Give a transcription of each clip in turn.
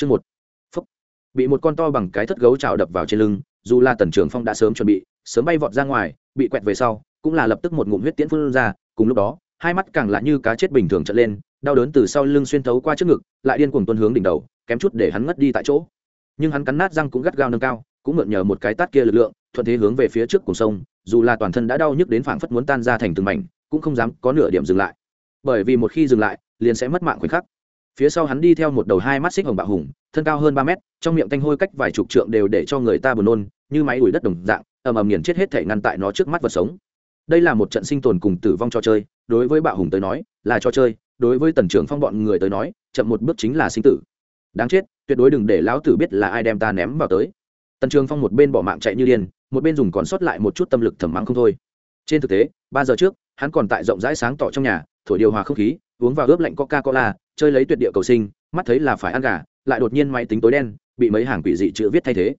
chương một. Phúc. Bị một con to bằng cái thất gấu trào đập vào trên lưng, dù là tần trường phong đã sớm chuẩn bị, sớm bay vọt ra ngoài, bị quẹt về sau, cũng là lập tức một ngụm huyết tiễn phun ra, cùng lúc đó, hai mắt càng lạ như cá chết bình thường trợn lên, đau đớn từ sau lưng xuyên thấu qua trước ngực, lại điên cuồng tuân hướng đỉnh đầu, kém chút để hắn ngất đi tại chỗ. Nhưng hắn cắn nát răng cũng gắt gao nâng cao, cũng mượn nhờ một cái tát kia lực lượng, thuận thế hướng về phía trước cùng sông, dù là toàn thân đã đau nhức đến phảng phất muốn tan ra thành từng mảnh, cũng không dám có nửa điểm dừng lại. Bởi vì một khi dừng lại, liền sẽ mất mạng khoảnh khắc phía sau hắn đi theo một đầu hai mắt xích hồng bạo hùng, thân cao hơn ba mét, trong miệng tanh hôi cách vài chục trượng đều để cho người ta buồn nôn, như máy đuổi đất đồng dạng, ầm ầm nghiền chết hết thể ngăn tại nó trước mắt vật sống. Đây là một trận sinh tồn cùng tử vong cho chơi, đối với bạo hùng tới nói, là cho chơi, đối với tần trưởng phong bọn người tới nói, chậm một bước chính là sinh tử. Đáng chết, tuyệt đối đừng để lão tử biết là ai đem ta ném vào tới. Tần trường phong một bên bỏ mạng chạy như điên, một bên dùng còn sót lại một chút tâm lực thầm mắng không thôi. Trên thực tế, ba giờ trước, hắn còn tại rộng rãi sáng tỏ trong nhà, thổi điều hòa không khí uống vào ướp lạnh coca cola chơi lấy tuyệt địa cầu sinh, mắt thấy là phải ăn gà, lại đột nhiên máy tính tối đen, bị mấy hàng quỷ dị chữ viết thay thế.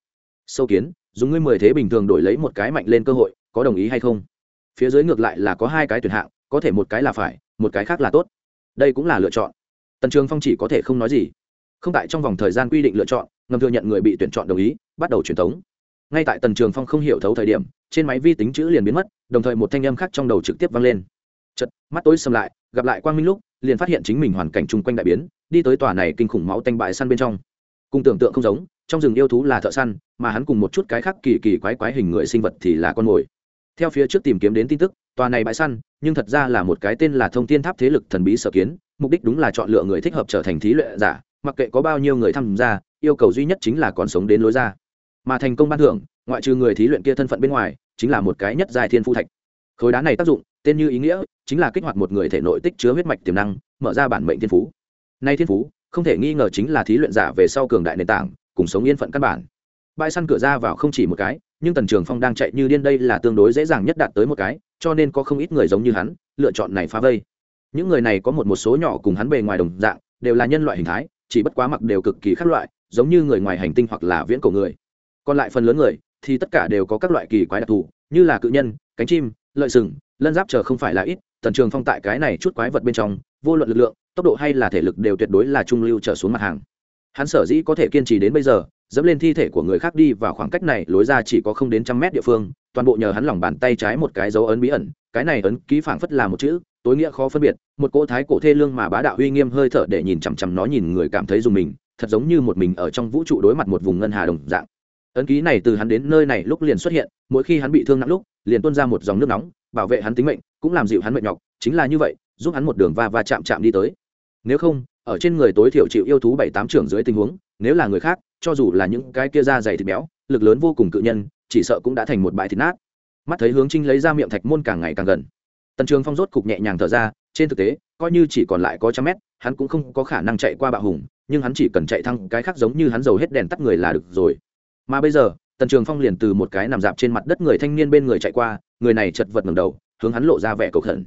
Sâu kiến, dùng ngươi mười thế bình thường đổi lấy một cái mạnh lên cơ hội, có đồng ý hay không? Phía dưới ngược lại là có hai cái tuyển hạng, có thể một cái là phải, một cái khác là tốt. Đây cũng là lựa chọn. Tần trường phong chỉ có thể không nói gì. Không tại trong vòng thời gian quy định lựa chọn, ngầm thừa nhận người bị tuyển chọn đồng ý, bắt đầu truyền thống. Ngay tại tần trường phong không hiểu thấu thời điểm, trên máy vi tính chữ liền biến mất, đồng thời một thanh âm khác trong đầu trực tiếp vang lên. Chật mắt tối xâm lại gặp lại quang minh lúc, liền phát hiện chính mình hoàn cảnh chung quanh đại biến, đi tới tòa này kinh khủng máu tanh bại săn bên trong. Cùng tưởng tượng không giống, trong rừng yêu thú là thợ săn, mà hắn cùng một chút cái khác kỳ kỳ quái quái hình người sinh vật thì là con mồi. Theo phía trước tìm kiếm đến tin tức, tòa này bãi săn, nhưng thật ra là một cái tên là thông thiên tháp thế lực thần bí sở kiến, mục đích đúng là chọn lựa người thích hợp trở thành thí luyện giả, mặc kệ có bao nhiêu người tham gia, yêu cầu duy nhất chính là còn sống đến lối ra. Mà thành công ban thưởng, ngoại trừ người thí luyện kia thân phận bên ngoài, chính là một cái nhất dài thiên phu thạch. Khối đá này tác dụng tên như ý nghĩa chính là kích hoạt một người thể nội tích chứa huyết mạch tiềm năng, mở ra bản mệnh thiên phú. Nay thiên phú, không thể nghi ngờ chính là thí luyện giả về sau cường đại nền tảng, cùng sống yên phận căn bản. Bãi săn cửa ra vào không chỉ một cái, nhưng tần trường phong đang chạy như điên đây là tương đối dễ dàng nhất đạt tới một cái, cho nên có không ít người giống như hắn, lựa chọn này phá vây. Những người này có một một số nhỏ cùng hắn bề ngoài đồng dạng, đều là nhân loại hình thái, chỉ bất quá mặc đều cực kỳ khác loại, giống như người ngoài hành tinh hoặc là viễn cổ người. Còn lại phần lớn người thì tất cả đều có các loại kỳ quái đặc thù, như là cự nhân, cánh chim, lợi sừng lân giáp chờ không phải là ít, tần trường phong tại cái này chút quái vật bên trong, vô luận lực lượng, tốc độ hay là thể lực đều tuyệt đối là trung lưu trở xuống mặt hàng. Hắn sở dĩ có thể kiên trì đến bây giờ, dẫm lên thi thể của người khác đi vào khoảng cách này, lối ra chỉ có không đến trăm mét địa phương, toàn bộ nhờ hắn lòng bàn tay trái một cái dấu ấn bí ẩn, cái này ấn ký phảng phất là một chữ, tối nghĩa khó phân biệt, một cỗ thái cổ thê lương mà bá đạo uy nghiêm hơi thở để nhìn chằm chằm nó nhìn người cảm thấy dùng mình, thật giống như một mình ở trong vũ trụ đối mặt một vùng ngân hà đồng dạng. Ấn ký này từ hắn đến nơi này lúc liền xuất hiện, mỗi khi hắn bị thương nặng lúc, liền tuôn ra một dòng nước nóng bảo vệ hắn tính mệnh, cũng làm dịu hắn mệnh nhọc, chính là như vậy, giúp hắn một đường va va chạm chạm đi tới. Nếu không, ở trên người tối thiểu chịu yêu thú bảy tám trưởng dưới tình huống, nếu là người khác, cho dù là những cái kia da dày thịt béo, lực lớn vô cùng cự nhân, chỉ sợ cũng đã thành một bãi thịt nát. Mắt thấy hướng trinh lấy ra miệng thạch môn càng ngày càng gần. Tần trường phong rốt cục nhẹ nhàng thở ra, trên thực tế, coi như chỉ còn lại có trăm mét, hắn cũng không có khả năng chạy qua bạo hùng, nhưng hắn chỉ cần chạy thăng cái khác giống như hắn dầu hết đèn tắt người là được rồi. Mà bây giờ tần trường phong liền từ một cái nằm dạp trên mặt đất người thanh niên bên người chạy qua, người này chật vật ngầm đầu, hướng hắn lộ ra vẻ cầu khẩn.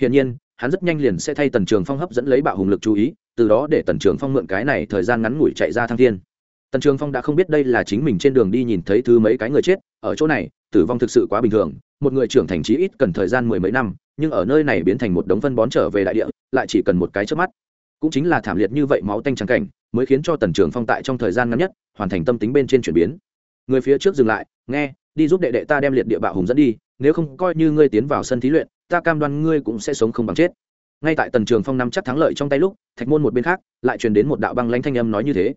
Hiển nhiên, hắn rất nhanh liền sẽ thay tần trường phong hấp dẫn lấy bạo hùng lực chú ý, từ đó để tần trường phong mượn cái này thời gian ngắn ngủi chạy ra thăng thiên. Tần trường phong đã không biết đây là chính mình trên đường đi nhìn thấy thứ mấy cái người chết, ở chỗ này, tử vong thực sự quá bình thường, một người trưởng thành trí ít cần thời gian mười mấy năm, nhưng ở nơi này biến thành một đống phân bón trở về đại địa, lại chỉ cần một cái trước mắt. Cũng chính là thảm liệt như vậy máu tanh trắng cảnh, mới khiến cho tần trường phong tại trong thời gian ngắn nhất, hoàn thành tâm tính bên trên chuyển biến người phía trước dừng lại, nghe, đi giúp đệ đệ ta đem liệt địa bạo hùng dẫn đi, nếu không coi như ngươi tiến vào sân thí luyện, ta cam đoan ngươi cũng sẽ sống không bằng chết. Ngay tại tần trường phong nắm chắc thắng lợi trong tay lúc, thạch môn một bên khác, lại truyền đến một đạo băng lãnh thanh âm nói như thế.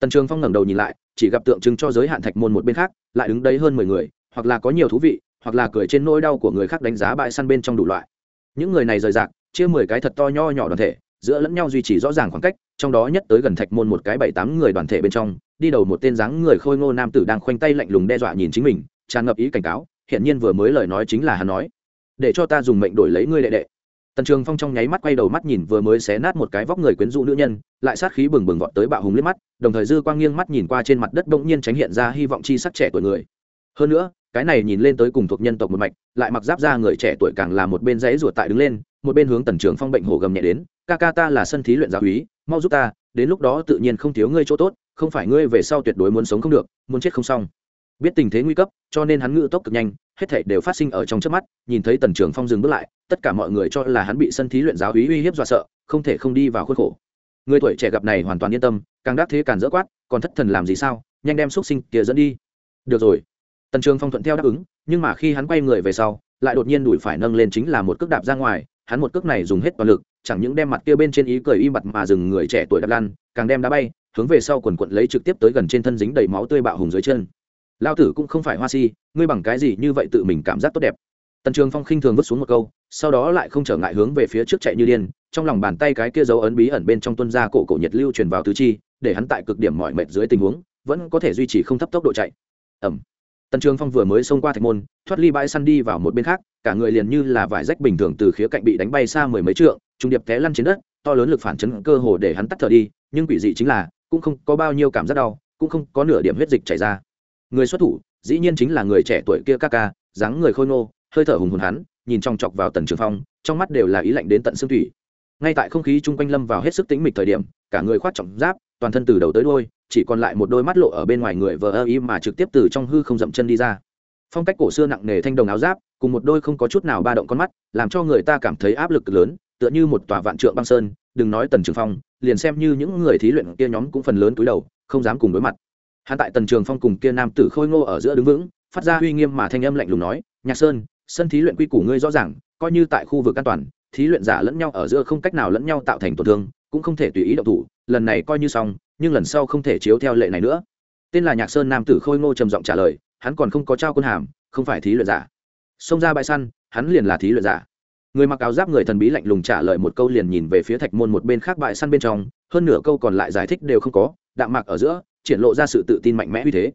Tần trường phong ngẩng đầu nhìn lại, chỉ gặp tượng trưng cho giới hạn thạch môn một bên khác, lại đứng đấy hơn mười người, hoặc là có nhiều thú vị, hoặc là cười trên nỗi đau của người khác đánh giá bãi săn bên trong đủ loại. Những người này rời rạc, chia mười cái thật to nho nhỏ đoàn thể, giữa lẫn nhau duy trì rõ ràng khoảng cách, trong đó nhất tới gần thạch môn một cái bảy tám người đoàn thể bên trong đi đầu một tên dáng người khôi ngô nam tử đang khoanh tay lạnh lùng đe dọa nhìn chính mình, tràn ngập ý cảnh cáo hiện nhiên vừa mới lời nói chính là hắn nói. Để cho ta dùng mệnh đổi lấy ngươi đệ đệ. Tần trường phong trong nháy mắt quay đầu mắt nhìn vừa mới xé nát một cái vóc người quyến rũ nữ nhân, lại sát khí bừng bừng vọt tới bạo hùng liếc mắt, đồng thời dư quang nghiêng mắt nhìn qua trên mặt đất bỗng nhiên tránh hiện ra hy vọng chi sắc trẻ tuổi người. Hơn nữa, cái này nhìn lên tới cùng thuộc nhân tộc một mạch, lại mặc giáp ra người trẻ tuổi càng là một bên dãy ruột tại đứng lên, một bên hướng tần trường phong bệnh hổ gầm nhẹ đến, ca ca ta là sân thí luyện giáo úy, mau giúp ta, đến lúc đó tự nhiên không thiếu ngươi chỗ tốt không phải ngươi về sau tuyệt đối muốn sống không được, muốn chết không xong. Biết tình thế nguy cấp, cho nên hắn ngự tốc cực nhanh, hết thảy đều phát sinh ở trong trước mắt, nhìn thấy tần trường phong dừng bước lại, tất cả mọi người cho là hắn bị sân thí luyện giáo hí uy hiếp dọa sợ, không thể không đi vào khuôn khổ. Người tuổi trẻ gặp này hoàn toàn yên tâm, càng đắc thế càng dỡ quát, còn thất thần làm gì sao, nhanh đem xúc sinh kia dẫn đi. Được rồi. Tần trường phong thuận theo đáp ứng, nhưng mà khi hắn quay người về sau, lại đột nhiên đùi phải nâng lên chính là một cước đạp ra ngoài, hắn một cước này dùng hết toàn lực, chẳng những đem mặt kia bên trên ý cười im mặt mà dừng người trẻ tuổi đạp lăn, càng đem đá bay hướng về sau quần quận lấy trực tiếp tới gần trên thân dính đầy máu tươi bạo hùng dưới chân. Lao tử cũng không phải hoa si, ngươi bằng cái gì như vậy tự mình cảm giác tốt đẹp? Tần trường phong khinh thường vứt xuống một câu, sau đó lại không trở ngại hướng về phía trước chạy như điên, trong lòng bàn tay cái kia dấu ấn bí ẩn bên trong tuân ra cổ cổ nhiệt lưu truyền vào tứ chi, để hắn tại cực điểm mọi mệt dưới tình huống, vẫn có thể duy trì không thấp tốc độ chạy. Ẩm tần trường phong vừa mới xông qua thạch môn, thoát ly bãi săn đi vào một bên khác, cả người liền như là vải rách bình thường từ khía cạnh bị đánh bay xa mười mấy trượng, trung điệp té lăn trên đất, to lớn lực phản chấn cơ hồ để hắn tắt thở đi, nhưng quỷ dị chính là cũng không có bao nhiêu cảm giác đau, cũng không có nửa điểm huyết dịch chảy ra. Người xuất thủ, dĩ nhiên chính là người trẻ tuổi kia ca ca, dáng người khôi nô hơi thở hùng hồn hắn, nhìn trong chọc vào tần trường phong, trong mắt đều là ý lạnh đến tận xương thủy. Ngay tại không khí chung quanh lâm vào hết sức tĩnh mịch thời điểm, cả người khoát trọng giáp, toàn thân từ đầu tới đôi chỉ còn lại một đôi mắt lộ ở bên ngoài người vờ ơ ý mà trực tiếp từ trong hư không dậm chân đi ra. Phong cách cổ xưa nặng nề thanh đồng áo giáp, cùng một đôi không có chút nào ba động con mắt, làm cho người ta cảm thấy áp lực lớn, tựa như một tòa vạn trượng băng sơn đừng nói tần trường phong, liền xem như những người thí luyện kia nhóm cũng phần lớn túi đầu, không dám cùng đối mặt. Hắn tại tần trường phong cùng kia nam tử khôi ngô ở giữa đứng vững, phát ra uy nghiêm mà thanh âm lạnh lùng nói, nhạc sơn, sân thí luyện quy củ ngươi rõ ràng, coi như tại khu vực an toàn, thí luyện giả lẫn nhau ở giữa không cách nào lẫn nhau tạo thành tổn thương, cũng không thể tùy ý động thủ, lần này coi như xong, nhưng lần sau không thể chiếu theo lệ này nữa. Tên là nhạc sơn nam tử khôi ngô trầm giọng trả lời, hắn còn không có trao quân hàm, không phải thí luyện giả. Xông ra bãi săn, hắn liền là thí luyện giả người mặc áo giáp người thần bí lạnh lùng trả lời một câu liền nhìn về phía thạch môn một bên khác bại săn bên trong, hơn nửa câu còn lại giải thích đều không có, đạm mạc ở giữa, triển lộ ra sự tự tin mạnh mẽ uy thế.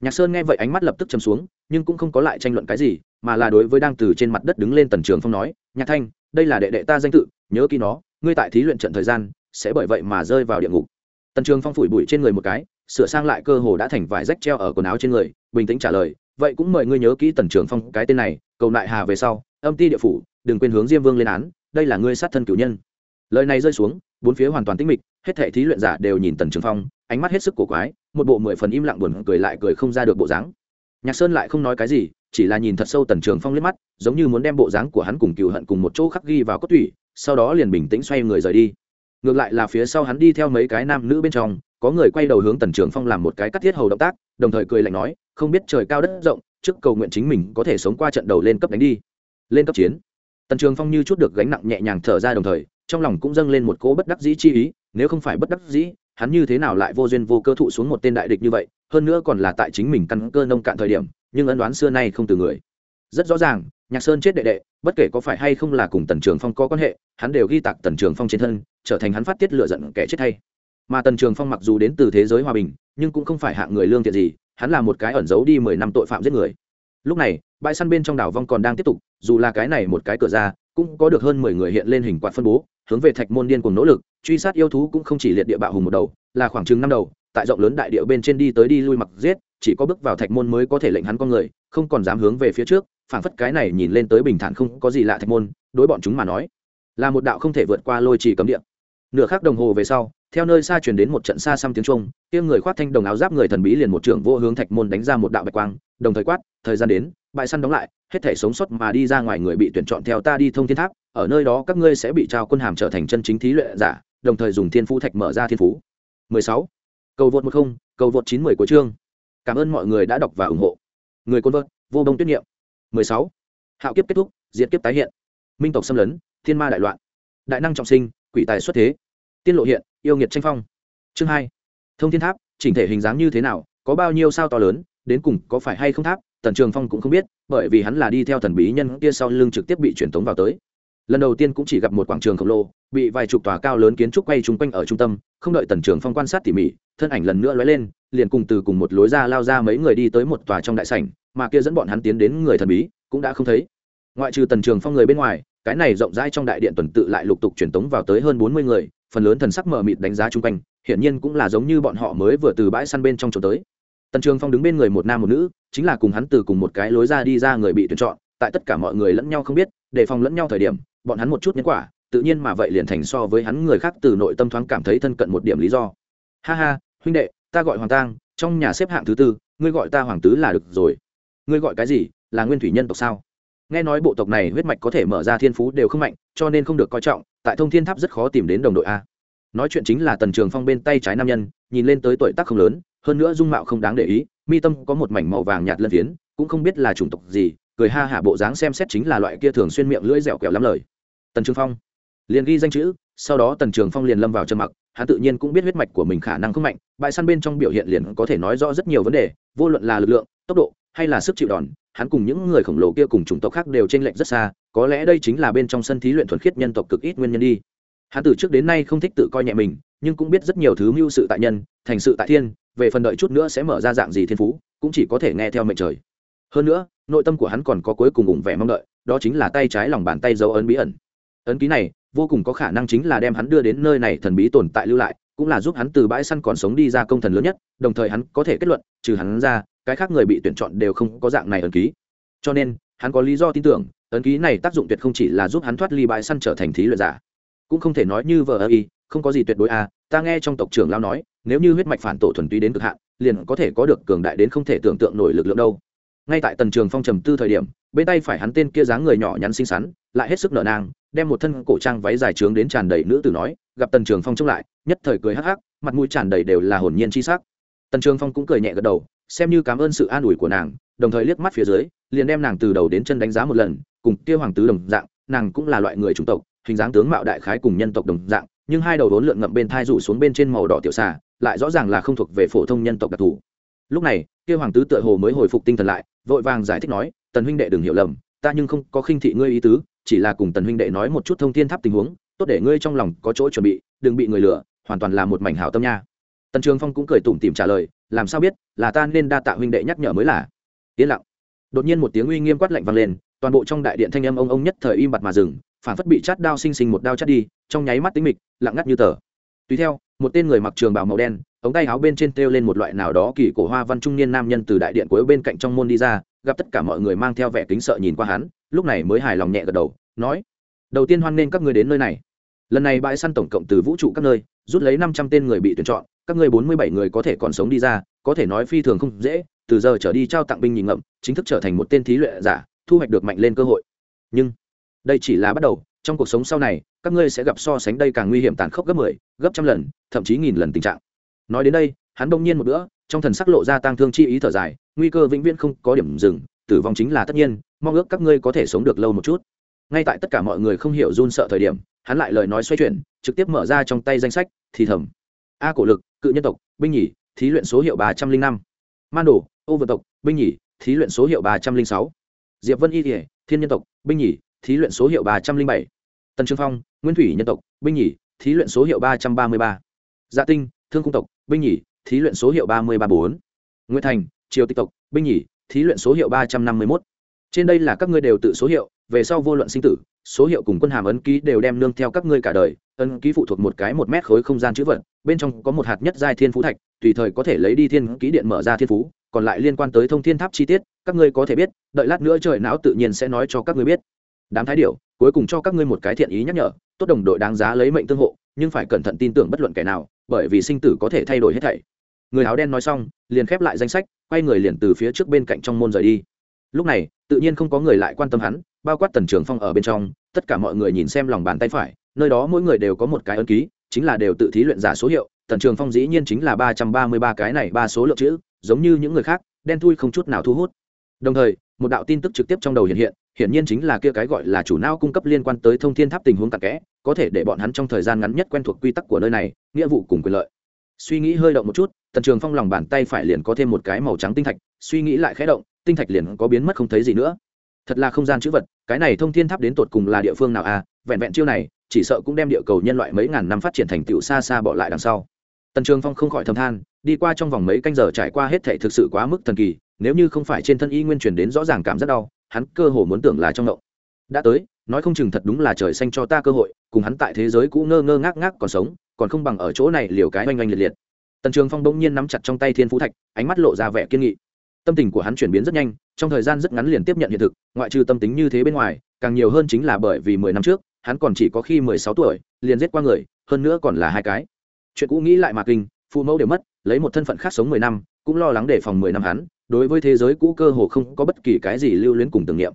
Nhạc sơn nghe vậy ánh mắt lập tức chầm xuống, nhưng cũng không có lại tranh luận cái gì, mà là đối với đang từ trên mặt đất đứng lên tần trường phong nói, nhạc thanh, đây là đệ đệ ta danh tự, nhớ kỹ nó, ngươi tại thí luyện trận thời gian, sẽ bởi vậy mà rơi vào địa ngục. Tần trường phong phủi bụi trên người một cái, sửa sang lại cơ hồ đã thành vải rách treo ở quần áo trên người, bình tĩnh trả lời, vậy cũng mời ngươi nhớ kỹ tần trường phong cái tên này, cầu nại hà về sau âm ti địa phủ, đừng quên hướng diêm vương lên án, đây là ngươi sát thân cử nhân. Lời này rơi xuống, bốn phía hoàn toàn tĩnh mịch, hết thể thí luyện giả đều nhìn tần trường phong, ánh mắt hết sức cổ quái, một bộ mười phần im lặng buồn cười lại cười không ra được bộ dáng. Nhạc sơn lại không nói cái gì, chỉ là nhìn thật sâu tần trường phong liếc mắt, giống như muốn đem bộ dáng của hắn cùng cựu hận cùng một chỗ khắc ghi vào cốt thủy sau đó liền bình tĩnh xoay người rời đi. Ngược lại là phía sau hắn đi theo mấy cái nam nữ bên trong, có người quay đầu hướng tần trường phong làm một cái cắt thiết hầu động tác, đồng thời cười lạnh nói, không biết trời cao đất rộng, trước cầu nguyện chính mình có thể sống qua trận đầu lên cấp đánh đi lên cấp chiến. Tần trường phong như chút được gánh nặng nhẹ nhàng thở ra đồng thời, trong lòng cũng dâng lên một cỗ bất đắc dĩ chi ý, nếu không phải bất đắc dĩ, hắn như thế nào lại vô duyên vô cơ thụ xuống một tên đại địch như vậy, hơn nữa còn là tại chính mình căn cơ nông cạn thời điểm, nhưng ân đoán xưa nay không từ người. Rất rõ ràng, nhạc sơn chết đệ đệ, bất kể có phải hay không là cùng tần trường phong có quan hệ, hắn đều ghi tạc tần trường phong trên thân, trở thành hắn phát tiết lựa giận kẻ chết hay mà tần trường phong mặc dù đến từ thế giới hòa bình, nhưng cũng không phải hạng người lương thiện gì, hắn là một cái ẩn giấu đi mười năm tội phạm giết người lúc này, bãi săn bên trong đảo vong còn đang tiếp tục, dù là cái này một cái cửa ra, cũng có được hơn mười người hiện lên hình quạt phân bố, hướng về thạch môn điên cùng nỗ lực, truy sát yêu thú cũng không chỉ liệt địa bạo hùng một đầu, là khoảng chừng năm đầu, tại rộng lớn đại địa bên trên đi tới đi lui mặc giết, chỉ có bước vào thạch môn mới có thể lệnh hắn con người, không còn dám hướng về phía trước, phảng phất cái này nhìn lên tới bình thản không có gì lạ thạch môn, đối bọn chúng mà nói, là một đạo không thể vượt qua lôi trì cấm địa. Nửa khắc đồng hồ về sau, theo nơi xa truyền đến một trận xa xăm tiếng trung kia người khoác thanh đồng áo giáp người thần bí liền một trưởng vô hướng thạch môn đánh ra một đạo bạch quang đồng thời quát thời gian đến bãi săn đóng lại hết thể sống sót mà đi ra ngoài người bị tuyển chọn theo ta đi thông thiên tháp ở nơi đó các ngươi sẽ bị trao quân hàm trở thành chân chính thí luyện giả đồng thời dùng thiên phú thạch mở ra thiên phú. 16. cầu vượt 10, cầu vượt 90 của chương. Cảm ơn mọi người đã đọc và ủng hộ. Người côn vợt vô đông tuyết niệm. 16. hạo kiếp kết thúc diệt kiếp tái hiện. Minh tộc xâm lấn thiên ma đại loạn. Đại năng trọng sinh quỷ tài xuất thế. Tiên lộ hiện yêu nghiệt tranh phong. Chương hai. Thông thiên tháp chỉnh thể hình dáng như thế nào có bao nhiêu sao to lớn đến cùng có phải hay không tháp, tần trường phong cũng không biết, bởi vì hắn là đi theo thần bí nhân kia sau lưng trực tiếp bị truyền tống vào tới. Lần đầu tiên cũng chỉ gặp một quảng trường khổng lồ, bị vài chục tòa cao lớn kiến trúc quay chung quanh ở trung tâm, không đợi tần trường phong quan sát tỉ mỉ, thân ảnh lần nữa lóe lên, liền cùng từ cùng một lối ra lao ra mấy người đi tới một tòa trong đại sảnh, mà kia dẫn bọn hắn tiến đến người thần bí, cũng đã không thấy. Ngoại trừ tần trường phong người bên ngoài, cái này rộng rãi trong đại điện tuần tự lại lục tục truyền tống vào tới hơn bốn mươi người, phần lớn thần sắc mờ mịt đánh giá chung quanh, hiển nhiên cũng là giống như bọn họ mới vừa từ bãi săn bên trong trốn tới tần trường phong đứng bên người một nam một nữ, chính là cùng hắn từ cùng một cái lối ra đi ra người bị tuyển chọn, tại tất cả mọi người lẫn nhau không biết đề phòng lẫn nhau thời điểm, bọn hắn một chút nhân quả, tự nhiên mà vậy liền thành so với hắn người khác từ nội tâm thoáng cảm thấy thân cận một điểm lý do. Ha ha, huynh đệ, ta gọi hoàng tang, trong nhà xếp hạng thứ tư, ngươi gọi ta hoàng tứ là được rồi. Ngươi gọi cái gì, là nguyên thủy nhân tộc sao? Nghe nói bộ tộc này huyết mạch có thể mở ra thiên phú đều không mạnh, cho nên không được coi trọng, tại thông thiên tháp rất khó tìm đến đồng đội a. Nói chuyện chính là tần trường phong bên tay trái nam nhân, nhìn lên tới tuổi tác không lớn hơn nữa dung mạo không đáng để ý, mi tâm có một mảnh màu vàng nhạt lân phiến, cũng không biết là chủng tộc gì, cười ha hả bộ dáng xem xét chính là loại kia thường xuyên miệng lưỡi dẻo kẹo lắm lời. Tần trường phong liền ghi danh chữ, sau đó tần trường phong liền lâm vào trầm mặc, hắn tự nhiên cũng biết huyết mạch của mình khả năng không mạnh, bãi săn bên trong biểu hiện liền có thể nói rõ rất nhiều vấn đề, vô luận là lực lượng, tốc độ, hay là sức chịu đòn, hắn cùng những người khổng lồ kia cùng chủng tộc khác đều t r ê n lệch rất xa, có lẽ đây chính là bên trong sân thí luyện thuần khiết nhân tộc cực ít nguyên nhân đi hắn từ trước đến nay không thích tự coi nhẹ mình, nhưng cũng biết rất nhiều thứ mưu sự tại nhân, thành sự tại thiên, về phần đợi chút nữa sẽ mở ra dạng gì thiên phú, cũng chỉ có thể nghe theo mệnh trời. Hơn nữa, nội tâm của hắn còn có cuối cùng ủng vẻ mong đợi, đó chính là tay trái lòng bàn tay dấu ấn bí ẩn. Ấn ký này, vô cùng có khả năng chính là đem hắn đưa đến nơi này thần bí tồn tại lưu lại, cũng là giúp hắn từ bãi săn còn sống đi ra công thần lớn nhất, đồng thời hắn có thể kết luận, trừ hắn ra, cái khác người bị tuyển chọn đều không có dạng này ấn ký. Cho nên, hắn có lý do tin tưởng, ấn ký này tác dụng tuyệt không chỉ là giúp hắn thoát ly bãi săn trở thành thí luyện giả cũng không thể nói như vờ ơ y, không có gì tuyệt đối à ta nghe trong tộc trưởng lao nói, nếu như huyết mạch phản tổ thuần túy đến cực hạn, liền có thể có được cường đại đến không thể tưởng tượng nổi lực lượng đâu. Ngay tại tần trường phong trầm tư thời điểm, bên tay phải hắn tên kia dáng người nhỏ nhắn xinh xắn, lại hết sức nở nang, đem một thân cổ trang váy dài trướng đến tràn đầy nữ tử nói, gặp tần trường phong trông lại, nhất thời cười hắc hắc, mặt mũi tràn đầy đều là hồn nhiên chi sắc. Tần trường phong cũng cười nhẹ gật đầu, xem như cảm ơn sự an ủi của nàng, đồng thời liếc mắt phía dưới, liền đem nàng từ đầu đến chân đánh giá một lần, cùng kia hoàng tứ đồng dạng, nàng cũng là loại người chủng tộc hình dáng tướng mạo đại khái cùng nhân tộc đồng dạng, nhưng hai đầu đốn lượn ngậm bên thai rủ xuống bên trên màu đỏ tiểu xà, lại rõ ràng là không thuộc về phổ thông nhân tộc đặc thù. Lúc này, kia hoàng tứ tựa hồ mới hồi phục tinh thần lại, vội vàng giải thích nói, tần huynh đệ đừng hiểu lầm, ta nhưng không có khinh thị ngươi ý tứ, chỉ là cùng tần huynh đệ nói một chút thông thiên tháp tình huống, tốt để ngươi trong lòng có chỗ chuẩn bị, đừng bị người lừa, hoàn toàn là một mảnh hảo tâm nha. Tần trường phong cũng cười tủm tìm trả lời, làm sao biết, là ta nên đa tạ huynh đệ nhắc nhở mới là. Yên lặng. Đột nhiên một tiếng uy nghiêm quát lạnh vang lên, toàn bộ trong đại điện thanh âm ông ông nhất thời im bặt mà dừng phản phất bị chát đao sinh sinh một đao chát đi, trong nháy mắt tính mịch, lặng ngắt như tờ. Tùy theo, một tên người mặc trường bào màu đen, ống tay áo bên trên treo lên một loại nào đó kỳ cổ hoa văn trung niên nam nhân từ đại điện cuối bên cạnh trong môn đi ra, gặp tất cả mọi người mang theo vẻ kính sợ nhìn qua hắn, lúc này mới hài lòng nhẹ gật đầu, nói, đầu tiên hoan nghênh các người đến nơi này. Lần này bãi săn tổng cộng từ vũ trụ các nơi, rút lấy năm trăm tên người bị tuyển chọn, các ngươi bốn mươi bảy người có thể còn sống đi ra, có thể nói phi thường không dễ, từ giờ trở đi trao tặng binh nhìn ngậm, chính thức trở thành một tên thí luyện giả, thu hoạch được mạnh lên cơ hội. Nhưng đây chỉ là bắt đầu trong cuộc sống sau này các ngươi sẽ gặp so sánh đây càng nguy hiểm tàn khốc gấp mười 10, gấp trăm lần thậm chí nghìn lần tình trạng. Nói đến đây hắn đông nhiên một bữa trong thần sắc lộ ra tang thương chi ý thở dài nguy cơ vĩnh viễn không có điểm dừng tử vong chính là tất nhiên mong ước các ngươi có thể sống được lâu một chút. Ngay tại tất cả mọi người không hiểu run sợ thời điểm hắn lại lời nói xoay chuyển trực tiếp mở ra trong tay danh sách thì thầm. A cổ lực cự nhân tộc binh nhỉ thí luyện số hiệu ba trăm linh năm. Man đồ ô vật tộc binh nhỉ thí luyện số hiệu ba trăm linh sáu. Diệp vân y thể thiên nhân tộc binh nhỉ thí luyện số hiệu ba trăm linh bảy. Tần trương phong, nguyên thủy nhân tộc, binh nhỉ thí luyện số hiệu ba trăm ba mươi ba. Dạ tinh, thương cung tộc, binh nhỉ thí luyện số hiệu ba mươi ba bốn. Nguyễn thành, triều tịch tộc, binh nhỉ thí luyện số hiệu ba trăm năm mươi mốt. Trên đây là các ngươi đều tự số hiệu, về sau vô luận sinh tử, số hiệu cùng quân hàm ấn ký đều đem nương theo các ngươi cả đời. Ấn ký phụ thuộc một cái một mét khối không gian chữ vật, bên trong có một hạt nhất giai thiên phú thạch, tùy thời có thể lấy đi thiên ký điện mở ra thiên phú, còn lại liên quan tới thông thiên tháp chi tiết, các ngươi có thể biết, đợi lát nữa trời não tự nhiên sẽ nói cho các ngươi biết đám thái điệu cuối cùng cho các ngươi một cái thiện ý nhắc nhở, tốt đồng đội đáng giá lấy mệnh tương hộ, nhưng phải cẩn thận tin tưởng bất luận kẻ nào, bởi vì sinh tử có thể thay đổi hết thảy. Người áo đen nói xong, liền khép lại danh sách, quay người liền từ phía trước bên cạnh trong môn rời đi. Lúc này, tự nhiên không có người lại quan tâm hắn, bao quát tần trường phong ở bên trong, tất cả mọi người nhìn xem lòng bàn tay phải, nơi đó mỗi người đều có một cái ấn ký, chính là đều tự thí luyện giả số hiệu, tần trường phong dĩ nhiên chính là ba trăm ba mươi ba cái này ba số lượng chữ, giống như những người khác, đen thui không chút nào thu hút. Đồng thời một đạo tin tức trực tiếp trong đầu hiện hiện, hiển nhiên chính là kia cái gọi là chủ não cung cấp liên quan tới thông thiên tháp tình huống tạc kẽ, có thể để bọn hắn trong thời gian ngắn nhất quen thuộc quy tắc của nơi này, nghĩa vụ cùng quyền lợi. Suy nghĩ hơi động một chút, tần trường phong lòng bàn tay phải liền có thêm một cái màu trắng tinh thạch, suy nghĩ lại khẽ động, tinh thạch liền có biến mất không thấy gì nữa. Thật là không gian chữ vật, cái này thông thiên tháp đến tột cùng là địa phương nào à vẹn vẹn chiêu này, chỉ sợ cũng đem địa cầu nhân loại mấy ngàn năm phát triển thành tựu xa xa bỏ lại đằng sau. Tần trường phong không khỏi thầm than đi qua trong vòng mấy canh giờ trải qua hết thảy thực sự quá mức thần kỳ, nếu như không phải trên thân y nguyên truyền đến rõ ràng cảm giác đau, hắn cơ hồ muốn tưởng là trong động đã tới, nói không chừng thật đúng là trời xanh cho ta cơ hội, cùng hắn tại thế giới cũ ngơ ngơ ngác ngác còn sống, còn không bằng ở chỗ này liều cái oanh oanh liệt liệt. Tần trường phong bỗng nhiên nắm chặt trong tay thiên phú thạch, ánh mắt lộ ra vẻ kiên nghị. Tâm tình của hắn chuyển biến rất nhanh, trong thời gian rất ngắn liền tiếp nhận hiện thực, ngoại trừ tâm tính như thế bên ngoài, càng nhiều hơn chính là bởi vì mười năm trước, hắn còn chỉ có khi mười sáu tuổi, liền giết qua người, hơn nữa còn là hai cái. Chuyện cũ nghĩ lại mà kinh, phụ mẫu đều mất lấy một thân phận khác sống mười năm, cũng lo lắng để phòng mười năm hắn, đối với thế giới cũ cơ hồ không có bất kỳ cái gì lưu luyến cùng tưởng niệm.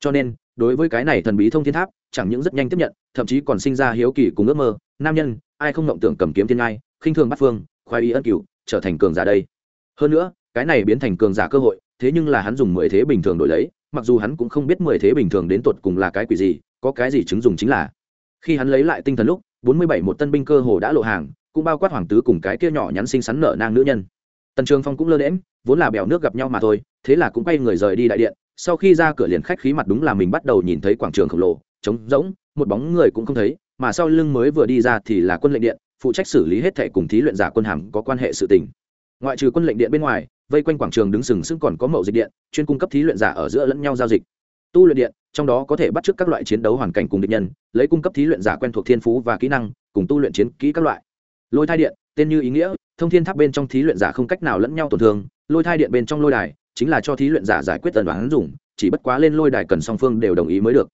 Cho nên, đối với cái này thần bí thông thiên tháp, chẳng những rất nhanh tiếp nhận, thậm chí còn sinh ra hiếu kỳ cùng ước mơ. Nam nhân, ai không mộng tưởng cầm kiếm thiên ngai, khinh thường bắt phương, khoái ý ân cửu, trở thành cường giả đây. Hơn nữa, cái này biến thành cường giả cơ hội, thế nhưng là hắn dùng mười thế bình thường đổi lấy, mặc dù hắn cũng không biết mười thế bình thường đến tột cùng là cái quỷ gì, có cái gì chứng dùng chính là. Khi hắn lấy lại tinh thần lúc, bốn mươi bảy một tân binh cơ hồ đã lộ hàng cũng bao quát hoàng tứ cùng cái kia nhỏ nhắn xinh xắn nở nang nữ nhân. Tần trường phong cũng lơ đễm vốn là bèo nước gặp nhau mà thôi, thế là cũng quay người rời đi đại điện. Sau khi ra cửa liền khách khí mặt đúng là mình bắt đầu nhìn thấy quảng trường khổng lồ, trống rỗng, một bóng người cũng không thấy, mà sau lưng mới vừa đi ra thì là quân lệnh điện, phụ trách xử lý hết thệ cùng thí luyện giả quân hàm có quan hệ sự tình. Ngoại trừ quân lệnh điện bên ngoài, vây quanh quảng trường đứng sừng sững còn có mậu dịch điện, chuyên cung cấp thí luyện giả ở giữa lẫn nhau giao dịch. Tu luyện điện, trong đó có thể bắt chước các loại chiến đấu hoàn cảnh cùng địch nhân, lấy cung cấp thí luyện giả quen thuộc thiên phú và kỹ năng, cùng tu luyện chiến kỹ các loại lôi thai điện, tên như ý nghĩa, thông thiên tháp bên trong thí luyện giả không cách nào lẫn nhau tổn thương. Lôi thai điện bên trong lôi đài, chính là cho thí luyện giả giải quyết tần đoán dùng, chỉ bất quá lên lôi đài cần song phương đều đồng ý mới được.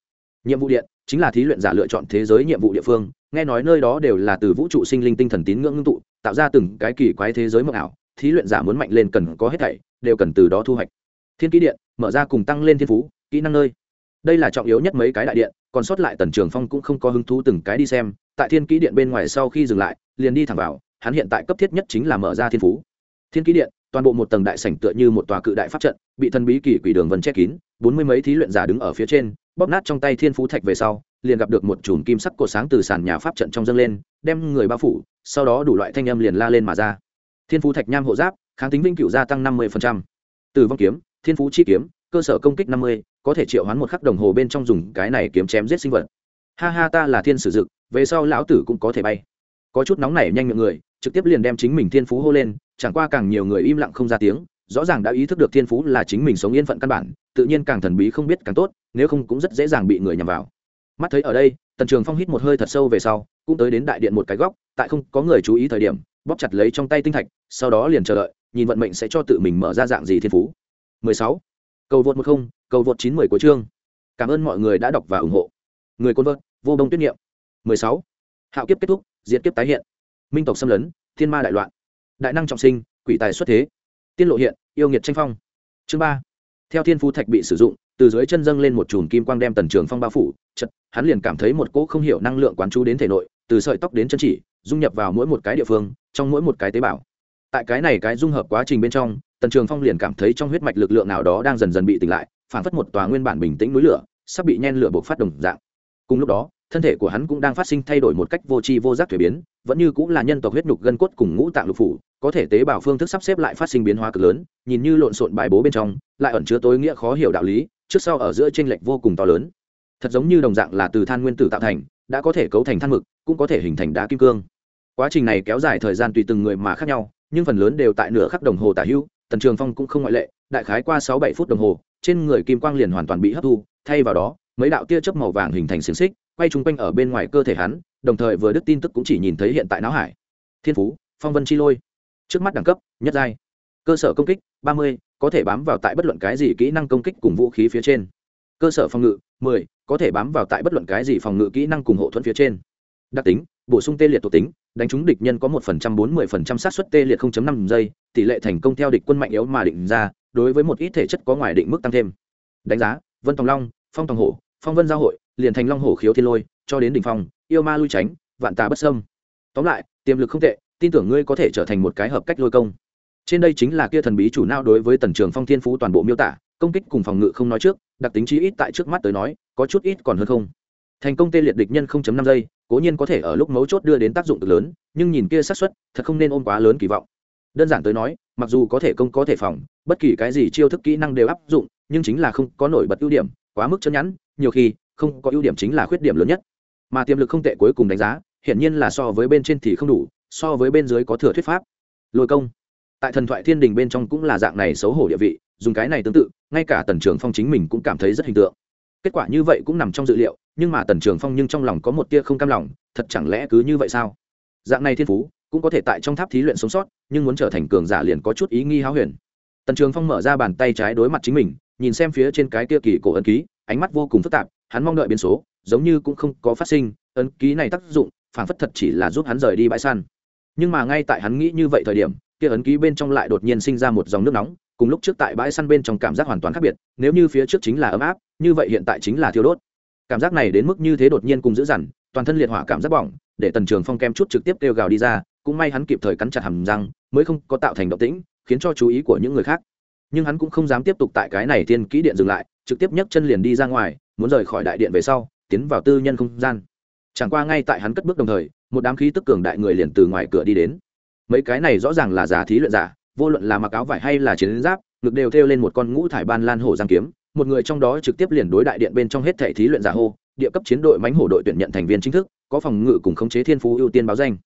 Nhiệm vụ điện, chính là thí luyện giả lựa chọn thế giới nhiệm vụ địa phương, nghe nói nơi đó đều là từ vũ trụ sinh linh tinh thần tín ngưỡng ngưng tụ, tạo ra từng cái kỳ quái thế giới mộng ảo, thí luyện giả muốn mạnh lên cần có hết thảy, đều cần từ đó thu hoạch. Thiên kỹ điện, mở ra cùng tăng lên thiên phú, kỹ năng nơi. Đây là trọng yếu nhất mấy cái đại điện còn sót lại tần trường phong cũng không có hứng thú từng cái đi xem, tại thiên ký điện bên ngoài sau khi dừng lại, liền đi thẳng vào, hắn hiện tại cấp thiết nhất chính là mở ra thiên phú. Thiên ký điện, toàn bộ một tầng đại sảnh tựa như một tòa cự đại pháp trận, bị thần bí kỳ quỷ đường vân che kín, bốn mươi mấy thí luyện giả đứng ở phía trên, bóp nát trong tay thiên phú thạch về sau, liền gặp được một chùm kim sắc cột sáng từ sàn nhà pháp trận trong dâng lên, đem người bao phủ, sau đó đủ loại thanh âm liền la lên mà ra. Thiên phú thạch nham hộ giáp, kháng tính vinh cựu gia tăng năm mươi từ vong kiếm, thiên phú chi kiếm, cơ sở công kích năm mươi có thể triệu hoán một khắc đồng hồ bên trong dùng cái này kiếm chém giết sinh vật. Ha ha, ta là thiên sử dực, về sau lão tử cũng có thể bay. Có chút nóng nảy nhanh miệng người, trực tiếp liền đem chính mình thiên phú hô lên, chẳng qua càng nhiều người im lặng không ra tiếng, rõ ràng đã ý thức được thiên phú là chính mình sống yên phận căn bản, tự nhiên càng thần bí không biết càng tốt, nếu không cũng rất dễ dàng bị người nhằm vào. Mắt thấy ở đây, tần trường phong hít một hơi thật sâu về sau, cũng tới đến đại điện một cái góc, tại không có người chú ý thời điểm, bóp chặt lấy trong tay tinh thạch, sau đó liền chờ đợi, nhìn vận mệnh sẽ cho tự mình mở ra dạng gì thiên phú. 16 cầu vượt một không, cầu vượt chín mười của chương. Cảm ơn mọi người đã đọc và ủng hộ. Người côn vợt vô đông tuyết niệm. 16. hạo kiếp kết thúc diễn kiếp tái hiện. Minh tộc xâm lấn, thiên ma đại loạn. Đại năng trọng sinh, quỷ tài xuất thế. Tiên lộ hiện, yêu nghiệt tranh phong. Chương ba. Theo thiên phú thạch bị sử dụng, từ dưới chân dâng lên một chùm kim quang đem tần trường phong bao phủ. Chật, hắn liền cảm thấy một cỗ không hiểu năng lượng quán chú đến thể nội, từ sợi tóc đến chân chỉ, dung nhập vào mỗi một cái địa phương, trong mỗi một cái tế bào. Tại cái này cái dung hợp quá trình bên trong tần trường phong liền cảm thấy trong huyết mạch lực lượng nào đó đang dần dần bị tỉnh lại phản phất một tòa nguyên bản bình tĩnh núi lửa, sắp bị nhen lửa buộc phát đồng dạng. Cùng lúc đó, thân thể của hắn cũng đang phát sinh thay đổi một cách vô tri vô giác thuế biến, vẫn như cũng là nhân tộc huyết nhục gân cốt cùng ngũ tạng lục phủ, có thể tế bào phương thức sắp xếp lại phát sinh biến hóa cực lớn, nhìn như lộn xộn bài bố bên trong, lại ẩn chứa tối nghĩa khó hiểu đạo lý, trước sau ở giữa t r ê n lệch vô cùng to lớn. Thật giống như đồng dạng là từ than nguyên tử tạo thành, đã có thể cấu thành than mực, cũng có thể hình thành đá kim cương. Quá trình này kéo dài thời gian tùy từng người mà khác nhau, nhưng phần lớn đều tại nửa khắc đồng hồ tả hữu tần trường phong cũng không ngoại lệ, đại khái qua sáu bảy phút đồng hồ, trên người kim quang liền hoàn toàn bị hấp thu, thay vào đó, mấy đạo tia chớp màu vàng hình thành xiềng xích, quay chung quanh ở bên ngoài cơ thể hắn, đồng thời vừa Đức tin tức cũng chỉ nhìn thấy hiện tại não hải. Thiên phú, phong vân chi lôi. Trước mắt đẳng cấp, nhất giai. Cơ sở công kích, ba mươi, có thể bám vào tại bất luận cái gì kỹ năng công kích cùng vũ khí phía trên. Cơ sở phòng ngự, mười, có thể bám vào tại bất luận cái gì phòng ngự kỹ năng cùng hộ thuẫn phía trên. Đặc tính, bổ sung tê liệt thuộc tính đánh trúng địch nhân có một phần trăm, bốn mươi phần trăm xác suất tê liệt 0.5 giây, tỷ lệ thành công theo địch quân mạnh yếu mà định ra, đối với một ít thể chất có ngoài định mức tăng thêm. Đánh giá, vân tòng long, phong tòng hổ, phong vân giao hội, liền thành long hổ khiếu thiên lôi, cho đến đỉnh phong, yêu ma lui tránh, vạn tà bất sâm tóm lại, tiềm lực không tệ, tin tưởng ngươi có thể trở thành một cái hợp cách lôi công. Trên đây chính là kia thần bí chủ nao đối với tần trường phong thiên phú toàn bộ miêu tả, công kích cùng phòng ngự không nói trước, đặc tính chí ít tại trước mắt tới nói, có chút ít còn hơn không thành công tê liệt địch nhân 0.5 giây, cố nhiên có thể ở lúc mấu chốt đưa đến tác dụng cực lớn, nhưng nhìn kia xác suất, thật không nên ôm quá lớn kỳ vọng. Đơn giản tới nói, mặc dù có thể công có thể phòng, bất kỳ cái gì chiêu thức kỹ năng đều áp dụng, nhưng chính là không có nổi bật ưu điểm, quá mức chân nhắn, nhiều khi, không có ưu điểm chính là khuyết điểm lớn nhất. Mà tiềm lực không tệ cuối cùng đánh giá, hiển nhiên là so với bên trên thì không đủ, so với bên dưới có thừa thuyết pháp. Lôi công. Tại thần thoại thiên đình bên trong cũng là dạng này xấu hổ địa vị, dùng cái này tương tự, ngay cả tần trường phong chính mình cũng cảm thấy rất hình tượng kết quả như vậy cũng nằm trong dự liệu, nhưng mà tần trường phong nhưng trong lòng có một tia không cam lòng, thật chẳng lẽ cứ như vậy sao? Dạng này thiên phú, cũng có thể tại trong tháp thí luyện sống sót, nhưng muốn trở thành cường giả liền có chút ý nghi háo huyền. Tần trường phong mở ra bàn tay trái đối mặt chính mình, nhìn xem phía trên cái kia kỳ cổ ấn ký, ánh mắt vô cùng phức tạp, hắn mong đợi biến số, giống như cũng không có phát sinh, ấn ký này tác dụng, phản phất thật chỉ là giúp hắn rời đi bãi săn. Nhưng mà ngay tại hắn nghĩ như vậy thời điểm, kia ấn ký bên trong lại đột nhiên sinh ra một dòng nước nóng cùng lúc trước tại bãi săn bên trong cảm giác hoàn toàn khác biệt, nếu như phía trước chính là ấm áp, như vậy hiện tại chính là thiêu đốt. Cảm giác này đến mức như thế đột nhiên cùng dữ dằn, toàn thân liệt hỏa cảm giác bỏng, để tần trường phong kem chút trực tiếp kêu gào đi ra, cũng may hắn kịp thời cắn chặt hầm răng, mới không có tạo thành động tĩnh, khiến cho chú ý của những người khác. Nhưng hắn cũng không dám tiếp tục tại cái này thiên kỹ điện dừng lại, trực tiếp nhấc chân liền đi ra ngoài, muốn rời khỏi đại điện về sau, tiến vào tư nhân không gian. Chẳng qua ngay tại hắn cất bước đồng thời, một đám khí tức cường đại người liền từ ngoài cửa đi đến. Mấy cái này rõ ràng là giả thí luyện giả vô luận là mặc áo vải hay là chiến giáp, ngực đều thêu lên một con ngũ thải ban lan hổ giang kiếm, một người trong đó trực tiếp liền đối đại điện bên trong hết thảy thí luyện giả hô, địa cấp chiến đội mánh hổ đội tuyển nhận thành viên chính thức, có phòng ngự cùng khống chế thiên phú ưu tiên báo danh.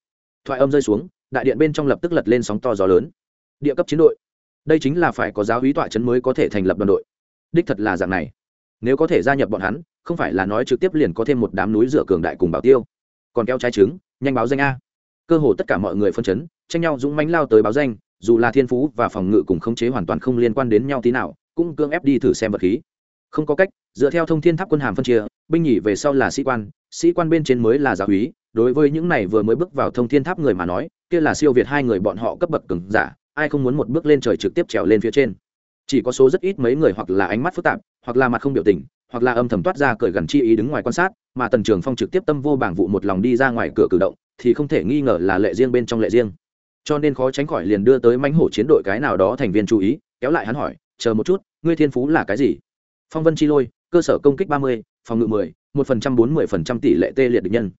Thoại âm rơi xuống, đại điện bên trong lập tức lật lên sóng to gió lớn. Địa cấp chiến đội. Đây chính là phải có giáo hí tọa chấn mới có thể thành lập đoàn đội. Đích thật là dạng này. Nếu có thể gia nhập bọn hắn, không phải là nói trực tiếp liền có thêm một đám núi rửa cường đại cùng bảo tiêu. Còn kéo trái trứng, nhanh báo danh a. Cơ hồ tất cả mọi người phân chấn, tranh nhau dũng mánh lao tới báo danh dù là thiên phú và phòng ngự cùng khống chế hoàn toàn không liên quan đến nhau tí nào, cũng cương ép đi thử xem vật khí. Không có cách, dựa theo thông thiên tháp quân hàm phân chia, binh nhỉ về sau là sĩ quan sĩ quan bên trên mới là giáo úy. Đối với những này vừa mới bước vào thông thiên tháp người mà nói, kia là siêu việt hai người bọn họ cấp bậc cứng giả, ai không muốn một bước lên trời trực tiếp trèo lên phía trên. Chỉ có số rất ít mấy người hoặc là ánh mắt phức tạp, hoặc là mặt không biểu tình, hoặc là âm thầm toát ra cởi gần chi ý đứng ngoài quan sát, mà tần trường phong trực tiếp tâm vô bảng vụ một lòng đi ra ngoài cửa cử động, thì không thể nghi ngờ là lệ riêng bên trong lệ riêng cho nên khó tránh khỏi liền đưa tới mãnh hổ chiến đội cái nào đó thành viên chú ý, kéo lại hắn hỏi, chờ một chút, ngươi thiên phú là cái gì? Phong vân chi lôi, cơ sở công kích ba mươi, phòng ngự mười, một phần trăm bốn mươi phần trăm tỷ lệ tê liệt địch nhân.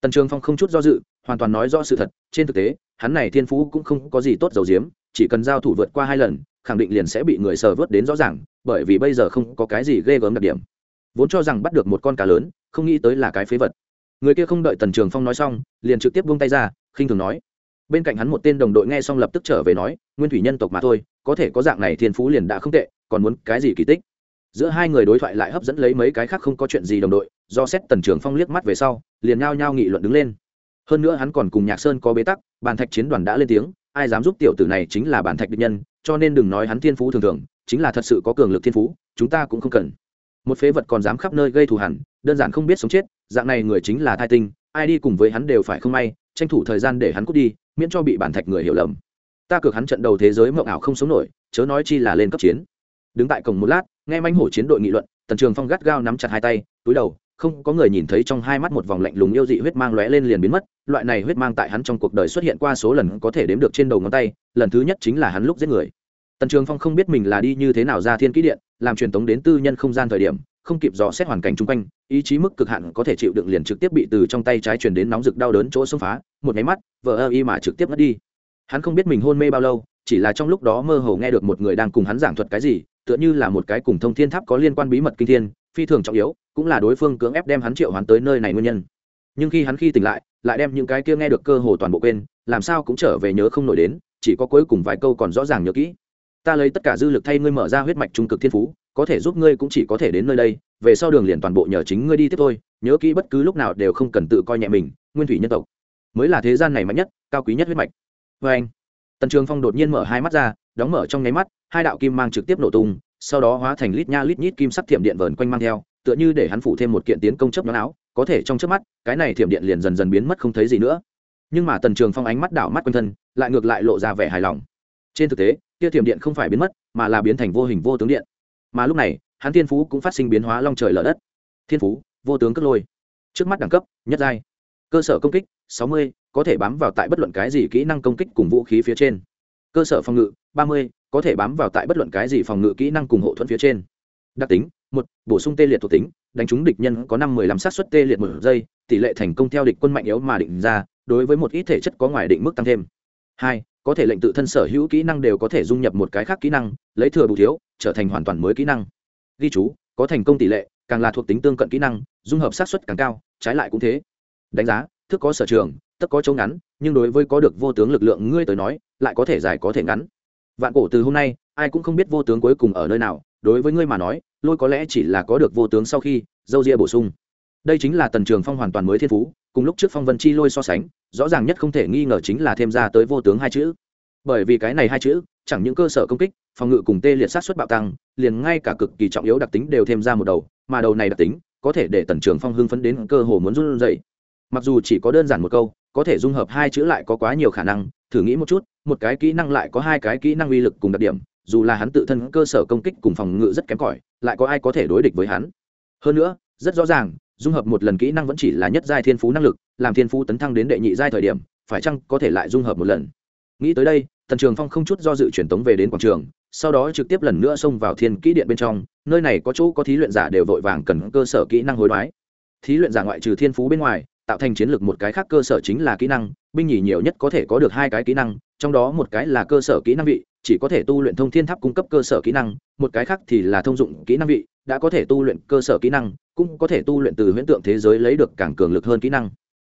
Tần trường phong không chút do dự, hoàn toàn nói rõ sự thật, trên thực tế, hắn này thiên phú cũng không có gì tốt dầu diếm, chỉ cần giao thủ vượt qua hai lần, khẳng định liền sẽ bị người sờ vớt đến rõ ràng, bởi vì bây giờ không có cái gì ghê gớm đặc điểm. Vốn cho rằng bắt được một con cá lớn, không nghĩ tới là cái phế vật. Người kia không đợi tần trường phong nói xong, liền trực tiếp buông tay ra, khinh thường nói bên cạnh hắn một tên đồng đội nghe xong lập tức trở về nói, nguyên thủy nhân tộc mà thôi, có thể có dạng này thiên phú liền đã không tệ, còn muốn cái gì kỳ tích? Giữa hai người đối thoại lại hấp dẫn lấy mấy cái khác không có chuyện gì đồng đội, do xét tần trường phong liếc mắt về sau, liền nhao nhao nghị luận đứng lên. Hơn nữa hắn còn cùng nhạc sơn có bế tắc, bàn thạch chiến đoàn đã lên tiếng, ai dám giúp tiểu tử này chính là bàn thạch địch nhân, cho nên đừng nói hắn thiên phú thường thường, chính là thật sự có cường lực thiên phú, chúng ta cũng không cần. Một phế vật còn dám khắp nơi gây thù hẳn đơn giản không biết sống chết, dạng này người chính là thai tinh, ai đi cùng với hắn đều phải không may, tranh thủ thời gian để hắn cút đi miễn cho bị bản thạch người hiểu lầm. Ta cược hắn trận đầu thế giới mộng ảo không sống nổi, chớ nói chi là lên cấp chiến. Đứng tại cổng một lát, nghe manh hổ chiến đội nghị luận, tần trường phong gắt gao nắm chặt hai tay, túi đầu, không có người nhìn thấy trong hai mắt một vòng lạnh lùng yêu dị huyết mang lóe lên liền biến mất, loại này huyết mang tại hắn trong cuộc đời xuất hiện qua số lần có thể đếm được trên đầu ngón tay, lần thứ nhất chính là hắn lúc giết người tần trường phong không biết mình là đi như thế nào ra thiên kỹ điện, làm truyền tống đến tư nhân không gian thời điểm, không kịp dò xét hoàn cảnh chung quanh, ý chí mức cực hạn có thể chịu đựng liền trực tiếp bị từ trong tay trái truyền đến nóng rực đau đớn chỗ xông phá, một máy mắt, vờ ơ y mà trực tiếp mất đi. Hắn không biết mình hôn mê bao lâu, chỉ là trong lúc đó mơ hồ nghe được một người đang cùng hắn giảng thuật cái gì, tựa như là một cái cùng thông thiên tháp có liên quan bí mật kinh thiên, phi thường trọng yếu, cũng là đối phương cưỡng ép đem hắn triệu hoán tới nơi này nguyên nhân. Nhưng khi hắn khi tỉnh lại lại đem những cái kia nghe được cơ hồ toàn bộ quên, làm sao cũng trở về nhớ không nổi đến, chỉ có cuối cùng vài câu còn rõ ràng nhớ kỹ ta lấy tất cả dư lực thay ngươi mở ra huyết mạch trung cực thiên phú, có thể giúp ngươi cũng chỉ có thể đến nơi đây, về sau đường liền toàn bộ nhờ chính ngươi đi tiếp thôi, nhớ kỹ bất cứ lúc nào đều không cần tự coi nhẹ mình, nguyên thủy nhân tộc mới là thế gian này mạnh nhất, cao quý nhất huyết mạch. Vê anh, tần trường phong đột nhiên mở hai mắt ra, đóng mở trong nháy mắt, hai đạo kim mang trực tiếp nổ tung, sau đó hóa thành lít nha lít nhít kim sắc thiểm điện vờn quanh mang theo, tựa như để hắn phủ thêm một kiện tiến công chấp nhóm áo, có thể trong trước mắt, cái này thiểm điện liền dần dần biến mất không thấy gì nữa. Nhưng mà tần trường phong ánh mắt đảo mắt quanh thân, lại ngược lại lộ ra vẻ hài lòng. Trên thực tế kia thiểm điện không phải biến mất, mà là biến thành vô hình vô tướng điện. Mà lúc này, hắn thiên phú cũng phát sinh biến hóa long trời lở đất. Thiên phú, vô tướng cất lôi. Trước mắt đẳng cấp, nhất giai. Cơ sở công kích, sáu mươi, có thể bám vào tại bất luận cái gì kỹ năng công kích cùng vũ khí phía trên. Cơ sở phòng ngự, ba mươi, có thể bám vào tại bất luận cái gì phòng ngự kỹ năng cùng hộ thuẫn phía trên. Đặc tính, một, bổ sung tê liệt thuộc tính, đánh trúng địch nhân có năm mười lăm sát xuất tê liệt một giây, tỷ lệ thành công theo địch quân mạnh yếu mà định ra, đối với một ít thể chất có ngoài định mức tăng thêm. Hai có thể lệnh tự thân sở hữu kỹ năng đều có thể dung nhập một cái khác kỹ năng, lấy thừa bù thiếu, trở thành hoàn toàn mới kỹ năng. Ghi chú, có thành công tỷ lệ, càng là thuộc tính tương cận kỹ năng, dung hợp sát xuất càng cao, trái lại cũng thế. Đánh giá, thức có sở trường, tất có chỗ ngắn, nhưng đối với có được vô tướng lực lượng ngươi tới nói, lại có thể dài có thể ngắn. Vạn cổ từ hôm nay, ai cũng không biết vô tướng cuối cùng ở nơi nào, đối với ngươi mà nói, lôi có lẽ chỉ là có được vô tướng sau khi, dâu ria bổ sung đây chính là tần trường phong hoàn toàn mới thiên phú, cùng lúc trước phong vân chi lôi so sánh, rõ ràng nhất không thể nghi ngờ chính là thêm ra tới vô tướng hai chữ. Bởi vì cái này hai chữ, chẳng những cơ sở công kích, phòng ngự cùng tê liệt sát xuất bạo tăng, liền ngay cả cực kỳ trọng yếu đặc tính đều thêm ra một đầu, mà đầu này đặc tính, có thể để tần trường phong hưng phấn đến cơ hồ muốn run dậy mặc dù chỉ có đơn giản một câu, có thể dung hợp hai chữ lại có quá nhiều khả năng, thử nghĩ một chút, một cái kỹ năng lại có hai cái kỹ năng uy lực cùng đặc điểm, dù là hắn tự thân cơ sở công kích cùng phòng ngự rất kém cỏi, lại có ai có thể đối địch với hắn? Hơn nữa, rất rõ ràng dung hợp một lần kỹ năng vẫn chỉ là nhất giai thiên phú năng lực, làm thiên phú tấn thăng đến đệ nhị giai thời điểm, phải chăng có thể lại dung hợp một lần? Nghĩ tới đây, tần trường phong không chút do dự truyền tống về đến quảng trường, sau đó trực tiếp lần nữa xông vào thiên kỹ điện bên trong, nơi này có chỗ có thí luyện giả đều vội vàng cần cơ sở kỹ năng hối đoái. Thí luyện giả ngoại trừ thiên phú bên ngoài, tạo thành chiến lược một cái khác cơ sở chính là kỹ năng, binh nhì nhiều nhất có thể có được hai cái kỹ năng, trong đó một cái là cơ sở kỹ năng vị, chỉ có thể tu luyện thông thiên tháp cung cấp cơ sở kỹ năng, một cái khác thì là thông dụng kỹ năng vị đã có thể tu luyện cơ sở kỹ năng cũng có thể tu luyện từ huyễn tượng thế giới lấy được càng cường lực hơn kỹ năng.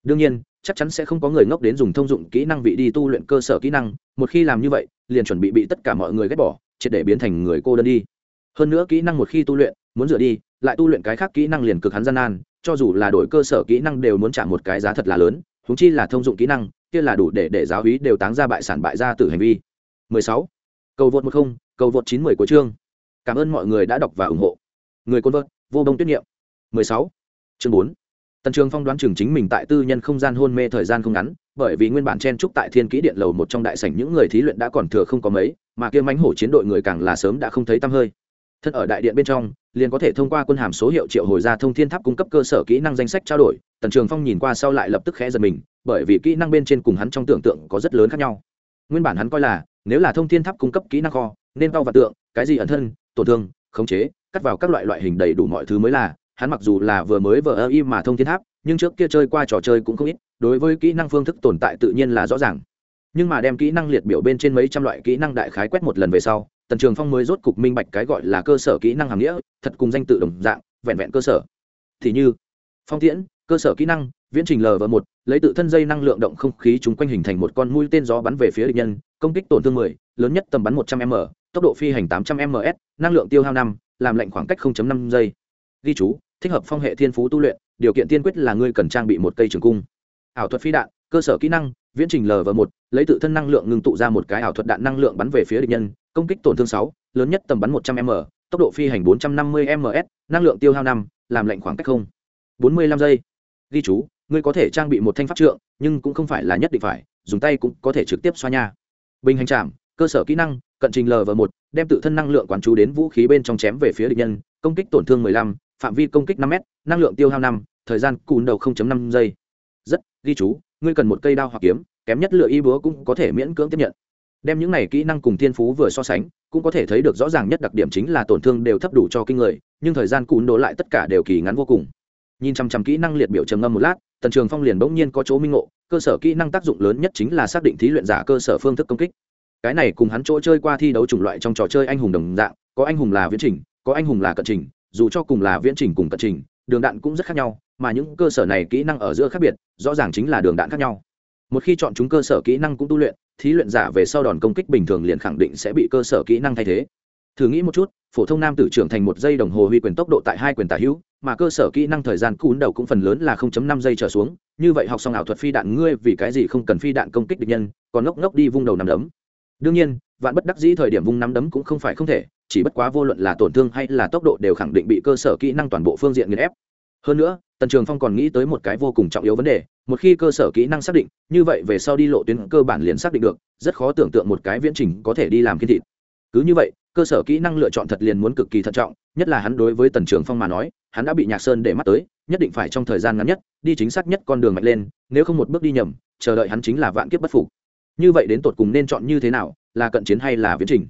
Đương nhiên chắc chắn sẽ không có người ngốc đến dùng thông dụng kỹ năng vị đi tu luyện cơ sở kỹ năng một khi làm như vậy liền chuẩn bị bị tất cả mọi người ghét bỏ triệt để biến thành người cô đơn đi. Hơn nữa kỹ năng một khi tu luyện muốn rửa đi lại tu luyện cái khác kỹ năng liền cực hắn gian nan cho dù là đổi cơ sở kỹ năng đều muốn trả một cái giá thật là lớn húng chi là thông dụng kỹ năng kia là đủ để để giáo hí đều táng ra bại sản bại ra từ hành vi. 16. cầu vượt 10, cầu vượt 910 của chương. Cảm ơn mọi người đã đọc và ủng hộ người côn vợt, vô bông tuyết nghiệm 16. chương 4. tần trường phong đoán chừng chính mình tại tư nhân không gian hôn mê thời gian không ngắn, bởi vì nguyên bản chen trúc tại thiên kỹ điện lầu một trong đại sảnh những người thí luyện đã còn thừa không có mấy, mà kia mánh hổ chiến đội người càng là sớm đã không thấy tăm hơi thân ở đại điện bên trong, liền có thể thông qua quân hàm số hiệu triệu hồi ra thông thiên tháp cung cấp cơ sở kỹ năng danh sách trao đổi, tần trường phong nhìn qua sau lại lập tức khẽ giật mình, bởi vì kỹ năng bên trên cùng hắn trong tưởng tượng có rất lớn khác nhau nguyên bản hắn coi là, nếu là thông thiên tháp cung cấp kỹ năng kho, nên cao và tượng, cái gì ẩn thân, tổn thương, khống chế cắt vào các loại loại hình đầy đủ mọi thứ mới là hắn mặc dù là vừa mới vờ ơ y mà thông thiên tháp nhưng trước kia chơi qua trò chơi cũng không ít đối với kỹ năng phương thức tồn tại tự nhiên là rõ ràng. Nhưng mà đem kỹ năng liệt biểu bên trên mấy trăm loại kỹ năng đại khái quét một lần về sau tần trường phong mới rốt cục minh bạch cái gọi là cơ sở kỹ năng hàm nghĩa thật cùng danh tự đồng dạng vẹn vẹn cơ sở. Thì như phong tiễn cơ sở kỹ năng viễn trình l và một lấy tự thân dây năng lượng động không khí chúng quanh hình thành một con mũi tên gió bắn về phía địch nhân công kích tổn thương 10, lớn nhất tầm bắn 100 m tốc độ phi hành 800 ms năng lượng tiêu hao năm làm lệnh khoảng cách 0.5 giây. Ghi chú thích hợp phong hệ thiên phú tu luyện điều kiện tiên quyết là ngươi cần trang bị một cây trường cung. Ảo thuật phi đạn cơ sở kỹ năng viễn trình l và một lấy tự thân năng lượng ngưng tụ ra một cái ảo thuật đạn năng lượng bắn về phía địch nhân công kích tổn thương 6, lớn nhất tầm bắn 100 m tốc độ phi hành 450 ms năng lượng tiêu hao năm làm lệnh khoảng cách không. 45 giây. Ghi chú ngươi có thể trang bị một thanh pháp trượng nhưng cũng không phải là nhất định phải dùng tay cũng có thể trực tiếp xoa nha. Bình hành trạm cơ sở kỹ năng cận trình l và một đem tự thân năng lượng quán chú đến vũ khí bên trong chém về phía địch nhân công kích tổn thương 15, phạm vi công kích 5 m năng lượng tiêu hao năm thời gian cùn đầu 0.5 giây. Rất ghi chú ngươi cần một cây đao hoặc kiếm kém nhất lựa y búa cũng có thể miễn cưỡng tiếp nhận. Đem những này kỹ năng cùng thiên phú vừa so sánh cũng có thể thấy được rõ ràng nhất đặc điểm chính là tổn thương đều thấp đủ cho kinh người nhưng thời gian cùn đồ lại tất cả đều kỳ ngắn vô cùng. Nhìn chăm chăm kỹ năng liệt biểu trầm ngâm một lát tần trường phong liền bỗng nhiên có chỗ minh ngộ cơ sở kỹ năng tác dụng lớn nhất chính là xác định thí luyện giả cơ sở phương thức công kích cái này cùng hắn chỗ chơi qua thi đấu chủng loại trong trò chơi anh hùng đồng dạng, có anh hùng là viễn trình, có anh hùng là cận trình, dù cho cùng là viễn trình cùng cận trình, đường đạn cũng rất khác nhau, mà những cơ sở này kỹ năng ở giữa khác biệt, rõ ràng chính là đường đạn khác nhau. Một khi chọn chúng cơ sở kỹ năng cũng tu luyện, thí luyện giả về sau đòn công kích bình thường liền khẳng định sẽ bị cơ sở kỹ năng thay thế. Thử nghĩ một chút, phổ thông nam tử trưởng thành một giây đồng hồ huy quyền tốc độ tại hai quyền tả hữu, mà cơ sở kỹ năng thời gian cún đầu cũng phần lớn là 0.5 giây trở xuống, như vậy học xong ảo thuật phi đạn ngươi vì cái gì không cần phi đạn công kích địch nhân, còn ngốc ngốc đi vung đầu nằm đấm đương nhiên, vạn bất đắc dĩ thời điểm vung nắm đấm cũng không phải không thể, chỉ bất quá vô luận là tổn thương hay là tốc độ đều khẳng định bị cơ sở kỹ năng toàn bộ phương diện nghiền ép. Hơn nữa, tần trường phong còn nghĩ tới một cái vô cùng trọng yếu vấn đề, một khi cơ sở kỹ năng xác định, như vậy về sau đi lộ tuyến cơ bản liền xác định được, rất khó tưởng tượng một cái viễn trình có thể đi làm kiên thịt cứ như vậy, cơ sở kỹ năng lựa chọn thật liền muốn cực kỳ thận trọng, nhất là hắn đối với tần trường phong mà nói, hắn đã bị nhạc sơn để mắt tới, nhất định phải trong thời gian ngắn nhất, đi chính xác nhất con đường mạnh lên, nếu không một bước đi nhầm, chờ đợi hắn chính là vạn kiếp bất phục như vậy đến tột cùng nên chọn như thế nào, là cận chiến hay là viễn trình?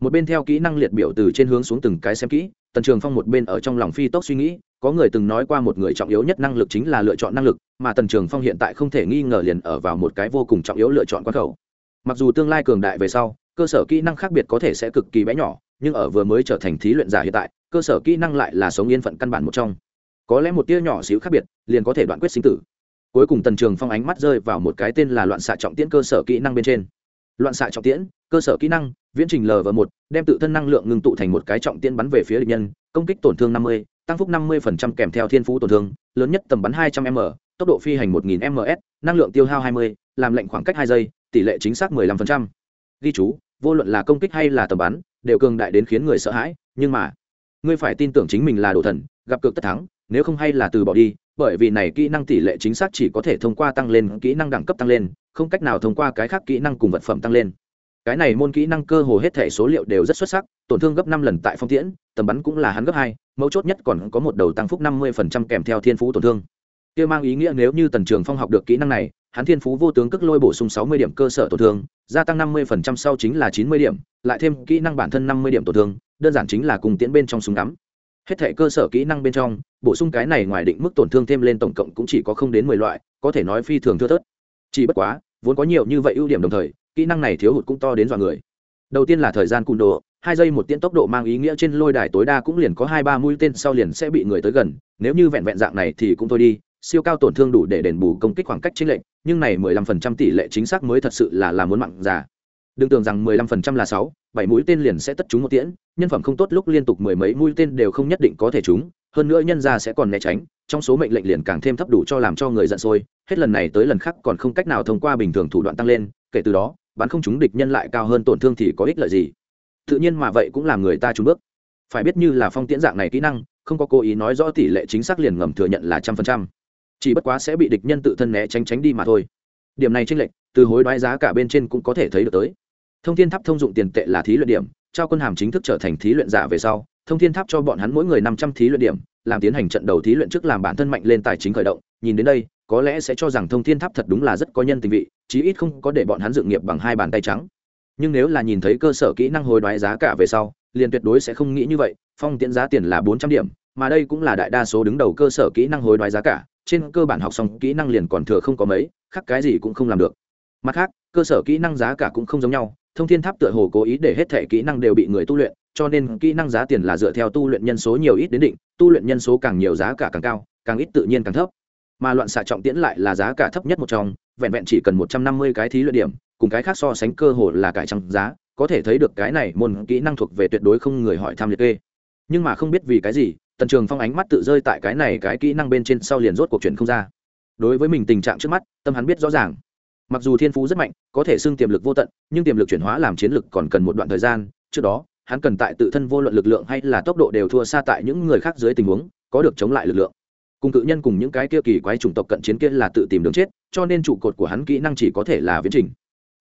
Một bên theo kỹ năng liệt biểu từ trên hướng xuống từng cái xem kỹ, tần trường phong một bên ở trong lòng phi tốc suy nghĩ, có người từng nói qua một người trọng yếu nhất năng lực chính là lựa chọn năng lực, mà tần trường phong hiện tại không thể nghi ngờ liền ở vào một cái vô cùng trọng yếu lựa chọn quan khẩu. Mặc dù tương lai cường đại về sau, cơ sở kỹ năng khác biệt có thể sẽ cực kỳ bé nhỏ, nhưng ở vừa mới trở thành thí luyện giả hiện tại, cơ sở kỹ năng lại là sống yên phận căn bản một trong. Có lẽ một tia nhỏ xíu khác biệt, liền có thể đoạn quyết sinh tử cuối cùng tần trường phong ánh mắt rơi vào một cái tên là loạn xạ trọng tiễn cơ sở kỹ năng bên trên loạn xạ trọng tiễn, cơ sở kỹ năng, viễn trình l và một, đem tự thân năng lượng ngừng tụ thành một cái trọng tiễn bắn về phía địch nhân, công kích tổn thương năm mươi, tăng phúc năm mươi kèm theo thiên phú tổn thương, lớn nhất tầm bắn hai trăm m, tốc độ phi hành một nghìn ms năng lượng tiêu hao hai mươi, làm lệnh khoảng cách hai giây, tỷ lệ chính xác 15%. ghi chú, vô luận là công kích hay là tầm bắn, đều cường đại đến khiến người sợ hãi, nhưng mà, ngươi phải tin tưởng chính mình là đồ thần, gặp cực tất thắng nếu không hay là từ bỏ đi, bởi vì này kỹ năng tỷ lệ chính xác chỉ có thể thông qua tăng lên, kỹ năng đẳng cấp tăng lên, không cách nào thông qua cái khác kỹ năng cùng vật phẩm tăng lên. Cái này môn kỹ năng cơ hồ hết thể số liệu đều rất xuất sắc, tổn thương gấp năm lần tại phong tiễn, tầm bắn cũng là hắn gấp hai, mấu chốt nhất còn có một đầu tăng phúc năm mươi phần trăm kèm theo thiên phú tổn thương. Kia mang ý nghĩa nếu như tần trường phong học được kỹ năng này, hắn thiên phú vô tướng cước lôi bổ sung sáu mươi điểm cơ sở tổn thương, gia tăng năm mươi phần trăm sau chính là chín mươi điểm, lại thêm kỹ năng bản thân năm mươi điểm tổn thương, đơn giản chính là cùng tiễn bên trong súng ngắm hết thể cơ sở kỹ năng bên trong, bổ sung cái này ngoài định mức tổn thương thêm lên tổng cộng cũng chỉ có không đến mười loại, có thể nói phi thường thưa thớt. Chỉ bất quá, vốn có nhiều như vậy ưu điểm đồng thời, kỹ năng này thiếu hụt cũng to đến dọa người. Đầu tiên là thời gian cung độ hai giây một tiễn tốc độ mang ý nghĩa trên lôi đài tối đa cũng liền có hai ba mũi tên sau liền sẽ bị người tới gần, nếu như vẹn vẹn dạng này thì cũng thôi đi, siêu cao tổn thương đủ để đền bù công kích khoảng cách chính lệnh nhưng này mười lăm phần trăm tỷ lệ chính xác mới thật sự là làm muốn mặn già đừng tưởng rằng mười lăm phần trăm là sáu, bảy mũi tên liền sẽ tất trúng một tiễn, nhân phẩm không tốt lúc liên tục mười mấy mũi tên đều không nhất định có thể trúng, hơn nữa nhân ra sẽ còn né tránh, trong số mệnh lệnh liền càng thêm thấp đủ cho làm cho người giận sôi, hết lần này tới lần khác còn không cách nào thông qua bình thường thủ đoạn tăng lên, kể từ đó bắn không trúng địch nhân lại cao hơn tổn thương thì có ích lợi gì? Tự nhiên mà vậy cũng làm người ta trúng bước. Phải biết như là phong tiễn dạng này kỹ năng, không có cố ý nói rõ tỷ lệ chính xác liền ngầm thừa nhận là trăm phần trăm. Chỉ bất quá sẽ bị địch nhân tự thân né tránh tránh đi mà thôi. Điểm này tranh lệch, từ hối đoái giá cả bên trên cũng có thể thấy được tới thông thiên tháp thông dụng tiền tệ là thí luyện điểm, trao quân hàm chính thức trở thành thí luyện giả về sau, thông thiên tháp cho bọn hắn mỗi người năm trăm thí luyện điểm, làm tiến hành trận đầu thí luyện trước làm bản thân mạnh lên tài chính khởi động. Nhìn đến đây, có lẽ sẽ cho rằng thông thiên tháp thật đúng là rất có nhân tình vị, chí ít không có để bọn hắn dự nghiệp bằng hai bàn tay trắng. Nhưng nếu là nhìn thấy cơ sở kỹ năng hồi đoái giá cả về sau, liền tuyệt đối sẽ không nghĩ như vậy, phong tiễn giá tiền là bốn trăm điểm, mà đây cũng là đại đa số đứng đầu cơ sở kỹ năng hối đoái giá cả, trên cơ bản học xong kỹ năng liền còn thừa không có mấy, khác cái gì cũng không làm được. Mặt khác, cơ sở kỹ năng giá cả cũng không giống nhau thông thiên tháp tựa hồ cố ý để hết thể kỹ năng đều bị người tu luyện, cho nên kỹ năng giá tiền là dựa theo tu luyện nhân số nhiều ít đến định, tu luyện nhân số càng nhiều giá cả càng cao, càng ít tự nhiên càng thấp. Mà loạn xạ trọng tiễn lại là giá cả thấp nhất một trong, vẹn vẹn chỉ cần một trăm năm mươi cái thí luyện điểm, cùng cái khác so sánh cơ hồ là cải trăng giá, có thể thấy được cái này môn kỹ năng thuộc về tuyệt đối không người hỏi tham liệt kê. Nhưng mà không biết vì cái gì, tần trường phong ánh mắt tự rơi tại cái này cái kỹ năng bên trên sau liền rốt cuộc chuyện không ra. Đối với mình tình trạng trước mắt, tâm hắn biết rõ ràng mặc dù thiên phú rất mạnh, có thể xưng tiềm lực vô tận, nhưng tiềm lực chuyển hóa làm chiến lực còn cần một đoạn thời gian. Trước đó, hắn cần tại tự thân vô luận lực lượng hay là tốc độ đều thua xa tại những người khác dưới tình huống, có được chống lại lực lượng. Cùng cự nhân cùng những cái kia kỳ quái chủng tộc cận chiến kia là tự tìm đường chết, cho nên trụ cột của hắn kỹ năng chỉ có thể là viễn trình.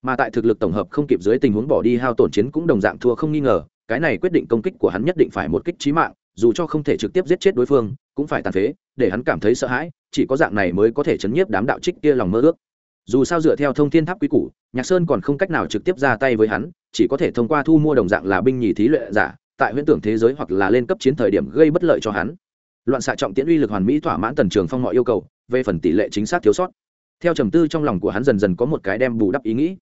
Mà tại thực lực tổng hợp không kịp dưới tình huống bỏ đi hao tổn chiến cũng đồng dạng thua không nghi ngờ, cái này quyết định công kích của hắn nhất định phải một kích trí mạng, dù cho không thể trực tiếp giết chết đối phương, cũng phải tàn phế, để hắn cảm thấy sợ hãi, chỉ có dạng này mới có thể chấn nhiếp đám đạo trích kia lòng mơ ước dù sao dựa theo thông thiên tháp quý củ, nhạc sơn còn không cách nào trực tiếp ra tay với hắn, chỉ có thể thông qua thu mua đồng dạng là binh nhì thí luyện giả, tại huyễn tưởng thế giới hoặc là lên cấp chiến thời điểm gây bất lợi cho hắn. Loạn xạ trọng tiễn uy lực hoàn mỹ thỏa mãn tần trường phong mọi yêu cầu, về phần tỷ lệ chính xác thiếu sót. Theo trầm tư trong lòng của hắn dần dần có một cái đem bù đắp ý nghĩ.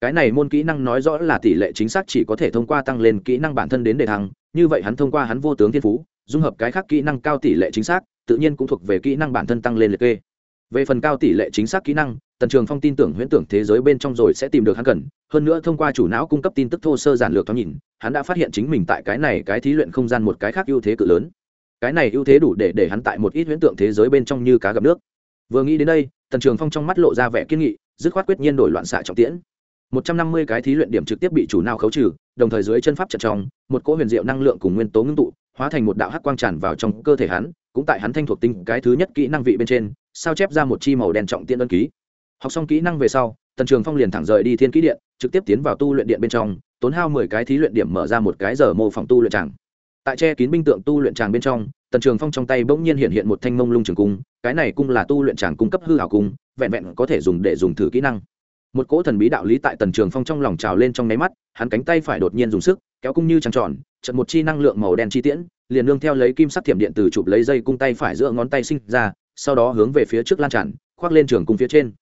Cái này môn kỹ năng nói rõ là tỷ lệ chính xác chỉ có thể thông qua tăng lên kỹ năng bản thân đến đề thăng, như vậy hắn thông qua hắn vô tướng thiên phú, dung hợp cái khác kỹ năng cao tỷ lệ chính xác, tự nhiên cũng thuộc về kỹ năng bản thân tăng lên liệt kê. Về phần cao tỷ lệ chính xác kỹ năng tần trường phong tin tưởng huyễn tưởng thế giới bên trong rồi sẽ tìm được hắn cần. Hơn nữa thông qua chủ não cung cấp tin tức thô sơ giản lược thoáng nhìn, hắn đã phát hiện chính mình tại cái này cái thí luyện không gian một cái khác ưu thế cự lớn. Cái này ưu thế đủ để để hắn tại một ít huyễn tượng thế giới bên trong như cá gặp nước. Vừa nghĩ đến đây, tần trường phong trong mắt lộ ra vẻ kiên nghị, dứt khoát quyết nhiên đổi loạn xạ trọng tiễn. Một trăm năm mươi cái thí luyện điểm trực tiếp bị chủ nào khấu trừ, đồng thời dưới chân pháp trận trong, một cỗ huyền diệu năng lượng cùng nguyên tố ngưng tụ, hóa thành một đạo hắc quang tràn vào trong cơ thể hắn, cũng tại hắn thanh thuộc tinh cái thứ nhất kỹ năng vị bên trên, sao chép ra một chi màu đen trọng tiễn đơn ký học xong kỹ năng về sau, tần trường phong liền thẳng rời đi thiên kỹ điện, trực tiếp tiến vào tu luyện điện bên trong, tốn hao mười cái thí luyện điểm mở ra một cái giờ mô phỏng tu luyện tràng. Tại che kín binh tượng tu luyện tràng bên trong, tần trường phong trong tay bỗng nhiên hiện hiện một thanh mông lung trường cung, cái này cung là tu luyện tràng cung cấp hư hảo cung, vẹn vẹn có thể dùng để dùng thử kỹ năng. Một cỗ thần bí đạo lý tại tần trường phong trong lòng trào lên trong nháy mắt, hắn cánh tay phải đột nhiên dùng sức, kéo cung như trăng tròn trận một chi năng lượng màu đen chi tiễn, liền nương theo lấy kim sắc thiểm điện từ chụp lấy dây cung tay phải giữa ngón tay sinh ra, sau đó hướng về phía trước lan tràn, khoác lên trường cung phía trên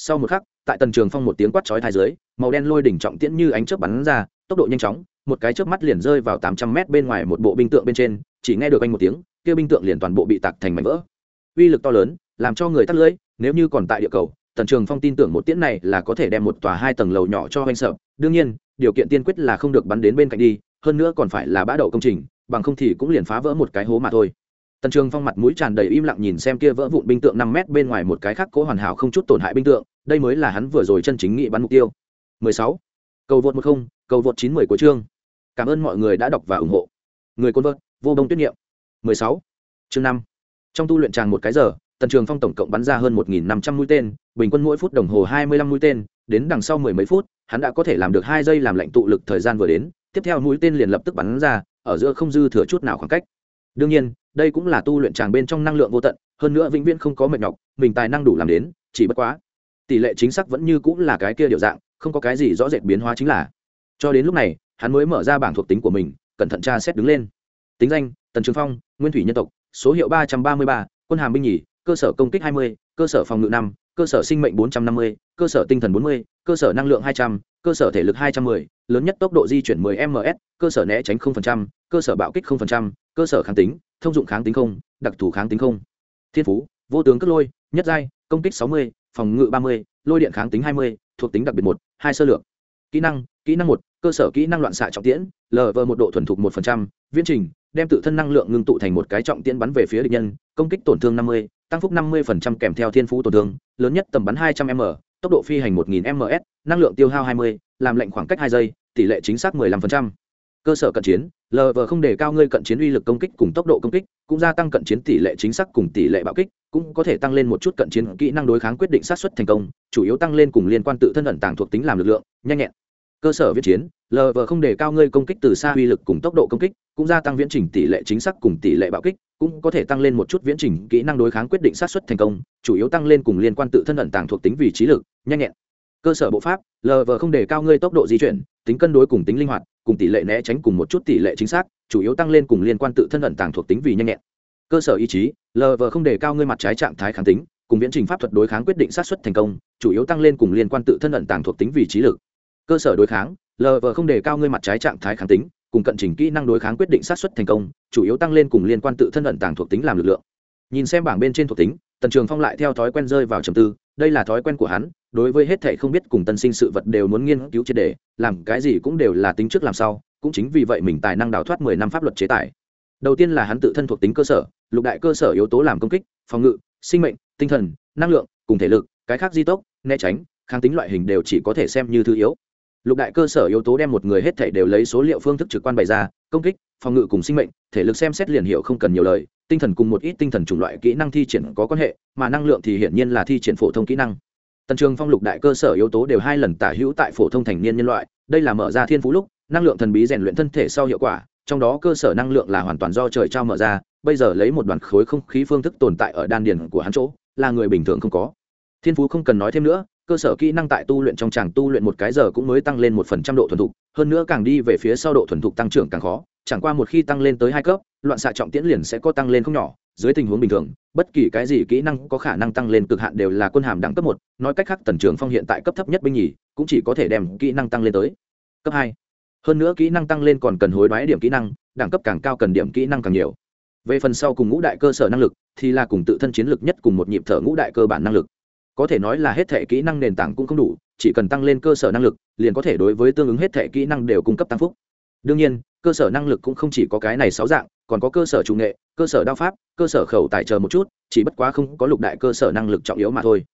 sau một khắc, tại tần trường phong một tiếng quát chói thai dưới, màu đen lôi đỉnh trọng tiễn như ánh chớp bắn ra, tốc độ nhanh chóng, một cái chớp mắt liền rơi vào tám trăm mét bên ngoài một bộ binh tượng bên trên, chỉ nghe được anh một tiếng, kia binh tượng liền toàn bộ bị tạc thành mảnh vỡ. Uy lực to lớn, làm cho người tắt lưỡi, nếu như còn tại địa cầu, tần trường phong tin tưởng một tiễn này là có thể đem một tòa hai tầng lầu nhỏ cho anh sợ. Đương nhiên, điều kiện tiên quyết là không được bắn đến bên cạnh đi, hơn nữa còn phải là bã đậu công trình, bằng không thì cũng liền phá vỡ một cái hố mà thôi tần trường phong mặt mũi tràn đầy im lặng nhìn xem kia vỡ vụn binh tượng năm mét bên ngoài một cái khác cố hoàn hảo không chút tổn hại binh tượng, đây mới là hắn vừa rồi chân chính nghị bắn mục tiêu. 16. cầu vượt một không, cầu vượt chín mười của chương. Cảm ơn mọi người đã đọc và ủng hộ. Người côn vợt, vô đông tuyết nghiệm. 16. chương năm. Trong tu luyện tràng một cái giờ, tần trường phong tổng cộng bắn ra hơn một nghìn năm trăm mũi tên, bình quân mỗi phút đồng hồ hai mươi lăm mũi tên, đến đằng sau mười mấy phút, hắn đã có thể làm được hai giây làm lệnh tụ lực thời gian vừa đến, tiếp theo mũi tên liền lập tức bắn ra, ở giữa không dư thừa chút nào khoảng cách. Đương nhiên đây cũng là tu luyện tràng bên trong năng lượng vô tận hơn nữa vĩnh viễn không có mệt nhọc mình tài năng đủ làm đến chỉ bất quá tỷ lệ chính xác vẫn như cũng là cái kia điều dạng không có cái gì rõ rệt biến hóa chính là. Cho đến lúc này hắn mới mở ra bảng thuộc tính của mình cẩn thận tra xét đứng lên. Tính danh tần trường phong nguyên thủy nhân tộc số hiệu ba trăm ba mươi ba quân hàm binh nhì cơ sở công kích hai mươi cơ sở phòng ngự năm cơ sở sinh mệnh bốn trăm năm mươi cơ sở tinh thần bốn mươi cơ sở năng lượng hai trăm cơ sở thể lực hai trăm 210, lớn nhất tốc độ di chuyển 10 ms cơ sở né tránh 0%, cơ sở bạo kích 0%, cơ sở kháng tính thông dụng kháng tính không đặc thù kháng tính không thiên phú vô tướng cất lôi nhất giai công kích 60, phòng ngự 30, lôi điện kháng tính 20, thuộc tính đặc biệt một hai sơ lược kỹ năng kỹ năng một cơ sở kỹ năng loạn xạ trọng tiễn lv một độ thuần thục một viễn trình đem tự thân năng lượng ngưng tụ thành một cái trọng tiễn bắn về phía địch nhân công kích tổn thương 50, tăng phúc 50% kèm theo thiên phú tổn thương lớn nhất tầm bắn 200 m tốc độ phi hành 1000 ms năng lượng tiêu hao 20, làm lệnh khoảng cách hai giây tỷ lệ chính xác 15% cơ sở cận chiến lv không để cao ngươi cận chiến uy lực công kích cùng tốc độ công kích, cũng gia tăng cận chiến tỷ lệ chính xác cùng tỷ lệ bạo kích, cũng có thể tăng lên một chút cận chiến kỹ năng đối kháng quyết định sát xuất thành công, chủ yếu tăng lên cùng liên quan tự thân ẩn tàng thuộc tính làm lực lượng, nhanh nhẹn. Cơ sở viễn chiến lv không để cao ngươi công kích từ xa uy lực cùng tốc độ công kích, cũng gia tăng viễn trình tỷ lệ chính xác cùng tỷ lệ bạo kích, cũng có thể tăng lên một chút viễn trình kỹ năng đối kháng quyết định sát xuất thành công, chủ yếu tăng lên cùng liên quan tự thân ẩn tàng thuộc tính vì trí lực, nhanh nhẹn. Cơ sở bộ pháp lv không để cao ngươi tốc độ di chuyển, tính cân đối cùng tính linh hoạt cùng tỷ lệ né tránh cùng một chút tỷ lệ chính xác, chủ yếu tăng lên cùng liên quan tự thân ẩn tàng thuộc tính vì nhanh nhẹn. Cơ sở ý chí lv không để cao ngươi mặt trái trạng thái kháng tính, cùng viễn trình pháp thuật đối kháng quyết định sát xuất thành công, chủ yếu tăng lên cùng liên quan tự thân ẩn tàng thuộc tính vì trí lực. Cơ sở đối kháng lv không để cao ngươi mặt trái trạng thái kháng tính, cùng cận trình kỹ năng đối kháng quyết định sát xuất thành công, chủ yếu tăng lên cùng liên quan tự thân ẩn tàng thuộc tính làm lực lượng. Nhìn xem bảng bên trên thuộc tính tần trường phong lại theo thói quen rơi vào trầm tư, đây là thói quen của hắn, đối với hết thảy không biết cùng tân sinh sự vật đều muốn nghiên cứu triệt đề làm cái gì cũng đều là tính trước làm sau, cũng chính vì vậy mình tài năng đào thoát mười năm pháp luật chế tài. Đầu tiên là hắn tự thân thuộc tính cơ sở, lục đại cơ sở yếu tố làm công kích, phòng ngự, sinh mệnh, tinh thần, năng lượng, cùng thể lực, cái khác di tốc, né tránh, kháng tính loại hình đều chỉ có thể xem như thứ yếu lục đại cơ sở yếu tố đem một người hết thể đều lấy số liệu phương thức trực quan bày ra, công kích, phòng ngự cùng sinh mệnh, thể lực xem xét liền hiệu không cần nhiều lời, tinh thần cùng một ít tinh thần chủng loại kỹ năng thi triển có quan hệ, mà năng lượng thì hiển nhiên là thi triển phổ thông kỹ năng. Tần trường phong lục đại cơ sở yếu tố đều hai lần tả hữu tại phổ thông thành niên nhân loại, đây là mở ra thiên phú lúc, năng lượng thần bí rèn luyện thân thể sau hiệu quả, trong đó cơ sở năng lượng là hoàn toàn do trời trao mở ra, bây giờ lấy một đoàn khối không khí phương thức tồn tại ở đan điền của hắn chỗ, là người bình thường không có. Thiên phú không cần nói thêm nữa cơ sở kỹ năng tại tu luyện trong chàng tu luyện một cái giờ cũng mới tăng lên một phần trăm độ thuần thục, hơn nữa càng đi về phía sau độ thuần thục tăng trưởng càng khó, chẳng qua một khi tăng lên tới hai cấp, loạn xạ trọng tiễn liền sẽ có tăng lên không nhỏ, dưới tình huống bình thường, bất kỳ cái gì kỹ năng có khả năng tăng lên cực hạn đều là quân hàm đẳng cấp một, nói cách khác tần trường phong hiện tại cấp thấp nhất binh nhì cũng chỉ có thể đem kỹ năng tăng lên tới cấp hai. Hơn nữa kỹ năng tăng lên còn cần hối đoái điểm kỹ năng, đẳng cấp càng cao cần điểm kỹ năng càng nhiều. Về phần sau cùng ngũ đại cơ sở năng lực thì là cùng tự thân chiến lực nhất cùng một nhịp thở ngũ đại cơ bản năng lực có thể nói là hết thể kỹ năng nền tảng cũng không đủ, chỉ cần tăng lên cơ sở năng lực, liền có thể đối với tương ứng hết thể kỹ năng đều cung cấp tăng phúc. Đương nhiên, cơ sở năng lực cũng không chỉ có cái này sáu dạng, còn có cơ sở chủ nghệ, cơ sở đao pháp, cơ sở khẩu tài chờ một chút, chỉ bất quá không có lục đại cơ sở năng lực trọng yếu mà thôi.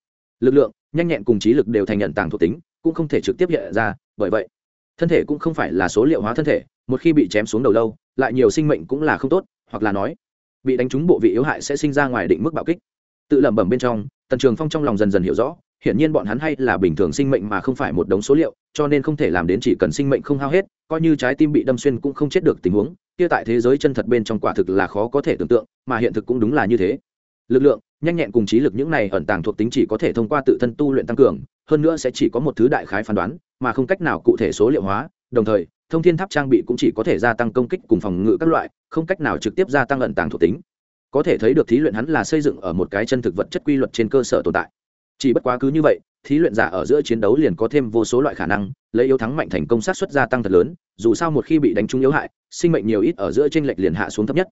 Lực lượng, nhanh nhẹn cùng trí lực đều thành nhận tàng thuộc tính, cũng không thể trực tiếp hiện ra, bởi vậy, thân thể cũng không phải là số liệu hóa thân thể, một khi bị chém xuống đầu lâu, lại nhiều sinh mệnh cũng là không tốt, hoặc là nói, bị đánh trúng bộ vị yếu hại sẽ sinh ra ngoài định mức bạo kích. Tự lẩm bẩm bên trong tần trường phong trong lòng dần dần hiểu rõ, hiển nhiên bọn hắn hay là bình thường sinh mệnh mà không phải một đống số liệu, cho nên không thể làm đến chỉ cần sinh mệnh không hao hết, coi như trái tim bị đâm xuyên cũng không chết được tình huống, kia tại thế giới chân thật bên trong quả thực là khó có thể tưởng tượng, mà hiện thực cũng đúng là như thế. Lực lượng, nhanh nhẹn cùng trí lực những này ẩn tàng thuộc tính chỉ có thể thông qua tự thân tu luyện tăng cường, hơn nữa sẽ chỉ có một thứ đại khái phán đoán, mà không cách nào cụ thể số liệu hóa, đồng thời, thông thiên tháp trang bị cũng chỉ có thể gia tăng công kích cùng phòng ngự các loại, không cách nào trực tiếp gia tăng ẩn tàng thuộc tính có thể thấy được thí luyện hắn là xây dựng ở một cái chân thực vật chất quy luật trên cơ sở tồn tại. Chỉ bất quá cứ như vậy, thí luyện giả ở giữa chiến đấu liền có thêm vô số loại khả năng, lấy yếu thắng mạnh thành công sát xuất gia tăng thật lớn, dù sao một khi bị đánh trúng yếu hại, sinh mệnh nhiều ít ở giữa tranh lệch liền hạ xuống thấp nhất.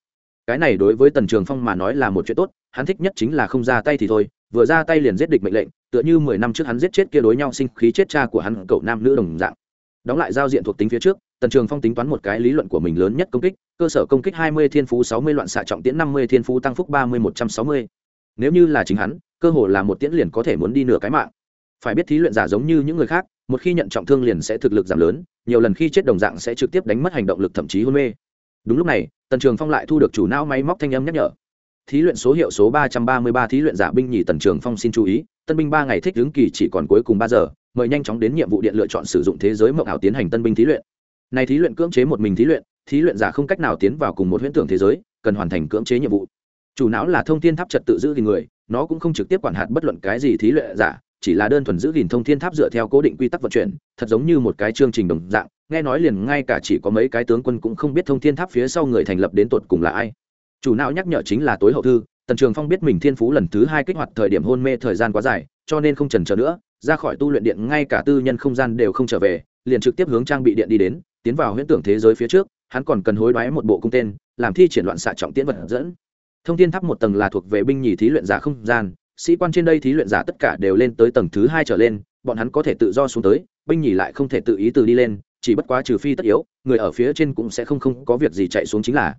Cái này đối với tần trường phong mà nói là một chuyện tốt, hắn thích nhất chính là không ra tay thì thôi, vừa ra tay liền giết địch mệnh lệnh, tựa như mười năm trước hắn giết chết kia đối nhau sinh khí chết cha của hắn cậu nam nữ đồng dạng. Đóng lại giao diện thuộc tính phía trước, tần trường phong tính toán một cái lý luận của mình lớn nhất công kích cơ sở công kích hai mươi thiên phú sáu mươi loạn xạ trọng tiễn năm mươi thiên phú tăng phúc ba mươi một trăm sáu mươi. Nếu như là chính hắn, cơ hồ là một tiễn liền có thể muốn đi nửa cái mạng. Phải biết thí luyện giả giống như những người khác, một khi nhận trọng thương liền sẽ thực lực giảm lớn, nhiều lần khi chết đồng dạng sẽ trực tiếp đánh mất hành động lực thậm chí hôn mê. Đúng lúc này, tần trường phong lại thu được chủ não máy móc thanh âm nhắc nhở. Thí luyện số hiệu số ba trăm ba mươi ba thí luyện giả binh nhì tần trường phong xin chú ý, tân binh ba ngày thích ứng kỳ chỉ còn cuối cùng ba giờ, mời nhanh chóng đến nhiệm vụ điện lựa chọn sử dụng thế giới mộng ảo tiến hành tân binh thí luyện. Này thí luyện cưỡng chế một mình thí luyện thí luyện giả không cách nào tiến vào cùng một huyễn tưởng thế giới, cần hoàn thành cưỡng chế nhiệm vụ. Chủ não là thông thiên tháp trật tự giữ gìn người, nó cũng không trực tiếp quản hạt bất luận cái gì thí luyện giả, chỉ là đơn thuần giữ gìn thông thiên tháp dựa theo cố định quy tắc vận chuyển, thật giống như một cái chương trình đồng dạng, nghe nói liền ngay cả chỉ có mấy cái tướng quân cũng không biết thông thiên tháp phía sau người thành lập đến tột cùng là ai. Chủ não nhắc nhở chính là tối hậu thư, tần trường phong biết mình thiên phú lần thứ hai kích hoạt thời điểm hôn mê thời gian quá dài, cho nên không trần chờ nữa, ra khỏi tu luyện điện ngay cả tư nhân không gian đều không trở về, liền trực tiếp hướng trang bị điện đi đến, tiến vào huyễn tưởng thế giới phía trước hắn còn cần hối đoái một bộ cung tên, làm thi triển loạn xạ trọng tiễn vật dẫn. Thông thiên tháp một tầng là thuộc về binh nhì thí luyện giả không gian, sĩ quan trên đây thí luyện giả tất cả đều lên tới tầng thứ hai trở lên, bọn hắn có thể tự do xuống tới, binh nhì lại không thể tự ý từ đi lên, chỉ bất quá trừ phi tất yếu, người ở phía trên cũng sẽ không không có việc gì chạy xuống chính là.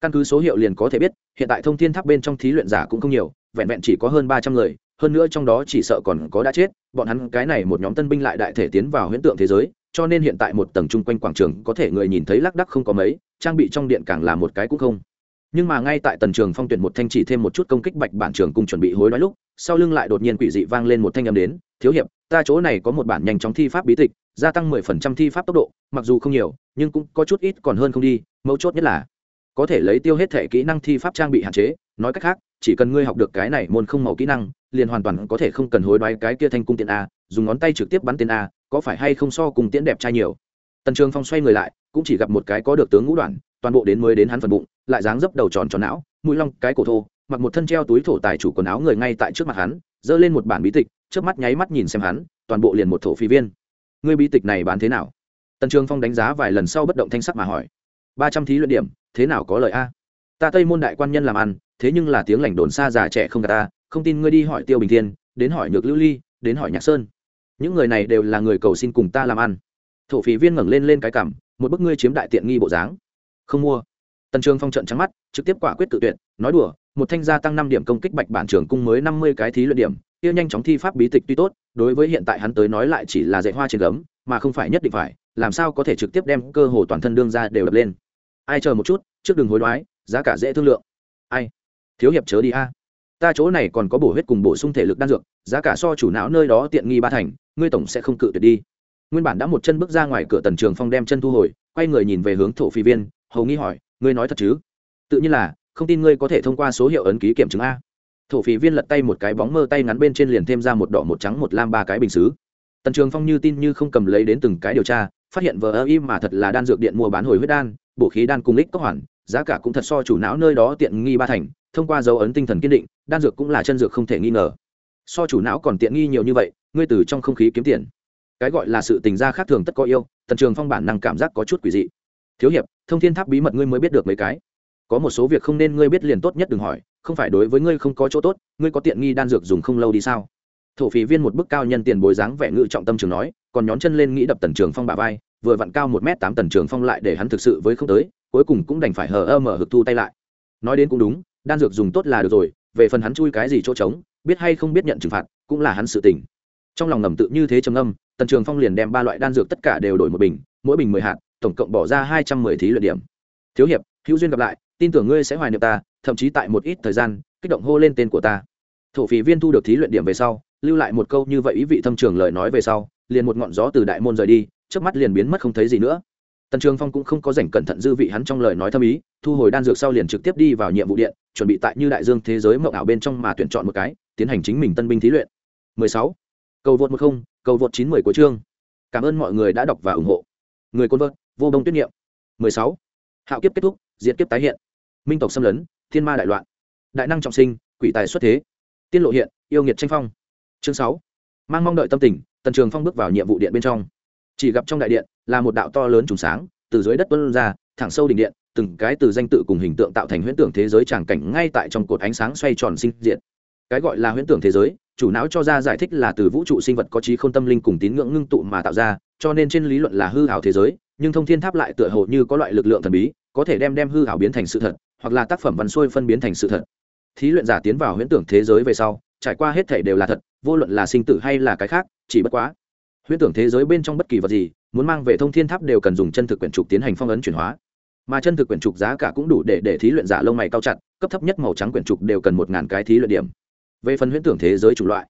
Căn cứ số hiệu liền có thể biết, hiện tại thông thiên tháp bên trong thí luyện giả cũng không nhiều, vẹn vẹn chỉ có hơn ba trăm người, hơn nữa trong đó chỉ sợ còn có đã chết bọn hắn cái này một nhóm tân binh lại đại thể tiến vào huyễn tượng thế giới, cho nên hiện tại một tầng chung quanh quảng trường có thể người nhìn thấy lác đắc không có mấy, trang bị trong điện càng là một cái cũng không. Nhưng mà ngay tại tần trường phong tuyển một thanh chỉ thêm một chút công kích bạch bản trường cùng chuẩn bị hối đoái lúc, sau lưng lại đột nhiên quỷ dị vang lên một thanh âm đến, thiếu hiệp, ta chỗ này có một bản nhanh chóng thi pháp bí tịch, gia tăng mười phần trăm thi pháp tốc độ, mặc dù không nhiều, nhưng cũng có chút ít còn hơn không đi, mấu chốt nhất là có thể lấy tiêu hết thể kỹ năng thi pháp trang bị hạn chế, nói cách khác, chỉ cần ngươi học được cái này môn không màu kỹ năng liền hoàn toàn có thể không cần hối đoái cái kia thanh cung tiện a, dùng ngón tay trực tiếp bắn tên a, có phải hay không so cùng tiễn đẹp trai nhiều? Tần trường phong xoay người lại, cũng chỉ gặp một cái có được tướng ngũ đoạn, toàn bộ đến mới đến hắn phần bụng, lại dáng dấp đầu tròn tròn não, mũi long, cái cổ thô, mặc một thân treo túi thổ tài chủ quần áo người ngay tại trước mặt hắn, giơ lên một bản bí tịch trước mắt nháy mắt nhìn xem hắn, toàn bộ liền một thổ phi viên. Ngươi bí tịch này bán thế nào? Tần trường phong đánh giá vài lần sau bất động thanh sắc mà hỏi. Ba trăm thí luyện điểm, thế nào có lời a? Ta tây môn đại quan nhân làm ăn thế nhưng là tiếng lành đồn xa già trẻ không gà ta, không tin ngươi đi hỏi tiêu bình thiên, đến hỏi nhược lưu ly, đến hỏi nhạc sơn. Những người này đều là người cầu xin cùng ta làm ăn. Thổ phí viên ngẩng lên lên cái cảm một bức ngươi chiếm đại tiện nghi bộ dáng. Không mua. Tần trường phong trận trắng mắt, trực tiếp quả quyết tự tuyệt, nói đùa, một thanh gia tăng năm điểm công kích bạch bản trường cung mới năm mươi cái thí luyện điểm, kia nhanh chóng thi pháp bí tịch tuy tốt, đối với hiện tại hắn tới nói lại chỉ là dạy hoa trên gấm, mà không phải nhất định phải, làm sao có thể trực tiếp đem cơ hồ toàn thân đương ra đều đập lên. Ai chờ một chút, trước đường hối đoái, giá cả dễ thương lượng. Ai? Thiếu hiệp chớ đi a. Ta chỗ này còn có bổ huyết cùng bổ sung thể lực đan dược, giá cả so chủ não nơi đó tiện nghi ba thành, ngươi tổng sẽ không cự tuyệt đi. Nguyên bản đã một chân bước ra ngoài cửa tần trường phong đem chân thu hồi, quay người nhìn về hướng thổ phi viên, hầu nghi hỏi, ngươi nói thật chứ? Tự nhiên là, không tin ngươi có thể thông qua số hiệu ấn ký kiểm chứng a. Thổ phí viên lật tay một cái bóng mơ tay ngắn bên trên liền thêm ra một đỏ một trắng một lam ba cái bình xứ. Tần trường phong như tin như không cầm lấy đến từng cái điều tra, phát hiện vờ ơ im mà thật là đan dược điện mua bán hồi huyết đan, bổ khí đan cùng lích cốc hoàn giá cả cũng thật so chủ não nơi đó tiện nghi ba thành, thông qua dấu ấn tinh thần kiên định, đan dược cũng là chân dược không thể nghi ngờ. So chủ não còn tiện nghi nhiều như vậy, ngươi từ trong không khí kiếm tiền. Cái gọi là sự tình gia khác thường tất có yêu, tần trường phong bản năng cảm giác có chút quỷ dị. Thiếu hiệp, thông thiên tháp bí mật ngươi mới biết được mấy cái. Có một số việc không nên ngươi biết liền tốt nhất đừng hỏi, không phải đối với ngươi không có chỗ tốt, ngươi có tiện nghi đan dược dùng không lâu đi sao? Thổ phí viên một bức cao nhân tiền bồi dáng vẻ ngự trọng tâm trường nói, còn nhón chân lên nghĩ đập tần trường phong bà vai, vừa vặn cao một m tám tần trường phong lại để hắn thực sự với không tới cuối cùng cũng đành phải hờ ơ mở hực thu tay lại. Nói đến cũng đúng, đan dược dùng tốt là được rồi, về phần hắn chui cái gì chỗ trống, biết hay không biết nhận trừng phạt, cũng là hắn sự tình. Trong lòng ngầm tự như thế trầm âm tần trường phong liền đem ba loại đan dược tất cả đều đổi một bình, mỗi bình mười hạt, tổng cộng bỏ ra hai trăm mười thí luyện điểm. Thiếu hiệp, hữu duyên gặp lại, tin tưởng ngươi sẽ hoài niệm ta, thậm chí tại một ít thời gian, kích động hô lên tên của ta. Thổ phí viên thu được thí luyện điểm về sau, lưu lại một câu như vậy ý vị thâm trường lời nói về sau, liền một ngọn gió từ đại môn rời đi, trước mắt liền biến mất không thấy gì nữa tần trường phong cũng không có rảnh cẩn thận dư vị hắn trong lời nói thâm ý, thu hồi đan dược sau liền trực tiếp đi vào nhiệm vụ điện, chuẩn bị tại như đại dương thế giới mộng ảo bên trong mà tuyển chọn một cái, tiến hành chính mình tân binh thí luyện. 16. cầu vượt một không, cầu vượt chín mười của chương. Cảm ơn mọi người đã đọc và ủng hộ. Người côn vợt, vô đông tuyết niệm. 16. hạo kiếp kết thúc, diệt kiếp tái hiện. Minh tộc xâm lấn, thiên ma đại loạn. Đại năng trọng sinh, quỷ tài xuất thế. Tiên lộ hiện, yêu nghiệt tranh phong. Chương sáu. Mang mong đợi tâm tình, tần trường phong bước vào nhiệm vụ điện bên trong chỉ gặp trong đại điện là một đạo to lớn trùng sáng, từ dưới đất tuân ra, thẳng sâu đỉnh điện, từng cái từ danh tự cùng hình tượng tạo thành huyễn tưởng thế giới tràng cảnh ngay tại trong cột ánh sáng xoay tròn sinh diện cái gọi là huyễn tưởng thế giới, chủ não cho ra giải thích là từ vũ trụ sinh vật có trí không tâm linh cùng tín ngưỡng ngưng tụ mà tạo ra, cho nên trên lý luận là hư hảo thế giới, nhưng thông thiên tháp lại tựa hồ như có loại lực lượng thần bí, có thể đem đem hư hảo biến thành sự thật, hoặc là tác phẩm văn xuôi phân biến thành sự thật. Thí luyện giả tiến vào huyễn tưởng thế giới về sau, trải qua hết thể đều là thật, vô luận là sinh tử hay là cái khác, chỉ bất quá huyễn tưởng thế giới bên trong bất kỳ vật gì, muốn mang về thông thiên tháp đều cần dùng chân thực quyển trục tiến hành phong ấn chuyển hóa. Mà chân thực quyển trục giá cả cũng đủ để để thí luyện giả lông mày cao chặt, cấp thấp nhất màu trắng quyển trục đều cần một ngàn cái thí luyện điểm. Về phần huyễn tưởng thế giới chủng loại,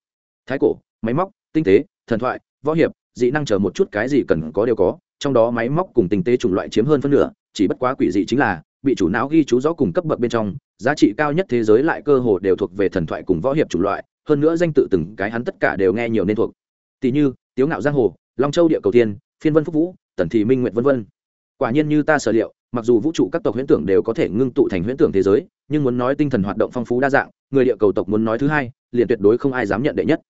thái cổ, máy móc, tinh tế, thần thoại, võ hiệp, dị năng chờ một chút cái gì cần có đều có, trong đó máy móc cùng tinh tế chủng loại chiếm hơn phân nửa, chỉ bất quá quỷ dị chính là, bị chủ não ghi chú rõ cùng cấp bậc bên trong, giá trị cao nhất thế giới lại cơ hồ đều thuộc về thần thoại cùng võ hiệp chủng loại, hơn nữa danh tự từng cái hắn tất cả đều nghe nhiều nên thuộc. Tỷ như tiếu ngạo giang hồ, long châu địa cầu tiên phiên vân phúc vũ, tần thị minh nguyện vân vân. Quả nhiên như ta sở liệu, mặc dù vũ trụ các tộc huyễn tưởng đều có thể ngưng tụ thành huyễn tưởng thế giới, nhưng muốn nói tinh thần hoạt động phong phú đa dạng, người địa cầu tộc muốn nói thứ hai, liền tuyệt đối không ai dám nhận đệ nhất.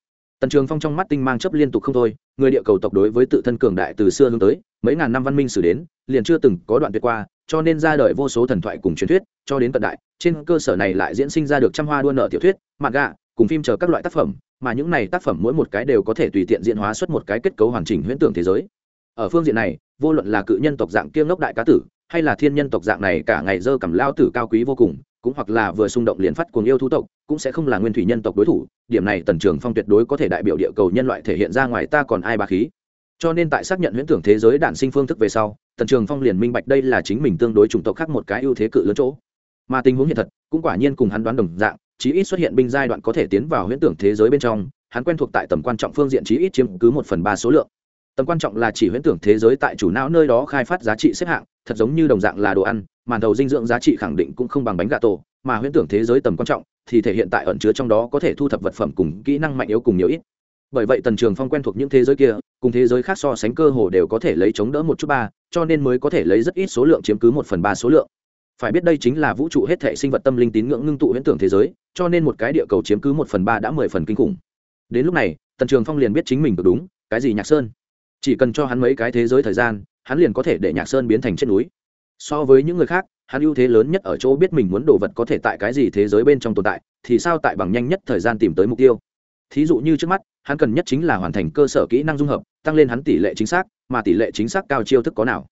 Tần trường phong trong mắt tinh mang chấp liên tục không thôi, người địa cầu tộc đối với tự thân cường đại từ xưa hướng tới, mấy ngàn năm văn minh sử đến, liền chưa từng có đoạn tuyệt qua, cho nên ra đời vô số thần thoại cùng truyền thuyết, cho đến cận đại, trên cơ sở này lại diễn sinh ra được trăm hoa đua nợ tiểu thuyết mạn gạ cùng phim chờ các loại tác phẩm mà những này tác phẩm mỗi một cái đều có thể tùy tiện diễn hóa xuất một cái kết cấu hoàn chỉnh huyễn tưởng thế giới. Ở phương diện này, vô luận là cự nhân tộc dạng kiêng ngốc đại cá tử, hay là thiên nhân tộc dạng này cả ngày dơ cầm lao tử cao quý vô cùng, cũng hoặc là vừa xung động liền phát cuồng yêu thú tộc, cũng sẽ không là nguyên thủy nhân tộc đối thủ, điểm này tần trường phong tuyệt đối có thể đại biểu địa cầu nhân loại thể hiện ra ngoài ta còn ai bà khí. Cho nên tại xác nhận huyễn tưởng thế giới đản sinh phương thức về sau, tần trường phong liền minh bạch đây là chính mình tương đối chủng tộc khác một cái ưu thế cự lớn chỗ. Mà tình huống hiện thật, cũng quả nhiên cùng hắn đoán đồng dạng chí ít xuất hiện binh giai đoạn có thể tiến vào huyễn tưởng thế giới bên trong, hắn quen thuộc tại tầm quan trọng phương diện chí ít chiếm cứ một phần ba số lượng. Tầm quan trọng là chỉ huyễn tưởng thế giới tại chủ não nơi đó khai phát giá trị xếp hạng, thật giống như đồng dạng là đồ ăn, màn thầu dinh dưỡng giá trị khẳng định cũng không bằng bánh gà tổ, mà huyễn tưởng thế giới tầm quan trọng thì thể hiện tại ẩn chứa trong đó có thể thu thập vật phẩm cùng kỹ năng mạnh yếu cùng nhiều ít. Bởi vậy tần trường phong quen thuộc những thế giới kia, cùng thế giới khác so sánh cơ hồ đều có thể lấy chống đỡ một chút ba, cho nên mới có thể lấy rất ít số lượng chiếm cứ một phần ba số lượng phải biết đây chính là vũ trụ hết thể sinh vật tâm linh tín ngưỡng ngưng tụ huyễn tưởng thế giới, cho nên một cái địa cầu chiếm cứ một phần ba đã mười phần kinh khủng. Đến lúc này, tần trường phong liền biết chính mình được đúng, cái gì nhạc sơn? Chỉ cần cho hắn mấy cái thế giới thời gian, hắn liền có thể để nhạc sơn biến thành chết núi. So với những người khác, hắn ưu thế lớn nhất ở chỗ biết mình muốn đồ vật có thể tại cái gì thế giới bên trong tồn tại, thì sao tại bằng nhanh nhất thời gian tìm tới mục tiêu. Thí dụ như trước mắt, hắn cần nhất chính là hoàn thành cơ sở kỹ năng dung hợp, tăng lên hắn tỷ lệ chính xác, mà tỷ lệ chính xác cao chiêu thức có nào?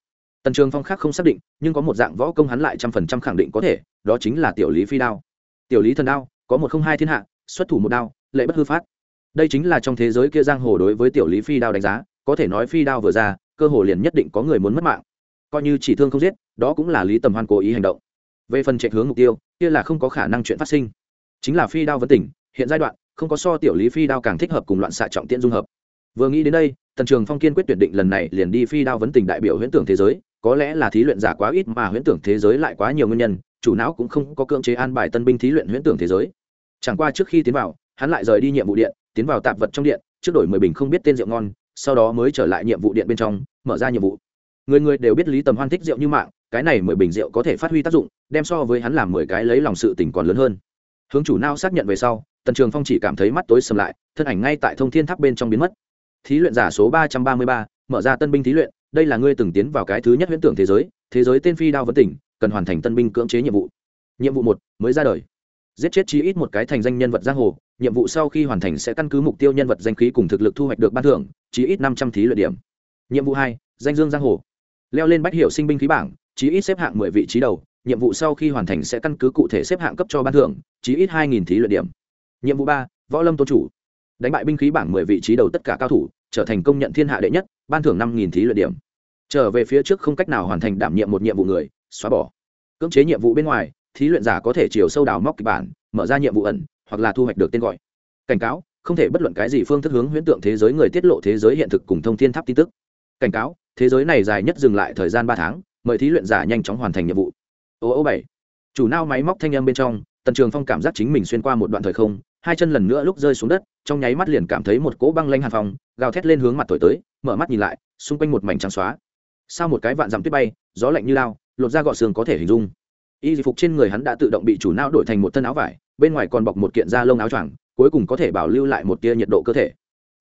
Tần trường phong khác không xác định, nhưng có một dạng võ công hắn lại trăm phần trăm khẳng định có thể, đó chính là tiểu lý phi đao. Tiểu lý thần đao, có một không hai thiên hạ, xuất thủ một đao, lệ bất hư phát. Đây chính là trong thế giới kia giang hồ đối với tiểu lý phi đao đánh giá, có thể nói phi đao vừa ra, cơ hồ liền nhất định có người muốn mất mạng. Coi như chỉ thương không giết, đó cũng là lý tầm hoan cố ý hành động. Về phần chạy hướng mục tiêu, kia là không có khả năng chuyện phát sinh. Chính là phi đao vấn tỉnh, hiện giai đoạn, không có so tiểu lý phi đao càng thích hợp cùng loạn xạ trọng tiễn dung hợp. Vừa nghĩ đến đây, tần trường phong kiên quyết tuyển định lần này liền đi phi đao vấn tình đại biểu huyễn tưởng thế giới có lẽ là thí luyện giả quá ít mà huyễn tưởng thế giới lại quá nhiều nguyên nhân, chủ não cũng không có cưỡng chế an bài tân binh thí luyện huyễn tưởng thế giới. Chẳng qua trước khi tiến vào, hắn lại rời đi nhiệm vụ điện, tiến vào tạp vật trong điện, trước đổi mười bình không biết tên rượu ngon, sau đó mới trở lại nhiệm vụ điện bên trong, mở ra nhiệm vụ. Người người đều biết lý tầm hoan thích rượu như mạng, cái này mười bình rượu có thể phát huy tác dụng, đem so với hắn làm mười cái lấy lòng sự tình còn lớn hơn. Hướng chủ nao xác nhận về sau, tần trường phong chỉ cảm thấy mắt tối sầm lại, thân ảnh ngay tại thông thiên tháp bên trong biến mất. Thí luyện giả số ba trăm ba mươi ba, mở ra tân binh thí luyện đây là ngươi từng tiến vào cái thứ nhất huyễn tưởng thế giới thế giới tên phi đao vấn tỉnh, cần hoàn thành tân binh cưỡng chế nhiệm vụ. Nhiệm vụ một, mới ra đời. Giết chết chí ít một cái thành danh nhân vật giang hồ, nhiệm vụ sau khi hoàn thành sẽ căn cứ mục tiêu nhân vật danh khí cùng thực lực thu hoạch được ban thưởng, chí ít năm trăm thí luyện điểm. Nhiệm vụ hai, danh dương giang hồ. Leo lên bách hiệu sinh binh khí bảng, chí ít xếp hạng mười vị trí đầu, nhiệm vụ sau khi hoàn thành sẽ căn cứ cụ thể xếp hạng cấp cho ban thưởng, chí ít hai nghìn thí luyện điểm. Nhiệm vụ ba, võ lâm tôn chủ. Đánh bại binh khí bảng mười vị trí đầu tất cả cao thủ trở thành công nhận thiên hạ đệ nhất, ban thưởng năm nghìn thí luyện điểm. Trở về phía trước không cách nào hoàn thành đảm nhiệm một nhiệm vụ người, xóa bỏ. Cưỡng chế nhiệm vụ bên ngoài, thí luyện giả có thể chiều sâu đào móc kịch bản, mở ra nhiệm vụ ẩn, hoặc là thu hoạch được tên gọi. Cảnh cáo, không thể bất luận cái gì phương thức hướng huyễn tượng thế giới người tiết lộ thế giới hiện thực cùng thông thiên tháp tin tức. Cảnh cáo, thế giới này dài nhất dừng lại thời gian ba tháng, mời thí luyện giả nhanh chóng hoàn thành nhiệm vụ. Ô ô bảy. Chủ nao máy móc thanh âm bên trong, tần trường phong cảm giác chính mình xuyên qua một đoạn thời không hai chân lần nữa lúc rơi xuống đất, trong nháy mắt liền cảm thấy một cỗ băng lanh hàn phòng gào thét lên hướng mặt thổi tới, mở mắt nhìn lại, xung quanh một mảnh trắng xóa. Sau một cái vạn dặm tuyết bay, gió lạnh như lao, lột ra gọ xương có thể hình dung. Y phục trên người hắn đã tự động bị chủ não đổi thành một thân áo vải, bên ngoài còn bọc một kiện da lông áo choàng, cuối cùng có thể bảo lưu lại một tia nhiệt độ cơ thể.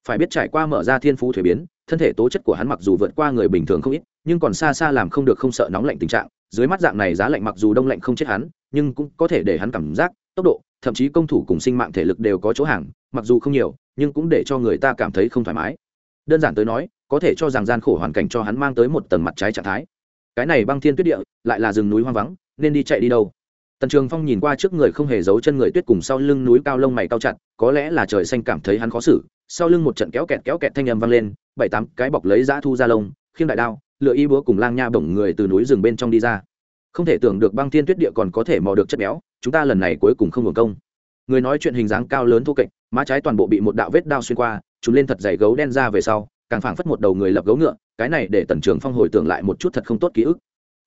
Phải biết trải qua mở ra thiên phú thuế biến, thân thể tố chất của hắn mặc dù vượt qua người bình thường không ít, nhưng còn xa xa làm không được không sợ nóng lạnh tình trạng. Dưới mắt dạng này giá lạnh mặc dù đông lạnh không chết hắn, nhưng cũng có thể để hắn cảm giác tốc độ, thậm chí công thủ cùng sinh mạng thể lực đều có chỗ hàng, mặc dù không nhiều, nhưng cũng để cho người ta cảm thấy không thoải mái. Đơn giản tới nói, có thể cho rằng gian khổ hoàn cảnh cho hắn mang tới một tầng mặt trái trạng thái. Cái này băng thiên tuyết địa, lại là rừng núi hoang vắng, nên đi chạy đi đâu? Tần trường phong nhìn qua trước người không hề giấu chân người tuyết cùng sau lưng núi cao lông mày cao chặt, có lẽ là trời xanh cảm thấy hắn khó xử, sau lưng một trận kéo kẹt kéo kẹt thanh âm vang lên, bảy tám cái bọc lấy dã thu ra lông, khiêng đại đao, lựa y búa cùng lang nha bổng người từ núi rừng bên trong đi ra. Không thể tưởng được băng thiên tuyết địa còn có thể mò được chất béo chúng ta lần này cuối cùng không hưởng công. Người nói chuyện hình dáng cao lớn thô kệch, má trái toàn bộ bị một đạo vết đao xuyên qua, chúng lên thật dày gấu đen ra về sau, càng phảng phất một đầu người lập gấu ngựa, cái này để tần trường phong hồi tưởng lại một chút thật không tốt ký ức.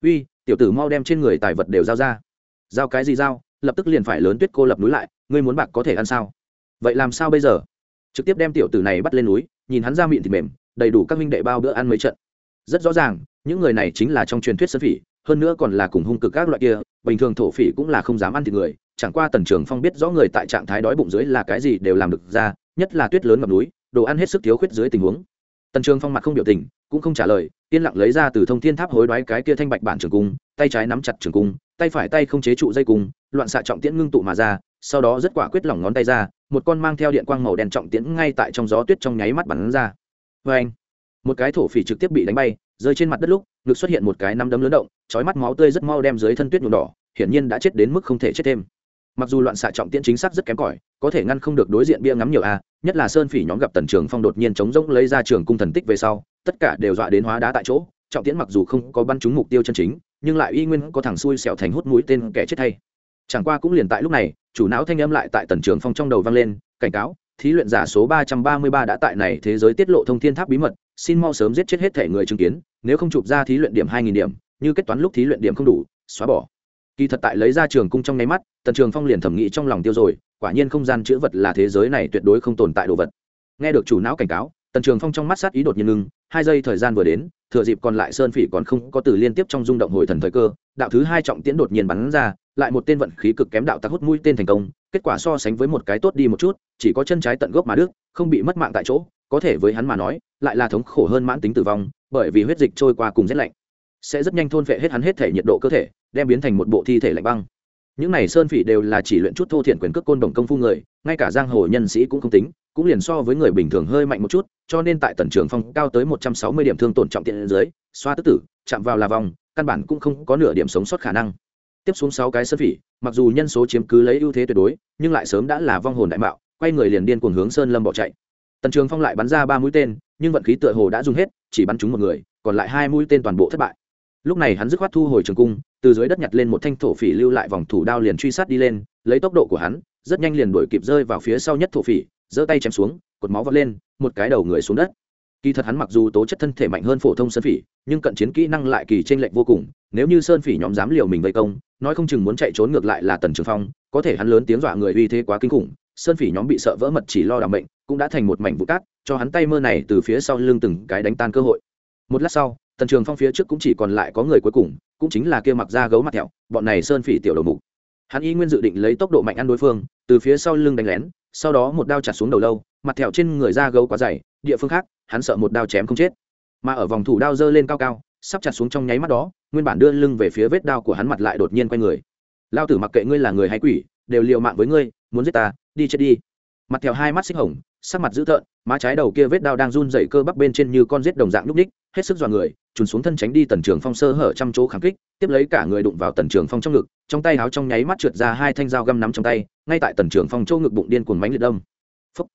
Uy, tiểu tử mau đem trên người tài vật đều giao ra. Giao cái gì giao? Lập tức liền phải lớn tuyết cô lập núi lại, ngươi muốn bạc có thể ăn sao? Vậy làm sao bây giờ? Trực tiếp đem tiểu tử này bắt lên núi, nhìn hắn ra miệng thì mềm, đầy đủ các minh đệ bao bữa ăn mấy trận. Rất rõ ràng, những người này chính là trong truyền thuyết sơn phỉ hơn nữa còn là cùng hung cực các loại kia, bình thường thổ phỉ cũng là không dám ăn thịt người, chẳng qua tần trường phong biết rõ người tại trạng thái đói bụng dưới là cái gì đều làm được ra, nhất là tuyết lớn ngập núi, đồ ăn hết sức thiếu khuyết dưới tình huống. Tần trường phong mặt không biểu tình, cũng không trả lời, yên lặng lấy ra từ thông thiên tháp hối đoái cái kia thanh bạch bản trường cung, tay trái nắm chặt trường cung, tay phải tay không chế trụ dây cung, loạn xạ trọng tiễn ngưng tụ mà ra, sau đó rất quả quyết lỏng ngón tay ra, một con mang theo điện quang màu đen trọng tiễn ngay tại trong gió tuyết trong nháy mắt bắn ra. Vê anh một cái thổ phỉ trực tiếp bị đánh bay, rơi trên mặt đất lúc ngực xuất hiện một cái nắm đấm lớn động, chói mắt máu tươi rất mau đem dưới thân tuyết nhuộm đỏ, hiển nhiên đã chết đến mức không thể chết thêm. Mặc dù loạn xạ trọng tiễn chính xác rất kém cỏi, có thể ngăn không được đối diện bia ngắm nhiều a, nhất là sơn phỉ nhóm gặp tần trường phong đột nhiên chống rỗng lấy ra trường cung thần tích về sau, tất cả đều dọa đến hóa đá tại chỗ, trọng tiễn mặc dù không có bắn trúng mục tiêu chân chính, nhưng lại uy nguyên có thằng xui xẻo thành hút mũi tên kẻ chết thay. Chẳng qua cũng liền tại lúc này, chủ não thanh âm lại tại tần trường phong trong đầu vang lên, cảnh cáo, thí luyện giả số ba trăm ba mươi ba đã tại này thế giới tiết lộ thông thiên tháp bí mật xin mau sớm giết chết hết thể người chứng kiến, nếu không chụp ra thí luyện điểm hai nghìn điểm, như kết toán lúc thí luyện điểm không đủ, xóa bỏ. Kỳ thật tại lấy ra trường cung trong nháy mắt, tần trường phong liền thẩm nghĩ trong lòng tiêu rồi, quả nhiên không gian chữ vật là thế giới này tuyệt đối không tồn tại đồ vật. Nghe được chủ não cảnh cáo, tần trường phong trong mắt sát ý đột nhiên ngưng, hai giây thời gian vừa đến, thừa dịp còn lại sơn phỉ còn không có từ liên tiếp trong rung động hồi thần thời cơ, đạo thứ hai trọng tiễn đột nhiên bắn ra, lại một tên vận khí cực kém đạo tặc hút mũi tên thành công, kết quả so sánh với một cái tốt đi một chút, chỉ có chân trái tận gốc mà đức không bị mất mạng tại chỗ có thể với hắn mà nói, lại là thống khổ hơn mãn tính tử vong, bởi vì huyết dịch trôi qua cùng rét lạnh. Sẽ rất nhanh thôn phệ hết hắn hết thể nhiệt độ cơ thể, đem biến thành một bộ thi thể lạnh băng. Những này sơn phỉ đều là chỉ luyện chút thô thiện quyền cước côn đồng công phu người, ngay cả giang hồ nhân sĩ cũng không tính, cũng liền so với người bình thường hơi mạnh một chút, cho nên tại tần trường phong cao tới một trăm sáu mươi điểm thương tổn trọng tiện dưới, xoa tức tử, chạm vào là vòng, căn bản cũng không có nửa điểm sống sót khả năng. Tiếp xuống sáu cái sơn phỉ, mặc dù nhân số chiếm cứ lấy ưu thế tuyệt đối, nhưng lại sớm đã là vong hồn đại mạo, quay người liền điên cuồng hướng sơn lâm bỏ chạy tần trường phong lại bắn ra ba mũi tên, nhưng vận khí tựa hồ đã dùng hết, chỉ bắn trúng một người, còn lại hai mũi tên toàn bộ thất bại. Lúc này hắn dứt khoát thu hồi trường cung, từ dưới đất nhặt lên một thanh thổ phỉ lưu lại vòng thủ đao liền truy sát đi lên, lấy tốc độ của hắn, rất nhanh liền đuổi kịp rơi vào phía sau nhất thổ phỉ, giơ tay chém xuống, cột máu vọt lên, một cái đầu người xuống đất. Kỳ thật hắn mặc dù tố chất thân thể mạnh hơn phổ thông sơn phỉ, nhưng cận chiến kỹ năng lại kỳ t r ê n lệch vô cùng, nếu như sơn phỉ nhóm dám liều mình vây công, nói không chừng muốn chạy trốn ngược lại là tần trường phong, có thể hắn lớn tiếng dọa người uy thế quá kinh khủng, sơn phỉ nhóm bị sợ vỡ mật chỉ lo đảm bệnh cũng đã thành một mảnh vụ cát, cho hắn tay mơ này từ phía sau lưng từng cái đánh tan cơ hội. Một lát sau, tần trường phong phía trước cũng chỉ còn lại có người cuối cùng, cũng chính là kia mặc da gấu mặt thẹo, bọn này sơn phỉ tiểu đầu mục. Hắn y nguyên dự định lấy tốc độ mạnh ăn đối phương, từ phía sau lưng đánh lén, sau đó một đao chặt xuống đầu lâu, mặt thẹo trên người da gấu quá dày, địa phương khác, hắn sợ một đao chém không chết. Mà ở vòng thủ đao dơ lên cao cao, sắp chặt xuống trong nháy mắt đó, nguyên bản đưa lưng về phía vết đao của hắn mặt lại đột nhiên quay người. Lao tử mặc kệ ngươi là người hay quỷ, đều liều mạng với ngươi, muốn giết ta, đi chết đi. Mặt thẹo hai mắt xích hồng sắc mặt dữ tợn, má trái đầu kia vết đao đang run dậy cơ bắp bên trên như con rết đồng dạng núp ních hết sức dọa người, trùn xuống thân tránh đi tần trường phong sơ hở trăm chỗ kháng kích, tiếp lấy cả người đụng vào tần trường phong trong ngực, trong tay áo trong nháy mắt trượt ra hai thanh dao găm nắm trong tay, ngay tại tần trường phong chỗ ngực bụng điên cuồng mánh liệt đông Phúc.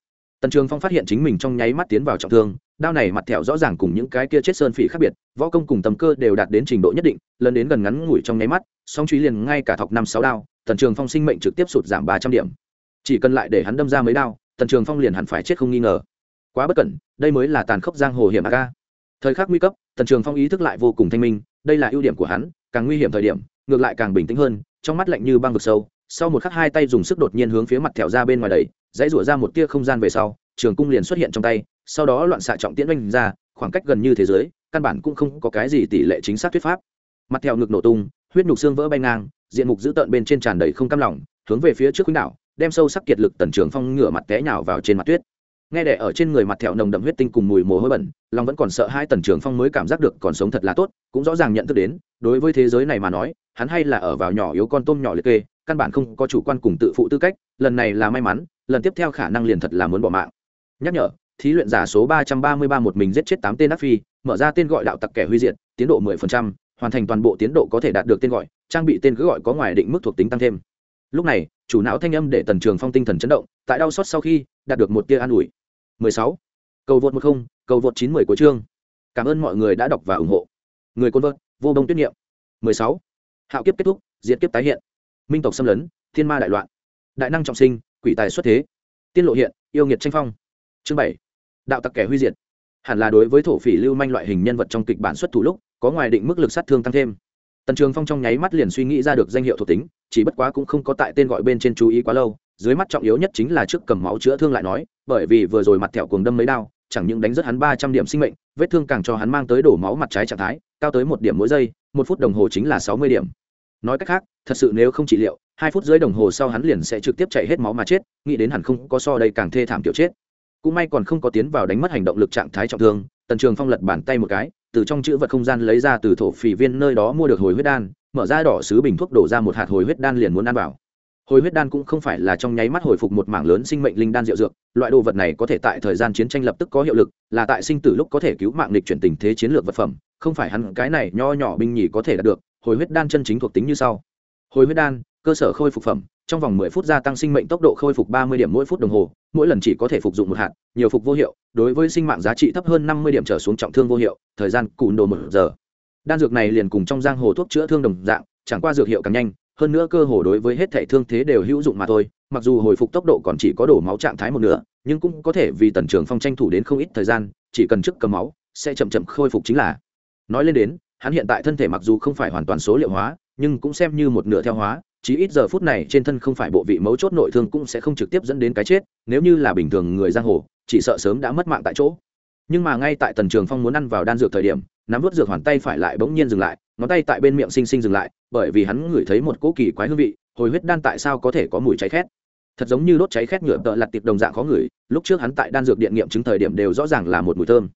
tần trường phong phát hiện chính mình trong nháy mắt tiến vào trọng thương, đao này mặt thẹo rõ ràng cùng những cái kia chết sơn phỉ khác biệt, võ công cùng tầm cơ đều đạt đến trình độ nhất định, lần đến gần ngắn ngủi trong nháy mắt, song truy liền ngay cả thọc năm sáu đao, tần trường phong sinh mệnh trực tiếp sụt giảm ba trăm điểm chỉ cần lại để hắn đâm ra mấy đao tần trường phong liền hẳn phải chết không nghi ngờ. Quá bất cẩn, đây mới là tàn khốc giang hồ hiểm a. Ca thời khắc nguy cấp, tần trường phong ý thức lại vô cùng thanh minh, đây là ưu điểm của hắn, càng nguy hiểm thời điểm, ngược lại càng bình tĩnh hơn, trong mắt lạnh như băng vực sâu, sau một khắc hai tay dùng sức đột nhiên hướng phía mặt thẹo ra bên ngoài đầy dãy rủa ra một tia không gian về sau, trường cung liền xuất hiện trong tay, sau đó loạn xạ trọng tiễn oanh ra, khoảng cách gần như thế giới, căn bản cũng không có cái gì tỷ lệ chính xác thuyết pháp. Mặt thẹo ngực nổ tung, huyết nhục xương vỡ bay ngang, diện mục dữ tợn bên trên tràn đầy không cam lỏng hướng về phía trước khuynh đảo đem sâu sắc kiệt lực tần trường phong ngửa mặt té nhào vào trên mặt tuyết. Nghe đẻ ở trên người mặt thẹo nồng đậm huyết tinh cùng mùi mồ hôi bẩn, lòng vẫn còn sợ hai tần trường phong mới cảm giác được còn sống thật là tốt, cũng rõ ràng nhận thức đến, đối với thế giới này mà nói, hắn hay là ở vào nhỏ yếu con tôm nhỏ liệt kê, căn bản không có chủ quan cùng tự phụ tư cách, lần này là may mắn, lần tiếp theo khả năng liền thật là muốn bỏ mạng. Nhắc nhở, thí luyện giả số ba trăm ba mươi ba một mình giết chết tám tên ác phi, mở ra tên gọi đạo tặc kẻ huy diện tiến độ mười phần trăm, hoàn thành toàn bộ tiến độ có thể đạt được tên gọi, trang bị tên cứ gọi có ngoài định mức thuộc tính tăng thêm. Lúc này chủ não thanh âm để tần trường phong tinh thần chấn động, tại đau xót sau khi đạt được một tia an ủi. 16. cầu vượt một không, cầu vượt chín mười của chương. Cảm ơn mọi người đã đọc và ủng hộ. Người côn vợt, vô bông tuyết niệm. 16. hạo kiếp kết thúc, diệt kiếp tái hiện. Minh tộc xâm lấn, thiên ma đại loạn. Đại năng trọng sinh, quỷ tài xuất thế. Tiên lộ hiện, yêu nghiệt tranh phong. Chương bảy. Đạo tặc kẻ huy diệt. Hẳn là đối với thổ phỉ lưu manh loại hình nhân vật trong kịch bản xuất thủ lúc, có ngoài định mức lực sát thương tăng thêm. Tần trường phong trong nháy mắt liền suy nghĩ ra được danh hiệu thuộc tính chỉ bất quá cũng không có tại tên gọi bên trên chú ý quá lâu, dưới mắt trọng yếu nhất chính là trước cầm máu chữa thương lại nói, bởi vì vừa rồi mặt thẹo cuồng đâm mấy đao, chẳng những đánh rất hắn ba trăm điểm sinh mệnh, vết thương càng cho hắn mang tới đổ máu mặt trái trạng thái, cao tới một điểm mỗi giây, một phút đồng hồ chính là sáu mươi điểm. Nói cách khác, thật sự nếu không trị liệu, hai phút dưới đồng hồ sau hắn liền sẽ trực tiếp chạy hết máu mà chết, nghĩ đến hẳn không có so đây càng thê thảm kiểu chết. Cũng may còn không có tiến vào đánh mất hành động lực trạng thái trọng thương, tần trường phong lật bàn tay một cái, từ trong chữ vật không gian lấy ra từ thổ phỉ viên nơi đó mua được hồi huyết đan mở ra đỏ sứ bình thuốc đổ ra một hạt hồi huyết đan liền muốn ăn vào. Hồi huyết đan cũng không phải là trong nháy mắt hồi phục một mảng lớn sinh mệnh linh đan diệu dược, loại đồ vật này có thể tại thời gian chiến tranh lập tức có hiệu lực, là tại sinh tử lúc có thể cứu mạng lịch chuyển tình thế chiến lược vật phẩm, không phải hắn cái này nho nhỏ binh nhì có thể đạt được, hồi huyết đan chân chính thuộc tính như sau. Hồi huyết đan, cơ sở khôi phục phẩm, trong vòng 10 phút gia tăng sinh mệnh tốc độ khôi phục 30 điểm mỗi phút đồng hồ, mỗi lần chỉ có thể phục dụng một hạt, nhiều phục vô hiệu, đối với sinh mạng giá trị thấp hơn 50 điểm trở xuống trọng thương vô hiệu, thời gian cùn đồ một giờ đan dược này liền cùng trong giang hồ thuốc chữa thương đồng dạng, chẳng qua dược hiệu càng nhanh, hơn nữa cơ hồ đối với hết thể thương thế đều hữu dụng mà thôi, mặc dù hồi phục tốc độ còn chỉ có đổ máu trạng thái một nửa, nhưng cũng có thể vì tần trường phong tranh thủ đến không ít thời gian, chỉ cần trước cầm máu, sẽ chậm chậm khôi phục chính là. Nói lên đến, hắn hiện tại thân thể mặc dù không phải hoàn toàn số liệu hóa, nhưng cũng xem như một nửa theo hóa, chí ít giờ phút này trên thân không phải bộ vị mấu chốt nội thương cũng sẽ không trực tiếp dẫn đến cái chết, nếu như là bình thường người giang hồ, chỉ sợ sớm đã mất mạng tại chỗ. Nhưng mà ngay tại tần trường phong muốn ăn vào đan dược thời điểm nắm vớt dược hoàn tay phải lại bỗng nhiên dừng lại, ngón tay tại bên miệng xinh xinh dừng lại, bởi vì hắn ngửi thấy một cỗ kỳ quái hương vị, hồi huyết đan tại sao có thể có mùi cháy khét. Thật giống như đốt cháy khét nhựa tợ lặt tiệp đồng dạng khó ngửi, lúc trước hắn tại đan dược điện nghiệm chứng thời điểm đều rõ ràng là một mùi thơm.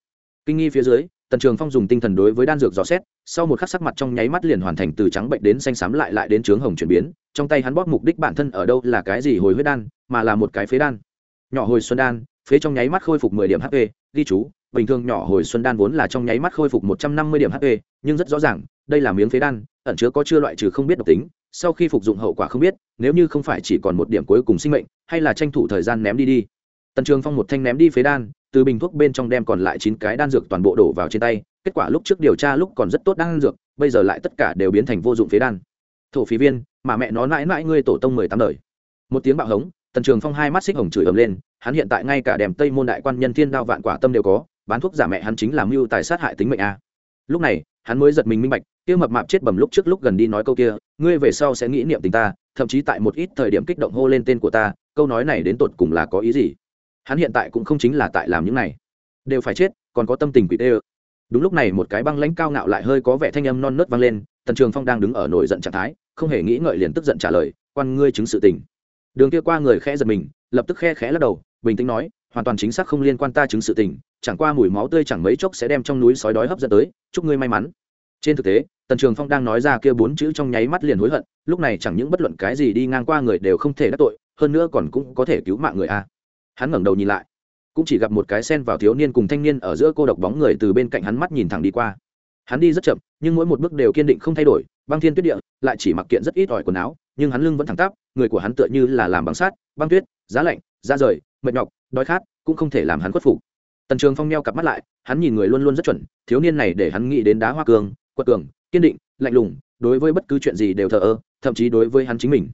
Kinh nghi phía dưới, tần trường phong dùng tinh thần đối với đan dược dò xét, sau một khắc sắc mặt trong nháy mắt liền hoàn thành từ trắng bệnh đến xanh xám lại lại đến trướng hồng chuyển biến, trong tay hắn bóp mục đích bản thân ở đâu là cái gì hồi huyết đan, mà là một cái phế đan. Nhỏ hồi xuân đan, phế trong nháy mắt khôi phục mười điểm hp ghi chú bình thường nhỏ hồi xuân đan vốn là trong nháy mắt khôi phục một trăm năm mươi điểm hp nhưng rất rõ ràng, đây là miếng phế đan, ẩn chứa có chưa loại trừ không biết độc tính, sau khi phục dụng hậu quả không biết, nếu như không phải chỉ còn một điểm cuối cùng sinh mệnh, hay là tranh thủ thời gian ném đi đi. Tần trường phong một thanh ném đi phế đan, từ bình thuốc bên trong đem còn lại chín cái đan dược toàn bộ đổ vào trên tay, kết quả lúc trước điều tra lúc còn rất tốt đan dược, bây giờ lại tất cả đều biến thành vô dụng phế đan. Thổ phí viên, mà mẹ nó mãi mãi ngươi tổ tông mười tám đời. Một tiếng bạo hống, tần trường phong hai mắt xích hồng chửi ầm lên, hắn hiện tại ngay cả đèm tây môn đại quan nhân thiên đao vạn quả tâm đều có bán thuốc giả mẹ hắn chính là mưu tài sát hại tính mệnh a. Lúc này, hắn mới giật mình minh bạch, kia mập mạp chết bầm lúc trước lúc gần đi nói câu kia, ngươi về sau sẽ nghĩ niệm tình ta, thậm chí tại một ít thời điểm kích động hô lên tên của ta, câu nói này đến tột cùng là có ý gì? Hắn hiện tại cũng không chính là tại làm những này. Đều phải chết, còn có tâm tình quỷ tê ơ. Đúng lúc này một cái băng lãnh cao ngạo lại hơi có vẻ thanh âm non nớt vang lên, tần trường phong đang đứng ở nổi giận trạng thái, không hề nghĩ ngợi liền tức giận trả lời, quan ngươi chứng sự tình. Đường kia qua người khẽ giật mình, lập tức khe khẽ lắc đầu, bình tĩnh nói, hoàn toàn chính xác không liên quan ta chứng sự tình chẳng qua mùi máu tươi chẳng mấy chốc sẽ đem trong núi sói đói hấp dẫn tới, chúc ngươi may mắn. Trên thực tế, tần trường phong đang nói ra kia bốn chữ trong nháy mắt liền hối hận, lúc này chẳng những bất luận cái gì đi ngang qua người đều không thể đắc tội, hơn nữa còn cũng có thể cứu mạng người a. Hắn ngẩng đầu nhìn lại, cũng chỉ gặp một cái sen vào thiếu niên cùng thanh niên ở giữa cô độc bóng người từ bên cạnh hắn mắt nhìn thẳng đi qua. Hắn đi rất chậm, nhưng mỗi một bước đều kiên định không thay đổi, băng thiên tuyết địa, lại chỉ mặc kiện rất ít ỏi quần áo, nhưng hắn lưng vẫn thẳng tắp, người của hắn tựa như là làm bằng sát băng tuyết, giá lạnh da rời, mệt nhọc, đói khát, cũng không thể làm hắn khuất phục tần trường phong neo cặp mắt lại, hắn nhìn người luôn luôn rất chuẩn, thiếu niên này để hắn nghĩ đến đá hoa cường, quật cường, kiên định, lạnh lùng, đối với bất cứ chuyện gì đều thờ ơ, thậm chí đối với hắn chính mình.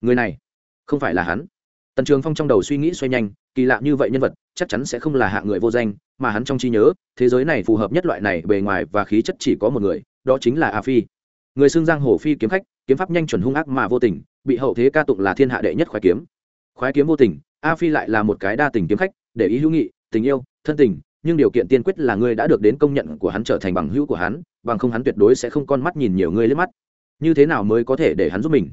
Người này, không phải là hắn. Tần trường phong trong đầu suy nghĩ xoay nhanh, kỳ lạ như vậy nhân vật, chắc chắn sẽ không là hạng người vô danh, mà hắn trong trí nhớ, thế giới này phù hợp nhất loại này bề ngoài và khí chất chỉ có một người, đó chính là a phi. Người xưng giang hồ phi kiếm khách, kiếm pháp nhanh chuẩn hung ác mà vô tình, bị hậu thế ca tụng là thiên hạ đệ nhất khoái kiếm. Khoái kiếm vô tình, a phi lại là một cái đa tình kiếm khách, để ý hữu nghị tình yêu, thân tình, nhưng điều kiện tiên quyết là ngươi đã được đến công nhận của hắn trở thành bằng hữu của hắn, bằng không hắn tuyệt đối sẽ không con mắt nhìn nhiều ngươi lên mắt. Như thế nào mới có thể để hắn giúp mình?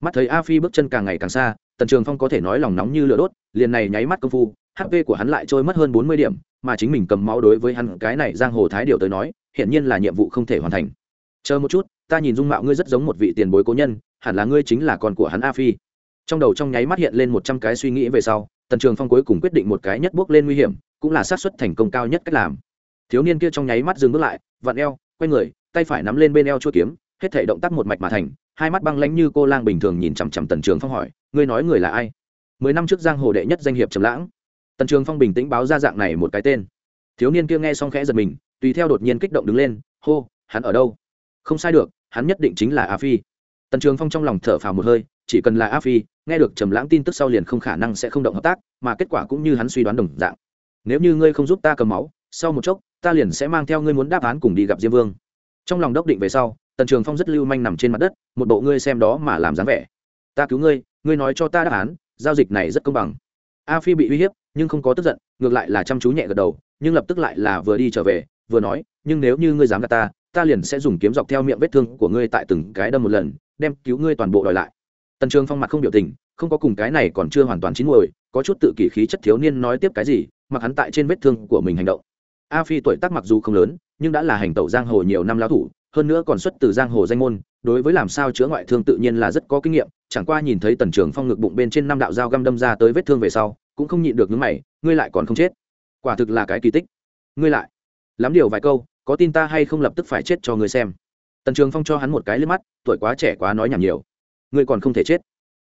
Mắt thấy a phi bước chân càng ngày càng xa, tần trường phong có thể nói lòng nóng như lửa đốt, liền này nháy mắt công phu hp của hắn lại trôi mất hơn bốn mươi điểm, mà chính mình cầm máu đối với hắn cái này giang hồ thái điều tới nói, hiển nhiên là nhiệm vụ không thể hoàn thành. Chờ một chút, ta nhìn dung mạo ngươi rất giống một vị tiền bối cố nhân, hẳn là ngươi chính là con của hắn a phi. Trong đầu trong nháy mắt hiện lên một trăm cái suy nghĩ về sau tần trường phong cuối cùng quyết định một cái nhất bước lên nguy hiểm, cũng là xác suất thành công cao nhất cách làm. Thiếu niên kia trong nháy mắt dừng bước lại, vặn eo, quay người, tay phải nắm lên bên eo chuỗi kiếm, hết thể động tác một mạch mà thành, hai mắt băng lãnh như cô lang bình thường nhìn chằm chằm tần trường phong hỏi, ngươi nói người là ai? Mười năm trước giang hồ đệ nhất danh hiệp trầm lãng. Tần trường phong bình tĩnh báo ra dạng này một cái tên. Thiếu niên kia nghe xong khẽ giật mình, tùy theo đột nhiên kích động đứng lên, hô, hắn ở đâu? Không sai được, hắn nhất định chính là a phi. Tần trường phong trong lòng thở phào một hơi, chỉ cần là a phi nghe được trầm lãng tin tức sau liền không khả năng sẽ không động hợp tác, mà kết quả cũng như hắn suy đoán đồng dạng. Nếu như ngươi không giúp ta cầm máu, sau một chốc, ta liền sẽ mang theo ngươi muốn đáp án cùng đi gặp diêm vương. Trong lòng đốc định về sau, tần trường phong rất lưu manh nằm trên mặt đất, một bộ ngươi xem đó mà làm dáng vẻ. Ta cứu ngươi ngươi nói cho ta đáp án, giao dịch này rất công bằng. A phi bị uy hiếp, nhưng không có tức giận, ngược lại là chăm chú nhẹ gật đầu, nhưng lập tức lại là vừa đi trở về, vừa nói, nhưng nếu như ngươi dám gạt ta ta liền sẽ dùng kiếm dọc theo miệng vết thương của ngươi tại từng cái đâm một lần, đem cứu ngươi toàn bộ đòi lại tần trường phong mặt không biểu tình, không có cùng cái này còn chưa hoàn toàn chín muồi, có chút tự kỷ khí chất thiếu niên nói tiếp cái gì, mặc hắn tại trên vết thương của mình hành động. A phi tuổi tác mặc dù không lớn, nhưng đã là hành tẩu giang hồ nhiều năm lao thủ, hơn nữa còn xuất từ giang hồ danh môn, đối với làm sao chữa ngoại thương tự nhiên là rất có kinh nghiệm, chẳng qua nhìn thấy tần trường phong ngực bụng bên trên năm đạo dao găm đâm ra tới vết thương về sau, cũng không nhịn được những mày, ngươi lại còn không chết. Quả thực là cái kỳ tích. Ngươi lại. Lắm điều vài câu, có tin ta hay không lập tức phải chết cho ngươi xem. Tần trường phong cho hắn một cái liếc mắt, tuổi quá trẻ quá nói nhảm nhiều ngươi còn không thể chết.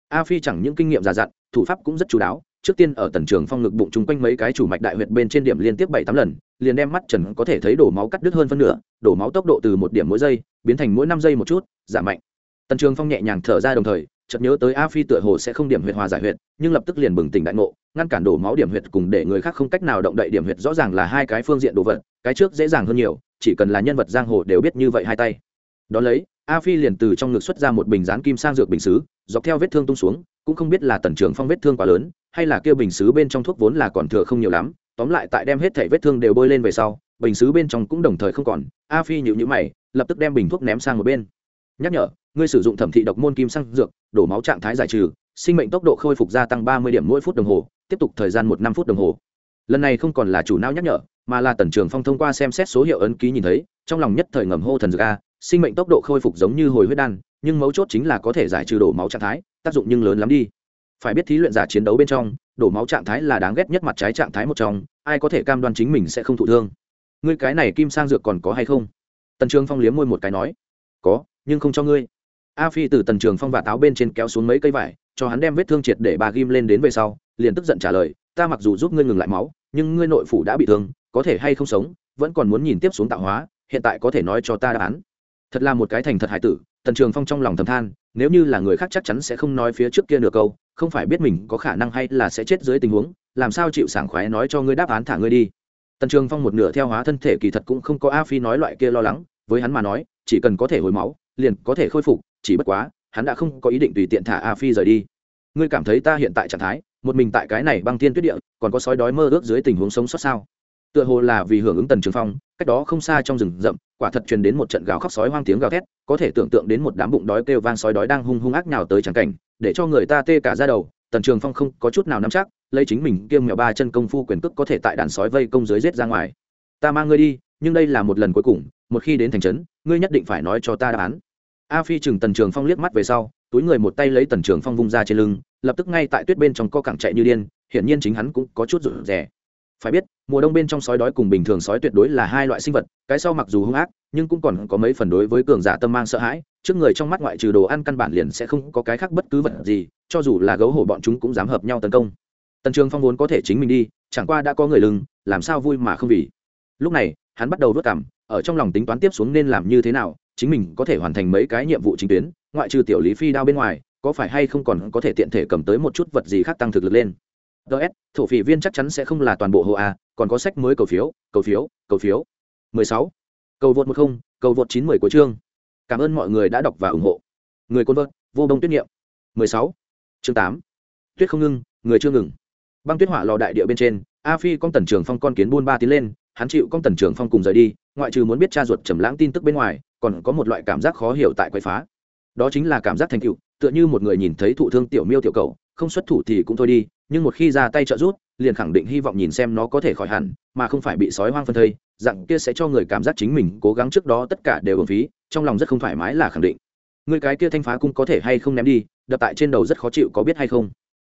A phi chẳng những kinh nghiệm già dặn, thủ pháp cũng rất chú đáo. Trước tiên ở tần trường phong ngực bụng chung quanh mấy cái chủ mạch đại huyệt bên trên điểm liên tiếp bảy tám lần, liền đem mắt trần có thể thấy đổ máu cắt đứt hơn phân nửa, đổ máu tốc độ từ một điểm mỗi giây, biến thành mỗi năm giây một chút, giảm mạnh. Tần trường phong nhẹ nhàng thở ra đồng thời, chợt nhớ tới a phi tựa hồ sẽ không điểm huyệt hòa giải huyệt, nhưng lập tức liền bừng tỉnh đại ngộ, ngăn cản đổ máu điểm huyệt cùng để người khác không cách nào động đậy điểm huyệt rõ ràng là hai cái phương diện đồ vật, cái trước dễ dàng hơn nhiều, chỉ cần là nhân vật giang hồ đều biết như vậy hai tay. Đ ó lấy a phi liền từ trong ngực xuất ra một bình rán kim sang dược bình xứ, dọc theo vết thương tung xuống, cũng không biết là tần trường phong vết thương quá lớn, hay là kêu bình xứ bên trong thuốc vốn là còn thừa không nhiều lắm, tóm lại tại đem hết thảy vết thương đều bôi lên về sau, bình xứ bên trong cũng đồng thời không còn, a phi nhịu nhữ mày, lập tức đem bình thuốc ném sang một bên. Nhắc nhở, ngươi sử dụng thẩm thị độc môn kim sang dược, đổ máu trạng thái giải trừ, sinh mệnh tốc độ khôi phục gia tăng ba mươi điểm mỗi phút đồng hồ, tiếp tục thời gian một năm phút đồng hồ. Lần này không còn là chủ não nhắc nhở, mà là tần trường phong thông qua xem xét số hiệu ấn ký nhìn thấy, trong lòng nhất thời ngầm hô thần dược a sinh mệnh tốc độ khôi phục giống như hồi huyết đan, nhưng mấu chốt chính là có thể giải trừ đổ máu trạng thái, tác dụng nhưng lớn lắm đi. Phải biết thí luyện giả chiến đấu bên trong, đổ máu trạng thái là đáng ghét nhất mặt trái trạng thái một trong, ai có thể cam đoan chính mình sẽ không thụ thương. Ngươi cái này kim sang dược còn có hay không? Tần trường phong liếm môi một cái nói. Có, nhưng không cho ngươi. A phi từ tần trường phong và táo bên trên kéo xuống mấy cây vải, cho hắn đem vết thương triệt để bà ghim lên đến về sau, liền tức giận trả lời, ta mặc dù giúp ngươi ngừng lại máu, nhưng ngươi nội phủ đã bị thương, có thể hay không sống, vẫn còn muốn nhìn tiếp xuống tạo hóa, hiện tại có thể nói cho ta đáp án thật là một cái thành thật hải tử, tần trường phong trong lòng thầm than, nếu như là người khác chắc chắn sẽ không nói phía trước kia nửa câu, không phải biết mình có khả năng hay là sẽ chết dưới tình huống, làm sao chịu sảng khoái nói cho ngươi đáp án thả ngươi đi. Tần trường phong một nửa theo hóa thân thể kỳ thật cũng không có a phi nói loại kia lo lắng, với hắn mà nói, chỉ cần có thể hồi máu, liền có thể khôi phục, chỉ bất quá, hắn đã không có ý định tùy tiện thả a phi rời đi. Ngươi cảm thấy ta hiện tại trạng thái, một mình tại cái này băng thiên tuyết địa, còn có sói đói mơ ước dưới tình huống sống sót sao? Tựa hồ là vì hưởng ứng tần trường phong, cách đó không xa trong rừng rậm quả thật truyền đến một trận gào khóc sói hoang tiếng gào thét, có thể tưởng tượng đến một đám bụng đói kêu vang sói đói đang hung hung ác nhào tới trắng cảnh, để cho người ta tê cả ra đầu, tần trường phong không có chút nào nắm chắc, lấy chính mình kiêm mèo ba chân công phu quyền cước có thể tại đàn sói vây công dưới rết ra ngoài. Ta mang ngươi đi, nhưng đây là một lần cuối cùng, một khi đến thành trấn, ngươi nhất định phải nói cho ta đáp án. A phi chừng tần trường phong liếc mắt về sau, túi người một tay lấy tần trường phong vung ra trên lưng, lập tức ngay tại tuyết bên trong co cẳng chạy như điên, hiển nhiên chính hắn cũng có chút rụt rè phải biết, mùa đông bên trong sói đói cùng bình thường sói tuyệt đối là hai loại sinh vật, cái sau mặc dù hung ác, nhưng cũng còn có mấy phần đối với cường giả tâm mang sợ hãi, trước người trong mắt ngoại trừ đồ ăn căn bản liền sẽ không có cái khác bất cứ vật gì, cho dù là gấu hổ bọn chúng cũng dám hợp nhau tấn công. Tần trường phong vốn có thể chính mình đi, chẳng qua đã có người lưng, làm sao vui mà không vì. Lúc này, hắn bắt đầu vất cảm, ở trong lòng tính toán tiếp xuống nên làm như thế nào, chính mình có thể hoàn thành mấy cái nhiệm vụ chính tuyến, ngoại trừ tiểu lý phi đao bên ngoài, có phải hay không còn có thể tiện thể cầm tới một chút vật gì khác tăng thực lực lên ts thổ phỉ viên chắc chắn sẽ không là toàn bộ hồ a còn có sách mới cầu phiếu cầu phiếu cầu phiếu 16. cầu vượt 10, cầu vượt 910 của chương cảm ơn mọi người đã đọc và ủng hộ người côn vợt vô đông tuyết nghiệm 16. chương 8. tuyết không ngưng người chưa ngừng băng tuyết hỏa lò đại địa bên trên a phi con tần trường phong con kiến buôn ba tiến lên hắn chịu con tần trường phong cùng rời đi ngoại trừ muốn biết cha ruột trầm lãng tin tức bên ngoài còn có một loại cảm giác khó hiểu tại quậy phá đó chính là cảm giác thành tựu tựa như một người nhìn thấy thụ thương tiểu miêu tiểu cầu không xuất thủ thì cũng thôi đi nhưng một khi ra tay trợ rút liền khẳng định hy vọng nhìn xem nó có thể khỏi hẳn, mà không phải bị sói hoang phân thây dặn kia sẽ cho người cảm giác chính mình cố gắng trước đó tất cả đều ở phí, trong lòng rất không thoải mái là khẳng định. Người cái kia thanh phá cũng có thể hay không ném đi, đập tại trên đầu rất khó chịu, có biết hay không?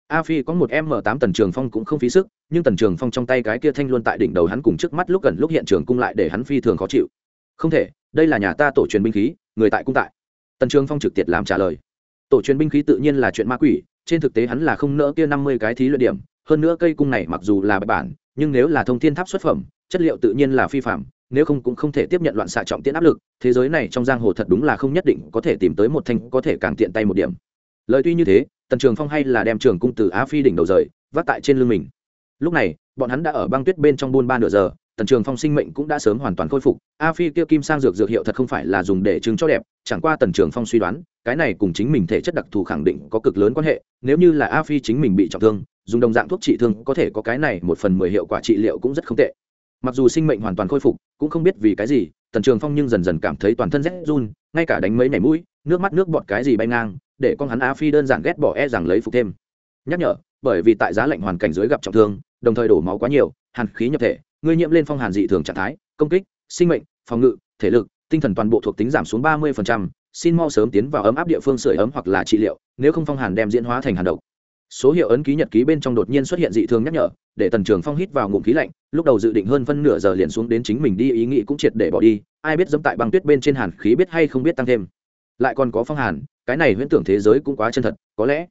A phi có một m tám tần trường phong cũng không phí sức, nhưng tần trường phong trong tay cái kia thanh luôn tại đỉnh đầu hắn cùng trước mắt lúc gần lúc hiện trường cung lại để hắn phi thường khó chịu. Không thể, đây là nhà ta tổ truyền binh khí, người tại cung tại. Tần trường phong trực tiệt làm trả lời. Tổ truyền binh khí tự nhiên là chuyện ma quỷ trên thực tế hắn là không nỡ kia năm mươi cái thí luyện điểm, hơn nữa cây cung này mặc dù là bài bản, nhưng nếu là thông thiên tháp xuất phẩm, chất liệu tự nhiên là phi phạm, nếu không cũng không thể tiếp nhận loạn xạ trọng tiễn áp lực, thế giới này trong giang hồ thật đúng là không nhất định có thể tìm tới một thanh có thể càng tiện tay một điểm. Lời tuy như thế, tần trường phong hay là đem trường cung từ á phi đỉnh đầu rời, vác tại trên lưng mình. Lúc này, bọn hắn đã ở băng tuyết bên trong buôn ba nửa giờ tần trường phong sinh mệnh cũng đã sớm hoàn toàn khôi phục, a phi kia kim sang dược dược hiệu thật không phải là dùng để chứng cho đẹp, chẳng qua tần trường phong suy đoán, cái này cùng chính mình thể chất đặc thù khẳng định có cực lớn quan hệ, nếu như là a phi chính mình bị trọng thương, dùng đồng dạng thuốc trị thương có thể có cái này một phần mười hiệu quả trị liệu cũng rất không tệ. Mặc dù sinh mệnh hoàn toàn khôi phục, cũng không biết vì cái gì, tần trường phong nhưng dần dần cảm thấy toàn thân rét run, ngay cả đánh mấy nhảy mũi, nước mắt nước bọt cái gì bay ngang, để con hắn a phi đơn giản ghét bỏ e rằng lấy phục thêm. Nhắc nhở, bởi vì tại giá lạnh hoàn cảnh dưới gặp trọng thương, đồng thời đổ máu quá nhiều, hàn khí nhập thể ngươi nhiễm lên phong hàn dị thường trạng thái, công kích, sinh mệnh, phòng ngự, thể lực, tinh thần toàn bộ thuộc tính giảm xuống ba mươi xin mau sớm tiến vào ấm áp địa phương sưởi ấm hoặc là trị liệu, nếu không phong hàn đem diễn hóa thành hàn độc. Số hiệu ấn ký nhật ký bên trong đột nhiên xuất hiện dị thường nhắc nhở, để tần trường phong hít vào ngụm khí lạnh, lúc đầu dự định hơn phân nửa giờ liền xuống đến chính mình đi, ý nghĩ cũng triệt để bỏ đi, ai biết dẫm tại băng tuyết bên trên hàn khí biết hay không biết tăng thêm. Lại còn có phong hàn, cái này huyễn tưởng thế giới cũng quá chân thật, có lẽ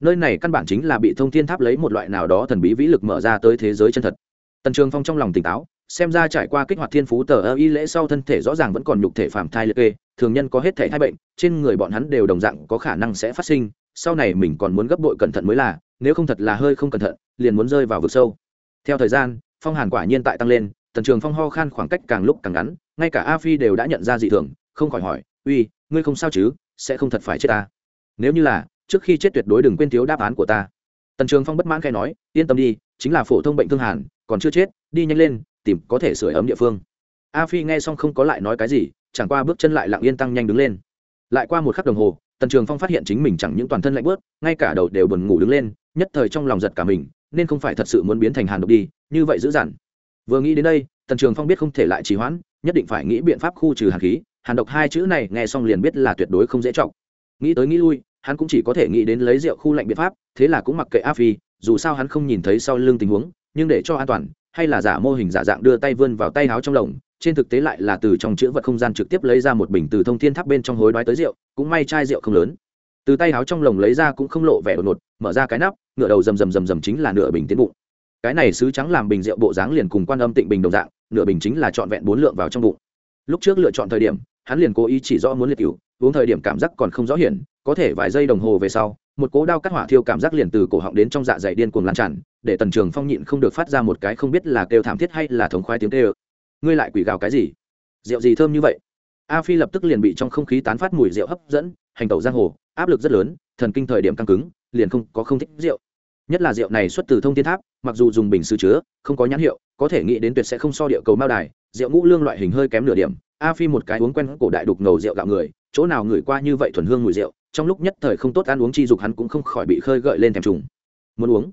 nơi này căn bản chính là bị thông thiên tháp lấy một loại nào đó thần bí vĩ lực mở ra tới thế giới chân thật tần trường phong trong lòng tỉnh táo, xem ra trải qua kích hoạt thiên phú tờ ơ y lễ sau thân thể rõ ràng vẫn còn nhục thể phạm thai liệt kê, thường nhân có hết thể thai bệnh, trên người bọn hắn đều đồng dạng có khả năng sẽ phát sinh, sau này mình còn muốn gấp bội cẩn thận mới là, nếu không thật là hơi không cẩn thận, liền muốn rơi vào vực sâu. Theo thời gian, phong hàn quả nhiên tại tăng lên, tần trường phong ho khan khoảng cách càng lúc càng ngắn, ngay cả a phi đều đã nhận ra dị thường, không khỏi hỏi, uy, ngươi không sao chứ? Sẽ không thật phải chết ta? Nếu như là, trước khi chết tuyệt đối đừng quên thiếu đáp án của ta. Tần trường phong bất mãn khai nói, yên tâm đi chính là phổ thông bệnh thương hàn, còn chưa chết, đi nhanh lên, tìm có thể sửa ấm địa phương. A phi nghe xong không có lại nói cái gì, chẳng qua bước chân lại lặng yên tăng nhanh đứng lên. Lại qua một khắc đồng hồ, tần trường phong phát hiện chính mình chẳng những toàn thân lạnh bớt, ngay cả đầu đều buồn ngủ đứng lên, nhất thời trong lòng giật cả mình, nên không phải thật sự muốn biến thành hàn độc đi, như vậy dữ dằn. Vừa nghĩ đến đây, tần trường phong biết không thể lại trì hoãn, nhất định phải nghĩ biện pháp khu trừ hàn khí, hàn độc hai chữ này nghe xong liền biết là tuyệt đối không dễ trọng nghĩ tới nghĩ lui, hắn cũng chỉ có thể nghĩ đến lấy rượu khu lạnh biện pháp, thế là cũng mặc kệ a phi dù sao hắn không nhìn thấy sau lưng tình huống, nhưng để cho an toàn, hay là giả mô hình giả dạng đưa tay vươn vào tay áo trong lồng, trên thực tế lại là từ trong chữ vật không gian trực tiếp lấy ra một bình từ thông thiên tháp bên trong hối đoái tới rượu, cũng may chai rượu không lớn. Từ tay áo trong lồng lấy ra cũng không lộ vẻ đột ngột, mở ra cái nắp ngựa đầu rầm rầm rầm rầm chính là nửa bình tiến bụng. Cái này sứ trắng làm bình rượu bộ dáng liền cùng quan âm tịnh bình đồng dạng, nửa bình chính là trọn vẹn bốn lượng vào trong bụng. Lúc trước lựa chọn thời điểm, hắn liền cố ý chỉ rõ muốn liệt cựu uống thời điểm cảm giác còn không rõ hiển có thể vài giây đồng hồ về sau, một cố đao cắt hỏa thiêu cảm giác liền từ cổ họng đến trong dạ dày điên cuồng lan tràn, để tần trường phong nhịn không được phát ra một cái không biết là kêu thảm thiết hay là thống khoái tiếng kêu. Ngươi lại quỷ gào cái gì? Rượu gì thơm như vậy? A phi lập tức liền bị trong không khí tán phát mùi rượu hấp dẫn, hành tẩu giang hồ, áp lực rất lớn, thần kinh thời điểm căng cứng, liền không, có không thích rượu. Nhất là rượu này xuất từ thông thiên tháp, mặc dù dùng bình sứ chứa, không có nhãn hiệu, có thể nghĩ đến tuyệt sẽ không so địa cầu mao đài, rượu ngũ lương loại hình hơi kém nửa điểm, a phi một cái uống quen cổ đại đục ngầu rượu gạo người, chỗ nào ngửi qua như vậy thuần hương mùi rượu trong lúc nhất thời không tốt ăn uống chi dục hắn cũng không khỏi bị khơi gợi lên thèm trùng. Muốn uống?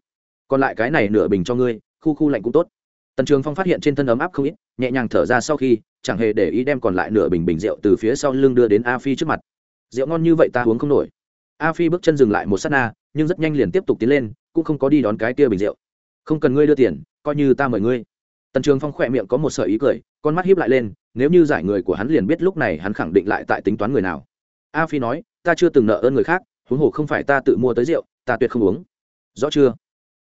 Còn lại cái này nửa bình cho ngươi, khu khu lạnh cũng tốt. Tần trường phong phát hiện trên thân ấm áp không ít, nhẹ nhàng thở ra sau khi, chẳng hề để ý đem còn lại nửa bình bình rượu từ phía sau lưng đưa đến a phi trước mặt. Rượu ngon như vậy ta uống không nổi. A phi bước chân dừng lại một s á t na, nhưng rất nhanh liền tiếp tục tiến lên, cũng không có đi đón cái kia bình rượu. Không cần ngươi đưa tiền, coi như ta mời ngươi. Tần trường phong khỏe miệng có một sợi ý cười, con mắt hiếp lại lên, nếu như giải người của hắn liền biết lúc này hắn khẳng định lại tại tính toán người nào. A phi nói ta chưa từng nợ ơn người khác, huống hồ không phải ta tự mua tới rượu, ta tuyệt không uống. Rõ chưa?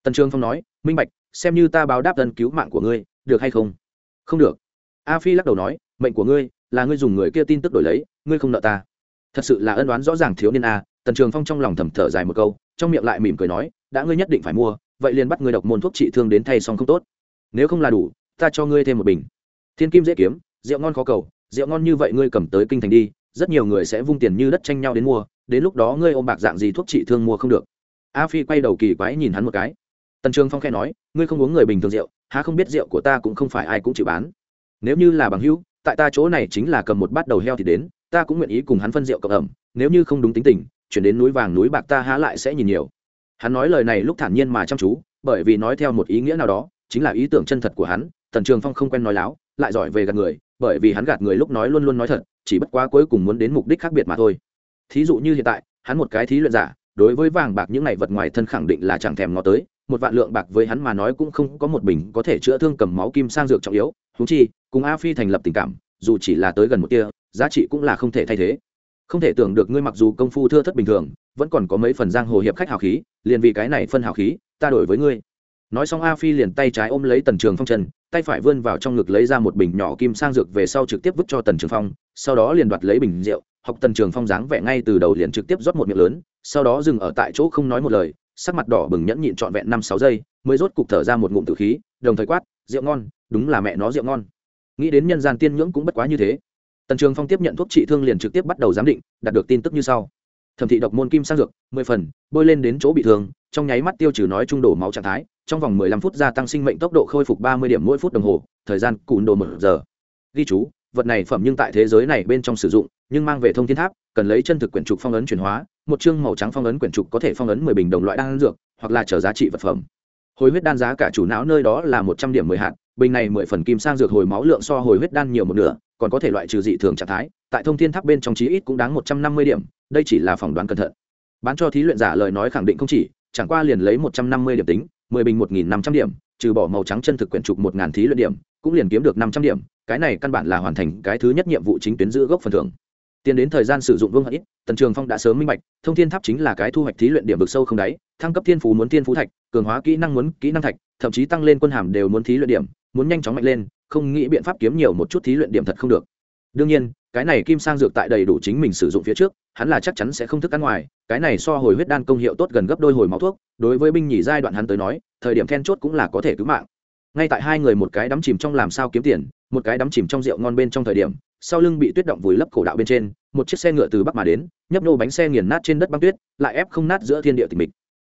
Tần trường phong nói, minh bạch, xem như ta báo đáp ân cứu mạng của ngươi, được hay không? Không được. A phi lắc đầu nói, mệnh của ngươi là ngươi dùng người kia tin tức đổi lấy, ngươi không nợ ta. Thật sự là ân đoán rõ ràng thiếu niên a, tần trường phong trong lòng thầm thở dài một câu, trong miệng lại mỉm cười nói, đã ngươi nhất định phải mua, vậy liền bắt ngươi độc môn thuốc trị thương đến thay xong không tốt. Nếu không là đủ, ta cho ngươi thêm một bình. Thiên kim dễ kiếm, rượu ngon khó cầu, rượu ngon như vậy ngươi cầm tới kinh thành đi rất nhiều người sẽ vung tiền như đất tranh nhau đến mua, đến lúc đó ngươi ôm bạc dạng gì thuốc trị thương mua không được. A phi quay đầu kỳ quái nhìn hắn một cái. Tần trường phong khẽ nói, ngươi không uống người bình thường rượu, há không biết rượu của ta cũng không phải ai cũng chịu bán. Nếu như là bằng hữu, tại ta chỗ này chính là cầm một bát đầu heo thì đến, ta cũng nguyện ý cùng hắn phân rượu cộng ẩm, nếu như không đúng tính tình, chuyển đến núi vàng núi bạc ta há lại sẽ nhìn nhiều. Hắn nói lời này lúc thản nhiên mà chăm chú, bởi vì nói theo một ý nghĩa nào đó, chính là ý tưởng chân thật của hắn, tần trường phong không quen nói láo, lại giỏi về gạt người, bởi vì hắn gạt người lúc nói luôn luôn nói thật chỉ bất quá cuối cùng muốn đến mục đích khác biệt mà thôi. Thí dụ như hiện tại, hắn một cái thí luyện giả, đối với vàng bạc những này vật ngoài thân khẳng định là chẳng thèm ngó tới, một vạn lượng bạc với hắn mà nói cũng không có một bình có thể chữa thương cầm máu kim sang dược trọng yếu húng chi, cùng a phi thành lập tình cảm, dù chỉ là tới gần một tia, giá trị cũng là không thể thay thế. Không thể tưởng được ngươi mặc dù công phu thưa thất bình thường, vẫn còn có mấy phần giang hồ hiệp khách hào khí, liền vì cái này phân hào khí, ta đổi với ngươi nói xong a phi liền tay trái ôm lấy tần trường phong chân, tay phải vươn vào trong ngực lấy ra một bình nhỏ kim sang dược về sau trực tiếp vứt cho tần trường phong, sau đó liền đoạt lấy bình rượu, học tần trường phong dáng vẻ ngay từ đầu liền trực tiếp rót một miệng lớn, sau đó dừng ở tại chỗ không nói một lời, sắc mặt đỏ bừng nhẫn nhịn trọn vẹn năm sáu giây, mới rốt cục thở ra một ngụm tử khí, đồng thời quát, rượu ngon, đúng là mẹ nó rượu ngon. Nghĩ đến nhân gian tiên nhưỡng cũng bất quá như thế. Tần trường phong tiếp nhận thuốc trị thương liền trực tiếp bắt đầu giám định, đạt được tin tức như sau. Thẩm thị độc môn kim sang dược, mười phần, bôi lên đến chỗ bị thương trong nháy mắt tiêu trừ nói trung đổ máu trạng thái, trong vòng mười lăm phút gia tăng sinh mệnh tốc độ khôi phục ba mươi điểm mỗi phút đồng hồ, thời gian cùn đồ một giờ. Ghi chú, vật này phẩm nhưng tại thế giới này bên trong sử dụng, nhưng mang về thông thiên tháp, cần lấy chân thực quyển trục phong ấn chuyển hóa, một chương màu trắng phong ấn quyển trục có thể phong ấn mười bình đồng loại đan dược, hoặc là trở giá trị vật phẩm. Hồi huyết đan giá cả chủ não nơi đó là một trăm điểm mười hạt, bình này mười phần kim sang dược hồi máu lượng so hồi huyết đan nhiều một nửa, còn có thể loại trừ dị thường trạng thái, tại thông thiên tháp bên trong chí ít cũng đáng một trăm năm mươi điểm, đây chỉ là phỏng đoán cẩn thận. Bán cho thí luyện giả lời nói khẳng định không chỉ chẳng qua liền lấy một trăm năm mươi điểm tính, mười bình một nghìn năm trăm điểm, trừ bỏ màu trắng chân thực quyển trục một ngàn thí luyện điểm, cũng liền kiếm được năm trăm điểm, cái này căn bản là hoàn thành cái thứ nhất nhiệm vụ chính tuyến giữ gốc phần thưởng. Tiến đến thời gian sử dụng vương hận ít, tần trường phong đã sớm minh bạch, thông thiên tháp chính là cái thu hoạch thí luyện điểm vực sâu không đáy, thăng cấp thiên phú muốn thiên phú thạch, cường hóa kỹ năng muốn kỹ năng thạch, thậm chí tăng lên quân hàm đều muốn thí luyện điểm, muốn nhanh chóng mạnh lên, không nghĩ biện pháp kiếm nhiều một chút thí luyện điểm thật không được. Đương nhiên, cái này kim sang dược tại đầy đủ chính mình sử dụng phía trước, hắn là chắc chắn sẽ không thức ăn ngoài cái này so hồi huyết đan công hiệu tốt gần gấp đôi hồi máu thuốc, đối với binh nhì giai đoạn hắn tới nói, thời điểm then chốt cũng là có thể cứu mạng. Ngay tại hai người một cái đắm chìm trong làm sao kiếm tiền, một cái đắm chìm trong rượu ngon bên trong thời điểm, sau lưng bị tuyết động vùi lấp cổ đạo bên trên, một chiếc xe ngựa từ bắc mà đến, nhấp nô bánh xe nghiền nát trên đất băng tuyết, lại ép không nát giữa thiên địa tình mình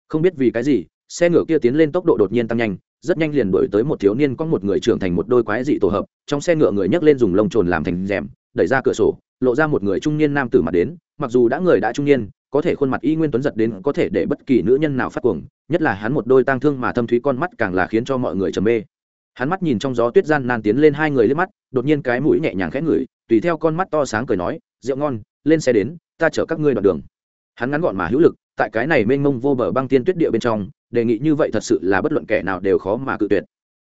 không biết vì cái gì, xe ngựa kia tiến lên tốc độ đột nhiên tăng nhanh, rất nhanh liền đổi tới một thiếu niên có một người trưởng thành một đôi quái dị tổ hợp, trong xe ngựa người nhấc lên dùng lông trồn làm thành rèm, đẩy ra cửa sổ, lộ ra một người trung niên nam tử mặt đến, mặc dù đã người đã trung niên có thể khuôn mặt y nguyên tuấn giật đến có thể để bất kỳ nữ nhân nào phát cuồng, nhất là hắn một đôi tang thương mà thâm thúy con mắt càng là khiến cho mọi người trầm mê. Hắn mắt nhìn trong gió tuyết gian nan tiến lên hai người lên mắt, đột nhiên cái mũi nhẹ nhàng khẽ ngửi, tùy theo con mắt to sáng cười nói, rượu ngon, lên xe đến, ta chở các ngươi đoạn đường. Hắn ngắn gọn mà hữu lực, tại cái này mênh mông vô bờ băng tiên tuyết địa bên trong, đề nghị như vậy thật sự là bất luận kẻ nào đều khó mà cự tuyệt.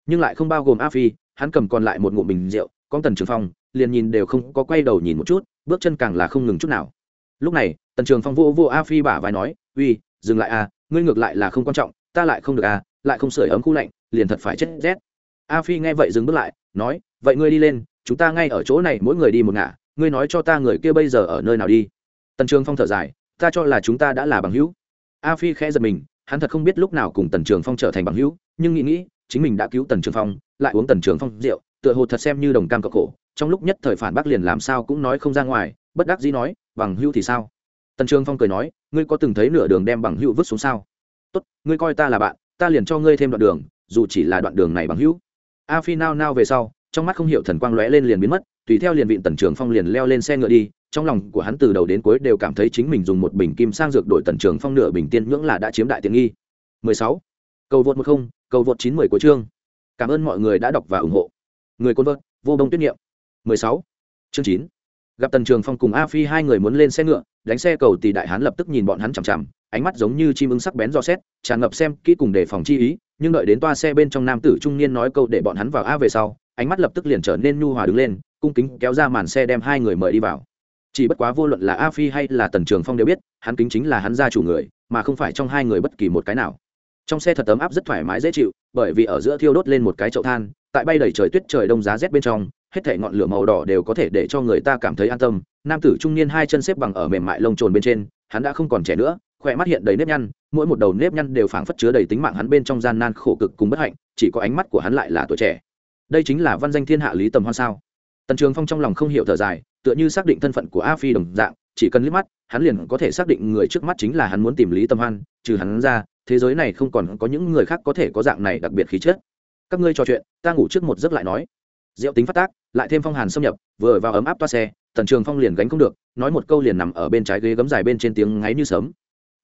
Nhưng lại không bao gồm a phi, hắn cầm còn lại một ngụm bình rượu, con tần trường phong, liền nhìn đều không có quay đầu nhìn một chút, bước chân càng là không ngừng chút nào lúc này, tần trường phong vô vô a phi bả vai nói, uy, dừng lại a ngươi ngược lại là không quan trọng, ta lại không được a lại không sưởi ấm khu lạnh, liền thật phải chết rét. A phi nghe vậy dừng bước lại, nói, vậy ngươi đi lên, chúng ta ngay ở chỗ này mỗi người đi một ngả, ngươi nói cho ta người kia bây giờ ở nơi nào đi. Tần trường phong thở dài, ta cho là chúng ta đã là bằng hữu. A phi khẽ giật mình, hắn thật không biết lúc nào cùng tần trường phong trở thành bằng hữu, nhưng nghĩ nghĩ, chính mình đã cứu tần trường phong, lại uống tần trường phong rượu, tựa hồ thật xem như đồng cam cộng khổ, trong lúc nhất thời phản bác liền làm sao cũng nói không ra ngoài, bất đắc dĩ nói bằng hữu thì sao? Tần trường phong cười nói, ngươi có từng thấy nửa đường đem bằng hữu vứt xuống sao? Tốt, ngươi coi ta là bạn, ta liền cho ngươi thêm đoạn đường, dù chỉ là đoạn đường này bằng hữu. A phi nao nao về sau, trong mắt không hiểu thần quang lóe lên liền biến mất, tùy theo liền vịn tần trường phong liền leo lên xe ngựa đi, trong lòng của hắn từ đầu đến cuối đều cảm thấy chính mình dùng một bình kim sang dược đổi tần trường phong nửa bình tiên nhưỡng là đã chiếm đại tiện nghi. 16. cầu vượt một không, cầu vượt chín mười của chương. Cảm ơn mọi người đã đọc và ủng hộ. Người côn vợt, vô đông tuyết niệm. 16. chương 9 gặp tần trường phong cùng a phi hai người muốn lên xe ngựa, đánh xe cầu thì đại hán lập tức nhìn bọn hắn chằm chằm, ánh mắt giống như chim ưng sắc bén do xét, tràn ngập xem kỹ cùng đề phòng chi ý, nhưng đợi đến toa xe bên trong nam tử trung niên nói câu để bọn hắn vào a về sau, ánh mắt lập tức liền trở nên nhu hòa đứng lên, cung kính kéo ra màn xe đem hai người mời đi vào. Chỉ bất quá vô luận là a phi hay là tần trường phong đều biết, hắn kính chính là hắn gia chủ người, mà không phải trong hai người bất kỳ một cái nào. Trong xe thật ấm áp rất thoải mái dễ chịu, bởi vì ở giữa thiêu đốt lên một cái chậu than, tại bay đầy trời tuyết trời đông giá rét bên trong hết thể ngọn lửa màu đỏ đều có thể để cho người ta cảm thấy an tâm. Nam tử trung niên hai chân xếp bằng ở mềm mại lông trồn bên trên, hắn đã không còn trẻ nữa, khỏe mắt hiện đầy nếp nhăn, mỗi một đầu nếp nhăn đều phảng phất chứa đầy tính mạng hắn bên trong gian nan khổ cực cùng bất hạnh, chỉ có ánh mắt của hắn lại là tuổi trẻ. Đây chính là văn danh thiên hạ lý tầm hoan sao? Tần trường phong trong lòng không hiểu thở dài, tựa như xác định thân phận của a phi đồng dạng, chỉ cần liếc mắt, hắn liền có thể xác định người trước mắt chính là hắn muốn tìm lý tầm hoan, trừ hắn ra, thế giới này không còn có những người khác có thể có dạng này đặc biệt khí chất. Các ngươi trò chuyện, ta ngủ trước một giấc lại nói diệu tính phát tác, lại thêm phong hàn xâm nhập, vừa vào ấm áp toa xe, tần trường phong liền gánh không được, nói một câu liền nằm ở bên trái ghế gấm dài bên trên tiếng ngáy như sớm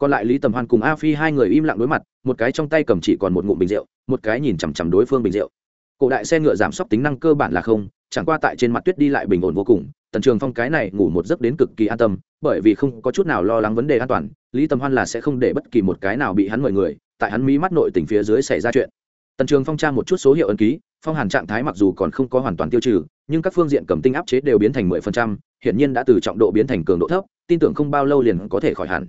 còn lại lý tầm hoan cùng a phi hai người im lặng đối mặt, một cái trong tay cầm chỉ còn một ngụm bình rượu, một cái nhìn chằm chằm đối phương bình rượu. Cổ đại xe ngựa giảm sốc tính năng cơ bản là không, chẳng qua tại trên mặt tuyết đi lại bình ổn vô cùng, tần trường phong cái này ngủ một giấc đến cực kỳ an tâm, bởi vì không có chút nào lo lắng vấn đề an toàn, lý tầm hoan là sẽ không để bất kỳ một cái nào bị hắn mời người, tại hắn mí mắt nội tỉnh phía dưới xảy ra chuyện. Tần trường phong tra một chút số hiệu ấn ký phong hàn trạng thái mặc dù còn không có hoàn toàn tiêu trừ, nhưng các phương diện cầm tinh áp chế đều biến thành mười phần trăm, hiển nhiên đã từ trọng độ biến thành cường độ thấp, tin tưởng không bao lâu liền có thể khỏi hẳn.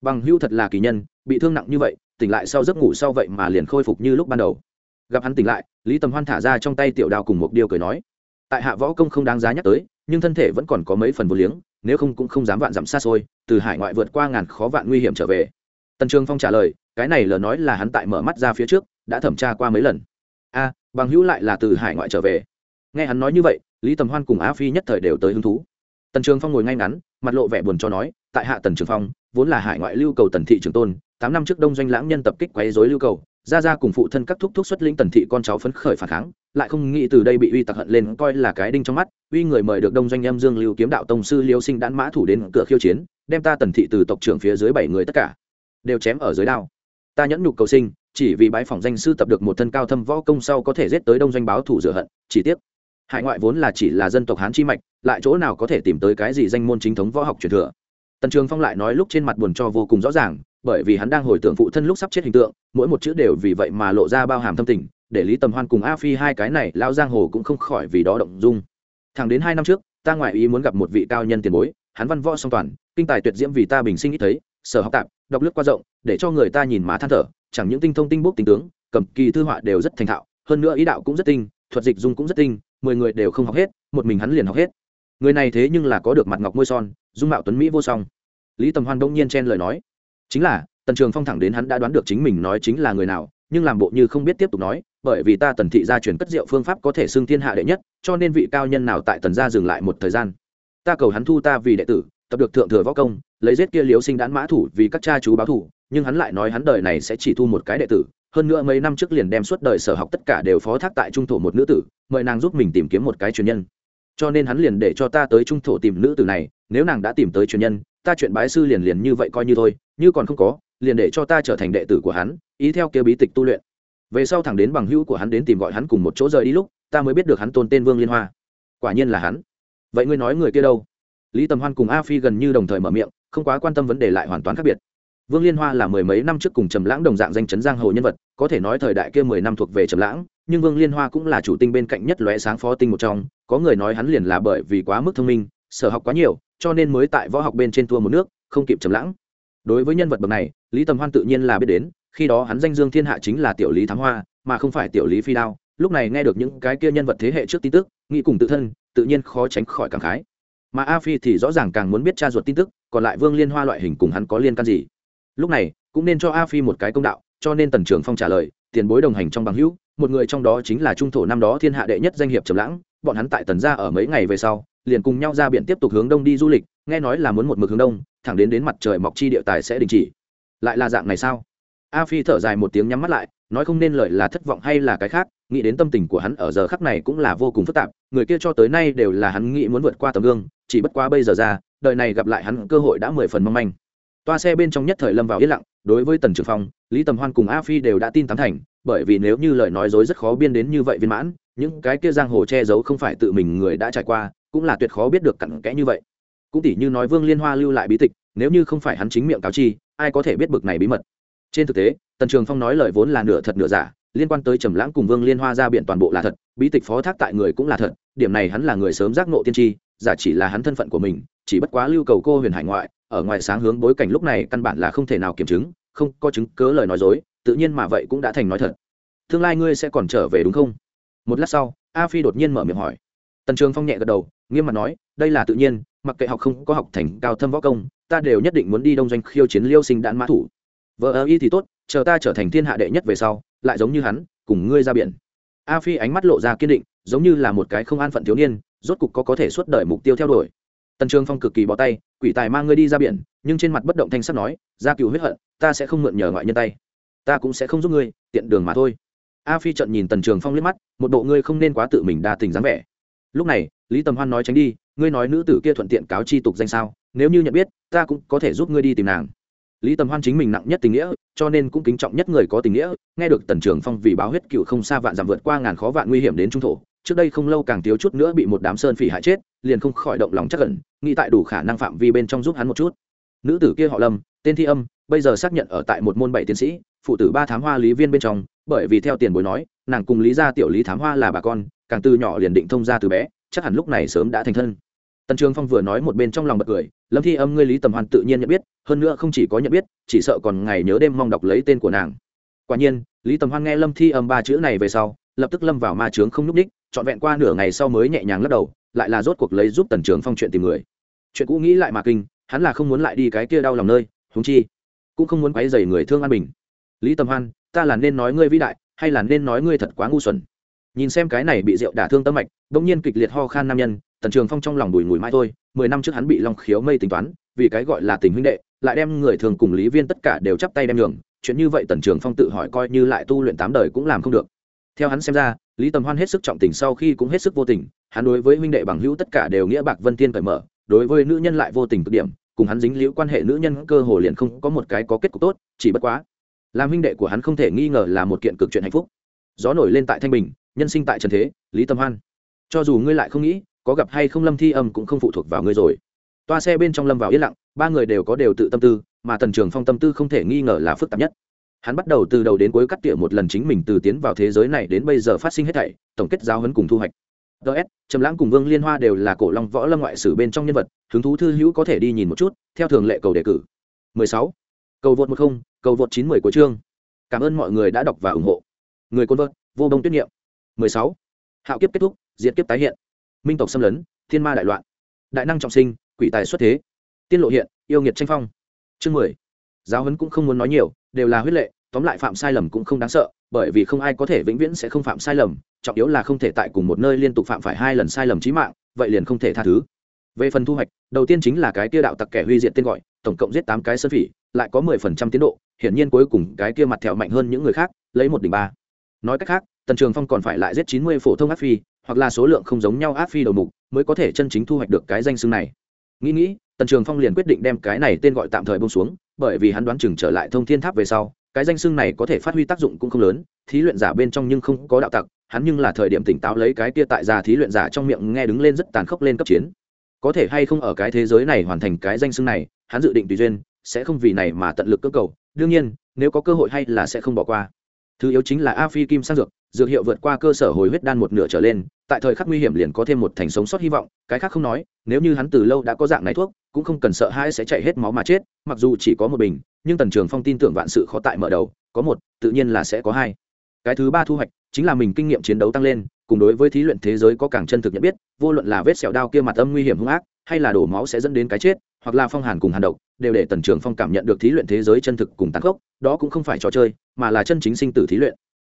Bằng hưu thật là kỳ nhân, bị thương nặng như vậy, tỉnh lại sau giấc ngủ sau vậy mà liền khôi phục như lúc ban đầu. Gặp hắn tỉnh lại, lý tầm hoan thả ra trong tay tiểu đao cùng một điều cười nói, tại hạ võ công không đáng giá nhắc tới, nhưng thân thể vẫn còn có mấy phần vô liếng, nếu không cũng không dám vạn dặm xa xôi, từ hải ngoại vượt qua ngàn khó vạn nguy hiểm trở về. Tần trường phong trả lời, cái này lờ nói là hắn tại mở mắt ra phía trước, đã thẩm tra qua mấy lần bằng hữu lại là từ hải ngoại trở về. Nghe hắn nói như vậy, lý tầm hoan cùng á phi nhất thời đều tới hứng thú. Tần trường phong ngồi ngay ngắn, mặt lộ vẻ buồn cho nói, tại hạ tần trường phong, vốn là hải ngoại lưu cầu tần thị trường tôn, tám năm trước đông doanh lãng nhân tập kích quấy dối lưu cầu ra ra cùng phụ thân các thúc thúc xuất lĩnh tần thị con cháu phấn khởi phản kháng, lại không nghĩ từ đây bị uy tặc hận lên coi là cái đinh trong mắt, uy người mời được đông doanh em dương lưu kiếm đạo tông sư liêu sinh đãn mã thủ đến cửa khiêu chiến, đem ta tần thị từ tộc trưởng phía dưới bảy người tất cả, đều chém ở dưới đao. Ta nhẫn nhục cầu sinh chỉ vì bái phỏng danh sư tập được một thân cao thâm võ công sau có thể giết tới đông doanh báo thủ rửa hận, chỉ tiếc, hải ngoại vốn là chỉ là dân tộc hán chi mạch, lại chỗ nào có thể tìm tới cái gì danh môn chính thống võ học truyền thừa. Tần trường phong lại nói lúc trên mặt buồn cho vô cùng rõ ràng, bởi vì hắn đang hồi tưởng phụ thân lúc sắp chết hình tượng, mỗi một chữ đều vì vậy mà lộ ra bao hàm thâm tình, để lý tầm hoan cùng a phi hai cái này lao giang hồ cũng không khỏi vì đó động dung. Thẳng đến hai năm trước, ta ngoại ý muốn gặp một vị cao nhân tiền bối, hắn văn võ song toàn, kinh tài tuyệt diễm vì ta bình sinh ít thấy, sở học tạp, đọc lướt qua rộng, để cho người ta nhìn má than thở chẳng những tinh thông tinh bút tinh tướng, cầm kỳ thư họa đều rất thành thạo, hơn nữa ý đạo cũng rất tinh, thuật dịch dung cũng rất tinh, mười người đều không học hết, một mình hắn liền học hết. Người này thế nhưng là có được mặt ngọc môi son, dung mạo tuấn mỹ vô song. Lý tầm hoan đông nhiên chen lời nói. Chính là, tần trường phong thẳng đến hắn đã đoán được chính mình nói chính là người nào, nhưng làm bộ như không biết tiếp tục nói, bởi vì ta tần thị gia truyền cất rượu phương pháp có thể xưng thiên hạ đệ nhất, cho nên vị cao nhân nào tại tần gia dừng lại một thời gian. Ta cầu hắn thu ta vì đệ tử, tập được thượng thừa võ công, lấy giết kia liếu sinh đán mã thủ vì các cha chú báo thủ nhưng hắn lại nói hắn đời này sẽ chỉ thu một cái đệ tử, hơn nữa mấy năm trước liền đem suốt đời sở học tất cả đều phó thác tại trung thổ một nữ tử, mời nàng giúp mình tìm kiếm một cái truyền nhân. Cho nên hắn liền để cho ta tới trung thổ tìm nữ tử này, nếu nàng đã tìm tới truyền nhân, ta chuyện bái sư liền liền như vậy coi như thôi, như còn không có, liền để cho ta trở thành đệ tử của hắn, ý theo kia bí tịch tu luyện. Về sau thẳng đến bằng hữu của hắn đến tìm gọi hắn cùng một chỗ rời đi lúc, ta mới biết được hắn tôn tên vương liên hoa. Quả nhiên là hắn. Vậy ngươi nói người kia đâu? Lý tầm hoan cùng a phi gần như đồng thời mở miệng, không quá quan tâm vấn đề lại hoàn toàn khác biệt vương liên hoa là mười mấy năm trước cùng trầm lãng đồng dạng danh chấn giang hồ nhân vật, có thể nói thời đại kia mười năm thuộc về trầm lãng, nhưng vương liên hoa cũng là chủ tinh bên cạnh nhất lóe sáng phó tinh một trong, có người nói hắn liền là bởi vì quá mức thông minh, sở học quá nhiều, cho nên mới tại võ học bên trên thua một nước, không kịp trầm lãng. Đối với nhân vật bậc này, lý tầm hoan tự nhiên là biết đến, khi đó hắn danh dương thiên hạ chính là tiểu lý thám hoa, mà không phải tiểu lý phi đao, lúc này nghe được những cái kia nhân vật thế hệ trước tin tức, nghĩ cùng tự thân, tự nhiên khó tránh khỏi cảm khái. Mà a phi thì rõ ràng càng muốn biết cha ruột tin tức, còn lại vương liên hoa loại hình cùng hắn có liên can gì? Lúc này, cũng nên cho a phi một cái công đạo, cho nên tần trưởng phong trả lời, tiền bối đồng hành trong bằng hữu, một người trong đó chính là trung thổ năm đó thiên hạ đệ nhất danh hiệp trầm lãng, bọn hắn tại tần gia ở mấy ngày về sau, liền cùng nhau ra biển tiếp tục hướng đông đi du lịch, nghe nói là muốn một mực hướng đông, thẳng đến đến mặt trời mọc chi địa tài sẽ đình chỉ. Lại là dạng này sao? A phi thở dài một tiếng nhắm mắt lại, nói không nên lời là thất vọng hay là cái khác, nghĩ đến tâm tình của hắn ở giờ khắc này cũng là vô cùng phức tạp, người kia cho tới nay đều là hắn nghĩ muốn vượt qua tấm gương, chỉ bất quá bây giờ ra, đời này gặp lại hắn cơ hội đã mười phần mong manh toa xe bên trong nhất thời lâm vào yên lặng, đối với tần trường phong, lý tầm hoan cùng a phi đều đã tin tán thành, bởi vì nếu như lời nói dối rất khó biên đến như vậy viên mãn, những cái kia giang hồ che giấu không phải tự mình người đã trải qua, cũng là tuyệt khó biết được cặn kẽ như vậy. Cũng tỷ như nói vương liên hoa lưu lại bí tịch, nếu như không phải hắn chính miệng cáo chi, ai có thể biết bực này bí mật. Trên thực tế, tần trường phong nói lời vốn là nửa thật nửa giả, liên quan tới trầm lãng cùng vương liên hoa ra biện toàn bộ là thật, bí tịch phó thác tại người cũng là thật, điểm này hắn là người sớm giác nộ tiên tri, giả chỉ là hắn thân phận của mình, chỉ bất quá lưu cầu cô huyền hải ngoại ở ngoài sáng hướng bối cảnh lúc này căn bản là không thể nào kiểm chứng, không có chứng cớ lời nói dối, tự nhiên mà vậy cũng đã thành nói thật. Tương lai ngươi sẽ còn trở về đúng không? Một lát sau, a phi đột nhiên mở miệng hỏi. Tần trường phong nhẹ gật đầu, nghiêm mặt nói, đây là tự nhiên, mặc kệ học không có học thành cao thâm võ công, ta đều nhất định muốn đi đông doanh khiêu chiến liêu sinh đạn mã thủ. Vợ ơ y thì tốt, chờ ta trở thành thiên hạ đệ nhất về sau, lại giống như hắn, cùng ngươi ra biển. A phi ánh mắt lộ ra kiên định, giống như là một cái không an phận thiếu niên, rốt cục có có thể suốt đời mục tiêu theo đuổi tần trường phong cực kỳ bỏ tay, quỷ tài mang ngươi đi ra biển, nhưng trên mặt bất động thanh sắt nói ra cựu huyết hận, ta sẽ không mượn nhờ ngoại nhân tay. Ta cũng sẽ không giúp ngươi, tiện đường mà thôi. A phi trận nhìn tần trường phong liếc mắt, một bộ ngươi không nên quá tự mình đa tình dáng vẻ. Lúc này, lý tầm hoan nói tránh đi, ngươi nói nữ tử kia thuận tiện cáo chi tục danh sao? Nếu như nhận biết, ta cũng có thể giúp ngươi đi tìm nàng. Lý tầm hoan chính mình nặng nhất tình nghĩa, cho nên cũng kính trọng nhất người có tình nghĩa, nghe được tần trường phong vì báo huyết cựu không xa vạn giảm vượt qua ngàn khó vạn nguy hiểm đến trung thổ trước đây không lâu càng thiếu chút nữa bị một đám sơn phỉ hại chết, liền không khỏi động lòng chắc cẩn nghĩ tại đủ khả năng phạm vi bên trong giúp hắn một chút. Nữ tử kia họ lâm, tên thi âm, bây giờ xác nhận ở tại một môn bảy tiến sĩ, phụ tử ba thám hoa lý viên bên trong, bởi vì theo tiền bối nói, nàng cùng lý gia tiểu lý thám hoa là bà con, càng từ nhỏ liền định thông ra từ bé, chắc hẳn lúc này sớm đã thành thân. Tần trường phong vừa nói một bên trong lòng bật cười, lâm thi âm, ngươi lý tầm hoan tự nhiên nhận biết, hơn nữa không chỉ có nhận biết, chỉ sợ còn ngày nhớ đêm mong đọc lấy tên của nàng. Quả nhiên, lý tầm hoan nghe lâm thi âm ba chữ này về sau, lập tức lâm vào ma trướng không nhúc ních trọn vẹn qua nửa ngày sau mới nhẹ nhàng lắc đầu lại là rốt cuộc lấy giúp tần trường phong chuyện tìm người. Chuyện cũ nghĩ lại mà kinh hắn là không muốn lại đi cái kia đau lòng nơi húng chi cũng không muốn quấy dày người thương an bình. Lý tầm hoan ta là nên nói ngươi vĩ đại hay là nên nói ngươi thật quá ngu xuẩn? Nhìn xem cái này bị rượu đả thương tâm mạch bỗng nhiên kịch liệt ho khan nam nhân tần trường phong trong lòng bùi ngùi mãi thôi mười năm trước hắn bị long khiếu mây tính toán vì cái gọi là tình huynh đệ lại đem người thường cùng lý viên tất cả đều chắp tay đem nhường, chuyện như vậy tần trường phong tự hỏi coi như lại tu luyện tám đời cũng làm không được. Theo hắn xem ra lý tầm hoan hết sức trọng tình sau khi cũng hết sức vô tình, hắn đối với huynh đệ bằng hữu tất cả đều nghĩa bạc vân tiên cởi mở, đối với nữ nhân lại vô tình cực điểm, cùng hắn dính liễu quan hệ nữ nhân cơ hồ liền không có một cái có kết cục tốt, chỉ bất quá, làm huynh đệ của hắn không thể nghi ngờ là một kiện cực chuyện hạnh phúc. Gió nổi lên tại thanh bình, nhân sinh tại trần thế, lý tâm hoan. Cho dù ngươi lại không nghĩ, có gặp hay không lâm thi âm cũng không phụ thuộc vào ngươi rồi. Toa xe bên trong lâm vào yên lặng, ba người đều có đều tự tâm tư, mà tần trường phong tâm tư không thể nghi ngờ là phức tạp nhất hắn bắt đầu từ đầu đến cuối cắt tỉa một lần chính mình từ tiến vào thế giới này đến bây giờ phát sinh hết thảy tổng kết giáo hấn cùng thu hoạch ts trầm lãng cùng vương liên hoa đều là cổ long võ lâm ngoại sử bên trong nhân vật hứng thú thư hữu có thể đi nhìn một chút theo thường lệ cầu đề cử 16. cầu vượt 10, cầu vượt 90 của chương cảm ơn mọi người đã đọc và ủng hộ người côn vợt vô đông tuyết nghiệm 16. hạo kiếp kết thúc diệt kiếp tái hiện minh tộc xâm lấn thiên ma đại loạn đại năng trọng sinh quỷ tài xuất thế tiên lộ hiện yêu nghiệt tranh phong chương 10. giáo huấn cũng không muốn nói nhiều đều là huyết lệ, tóm lại phạm sai lầm cũng không đáng sợ, bởi vì không ai có thể vĩnh viễn sẽ không phạm sai lầm, trọng yếu là không thể tại cùng một nơi liên tục phạm phải hai lần sai lầm trí mạng, vậy liền không thể tha thứ. Về phần thu hoạch, đầu tiên chính là cái kia đạo tặc kẻ huy diện tên gọi, tổng cộng giết tám cái sơn phỉ, lại có mười phần trăm tiến độ, hiển nhiên cuối cùng cái kia mặt thẹo mạnh hơn những người khác, lấy một đỉnh ba. Nói cách khác, tần trường phong còn phải lại giết chín mươi phổ thông áp phi, hoặc là số lượng không giống nhau áp phi đầu mục, mới có thể chân chính thu hoạch được cái danh xưng này nghĩ nghĩ, tần trường phong liền quyết định đem cái này tên gọi tạm thời bông xuống, bởi vì hắn đoán chừng trở lại thông thiên tháp về sau, cái danh xưng này có thể phát huy tác dụng cũng không lớn, thí luyện giả bên trong nhưng không có đạo tặc, hắn nhưng là thời điểm tỉnh táo lấy cái kia tại già thí luyện giả trong miệng nghe đứng lên rất tàn khốc lên cấp chiến. Có thể hay không ở cái thế giới này hoàn thành cái danh xưng này, hắn dự định tùy duyên, sẽ không vì này mà tận lực cơ cầu. Đương nhiên, nếu có cơ hội hay là sẽ không bỏ qua. Thứ yếu chính là a phi kim sang dược dược hiệu vượt qua cơ sở hồi huyết đan một nửa trở lên, tại thời khắc nguy hiểm liền có thêm một thành sống sót hy vọng, cái khác không nói, nếu như hắn từ lâu đã có dạng này thuốc, cũng không cần sợ hãi sẽ chạy hết máu mà chết, mặc dù chỉ có một bình, nhưng tần trường phong tin tưởng vạn sự khó tại mở đầu, có một, tự nhiên là sẽ có hai. Cái thứ ba thu hoạch, chính là mình kinh nghiệm chiến đấu tăng lên, cùng đối với thí luyện thế giới có càng chân thực nhận biết, vô luận là vết sẹo đao kia mặt âm nguy hiểm hung ác, hay là đổ máu sẽ dẫn đến cái chết, hoặc là phong hàn cùng hàn độc, đều để tần trường phong cảm nhận được thí luyện thế giới chân thực cùng tàn khốc, đó cũng không phải trò chơi, mà là chân chính sinh tử thí luyện.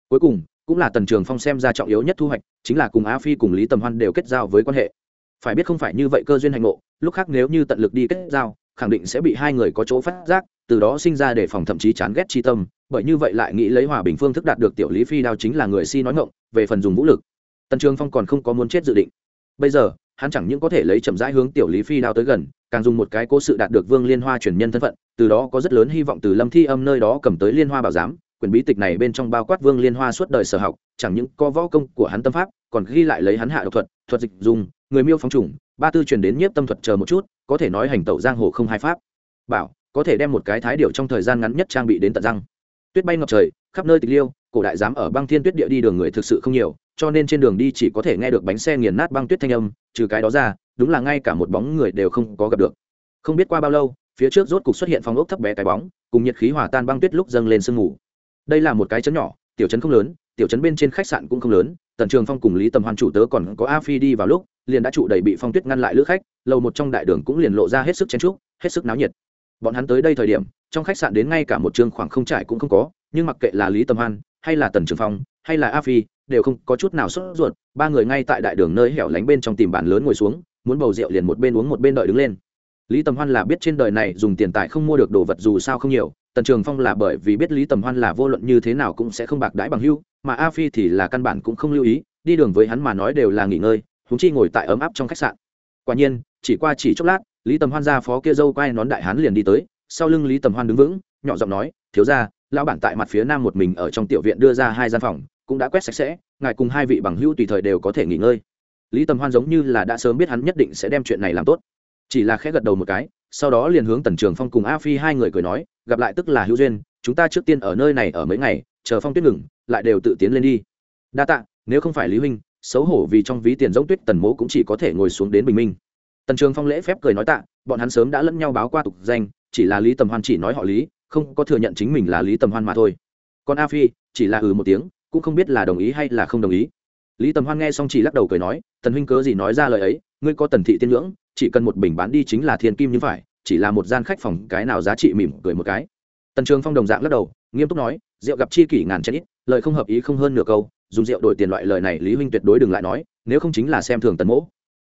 Cuối cùng cũng là tần trường phong xem ra trọng yếu nhất thu hoạch, chính là cùng a phi cùng lý tầm hoan đều kết giao với quan hệ. Phải biết không phải như vậy cơ duyên hành ngộ, lúc khác nếu như tận lực đi kết giao, khẳng định sẽ bị hai người có chỗ phát giác, từ đó sinh ra để phòng thậm chí chán ghét chi tâm, bởi như vậy lại nghĩ lấy hòa bình phương thức đạt được tiểu lý phi đao chính là người si nói ngộng về phần dùng vũ lực. Tần trường phong còn không có muốn chết dự định. Bây giờ, hắn chẳng những có thể lấy chậm rãi hướng tiểu lý phi đao tới gần, càng dùng một cái cố sự đạt được vương liên hoa truyền nhân thân phận, từ đó có rất lớn hy vọng từ lâm thi âm nơi đó cầm tới liên hoa bảo giám quyển bí tịch này bên trong bao quát vương liên hoa suốt đời sở học, chẳng những có võ công của hắn tâm pháp, còn ghi lại lấy hắn hạ độc thuật thuật dịch dùng, người miêu phóng trùng ba tư truyền đến nhiếp tâm thuật chờ một chút, có thể nói hành tẩu giang hồ không hai pháp. Bảo, có thể đem một cái thái điệu trong thời gian ngắn nhất trang bị đến tận răng. Tuyết bay ngập trời, khắp nơi tịch liêu, cổ đại dám ở băng thiên tuyết địa đi đường người thực sự không nhiều, cho nên trên đường đi chỉ có thể nghe được bánh xe nghiền nát băng tuyết thanh âm, trừ cái đó ra, đúng là ngay cả một bóng người đều không có gặp được. Không biết qua bao lâu, phía trước rốt cục xuất hiện phong ốc thấp bé cái bóng, cùng nhiệt khí hòa tan băng tuyết lúc dâng lên sương mù đây là một cái chấn nhỏ, tiểu chấn không lớn, tiểu chấn bên trên khách sạn cũng không lớn, tần trường phong cùng lý tầm hoan chủ tớ còn có a phi đi vào lúc, liền đã trụ đầy bị phong tuyết ngăn lại lữ khách, lầu một trong đại đường cũng liền lộ ra hết sức chen trúc hết sức náo nhiệt. Bọn hắn tới đây thời điểm, trong khách sạn đến ngay cả một trường khoảng không trải cũng không có, nhưng mặc kệ là lý tầm hoan, hay là tần trường phong, hay là a phi, đều không có chút nào sốt ruột, ba người ngay tại đại đường nơi hẻo lánh bên trong tìm bàn lớn ngồi xuống, muốn bầu rượu liền một bên uống một bên đợi đứng lên. Lý tầm hoan là biết trên đời này dùng tiền tài không mua được đồ vật dù sao không nhiều tần trường phong là bởi vì biết lý tầm hoan là vô luận như thế nào cũng sẽ không bạc đãi bằng hưu, mà a phi thì là căn bản cũng không lưu ý, đi đường với hắn mà nói đều là nghỉ ngơi húng chi ngồi tại ấm áp trong khách sạn. Quả nhiên, chỉ qua chỉ chốc lát, lý tầm hoan ra phó kia dâu quay nón đại hán liền đi tới, sau lưng lý tầm hoan đứng vững, nhỏ giọng nói, thiếu ra lão bản tại mặt phía nam một mình ở trong tiểu viện đưa ra hai gian phòng, cũng đã quét sạch sẽ, ngài cùng hai vị bằng hữu tùy thời đều có thể nghỉ ngơi. Lý tầm hoan giống như là đã sớm biết hắn nhất định sẽ đem chuyện này làm tốt chỉ là khẽ gật đầu một cái, sau đó liền hướng tần trường phong cùng a phi hai người cười nói, gặp lại tức là hữu duyên, chúng ta trước tiên ở nơi này ở mấy ngày, chờ phong tuyết ngừng, lại đều tự tiến lên đi. Đa tạ, nếu không phải lý huynh, xấu hổ vì trong ví tiền giống tuyết tần mỗ cũng chỉ có thể ngồi xuống đến bình minh. Tần trường phong lễ phép cười nói tạ, bọn hắn sớm đã lẫn nhau báo qua tục danh, chỉ là lý tầm hoan chỉ nói họ lý, không có thừa nhận chính mình là lý tầm hoan mà thôi. Còn a phi, chỉ là ừ một tiếng, cũng không biết là đồng ý hay là không đồng ý. Lý tầm hoan nghe xong chỉ lắc đầu cười nói, tần huynh cớ gì nói ra lời ấy ngươi có tần thị tiên ngưỡng chỉ cần một bình bán đi chính là thiên kim như phải, chỉ là một gian khách phòng, cái nào giá trị mỉm cười một cái. Tần trường phong đồng dạng lắc đầu, nghiêm túc nói, rượu gặp chi kỷ ngàn chén ít, lời không hợp ý không hơn nửa câu, dùng rượu đổi tiền loại lời này lý huynh tuyệt đối đừng lại nói, nếu không chính là xem thường tần mỗ.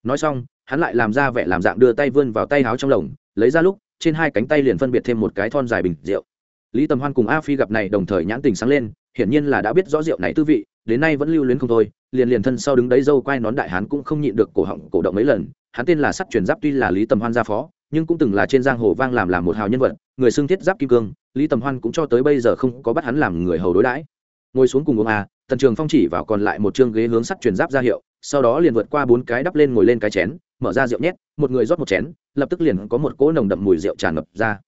Nói xong, hắn lại làm ra vẻ làm dạng đưa tay vươn vào tay áo trong lồng, lấy ra lúc, trên hai cánh tay liền phân biệt thêm một cái thon dài bình rượu. Lý tầm hoan cùng a phi gặp này đồng thời nhãn tình sáng lên, hiển nhiên là đã biết rõ rượu này tư vị đến nay vẫn lưu luyến không thôi, liền liền thân sau đứng đấy dâu quai nón đại hán cũng không nhịn được cổ họng cổ động mấy lần, hắn tên là sắt truyền giáp tuy là lý tầm hoan gia phó, nhưng cũng từng là trên giang hồ vang làm làm một hào nhân vật, người xưng thiết giáp kim cương, lý tầm hoan cũng cho tới bây giờ không có bắt hắn làm người hầu đối đãi. Ngồi xuống cùng uống a tần trường phong chỉ vào còn lại một chương ghế hướng sắt truyền giáp ra hiệu, sau đó liền vượt qua bốn cái đắp lên ngồi lên cái chén, mở ra rượu nhét, một người rót một chén, lập tức liền có một cỗ nồng đậm mùi rượu tràn ngập ra.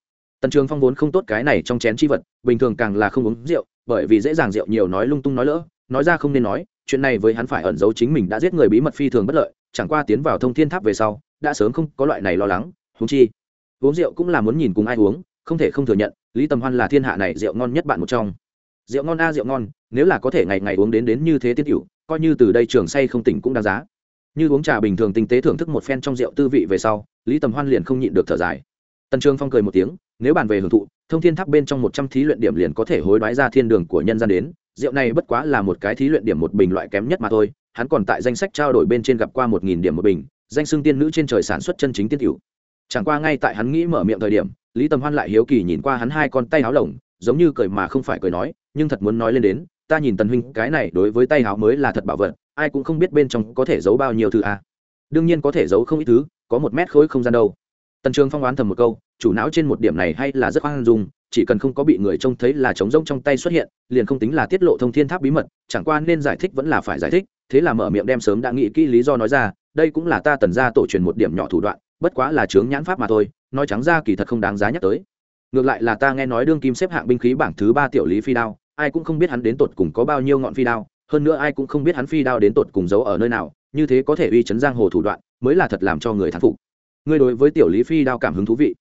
Tần trường phong vốn không tốt cái này trong chén chi vật, bình thường càng là không uống rượu, bởi vì dễ dàng rượu nhiều nói lung tung nói lỡ nói ra không nên nói, chuyện này với hắn phải ẩn giấu chính mình đã giết người bí mật phi thường bất lợi, chẳng qua tiến vào thông thiên tháp về sau, đã sớm không có loại này lo lắng húng chi, uống rượu cũng là muốn nhìn cùng ai uống, không thể không thừa nhận, lý tầm hoan là thiên hạ này rượu ngon nhất bạn một trong. Rượu ngon a, rượu ngon, nếu là có thể ngày ngày uống đến đến như thế tiết cựu coi như từ đây trường say không tỉnh cũng đáng giá. Như uống trà bình thường tinh tế thưởng thức một phen trong rượu tư vị về sau, lý tầm hoan liền không nhịn được thở dài. Tần trường phong cười một tiếng, nếu bàn về hưởng thụ thông thiên tháp bên trong một trăm thí luyện điểm liền có thể hối đoái ra thiên đường của nhân gian đến, rượu này bất quá là một cái thí luyện điểm một bình loại kém nhất mà thôi, hắn còn tại danh sách trao đổi bên trên gặp qua một nghìn điểm một bình, danh xưng tiên nữ trên trời sản xuất chân chính tiên cựu chẳng qua ngay tại hắn nghĩ mở miệng thời điểm, lý tầm hoan lại hiếu kỳ nhìn qua hắn hai con tay áo lồng, giống như cười mà không phải cười nói, nhưng thật muốn nói lên đến, ta nhìn tần huynh, cái này đối với tay áo mới là thật bảo vật, ai cũng không biết bên trong có thể giấu bao nhiêu thứ à. đương nhiên có thể giấu không ít thứ, có một mét khối không gian đâu tần trường phong đoán thầm một câu, chủ não trên một điểm này hay là rất hoang dung, chỉ cần không có bị người trông thấy là trống rỗng trong tay xuất hiện, liền không tính là tiết lộ thông thiên tháp bí mật, chẳng qua nên giải thích vẫn là phải giải thích, thế là mở miệng đem sớm đã nghĩ kỹ lý do nói ra, đây cũng là ta tần ra tổ truyền một điểm nhỏ thủ đoạn, bất quá là chướng nhãn pháp mà thôi, nói trắng ra kỳ thật không đáng giá nhắc tới. Ngược lại là ta nghe nói đương kim xếp hạng binh khí bảng thứ ba tiểu lý phi đao, ai cũng không biết hắn đến tột cùng có bao nhiêu ngọn phi đao, hơn nữa ai cũng không biết hắn phi đao đến tột cùng giấu ở nơi nào, như thế có thể uy chấn giang hồ thủ đoạn, mới là thật làm cho người thán phục ngươi đối với tiểu lý phi đao cảm hứng thú vị.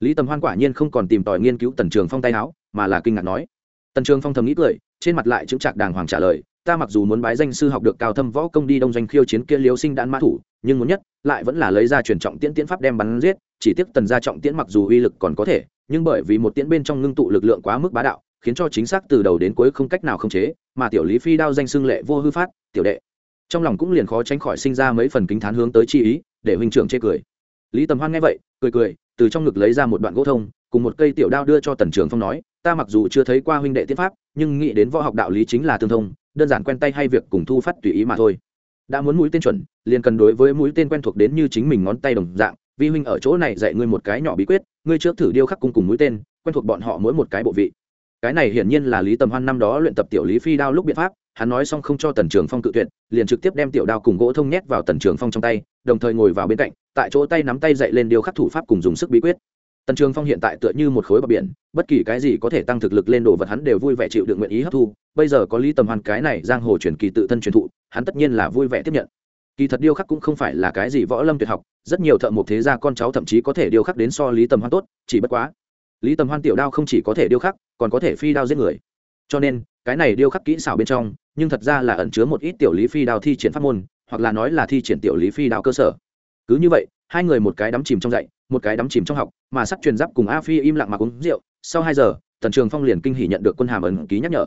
Lý tầm hoan quả nhiên không còn tìm tòi nghiên cứu tần trường phong tay áo, mà là kinh ngạc nói. Tần trường phong thầm nghĩ cười, trên mặt lại chứng chạc đàng hoàng trả lời, ta mặc dù muốn bái danh sư học được cao thâm võ công đi đông doanh khiêu chiến kia liếu sinh đạn mã thủ, nhưng muốn nhất, lại vẫn là lấy ra truyền trọng tiễn tiễn pháp đem bắn giết, chỉ tiếc tần gia trọng tiễn mặc dù uy lực còn có thể, nhưng bởi vì một tiễn bên trong ngưng tụ lực lượng quá mức bá đạo, khiến cho chính xác từ đầu đến cuối không cách nào khống chế, mà tiểu lý phi đao danh xưng lệ vô hư phát, tiểu đệ. Trong lòng cũng liền khó tránh khỏi sinh ra mấy phần kính thán hướng tới chi ý, để huynh trưởng chê cười lý tầm hoan nghe vậy, cười cười, từ trong ngực lấy ra một đoạn gỗ thông, cùng một cây tiểu đao đưa cho tần trường phong nói, ta mặc dù chưa thấy qua huynh đệ tiết pháp, nhưng nghĩ đến võ học đạo lý chính là tương thông, đơn giản quen tay hay việc cùng thu phát tùy ý mà thôi. Đã muốn mũi tên chuẩn, liền cần đối với mũi tên quen thuộc đến như chính mình ngón tay đồng dạng, vi huynh ở chỗ này dạy ngươi một cái nhỏ bí quyết, ngươi trước thử điêu khắc cung cùng mũi tên, quen thuộc bọn họ mỗi một cái bộ vị. Cái này hiển nhiên là lý tầm hoan năm đó luyện tập tiểu lý phi đao lúc biện pháp, hắn nói xong không cho tần trường phong cự tuyệt, liền trực tiếp đem tiểu đao cùng gỗ thông nhét vào tần trường phong trong tay, đồng thời ngồi vào bên cạnh tại chỗ tay nắm tay dậy lên điều khắc thủ pháp cùng dùng sức bí quyết. Tần trường phong hiện tại tựa như một khối bờ biển, bất kỳ cái gì có thể tăng thực lực lên đồ vật hắn đều vui vẻ chịu được nguyện ý hấp thu. Bây giờ có lý tầm hoan cái này giang hồ truyền kỳ tự thân truyền thụ, hắn tất nhiên là vui vẻ tiếp nhận. Kỳ thật điêu khắc cũng không phải là cái gì võ lâm tuyệt học, rất nhiều thợ mộc thế gia con cháu thậm chí có thể điêu khắc đến so lý tầm hoan tốt, chỉ bất quá, lý tầm hoan tiểu đao không chỉ có thể điêu khắc, còn có thể phi đao giết người. Cho nên, cái này điêu khắc kỹ xảo bên trong, nhưng thật ra là ẩn chứa một ít tiểu lý phi đao thi triển pháp môn, hoặc là nói là thi triển tiểu lý phi đao cơ sở cứ như vậy, hai người một cái đắm chìm trong dạy, một cái đắm chìm trong học, mà sắc truyền giáp cùng a phi im lặng mà uống rượu. Sau hai giờ, tần trường phong liền kinh hỉ nhận được quân hàm ẩn ký nhắc nhở.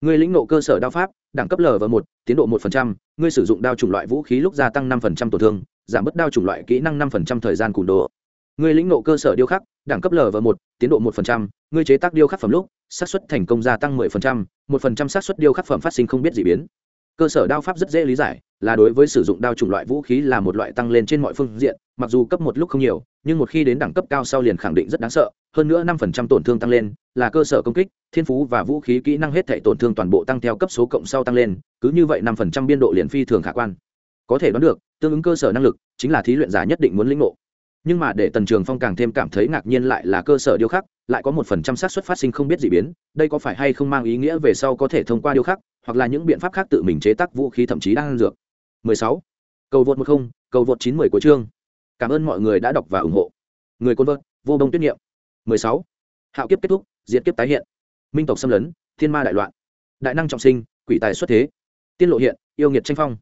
Người lĩnh nộ cơ sở đao pháp, đẳng cấp lv một, tiến độ một phần trăm ngươi sử dụng đao chủng loại vũ khí lúc gia tăng năm phần trăm tổn thương, giảm bớt đao chủng loại kỹ năng năm phần trăm thời gian cùn đồ. Người lĩnh nộ cơ sở điêu khắc, đẳng cấp lv một, tiến độ một phần trăm ngươi chế tác điêu khắc phẩm lúc, xác suất thành công gia tăng mười phần trăm, một phần trăm xác suất điêu khắc phẩm phát sinh không biết gì biến cơ sở đao pháp rất dễ lý giải, là đối với sử dụng đao chủng loại vũ khí là một loại tăng lên trên mọi phương diện, mặc dù cấp một lúc không nhiều, nhưng một khi đến đẳng cấp cao sau liền khẳng định rất đáng sợ, hơn nữa năm phần trăm tổn thương tăng lên, là cơ sở công kích, thiên phú và vũ khí kỹ năng hết thể tổn thương toàn bộ tăng theo cấp số cộng sau tăng lên, cứ như vậy năm phần trăm biên độ liền phi thường khả quan. Có thể đoán được, tương ứng cơ sở năng lực chính là thí luyện giả nhất định muốn lĩnh ngộ nhưng mà để tần trường phong càng thêm cảm thấy ngạc nhiên lại là cơ sở điêu khắc, lại có một phần trăm xác suất phát sinh không biết d ị biến, đây có phải hay không mang ý nghĩa về sau có thể thông qua điêu khắc, hoặc là những biện pháp khác tự mình chế tác vũ khí thậm chí đang ăn dược 16. cầu vượt một không, cầu vượt chín mười của chương. Cảm ơn mọi người đã đọc và ủng hộ. Người côn vợt, vô đông tuyết nghiệm 16. hạo kiếp kết thúc, diệt kiếp tái hiện. Minh tộc xâm lấn, thiên ma đại loạn. Đại năng trọng sinh, quỷ tài xuất thế. Tiên lộ hiện, yêu nghiệt tranh phong.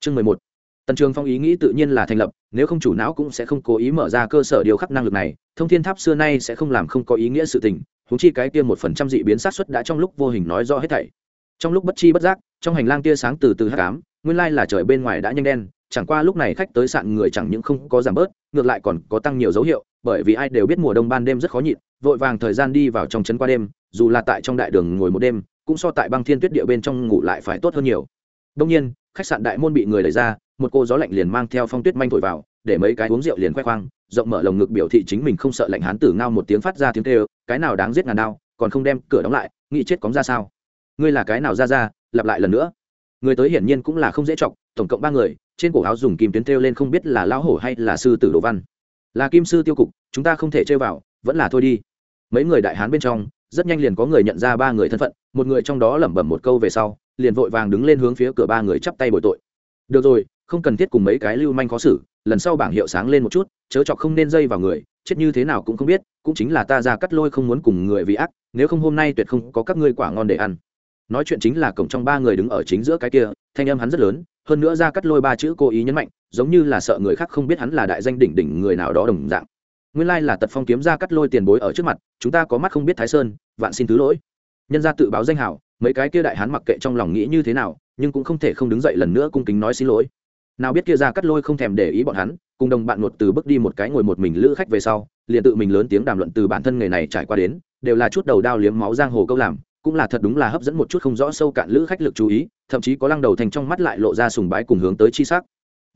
Chương 11 tần trường phong ý nghĩ tự nhiên là thành lập, nếu không chủ não cũng sẽ không cố ý mở ra cơ sở điều khắc năng lực này, thông thiên tháp xưa nay sẽ không làm không có ý nghĩa sự tình húng chi cái kia một phần trăm dị biến sát xuất đã trong lúc vô hình nói rõ hết thảy. Trong lúc bất chi bất giác, trong hành lang tia sáng từ từ hắc ám, nguyên lai là trời bên ngoài đã nhanh đen, chẳng qua lúc này khách tới sạn người chẳng những không có giảm bớt, ngược lại còn có tăng nhiều dấu hiệu, bởi vì ai đều biết mùa đông ban đêm rất khó nhịn, vội vàng thời gian đi vào trong trấn qua đêm, dù là tại trong đại đường ngồi một đêm, cũng so tại băng thiên tuyết địa bên trong ngủ lại phải tốt hơn nhiều. Đông nhiên khách sạn đại môn bị người đẩy ra, một cô gió lạnh liền mang theo phong tuyết manh thổi vào, để mấy cái uống rượu liền khoe khoang, rộng mở lồng ngực biểu thị chính mình không sợ lạnh hán tử ngao một tiếng phát ra tiếng kêu, cái nào đáng giết ngàn đao, còn không đem cửa đóng lại, nghĩ chết cóng ra sao? Ngươi là cái nào ra ra, lặp lại lần nữa. Người tới hiển nhiên cũng là không dễ chọc, tổng cộng ba người, trên cổ áo dùng kim tuyến thêu lên không biết là lão hổ hay là sư tử đồ văn. Là kim sư tiêu cục, chúng ta không thể chơi vào, vẫn là thôi đi. Mấy người đại hán bên trong rất nhanh liền có người nhận ra ba người thân phận, một người trong đó lẩm bẩm một câu về sau, liền vội vàng đứng lên hướng phía cửa ba người chắp tay bồi tội. Được rồi, không cần thiết cùng mấy cái lưu manh khó xử, lần sau bảng hiệu sáng lên một chút, chớ chọc không nên dây vào người, chết như thế nào cũng không biết, cũng chính là ta ra cắt lôi không muốn cùng người vì ác, nếu không hôm nay tuyệt không có các ngươi quả ngon để ăn. Nói chuyện chính là cổng trong ba người đứng ở chính giữa cái kia, thanh âm hắn rất lớn, hơn nữa ra cắt lôi ba chữ cố ý nhấn mạnh, giống như là sợ người khác không biết hắn là đại danh đỉnh đỉnh người nào đó đồng dạng nguyên lai là tật phong kiếm ra cắt lôi tiền bối ở trước mặt, chúng ta có mắt không biết thái sơn, vạn xin thứ lỗi. Nhân ra tự báo danh hảo, mấy cái kia đại hán mặc kệ trong lòng nghĩ như thế nào, nhưng cũng không thể không đứng dậy lần nữa cung kính nói xin lỗi. Nào biết kia ra cắt lôi không thèm để ý bọn hắn, cùng đồng bạn một từ bước đi một cái ngồi một mình lữ khách về sau, liền tự mình lớn tiếng đàm luận từ bản thân nghề này trải qua đến, đều là chút đầu đao liếm máu giang hồ câu làm, cũng là thật đúng là hấp dẫn một chút không rõ sâu cạn lữ khách lực chú ý, thậm chí có lăng đầu thành trong mắt lại lộ ra sùng bái cùng hướng tới chi sắc.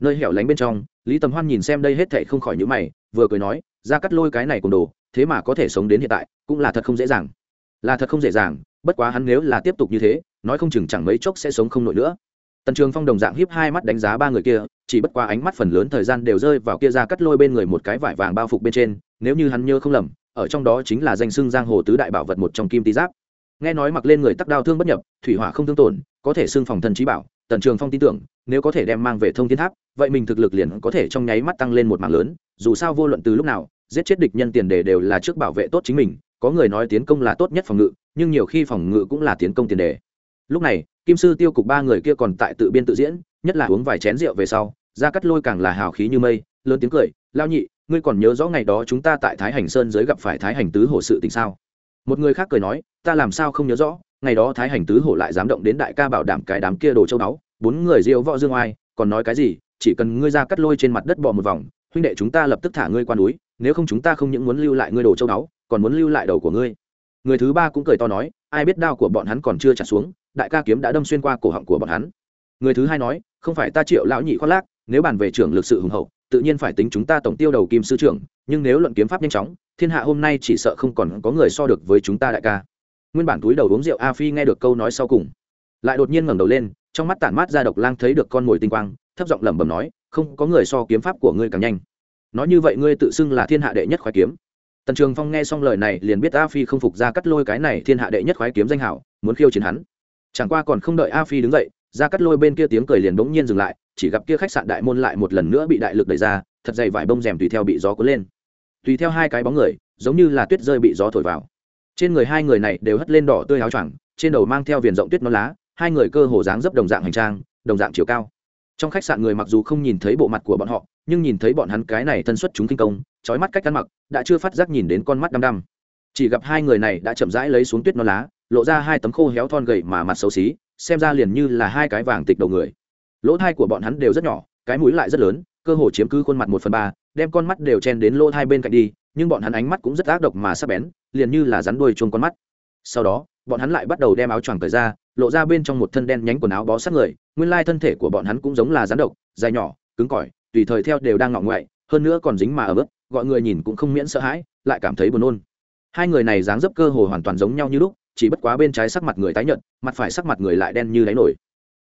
Nơi hẻo lánh bên trong, lý tầm hoan nhìn xem đây hết thệ không khỏi nhữ mày, vừa cười nói ra cắt lôi cái này cùng đồ, thế mà có thể sống đến hiện tại, cũng là thật không dễ dàng. Là thật không dễ dàng, bất quá hắn nếu là tiếp tục như thế, nói không chừng chẳng mấy chốc sẽ sống không nổi nữa. Tần trường phong đồng dạng hiếp hai mắt đánh giá ba người kia, chỉ bất qua ánh mắt phần lớn thời gian đều rơi vào kia ra cắt lôi bên người một cái vải vàng bao phục bên trên, nếu như hắn nhớ không lầm, ở trong đó chính là danh xưng giang hồ tứ đại bảo vật một trong kim tý giáp. Nghe nói mặc lên người tắc đao thương bất nhập, thủy hỏa không thương tổn, có thể xưng phòng thần trí bảo, tần trường phong tin tưởng, nếu có thể đem mang về thông thiên tháp, vậy mình thực lực liền có thể trong nháy mắt tăng lên một mảng lớn, dù sao vô luận từ lúc nào giết chết địch nhân tiền đề đều là trước bảo vệ tốt chính mình, có người nói tiến công là tốt nhất phòng ngự, nhưng nhiều khi phòng ngự cũng là tiến công tiền đề. Lúc này, kim sư tiêu cục ba người kia còn tại tự biên tự diễn, nhất là uống vài chén rượu về sau ra cắt lôi càng là hào khí như mây, lớn tiếng cười, lao nhị, ngươi còn nhớ rõ ngày đó chúng ta tại thái hành sơn giới gặp phải thái hành tứ hổ sự tình sao? Một người khác cười nói, ta làm sao không nhớ rõ, ngày đó thái hành tứ hổ lại dám động đến đại ca bảo đảm cái đám kia đồ châu báu, bốn người diêu võ dương oai, còn nói cái gì, chỉ cần ngươi ra cắt lôi trên mặt đất bỏ một vòng, huynh đệ chúng ta lập tức thả ngươi qua núi nếu không chúng ta không những muốn lưu lại ngươi đồ châu báu, còn muốn lưu lại đầu của ngươi. Người thứ ba cũng cười to nói, ai biết đao của bọn hắn còn chưa trả xuống, đại ca kiếm đã đâm xuyên qua cổ họng của bọn hắn. Người thứ hai nói, không phải ta triệu lão nhị khoác lác, nếu bàn về trưởng lực sự hùng hậu, tự nhiên phải tính chúng ta tổng tiêu đầu kim sư trưởng, nhưng nếu luận kiếm pháp nhanh chóng, thiên hạ hôm nay chỉ sợ không còn có người so được với chúng ta đại ca. Nguyên bản túi đầu uống rượu a phi nghe được câu nói sau cùng, lại đột nhiên ngẩng đầu lên, trong mắt tản mát ra độc lang thấy được con mồi tinh quang, thấp giọng lẩm bẩm nói, không có người so kiếm pháp của ngươi càng nhanh nói như vậy ngươi tự xưng là thiên hạ đệ nhất khoái kiếm. Tần trường phong nghe xong lời này liền biết a phi không phục ra cắt lôi cái này thiên hạ đệ nhất khoái kiếm danh hảo, muốn khiêu chiến hắn. Chẳng qua còn không đợi a phi đứng dậy, ra cắt lôi bên kia tiếng cười liền bỗng nhiên dừng lại, chỉ gặp kia khách sạn đại môn lại một lần nữa bị đại lực đẩy ra, thật dày vải bông rèm tùy theo bị gió cuốn lên. Tùy theo hai cái bóng người, giống như là tuyết rơi bị gió thổi vào. Trên người hai người này đều hất lên đỏ tươi áo choàng, trên đầu mang theo viền rộng tuyết non lá, hai người cơ hồ dáng dấp đồng dạng hành trang, đồng dạng chiều cao. Trong khách sạn người mặc dù không nhìn thấy bộ mặt của bọn họ nhưng nhìn thấy bọn hắn cái này thân xuất chúng kinh công trói mắt cách ăn mặc, đã chưa phát giác nhìn đến con mắt đăm đăm. Chỉ gặp hai người này đã chậm rãi lấy xuống tuyết non lá, lộ ra hai tấm khô héo thon gầy mà mặt xấu xí, xem ra liền như là hai cái vàng tịch đầu người. Lỗ thai của bọn hắn đều rất nhỏ, cái mũi lại rất lớn, cơ hồ chiếm cứ khuôn mặt một phần ba, đem con mắt đều chen đến lỗ thai bên cạnh đi, nhưng bọn hắn ánh mắt cũng rất ác độc mà sắc bén, liền như là rắn đuôi chuông con mắt. Sau đó, bọn hắn lại bắt đầu đem áo choàng cởi ra, lộ ra bên trong một thân đen nhánh quần áo bó sát người, nguyên lai thân thể của bọn hắn cũng giống là rắn độc, dài nhỏ, cứng cỏi tùy thời theo đều đang ngọng ngoại, hơn nữa còn dính mà ở bớt, gọi người nhìn cũng không miễn sợ hãi, lại cảm thấy buồn nôn. Hai người này dáng dấp cơ hồ hoàn toàn giống nhau như lúc, chỉ bất quá bên trái sắc mặt người tái nhợt, mặt phải sắc mặt người lại đen như đáy nổi.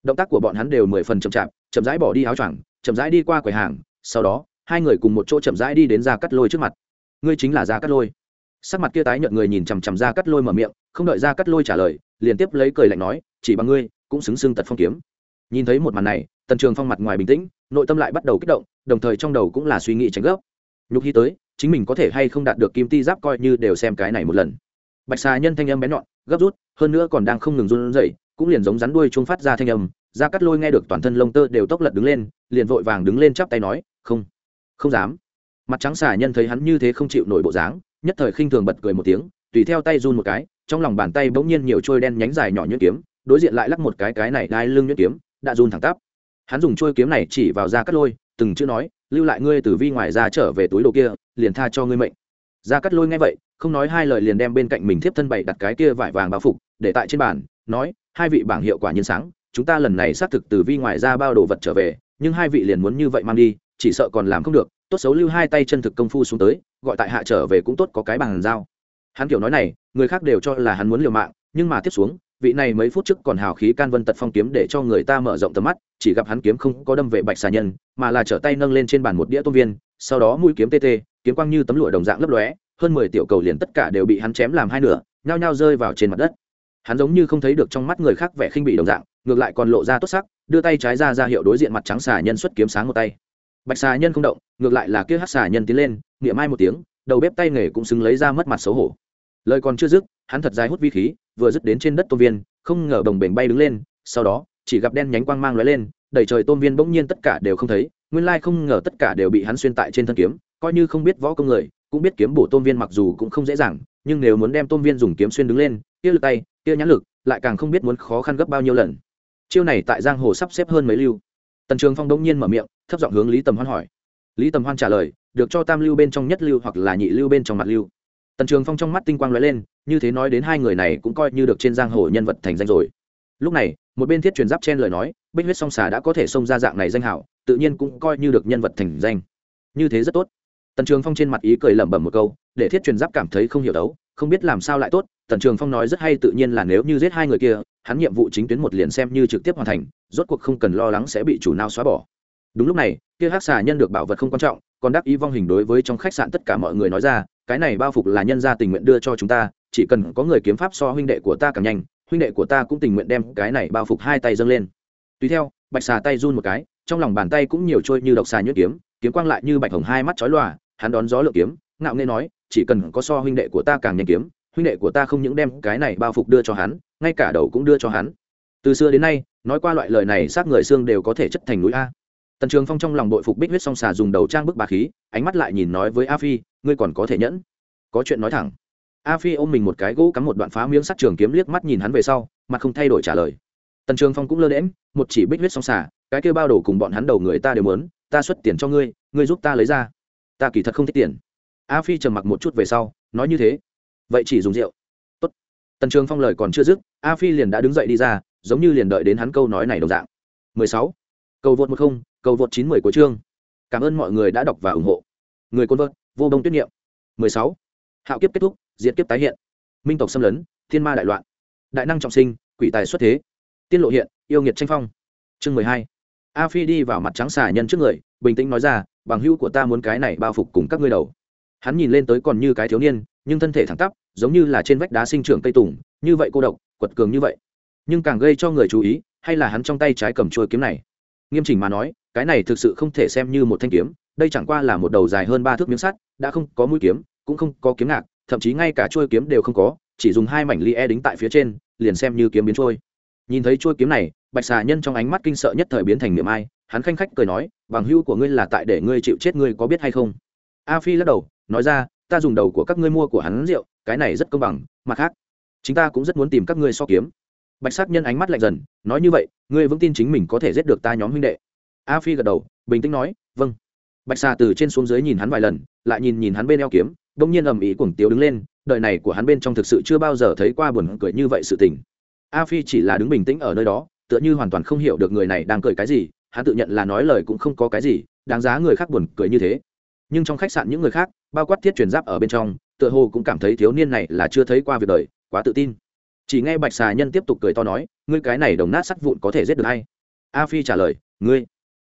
Động tác của bọn hắn đều mười phần chậm chạp, chậm rãi bỏ đi áo choàng, chậm rãi đi qua quầy hàng, sau đó, hai người cùng một chỗ chậm rãi đi đến ra cắt lôi trước mặt. Ngươi chính là ra cắt lôi. Sắc mặt kia tái nhợt người nhìn chằm chằm ra cắt lôi mở miệng, không đợi ra cắt lôi trả lời, liền tiếp lấy cười lạnh nói, chỉ bằng ngươi, cũng xứng xưng tật phong kiếm. Nhìn thấy một màn này tần trường phong mặt ngoài bình tĩnh, nội tâm lại bắt đầu kích động, đồng thời trong đầu cũng là suy nghĩ tránh gấp. Nhục hy tới, chính mình có thể hay không đạt được kim ti giáp coi như đều xem cái này một lần. Bạch xà nhân thanh âm bé nhọn, gấp rút, hơn nữa còn đang không ngừng run rẩy, cũng liền giống rắn đuôi chuông phát ra thanh âm ra cắt lôi nghe được toàn thân lông tơ đều tốc lật đứng lên, liền vội vàng đứng lên chắp tay nói, không không dám. Mặt trắng xà nhân thấy hắn như thế không chịu nổi bộ dáng, nhất thời khinh thường bật cười một tiếng, tùy theo tay run một cái, trong lòng bàn tay bỗng nhiên nhiều trôi đen nhánh dài nhỏ nhuyễn kiếm, đối diện lại lắc một cái cái này đai lưng nhuyễn kiếm, đã run thẳng tắp hắn dùng trôi kiếm này chỉ vào ra cắt lôi, từng chữ nói, lưu lại ngươi từ vi ngoài ra trở về túi đồ kia, liền tha cho ngươi mệnh. Ra cắt lôi nghe vậy, không nói hai lời liền đem bên cạnh mình thiếp thân bày đặt cái kia vải vàng bao phục, để tại trên bàn, nói, hai vị bảng hiệu quả nhân sáng, chúng ta lần này xác thực từ vi ngoài ra bao đồ vật trở về, nhưng hai vị liền muốn như vậy mang đi, chỉ sợ còn làm không được, tốt xấu lưu hai tay chân thực công phu xuống tới, gọi tại hạ trở về cũng tốt có cái bàn giao. Hắn kiểu nói này, người khác đều cho là hắn muốn liều mạng, nhưng mà tiếp xuống vị này mấy phút trước còn hào khí can vân tật phong kiếm để cho người ta mở rộng tầm mắt, chỉ gặp hắn kiếm không có đâm vệ bạch xà nhân, mà là trở tay nâng lên trên bàn một đĩa tôm viên, sau đó mũi kiếm tê tê, kiếm quang như tấm lụa đồng dạng lấp lóe, hơn mười tiểu cầu liền tất cả đều bị hắn chém làm hai nửa, nhao nhao rơi vào trên mặt đất. Hắn giống như không thấy được trong mắt người khác vẻ khinh bị đồng dạng, ngược lại còn lộ ra tốt sắc, đưa tay trái ra ra hiệu đối diện mặt trắng xà nhân xuất kiếm sáng một tay. Bạch xà nhân không động, ngược lại là kia hát xà nhân tiến lên nghĩa mai một tiếng, đầu bếp tay nghề cũng xứng lấy ra mất mặt xấu hổ lời còn chưa dứt, hắn thật dài hút vi khí, vừa dứt đến trên đất tôn viên, không ngờ đồng bể bay đứng lên, sau đó, chỉ gặp đen nhánh quang mang lóe lên đẩy trời tôn viên bỗng nhiên tất cả đều không thấy, nguyên lai không ngờ tất cả đều bị hắn xuyên tại trên thân kiếm, coi như không biết võ công người, cũng biết kiếm bổ tôn viên mặc dù cũng không dễ dàng, nhưng nếu muốn đem tôn viên dùng kiếm xuyên đứng lên kia lực tay kia nhãn lực, lại càng không biết muốn khó khăn gấp bao nhiêu lần. Chiêu này tại giang hồ sắp xếp hơn mấy lưu. Tần trường phong đông nhiên mở miệng, thấp giọng hướng lý tầm hoan hỏi. Lý tầm hoan trả lời, được cho tam lưu bên trong nhất lưu hoặc là nhị lưu bên trong mặt lưu tần trường phong trong mắt tinh quang lóe lên, như thế nói đến hai người này cũng coi như được trên giang hồ nhân vật thành danh rồi. Lúc này, một bên thiết truyền giáp chen lời nói, bích huyết song xà đã có thể xông ra dạng này danh hảo, tự nhiên cũng coi như được nhân vật thành danh. Như thế rất tốt. Tần trường phong trên mặt ý cười lẩm bẩm một câu, để thiết truyền giáp cảm thấy không hiểu đấu, không biết làm sao lại tốt. Tần trường phong nói rất hay tự nhiên là nếu như giết hai người kia, hắn nhiệm vụ chính tuyến một liền xem như trực tiếp hoàn thành, rốt cuộc không cần lo lắng sẽ bị chủ nào xóa bỏ. Đúng lúc này, kia hát xà nhân được bảo vật không quan trọng, còn đắc ý vong hình đối với trong khách sạn tất cả mọi người nói ra cái này bao phục là nhân gia tình nguyện đưa cho chúng ta, chỉ cần có người kiếm pháp so huynh đệ của ta càng nhanh, huynh đệ của ta cũng tình nguyện đem cái này bao phục hai tay dâng lên. Tùy theo, bạch xà tay run một cái, trong lòng bàn tay cũng nhiều trôi như độc xà nhuyễn kiếm kiếm quang lại như bạch hồng hai mắt chói lòa, hắn đón gió lượng kiếm, ngạo nghễ nói, chỉ cần có so huynh đệ của ta càng nhanh kiếm, huynh đệ của ta không những đem cái này bao phục đưa cho hắn, ngay cả đầu cũng đưa cho hắn. Từ xưa đến nay, nói qua loại lời này xác người xương đều có thể chất thành núi a. Tần trường phong trong lòng đội phục bích huyết song xà dùng đầu trang bức bà khí, ánh mắt lại nhìn nói với a phi ngươi còn có thể nhẫn. Có chuyện nói thẳng. A phi ôm mình một cái gỗ cắm một đoạn phá miếng sắt trường kiếm liếc mắt nhìn hắn về sau mặt không thay đổi trả lời. Tần trường phong cũng lơ đễm một chỉ bích huyết song xả, cái kêu bao đồ cùng bọn hắn đầu người ta đều mớn ta xuất tiền cho ngươi ngươi giúp ta lấy ra. Ta kỳ thật không thích tiền. A phi trầm mặc một chút về sau nói như thế. Vậy chỉ dùng rượu. Tốt. tần trường phong lời còn chưa dứt a phi liền đã đứng dậy đi ra giống như liền đợi đến hắn câu nói này đồng dạng. 16. cầu vượt một không cầu vượt chín mười của chương. Cảm ơn mọi người đã đọc và ủng hộ. Người côn vợt vô đông tuyết niệm. 16. hạo kiếp kết thúc, diệt kiếp tái hiện. Minh tộc xâm lấn, thiên ma đại loạn. Đại năng trọng sinh, quỷ tài xuất thế. Tiên lộ hiện, yêu nghiệt tranh phong. Chương mười hai. A phi đi vào mặt trắng xà nhân trước người, bình tĩnh nói ra, bằng hữu của ta muốn cái này bao phục cùng các ngươi đầu. Hắn nhìn lên tới còn như cái thiếu niên, nhưng thân thể thẳng tắp, giống như là trên vách đá sinh trưởng cây tùng, như vậy cô độc, quật cường như vậy. Nhưng càng gây cho người chú ý, hay là hắn trong tay trái cầm chuôi kiếm này. Nghiêm chỉnh mà nói, cái này thực sự không thể xem như một thanh kiếm đây chẳng qua là một đầu dài hơn ba thước miếng sắt, đã không có mũi kiếm, cũng không có kiếm ngạc, thậm chí ngay cả chuôi kiếm đều không có, chỉ dùng hai mảnh ly e đính tại phía trên, liền xem như kiếm biến trôi. Nhìn thấy chuôi kiếm này, bạch xà nhân trong ánh mắt kinh sợ nhất thời biến thành niệm ai, hắn khanh khách cười nói, bằng hưu của ngươi là tại để ngươi chịu chết ngươi có biết hay không? A phi lắc đầu, nói ra, ta dùng đầu của các ngươi mua của hắn rượu, cái này rất công bằng, mặt khác, chúng ta cũng rất muốn tìm các ngươi so kiếm. Bạch sắc nhân ánh mắt lạnh dần, nói như vậy, ngươi vững tin chính mình có thể giết được ta nhóm huynh đệ. A phi gật đầu, bình tĩnh nói vâng bạch xà từ trên xuống dưới nhìn hắn vài lần, lại nhìn nhìn hắn bên eo kiếm, đông nhiên ầm ĩ cuồng tiếu đứng lên, đời này của hắn bên trong thực sự chưa bao giờ thấy qua buồn cười như vậy sự tình. A phi chỉ là đứng bình tĩnh ở nơi đó, tựa như hoàn toàn không hiểu được người này đang cười cái gì, hắn tự nhận là nói lời cũng không có cái gì, đáng giá người khác buồn cười như thế. Nhưng trong khách sạn những người khác, bao quát thiết truyền giáp ở bên trong, tựa hồ cũng cảm thấy thiếu niên này là chưa thấy qua việc đời, quá tự tin. Chỉ nghe bạch xà nhân tiếp tục cười to nói, ngươi cái này đồng nát sắt vụn có thể giết được hay? A phi trả lời, ngươi.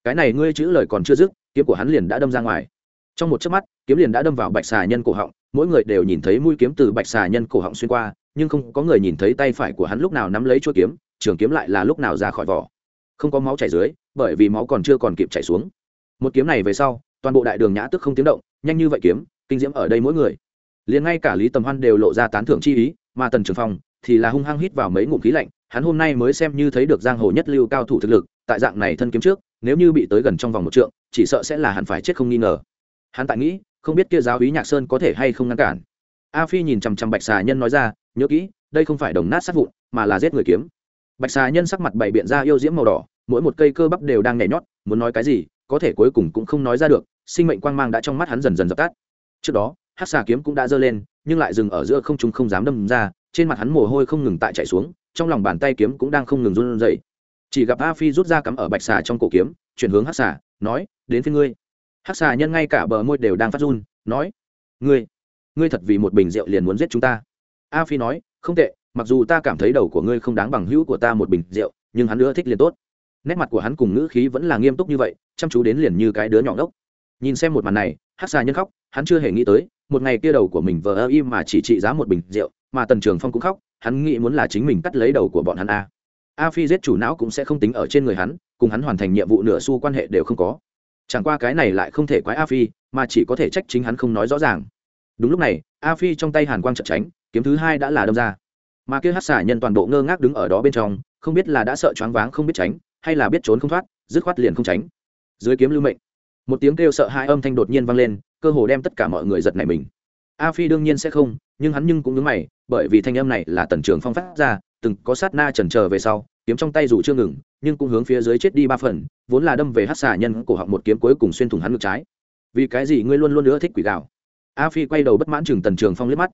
Cái này ngươi chữ lời còn chưa dứt kiếm của hắn liền đã đâm ra ngoài. Trong một chớp mắt, kiếm liền đã đâm vào bạch xà nhân cổ họng, mỗi người đều nhìn thấy mũi kiếm từ bạch xà nhân cổ họng xuyên qua, nhưng không có người nhìn thấy tay phải của hắn lúc nào nắm lấy chuôi kiếm, trường kiếm lại là lúc nào ra khỏi vỏ. Không có máu chảy dưới, bởi vì máu còn chưa còn kịp chảy xuống. Một kiếm này về sau, toàn bộ đại đường nhã tức không tiếng động, nhanh như vậy kiếm, kinh diễm ở đây mỗi người. Liền ngay cả lý tầm hoan đều lộ ra tán thưởng chi ý, mà tần trường phong thì là hung hăng hít vào mấy ngụm khí lạnh, hắn hôm nay mới xem như thấy được giang hồ nhất lưu cao thủ thực lực, tại dạng này thân kiếm trước nếu như bị tới gần trong vòng một trượng, chỉ sợ sẽ là hẳn phải chết không nghi ngờ. Hắn tại nghĩ, không biết kia giáo úy nhạc sơn có thể hay không ngăn cản. A phi nhìn chằm chằm bạch xà nhân nói ra, nhớ kỹ, đây không phải đồng nát sát vụn, mà là giết người kiếm. Bạch xà nhân sắc mặt bày biện ra yêu diễm màu đỏ, mỗi một cây cơ bắp đều đang nhảy nhót, muốn nói cái gì, có thể cuối cùng cũng không nói ra được, sinh mệnh quang mang đã trong mắt hắn dần dần dập tắt. Trước đó hát xà kiếm cũng đã giơ lên, nhưng lại dừng ở giữa không chúng không dám đâm ra, trên mặt hắn mồ hôi không ngừng tại chạy xuống, trong lòng bàn tay kiếm cũng đang không ngừng run rẩy chỉ gặp a phi rút ra cắm ở bạch xà trong cổ kiếm, chuyển hướng hát xà, nói, đến phía ngươi. Hát xà nhân ngay cả bờ môi đều đang phát run, nói, ngươi ngươi thật vì một bình rượu liền muốn giết chúng ta. A phi nói, không tệ, mặc dù ta cảm thấy đầu của ngươi không đáng bằng hữu của ta một bình rượu, nhưng hắn nữa thích liền tốt. Nét mặt của hắn cùng ngữ khí vẫn là nghiêm túc như vậy, chăm chú đến liền như cái đứa nhỏ ngốc. Nhìn xem một màn này hát xà nhân khóc, hắn chưa hề nghĩ tới, một ngày kia đầu của mình vờ ơ im mà chỉ trị giá một bình rượu, mà tần trường phong cũng khóc, hắn nghĩ muốn là chính mình cắt lấy đầu của bọn hắn a a phi giết chủ não cũng sẽ không tính ở trên người hắn, cùng hắn hoàn thành nhiệm vụ nửa xu quan hệ đều không có. Chẳng qua cái này lại không thể quái a phi, mà chỉ có thể trách chính hắn không nói rõ ràng. Đúng lúc này, a phi trong tay hàn quang trận tránh, kiếm thứ hai đã là đâm ra. Mà kia hát xả nhân toàn bộ ngơ ngác đứng ở đó bên trong, không biết là đã sợ choáng váng không biết tránh, hay là biết trốn không thoát, dứt khoát liền không tránh. Dưới kiếm lưu mệnh, một tiếng kêu sợ hai âm thanh đột nhiên vang lên, cơ hồ đem tất cả mọi người giật nảy mình. A phi đương nhiên sẽ không, nhưng hắn nhưng cũng nhớ mày, bởi vì thanh âm này là tần trường phong phát ra từng có sát na chần chờ về sau, kiếm trong tay dù chưa ngừng, nhưng cũng hướng phía dưới chết đi ba phần, vốn là đâm về hát Xà nhân cổ họng một kiếm cuối cùng xuyên thủng hắn ngực trái. Vì cái gì ngươi luôn luôn nữa thích quỷ gạo? A phi quay đầu bất mãn chừng tần trường phong liếc mắt.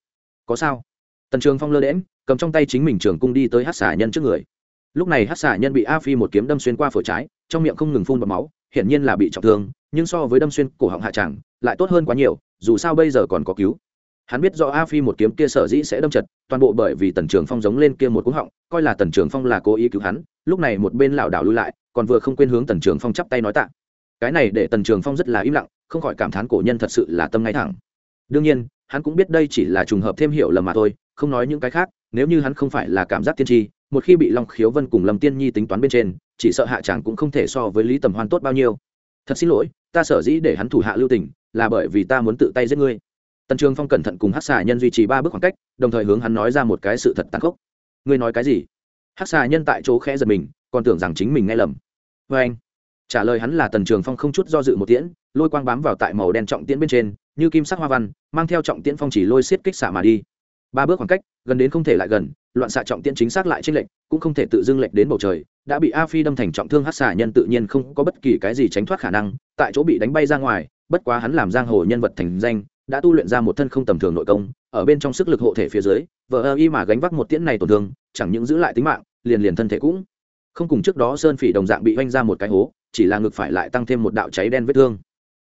Có sao? Tần trường phong lơ đễm cầm trong tay chính mình trường cung đi tới hát Xà nhân trước người. Lúc này hát Xà nhân bị a phi một kiếm đâm xuyên qua phổi trái, trong miệng không ngừng phun bọt máu, hiển nhiên là bị trọng thương, nhưng so với đâm xuyên cổ họng hạ tràng, lại tốt hơn quá nhiều, dù sao bây giờ còn có cứu hắn biết do a phi một kiếm kia sở dĩ sẽ đâm chật, toàn bộ bởi vì tần trường phong giống lên kia một cúng họng, coi là tần trường phong là cố ý cứu hắn, lúc này một bên lảo đảo lui lại, còn vừa không quên hướng tần trường phong chắp tay nói tạ. Cái này để tần trường phong rất là im lặng, không khỏi cảm thán cổ nhân thật sự là tâm ngay thẳng. Đương nhiên, hắn cũng biết đây chỉ là trùng hợp thêm hiểu lầm mà thôi, không nói những cái khác, nếu như hắn không phải là cảm giác tiên tri, một khi bị long khiếu vân cùng lâm tiên nhi tính toán bên trên, chỉ sợ hạ tràng cũng không thể so với lý tầm hoan tốt bao nhiêu. Thật xin lỗi, ta sở dĩ để hắn thủ hạ lưu tình, là bởi vì ta muốn tự tay giết ngươi tần trường phong cẩn thận cùng hát xà nhân duy trì ba bước khoảng cách, đồng thời hướng hắn nói ra một cái sự thật tàn khốc. Ngươi nói cái gì? Hát xà nhân tại chỗ khẽ giật mình, còn tưởng rằng chính mình nghe lầm. Vê anh, trả lời hắn là tần trường phong không chút do dự một tiễn, lôi quang bám vào tại màu đen trọng tiễn bên trên, như kim sắc hoa văn, mang theo trọng tiễn phong chỉ lôi xiết kích xả mà đi. Ba bước khoảng cách, gần đến không thể lại gần, loạn xạ trọng tiễn chính xác lại trên lệnh cũng không thể tự dưng lệnh đến bầu trời, đã bị a phi đâm thành trọng thương hát xả nhân tự nhiên không có bất kỳ cái gì tránh thoát khả năng, tại chỗ bị đánh bay ra ngoài, bất quá hắn làm giang hồ nhân vật thành danh đã tu luyện ra một thân không tầm thường nội công, ở bên trong sức lực hộ thể phía dưới vợ ơ y mà gánh vác một tiễn này tổn thương, chẳng những giữ lại tính mạng, liền liền thân thể cũng. Không cùng trước đó sơn phỉ đồng dạng bị oanh ra một cái hố, chỉ là ngực phải lại tăng thêm một đạo cháy đen vết thương.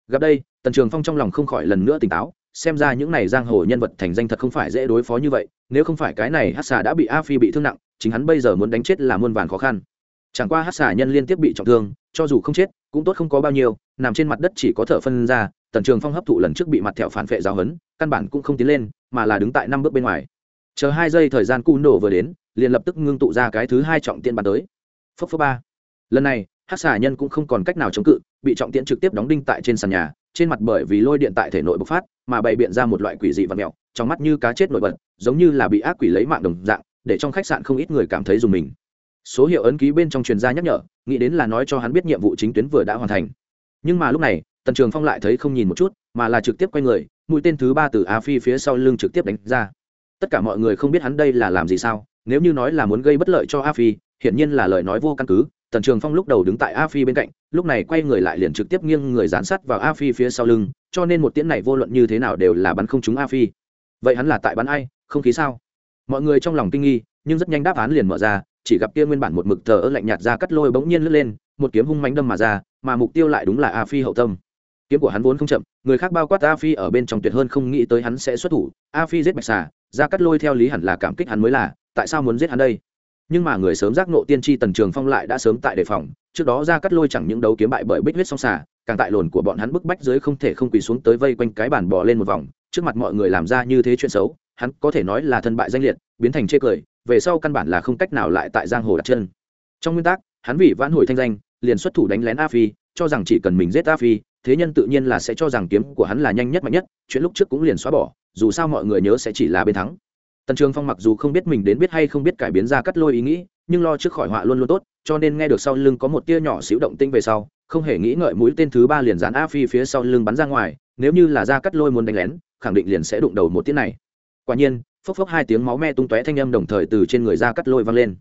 Gặp đây, tần trường phong trong lòng không khỏi lần nữa tỉnh táo, xem ra những này giang hồ nhân vật thành danh thật không phải dễ đối phó như vậy, nếu không phải cái này hát xà đã bị a phi bị thương nặng, chính hắn bây giờ muốn đánh chết là muôn vàn khó khăn. Chẳng qua hát xà nhân liên tiếp bị trọng thương, cho dù không chết, cũng tốt không có bao nhiêu, nằm trên mặt đất chỉ có thở phân ra tần trường phong hấp thụ lần trước bị mặt thẹo phản vệ giáo hấn căn bản cũng không tiến lên, mà là đứng tại năm bước bên ngoài. Chờ hai giây thời gian cun nổ vừa đến, liền lập tức ngưng tụ ra cái thứ hai trọng tiên bắn tới. Phấp phấp ba. Lần này hát xà nhân cũng không còn cách nào chống cự, bị trọng tiễn trực tiếp đóng đinh tại trên sàn nhà, trên mặt bởi vì lôi điện tại thể nội bộc phát, mà bày biện ra một loại quỷ dị và mẹo trong mắt như cá chết nổi bật, giống như là bị ác quỷ lấy mạng đồng dạng, để trong khách sạn không ít người cảm thấy dùng mình. Số hiệu ấn ký bên trong truyền gia nhắc nhở, nghĩ đến là nói cho hắn biết nhiệm vụ chính tuyến vừa đã hoàn thành. Nhưng mà lúc này tần trường phong lại thấy không nhìn một chút, mà là trực tiếp quay người, mũi tên thứ ba từ a phi phía sau lưng trực tiếp đánh ra. Tất cả mọi người không biết hắn đây là làm gì sao, nếu như nói là muốn gây bất lợi cho a phi, hiển nhiên là lời nói vô căn cứ. Tần trường phong lúc đầu đứng tại a phi bên cạnh, lúc này quay người lại liền trực tiếp nghiêng người dán sắt vào a phi phía sau lưng, cho nên một tiễn này vô luận như thế nào đều là bắn không trúng a phi. Vậy hắn là tại bắn ai? Không khí sao? Mọi người trong lòng kinh nghi, nhưng rất nhanh đáp án liền mở ra, chỉ gặp kia nguyên bản một mực thờ ơ lạnh nhạt ra cắt lôi bỗng nhiên lướt lên, một kiếm hung mánh đâm mà ra, mà mục tiêu lại đúng là a phi hậu tâm kiếm của hắn vốn không chậm, người khác bao quát a phi ở bên trong tuyệt hơn không nghĩ tới hắn sẽ xuất thủ. A phi giết bạch xà, ra cắt lôi theo lý hẳn là cảm kích hắn mới là, tại sao muốn giết hắn đây? Nhưng mà người sớm giác nộ tiên tri tần trường phong lại đã sớm tại đề phòng, trước đó ra cắt lôi chẳng những đấu kiếm bại bởi bích huyết song xà, càng tại lồn của bọn hắn bức bách dưới không thể không quỳ xuống tới vây quanh cái bàn bò lên một vòng, trước mặt mọi người làm ra như thế chuyện xấu, hắn có thể nói là thân bại danh liệt, biến thành chê cười, về sau căn bản là không cách nào lại tại giang hồ đặt chân. Trong nguyên tắc, hắn vì vãn hồi thanh danh, liền xuất thủ đánh lén a phi, cho rằng chỉ cần mình giết a phi thế nhân tự nhiên là sẽ cho rằng kiếm của hắn là nhanh nhất mạnh nhất, chuyện lúc trước cũng liền xóa bỏ, dù sao mọi người nhớ sẽ chỉ là bên thắng. Tần trường phong mặc dù không biết mình đến biết hay không biết cải biến ra cắt lôi ý nghĩ, nhưng lo trước khỏi họa luôn luôn tốt, cho nên nghe được sau lưng có một tia nhỏ xíu động tinh về sau, không hề nghĩ ngợi mũi tên thứ ba liền dán a phi phía sau lưng bắn ra ngoài, nếu như là ra cắt lôi muốn đánh lén, khẳng định liền sẽ đụng đầu một tiết này. Quả nhiên, phốc phốc hai tiếng máu me tung tóe thanh âm đồng thời từ trên người ra cắt lôi vang lên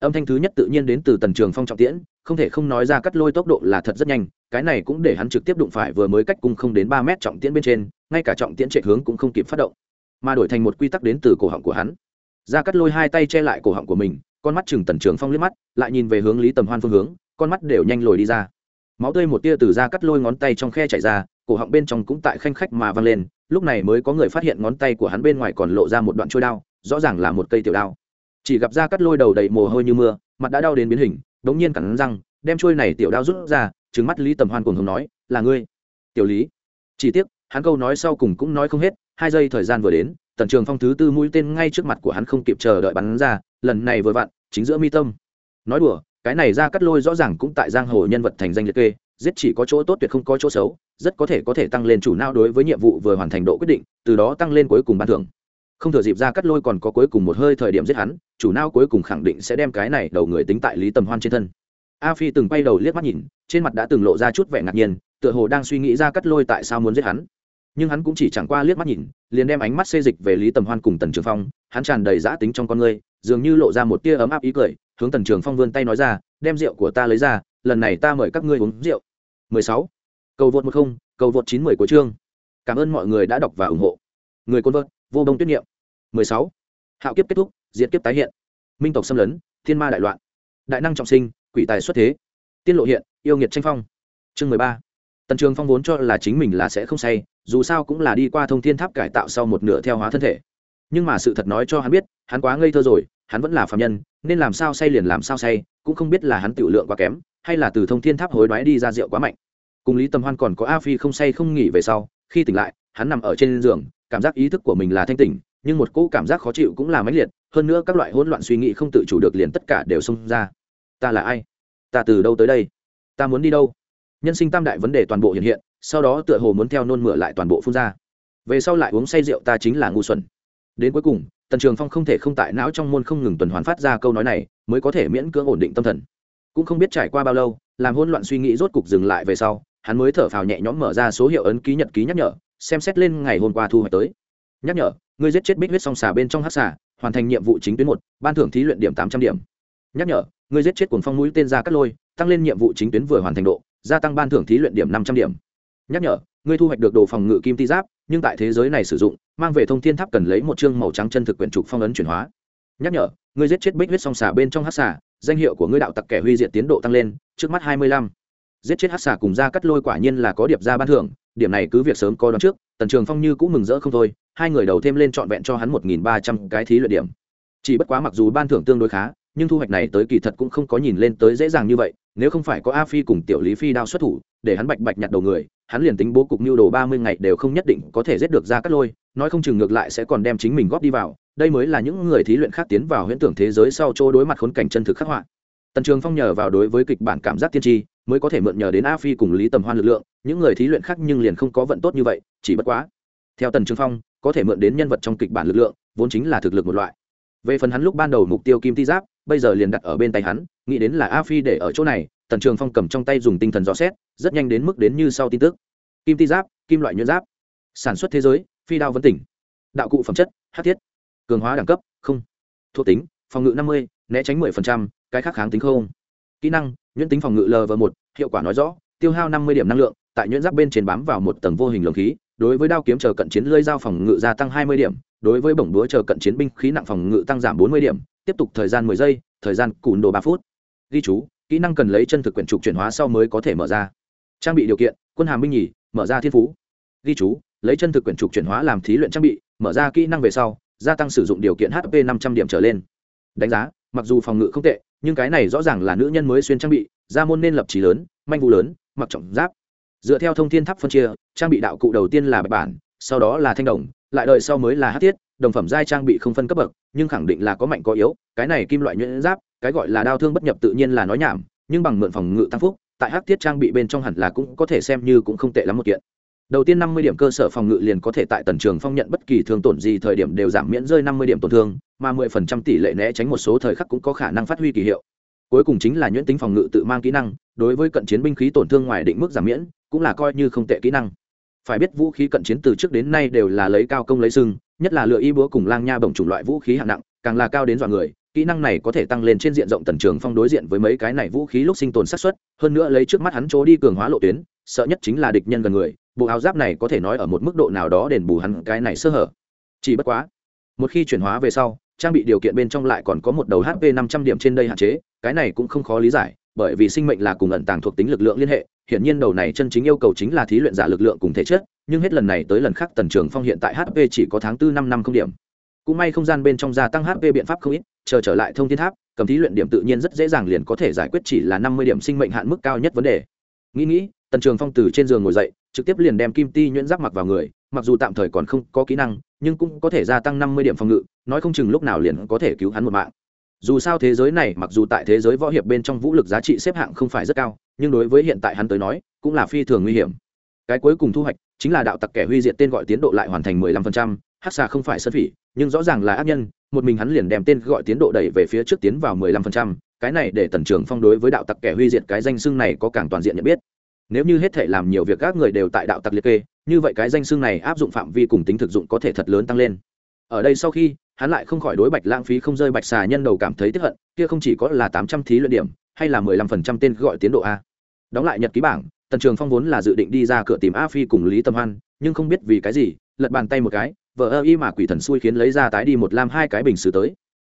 âm thanh thứ nhất tự nhiên đến từ tần trường phong trọng tiễn, không thể không nói ra cắt lôi tốc độ là thật rất nhanh, cái này cũng để hắn trực tiếp đụng phải vừa mới cách cung không đến ba mét trọng tiễn bên trên, ngay cả trọng tiễn chạy hướng cũng không kịp phát động, mà đổi thành một quy tắc đến từ cổ họng của hắn. Ra cắt lôi hai tay che lại cổ họng của mình, con mắt chừng tần trường phong liếc mắt, lại nhìn về hướng lý tầm hoan phương hướng, con mắt đều nhanh lồi đi ra. Máu tươi một tia từ ra cắt lôi ngón tay trong khe chảy ra, cổ họng bên trong cũng tại khanh khách mà văng lên, lúc này mới có người phát hiện ngón tay của hắn bên ngoài còn lộ ra một đoạn trôi đao, rõ ràng là một cây tiểu đao chỉ gặp ra cắt lôi đầu đầy mồ hôi như mưa, mặt đã đau đến biến hình, đống nhiên cẳng răng, đem trôi này tiểu đao rút ra trứng mắt lý tầm hoan cùng hùng nói, là ngươi. Tiểu lý. Chỉ tiếc, hắn câu nói sau cùng cũng nói không hết, hai giây thời gian vừa đến, tần trường phong thứ tư mũi tên ngay trước mặt của hắn không kịp chờ đợi bắn ra, lần này vừa vặn, chính giữa mi tâm. Nói đùa, cái này ra cắt lôi rõ ràng cũng tại giang hồ nhân vật thành danh liệt kê, giết chỉ có chỗ tốt tuyệt không có chỗ xấu, rất có thể có thể tăng lên chủ não đối với nhiệm vụ vừa hoàn thành độ quyết định, từ đó tăng lên cuối cùng ban thưởng không thừa dịp ra cắt lôi còn có cuối cùng một hơi thời điểm giết hắn, chủ não cuối cùng khẳng định sẽ đem cái này đầu người tính tại lý tầm hoan trên thân. A phi từng bay đầu liếc mắt nhìn, trên mặt đã từng lộ ra chút vẻ ngạc nhiên, tựa hồ đang suy nghĩ ra cắt lôi tại sao muốn giết hắn. Nhưng hắn cũng chỉ chẳng qua liếc mắt nhìn, liền đem ánh mắt xê dịch về lý tầm hoan cùng tần trường phong, hắn tràn đầy giã tính trong con người dường như lộ ra một tia ấm áp ý cười, hướng tần trường phong vươn tay nói ra, đem rượu của ta lấy ra, lần này ta mời các ngươi uống rượu. 16. cầu vượt một không, cầu vượt chín mười của chương. Cảm ơn mọi người đã đọc và ủng hộ. Người côn vợt vô bông tuyết niệm. 16. hạo kiếp kết thúc, diệt kiếp tái hiện. Minh tộc xâm lấn, thiên ma đại loạn. Đại năng trọng sinh, quỷ tài xuất thế. Tiên lộ hiện, yêu nghiệt tranh phong. Chương 13. tần trường phong vốn cho là chính mình là sẽ không say, dù sao cũng là đi qua thông thiên tháp cải tạo sau một nửa theo hóa thân thể. Nhưng mà sự thật nói cho hắn biết, hắn quá ngây thơ rồi, hắn vẫn là phạm nhân, nên làm sao say liền làm sao say, cũng không biết là hắn tiểu lượng quá kém, hay là từ thông thiên tháp hối đoái đi ra rượu quá mạnh. Cùng lý tầm hoan còn có a phi không say không nghỉ về sau, khi tỉnh lại, hắn nằm ở trên giường cảm giác ý thức của mình là thanh tỉnh, nhưng một cỗ cảm giác khó chịu cũng là mãnh liệt, hơn nữa các loại hỗn loạn suy nghĩ không tự chủ được liền tất cả đều xông ra. Ta là ai? Ta từ đâu tới đây? Ta muốn đi đâu? Nhân sinh tam đại vấn đề toàn bộ hiện hiện, sau đó tựa hồ muốn theo nôn mửa lại toàn bộ phun ra. Về sau lại uống say rượu ta chính là ngu xuẩn. Đến cuối cùng, tần trường phong không thể không tại não trong môn không ngừng tuần hoàn phát ra câu nói này, mới có thể miễn cưỡng ổn định tâm thần. Cũng không biết trải qua bao lâu, làm hỗn loạn suy nghĩ rốt cục dừng lại về sau, hắn mới thở phào nhẹ nhõm mở ra số hiệu ấn ký nhật ký nhắc nhở xem xét lên ngày hôm qua thu hoạch tới. Nhắc nhở, ngươi giết chết bích huyết song xà bên trong hát xà, hoàn thành nhiệm vụ chính tuyến một, ban thưởng thí luyện điểm tám trăm điểm. Nhắc nhở, ngươi giết chết cuồng phong mũi tên ra cắt lôi, tăng lên nhiệm vụ chính tuyến vừa hoàn thành độ, gia tăng ban thưởng thí luyện điểm năm trăm điểm. Nhắc nhở, ngươi thu hoạch được đồ phòng ngự kim ti giáp, nhưng tại thế giới này sử dụng, mang về thông thiên tháp cần lấy một chương màu trắng chân thực quyển trục phong ấn chuyển hóa. Nhắc nhở, ngươi giết chết bích huyết song xà bên trong hát xà, danh hiệu của ngươi đạo tặc kẻ huy diện tiến độ tăng lên, trước mắt hai mươi lăm giết chết hát xà cùng ra cắt lôi quả nhiên là có điệp ra ban thưởng, điểm này cứ việc sớm có đón trước, tần trường phong như cũng mừng rỡ không thôi, hai người đầu thêm lên trọn vẹn cho hắn một nghìn ba trăm cái thí luyện điểm. Chỉ bất quá mặc dù ban thưởng tương đối khá, nhưng thu hoạch này tới kỳ thật cũng không có nhìn lên tới dễ dàng như vậy, nếu không phải có a phi cùng tiểu lý phi đao xuất thủ, để hắn bạch bạch nhặt đầu người, hắn liền tính bố cục mưu đồ ba mươi ngày đều không nhất định có thể giết được ra cắt lôi, nói không chừng ngược lại sẽ còn đem chính mình góp đi vào, đây mới là những người thí luyện khác tiến vào huyễn tưởng thế giới sau chỗ đối mặt khốn cảnh chân thực khắc họa. Tần trường phong nhờ vào đối với kịch bản cảm giác tiên tri mới có thể mượn nhờ đến a phi cùng lý tầm hoan lực lượng, những người thí luyện khác nhưng liền không có vận tốt như vậy, chỉ bất quá, theo tần trường phong, có thể mượn đến nhân vật trong kịch bản lực lượng, vốn chính là thực lực một loại. Về phần hắn lúc ban đầu mục tiêu kim ti giáp, bây giờ liền đặt ở bên tay hắn, nghĩ đến là a phi để ở chỗ này, tần trường phong cầm trong tay dùng tinh thần dò xét, rất nhanh đến mức đến như sau tin tức. Kim ti giáp, kim loại nhuyễn giáp. Sản xuất thế giới, phi đao vấn tỉnh. Đạo cụ phẩm chất, hát thiết. Cường hóa đẳng cấp, không. Thuộc tính, phòng ngự năm mươi, né tránh mười phần trăm, cái khác kháng tính không. Kỹ năng nhuyễn tính phòng ngự lv một, hiệu quả nói rõ, tiêu hao năm mươi điểm năng lượng, tại nhuyễn giáp bên trên bám vào một tầng vô hình lồng khí, đối với đao kiếm chờ cận chiến lơi dao phòng ngự gia tăng hai mươi điểm, đối với bổng đúa chờ cận chiến binh khí nặng phòng ngự tăng giảm bốn mươi điểm, tiếp tục thời gian mười giây, thời gian cùn đồ ba phút. Ghi chú, kỹ năng cần lấy chân thực quyển trục chuyển hóa sau mới có thể mở ra. Trang bị điều kiện, quân hàm binh nhì, mở ra thiên phú. Ghi chú, lấy chân thực quyển trục chuyển hóa làm thí luyện trang bị, mở ra kỹ năng về sau, gia tăng sử dụng điều kiện hp năm trăm điểm trở lên. Đánh giá, mặc dù phòng ngự không tệ nhưng cái này rõ ràng là nữ nhân mới xuyên trang bị, ra môn nên lập trí lớn, manh vụ lớn, mặc trọng giáp. Dựa theo thông thiên tháp phân chia, trang bị đạo cụ đầu tiên là bạch bản, sau đó là thanh đồng, lại đợi sau mới là hát thiết, đồng phẩm giai trang bị không phân cấp bậc, nhưng khẳng định là có mạnh có yếu, cái này kim loại nhuyễn giáp, cái gọi là đao thương bất nhập tự nhiên là nói nhảm, nhưng bằng mượn phòng ngự tăng phúc, tại hắc thiết trang bị bên trong hẳn là cũng có thể xem như cũng không tệ lắm một kiện đầu tiên năm mươi điểm cơ sở phòng ngự liền có thể tại tần trường phong nhận bất kỳ thương tổn gì, thời điểm đều giảm miễn rơi năm mươi điểm tổn thương, mà mười phần trăm tỷ lệ né tránh một số thời khắc cũng có khả năng phát huy kỳ hiệu. Cuối cùng chính là nhuyễn tính phòng ngự tự mang kỹ năng, đối với cận chiến binh khí tổn thương ngoài định mức giảm miễn, cũng là coi như không tệ kỹ năng. Phải biết vũ khí cận chiến từ trước đến nay đều là lấy cao công lấy sưng nhất là lựa y búa cùng lang nha bổng chủng loại vũ khí hạng nặng, càng là cao đến dọa người, kỹ năng này có thể tăng lên trên diện rộng tần trường phong đối diện với mấy cái này vũ khí lúc sinh tồn sát xuất hơn nữa lấy trước mắt hắn chỗ đi cường hóa lộ tuyến, sợ nhất chính là địch nhân gần người bộ áo giáp này có thể nói ở một mức độ nào đó đền bù hắn cái này sơ hở. Chỉ bất quá, một khi chuyển hóa về sau, trang bị điều kiện bên trong lại còn có một đầu hp năm trăm điểm trên đây hạn chế, cái này cũng không khó lý giải, bởi vì sinh mệnh là cùng ẩn tàng thuộc tính lực lượng liên hệ Hiện nhiên đầu này chân chính yêu cầu chính là thí luyện giả lực lượng cùng thể chất, nhưng hết lần này tới lần khác tần trường phong hiện tại hp chỉ có tháng tư năm năm không điểm. Cũng may không gian bên trong gia tăng hp biện pháp không ít, chờ trở lại thông thiên tháp, cầm thí luyện điểm tự nhiên rất dễ dàng liền có thể giải quyết chỉ là năm mươi điểm sinh mệnh hạn mức cao nhất vấn đề. Nghĩ nghĩ, tần trường phong từ trên giường ngồi dậy trực tiếp liền đem kim ti nhuyễn giáp mặc vào người, mặc dù tạm thời còn không có kỹ năng, nhưng cũng có thể gia tăng năm mươi điểm phòng ngự, nói không chừng lúc nào liền có thể cứu hắn một mạng. Dù sao thế giới này, mặc dù tại thế giới võ hiệp bên trong vũ lực giá trị xếp hạng không phải rất cao, nhưng đối với hiện tại hắn tới nói, cũng là phi thường nguy hiểm. Cái cuối cùng thu hoạch, chính là đạo tặc kẻ huy diệt tên gọi tiến độ lại hoàn thành mười lăm phần trăm hắc xà không phải sân phỉ, nhưng rõ ràng là ác nhân, một mình hắn liền đem tên gọi tiến độ đẩy về phía trước tiến vào mười lăm phần trăm, cái này để tần trường phong đối với đạo tặc kẻ huy diệt cái danh xưng này có càng toàn diện nhận biết nếu như hết thể làm nhiều việc các người đều tại đạo tặc liệt kê, như vậy cái danh xưng này áp dụng phạm vi cùng tính thực dụng có thể thật lớn tăng lên. Ở đây sau khi, hắn lại không khỏi đối bạch lãng phí không rơi bạch xà nhân đầu cảm thấy tiếp hận, kia không chỉ có là tám trăm thí luyện điểm, hay là mười lăm phần trăm tên gọi tiến độ a. Đóng lại nhật ký bảng, tần trường phong vốn là dự định đi ra cửa tìm a phi cùng lý tâm hoan, nhưng không biết vì cái gì, lật bàn tay một cái vợ ơ y mà quỷ thần xui khiến lấy ra tái đi một lam hai cái bình xứ tới.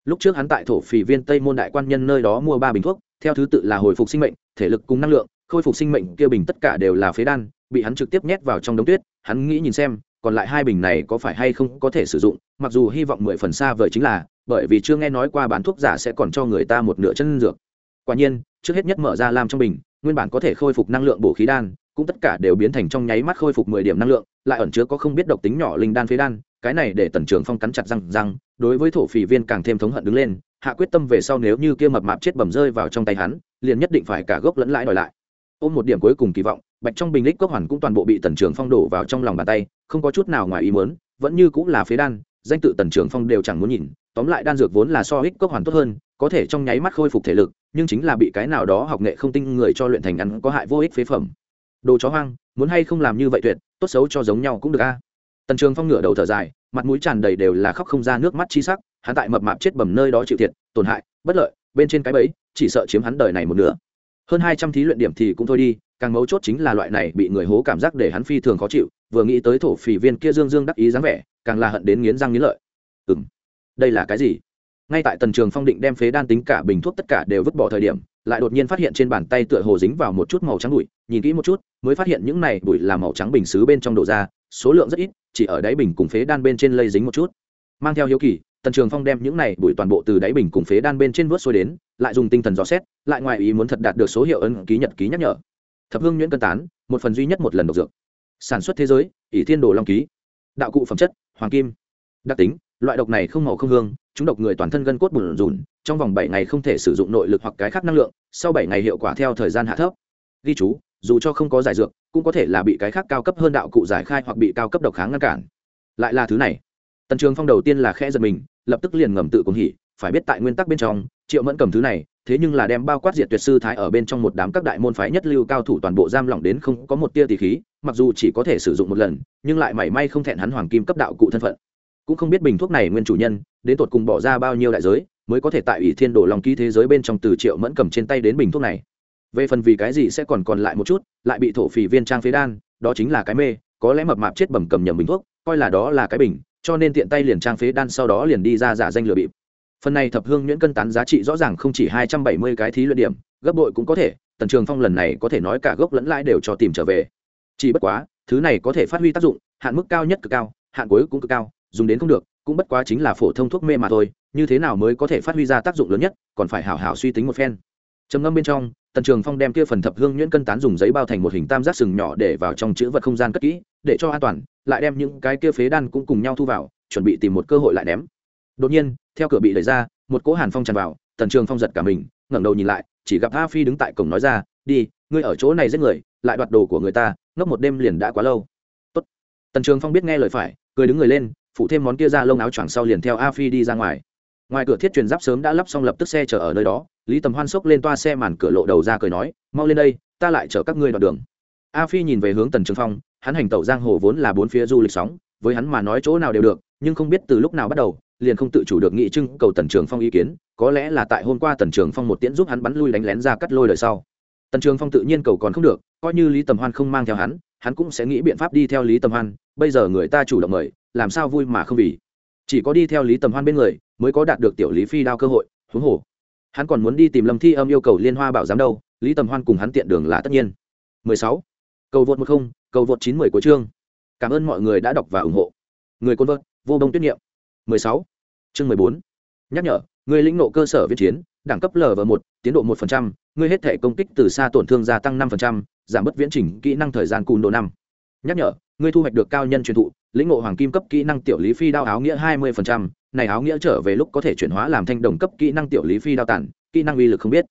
Lúc trước hắn tại thổ phỉ viên tây môn đại quan nhân nơi đó mua ba bình thuốc, theo thứ tự là hồi phục sinh mệnh, thể lực cùng năng lượng khôi phục sinh mệnh kia bình tất cả đều là phế đan, bị hắn trực tiếp nhét vào trong đống tuyết, hắn nghĩ nhìn xem, còn lại hai bình này có phải hay không có thể sử dụng, mặc dù hy vọng mười phần xa vời chính là, bởi vì chưa nghe nói qua bán thuốc giả sẽ còn cho người ta một nửa chân dược. Quả nhiên, trước hết nhất mở ra làm trong bình, nguyên bản có thể khôi phục năng lượng bổ khí đan, cũng tất cả đều biến thành trong nháy mắt khôi phục mười điểm năng lượng, lại ẩn chứa có không biết độc tính nhỏ linh đan phế đan, cái này để tần trường phong cắn chặt răng răng, đối với thổ phỉ viên càng thêm thống hận đứng lên, hạ quyết tâm về sau nếu như kia mập mạp chết bầm rơi vào trong tay hắn, liền nhất định phải cả gốc lẫn lãi đòi lại ôm một điểm cuối cùng kỳ vọng, bạch trong bình lích cốc hoàn cũng toàn bộ bị tần trường phong đổ vào trong lòng bàn tay, không có chút nào ngoài ý muốn, vẫn như cũng là phế đan, danh tự tần trường phong đều chẳng muốn nhìn, tóm lại đan dược vốn là so ích cốc hoàn tốt hơn, có thể trong nháy mắt khôi phục thể lực, nhưng chính là bị cái nào đó học nghệ không tinh người cho luyện thành ăn có hại vô ích phế phẩm. Đồ chó hoang, muốn hay không làm như vậy tuyệt, tốt xấu cho giống nhau cũng được a. Tần trường phong ngửa đầu thở dài, mặt mũi tràn đầy đều là khóc không ra nước mắt chi sắc, hắn tại mập mạp chết bầm nơi đó chịu thiệt, tổn hại, bất lợi, bên trên cái bẫy, chỉ sợ chiếm hắn đời này một nửa hơn hai trăm thí luyện điểm thì cũng thôi đi, càng mấu chốt chính là loại này bị người hố cảm giác để hắn phi thường khó chịu, vừa nghĩ tới thổ phỉ viên kia dương dương đắc ý dáng vẻ, càng là hận đến nghiến răng nghiến lợi. Ừ m đây là cái gì? Ngay tại tần trường phong định đem phế đan tính cả bình thuốc tất cả đều vứt bỏ thời điểm, lại đột nhiên phát hiện trên bàn tay tựa hồ dính vào một chút màu trắng bụi, nhìn kỹ một chút, mới phát hiện những này bụi là màu trắng bình xứ bên trong đổ ra, số lượng rất ít, chỉ ở đáy bình cùng phế đan bên trên lây dính một chút. Mang theo hiếu kỳ tần trường phong đem những này bụi toàn bộ từ đáy bình cùng phế đan bên trên vớt xuôi đến, lại dùng tinh thần dò xét, lại ngoài ý muốn thật đạt được số hiệu ân ký nhật ký nhắc nhở. Thập hương nhuyễn cân tán, một phần duy nhất một lần độc dược. Sản xuất thế giới, ỷ thiên đồ long ký. Đạo cụ phẩm chất, hoàng kim. Đặc tính, loại độc này không màu không hương, chúng độc người toàn thân gân cốt bùn rùn, trong vòng bảy ngày không thể sử dụng nội lực hoặc cái khác năng lượng, sau bảy ngày hiệu quả theo thời gian hạ thấp. Ghi chú, dù cho không có giải dược, cũng có thể là bị cái khác cao cấp hơn đạo cụ giải khai hoặc bị cao cấp độc kháng ngăn cản. Lại là thứ này tần trường phong đầu tiên là khẽ giật mình, lập tức liền ngầm tự cùng hỉ, phải biết tại nguyên tắc bên trong, triệu mẫn cầm thứ này, thế nhưng là đem bao quát diệt tuyệt sư thái ở bên trong một đám các đại môn phái nhất lưu cao thủ toàn bộ giam lỏng đến không có một tia tỷ khí, mặc dù chỉ có thể sử dụng một lần, nhưng lại mảy may không thẹn hắn hoàng kim cấp đạo cụ thân phận. Cũng không biết bình thuốc này nguyên chủ nhân, đến tột cùng bỏ ra bao nhiêu đại giới, mới có thể tại ủy thiên đổ lòng ký thế giới bên trong từ triệu mẫn cầm trên tay đến bình thuốc này. Về phần vì cái gì sẽ còn còn lại một chút, lại bị thổ phỉ viên trang phế đan, đó chính là cái mê, có lẽ mập mạp chết bẩm cầm nhầm bình thuốc, coi là đó là cái bình cho nên tiện tay liền trang phế đan sau đó liền đi ra giả danh lừa bịp. Phần này thập hương nhuyễn cân tán giá trị rõ ràng không chỉ hai trăm bảy mươi cái thí luyện điểm, gấp bội cũng có thể, tần trường phong lần này có thể nói cả gốc lẫn lãi đều cho tìm trở về. Chỉ bất quá, thứ này có thể phát huy tác dụng, hạn mức cao nhất cực cao, hạn cuối cũng cực cao, dùng đến không được, cũng bất quá chính là phổ thông thuốc mê mà thôi, như thế nào mới có thể phát huy ra tác dụng lớn nhất, còn phải hảo hảo suy tính một phen. Trầm ngâm bên trong, tần trường phong đem kia phần thập hương nhuyễn cân tán dùng giấy bao thành một hình tam giác sừng nhỏ để vào trong chữ vật không gian cất kỹ, để cho an toàn lại đem những cái kia phế đan cũng cùng nhau thu vào, chuẩn bị tìm một cơ hội lại ném. Đột nhiên, theo cửa bị đẩy ra, một cỗ hàn phong tràn vào, tần trường phong giật cả mình, ngẩng đầu nhìn lại, chỉ gặp a phi đứng tại cổng nói ra, đi, ngươi ở chỗ này giết người, lại đoạt đồ của người ta, ngốc một đêm liền đã quá lâu. Tốt. tần trường phong biết nghe lời phải, cười đứng người lên phụ thêm món kia ra lông áo choàng sau liền theo a phi đi ra ngoài. Ngoài cửa thiết truyền giáp sớm đã lắp xong lập tức xe chở ở nơi đó, lý tầm hoan sốc lên toa xe màn cửa lộ đầu ra cười nói, mau lên đây, ta lại chở các ngươi đoạn đường a phi nhìn về hướng tần trường phong, hắn hành tẩu giang hồ vốn là bốn phía du lịch sóng, với hắn mà nói chỗ nào đều được, nhưng không biết từ lúc nào bắt đầu, liền không tự chủ được nghị trưng cầu tần trường phong ý kiến, có lẽ là tại hôm qua tần trường phong một tiễn giúp hắn bắn lui đánh lén ra cắt lôi đời sau. Tần trường phong tự nhiên cầu còn không được, coi như lý tầm hoan không mang theo hắn hắn cũng sẽ nghĩ biện pháp đi theo lý tầm hoan, bây giờ người ta chủ động mời, làm sao vui mà không vì. Chỉ có đi theo lý tầm hoan bên người, mới có đạt được tiểu lý phi đao cơ hội, huống hồ. Hắn còn muốn đi tìm lâm thi âm yêu cầu liên hoa bảo giám đâu, lý tầm hoan cùng hắn tiện đường là tất nhiên. 16 cầu vượt một không cầu vượt chín mười của chương cảm ơn mọi người đã đọc và ủng hộ người côn vợt vô đông tuyết nghiệm 16. chương 14. nhắc nhở người lĩnh nộ cơ sở viết chiến đẳng cấp lv một tiến độ một phần trăm. người hết thể công kích từ xa tổn thương gia tăng năm phần trăm, giảm bất viễn chỉnh kỹ năng thời gian cùn độ năm nhắc nhở ngươi thu hoạch được cao nhân truyền thụ lĩnh ngộ hoàng kim cấp kỹ năng tiểu lý phi đao áo nghĩa 20%, này áo nghĩa trở về lúc có thể chuyển hóa làm thanh đồng cấp kỹ năng tiểu lý phi đao tản kỹ năng uy lực không biết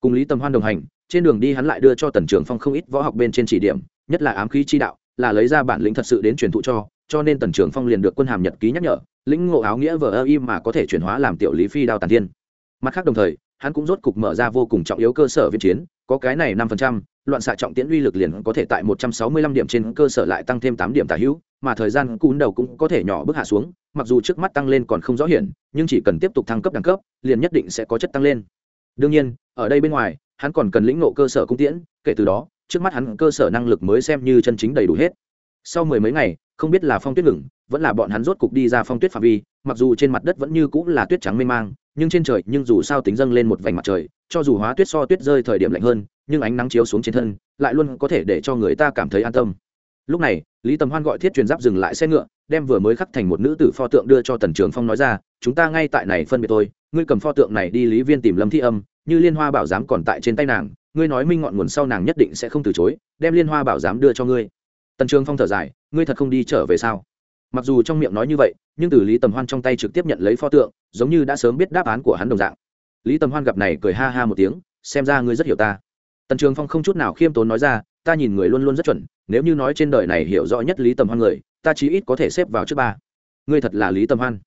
cùng lý tầm hoan đồng hành trên đường đi hắn lại đưa cho tần trường phong không ít võ học bên trên chỉ điểm, nhất là ám khí chi đạo, là lấy ra bản lĩnh thật sự đến truyền thụ cho cho nên tần trường phong liền được quân hàm nhật ký nhắc nhở, lĩnh ngộ áo nghĩa vờ ơ im mà có thể chuyển hóa làm tiểu lý phi đao tàn thiên. Mặt khác đồng thời, hắn cũng rốt cục mở ra vô cùng trọng yếu cơ sở viên chiến, có cái này năm phần trăm, loạn xạ trọng tiễn uy lực liền có thể tại một trăm sáu mươi lăm điểm trên cơ sở lại tăng thêm tám điểm tả hữu, mà thời gian cún đầu cũng có thể nhỏ bước hạ xuống, mặc dù trước mắt tăng lên còn không rõ hiển, nhưng chỉ cần tiếp tục thăng cấp đẳng cấp, liền nhất định sẽ có chất tăng lên đương nhiên, ở đây bên ngoài, hắn còn cần lĩnh ngộ cơ sở cung tiễn, kể từ đó, trước mắt hắn cơ sở năng lực mới xem như chân chính đầy đủ hết. Sau mười mấy ngày, không biết là phong tuyết ngừng, vẫn là bọn hắn rốt cục đi ra phong tuyết phạm vi, mặc dù trên mặt đất vẫn như cũng là tuyết trắng mênh mang, nhưng trên trời, nhưng dù sao tính dâng lên một vành mặt trời, cho dù hóa tuyết so tuyết rơi thời điểm lạnh hơn, nhưng ánh nắng chiếu xuống trên thân, lại luôn có thể để cho người ta cảm thấy an tâm. Lúc này, lý tầm hoan gọi thiết truyền giáp dừng lại xe ngựa đem vừa mới khắc thành một nữ tử pho tượng đưa cho tần trường phong nói ra, chúng ta ngay tại này phân biệt tôi ngươi cầm pho tượng này đi lý viên tìm lâm thi âm, như liên hoa bảo giám còn tại trên tay nàng, ngươi nói minh ngọn nguồn sau nàng nhất định sẽ không từ chối, đem liên hoa bảo giám đưa cho ngươi. Tần trường phong thở dài, ngươi thật không đi trở về sao? Mặc dù trong miệng nói như vậy, nhưng từ lý tầm hoan trong tay trực tiếp nhận lấy pho tượng, giống như đã sớm biết đáp án của hắn đồng dạng. Lý tầm hoan gặp này cười ha ha một tiếng, xem ra ngươi rất hiểu ta. Tần trường phong không chút nào khiêm tốn nói ra, ta nhìn người luôn luôn rất chuẩn, nếu như nói trên đời này hiểu rõ nhất lý tầm hoan người ta chí ít có thể xếp vào trước ba. Ngươi thật là lý tầm hoan.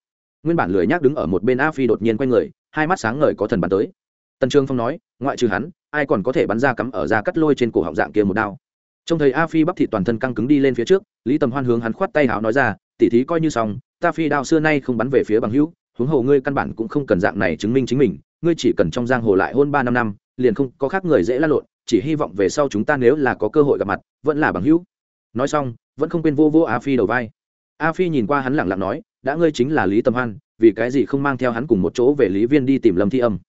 Nguyên bản lười nhác đứng ở một bên a phi đột nhiên quay người, hai mắt sáng ngời có thần bắn tới. Tần trường phong nói, ngoại trừ hắn, ai còn có thể bắn ra cắm ở ra cắt lôi trên cổ họng dạng kia một đao. Trông thấy a phi bắp thị toàn thân căng cứng đi lên phía trước, lý tầm hoan hướng hắn khoát tay háo nói ra tỉ thí coi như xong, ta phi đao xưa nay không bắn về phía bằng hữu, huống hồ ngươi căn bản cũng không cần dạng này chứng minh chính mình, ngươi chỉ cần trong giang hồ lại hôn ba năm năm, liền không có khác người dễ lăn lộn, chỉ hy vọng về sau chúng ta nếu là có cơ hội gặp mặt, vẫn là bằng hữu. Nói xong vẫn không quên vô vô a phi đầu vai. A phi nhìn qua hắn lẳng lặng nói, đã ngươi chính là lý tầm hoan, vì cái gì không mang theo hắn cùng một chỗ về lý viên đi tìm lâm thi âm?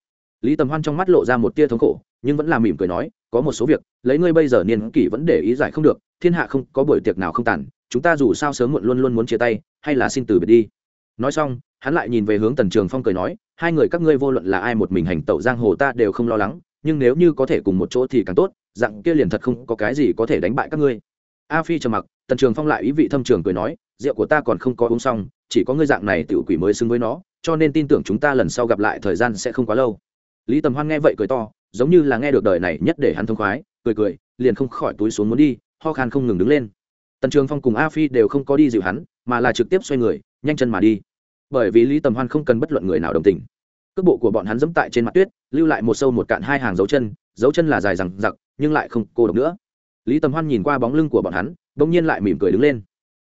Lý tầm hoan trong mắt lộ ra một tia thống khổ, nhưng vẫn là mỉm cười nói, có một số việc, lấy ngươi bây giờ niên kỷ vẫn để ý giải không được, thiên hạ không có buổi tiệc nào không tàn, chúng ta dù sao sớm muộn luôn luôn muốn chia tay, hay là xin từ biệt đi. Nói xong, hắn lại nhìn về hướng tần trường phong cười nói, hai người các ngươi vô luận là ai một mình hành tẩu giang hồ ta đều không lo lắng, nhưng nếu như có thể cùng một chỗ thì càng tốt dặn kia liền thật không có cái gì có thể đánh bại các ngươi a phi trầm mặc, tần trường phong lại ý vị thâm trường cười nói, rượu của ta còn không có uống xong, chỉ có ngươi dạng này tiểu quỷ mới xứng với nó, cho nên tin tưởng chúng ta lần sau gặp lại thời gian sẽ không quá lâu. Lý tầm hoan nghe vậy cười to, giống như là nghe được đời này nhất để hắn thông khoái, cười cười, liền không khỏi túi xuống muốn đi, ho khan không ngừng đứng lên. Tần trường phong cùng a phi đều không có đi dịu hắn, mà là trực tiếp xoay người, nhanh chân mà đi. Bởi vì lý tầm hoan không cần bất luận người nào đồng tình. Cước bộ của bọn hắn dẫm tại trên mặt tuyết, lưu lại một sâu một cạn hai hàng dấu chân dấu chân là dài rằng giặc nhưng lại không cô độc nữa lý tầm hoan nhìn qua bóng lưng của bọn hắn, bỗng nhiên lại mỉm cười đứng lên.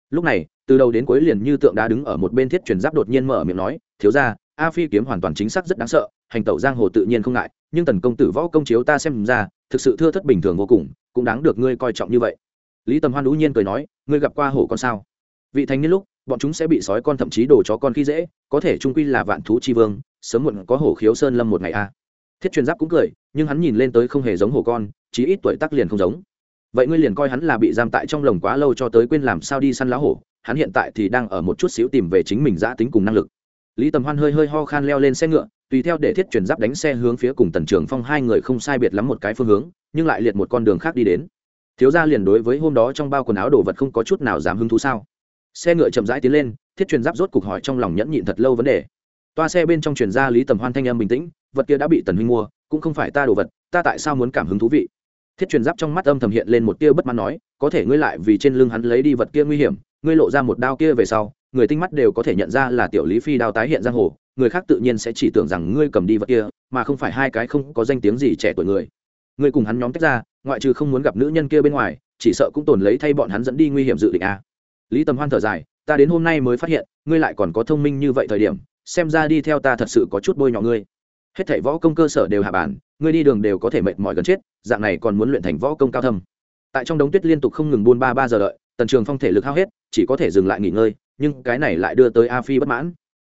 Lúc này, từ đầu đến cuối liền như tượng đá đứng ở một bên thiết truyền giáp đột nhiên mở miệng nói, thiếu ra a phi kiếm hoàn toàn chính xác rất đáng sợ, hành tẩu giang hồ tự nhiên không ngại, nhưng tần công tử võ công chiếu ta xem ra, thực sự thưa thất bình thường vô cùng, cũng đáng được ngươi coi trọng như vậy. Lý tầm hoan đ nhiên cười nói, ngươi gặp qua hổ con sao? Vị thành niên lúc, bọn chúng sẽ bị sói con thậm chí đồ chó con khi dễ, có thể trung quy là vạn thú chi vương, sớm muộn có hổ khiếu sơn lâm một ngày a. Thiết truyền giáp cũng cười, nhưng hắn nhìn lên tới không hề giống hổ con, chí ít tuổi tác liền không giống vậy ngươi liền coi hắn là bị giam tại trong lồng quá lâu cho tới quên làm sao đi săn lá hổ, hắn hiện tại thì đang ở một chút xíu tìm về chính mình giã tính cùng năng lực. Lý tầm hoan hơi hơi ho khan leo lên xe ngựa, tùy theo để thiết truyền giáp đánh xe hướng phía cùng tần trường phong hai người không sai biệt lắm một cái phương hướng, nhưng lại liệt một con đường khác đi đến. Thiếu gia liền đối với hôm đó trong bao quần áo đồ vật không có chút nào dám hứng thú sao? Xe ngựa chậm rãi tiến lên, thiết truyền giáp rốt cục hỏi trong lòng nhẫn nhịn thật lâu vấn đề. Toa xe bên trong truyền ra lý tầm hoan thanh âm bình tĩnh, vật kia đã bị tần huynh mua, cũng không phải ta đồ vật, ta tại sao muốn cảm hứng thú vị? Thiết truyền giáp trong mắt âm thầm hiện lên một tia bất mãn nói, có thể ngươi lại vì trên lưng hắn lấy đi vật kia nguy hiểm, ngươi lộ ra một đao kia về sau, người tinh mắt đều có thể nhận ra là tiểu lý phi đao tái hiện giang hồ, người khác tự nhiên sẽ chỉ tưởng rằng ngươi cầm đi vật kia, mà không phải hai cái không có danh tiếng gì trẻ tuổi người ngươi cùng hắn nhóm tách ra, ngoại trừ không muốn gặp nữ nhân kia bên ngoài, chỉ sợ cũng tồn lấy thay bọn hắn dẫn đi nguy hiểm dự định a à. lý tầm hoan thở dài, ta đến hôm nay mới phát hiện, ngươi lại còn có thông minh như vậy thời điểm, xem ra đi theo ta thật sự có chút bôi nhọ ngươi hết thảy võ công cơ sở đều hạ bản ngươi đi đường đều có thể mệt mỏi gần chết, dạng này còn muốn luyện thành võ công cao thâm. Tại trong đống tuyết liên tục không ngừng buôn ba ba giờ đợi, tần trường phong thể lực hao hết, chỉ có thể dừng lại nghỉ ngơi, nhưng cái này lại đưa tới a phi bất mãn.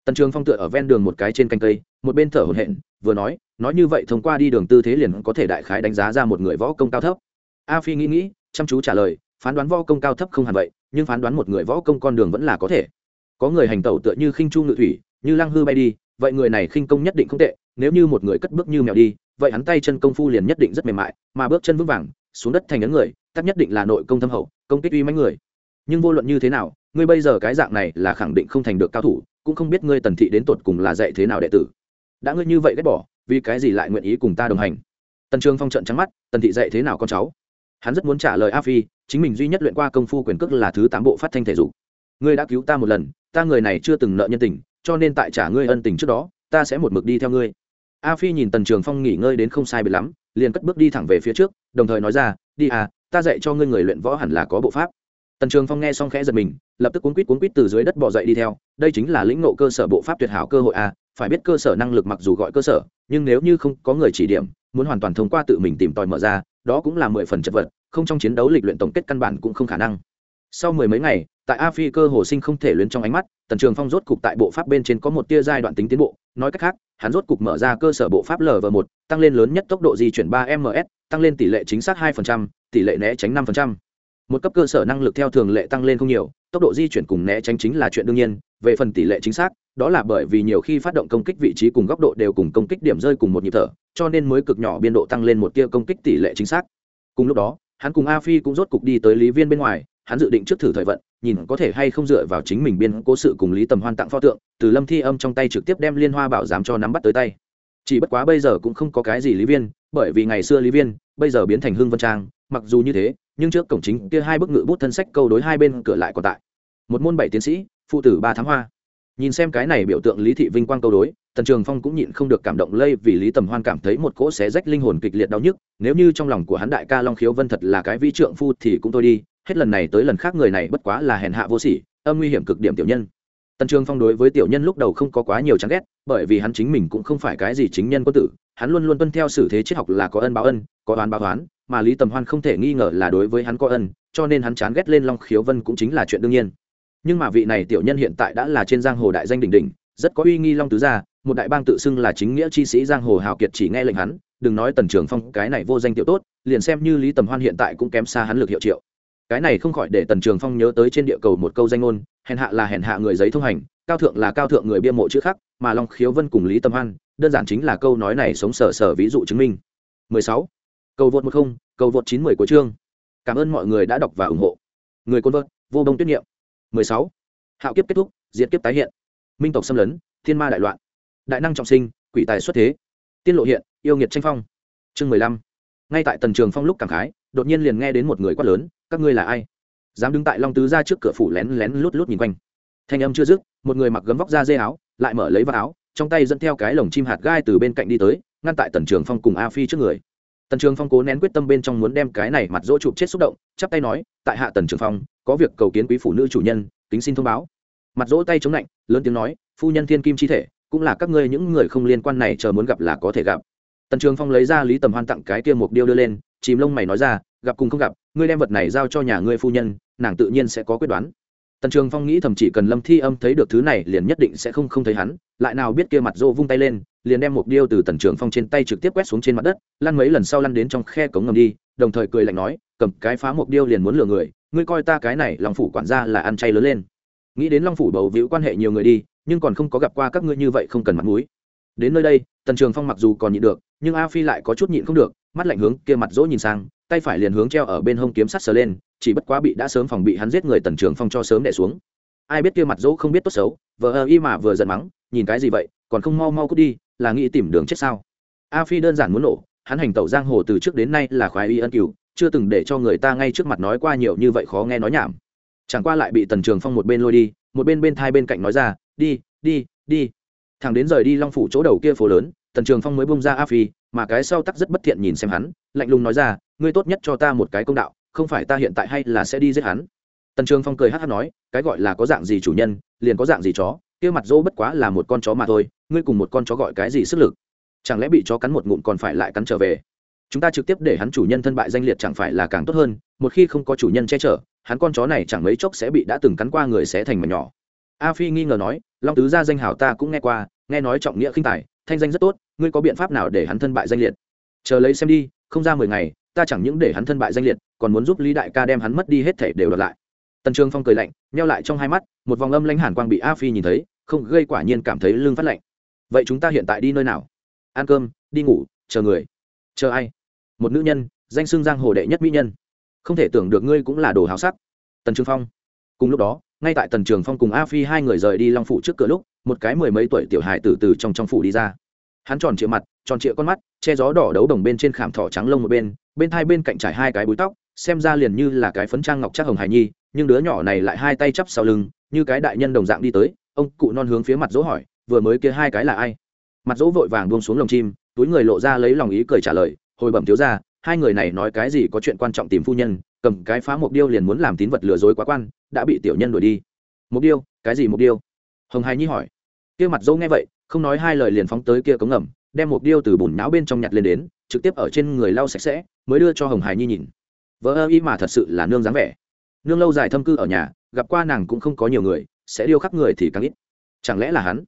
Tần trường phong tựa ở ven đường một cái trên canh cây, một bên thở hổn hển, vừa nói nói như vậy thông qua đi đường tư thế liền có thể đại khái đánh giá ra một người võ công cao thấp. A phi nghĩ nghĩ, chăm chú trả lời, phán đoán võ công cao thấp không hẳn vậy, nhưng phán đoán một người võ công con đường vẫn là có thể. Có người hành tẩu tựa như khinh chu ngự thủy, như lăng hư bay đi vậy người này khinh công nhất định không tệ, nếu như một người cất bước như mèo đi, vậy hắn tay chân công phu liền nhất định rất mềm mại, mà bước chân vững vàng, xuống đất thành ấn người, tắc nhất định là nội công thâm hậu, công kích uy mãnh người. Nhưng vô luận như thế nào, ngươi bây giờ cái dạng này là khẳng định không thành được cao thủ, cũng không biết ngươi tần thị đến tột cùng là dạy thế nào đệ tử. Đã ngươi như vậy ghét bỏ, vì cái gì lại nguyện ý cùng ta đồng hành? Tần trường phong trận trắng mắt, tần thị dạy thế nào con cháu? Hắn rất muốn trả lời a phi, chính mình duy nhất luyện qua công phu quyền cước là thứ tám bộ phát thanh thể dục. Ngươi đã cứu ta một lần, ta người này chưa từng nợ nhân tình cho nên tại trả ngươi ân tình trước đó, ta sẽ một mực đi theo ngươi. A phi nhìn tần trường phong nghỉ ngơi đến không sai biệt lắm, liền cất bước đi thẳng về phía trước, đồng thời nói ra, đi à ta dạy cho ngươi người luyện võ hẳn là có bộ pháp. Tần trường phong nghe xong khẽ giật mình, lập tức cuốn quýt cuốn quýt từ dưới đất bỏ dậy đi theo, đây chính là lĩnh nộ cơ sở bộ pháp tuyệt hảo cơ hội a phải biết cơ sở năng lực mặc dù gọi cơ sở, nhưng nếu như không có người chỉ điểm, muốn hoàn toàn thông qua tự mình tìm tòi mở ra, đó cũng là mười phần chật vật, không trong chiến đấu lịch luyện tổng kết căn bản cũng không khả năng. Sau mười mấy ngày tại a phi cơ hồ sinh không thể luyến trong ánh mắt, tần trường phong rốt cục tại bộ pháp bên trên có một tia giai đoạn tính tiến bộ, nói cách khác, hắn rốt cục mở ra cơ sở bộ pháp lv một, tăng lên lớn nhất tốc độ di chuyển ba ms tăng lên tỷ lệ chính xác hai tỷ lệ né tránh năm một cấp cơ sở năng lực theo thường lệ tăng lên không nhiều, tốc độ di chuyển cùng né tránh chính là chuyện đương nhiên, về phần tỷ lệ chính xác, đó là bởi vì nhiều khi phát động công kích vị trí cùng góc độ đều cùng công kích điểm rơi cùng một nhịp thở, cho nên mới cực nhỏ biên độ tăng lên một tia công kích tỷ lệ chính xác. Cùng lúc đó, hắn cùng a phi cũng rốt cục đi tới lý viên bên ngoài hắn dự định trước thử thời vận, nhìn có thể hay không dựa vào chính mình biên cố sự cùng lý tầm hoan tặng pho tượng, từ lâm thi âm trong tay trực tiếp đem liên hoa bảo giám cho nắm bắt tới tay. Chỉ bất quá bây giờ cũng không có cái gì lý viên, bởi vì ngày xưa lý viên, bây giờ biến thành hương vân trang, mặc dù như thế, nhưng trước cổng chính kia hai bức ngự bút thân sách câu đối hai bên cửa lại còn tại. Một môn bảy tiến sĩ, phụ tử ba tháng hoa. Nhìn xem cái này biểu tượng lý thị vinh quang câu đối, tần trường phong cũng nhịn không được cảm động lây vì lý tầm hoan cảm thấy một cỗ xé rách linh hồn kịch liệt đau nhức, nếu như trong lòng của hắn đại ca long khiếu vân thật là cái vi trượng phu thì cũng thôi đi hết lần này tới lần khác người này bất quá là hèn hạ vô sỉ, âm nguy hiểm cực điểm tiểu nhân. Tần trường phong đối với tiểu nhân lúc đầu không có quá nhiều chán ghét, bởi vì hắn chính mình cũng không phải cái gì chính nhân quân tử, hắn luôn luôn tuân theo xử thế triết học là có ân báo ân, có oán báo oán, mà lý tầm hoan không thể nghi ngờ là đối với hắn có ân, cho nên hắn chán ghét lên long khiếu vân cũng chính là chuyện đương nhiên. Nhưng mà vị này tiểu nhân hiện tại đã là trên giang hồ đại danh đỉnh đỉnh, rất có uy nghi long tứ gia, một đại bang tự xưng là chính nghĩa chi sĩ giang hồ hào kiệt chỉ nghe lệnh hắn, đừng nói tần trường phong cái này vô danh tiểu tốt, liền xem như lý tầm hoan hiện tại cũng kém xa hắn lực hiệu triệu cái này không khỏi để tần trường phong nhớ tới trên địa cầu một câu danh ngôn, hèn hạ là hèn hạ người giấy thông hành, cao thượng là cao thượng người bia mộ chữ khắc, mà long khiếu vân cùng lý tâm hoan, đơn giản chính là câu nói này sống sở sở ví dụ chứng minh. 16. cầu vượt một không, cầu vượt chín mười của chương. Cảm ơn mọi người đã đọc và ủng hộ. Người côn vợt, vô đông tuyết nghiệm 16. hạo kiếp kết thúc, diệt kiếp tái hiện. Minh tộc xâm lấn, thiên ma đại loạn. Đại năng trọng sinh, quỷ tài xuất thế. Tiên lộ hiện, yêu nghiệt tranh phong. Chương mười lăm. Ngay tại tần trường phong lúc cảm khái, đột nhiên liền nghe đến một người quát lớn các ngươi là ai? Dám đứng tại long tứ ra trước cửa phủ lén lén lút lút nhìn quanh. Thanh âm chưa dứt, một người mặc gấm vóc da dê áo, lại mở lấy vác áo, trong tay dẫn theo cái lồng chim hạt gai từ bên cạnh đi tới, ngăn tại tần trường phong cùng a phi trước người. Tần trường phong cố nén quyết tâm bên trong muốn đem cái này mặt dỗ chụp chết xúc động, chắp tay nói, tại hạ tần trường phong, có việc cầu kiến quý phụ nữ chủ nhân tính xin thông báo. Mặt dỗ tay chống lạnh, lớn tiếng nói, phu nhân thiên kim chi thể, cũng là các ngươi những người không liên quan này chờ muốn gặp là có thể gặp. Tần trường phong lấy ra lý tầm hoan tặng cái kia mục điêu đưa lên, chìm lông mày nói ra gặp cùng không gặp, ngươi đem vật này giao cho nhà ngươi phu nhân, nàng tự nhiên sẽ có quyết đoán. Tần trường phong nghĩ thầm chỉ cần lâm thi âm thấy được thứ này liền nhất định sẽ không không thấy hắn, lại nào biết kia mặt dô vung tay lên, liền đem một điêu từ tần trường phong trên tay trực tiếp quét xuống trên mặt đất, lăn mấy lần sau lăn đến trong khe cống ngầm đi, đồng thời cười lạnh nói, cầm cái phá một điêu liền muốn lừa người, ngươi coi ta cái này long phủ quản gia là ăn chay lớn lên. Nghĩ đến long phủ bầu víu quan hệ nhiều người đi, nhưng còn không có gặp qua các ngươi như vậy không cần mặt mũi. Đến nơi đây, tần trường phong mặc dù còn nhịn được, nhưng a phi lại có chút nhịn không được, mắt lạnh hướng kia mặt dỗ nhìn sang tay phải liền hướng treo ở bên hông kiếm sắt sờ lên, chỉ bất quá bị đã sớm phòng bị hắn giết người tần trường phong cho sớm đẻ xuống. Ai biết kia mặt dỗ không biết tốt xấu, vờ ơ y mà vừa giận mắng, nhìn cái gì vậy, còn không mau mau cút đi, là nghĩ tìm đường chết sao? A phi đơn giản muốn nổ, hắn hành tẩu giang hồ từ trước đến nay là khoái y ân cửu, chưa từng để cho người ta ngay trước mặt nói qua nhiều như vậy khó nghe nói nhảm. Chẳng qua lại bị tần trường phong một bên lôi đi, một bên bên thai bên cạnh nói ra, đi đi đi. Thằng đến rời đi long phủ chỗ đầu kia phố lớn, tần trường phong mới bông ra a phi, mà cái sau tắc rất bất thiện nhìn xem hắn, lạnh lùng nói ra ngươi tốt nhất cho ta một cái công đạo, không phải ta hiện tại hay là sẽ đi giết hắn. Tần trường phong cười hát hát nói, cái gọi là có dạng gì chủ nhân, liền có dạng gì chó, kia mặt dỗ bất quá là một con chó mà thôi, ngươi cùng một con chó gọi cái gì sức lực? Chẳng lẽ bị chó cắn một ngụm còn phải lại cắn trở về? Chúng ta trực tiếp để hắn chủ nhân thân bại danh liệt chẳng phải là càng tốt hơn, một khi không có chủ nhân che chở, hắn con chó này chẳng mấy chốc sẽ bị đã từng cắn qua người sẽ thành mà nhỏ. A phi nghi ngờ nói, long tứ gia danh hào ta cũng nghe qua, nghe nói trọng nghĩa khinh tài, thanh danh rất tốt, ngươi có biện pháp nào để hắn thân bại danh liệt? Chờ lấy xem đi, không ra mười ngày ta chẳng những để hắn thân bại danh liệt, còn muốn giúp lý đại ca đem hắn mất đi hết thể đều đợt lại. Tần trường phong cười lạnh neo lại trong hai mắt, một vòng âm lãnh hàn quang bị a phi nhìn thấy, không, gây quả nhiên cảm thấy lưng phát lạnh. Vậy chúng ta hiện tại đi nơi nào? Ăn cơm, đi ngủ, chờ người. Chờ ai? Một nữ nhân, danh xưng giang hồ đệ nhất mỹ nhân. Không thể tưởng được ngươi cũng là đồ hào sắc. Tần trường phong. Cùng lúc đó, ngay tại tần trường phong cùng a phi hai người rời đi long phủ trước cửa lúc, một cái mười mấy tuổi tiểu hài từ từ trong trong phủ đi ra hắn tròn trịa mặt, tròn trịa con mắt, che gió đỏ đấu đồng bên trên khảm thỏ trắng lông một bên bên hai bên cạnh trải hai cái búi tóc, xem ra liền như là cái phấn trang ngọc chắc hồng hải nhi, nhưng đứa nhỏ này lại hai tay chắp sau lưng, như cái đại nhân đồng dạng đi tới, ông cụ non hướng phía mặt dỗ hỏi, vừa mới kia hai cái là ai? Mặt dỗ vội vàng buông xuống lồng chim, túi người lộ ra lấy lòng ý cười trả lời, hồi bẩm thiếu ra hai người này nói cái gì có chuyện quan trọng tìm phu nhân, cầm cái phá mục điêu liền muốn làm tín vật lừa dối quá quan, đã bị tiểu nhân đuổi đi. Mục điêu? Cái gì mục điêu? Hồng hải nhi hỏi kia mặt dỗ nghe vậy, không nói hai lời liền phóng tới kia cống ngầm, đem một điêu từ bùn não bên trong nhặt lên đến, trực tiếp ở trên người lau sạch sẽ, mới đưa cho hồng Hải nhi nhìn. Vợ ơ ý mà thật sự là nương dáng vẻ. Nương lâu dài thâm cư ở nhà, gặp qua nàng cũng không có nhiều người, sẽ điêu khắc người thì càng ít. Chẳng lẽ là hắn?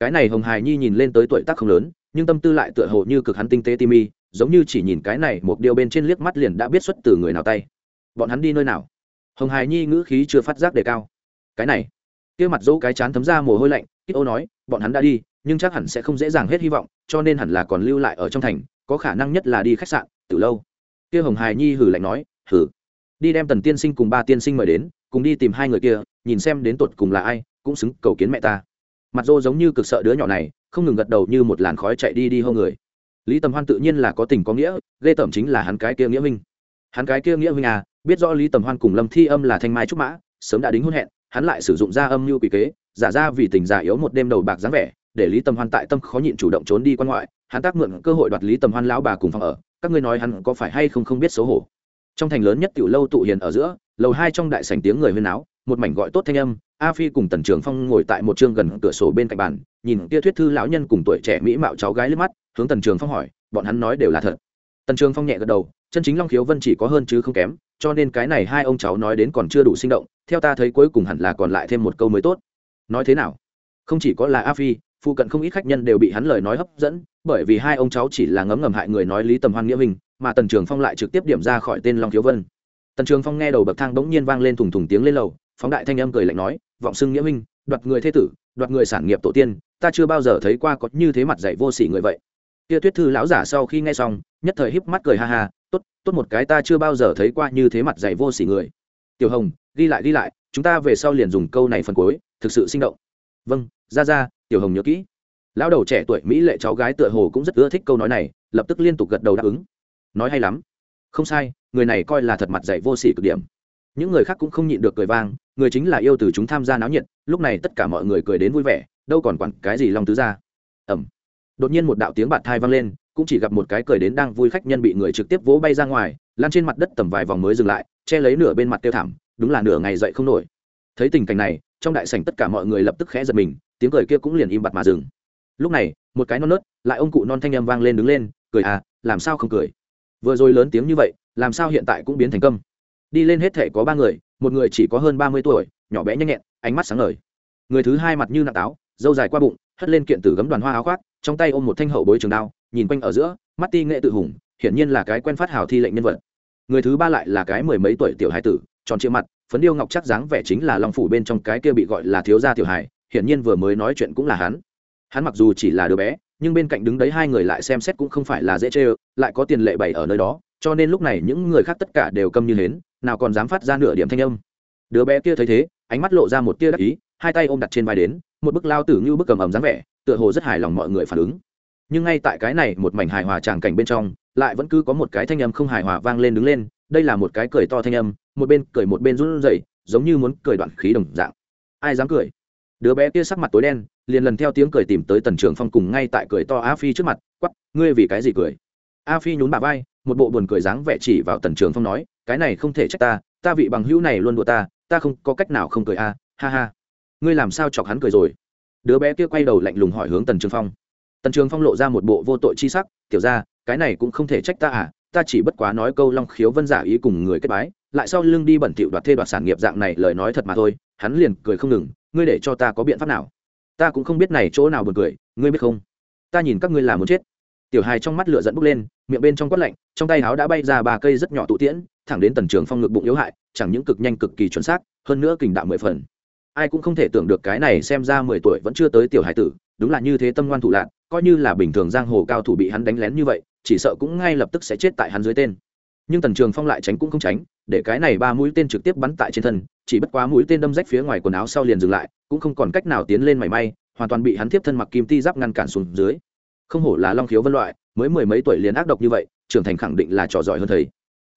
Cái này hồng Hải nhi nhìn lên tới tuổi tác không lớn, nhưng tâm tư lại tựa hồ như cực hắn tinh tế timi giống như chỉ nhìn cái này một điêu bên trên liếc mắt liền đã biết xuất từ người nào tay. Bọn hắn đi nơi nào? Hồng Hải nhi ngữ khí chưa phát giác đề cao. Cái này. Kia mặt dỗ cái chán thấm ra mồ hôi lạnh ít ô nói, bọn hắn đã đi, nhưng chắc hẳn sẽ không dễ dàng hết hy vọng, cho nên hẳn là còn lưu lại ở trong thành, có khả năng nhất là đi khách sạn, từ lâu. Kia hồng hài nhi hử lạnh nói, hử. Đi đem tần tiên sinh cùng ba tiên sinh mời đến, cùng đi tìm hai người kia, nhìn xem đến tột cùng là ai, cũng xứng cầu kiến mẹ ta. Mặt dô giống như cực sợ đứa nhỏ này, không ngừng gật đầu như một làn khói chạy đi đi hơn người. Lý tầm hoan tự nhiên là có tình có nghĩa, ghê tởm chính là hắn cái kia nghĩa minh hắn cái kia nghĩa minh à biết rõ lý tầm hoan cùng lâm thi âm là thanh mai trúc mã, sớm đã đính hôn hẹn, hắn lại sử dụng ra âm như quỷ kế giả ra vì tình giả yếu một đêm đầu bạc dáng vẻ, để lý tầm hoan tại tâm khó nhịn chủ động trốn đi quan ngoại, hắn tác mượn cơ hội đoạt lý tầm hoan lão bà cùng phòng ở, các ngươi nói hắn có phải hay không không biết xấu hổ. Trong thành lớn nhất tiểu lâu tụ hiền ở giữa, lầu hai trong đại sảnh tiếng người huyên áo một mảnh gọi tốt thanh âm, a phi cùng tần trường phong ngồi tại một chương gần cửa sổ bên cạnh bàn, nhìn kia thuyết thư lão nhân cùng tuổi trẻ mỹ mạo cháu gái lướt mắt, hướng tần trường phong hỏi, bọn hắn nói đều là thật? Tần trường phong nhẹ gật đầu, chân chính long khiếu vân chỉ có hơn chứ không kém, cho nên cái này hai ông cháu nói đến còn chưa đủ sinh động, theo ta thấy cuối cùng hẳn là còn lại thêm một câu mới tốt nói thế nào? Không chỉ có là a phi, phụ cận không ít khách nhân đều bị hắn lời nói hấp dẫn, bởi vì hai ông cháu chỉ là ngấm ngầm hại người nói lý tầm hoan nghĩa minh mà tần trường phong lại trực tiếp điểm ra khỏi tên long Thiếu vân. Tần trường phong nghe đầu bậc thang bỗng nhiên vang lên thùng thùng tiếng lên lầu, phóng đại thanh âm cười lạnh nói, vọng xưng nghĩa minh đoạt người thế tử, đoạt người sản nghiệp tổ tiên, ta chưa bao giờ thấy qua có như thế mặt dạy vô sỉ người vậy. Kia tuyết thư lão giả sau khi nghe xong, nhất thời híp mắt cười ha ha, tốt tốt một cái ta chưa bao giờ thấy qua như thế mặt dạy vô sỉ người tiểu hồng, ghi lại ghi lại, chúng ta về sau liền dùng câu này phần cuối, thực sự sinh động. Vâng ra ra, tiểu hồng nhớ kỹ. Lão đầu trẻ tuổi mỹ lệ cháu gái tựa hồ cũng rất ưa thích câu nói này, lập tức liên tục gật đầu đáp ứng. Nói hay lắm. Không sai, người này coi là thật mặt dạy vô sỉ cực điểm. Những người khác cũng không nhịn được cười vang, người chính là yêu từ chúng tham gia náo nhiệt, lúc này tất cả mọi người cười đến vui vẻ, đâu còn quản cái gì long tứ ra ẩm đột nhiên một đạo tiếng bạt thai vang lên, cũng chỉ gặp một cái cười đến đang vui khách nhân bị người trực tiếp vỗ bay ra ngoài lan trên mặt đất tầm vài vòng mới dừng lại che lấy nửa bên mặt tiêu thảm, đúng là nửa ngày dậy không nổi. Thấy tình cảnh này, trong đại sảnh tất cả mọi người lập tức khẽ giật mình, tiếng cười kia cũng liền im bặt mà dừng. Lúc này, một cái non nớt, lại ông cụ non thanh âm vang lên đứng lên, cười à làm sao không cười? Vừa rồi lớn tiếng như vậy, làm sao hiện tại cũng biến thành câm? Đi lên hết thể có ba người, một người chỉ có hơn ba mươi tuổi, nhỏ bé nhanh nhẹn, ánh mắt sáng ngời. Người thứ hai mặt như nặng táo dâu dài qua bụng, hất lên kiện tử gấm đoàn hoa áo khoác, trong tay ôm một thanh hậu bối trường đao, nhìn quanh ở giữa, mắt ti nghệ tự hùng, hiển nhiên là cái quen phát hào thi lệnh nhân vật người thứ ba lại là cái mười mấy tuổi tiểu hải tử, tròn chia mặt, phấn điêu ngọc chắc dáng vẻ chính là long phủ bên trong cái kia bị gọi là thiếu gia tiểu hải hiển nhiên vừa mới nói chuyện cũng là hắn. Hắn mặc dù chỉ là đứa bé, nhưng bên cạnh đứng đấy hai người lại xem xét cũng không phải là dễ chê lại có tiền lệ bày ở nơi đó, cho nên lúc này những người khác tất cả đều câm như hến, nào còn dám phát ra nửa điểm thanh âm. Đứa bé kia thấy thế, ánh mắt lộ ra một tia đắc ý, hai tay ôm đặt trên vai đến, một bức lao tử như bức cầm ầm dáng vẻ, tựa hồ rất hài lòng mọi người phản ứng. Nhưng ngay tại cái này một mảnh hài hòa tràng cảnh bên trong lại vẫn cứ có một cái thanh âm không hài hòa vang lên đứng lên, đây là một cái cười to thanh âm, một bên cười một bên run rẩy, giống như muốn cười đoạn khí đồng dạng. Ai dám cười? Đứa bé kia sắc mặt tối đen, liền lần theo tiếng cười tìm tới tần trường phong cùng ngay tại cười to a phi trước mặt quắp ngươi vì cái gì cười? A phi nhún bà vai, một bộ buồn cười dáng vẻ chỉ vào tần trường phong nói, cái này không thể trách ta ta vị bằng hữu này luôn đùa ta ta không có cách nào không cười a, ha ha. Ngươi làm sao chọc hắn cười rồi? Đứa bé kia quay đầu lạnh lùng hỏi hướng tần trường phong. Tần trường phong lộ ra một bộ vô tội chi sắc, tiểu ra cái này cũng không thể trách ta à ta chỉ bất quá nói câu long khiếu vân giả ý cùng người kết bái, lại sau lưng đi bẩn thỉu đoạt thê đoạt sản nghiệp dạng này lời nói thật mà thôi, hắn liền cười không ngừng, ngươi để cho ta có biện pháp nào? Ta cũng không biết này chỗ nào buồn cười, ngươi biết không? Ta nhìn các ngươi là muốn chết. Tiểu hài trong mắt lửa dẫn bốc lên, miệng bên trong quát lạnh, trong tay áo đã bay ra ba cây rất nhỏ tụ tiễn, thẳng đến tần trường phong ngực bụng yếu hại, chẳng những cực nhanh cực kỳ chuẩn xác, hơn nữa kình đạo mười phần. Ai cũng không thể tưởng được cái này xem ra mười tuổi vẫn chưa tới tiểu hải tử, đúng là như thế tâm ngoan thủ lạc coi như là bình thường giang hồ cao thủ bị hắn đánh lén như vậy chỉ sợ cũng ngay lập tức sẽ chết tại hắn dưới tên. Nhưng tần trường phong lại tránh cũng không tránh, để cái này ba mũi tên trực tiếp bắn tại trên thân, chỉ bất quá mũi tên đâm rách phía ngoài quần áo sau liền dừng lại, cũng không còn cách nào tiến lên mảy may, hoàn toàn bị hắn tiếp thân mặc kim ti giáp ngăn cản xuống dưới. Không hổ là long khiếu vân loại, mới mười mấy tuổi liền ác độc như vậy, trưởng thành khẳng định là trò giỏi hơn thầy.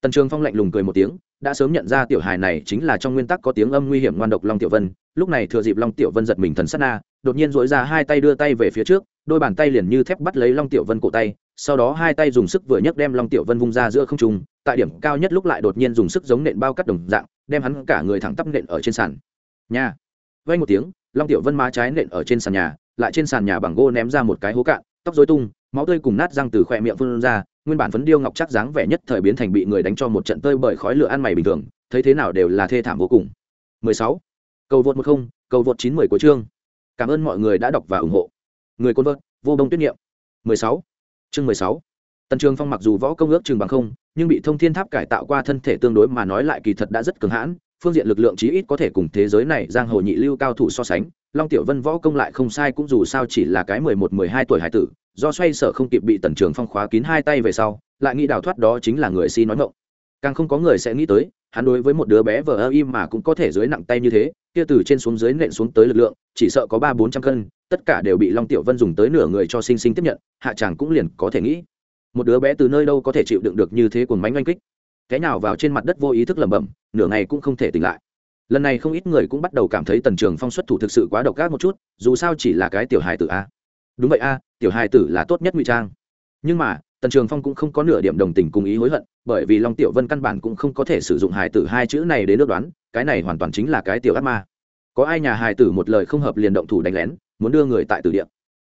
Tần trường phong lạnh lùng cười một tiếng, đã sớm nhận ra tiểu hài này chính là trong nguyên tắc có tiếng âm nguy hiểm ngoan độc long tiểu vân, lúc này thừa dịp long tiểu vân giật mình thần sát na, đột nhiên dỗi ra hai tay đưa tay về phía trước đôi bàn tay liền như thép bắt lấy long tiểu vân cổ tay, sau đó hai tay dùng sức vừa nhấc đem long tiểu vân vung ra giữa không trung, tại điểm cao nhất lúc lại đột nhiên dùng sức giống nện bao cắt đồng dạng, đem hắn cả người thẳng tắp nện ở trên sàn. Nhà vay một tiếng, long tiểu vân má trái nện ở trên sàn nhà, lại trên sàn nhà bằng gỗ ném ra một cái hố cạn, tóc dối tung, máu tươi cùng nát răng từ khỏe miệng phun ra, nguyên bản phấn điêu ngọc chắc dáng vẻ nhất thời biến thành bị người đánh cho một trận tơi bởi khói lửa ăn mày bình thường, thấy thế nào đều là thê thảm vô cùng. 16. cầu vượt một không, cầu vượt chín mười của chương. Cảm ơn mọi người đã đọc và ủng hộ người côn vợt, vô bông tuyết niệm 16. chương 16. tần trường phong mặc dù võ công ước trường bằng không, nhưng bị thông thiên tháp cải tạo qua thân thể tương đối mà nói lại kỳ thật đã rất cường hãn, phương diện lực lượng chí ít có thể cùng thế giới này giang hồ nhị lưu cao thủ so sánh, long tiểu vân võ công lại không sai cũng dù sao chỉ là cái mười một, mười hai tuổi hải tử, do xoay sở không kịp bị tần trường phong khóa kín hai tay về sau, lại nghĩ đào thoát đó chính là người si nói mộng càng không có người sẽ nghĩ tới hắn đối với một đứa bé vờ ơ im mà cũng có thể dưới nặng tay như thế, kia từ trên xuống dưới nện xuống tới lực lượng, chỉ sợ có ba bốn trăm cân, tất cả đều bị long tiểu vân dùng tới nửa người cho sinh sinh tiếp nhận, hạ chàng cũng liền có thể nghĩ. Một đứa bé từ nơi đâu có thể chịu đựng được như thế cuồng mánh oanh kích. Cái nào vào trên mặt đất vô ý thức lẩm bẩm, nửa ngày cũng không thể tỉnh lại. Lần này không ít người cũng bắt đầu cảm thấy tần trường phong xuất thủ thực sự quá độc ác một chút, dù sao chỉ là cái tiểu hài tử a. Đúng vậy a, tiểu hài tử là tốt nhất ngụy trang. Nhưng mà tần trường phong cũng không có nửa điểm đồng tình cùng ý hối hận, bởi vì long tiểu vân căn bản cũng không có thể sử dụng hài tử hai chữ này đến ước đoán, cái này hoàn toàn chính là cái tiểu ác ma. Có ai nhà hài tử một lời không hợp liền động thủ đánh lén, muốn đưa người tại tử địa.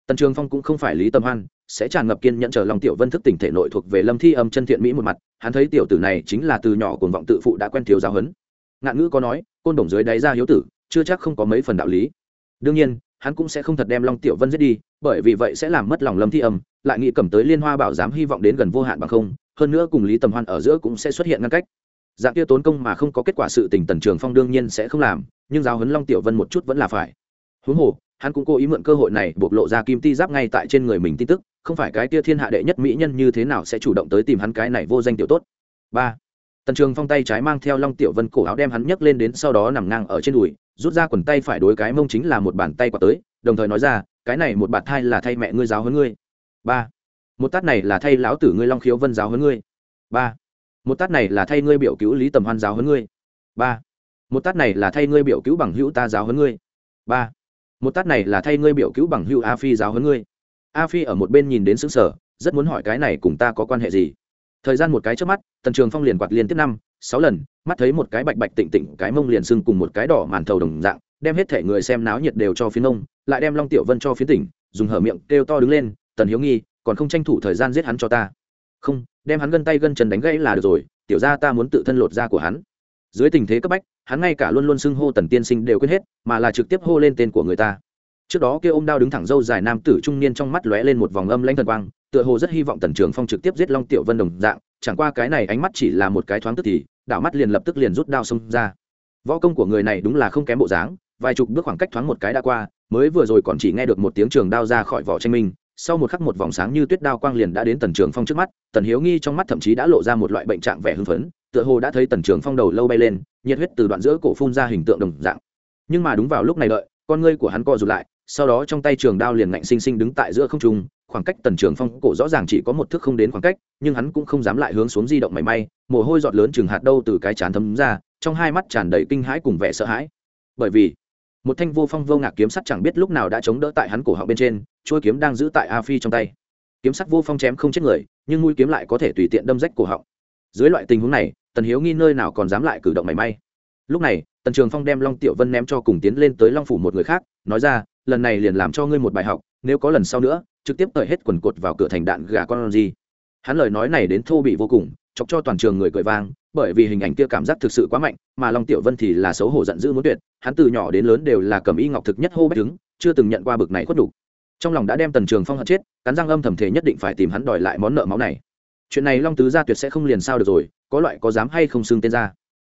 Tần trường phong cũng không phải lý tâm hoan, sẽ tràn ngập kiên nhận chờ long tiểu vân thức tỉnh thể nội thuộc về lâm thi âm chân thiện mỹ một mặt, hắn thấy tiểu tử này chính là từ nhỏ cuồng vọng tự phụ đã quen thiếu giáo huấn. Ngạn ngữ có nói, côn đồng dưới đáy ra hiếu tử, chưa chắc không có mấy phần đạo lý. Đương nhiên hắn cũng sẽ không thật đem long tiểu vân giết đi, bởi vì vậy sẽ làm mất lòng lâm thi âm, lại nghĩ cầm tới liên hoa bảo Dám hy vọng đến gần vô hạn bằng không, hơn nữa cùng lý tầm hoan ở giữa cũng sẽ xuất hiện ngăn cách. Dạng kia tốn công mà không có kết quả sự tình tần trường phong đương nhiên sẽ không làm, nhưng giáo huấn long tiểu vân một chút vẫn là phải. Huống hồ, hắn cũng cố ý mượn cơ hội này bộc lộ ra kim ti giáp ngay tại trên người mình tin tức, không phải cái kia thiên hạ đệ nhất mỹ nhân như thế nào sẽ chủ động tới tìm hắn cái này vô danh tiểu tốt. Ba tần trường phong tay trái mang theo long tiểu vân cổ áo đem hắn nhấc lên đến sau đó nằm ngang ở trên đùi, rút ra quần tay phải đối cái mông chính là một bàn tay quả tới, đồng thời nói ra, cái này một bạt thai là thay mẹ ngươi giáo hơn ngươi. Ba. Một tát này là thay lão tử ngươi long khiếu vân giáo hơn ngươi. Ba. Một tát này là thay ngươi biểu cứu lý tầm hoan giáo hơn ngươi. Ba. Một tát này là thay ngươi biểu cứu bằng hữu ta giáo hơn ngươi. Ba. Một tát này là thay ngươi biểu cứu bằng hữu a phi giáo hơn ngươi. A phi ở một bên nhìn đến xứng sở rất muốn hỏi cái này cùng ta có quan hệ gì? Thời gian một cái trước mắt tần trường phong liền quạt liên tiếp năm sáu lần mắt thấy một cái bạch bạch tịnh tịnh cái mông liền sưng cùng một cái đỏ màn thầu đồng dạng đem hết thể người xem náo nhiệt đều cho phía nông, lại đem long tiểu vân cho phía tỉnh dùng hở miệng kêu to đứng lên tần hiếu nghi còn không tranh thủ thời gian giết hắn cho ta? Không đem hắn gân tay gân chân đánh gãy là được rồi tiểu ra ta muốn tự thân lột da của hắn. Dưới tình thế cấp bách hắn ngay cả luôn luôn xưng hô tần tiên sinh đều quên hết mà là trực tiếp hô lên tên của người ta. Trước đó kia ôm đao đứng thẳng dâu dài nam tử trung niên trong mắt lóe lên một vòng âm lãnh thần quang tựa hồ rất hy vọng tần trường phong trực tiếp giết long tiểu vân đồng dạng, chẳng qua cái này ánh mắt chỉ là một cái thoáng tức thì, đảo mắt liền lập tức liền rút đao xông ra. Võ công của người này đúng là không kém bộ dáng, vài chục bước khoảng cách thoáng một cái đã qua, mới vừa rồi còn chỉ nghe được một tiếng trường đao ra khỏi vỏ tranh minh, sau một khắc một vòng sáng như tuyết đao quang liền đã đến tần trường phong trước mắt, tần hiếu nghi trong mắt thậm chí đã lộ ra một loại bệnh trạng vẻ hưng phấn, tựa hồ đã thấy tần trường phong đầu lâu bay lên, nhiệt huyết từ đoạn giữa cổ phun ra hình tượng đồng dạng. Nhưng mà đúng vào lúc này đợi, con ngươi của hắn co rụt lại sau đó trong tay trường đao liền ngạnh sinh sinh đứng tại giữa không trung, khoảng cách tần trường phong cổ rõ ràng chỉ có một thước không đến khoảng cách, nhưng hắn cũng không dám lại hướng xuống di động mảy may, mồ hôi giọt lớn chừng hạt đâu từ cái chán thấm ra, trong hai mắt tràn đầy kinh hãi cùng vẻ sợ hãi. Bởi vì, một thanh vô phong vô ngạc kiếm sắt chẳng biết lúc nào đã chống đỡ tại hắn cổ họng bên trên trôi kiếm đang giữ tại a phi trong tay. Kiếm sắt vô phong chém không chết người, nhưng mũi kiếm lại có thể tùy tiện đâm rách cổ họng. Dưới loại tình huống này, tần hiếu nghi nơi nào còn dám lại cử động mảy may. Lúc này, tần trường phong đem long tiểu vân ném cho cùng tiến lên tới long phủ một người khác, nói ra lần này liền làm cho ngươi một bài học, nếu có lần sau nữa, trực tiếp tời hết quần cột vào cửa thành đạn gà con gì. Hắn lời nói này đến thô bị vô cùng, chọc cho toàn trường người cười vang, bởi vì hình ảnh kia cảm giác thực sự quá mạnh, mà long tiểu vân thì là xấu hổ giận dữ muốn tuyệt, hắn từ nhỏ đến lớn đều là cầm y ngọc thực nhất hô bách đứng, chưa từng nhận qua bực này khuất đủ trong lòng đã đem tần trường phong hận chết, cắn răng âm thầm thể nhất định phải tìm hắn đòi lại món nợ máu này. Chuyện này long tứ gia tuyệt sẽ không liền sao được rồi, có loại có dám hay không xưng tên ra.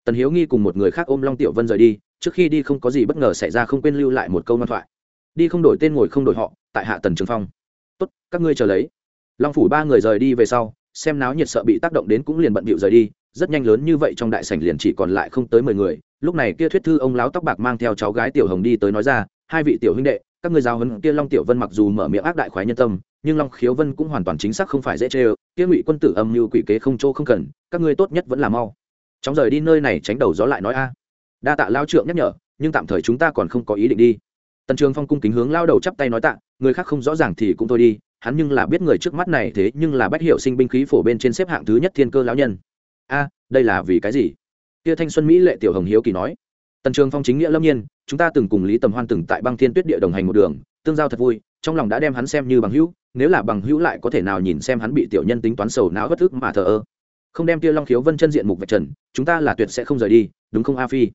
Tần hiếu nghi cùng một người khác ôm long tiểu vân rời đi, trước khi đi không có gì bất ngờ xảy ra không quên lưu lại một câu ngoan thoại đi không đổi tên ngồi không đổi họ, tại hạ tần trường phong. Tốt, các ngươi chờ lấy. Long phủ ba người rời đi về sau, xem náo nhiệt sợ bị tác động đến cũng liền bận bịu rời đi, rất nhanh lớn như vậy trong đại sảnh liền chỉ còn lại không tới mười người. Lúc này kia thuyết thư ông láo tóc bạc mang theo cháu gái tiểu hồng đi tới nói ra, hai vị tiểu huynh đệ, các người giáo huấn kia long tiểu vân mặc dù mở miệng ác đại khoái nhân tâm, nhưng long khiếu vân cũng hoàn toàn chính xác không phải dễ chê ơ, kia ngụy quân tử âm như quỷ kế không chỗ không cần, các ngươi tốt nhất vẫn là mau. Chóng rời đi nơi này tránh đầu gió lại nói a. Đa tạ lao trượng nhắc nhở, nhưng tạm thời chúng ta còn không có ý định đi tần trường phong cung kính hướng lao đầu chắp tay nói tạ, người khác không rõ ràng thì cũng thôi đi, hắn nhưng là biết người trước mắt này thế nhưng là bách hiệu sinh binh khí phổ bên trên xếp hạng thứ nhất thiên cơ lão nhân. A, đây là vì cái gì? Kia thanh xuân mỹ lệ tiểu hồng hiếu kỳ nói. Tần trường phong chính nghĩa lâm nhiên, chúng ta từng cùng lý tầm hoan từng tại băng thiên tuyết địa đồng hành một đường, tương giao thật vui, trong lòng đã đem hắn xem như bằng hữu, nếu là bằng hữu lại có thể nào nhìn xem hắn bị tiểu nhân tính toán sầu não bất ức mà thờ ơ. Không đem kia long khiếu vân chân diện mục vạch trần, chúng ta là tuyệt sẽ không rời đi, đúng không a phi?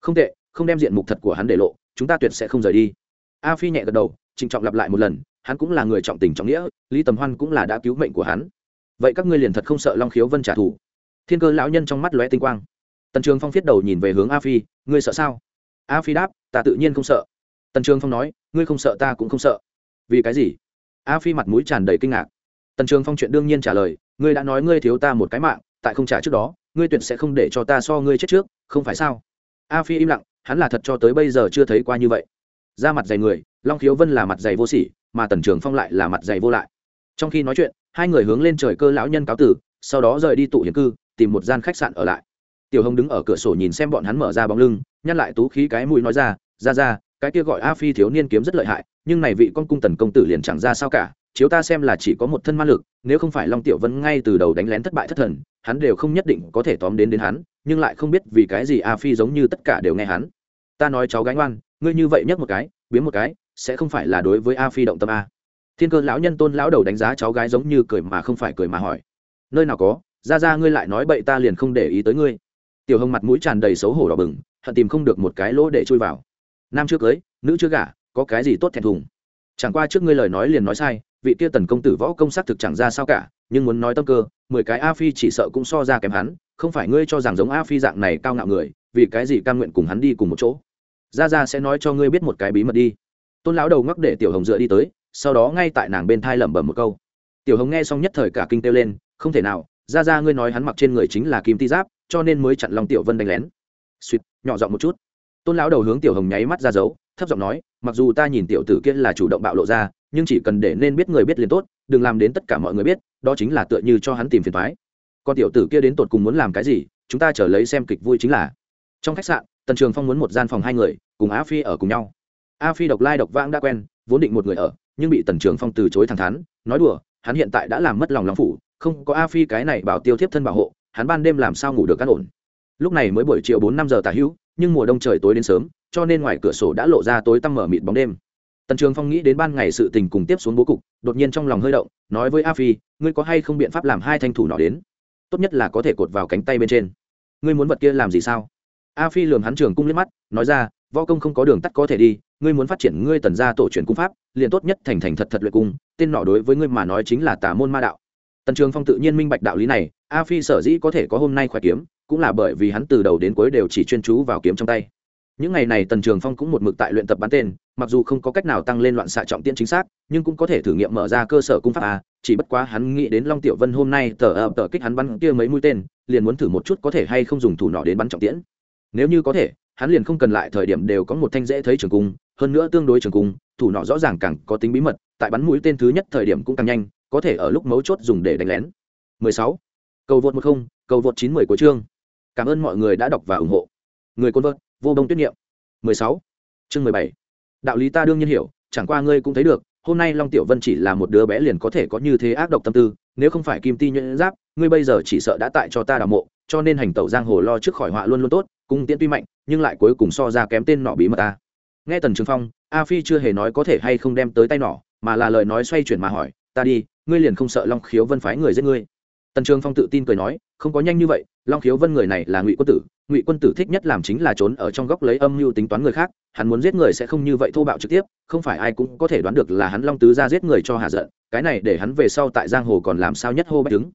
Không tệ không đem diện mục thật của hắn để lộ, chúng ta tuyệt sẽ không rời đi. A phi nhẹ gật đầu, trịnh trọng lặp lại một lần, hắn cũng là người trọng tình trọng nghĩa, lý tầm hoan cũng là đã cứu mệnh của hắn. Vậy các ngươi liền thật không sợ long khiếu vân trả thù? Thiên cơ lão nhân trong mắt lóe tinh quang. Tần trường phong viết đầu nhìn về hướng a phi, ngươi sợ sao? A phi đáp, ta tự nhiên không sợ. Tần trường phong nói, ngươi không sợ ta cũng không sợ. Vì cái gì? A phi mặt mũi tràn đầy kinh ngạc. Tần trường phong chuyện đương nhiên trả lời, ngươi đã nói ngươi thiếu ta một cái mạng, tại không trả trước đó, ngươi tuyệt sẽ không để cho ta so ngươi chết trước, không phải sao? A phi im lặng hắn là thật cho tới bây giờ chưa thấy qua như vậy. Ra mặt dày người, long khiếu vân là mặt dày vô sỉ, mà tần trường phong lại là mặt dày vô lại. Trong khi nói chuyện, hai người hướng lên trời cơ lão nhân cáo tử, sau đó rời đi tụ hiền cư, tìm một gian khách sạn ở lại. Tiểu hồng đứng ở cửa sổ nhìn xem bọn hắn mở ra bóng lưng, nhăn lại tú khí cái mũi nói ra ra ra, cái kia gọi a phi thiếu niên kiếm rất lợi hại, nhưng này vị con cung tần công tử liền chẳng ra sao cả, chiếu ta xem là chỉ có một thân ma lực, nếu không phải long tiểu vân ngay từ đầu đánh lén thất bại thất thần, hắn đều không nhất định có thể tóm đến đến hắn, nhưng lại không biết vì cái gì a phi giống như tất cả đều nghe hắn ta nói cháu gái ngoan, ngươi như vậy nhấc một cái, biến một cái, sẽ không phải là đối với a phi động tâm a. Thiên cơ lão nhân tôn lão đầu đánh giá cháu gái giống như cười mà không phải cười mà hỏi. Nơi nào có, ra ra ngươi lại nói bậy ta liền không để ý tới ngươi. Tiểu hồng mặt mũi tràn đầy xấu hổ đỏ bừng, hận tìm không được một cái lỗ để chui vào. Nam chưa cưới, nữ chưa gả, có cái gì tốt thẹn thùng? Chẳng qua trước ngươi lời nói liền nói sai, vị kia tần công tử võ công sắc thực chẳng ra sao cả, nhưng muốn nói tâm cơ, mười cái a phi chỉ sợ cũng so ra kém hắn, không phải ngươi cho rằng giống a phi dạng này cao ngạo người, vì cái gì cam nguyện cùng hắn đi cùng một chỗ? Ra ra sẽ nói cho ngươi biết một cái bí mật đi. Tôn lão đầu ngắc để tiểu hồng dựa đi tới, sau đó ngay tại nàng bên thai lẩm bẩm một câu. Tiểu hồng nghe xong nhất thời cả kinh kêu lên, không thể nào ra ra ngươi nói hắn mặc trên người chính là kim ti giáp, cho nên mới chặn lòng tiểu vân đánh lén. Suýt nhỏ giọng một chút. Tôn lão đầu hướng tiểu hồng nháy mắt ra dấu, thấp giọng nói, mặc dù ta nhìn tiểu tử kia là chủ động bạo lộ ra, nhưng chỉ cần để nên biết người biết liền tốt, đừng làm đến tất cả mọi người biết, đó chính là tựa như cho hắn tìm phiền thoái còn tiểu tử kia đến tột cùng muốn làm cái gì, chúng ta chờ lấy xem kịch vui chính là. Trong khách sạn tần trường phong muốn một gian phòng hai người, cùng a phi ở cùng nhau. a phi độc lai độc vãng đã quen, vốn định một người ở, nhưng bị tần trường phong từ chối thẳng thắn, nói đùa, hắn hiện tại đã làm mất lòng lòng phủ, không có a phi cái này bảo tiêu thiếp thân bảo hộ, hắn ban đêm làm sao ngủ được cán ổn. Lúc này mới buổi chiều bốn năm giờ tả hữu, nhưng mùa đông trời tối đến sớm, cho nên ngoài cửa sổ đã lộ ra tối tăm mở mịt bóng đêm. Tần trường phong nghĩ đến ban ngày sự tình cùng tiếp xuống bố cục, đột nhiên trong lòng hơi động, nói với a phi, ngươi có hay không biện pháp làm hai thanh thủ nọ đến? Tốt nhất là có thể cột vào cánh tay bên trên. Ngươi muốn vật kia làm gì sao? A phi lườm hắn trường cung liếc mắt, nói ra, võ công không có đường tắt có thể đi, ngươi muốn phát triển ngươi tần gia tổ truyền cung pháp, liền tốt nhất thành thành thật thật luyện cung, tên nọ đối với ngươi mà nói chính là tà môn ma đạo. Tần trường phong tự nhiên minh bạch đạo lý này, a phi sở dĩ có thể có hôm nay khỏe kiếm, cũng là bởi vì hắn từ đầu đến cuối đều chỉ chuyên chú vào kiếm trong tay. Những ngày này tần trường phong cũng một mực tại luyện tập bắn tên, mặc dù không có cách nào tăng lên loạn xạ trọng tiễn chính xác, nhưng cũng có thể thử nghiệm mở ra cơ sở cung pháp a, chỉ bất quá hắn nghĩ đến long tiểu vân hôm nay tờ ập tờ kích hắn bắn kia mấy mũi tên, liền muốn thử một chút có thể hay không dùng thủ nọ đến bắn trọng tiễn nếu như có thể hắn liền không cần lại thời điểm đều có một thanh dễ thấy trường cung hơn nữa tương đối trường cung thủ nọ rõ ràng càng có tính bí mật tại bắn mũi tên thứ nhất thời điểm cũng càng nhanh có thể ở lúc mấu chốt dùng để đánh lén 16. cầu vượt 10, cầu vượt 90 của chương cảm ơn mọi người đã đọc và ủng hộ người côn vợt vô đông tuyết niệm 16. chương 17. đạo lý ta đương nhiên hiểu chẳng qua ngươi cũng thấy được hôm nay long tiểu vân chỉ là một đứa bé liền có thể có như thế ác độc tâm tư nếu không phải kim ti nhuyễn giáp ngươi bây giờ chỉ sợ đã tại cho ta đào mộ cho nên hành tẩu giang hồ lo trước khỏi họa luôn luôn tốt cung tiễn tuy mạnh, nhưng lại cuối cùng so ra kém tên nọ bí mật ta nghe tần trường phong, a phi chưa hề nói có thể hay không đem tới tay nọ, mà là lời nói xoay chuyển mà hỏi, ta đi, ngươi liền không sợ long khiếu vân phái người giết ngươi? Tần trường phong tự tin cười nói, không có nhanh như vậy, long khiếu vân người này là ngụy quân tử, ngụy quân tử thích nhất làm chính là trốn ở trong góc lấy âm mưu tính toán người khác, hắn muốn giết người sẽ không như vậy thô bạo trực tiếp, không phải ai cũng có thể đoán được là hắn long tứ ra giết người cho hạ giận, cái này để hắn về sau tại giang hồ còn làm sao nhất hô bách đứng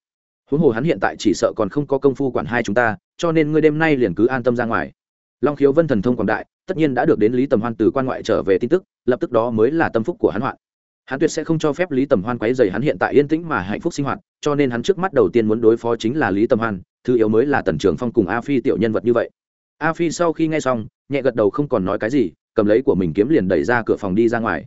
huống hồ hắn hiện tại chỉ sợ còn không có công phu quản hai chúng ta, cho nên ngươi đêm nay liền cứ an tâm ra ngoài. Long khiếu vân thần thông quảng đại, tất nhiên đã được đến lý tầm hoan từ quan ngoại trở về tin tức, lập tức đó mới là tâm phúc của hắn hoạn. Hắn tuyệt sẽ không cho phép lý tầm hoan quấy dày hắn hiện tại yên tĩnh mà hạnh phúc sinh hoạt, cho nên hắn trước mắt đầu tiên muốn đối phó chính là lý tầm hoan, thứ yếu mới là tần trường phong cùng a phi tiểu nhân vật như vậy. A phi sau khi nghe xong, nhẹ gật đầu không còn nói cái gì, cầm lấy của mình kiếm liền đẩy ra cửa phòng đi ra ngoài.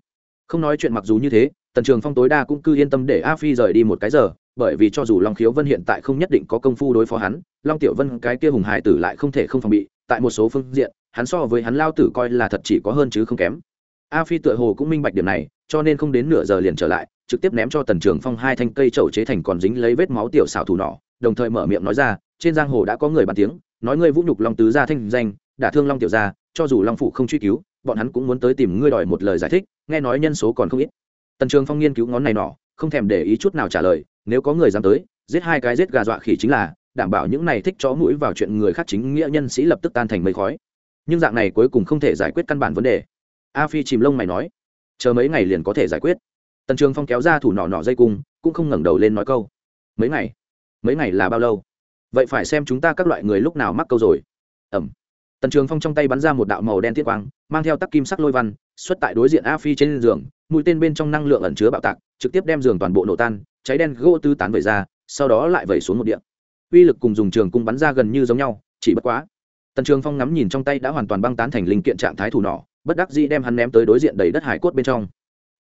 Không nói chuyện mặc dù như thế, tần trường phong tối đa cũng cứ yên tâm để a phi rời đi một cái giờ bởi vì cho dù long khiếu vân hiện tại không nhất định có công phu đối phó hắn, long tiểu vân cái kia hùng hải tử lại không thể không phòng bị, tại một số phương diện, hắn so với hắn lao tử coi là thật chỉ có hơn chứ không kém. A phi tựa hồ cũng minh bạch điểm này, cho nên không đến nửa giờ liền trở lại, trực tiếp ném cho tần trường phong hai thanh cây trậu chế thành còn dính lấy vết máu tiểu xảo thủ nỏ, đồng thời mở miệng nói ra, trên giang hồ đã có người bàn tiếng, nói ngươi vũ nhục long tứ gia thanh danh, đả thương long tiểu gia, cho dù long phụ không truy cứu, bọn hắn cũng muốn tới tìm ngươi đòi một lời giải thích, nghe nói nhân số còn không ít. Tần trường phong nghiên cứu ngón này nọ, không thèm để ý chút nào trả lời nếu có người dám tới, giết hai cái giết gà dọa khỉ chính là, đảm bảo những này thích chó mũi vào chuyện người khác chính nghĩa nhân sĩ lập tức tan thành mây khói. Nhưng dạng này cuối cùng không thể giải quyết căn bản vấn đề. A phi chìm lông mày nói, chờ mấy ngày liền có thể giải quyết. Tần trường phong kéo ra thủ nọ nọ dây cung, cũng không ngẩng đầu lên nói câu, mấy ngày? Mấy ngày là bao lâu? Vậy phải xem chúng ta các loại người lúc nào mắc câu rồi. Ẩm. Tần trường phong trong tay bắn ra một đạo màu đen tiết quang, mang theo tắc kim sắc lôi văn, xuất tại đối diện a phi trên giường, mũi tên bên trong năng lượng ẩn chứa bạo tạc, trực tiếp đem giường toàn bộ nổ tan cháy đen gỗ tứ tán vẩy ra, sau đó lại vẩy xuống một điện uy lực cùng dùng trường cung bắn ra gần như giống nhau, chỉ bất quá, tần trường phong ngắm nhìn trong tay đã hoàn toàn băng tán thành linh kiện trạng thái thủ nỏ, bất đắc dĩ đem hắn ném tới đối diện đầy đất hải cốt bên trong.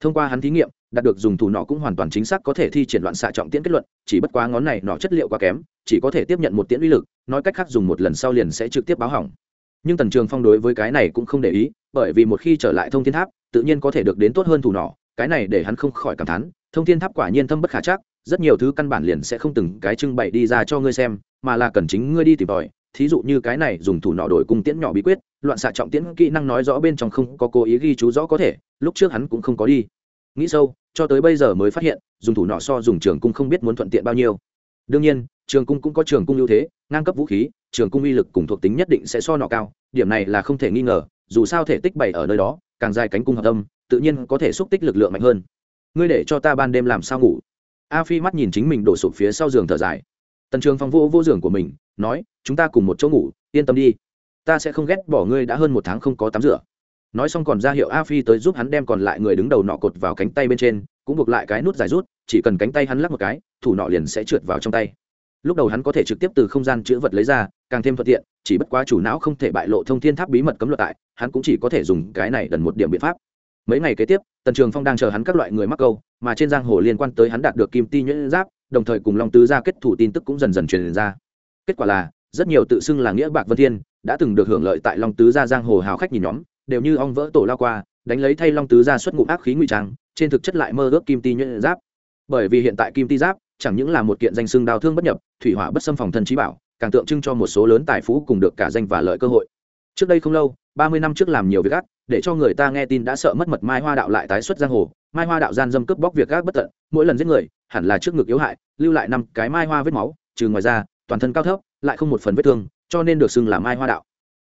Thông qua hắn thí nghiệm, đạt được dùng thủ nỏ cũng hoàn toàn chính xác có thể thi triển loạn xạ trọng tiễn kết luận, chỉ bất quá ngón này nỏ chất liệu quá kém, chỉ có thể tiếp nhận một tiễn uy lực, nói cách khác dùng một lần sau liền sẽ trực tiếp báo hỏng. Nhưng tần trường phong đối với cái này cũng không để ý, bởi vì một khi trở lại thông thiên tháp, tự nhiên có thể được đến tốt hơn thủ nỏ, cái này để hắn không khỏi cảm thán thông thiên tháp quả nhiên thâm bất khả chắc, rất nhiều thứ căn bản liền sẽ không từng cái trưng bày đi ra cho ngươi xem, mà là cần chính ngươi đi tìm tòi. Thí dụ như cái này dùng thủ nọ đổi cung tiễn nhỏ bí quyết, loạn xạ trọng tiễn kỹ năng nói rõ bên trong không có cố ý ghi chú rõ có thể, lúc trước hắn cũng không có đi. Nghĩ sâu, cho tới bây giờ mới phát hiện, dùng thủ nọ so dùng trường cung không biết muốn thuận tiện bao nhiêu. Đương nhiên, trường cung cũng có trường cung ưu thế, ngang cấp vũ khí, trường cung uy lực cùng thuộc tính nhất định sẽ so nọ cao, điểm này là không thể nghi ngờ, dù sao thể tích bày ở nơi đó, càng dài cánh cung hợp tâm tự nhiên có thể xúc tích lực lượng mạnh hơn ngươi để cho ta ban đêm làm sao ngủ? A phi mắt nhìn chính mình đổ sụp phía sau giường thở dài. Tần trường phong vô vô giường của mình, nói, chúng ta cùng một chỗ ngủ, yên tâm đi. Ta sẽ không ghét bỏ ngươi đã hơn một tháng không có tắm rửa. Nói xong còn ra hiệu a phi tới giúp hắn đem còn lại người đứng đầu nọ cột vào cánh tay bên trên, cũng buộc lại cái nút dài rút, chỉ cần cánh tay hắn lắc một cái, thủ nọ liền sẽ trượt vào trong tay. Lúc đầu hắn có thể trực tiếp từ không gian chữ vật lấy ra, càng thêm thuận tiện, chỉ bất quá chủ não không thể bại lộ thông thiên tháp bí mật cấm luật tại, hắn cũng chỉ có thể dùng cái này đần một điểm biện pháp mấy ngày kế tiếp, tần trường phong đang chờ hắn các loại người mắc câu, mà trên giang hồ liên quan tới hắn đạt được kim ti nhuyễn giáp, đồng thời cùng long tứ gia kết thủ tin tức cũng dần dần truyền ra. Kết quả là, rất nhiều tự xưng là nghĩa bạc vân thiên, đã từng được hưởng lợi tại long tứ gia giang hồ hào khách nhìn nhóm, đều như ong vỡ tổ lao qua, đánh lấy thay long tứ gia xuất ngụm ác khí ngụy trang, trên thực chất lại mơ ước kim ti nhuyễn giáp. Bởi vì hiện tại kim ti giáp chẳng những là một kiện danh xưng đào thương bất nhập, thủy hỏa bất xâm phòng thân trí bảo, càng tượng trưng cho một số lớn tài phú cùng được cả danh và lợi cơ hội. Trước đây không lâu ba mươi năm trước làm nhiều việc ác, để cho người ta nghe tin đã sợ mất mật mai hoa đạo lại tái xuất giang hồ. Mai hoa đạo gian dâm cướp bóc việc ác bất tận, mỗi lần giết người, hẳn là trước ngực yếu hại, lưu lại năm cái mai hoa vết máu, trừ ngoài ra, toàn thân cao thấp, lại không một phần vết thương, cho nên được xưng là mai hoa đạo.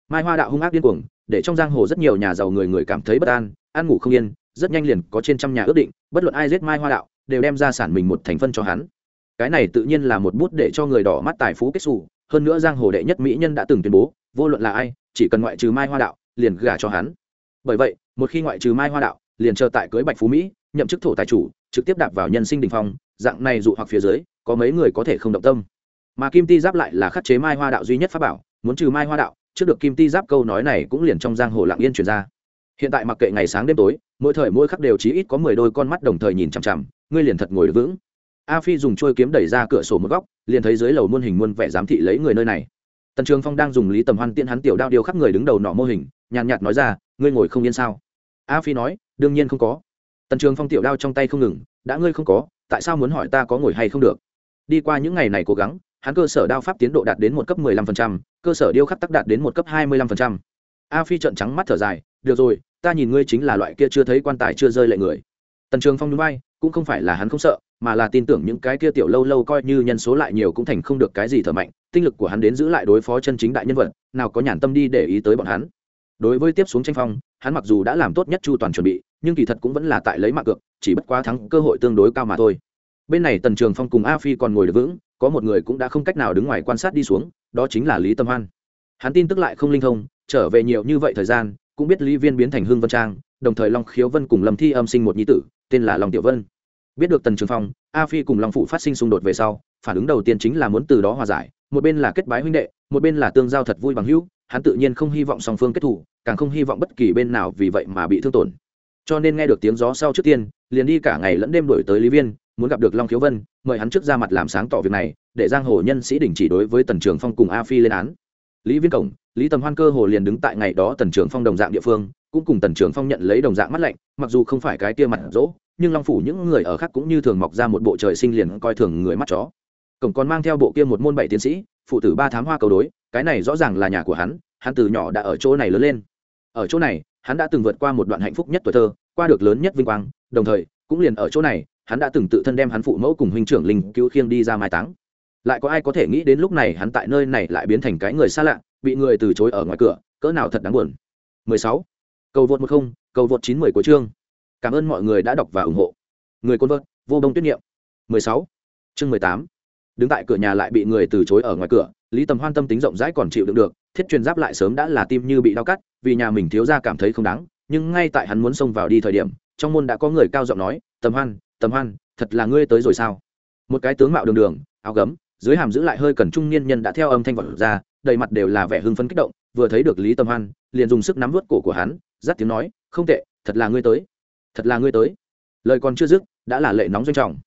Mai hoa đạo hung ác điên cuồng, để trong giang hồ rất nhiều nhà giàu người người cảm thấy bất an, ăn ngủ không yên, rất nhanh liền có trên trăm nhà ước định, bất luận ai giết mai hoa đạo, đều đem ra sản mình một thành phân cho hắn. Cái này tự nhiên là một bút để cho người đỏ mắt tài phú kết xù, hơn nữa giang hồ đệ nhất mỹ nhân đã từng tuyên bố, vô luận là ai, chỉ cần ngoại trừ mai hoa đạo liền gả cho hắn. Bởi vậy, một khi ngoại trừ mai hoa đạo, liền chờ tại cưới bạch phú mỹ, nhậm chức thổ tài chủ, trực tiếp đạp vào nhân sinh đình phong, dạng này dụ hoặc phía dưới, có mấy người có thể không động tâm. Mà kim ti giáp lại là khắc chế mai hoa đạo duy nhất pháp bảo, muốn trừ mai hoa đạo, trước được kim ti giáp câu nói này cũng liền trong giang hồ lặng yên truyền ra. Hiện tại mặc kệ ngày sáng đêm tối, mỗi thời mỗi khắc đều chí ít có mười đôi con mắt đồng thời nhìn chằm chằm, ngươi liền thật ngồi vững. A phi dùng trôi kiếm đẩy ra cửa sổ một góc, liền thấy dưới lầu muôn hình muôn vẻ giám thị lấy người nơi này tần trường phong đang dùng lý tầm hoan tiện hắn tiểu đao điều khắc người đứng đầu nọ mô hình nhàn nhạt nói ra ngươi ngồi không yên sao? A phi nói đương nhiên không có. Tần trường phong tiểu đao trong tay không ngừng đã ngươi không có tại sao muốn hỏi ta có ngồi hay không được? Đi qua những ngày này cố gắng hắn cơ sở đao pháp tiến độ đạt đến một cấp 15%, cơ sở điêu khắc tắc đạt đến một cấp 25%. a phi trợn trắng mắt thở dài được rồi ta nhìn ngươi chính là loại kia chưa thấy quan tài chưa rơi lệ người. Tần trường phong núi bay cũng không phải là hắn không sợ, mà là tin tưởng những cái kia tiểu lâu lâu coi như nhân số lại nhiều cũng thành không được cái gì thở mạnh, tinh lực của hắn đến giữ lại đối phó chân chính đại nhân vật, nào có nhàn tâm đi để ý tới bọn hắn. Đối với tiếp xuống tranh phong, hắn mặc dù đã làm tốt nhất chu toàn chuẩn bị, nhưng kỳ thật cũng vẫn là tại lấy mạng cược, chỉ bất quá thắng cơ hội tương đối cao mà thôi. Bên này tần trường phong cùng a phi còn ngồi được vững, có một người cũng đã không cách nào đứng ngoài quan sát đi xuống, đó chính là lý tâm hoan. Hắn tin tức lại không linh thông, trở về nhiều như vậy thời gian, cũng biết lý viên biến thành hương vân trang, đồng thời long khiếu vân cùng lâm thi âm sinh một nhi tử, tên là long tiểu vân biết được tần trường phong, a phi cùng long phụ phát sinh xung đột về sau, phản ứng đầu tiên chính là muốn từ đó hòa giải. Một bên là kết bái huynh đệ, một bên là tương giao thật vui bằng hữu, hắn tự nhiên không hy vọng song phương kết thủ càng không hy vọng bất kỳ bên nào vì vậy mà bị thương tổn. Cho nên nghe được tiếng gió sau trước tiên, liền đi cả ngày lẫn đêm đổi tới lý viên, muốn gặp được long khiếu vân, mời hắn trước ra mặt làm sáng tỏ việc này, để giang hồ nhân sĩ đình chỉ đối với tần trường phong cùng a phi lên án. Lý viên cổng, lý tầm hoan cơ hồ liền đứng tại ngày đó tần trường phong đồng dạng địa phương, cũng cùng tần trường phong nhận lấy đồng dạng mắt lạnh, mặc dù không phải cái tia mặt rỗ nhưng long phủ những người ở khác cũng như thường mọc ra một bộ trời sinh liền coi thường người mắt chó. Cổng còn mang theo bộ kia một môn bảy tiến sĩ phụ tử ba thám hoa cầu đối cái này rõ ràng là nhà của hắn hắn từ nhỏ đã ở chỗ này lớn lên. Ở chỗ này hắn đã từng vượt qua một đoạn hạnh phúc nhất tuổi thơ qua được lớn nhất vinh quang đồng thời cũng liền ở chỗ này hắn đã từng tự thân đem hắn phụ mẫu cùng huynh trưởng linh cứu khiêng đi ra mai táng. Lại có ai có thể nghĩ đến lúc này hắn tại nơi này lại biến thành cái người xa lạ bị người từ chối ở ngoài cửa cỡ nào thật đáng buồn. 16. cầu vượt 10, cầu vượt 90 của chương cảm ơn mọi người đã đọc và ủng hộ người côn vợt vô đông tuyết nghiệm 16. chương 18. đứng tại cửa nhà lại bị người từ chối ở ngoài cửa, lý tầm hoan tâm tính rộng rãi còn chịu đựng được, thiết truyền giáp lại sớm đã là tim như bị đau cắt, vì nhà mình thiếu ra cảm thấy không đáng, nhưng ngay tại hắn muốn xông vào đi thời điểm, trong môn đã có người cao giọng nói, tầm hoan tầm hoan, thật là ngươi tới rồi sao một cái tướng mạo đường đường, áo gấm, dưới hàm giữ lại hơi cần trung niên nhân đã theo âm thanh vật ra, đầy mặt đều là vẻ hưng phấn kích động, vừa thấy được lý tầm hoan, liền dùng sức nắm vớt cổ của hắn dắt tiếng nói, không tệ, thật là ngươi tới thật là ngươi tới. Lời còn chưa dứt, đã là lệ nóng doanh trọng.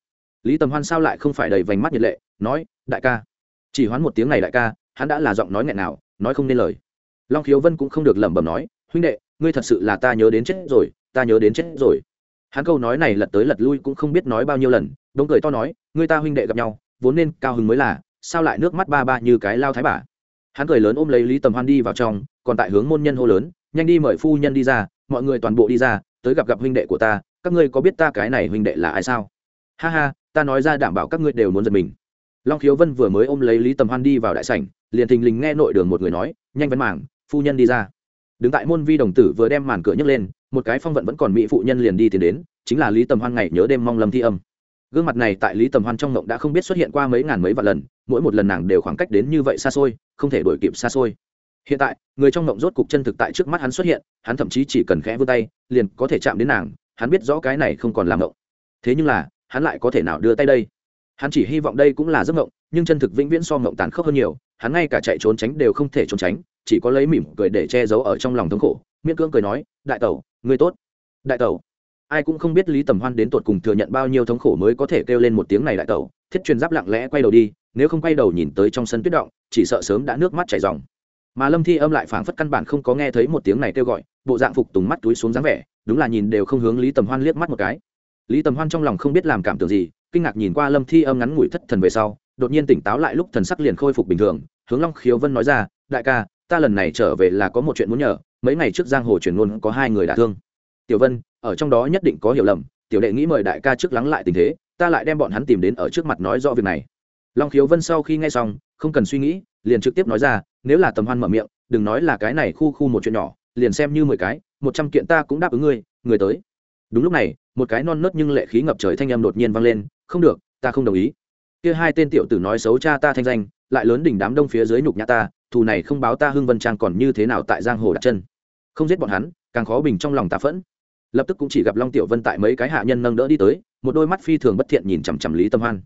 Lý tầm hoan sao lại không phải đầy vành mắt nhiệt lệ, nói, đại ca. Chỉ hoán một tiếng này đại ca, hắn đã là giọng nói nghẹn nào, nói không nên lời. Long khiếu vân cũng không được lẩm bẩm nói, huynh đệ, ngươi thật sự là ta nhớ đến chết rồi, ta nhớ đến chết rồi. Hắn câu nói này lật tới lật lui cũng không biết nói bao nhiêu lần đống cười to nói, ngươi ta huynh đệ gặp nhau, vốn nên cao hứng mới là, sao lại nước mắt ba ba như cái lao thái bà? Hắn cười lớn ôm lấy lý tầm hoan đi vào trong, còn tại hướng môn nhân hô lớn, nhanh đi mời phu nhân đi ra, mọi người toàn bộ đi ra tới gặp gặp huynh đệ của ta, các ngươi có biết ta cái này huynh đệ là ai sao? Ha ha, ta nói ra đảm bảo các ngươi đều muốn giật mình. Long khiếu vân vừa mới ôm lấy lý tầm hoan đi vào đại sảnh, liền thình lình nghe nội đường một người nói, nhanh vấn mảng, phu nhân đi ra. Đứng tại môn vi đồng tử vừa đem màn cửa nhấc lên, một cái phong vận vẫn còn mỹ phụ nhân liền đi tìm đến, chính là lý tầm hoan ngày nhớ đêm mong lâm thi âm. Gương mặt này tại lý tầm hoan trong ngộng đã không biết xuất hiện qua mấy ngàn mấy vạn lần, mỗi một lần nàng đều khoảng cách đến như vậy xa xôi, không thể đổi kịp xa xôi hiện tại, người trong mộng rốt cục chân thực tại trước mắt hắn xuất hiện, hắn thậm chí chỉ cần khẽ vươn tay, liền có thể chạm đến nàng, hắn biết rõ cái này không còn làm mộng. Thế nhưng là, hắn lại có thể nào đưa tay đây? Hắn chỉ hy vọng đây cũng là giấc mộng, nhưng chân thực vĩnh viễn so mộng tàn khốc hơn nhiều, hắn ngay cả chạy trốn tránh đều không thể trốn tránh, chỉ có lấy mỉm cười để che giấu ở trong lòng thống khổ, miễn cưỡng cười nói, đại tẩu, ngươi tốt. Đại tẩu? Ai cũng không biết lý tầm hoan đến tột cùng thừa nhận bao nhiêu thống khổ mới có thể kêu lên một tiếng này đại tẩu, thiết truyền giáp lặng lẽ quay đầu đi, nếu không quay đầu nhìn tới trong sân tuyết động, chỉ sợ sớm đã nước mắt chảy ròng mà lâm thi âm lại phảng phất căn bản không có nghe thấy một tiếng này kêu gọi, bộ dạng phục tùng mắt túi xuống dáng vẻ, đúng là nhìn đều không hướng lý tầm hoan liếc mắt một cái. Lý tầm hoan trong lòng không biết làm cảm tưởng gì, kinh ngạc nhìn qua lâm thi âm ngắn ngủi thất thần về sau, đột nhiên tỉnh táo lại lúc thần sắc liền khôi phục bình thường, hướng long khiếu vân nói ra, đại ca, ta lần này trở về là có một chuyện muốn nhờ, mấy ngày trước giang hồ truyền ngôn có hai người đả thương. Tiểu vân, ở trong đó nhất định có hiểu lầm, tiểu đệ nghĩ mời đại ca trước lắng lại tình thế, ta lại đem bọn hắn tìm đến ở trước mặt nói rõ việc này. Long khiếu vân sau khi nghe xong, không cần suy nghĩ liền trực tiếp nói ra, nếu là tầm hoan mở miệng, đừng nói là cái này khu khu một chuyện nhỏ, liền xem như mười cái, một trăm kiện ta cũng đáp ứng ngươi, người tới. Đúng lúc này, một cái non nớt nhưng lệ khí ngập trời thanh âm đột nhiên vang lên, không được, ta không đồng ý. Kia hai tên tiểu tử nói xấu cha ta thanh danh, lại lớn đỉnh đám đông phía dưới nhục nhã ta, thù này không báo ta hưng vân trang còn như thế nào tại giang hồ đặt chân. Không giết bọn hắn, càng khó bình trong lòng ta phẫn. Lập tức cũng chỉ gặp long tiểu vân tại mấy cái hạ nhân nâng đỡ đi tới, một đôi mắt phi thường bất thiện nhìn chằm chằm lý tâm hoan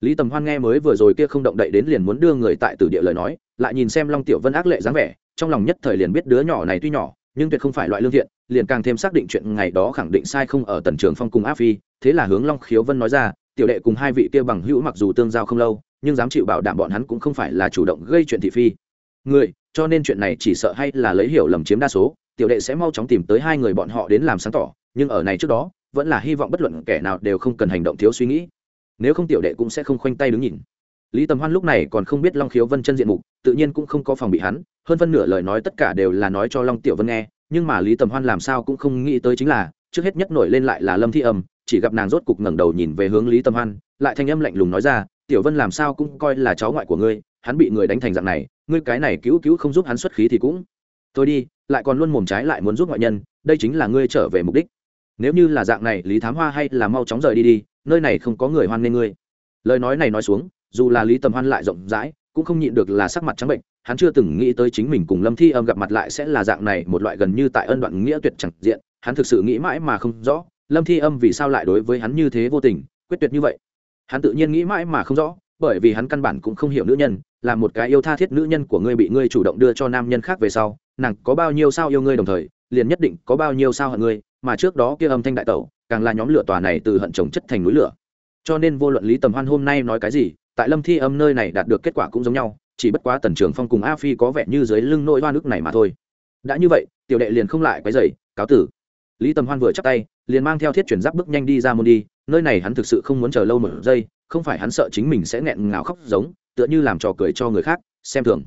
lý tầm hoan nghe mới vừa rồi kia không động đậy đến liền muốn đưa người tại tử địa lời nói, lại nhìn xem long tiểu vân ác lệ dáng vẻ, trong lòng nhất thời liền biết đứa nhỏ này tuy nhỏ, nhưng tuyệt không phải loại lương thiện, liền càng thêm xác định chuyện ngày đó khẳng định sai không ở tần trường phong cùng áp phi, thế là hướng long khiếu vân nói ra, tiểu đệ cùng hai vị kia bằng hữu mặc dù tương giao không lâu, nhưng dám chịu bảo đảm bọn hắn cũng không phải là chủ động gây chuyện thị phi. Người, cho nên chuyện này chỉ sợ hay là lấy hiểu lầm chiếm đa số, tiểu đệ sẽ mau chóng tìm tới hai người bọn họ đến làm sáng tỏ, nhưng ở này trước đó, vẫn là hy vọng bất luận kẻ nào đều không cần hành động thiếu suy nghĩ nếu không tiểu đệ cũng sẽ không khoanh tay đứng nhìn. Lý tầm hoan lúc này còn không biết long khiếu vân chân diện mục, tự nhiên cũng không có phòng bị hắn, hơn phân nửa lời nói tất cả đều là nói cho long tiểu vân nghe, nhưng mà lý tầm hoan làm sao cũng không nghĩ tới chính là, trước hết nhất nổi lên lại là lâm thi âm, chỉ gặp nàng rốt cục ngẩng đầu nhìn về hướng lý tầm hoan, lại thanh âm lạnh lùng nói ra, tiểu vân làm sao cũng coi là cháu ngoại của ngươi, hắn bị người đánh thành dạng này, ngươi cái này cứu cứu không giúp hắn xuất khí thì cũng thôi đi, lại còn luôn mồm trái lại muốn giúp ngoại nhân, đây chính là ngươi trở về mục đích. Nếu như là dạng này, lý thám hoa hay là mau chóng rời đi đi nơi này không có người hoan nghê ngươi. Lời nói này nói xuống, dù là lý tầm hoan lại rộng rãi, cũng không nhịn được là sắc mặt trắng bệnh, hắn chưa từng nghĩ tới chính mình cùng lâm thi âm gặp mặt lại sẽ là dạng này, một loại gần như tại ân đoạn nghĩa tuyệt chẳng diện, hắn thực sự nghĩ mãi mà không rõ, lâm thi âm vì sao lại đối với hắn như thế vô tình, quyết tuyệt như vậy. Hắn tự nhiên nghĩ mãi mà không rõ, bởi vì hắn căn bản cũng không hiểu nữ nhân, là một cái yêu tha thiết nữ nhân của ngươi bị ngươi chủ động đưa cho nam nhân khác về sau, nàng có bao nhiêu sao yêu ngươi đồng thời, liền nhất định có bao nhiêu sao hận ngươi, mà trước đó kia âm thanh đại tẩu càng là nhóm lửa tòa này từ hận chồng chất thành núi lửa. Cho nên vô luận lý tầm hoan hôm nay nói cái gì, tại lâm thi âm nơi này đạt được kết quả cũng giống nhau, chỉ bất quá tần trường phong cùng a phi có vẻ như dưới lưng nỗi hoa nước này mà thôi. Đã như vậy, tiểu đệ liền không lại quấy dày cáo tử. Lý tầm hoan vừa chắc tay, liền mang theo thiết chuyển giáp bước nhanh đi ra môn đi, nơi này hắn thực sự không muốn chờ lâu một giây, không phải hắn sợ chính mình sẽ nghẹn ngào khóc giống, tựa như làm trò cười cho người khác, xem thường.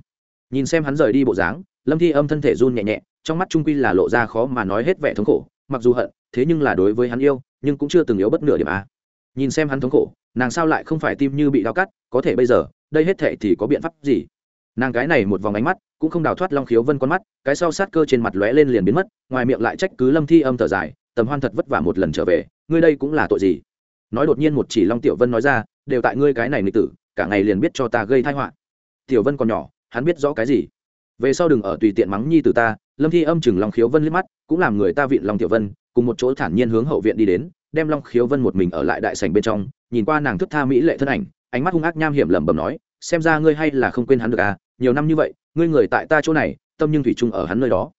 Nhìn xem hắn rời đi bộ dáng, lâm thi âm thân thể run nhẹ nhẹ, trong mắt trung quy là lộ ra khó mà nói hết vẻ thống khổ, mặc dù hận thế nhưng là đối với hắn yêu, nhưng cũng chưa từng yếu bất nửa điểm a. Nhìn xem hắn thống khổ, nàng sao lại không phải tim như bị đau cắt, có thể bây giờ, đây hết thệ thì có biện pháp gì? Nàng cái này một vòng ánh mắt, cũng không đào thoát long khiếu vân con mắt, cái sau sát cơ trên mặt lóe lên liền biến mất, ngoài miệng lại trách cứ lâm thi âm thở dài, tầm hoan thật vất vả một lần trở về, ngươi đây cũng là tội gì? Nói đột nhiên một chỉ long tiểu vân nói ra, đều tại ngươi cái này nghịch tử, cả ngày liền biết cho ta gây thai họa. Tiểu vân còn nhỏ, hắn biết rõ cái gì? Về sau đừng ở tùy tiện mắng nhi từ ta, lâm thi âm chừng long khiếu vân liếc mắt, cũng làm người ta viện long tiểu vân cùng một chỗ thản nhiên hướng hậu viện đi đến, đem long khiếu vân một mình ở lại đại sảnh bên trong, nhìn qua nàng thức tha mỹ lệ thân ảnh, ánh mắt hung ác nham hiểm lẩm bẩm nói, xem ra ngươi hay là không quên hắn được à nhiều năm như vậy, ngươi người tại ta chỗ này, tâm nhưng thủy chung ở hắn nơi đó.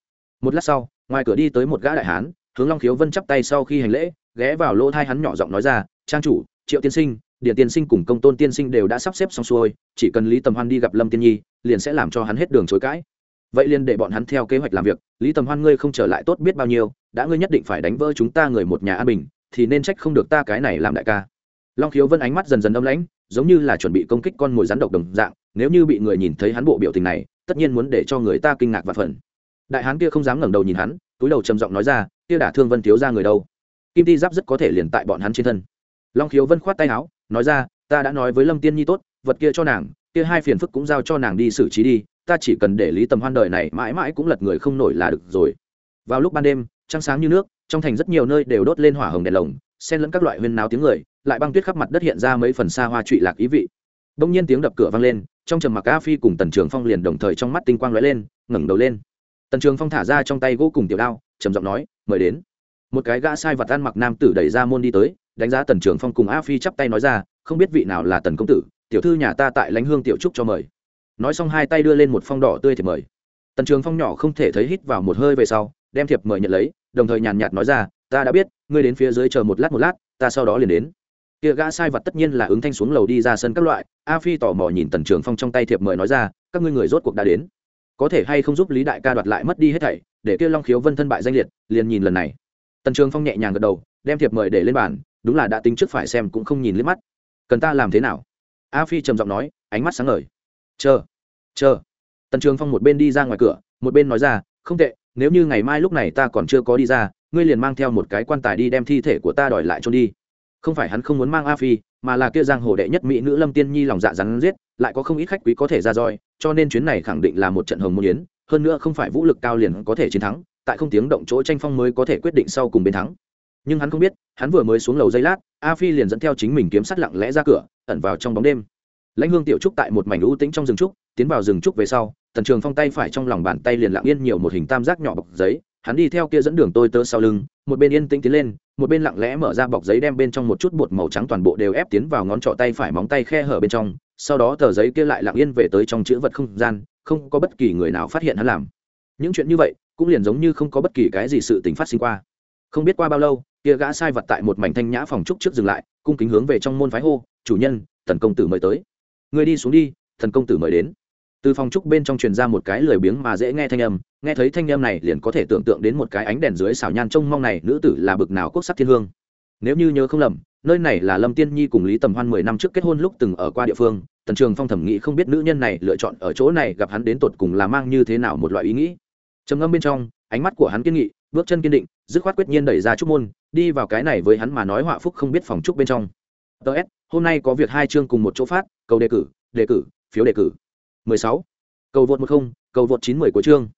Một lát sau, ngoài cửa đi tới một gã đại hán, hướng long khiếu vân chắp tay sau khi hành lễ, ghé vào lỗ thai hắn nhỏ giọng nói ra, trang chủ, triệu tiên sinh điện tiên sinh cùng công tôn tiên sinh đều đã sắp xếp xong xuôi, chỉ cần lý tầm hoan đi gặp lâm tiên nhi, liền sẽ làm cho hắn hết đường chối cãi. Vậy liền để bọn hắn theo kế hoạch làm việc, lý tầm hoan ngươi không trở lại tốt biết bao nhiêu đã ngươi nhất định phải đánh vỡ chúng ta người một nhà an bình, thì nên trách không được ta cái này làm đại ca. Long khiếu vân ánh mắt dần dần âm lãnh, giống như là chuẩn bị công kích con mồi rắn độc đồng dạng, nếu như bị người nhìn thấy hắn bộ biểu tình này, tất nhiên muốn để cho người ta kinh ngạc và phần đại hán kia không dám ngẩng đầu nhìn hắn, túi đầu trầm giọng nói ra, kia đả thương vân thiếu ra người đâu? Kim ti giáp rất có thể liền tại bọn hắn trên thân. Long khiếu vân khoát tay áo, nói ra, ta đã nói với lâm tiên nhi tốt, vật kia cho nàng, kia hai phiền phức cũng giao cho nàng đi xử trí đi, ta chỉ cần để lý tầm hoan đời này mãi mãi cũng lật người không nổi là được rồi. Vào lúc ban đêm trăng sáng như nước, trong thành rất nhiều nơi đều đốt lên hỏa hồng đèn lồng, xen lẫn các loại huyên náo tiếng người, lại băng tuyết khắp mặt đất hiện ra mấy phần xa hoa trụy lạc ý vị. Đông nhiên tiếng đập cửa vang lên, trong trầm mặc a phi cùng tần trường phong liền đồng thời trong mắt tinh quang lóe lên, ngẩng đầu lên. Tần trường phong thả ra trong tay gỗ cùng tiểu đao, trầm giọng nói, mời đến. Một cái gã sai vật ăn mặc nam tử đẩy ra môn đi tới, đánh giá tần trường phong cùng a phi chắp tay nói ra, không biết vị nào là tần công tử, tiểu thư nhà ta tại lãnh hương tiểu trúc cho mời. Nói xong hai tay đưa lên một phong đỏ tươi thì mời. Tần trường phong nhỏ không thể thấy hít vào một hơi về sau đem thiệp mời nhận lấy, đồng thời nhàn nhạt nói ra, ta đã biết, ngươi đến phía dưới chờ một lát một lát, ta sau đó liền đến. Kia gã sai vật tất nhiên là ứng thanh xuống lầu đi ra sân các loại, a phi tò mò nhìn tần trường phong trong tay thiệp mời nói ra, các ngươi người rốt cuộc đã đến. Có thể hay không giúp lý đại ca đoạt lại mất đi hết thảy, để kia long khiếu vân thân bại danh liệt, liền nhìn lần này. Tần trường phong nhẹ nhàng gật đầu, đem thiệp mời để lên bàn, đúng là đã tính trước phải xem cũng không nhìn liếc mắt. Cần ta làm thế nào? A phi trầm giọng nói, ánh mắt sáng ngời. Chờ chờ. Tần trường phong một bên đi ra ngoài cửa, một bên nói ra, không tệ nếu như ngày mai lúc này ta còn chưa có đi ra, ngươi liền mang theo một cái quan tài đi đem thi thể của ta đòi lại trôn đi. Không phải hắn không muốn mang a phi, mà là kia giang hồ đệ nhất mỹ nữ lâm tiên nhi lòng dạ rắn giết, lại có không ít khách quý có thể ra roi, cho nên chuyến này khẳng định là một trận hồng môn yến, hơn nữa không phải vũ lực cao liền có thể chiến thắng, tại không tiếng động chỗ tranh phong mới có thể quyết định sau cùng bên thắng. Nhưng hắn không biết, hắn vừa mới xuống lầu giây lát, a phi liền dẫn theo chính mình kiếm sắt lặng lẽ ra cửa, ẩn vào trong bóng đêm. Lãnh hương tiểu trúc tại một mảnh ưu tĩnh trong rừng trúc, tiến vào rừng trúc về sau tần trường phong tay phải trong lòng bàn tay liền lặng yên nhiều một hình tam giác nhỏ bọc giấy, hắn đi theo kia dẫn đường tôi tớ sau lưng, một bên yên tĩnh tiến lên, một bên lặng lẽ mở ra bọc giấy đem bên trong một chút bột màu trắng toàn bộ đều ép tiến vào ngón trỏ tay phải móng tay khe hở bên trong, sau đó tờ giấy kia lại lặng yên về tới trong chữ vật không gian, không có bất kỳ người nào phát hiện hắn làm. Những chuyện như vậy cũng liền giống như không có bất kỳ cái gì sự tình phát sinh qua. Không biết qua bao lâu, kia gã sai vật tại một mảnh thanh nhã phòng trúc trước dừng lại, cung kính hướng về trong môn phái hô, chủ nhân thần công tử mời tới. Người đi xuống đi thần công tử mời đến từ phòng trúc bên trong truyền ra một cái lười biếng mà dễ nghe thanh âm, nghe thấy thanh âm này liền có thể tưởng tượng đến một cái ánh đèn dưới xảo nhan trông mong này nữ tử là bực nào quốc sắc thiên hương. Nếu như nhớ không lầm, nơi này là lâm tiên nhi cùng lý tầm hoan mười năm trước kết hôn lúc từng ở qua địa phương, tần trường phong thẩm nghĩ không biết nữ nhân này lựa chọn ở chỗ này gặp hắn đến tột cùng là mang như thế nào một loại ý nghĩ. Trầm ngâm bên trong, ánh mắt của hắn kiên nghị, bước chân kiên định, dứt khoát quyết nhiên đẩy ra trúc môn, đi vào cái này với hắn mà nói họa phúc không biết phòng trúc bên trong. Ts hôm nay có việc hai chương cùng một chỗ phát, cầu đề cử đề cử, phiếu đề cử. 16. cầu vượt một không, cầu vượt chín mười của chương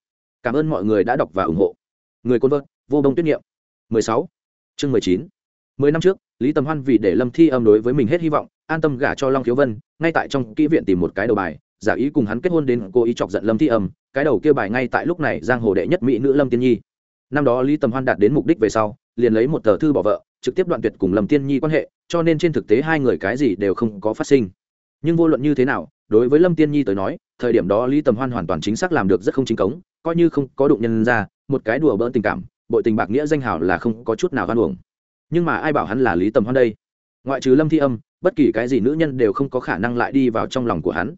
cảm ơn mọi người đã đọc và ủng hộ người côn vợt, vô bông tuyết niệm 16. chương 19. mười năm trước, lý tầm hoan vì để lâm thi âm đối với mình hết hy vọng, an tâm gả cho long thiếu vân, ngay tại trong kỹ viện tìm một cái đầu bài, giả ý cùng hắn kết hôn đến cô ý chọc giận lâm thi âm, cái đầu kia bài ngay tại lúc này giang hồ đệ nhất mỹ nữ lâm tiên nhi năm đó lý tầm hoan đạt đến mục đích về sau, liền lấy một tờ thư bỏ vợ, trực tiếp đoạn tuyệt cùng lâm tiên nhi quan hệ, cho nên trên thực tế hai người cái gì đều không có phát sinh nhưng vô luận như thế nào, đối với lâm tiên nhi tới nói, thời điểm đó lý tầm hoan hoàn toàn chính xác làm được rất không chính cống, coi như không có đụng nhân ra, một cái đùa bỡn tình cảm, bội tình bạc nghĩa danh hào là không có chút nào hoan uổng. Nhưng mà ai bảo hắn là lý tầm hoan đây? Ngoại trừ lâm thi âm, bất kỳ cái gì nữ nhân đều không có khả năng lại đi vào trong lòng của hắn.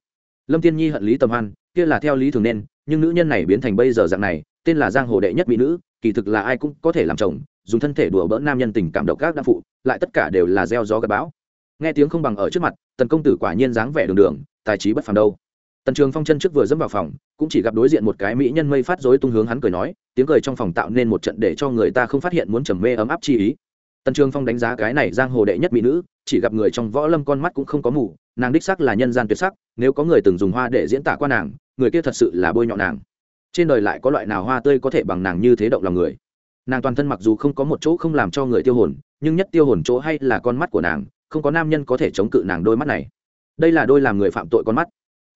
Lâm tiên nhi hận lý tầm hoan, kia là theo lý thường nên, nhưng nữ nhân này biến thành bây giờ dạng này, tên là giang hồ đệ nhất mỹ nữ, kỳ thực là ai cũng có thể làm chồng, dùng thân thể đùa bỡn nam nhân tình cảm độc gác đa phụ, lại tất cả đều là gieo gió gặp bão nghe tiếng không bằng ở trước mặt, tần công tử quả nhiên dáng vẻ đường đường, tài trí bất phàm đâu. Tần trường phong chân trước vừa dẫm vào phòng, cũng chỉ gặp đối diện một cái mỹ nhân mây phát dối tung hướng hắn cười nói, tiếng cười trong phòng tạo nên một trận để cho người ta không phát hiện muốn trầm mê ấm áp chi ý. Tần trường phong đánh giá cái này giang hồ đệ nhất mỹ nữ, chỉ gặp người trong võ lâm con mắt cũng không có mù, nàng đích sắc là nhân gian tuyệt sắc, nếu có người từng dùng hoa để diễn tả qua nàng, người kia thật sự là bôi nhọ nàng. Trên đời lại có loại nào hoa tươi có thể bằng nàng như thế động lòng người? Nàng toàn thân mặc dù không có một chỗ không làm cho người tiêu hồn, nhưng nhất tiêu hồn chỗ hay là con mắt của nàng không có nam nhân có thể chống cự nàng đôi mắt này. Đây là đôi làm người phạm tội con mắt.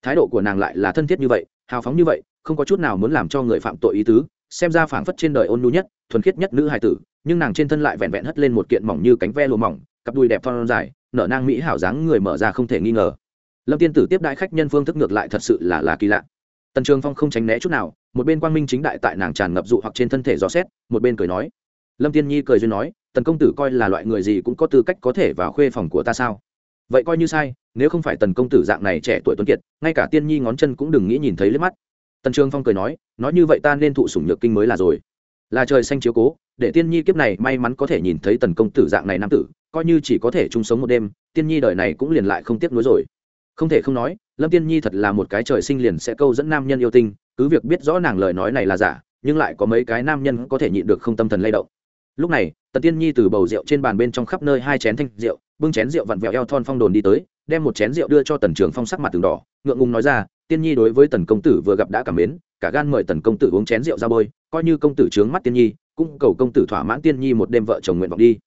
Thái độ của nàng lại là thân thiết như vậy, hào phóng như vậy, không có chút nào muốn làm cho người phạm tội ý tứ, xem ra phảng phất trên đời ôn nhu nhất, thuần khiết nhất nữ hài tử, nhưng nàng trên thân lại vẹn vẹn hất lên một kiện mỏng như cánh ve lùa mỏng, cặp đùi đẹp thon dài, nở nang mỹ hảo dáng người mở ra không thể nghi ngờ. Lâm tiên tử tiếp đãi khách nhân phương thức ngược lại thật sự là là kỳ lạ. Tần trường phong không tránh né chút nào, một bên quang minh chính đại tại nàng tràn ngập dụ hoặc trên thân thể gió xét, một bên cười nói lâm tiên nhi cười duyên nói, tần công tử coi là loại người gì cũng có tư cách có thể vào khuê phòng của ta sao? Vậy coi như sai, nếu không phải tần công tử dạng này trẻ tuổi tuấn kiệt, ngay cả tiên nhi ngón chân cũng đừng nghĩ nhìn thấy liếc mắt. Tần trường phong cười nói nói như vậy ta nên thụ sủng nhược kinh mới là rồi. Là trời xanh chiếu cố, để tiên nhi kiếp này may mắn có thể nhìn thấy tần công tử dạng này nam tử, coi như chỉ có thể chung sống một đêm, tiên nhi đời này cũng liền lại không tiếc nuối rồi. Không thể không nói, lâm tiên nhi thật là một cái trời sinh liền sẽ câu dẫn nam nhân yêu tinh, cứ việc biết rõ nàng lời nói này là giả, nhưng lại có mấy cái nam nhân có thể nhịn được không tâm thần lay động lúc này, tần tiên nhi từ bầu rượu trên bàn bên trong khắp nơi hai chén thanh rượu, bưng chén rượu vặn vẹo eo thon phong đồn đi tới, đem một chén rượu đưa cho tần trường phong sắc mặt từng đỏ, ngượng ngùng nói ra, tiên nhi đối với tần công tử vừa gặp đã cảm mến, cả gan mời tần công tử uống chén rượu ra bôi, coi như công tử trướng mắt tiên nhi, cũng cầu công tử thỏa mãn tiên nhi một đêm vợ chồng nguyện vọng đi.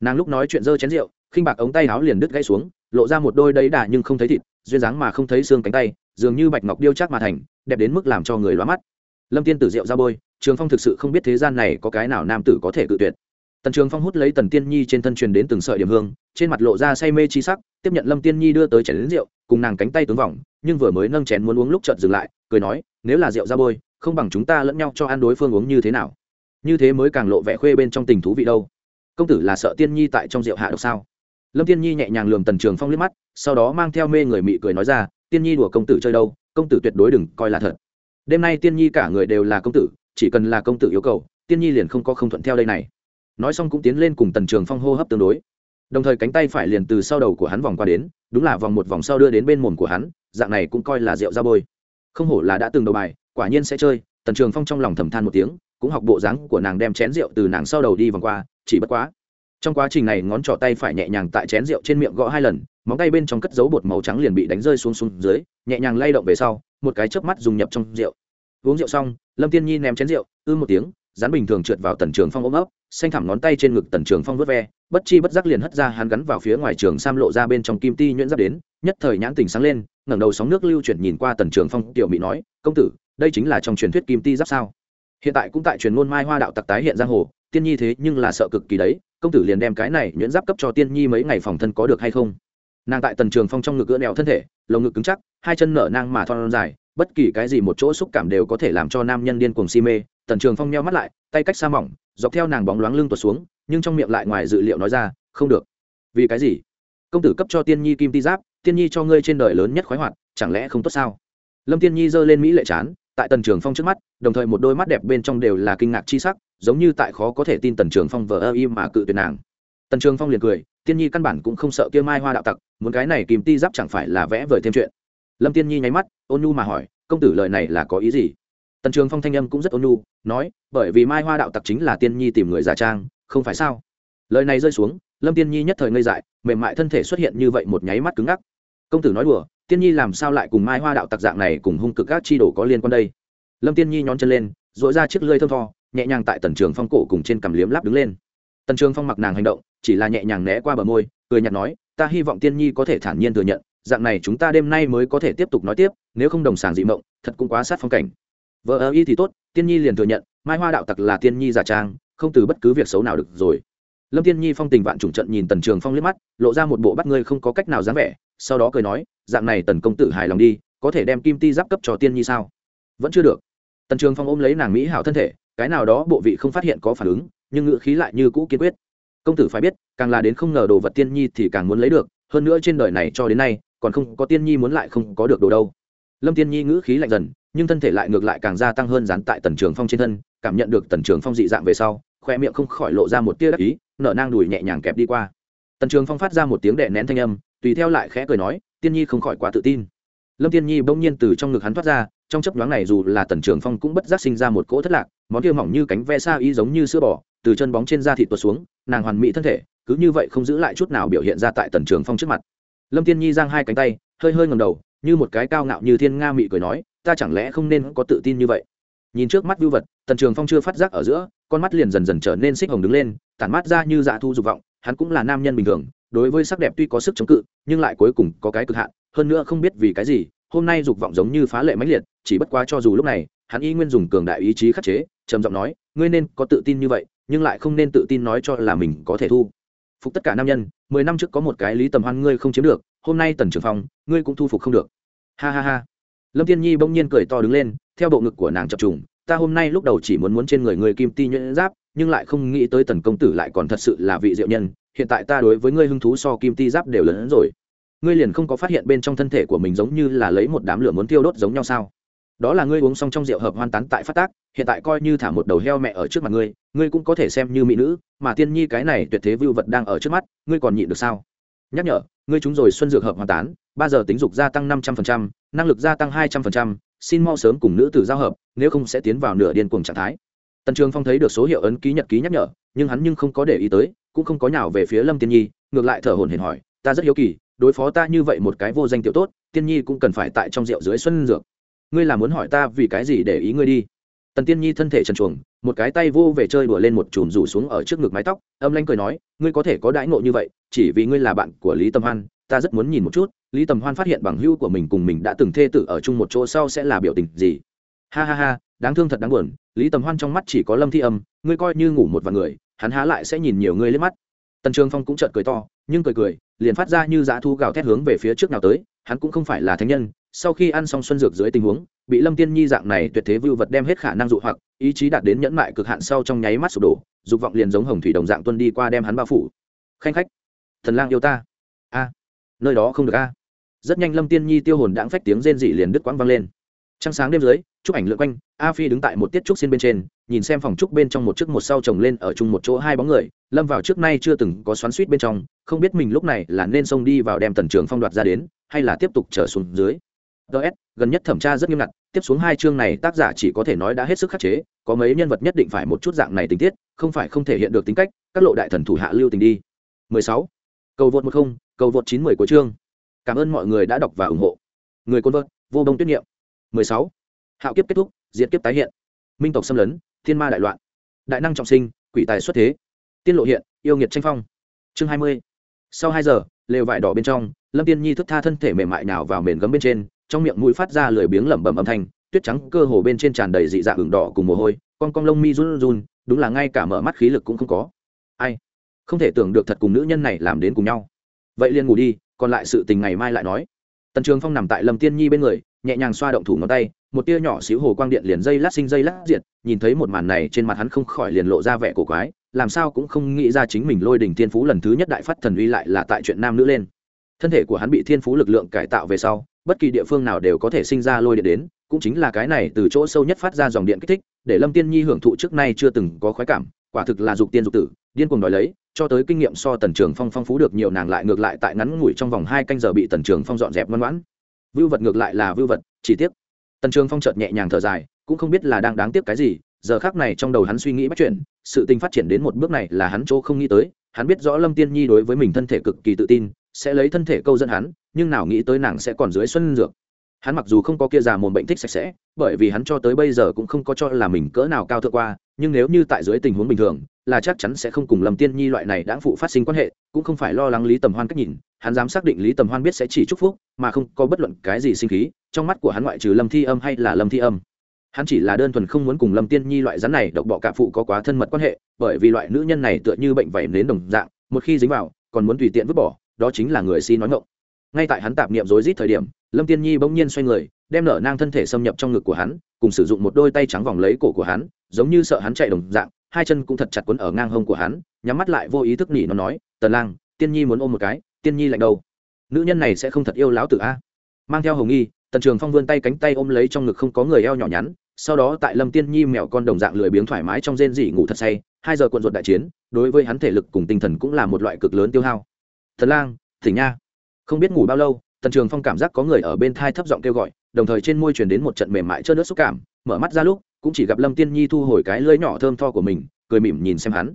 Nàng lúc nói chuyện dơ chén rượu, khinh bạc ống tay áo liền đứt gãy xuống, lộ ra một đôi đấy đà nhưng không thấy thịt, duyên dáng mà không thấy xương cánh tay, dường như bạch ngọc điêu chắc mà thành, đẹp đến mức làm cho người lóa mắt. Lâm tiên tử rượu ra bôi trường phong thực sự không biết thế gian này có cái nào nam tử có thể cự tuyệt. Tần trường phong hút lấy tần tiên nhi trên thân truyền đến từng sợi điểm hương, trên mặt lộ ra say mê chi sắc, tiếp nhận lâm tiên nhi đưa tới chén đến rượu, cùng nàng cánh tay tướng vòng, nhưng vừa mới nâng chén muốn uống lúc chợt dừng lại, cười nói, nếu là rượu ra bôi, không bằng chúng ta lẫn nhau cho ăn đối phương uống như thế nào? Như thế mới càng lộ vẻ khuê bên trong tình thú vị đâu. Công tử là sợ tiên nhi tại trong rượu hạ độc sao? Lâm tiên nhi nhẹ nhàng lườm tần trường phong liếc mắt, sau đó mang theo mê người mị cười nói ra, tiên nhi đùa công tử chơi đâu, công tử tuyệt đối đừng coi là thật. Đêm nay tiên nhi cả người đều là công tử chỉ cần là công tử yêu cầu, tiên nhi liền không có không thuận theo đây này. Nói xong cũng tiến lên cùng tần trường phong hô hấp tương đối. Đồng thời cánh tay phải liền từ sau đầu của hắn vòng qua đến, đúng là vòng một vòng sau đưa đến bên mồm của hắn, dạng này cũng coi là rượu ra bôi. Không hổ là đã từng đầu bài, quả nhiên sẽ chơi, tần trường phong trong lòng thầm than một tiếng, cũng học bộ dáng của nàng đem chén rượu từ nàng sau đầu đi vòng qua, chỉ bất quá. Trong quá trình này ngón trỏ tay phải nhẹ nhàng tại chén rượu trên miệng gõ hai lần, móng tay bên trong cất dấu bột màu trắng liền bị đánh rơi xuống xuống dưới, nhẹ nhàng lay động về sau, một cái chớp mắt dùng nhập trong rượu uống rượu xong, lâm tiên nhi ném chén rượu, ư một tiếng, rán bình thường trượt vào tần trường phong ôm ấp, xanh thẳm ngón tay trên ngực tần trường phong vớt ve, bất chi bất giác liền hất ra hắn gắn vào phía ngoài trường sam lộ ra bên trong kim ti nhuyễn giáp đến, nhất thời nhãn tình sáng lên, ngẩng đầu sóng nước lưu chuyển nhìn qua tần trường phong, tiểu mỹ nói, công tử, đây chính là trong truyền thuyết kim ti giáp sao? Hiện tại cũng tại truyền ngôn mai hoa đạo tặc tái hiện giang hồ, tiên nhi thế nhưng là sợ cực kỳ đấy, công tử liền đem cái này nhuyễn giáp cấp cho tiên nhi mấy ngày phòng thân có được hay không? Nàng tại tần trường phong trong ngực gỡ nẹo thân thể, lồng ngực cứng chắc, hai chân nở nang mà thon dài bất kỳ cái gì một chỗ xúc cảm đều có thể làm cho nam nhân điên cuồng si mê. Tần trường phong nheo mắt lại, tay cách xa mỏng, dọc theo nàng bóng loáng lưng tuột xuống, nhưng trong miệng lại ngoài dự liệu nói ra, không được. Vì cái gì? Công tử cấp cho tiên nhi kim ti giáp, tiên nhi cho ngươi trên đời lớn nhất khoái hoạt, chẳng lẽ không tốt sao? Lâm tiên nhi giơ lên mỹ lệ chán, tại tần trường phong trước mắt, đồng thời một đôi mắt đẹp bên trong đều là kinh ngạc chi sắc, giống như tại khó có thể tin tần trường phong vờ ơ im mà cự tuyệt nàng. Tần trường phong liền cười, tiên nhi căn bản cũng không sợ kia mai hoa đạo tặc, muốn cái này kìm ti giáp chẳng phải là vẽ vời thêm chuyện lâm tiên nhi nháy mắt, ôn nhu mà hỏi, công tử lời này là có ý gì? Tần trường phong thanh âm cũng rất ôn nhu, nói, bởi vì mai hoa đạo tặc chính là tiên nhi tìm người giả trang, không phải sao? Lời này rơi xuống, lâm tiên nhi nhất thời ngây dại, mềm mại thân thể xuất hiện như vậy một nháy mắt cứng ngắc. Công tử nói đùa, tiên nhi làm sao lại cùng mai hoa đạo tặc dạng này cùng hung cực các chi đổ có liên quan đây? Lâm tiên nhi nhón chân lên dội ra chiếc lưới thơm tho, nhẹ nhàng tại tần trường phong cổ cùng trên cằm liếm láp đứng lên. Tần trường phong mặc nàng hành động, chỉ là nhẹ nhàng né qua bờ môi, cười nhạt nói, ta hy vọng tiên nhi có thể thản nhiên thừa nhận dạng này chúng ta đêm nay mới có thể tiếp tục nói tiếp, nếu không đồng sàng dị mộng, thật cũng quá sát phong cảnh. Vợ ơ y thì tốt, tiên nhi liền thừa nhận, mai hoa đạo tặc là tiên nhi giả trang, không từ bất cứ việc xấu nào được rồi. Lâm tiên nhi phong tình vạn trùng trận nhìn tần trường phong liếc mắt, lộ ra một bộ bắt ngươi không có cách nào dám vẻ, sau đó cười nói, dạng này tần công tử hài lòng đi, có thể đem kim ti giáp cấp cho tiên nhi sao? Vẫn chưa được. Tần trường phong ôm lấy nàng mỹ hảo thân thể, cái nào đó bộ vị không phát hiện có phản ứng, nhưng ngữ khí lại như cũ kiên quyết. Công tử phải biết, càng là đến không ngờ đồ vật tiên nhi thì càng muốn lấy được, hơn nữa trên đời này cho đến nay còn không có tiên nhi muốn lại không có được đồ đâu. Lâm tiên nhi ngữ khí lạnh dần, nhưng thân thể lại ngược lại càng gia tăng hơn dán tại tần trường phong trên thân, cảm nhận được tần trường phong dị dạng về sau, khoe miệng không khỏi lộ ra một tia đắc ý, nở nang đùi nhẹ nhàng kẹp đi qua. Tần trường phong phát ra một tiếng đệ nén thanh âm, tùy theo lại khẽ cười nói, tiên nhi không khỏi quá tự tin. Lâm tiên nhi bỗng nhiên từ trong ngực hắn thoát ra, trong chấp nhoáng này dù là tần trường phong cũng bất giác sinh ra một cỗ thất lạc, món kia mỏng như cánh ve xa y giống như sữa bò, từ chân bóng trên da thịt tuột xuống, nàng hoàn mỹ thân thể, cứ như vậy không giữ lại chút nào biểu hiện ra tại tần trường phong trước mặt lâm tiên nhi giang hai cánh tay, hơi hơi ngầm đầu, như một cái cao ngạo như thiên nga mị cười nói, ta chẳng lẽ không nên có tự tin như vậy? Nhìn trước mắt vưu vật, tần trường phong chưa phát giác ở giữa, con mắt liền dần dần trở nên xích hồng đứng lên, tản mắt ra như dạ thu dục vọng, hắn cũng là nam nhân bình thường, đối với sắc đẹp tuy có sức chống cự, nhưng lại cuối cùng có cái cực hạn, hơn nữa không biết vì cái gì, hôm nay dục vọng giống như phá lệ mãnh liệt, chỉ bất quá cho dù lúc này, hắn y nguyên dùng cường đại ý chí khắc chế, trầm giọng nói, ngươi nên có tự tin như vậy, nhưng lại không nên tự tin nói cho là mình có thể thu phục tất cả nam nhân, mười năm trước có một cái lý tầm hoan ngươi không chiếm được, hôm nay tần trường phong, ngươi cũng thu phục không được. Ha ha ha. Lâm tiên nhi bỗng nhiên cười to đứng lên, theo bộ ngực của nàng chập trùng, ta hôm nay lúc đầu chỉ muốn muốn trên người người kim ti nhuyễn giáp, nhưng lại không nghĩ tới tần công tử lại còn thật sự là vị diệu nhân, hiện tại ta đối với ngươi hứng thú so kim ti giáp đều lớn hơn rồi. Ngươi liền không có phát hiện bên trong thân thể của mình giống như là lấy một đám lửa muốn tiêu đốt giống nhau sao? Đó là ngươi uống xong trong rượu hợp hoan tán tại phát tác, hiện tại coi như thả một đầu heo mẹ ở trước mặt ngươi ngươi cũng có thể xem như mỹ nữ, mà tiên nhi cái này tuyệt thế vưu vật đang ở trước mắt, ngươi còn nhịn được sao? Nhắc nhở, ngươi chúng rồi xuân dược hợp hoàn tán, ba giờ tính dục gia tăng năm trăm phần trăm, năng lực gia tăng hai trăm phần trăm, xin mau sớm cùng nữ tử giao hợp, nếu không sẽ tiến vào nửa điên cuồng trạng thái. Tần trường phong thấy được số hiệu ấn ký nhật ký nhắc nhở, nhưng hắn nhưng không có để ý tới, cũng không có nhào về phía lâm tiên nhi, ngược lại thở hồn hển hỏi, ta rất hiếu kỳ, đối phó ta như vậy một cái vô danh tiểu tốt, tiên nhi cũng cần phải tại trong rượu dưới xuân dược ngươi là muốn hỏi ta vì cái gì để ý ngươi đi? Tần tiên nhi thân thể trần chuồng một cái tay vô về chơi đùa lên một chùm rủ xuống ở trước ngực mái tóc, âm lanh cười nói, ngươi có thể có đãi ngộ như vậy, chỉ vì ngươi là bạn của lý tâm hoan, ta rất muốn nhìn một chút, lý tầm hoan phát hiện bằng hữu của mình cùng mình đã từng thê tử ở chung một chỗ sau sẽ là biểu tình gì? Ha ha ha, đáng thương thật đáng buồn, lý tầm hoan trong mắt chỉ có lâm thi âm, ngươi coi như ngủ một vài người, hắn há lại sẽ nhìn nhiều ngươi lên mắt. Tần trường phong cũng chợt cười to, nhưng cười cười, liền phát ra như dã thu gào thét hướng về phía trước nào tới, hắn cũng không phải là thánh nhân sau khi ăn xong xuân dược dưới tình huống, bị lâm tiên nhi dạng này tuyệt thế vưu vật đem hết khả năng dụ hoặc, ý chí đạt đến nhẫn mại cực hạn sau trong nháy mắt sụp đổ, dục vọng liền giống hồng thủy đồng dạng tuân đi qua đem hắn bao phủ. Khanh khách, thần lang yêu ta. A, nơi đó không được a. Rất nhanh lâm tiên nhi tiêu hồn đãng phách tiếng rên dị liền đứt quãng vang lên. Trăng sáng đêm dưới chúc ảnh lượn quanh, a phi đứng tại một tiết trúc xin bên trên, nhìn xem phòng trúc bên trong một chiếc một sau chồng lên ở chung một chỗ hai bóng người. Lâm vào trước nay chưa từng có xoắn suýt bên trong, không biết mình lúc này là nên xông đi vào đem tần trường phong đoạt ra đến, hay là tiếp tục trở xuống dưới ts gần nhất thẩm tra rất nghiêm ngặt, tiếp xuống hai chương này tác giả chỉ có thể nói đã hết sức khắc chế, có mấy nhân vật nhất định phải một chút dạng này tình tiết, không phải không thể hiện được tính cách, các lộ đại thần thủ hạ lưu tình đi 16. cầu vượt một không, cầu vượt chín mười của chương cảm ơn mọi người đã đọc và ủng hộ người côn vợt vô đông tuyết nghiệm 16. hạo kiếp kết thúc, diệt kiếp tái hiện minh tộc xâm lấn, thiên ma đại loạn đại năng trọng sinh, quỷ tài xuất thế tiên lộ hiện, yêu nghiệt tranh phong chương 20. sau hai giờ, lều vải đỏ bên trong, lâm tiên nhi thức tha thân thể mềm mại nào vào mền gấm bên trên trong miệng mũi phát ra lười biếng lẩm bẩm âm thanh, tuyết trắng cơ hồ bên trên tràn đầy dị dạng ửng đỏ cùng mồ hôi, con con lông mi run run, đúng là ngay cả mở mắt khí lực cũng không có. Ai? Không thể tưởng được thật cùng nữ nhân này làm đến cùng nhau. Vậy liền ngủ đi, còn lại sự tình ngày mai lại nói. Tần trường phong nằm tại lâm tiên nhi bên người, nhẹ nhàng xoa động thủ ngón tay, một tia nhỏ xíu hồ quang điện liền dây lát sinh dây lát diệt, nhìn thấy một màn này trên mặt hắn không khỏi liền lộ ra vẻ cổ quái, làm sao cũng không nghĩ ra chính mình lôi đình thiên phú lần thứ nhất đại phát thần uy lại là tại chuyện nam nữ lên. Thân thể của hắn bị thiên phú lực lượng cải tạo về sau bất kỳ địa phương nào đều có thể sinh ra lôi điện đến, cũng chính là cái này từ chỗ sâu nhất phát ra dòng điện kích thích, để lâm tiên nhi hưởng thụ trước nay chưa từng có khoái cảm, quả thực là dục tiên dục tử, điên cuồng đòi lấy, cho tới kinh nghiệm so tần trường phong phong phú được nhiều nàng lại ngược lại tại ngắn ngủi trong vòng hai canh giờ bị tần trường phong dọn dẹp ngoan ngoãn. Vưu vật ngược lại là vưu vật, chỉ tiếc. Tần trường phong chợt nhẹ nhàng thở dài, cũng không biết là đang đáng tiếc cái gì, giờ khác này trong đầu hắn suy nghĩ bắt chuyện, sự tình phát triển đến một bước này là hắn chỗ không nghĩ tới, hắn biết rõ lâm tiên nhi đối với mình thân thể cực kỳ tự tin, sẽ lấy thân thể câu dẫn hắn nhưng nào nghĩ tới nàng sẽ còn dưới xuân dược. Hắn mặc dù không có kia già mồm bệnh thích sạch sẽ, bởi vì hắn cho tới bây giờ cũng không có cho là mình cỡ nào cao thượng qua, nhưng nếu như tại dưới tình huống bình thường, là chắc chắn sẽ không cùng lâm tiên nhi loại này đã phụ phát sinh quan hệ, cũng không phải lo lắng lý tầm hoan cách nhìn, hắn dám xác định lý tầm hoan biết sẽ chỉ chúc phúc, mà không có bất luận cái gì sinh khí, trong mắt của hắn ngoại trừ lâm thi âm hay là lâm thi âm. Hắn chỉ là đơn thuần không muốn cùng lâm tiên nhi loại rắn này độc bọ cạ phụ có quá thân mật quan hệ, bởi vì loại nữ nhân này tựa như bệnh vẩy nến đồng dạng, một khi dính vào, còn muốn tùy tiện vứt bỏ, đó chính là người si nói ngộng ngay tại hắn tạp niệm rối rít thời điểm, lâm tiên nhi bỗng nhiên xoay người, đem nở nang thân thể xâm nhập trong ngực của hắn, cùng sử dụng một đôi tay trắng vòng lấy cổ của hắn, giống như sợ hắn chạy đồng dạng, hai chân cũng thật chặt quấn ở ngang hông của hắn, nhắm mắt lại vô ý thức nỉ nó nói, tần lang, tiên nhi muốn ôm một cái, tiên nhi lạnh đầu. Nữ nhân này sẽ không thật yêu lão tử a. À? Mang theo hồng nghi, tần trường phong vươn tay cánh tay ôm lấy trong ngực không có người eo nhỏ nhắn, sau đó tại lâm tiên nhi mèo con đồng dạng lười biếng thoải mái trong rên rỉ ngủ thật say, hai giờ cuộn ruột đại chiến, đối với hắn thể lực cùng tinh thần cũng là một loại cực lớn tiêu hao. Thần lang, thỉnh nha không biết ngủ bao lâu, tần trường phong cảm giác có người ở bên thai thấp giọng kêu gọi, đồng thời trên môi truyền đến một trận mềm mại trơn nước xúc cảm, mở mắt ra lúc, cũng chỉ gặp lâm tiên nhi thu hồi cái lưỡi nhỏ thơm tho của mình, cười mỉm nhìn xem hắn.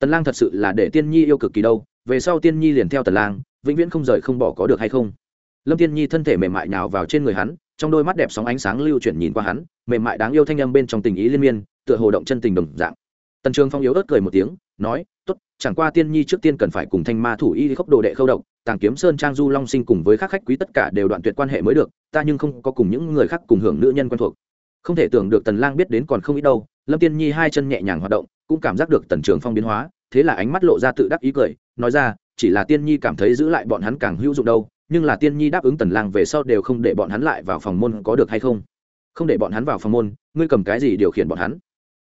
Tần lang thật sự là để tiên nhi yêu cực kỳ đâu, về sau tiên nhi liền theo tần lang, vĩnh viễn không rời không bỏ có được hay không? Lâm tiên nhi thân thể mềm mại nhào vào trên người hắn, trong đôi mắt đẹp sóng ánh sáng lưu chuyển nhìn qua hắn, mềm mại đáng yêu thanh âm bên trong tình ý liên miên, tựa hồ động chân tình đồng dạng. Tần trường phong yếu ớt cười một tiếng, nói, tốt, chẳng qua tiên nhi trước tiên cần phải cùng thanh ma thủ y khốc đồ đệ khâu độc tàng kiếm sơn trang du long sinh cùng với các khách quý tất cả đều đoạn tuyệt quan hệ mới được, ta nhưng không có cùng những người khác cùng hưởng nữ nhân quen thuộc. Không thể tưởng được tần lang biết đến còn không ít đâu, lâm tiên nhi hai chân nhẹ nhàng hoạt động, cũng cảm giác được tần trường phong biến hóa, thế là ánh mắt lộ ra tự đắc ý cười, nói ra, chỉ là tiên nhi cảm thấy giữ lại bọn hắn càng hữu dụng đâu, nhưng là tiên nhi đáp ứng tần lang về sau đều không để bọn hắn lại vào phòng môn có được hay không? Không để bọn hắn vào phòng môn, ngươi cầm cái gì điều khiển bọn hắn?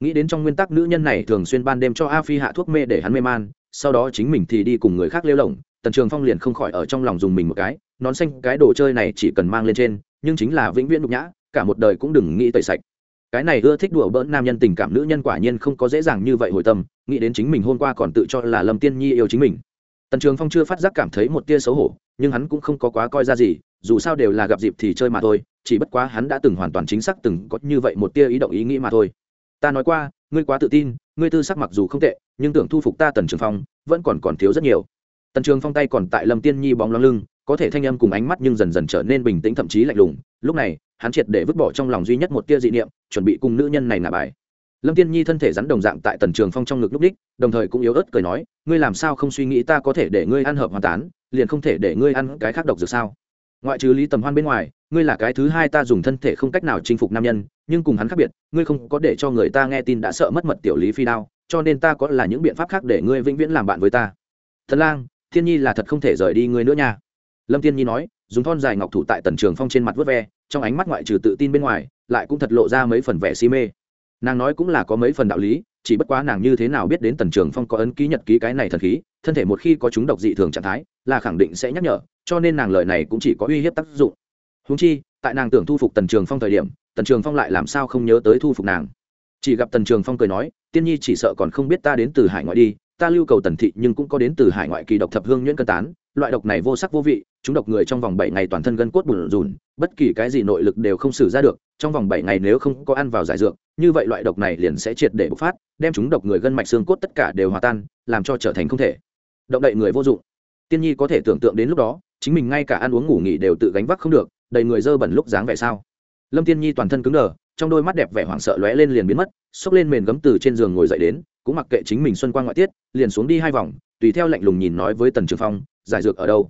Nghĩ đến trong nguyên tắc nữ nhân này thường xuyên ban đêm cho a phi hạ thuốc mê để hắn mê man, sau đó chính mình thì đi cùng người khác lêu lỏng tần trường phong liền không khỏi ở trong lòng dùng mình một cái, nón xanh cái đồ chơi này chỉ cần mang lên trên, nhưng chính là vĩnh viễn nhục nhã, cả một đời cũng đừng nghĩ tẩy sạch. Cái này ưa thích đùa bỡn nam nhân tình cảm nữ nhân quả nhiên không có dễ dàng như vậy hồi tâm, nghĩ đến chính mình hôm qua còn tự cho là lâm tiên nhi yêu chính mình. Tần trường phong chưa phát giác cảm thấy một tia xấu hổ, nhưng hắn cũng không có quá coi ra gì, dù sao đều là gặp dịp thì chơi mà thôi, chỉ bất quá hắn đã từng hoàn toàn chính xác từng có như vậy một tia ý động ý nghĩ mà thôi. Ta nói qua, ngươi quá tự tin, ngươi tư sắc mặc dù không tệ, nhưng tưởng thu phục ta tần trường phong, vẫn còn còn thiếu rất nhiều tần trường phong tay còn tại lâm tiên nhi bóng lóng lưng, có thể thanh âm cùng ánh mắt nhưng dần dần trở nên bình tĩnh thậm chí lạnh lùng. Lúc này, hắn triệt để vứt bỏ trong lòng duy nhất một tia dị niệm, chuẩn bị cùng nữ nhân này nạ bài. Lâm tiên nhi thân thể rắn đồng dạng tại tần trường phong trong ngực lúc đích, đồng thời cũng yếu ớt cười nói, ngươi làm sao không suy nghĩ ta có thể để ngươi ăn hợp hoàn tán, liền không thể để ngươi ăn cái khác độc dược sao? Ngoại trừ lý tầm hoan bên ngoài, ngươi là cái thứ hai ta dùng thân thể không cách nào chinh phục nam nhân, nhưng cùng hắn khác biệt, ngươi không có để cho người ta nghe tin đã sợ mất mật tiểu lý phi đao, cho nên ta có là những biện pháp khác để ngươi vĩnh viễn làm bạn với ta. Thần lang thiên nhi là thật không thể rời đi ngươi nữa nha. Lâm thiên nhi nói, dùng thon dài ngọc thủ tại tần trường phong trên mặt vớt ve, trong ánh mắt ngoại trừ tự tin bên ngoài, lại cũng thật lộ ra mấy phần vẻ si mê. Nàng nói cũng là có mấy phần đạo lý, chỉ bất quá nàng như thế nào biết đến tần trường phong có ấn ký nhật ký cái này thần khí, thân thể một khi có chúng độc dị thường trạng thái, là khẳng định sẽ nhắc nhở, cho nên nàng lời này cũng chỉ có uy hiếp tác dụng. Húng chi, tại nàng tưởng thu phục tần trường phong thời điểm, tần trường phong lại làm sao không nhớ tới thu phục nàng. Chỉ gặp tần trường phong cười nói, tiên nhi chỉ sợ còn không biết ta đến từ hải ngoại đi ta lưu cầu tần thị nhưng cũng có đến từ hải ngoại kỳ độc thập hương nhuyễn cân tán, loại độc này vô sắc vô vị, chúng độc người trong vòng bảy ngày toàn thân gân cốt bùn rùn, bất kỳ cái gì nội lực đều không xử ra được, trong vòng bảy ngày nếu không có ăn vào giải dược, như vậy loại độc này liền sẽ triệt để bộc phát, đem chúng độc người gân mạch xương cốt tất cả đều hòa tan, làm cho trở thành không thể. Động đậy người vô dụng. Tiên nhi có thể tưởng tượng đến lúc đó, chính mình ngay cả ăn uống ngủ nghỉ đều tự gánh vác không được, đầy người dơ bẩn lúc dáng vẻ sao? Lâm tiên nhi toàn thân cứng đờ, trong đôi mắt đẹp vẻ hoảng sợ lóe lên liền biến mất, xốc lên mền gấm từ trên giường ngồi dậy đến cũng mặc kệ chính mình xuân quang ngoại tiết liền xuống đi hai vòng tùy theo lạnh lùng nhìn nói với tần trường phong giải dược ở đâu.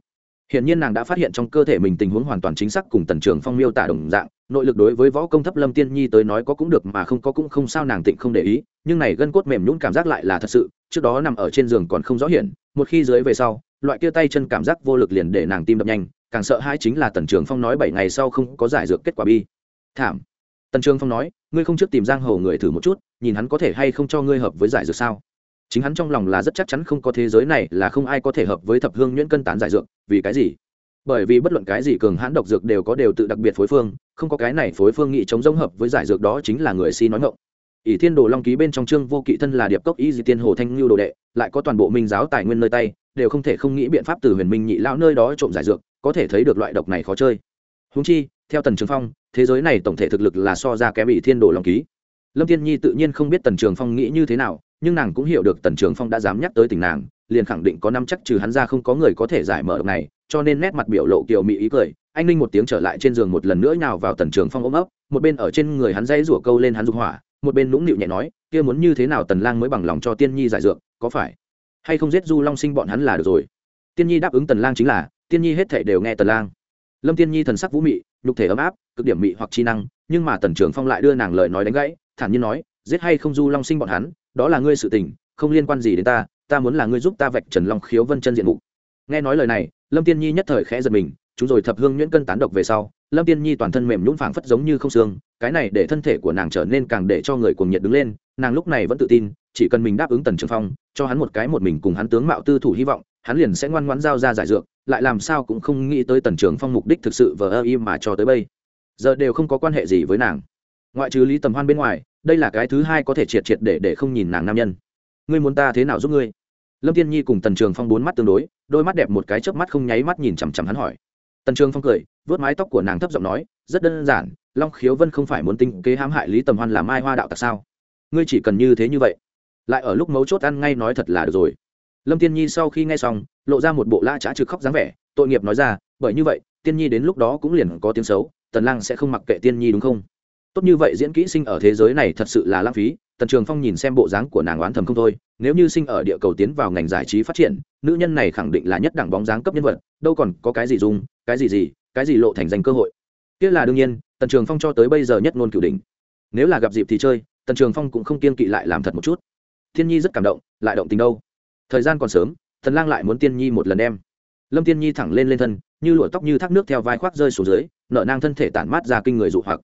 Hiển nhiên nàng đã phát hiện trong cơ thể mình tình huống hoàn toàn chính xác cùng Tần Trường Phong miêu tả đồng dạng, nội lực đối với võ công thấp Lâm Tiên Nhi tới nói có cũng được mà không có cũng không sao nàng tịnh không để ý, nhưng này gân cốt mềm nhũn cảm giác lại là thật sự, trước đó nằm ở trên giường còn không rõ hiển, một khi dưới về sau, loại kia tay chân cảm giác vô lực liền để nàng tim đập nhanh, càng sợ hãi chính là tần trường phong nói bảy ngày sau không có giải dược kết quả bi. Thảm tần trường phong nói, ngươi không trước tìm giang hồ người thử một chút, nhìn hắn có thể hay không cho ngươi hợp với giải dược sao? Chính hắn trong lòng là rất chắc chắn không có thế giới này là không ai có thể hợp với thập hương nhuyễn cân tán giải dược, vì cái gì? Bởi vì bất luận cái gì cường hãn độc dược đều có đều tự đặc biệt phối phương, không có cái này phối phương nghị chống giống hợp với giải dược đó chính là người si nói ngộng ỷ thiên đồ long ký bên trong chương vô kỵ thân là điệp cốc ý di tiên hồ thanh lưu đồ đệ, lại có toàn bộ minh giáo tài nguyên nơi tay, đều không thể không nghĩ biện pháp từ huyền minh nhị lão nơi đó trộm giải dược, có thể thấy được loại độc này khó chơi. Húng chi theo tần trường phong, thế giới này tổng thể thực lực là so ra kém bị thiên đồ long ký. Lâm Thiên nhi tự nhiên không biết tần trường phong nghĩ như thế nào, nhưng nàng cũng hiểu được tần trường phong đã dám nhắc tới tình nàng, liền khẳng định có năm chắc trừ hắn ra không có người có thể giải mở độc này, cho nên nét mặt biểu lộ kiều mỹ ý cười, anh ninh một tiếng trở lại trên giường một lần nữa nào vào tần trường phong ôm ấp, một bên ở trên người hắn dây rủa câu lên hắn dục hỏa, một bên nũng nịu nhẹ nói, kia muốn như thế nào tần lang mới bằng lòng cho tiên nhi giải dược, có phải hay không giết du long sinh bọn hắn là được rồi? Tiên nhi đáp ứng tần lang chính là, tiên nhi hết thảy đều nghe tần lang. Lâm tiên nhi thần sắc vũ mị nhục thể ấm áp, cực điểm mị hoặc chi năng, nhưng mà tần trường phong lại đưa nàng lời nói đánh gãy, thản nhiên nói, giết hay không du long sinh bọn hắn, đó là ngươi sự tình, không liên quan gì đến ta ta muốn là ngươi giúp ta vạch trần long khiếu vân chân diện mục. Nghe nói lời này, lâm tiên nhi nhất thời khẽ giật mình, chúng rồi thập hương nhuyễn cân tán độc về sau, lâm tiên nhi toàn thân mềm nhũn phảng phất giống như không xương, cái này để thân thể của nàng trở nên càng để cho người cuồng nhiệt đứng lên, nàng lúc này vẫn tự tin, chỉ cần mình đáp ứng tần trường phong, cho hắn một cái một mình cùng hắn tướng mạo tư thủ hy vọng, hắn liền sẽ ngoan ngoãn giao ra giải dược lại làm sao cũng không nghĩ tới tần trường phong mục đích thực sự vờ ơ im mà cho tới bây. Giờ đều không có quan hệ gì với nàng. Ngoại trừ lý tầm hoan bên ngoài, đây là cái thứ hai có thể triệt triệt để để không nhìn nàng nam nhân. Ngươi muốn ta thế nào giúp ngươi? Lâm tiên nhi cùng tần trường phong bốn mắt tương đối, đôi mắt đẹp một cái chớp mắt không nháy mắt nhìn chằm chằm hắn hỏi. Tần trường phong cười vớt mái tóc của nàng thấp giọng nói, rất đơn giản, long khiếu vân không phải muốn tinh kế hãm hại lý tầm hoan làm mai hoa đạo tặc sao? Ngươi chỉ cần như thế như vậy, lại ở lúc mấu chốt ăn ngay nói thật là được rồi. Lâm tiên nhi sau khi nghe xong lộ ra một bộ la trá trực khóc dáng vẻ, tội nghiệp nói ra, bởi như vậy, tiên nhi đến lúc đó cũng liền có tiếng xấu, tần lang sẽ không mặc kệ tiên nhi đúng không? Tốt như vậy diễn kỹ sinh ở thế giới này thật sự là lãng phí, tần trường phong nhìn xem bộ dáng của nàng oán thầm không thôi, nếu như sinh ở địa cầu tiến vào ngành giải trí phát triển, nữ nhân này khẳng định là nhất đẳng bóng dáng cấp nhân vật, đâu còn có cái gì dùng, cái gì gì, cái gì lộ thành danh cơ hội. Kia là đương nhiên, tần trường phong cho tới bây giờ nhất ngôn cửu đỉnh. Nếu là gặp dịp thì chơi, tần trường phong cũng không kiên kỵ lại làm thật một chút. Thiên nhi rất cảm động, lại động tình đâu? Thời gian còn sớm thần lang lại muốn tiên nhi một lần đem. Lâm tiên nhi thẳng lên lên thân, như lụa tóc như thác nước theo vai khoác rơi xuống dưới nở nang thân thể tản mát ra kinh người dụ hoặc.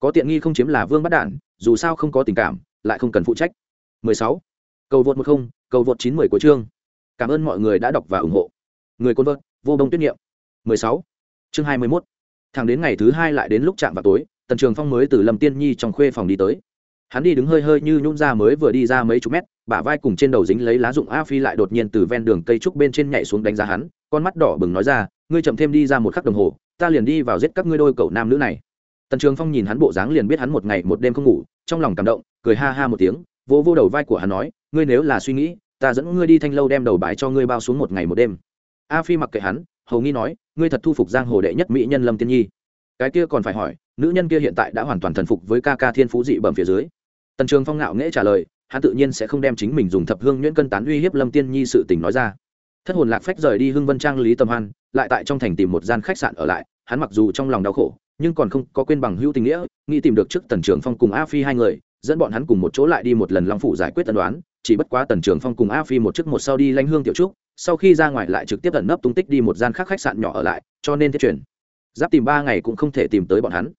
Có tiện nghi không chiếm là vương bắt đản, dù sao không có tình cảm, lại không cần phụ trách. 16. cầu vượt một không, cầu vượt chín mười của chương. Cảm ơn mọi người đã đọc và ủng hộ. Người côn vợt, vô bông tuyết niệm. 16. chương 21. thẳng đến ngày thứ hai lại đến lúc chạm vào tối, tần trường phong mới từ lâm tiên nhi trong khuê phòng đi tới hắn đi đứng hơi hơi như nhún ra mới vừa đi ra mấy chục mét, bả vai cùng trên đầu dính lấy lá dụng a phi lại đột nhiên từ ven đường cây trúc bên trên nhảy xuống đánh giá hắn, con mắt đỏ bừng nói ra, ngươi chậm thêm đi ra một khắc đồng hồ, ta liền đi vào giết các ngươi đôi cậu nam nữ này. Tần trường phong nhìn hắn bộ dáng liền biết hắn một ngày một đêm không ngủ, trong lòng cảm động, cười ha ha một tiếng, vỗ vô đầu vai của hắn nói, ngươi nếu là suy nghĩ, ta dẫn ngươi đi thanh lâu đem đầu bãi cho ngươi bao xuống một ngày một đêm. A phi mặc kệ hắn, hầu nghi nói, ngươi thật thu phục giang hồ đệ nhất mỹ nhân lâm tiên nhi. Cái kia còn phải hỏi, nữ nhân kia hiện tại đã hoàn toàn thần phục với ca ca thiên phú dị bẩm phía dưới tần trường phong ngạo nghễ trả lời, hắn tự nhiên sẽ không đem chính mình dùng thập hương nhuyễn cân tán uy hiếp lâm tiên nhi sự tình nói ra. Thất hồn lạc phách rời đi hưng vân trang lý tâm hoan, lại tại trong thành tìm một gian khách sạn ở lại, hắn mặc dù trong lòng đau khổ, nhưng còn không có quên bằng hữu tình nghĩa, nghĩ tìm được trước tần trường phong cùng a phi hai người, dẫn bọn hắn cùng một chỗ lại đi một lần long phủ giải quyết tần đoán, chỉ bất quá tần trường phong cùng a phi một trước một sau đi lanh hương tiểu trúc, sau khi ra ngoài lại trực tiếp ẩn nấp tung tích đi một gian khác khách sạn nhỏ ở lại, cho nên thiết chuyển giáp tìm ba ngày cũng không thể tìm tới bọn hắn.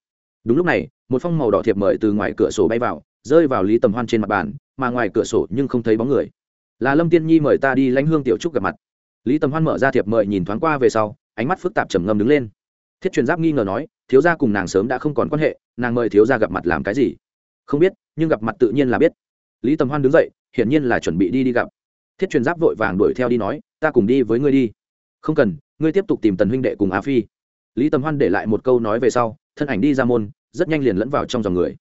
Đúng lúc này, một phong màu đỏ thiệp mời từ ngoài cửa sổ bay vào rơi vào lý tầm hoan trên mặt bàn, mà ngoài cửa sổ nhưng không thấy bóng người. Là lâm tiên nhi mời ta đi lãnh hương tiểu trúc gặp mặt. Lý tầm hoan mở ra thiệp mời nhìn thoáng qua về sau, ánh mắt phức tạp trầm ngâm đứng lên. Thiết truyền giáp nghi ngờ nói, thiếu gia cùng nàng sớm đã không còn quan hệ, nàng mời thiếu gia gặp mặt làm cái gì? Không biết, nhưng gặp mặt tự nhiên là biết. Lý tầm hoan đứng dậy, hiển nhiên là chuẩn bị đi đi gặp. Thiết truyền giáp vội vàng đuổi theo đi nói, ta cùng đi với ngươi đi. Không cần, ngươi tiếp tục tìm tần huynh đệ cùng á phi. Lý tầm hoan để lại một câu nói về sau, thân ảnh đi ra môn, rất nhanh liền lẫn vào trong dòng người.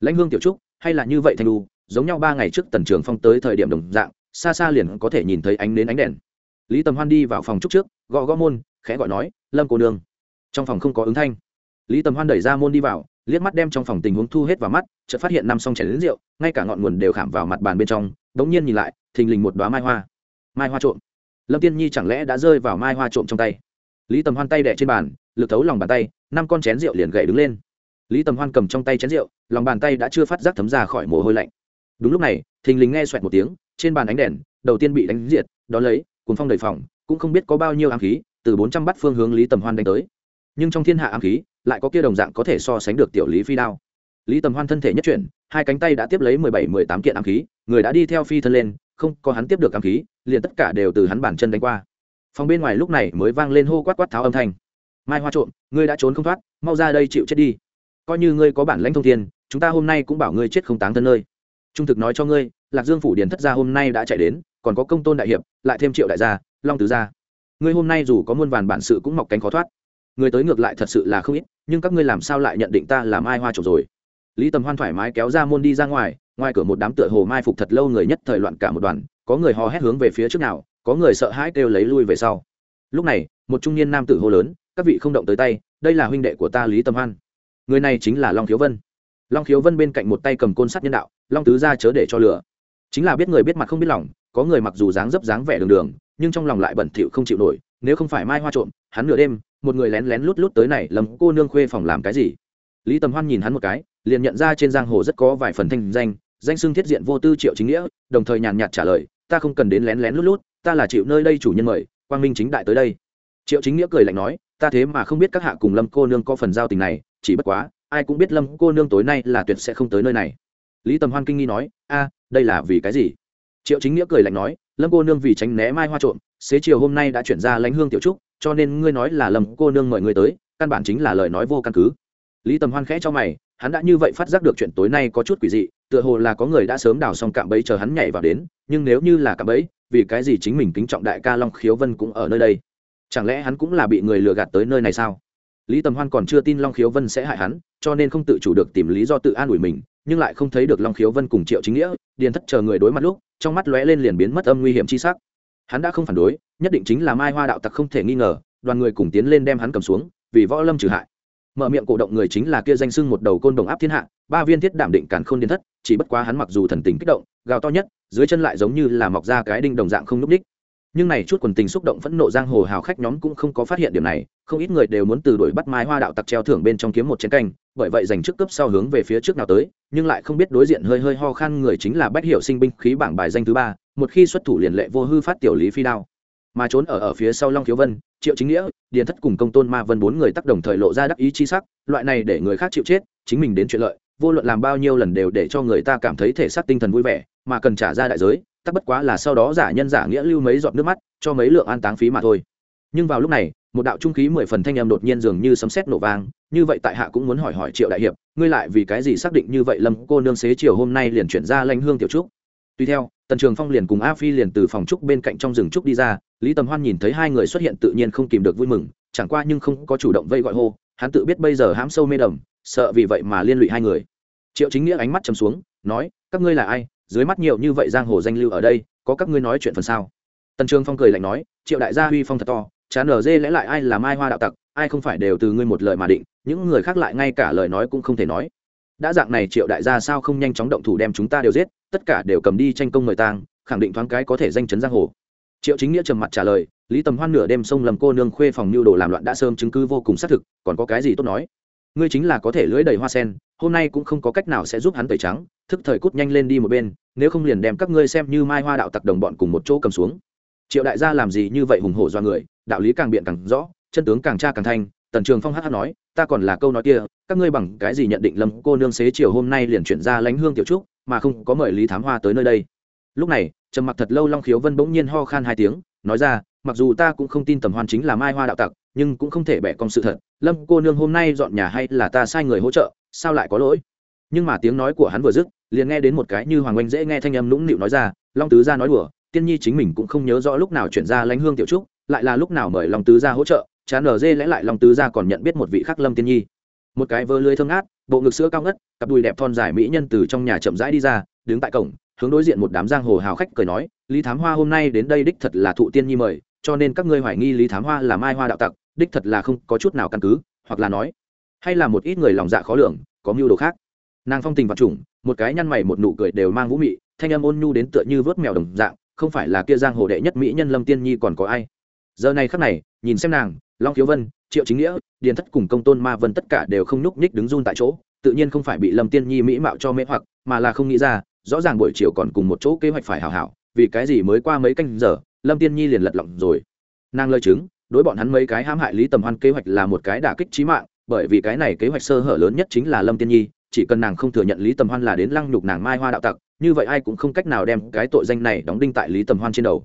Lãnh hương tiểu trúc hay là như vậy thành đu, giống nhau ba ngày trước tần trường phong tới thời điểm đồng dạng, xa xa liền có thể nhìn thấy ánh nến ánh đèn. Lý tầm hoan đi vào phòng trúc trước, gõ gõ môn, khẽ gọi nói, lâm cô nương. Trong phòng không có ứng thanh. Lý tầm hoan đẩy ra môn đi vào, liếc mắt đem trong phòng tình huống thu hết vào mắt, chợt phát hiện năm song chảy đến rượu, ngay cả ngọn nguồn đều khảm vào mặt bàn bên trong, đống nhiên nhìn lại, thình lình một đoá mai hoa. Mai hoa trộm. Lâm tiên nhi chẳng lẽ đã rơi vào mai hoa trộm trong tay? Lý tầm hoan tay đẻ trên bàn, lực thấu lòng bàn tay, năm con chén rượu liền gậy đứng lên. Lý tầm hoan cầm trong tay chén rượu lòng bàn tay đã chưa phát giác thấm ra khỏi mồ hôi lạnh. Đúng lúc này, thình lình nghe xoẹt một tiếng, trên bàn ánh đèn, đầu tiên bị đánh diệt đ ó lấy cuốn phong đầy phòng, cũng không biết có bao nhiêu ám khí, từ bốn trăm bắt phương hướng lý tầm hoan đánh tới. Nhưng trong thiên hạ ám khí, lại có kia đồng dạng có thể so sánh được tiểu lý phi đao. Lý tầm hoan thân thể nhất chuyển, hai cánh tay đã tiếp lấy mười bảy, mười tám kiện ám khí, người đã đi theo phi thân lên, không có hắn tiếp được ám khí, liền tất cả đều từ hắn bản chân đánh qua. Phòng bên ngoài lúc này mới vang lên hô quát quát tháo âm thanh. Mai hoa trộm, ngươi đã trốn không thoát, mau ra đây chịu chết đi. Coi như ngươi có bản lãnh thông thiên chúng ta hôm nay cũng bảo ngươi chết không táng thân nơi. Trung thực nói cho ngươi, lạc dương phủ điền thất gia hôm nay đã chạy đến, còn có công tôn đại hiệp, lại thêm triệu đại gia, long tứ gia. Ngươi hôm nay dù có muôn vàn bản sự cũng mọc cánh khó thoát. Người tới ngược lại thật sự là không ít, nhưng các ngươi làm sao lại nhận định ta làm ai hoa trộm rồi? Lý tầm hoan thoải mái kéo ra môn đi ra ngoài ngoài cửa một đám tựa hồ mai phục thật lâu người nhất thời loạn cả một đoàn, có người hò hét hướng về phía trước nào, có người sợ hãi kêu lấy lui về sau. Lúc này, một trung niên nam tử hô lớn, các vị không động tới tay, đây là huynh đệ của ta lý tầm hoan. Người này chính là long Thiếu vân long khiếu vân bên cạnh một tay cầm côn sắt nhân đạo, long tứ ra chớ để cho lửa chính là biết người biết mặt không biết lòng, có người mặc dù dáng dấp dáng vẻ đường đường, nhưng trong lòng lại bẩn thỉu không chịu nổi, nếu không phải mai hoa trộm, hắn nửa đêm, một người lén lén lút lút tới này lầm cô nương khuê phòng làm cái gì? Lý tầm hoan nhìn hắn một cái, liền nhận ra trên giang hồ rất có vài phần thanh danh danh xưng thiết diện vô tư triệu chính nghĩa, đồng thời nhàn nhạt trả lời, ta không cần đến lén lén lút lút, ta là chịu nơi đây chủ nhân mời, quang minh chính đại tới đây. Triệu chính nghĩa cười lạnh nói, ta thế mà không biết các hạ cùng lâm cô nương có phần giao tình này, chỉ bất quá ai cũng biết lâm cô nương tối nay là tuyệt sẽ không tới nơi này. Lý tầm hoan kinh nghi nói, a, đây là vì cái gì? Triệu chính nghĩa cười lạnh nói, lâm cô nương vì tránh né mai hoa trộm, xế chiều hôm nay đã chuyển ra lãnh hương tiểu trúc, cho nên ngươi nói là lâm cô nương mời ngươi tới, căn bản chính là lời nói vô căn cứ. Lý tầm hoan khẽ cho mày, hắn đã như vậy phát giác được chuyện tối nay có chút quỷ dị, tựa hồ là có người đã sớm đào xong cạm bẫy chờ hắn nhảy vào đến, nhưng nếu như là cạm bẫy, vì cái gì chính mình kính trọng đại ca long khiếu vân cũng ở nơi đây? Chẳng lẽ hắn cũng là bị người lừa gạt tới nơi này sao? Lý tầm hoan còn chưa tin long khiếu vân sẽ hại hắn, cho nên không tự chủ được tìm lý do tự an ủi mình, nhưng lại không thấy được long khiếu vân cùng triệu chính nghĩa, điền thất chờ người đối mặt lúc, trong mắt lóe lên liền biến mất âm nguy hiểm chi sắc. Hắn đã không phản đối, nhất định chính là mai hoa đạo tặc không thể nghi ngờ, đoàn người cùng tiến lên đem hắn cầm xuống, vì võ lâm trừ hại. Mở miệng cổ động người chính là kia danh sưng một đầu côn đồng áp thiên hạ, ba viên thiết đảm định càn khôn điền thất, chỉ bất quá hắn mặc dù thần tình kích động, gào to nhất, dưới chân lại giống như là mọc ra cái đinh đồng dạng không núp đích nhưng này chút quần tình xúc động phẫn nộ giang hồ hào khách nhóm cũng không có phát hiện điểm này không ít người đều muốn từ đuổi bắt mai hoa đạo tặc treo thưởng bên trong kiếm một chén canh, bởi vậy giành trước cấp sau hướng về phía trước nào tới, nhưng lại không biết đối diện hơi hơi ho khan người chính là bách hiệu sinh binh khí bảng bài danh thứ ba, một khi xuất thủ liền lệ vô hư phát tiểu lý phi đao. Mà trốn ở ở phía sau long thiếu vân, triệu chính nghĩa, điền thất cùng công tôn ma vân bốn người tác đồng thời lộ ra đắc ý chi sắc, loại này để người khác chịu chết, chính mình đến chuyện lợi, vô luận làm bao nhiêu lần đều để cho người ta cảm thấy thể xác tinh thần vui vẻ, mà cần trả ra đại giới, tắc bất quá là sau đó giả nhân giả nghĩa lưu mấy giọt nước mắt, cho mấy lượng an táng phí mà thôi. Nhưng vào lúc này một đạo trung khí mười phần thanh âm đột nhiên dường như sấm sét nổ vang, như vậy tại hạ cũng muốn hỏi hỏi triệu đại hiệp, ngươi lại vì cái gì xác định như vậy lâm cô nương xế chiều hôm nay liền chuyển ra lanh hương tiểu trúc? Tuy theo, tần trường phong liền cùng a phi liền từ phòng trúc bên cạnh trong rừng trúc đi ra, lý tầm hoan nhìn thấy hai người xuất hiện tự nhiên không kìm được vui mừng, chẳng qua nhưng không có chủ động vây gọi hô, hắn tự biết bây giờ hãm sâu mê đầm, sợ vì vậy mà liên lụy hai người. Triệu chính nghĩa ánh mắt chầm xuống, nói, các ngươi là ai? Dưới mắt nhiều như vậy giang hồ danh lưu ở đây, có các ngươi nói chuyện phần sao? Tần trường phong cười lạnh nói, triệu đại gia huy phong thật to chán ở dê lẽ lại ai làm mai hoa đạo tặc, ai không phải đều từ ngươi một lời mà định, những người khác lại ngay cả lời nói cũng không thể nói. Đã dạng này triệu đại gia sao không nhanh chóng động thủ đem chúng ta đều giết, tất cả đều cầm đi tranh công mời tang, khẳng định thoáng cái có thể danh chấn giang hồ. Triệu chính nghĩa trầm mặt trả lời, lý tầm hoan nửa đêm sông lầm cô nương khuê phòng nhu đồ làm loạn đã sớm chứng cứ vô cùng xác thực, còn có cái gì tốt nói? Ngươi chính là có thể lưỡi đầy hoa sen, hôm nay cũng không có cách nào sẽ giúp hắn tẩy trắng, thức thời cút nhanh lên đi một bên, nếu không liền đem các ngươi xem như mai hoa đạo tặc đồng bọn cùng một chỗ cầm xuống. Triệu đại gia làm gì như vậy hùng hổ do người đạo lý càng biện càng rõ, chân tướng càng tra càng thanh, tần trường phong hát hát nói, ta còn là câu nói kia, các ngươi bằng cái gì nhận định lâm cô nương xế chiều hôm nay liền chuyển ra lánh hương tiểu trúc, mà không có mời lý thám hoa tới nơi đây? Lúc này, trầm mặc thật lâu long khiếu vân bỗng nhiên ho khan hai tiếng, nói ra, mặc dù ta cũng không tin tầm hoan chính là mai hoa đạo tặc, nhưng cũng không thể bẻ con sự thật, lâm cô nương hôm nay dọn nhà hay là ta sai người hỗ trợ, sao lại có lỗi? Nhưng mà tiếng nói của hắn vừa dứt, liền nghe đến một cái như hoàng oanh dễ nghe thanh âm nũng nịu nói ra, long tứ gia nói đùa, tiên nhi chính mình cũng không nhớ rõ lúc nào chuyển ra lãnh hương tiểu trúc lại là lúc nào mời long tứ gia hỗ trợ, chán ở dê lẽ lại long tứ gia còn nhận biết một vị khắc lâm tiên nhi. Một cái vơ lưới thơm ngát, bộ ngực sữa cao ngất, cặp đùi đẹp thon dài mỹ nhân từ trong nhà chậm rãi đi ra, đứng tại cổng, hướng đối diện một đám giang hồ hào khách cười nói, lý thám hoa hôm nay đến đây đích thật là thụ tiên nhi mời, cho nên các ngươi hoài nghi lý thám hoa là mai hoa đạo tặc, đích thật là không có chút nào căn cứ, hoặc là nói, hay là một ít người lòng dạ khó lường, có mưu đồ khác. Nàng phong tình vật chủng một cái nhăn mày một nụ cười đều mang vũ mị, thanh âm ôn nhu đến tựa như vớt mèo đồng dạng, không phải là kia giang hồ đệ nhất mỹ nhân lâm tiên nhi còn có ai? Giờ này khắc này, nhìn xem nàng, long khiếu vân, triệu chính nghĩa, điền thất cùng công tôn ma vân tất cả đều không nhúc nhích đứng run tại chỗ, tự nhiên không phải bị lâm tiên nhi mỹ mạo cho mê hoặc, mà là không nghĩ ra, rõ ràng buổi chiều còn cùng một chỗ kế hoạch phải hảo hảo, vì cái gì mới qua mấy canh giờ, lâm tiên nhi liền lật lọng rồi. Nàng lời chứng, đối bọn hắn mấy cái hãm hại lý tầm hoan kế hoạch là một cái đả kích trí mạng, bởi vì cái này kế hoạch sơ hở lớn nhất chính là lâm tiên nhi, chỉ cần nàng không thừa nhận lý tầm hoan là đến lăng nhục nàng mai hoa đạo tặc, như vậy ai cũng không cách nào đem cái tội danh này đóng đinh tại lý tầm hoan trên đầu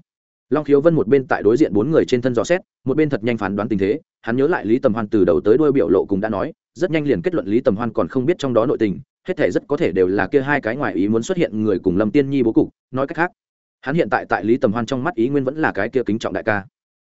long khiếu vân một bên tại đối diện bốn người trên thân dò xét, một bên thật nhanh phán đoán tình thế, hắn nhớ lại lý tầm hoan từ đầu tới đuôi biểu lộ cùng đã nói, rất nhanh liền kết luận lý tầm hoan còn không biết trong đó nội tình, hết thể rất có thể đều là kia hai cái ngoài ý muốn xuất hiện người cùng lâm tiên nhi bố cục, nói cách khác, hắn hiện tại tại lý tầm hoan trong mắt ý nguyên vẫn là cái kia kính trọng đại ca.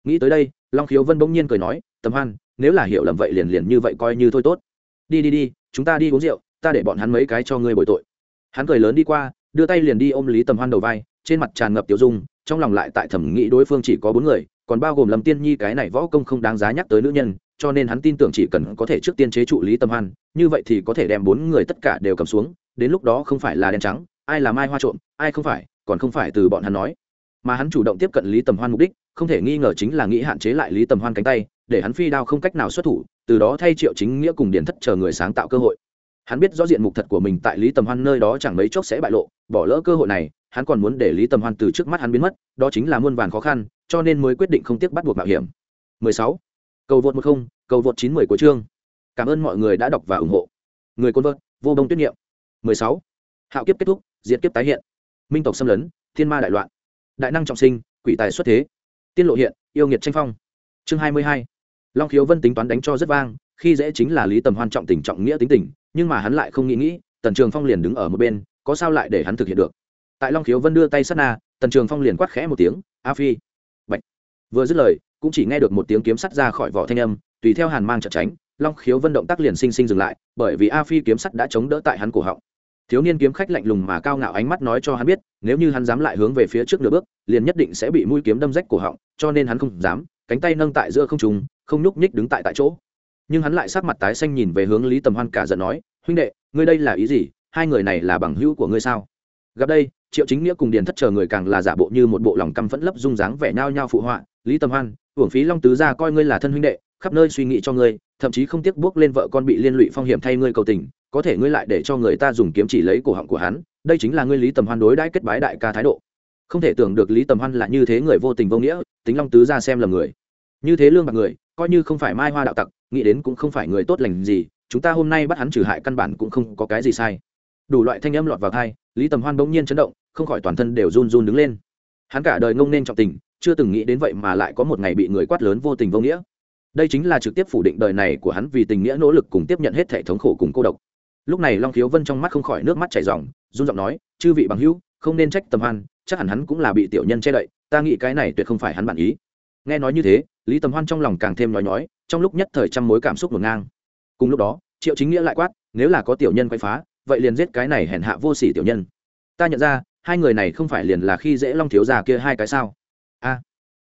Nghĩ tới đây, long khiếu vân bỗng nhiên cười nói, tầm hoan, nếu là hiểu lầm vậy liền liền như vậy coi như thôi tốt. Đi đi đi, chúng ta đi uống rượu, ta để bọn hắn mấy cái cho ngươi bồi tội. Hắn cười lớn đi qua, đưa tay liền đi ôm lý tầm hoan đầu vai, trên mặt tràn ngập tiểu dung trong lòng lại tại thẩm nghĩ đối phương chỉ có bốn người, còn bao gồm lâm tiên nhi cái này võ công không đáng giá nhắc tới nữ nhân, cho nên hắn tin tưởng chỉ cần có thể trước tiên chế trụ lý tâm hoan, như vậy thì có thể đem bốn người tất cả đều cầm xuống, đến lúc đó không phải là đen trắng, ai là mai hoa trộm, ai không phải, còn không phải từ bọn hắn nói. Mà hắn chủ động tiếp cận lý tầm hoan mục đích, không thể nghi ngờ chính là nghĩ hạn chế lại lý tầm hoan cánh tay, để hắn phi đao không cách nào xuất thủ, từ đó thay triệu chính nghĩa cùng điển thất chờ người sáng tạo cơ hội. Hắn biết rõ diện mục thật của mình tại lý tầm hoan nơi đó chẳng mấy chốc sẽ bại lộ, bỏ lỡ cơ hội này hắn còn muốn để lý tầm hoan từ trước mắt hắn biến mất, đó chính là muôn vàn khó khăn, cho nên mới quyết định không tiếc bắt buộc mạo hiểm. 16. cầu vượt một không, cầu vượt chín mười của chương. Cảm ơn mọi người đã đọc và ủng hộ. Người côn vợt, vô đông tuyết nghiệm. 16. hạo kiếp kết thúc, diệt kiếp tái hiện. Minh tộc xâm lấn, thiên ma đại loạn. Đại năng trọng sinh, quỷ tài xuất thế. Tiên lộ hiện, yêu nghiệt tranh phong. Chương 22. long khiếu vân tính toán đánh cho rất vang, khi dễ chính là lý tầm hoan trọng tình trọng nghĩa tính tình, nhưng mà hắn lại không nghĩ nghĩ, tần trường phong liền đứng ở một bên, có sao lại để hắn thực hiện được? Tại long khiếu vân đưa tay sát na, tần trường phong liền quát khẽ một tiếng, a phi! Bạch. vừa dứt lời, cũng chỉ nghe được một tiếng kiếm sắt ra khỏi vỏ thanh âm, tùy theo hàn mang trận tránh, long khiếu vân động tác liền sinh sinh dừng lại, bởi vì a phi kiếm sắt đã chống đỡ tại hắn cổ họng. Thiếu niên kiếm khách lạnh lùng mà cao ngạo ánh mắt nói cho hắn biết, nếu như hắn dám lại hướng về phía trước nửa bước, liền nhất định sẽ bị mũi kiếm đâm rách cổ họng, cho nên hắn không dám, cánh tay nâng tại giữa không trùng không nhúc nhích đứng tại tại chỗ. Nhưng hắn lại sắc mặt tái xanh nhìn về hướng lý tầm hoan cả giận nói, huynh đệ, ngươi đây là ý gì? Hai người này là bằng hữu của ngươi sao? Gặp đây, triệu chính nghĩa cùng điền thất chờ người càng là giả bộ như một bộ lòng căm phẫn lấp dung dáng vẻ nhao nhao phụ họa. Lý Tâm hoan hưởng phí long tứ gia coi ngươi là thân huynh đệ, khắp nơi suy nghĩ cho ngươi, thậm chí không tiếc bước lên vợ con bị liên lụy phong hiểm thay ngươi cầu tình, có thể ngươi lại để cho người ta dùng kiếm chỉ lấy cổ họng của hắn, đây chính là ngươi lý tầm hoan đối đãi kết bái đại ca thái độ. Không thể tưởng được lý tầm hoan là như thế người vô tình vô nghĩa, tính long tứ ra xem lầm người. Như thế lương bạc người, coi như không phải mai hoa đạo tặc, nghĩ đến cũng không phải người tốt lành gì, chúng ta hôm nay bắt hắn trừ hại căn bản cũng không có cái gì sai. Đủ loại thanh âm lọt vào thai lý tầm hoan bỗng nhiên chấn động, không khỏi toàn thân đều run run đứng lên. Hắn cả đời ngông nên trọng tình, chưa từng nghĩ đến vậy mà lại có một ngày bị người quát lớn vô tình vô nghĩa. Đây chính là trực tiếp phủ định đời này của hắn vì tình nghĩa nỗ lực cùng tiếp nhận hết thể thống khổ cùng cô độc. Lúc này long khiếu vân trong mắt không khỏi nước mắt chảy r run giọng nói, chư vị bằng hữu, không nên trách tầm hoan, chắc hẳn hắn cũng là bị tiểu nhân che đậy, ta nghĩ cái này tuyệt không phải hắn bản ý. Nghe nói như thế, lý tầm hoan trong lòng càng thêm nói nhói, trong lúc nhất thời trăm mối cảm xúc ngổn ngang. Cùng lúc đó, triệu chính nghĩa lại quát, nếu là có tiểu nhân quay phá vậy liền giết cái này hèn hạ vô sỉ tiểu nhân. Ta nhận ra, hai người này không phải liền là khi dễ long thiếu già kia hai cái sao? A,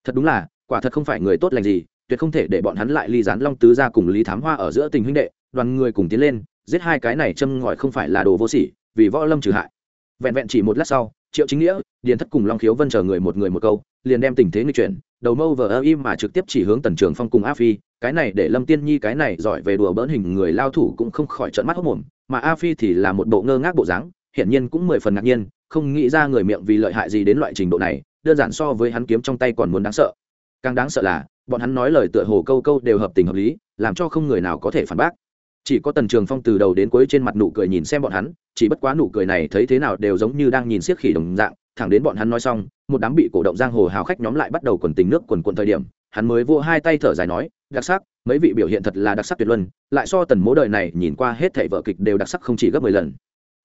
thật đúng là, quả thật không phải người tốt lành gì, tuyệt không thể để bọn hắn lại ly gián long tứ ra cùng lý thám hoa ở giữa tình huynh đệ, đoàn người cùng tiến lên, giết hai cái này châm ngòi không phải là đồ vô sỉ, vì võ lâm trừ hại. Vẹn vẹn chỉ một lát sau, triệu chính nghĩa, điền thất cùng long khiếu vân chờ người một người một câu, liền đem tình thế nghịch chuyển, đầu mâu vờ ơ im mà trực tiếp chỉ hướng tần trường phong cùng a phi, cái này để lâm tiên nhi cái này giỏi về đùa bỡn hình người lao thủ cũng không khỏi trợn mắt hốc mồm mà a phi thì là một bộ ngơ ngác bộ dáng, hiển nhiên cũng mười phần ngạc nhiên, không nghĩ ra người miệng vì lợi hại gì đến loại trình độ này, đơn giản so với hắn kiếm trong tay còn muốn đáng sợ. Càng đáng sợ là, bọn hắn nói lời tựa hồ câu câu đều hợp tình hợp lý, làm cho không người nào có thể phản bác. Chỉ có tần trường phong từ đầu đến cuối trên mặt nụ cười nhìn xem bọn hắn, chỉ bất quá nụ cười này thấy thế nào đều giống như đang nhìn siết khỉ đồng dạng, thẳng đến bọn hắn nói xong, một đám bị cổ động giang hồ hào khách nhóm lại bắt đầu quần tình nước quần quần thời điểm hắn mới vô hai tay thở dài nói, đặc sắc, mấy vị biểu hiện thật là đặc sắc tuyệt luân, lại so tần mố đời này nhìn qua hết thảy vợ kịch đều đặc sắc không chỉ gấp mười lần.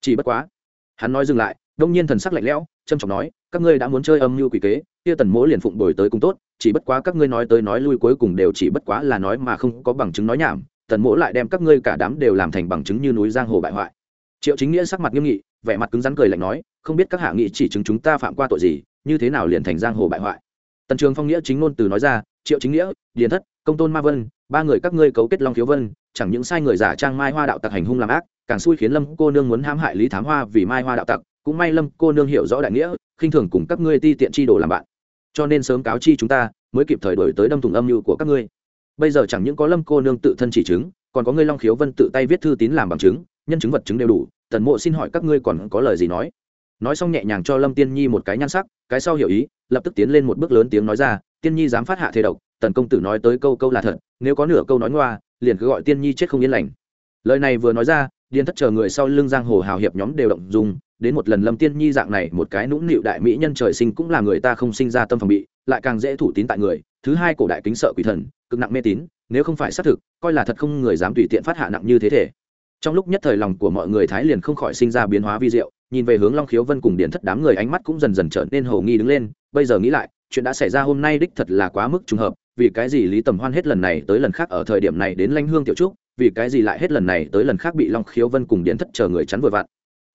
Chỉ bất quá, hắn nói dừng lại, đông nhiên thần sắc lạnh lẽo trâm trọng nói, các ngươi đã muốn chơi âm mưu quỷ kế, kia tần mỗ liền phụng đổi tới cũng tốt, chỉ bất quá các ngươi nói tới nói lui cuối cùng đều chỉ bất quá là nói mà không có bằng chứng nói nhảm, tần mỗ lại đem các ngươi cả đám đều làm thành bằng chứng như núi giang hồ bại hoại. Triệu chính nghĩa sắc mặt nghiêm nghị, vẻ mặt cứng rắn cười lạnh nói, không biết các hạ nghị chỉ chứng chúng ta phạm qua tội gì, như thế nào liền thành giang hồ bại hoại? Tần trường phong nghĩa chính ngôn từ nói ra triệu chính nghĩa, điền thất, công tôn ma vân, ba người các ngươi cấu kết long thiếu vân, chẳng những sai người giả trang mai hoa đạo tặc hành hung làm ác, càng xui khiến lâm cô nương muốn hãm hại lý thám hoa vì mai hoa đạo tặc, cũng may lâm cô nương hiểu rõ đại nghĩa, khinh thường cùng các ngươi ti tiện chi đồ làm bạn. Cho nên sớm cáo chi chúng ta, mới kịp thời đổi tới đâm thùng âm mưu của các ngươi. Bây giờ chẳng những có lâm cô nương tự thân chỉ chứng, còn có ngươi long khiếu vân tự tay viết thư tín làm bằng chứng, nhân chứng vật chứng đều đủ, tần mộ xin hỏi các ngươi còn có lời gì nói? Nói xong nhẹ nhàng cho lâm tiên nhi một cái nhan sắc, cái sau hiểu ý, lập tức tiến lên một bước lớn tiếng nói ra tiên nhi dám phát hạ thế độc, tần công tử nói tới câu câu là thật, nếu có nửa câu nói ngoa, liền cứ gọi tiên nhi chết không yên lành. Lời này vừa nói ra điên thất chờ người sau lưng giang hồ hào hiệp nhóm đều động dùng đến một lần lâm tiên nhi dạng này một cái nũng nịu đại mỹ nhân trời sinh cũng là người ta không sinh ra tâm phòng bị, lại càng dễ thủ tín tại người, thứ hai cổ đại kính sợ quỷ thần, cực nặng mê tín, nếu không phải xác thực, coi là thật không người dám tùy tiện phát hạ nặng như thế thể. Trong lúc nhất thời lòng của mọi người thái liền không khỏi sinh ra biến hóa vi diệu, nhìn về hướng long khiếu vân cùng Điền thất đám người ánh mắt cũng dần dần trở nên hầu nghi đứng lên, bây giờ nghĩ lại chuyện đã xảy ra hôm nay đích thật là quá mức trùng hợp, vì cái gì lý tầm hoan hết lần này tới lần khác ở thời điểm này đến lanh hương tiểu trúc, vì cái gì lại hết lần này tới lần khác bị long khiếu vân cùng Điền thất chờ người chắn vội vặn?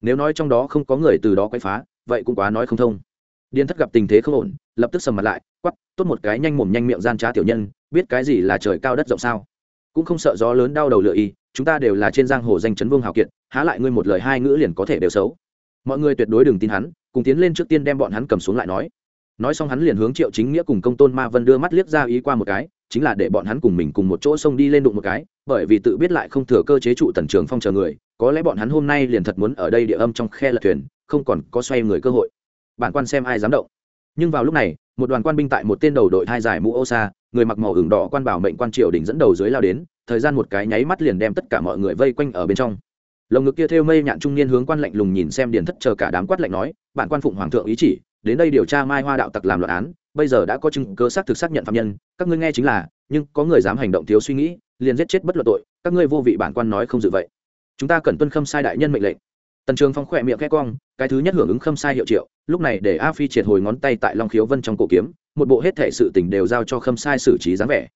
Nếu nói trong đó không có người từ đó quay phá, vậy cũng quá nói không thông. Điền thất gặp tình thế không ổn, lập tức sầm mặt lại quắp tốt một cái nhanh mồm nhanh miệng gian trá tiểu nhân, biết cái gì là trời cao đất rộng sao? Cũng không sợ gió lớn đau đầu lựa y, chúng ta đều là trên giang hồ danh chấn vương hào kiệt, há lại ngươi một lời hai ngữ liền có thể đều xấu. Mọi người tuyệt đối đừng tin hắn, cùng tiến lên trước tiên đem bọn hắn cầm xuống lại nói nói xong hắn liền hướng triệu chính nghĩa cùng công tôn ma vân đưa mắt liếc ra ý qua một cái, chính là để bọn hắn cùng mình cùng một chỗ xông đi lên đụng một cái, bởi vì tự biết lại không thừa cơ chế trụ tần trường phong chờ người, có lẽ bọn hắn hôm nay liền thật muốn ở đây địa âm trong khe lật thuyền, không còn có xoay người cơ hội. Bản quan xem ai dám động. Nhưng vào lúc này, một đoàn quan binh tại một tên đầu đội hai giải mũ ô sa người mặc màu hưởng đỏ quan bảo mệnh quan triều đình dẫn đầu dưới lao đến, thời gian một cái nháy mắt liền đem tất cả mọi người vây quanh ở bên trong. Lồng ngực kia theo mây nhạn trung niên hướng quan lạnh lùng nhìn xem điền thất chờ cả đám quát lạnh nói, bản quan phụng hoàng thượng ý chỉ đến đây điều tra mai hoa đạo tặc làm loạn án, bây giờ đã có chứng cơ xác thực xác nhận phạm nhân, các ngươi nghe chính là, nhưng có người dám hành động thiếu suy nghĩ, liền giết chết bất luận tội, các ngươi vô vị bản quan nói không dự vậy. Chúng ta cần tuân khâm sai đại nhân mệnh lệnh. Tần trường phong khỏe miệng khẽ cong, cái thứ nhất hưởng ứng khâm sai hiệu triệu, lúc này để a phi triệt hồi ngón tay tại long khiếu vân trong cổ kiếm, một bộ hết thể sự tình đều giao cho khâm sai xử trí dáng vẻ.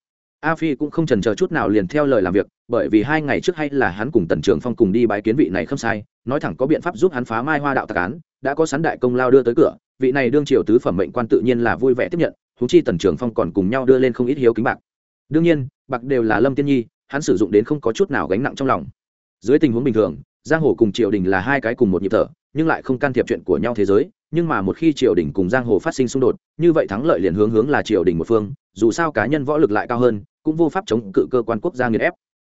A phi cũng không trần chờ chút nào liền theo lời làm việc, bởi vì hai ngày trước hay là hắn cùng tần trường phong cùng đi bái kiến vị này khâm sai, nói thẳng có biện pháp giúp hắn phá mai hoa đạo tạc án, đã có sắn đại công lao đưa tới cửa vị này đương triều tứ phẩm mệnh quan tự nhiên là vui vẻ tiếp nhận thú chi tần trường phong còn cùng nhau đưa lên không ít hiếu kính bạc. Đương nhiên, bạc đều là lâm tiên nhi, hắn sử dụng đến không có chút nào gánh nặng trong lòng. Dưới tình huống bình thường, giang hồ cùng triều đình là hai cái cùng một nhịp thở, nhưng lại không can thiệp chuyện của nhau thế giới, nhưng mà một khi triều đình cùng giang hồ phát sinh xung đột, như vậy thắng lợi liền hướng hướng là triều đình một phương, dù sao cá nhân võ lực lại cao hơn, cũng vô pháp chống cự cơ quan quốc gia nghiền ép.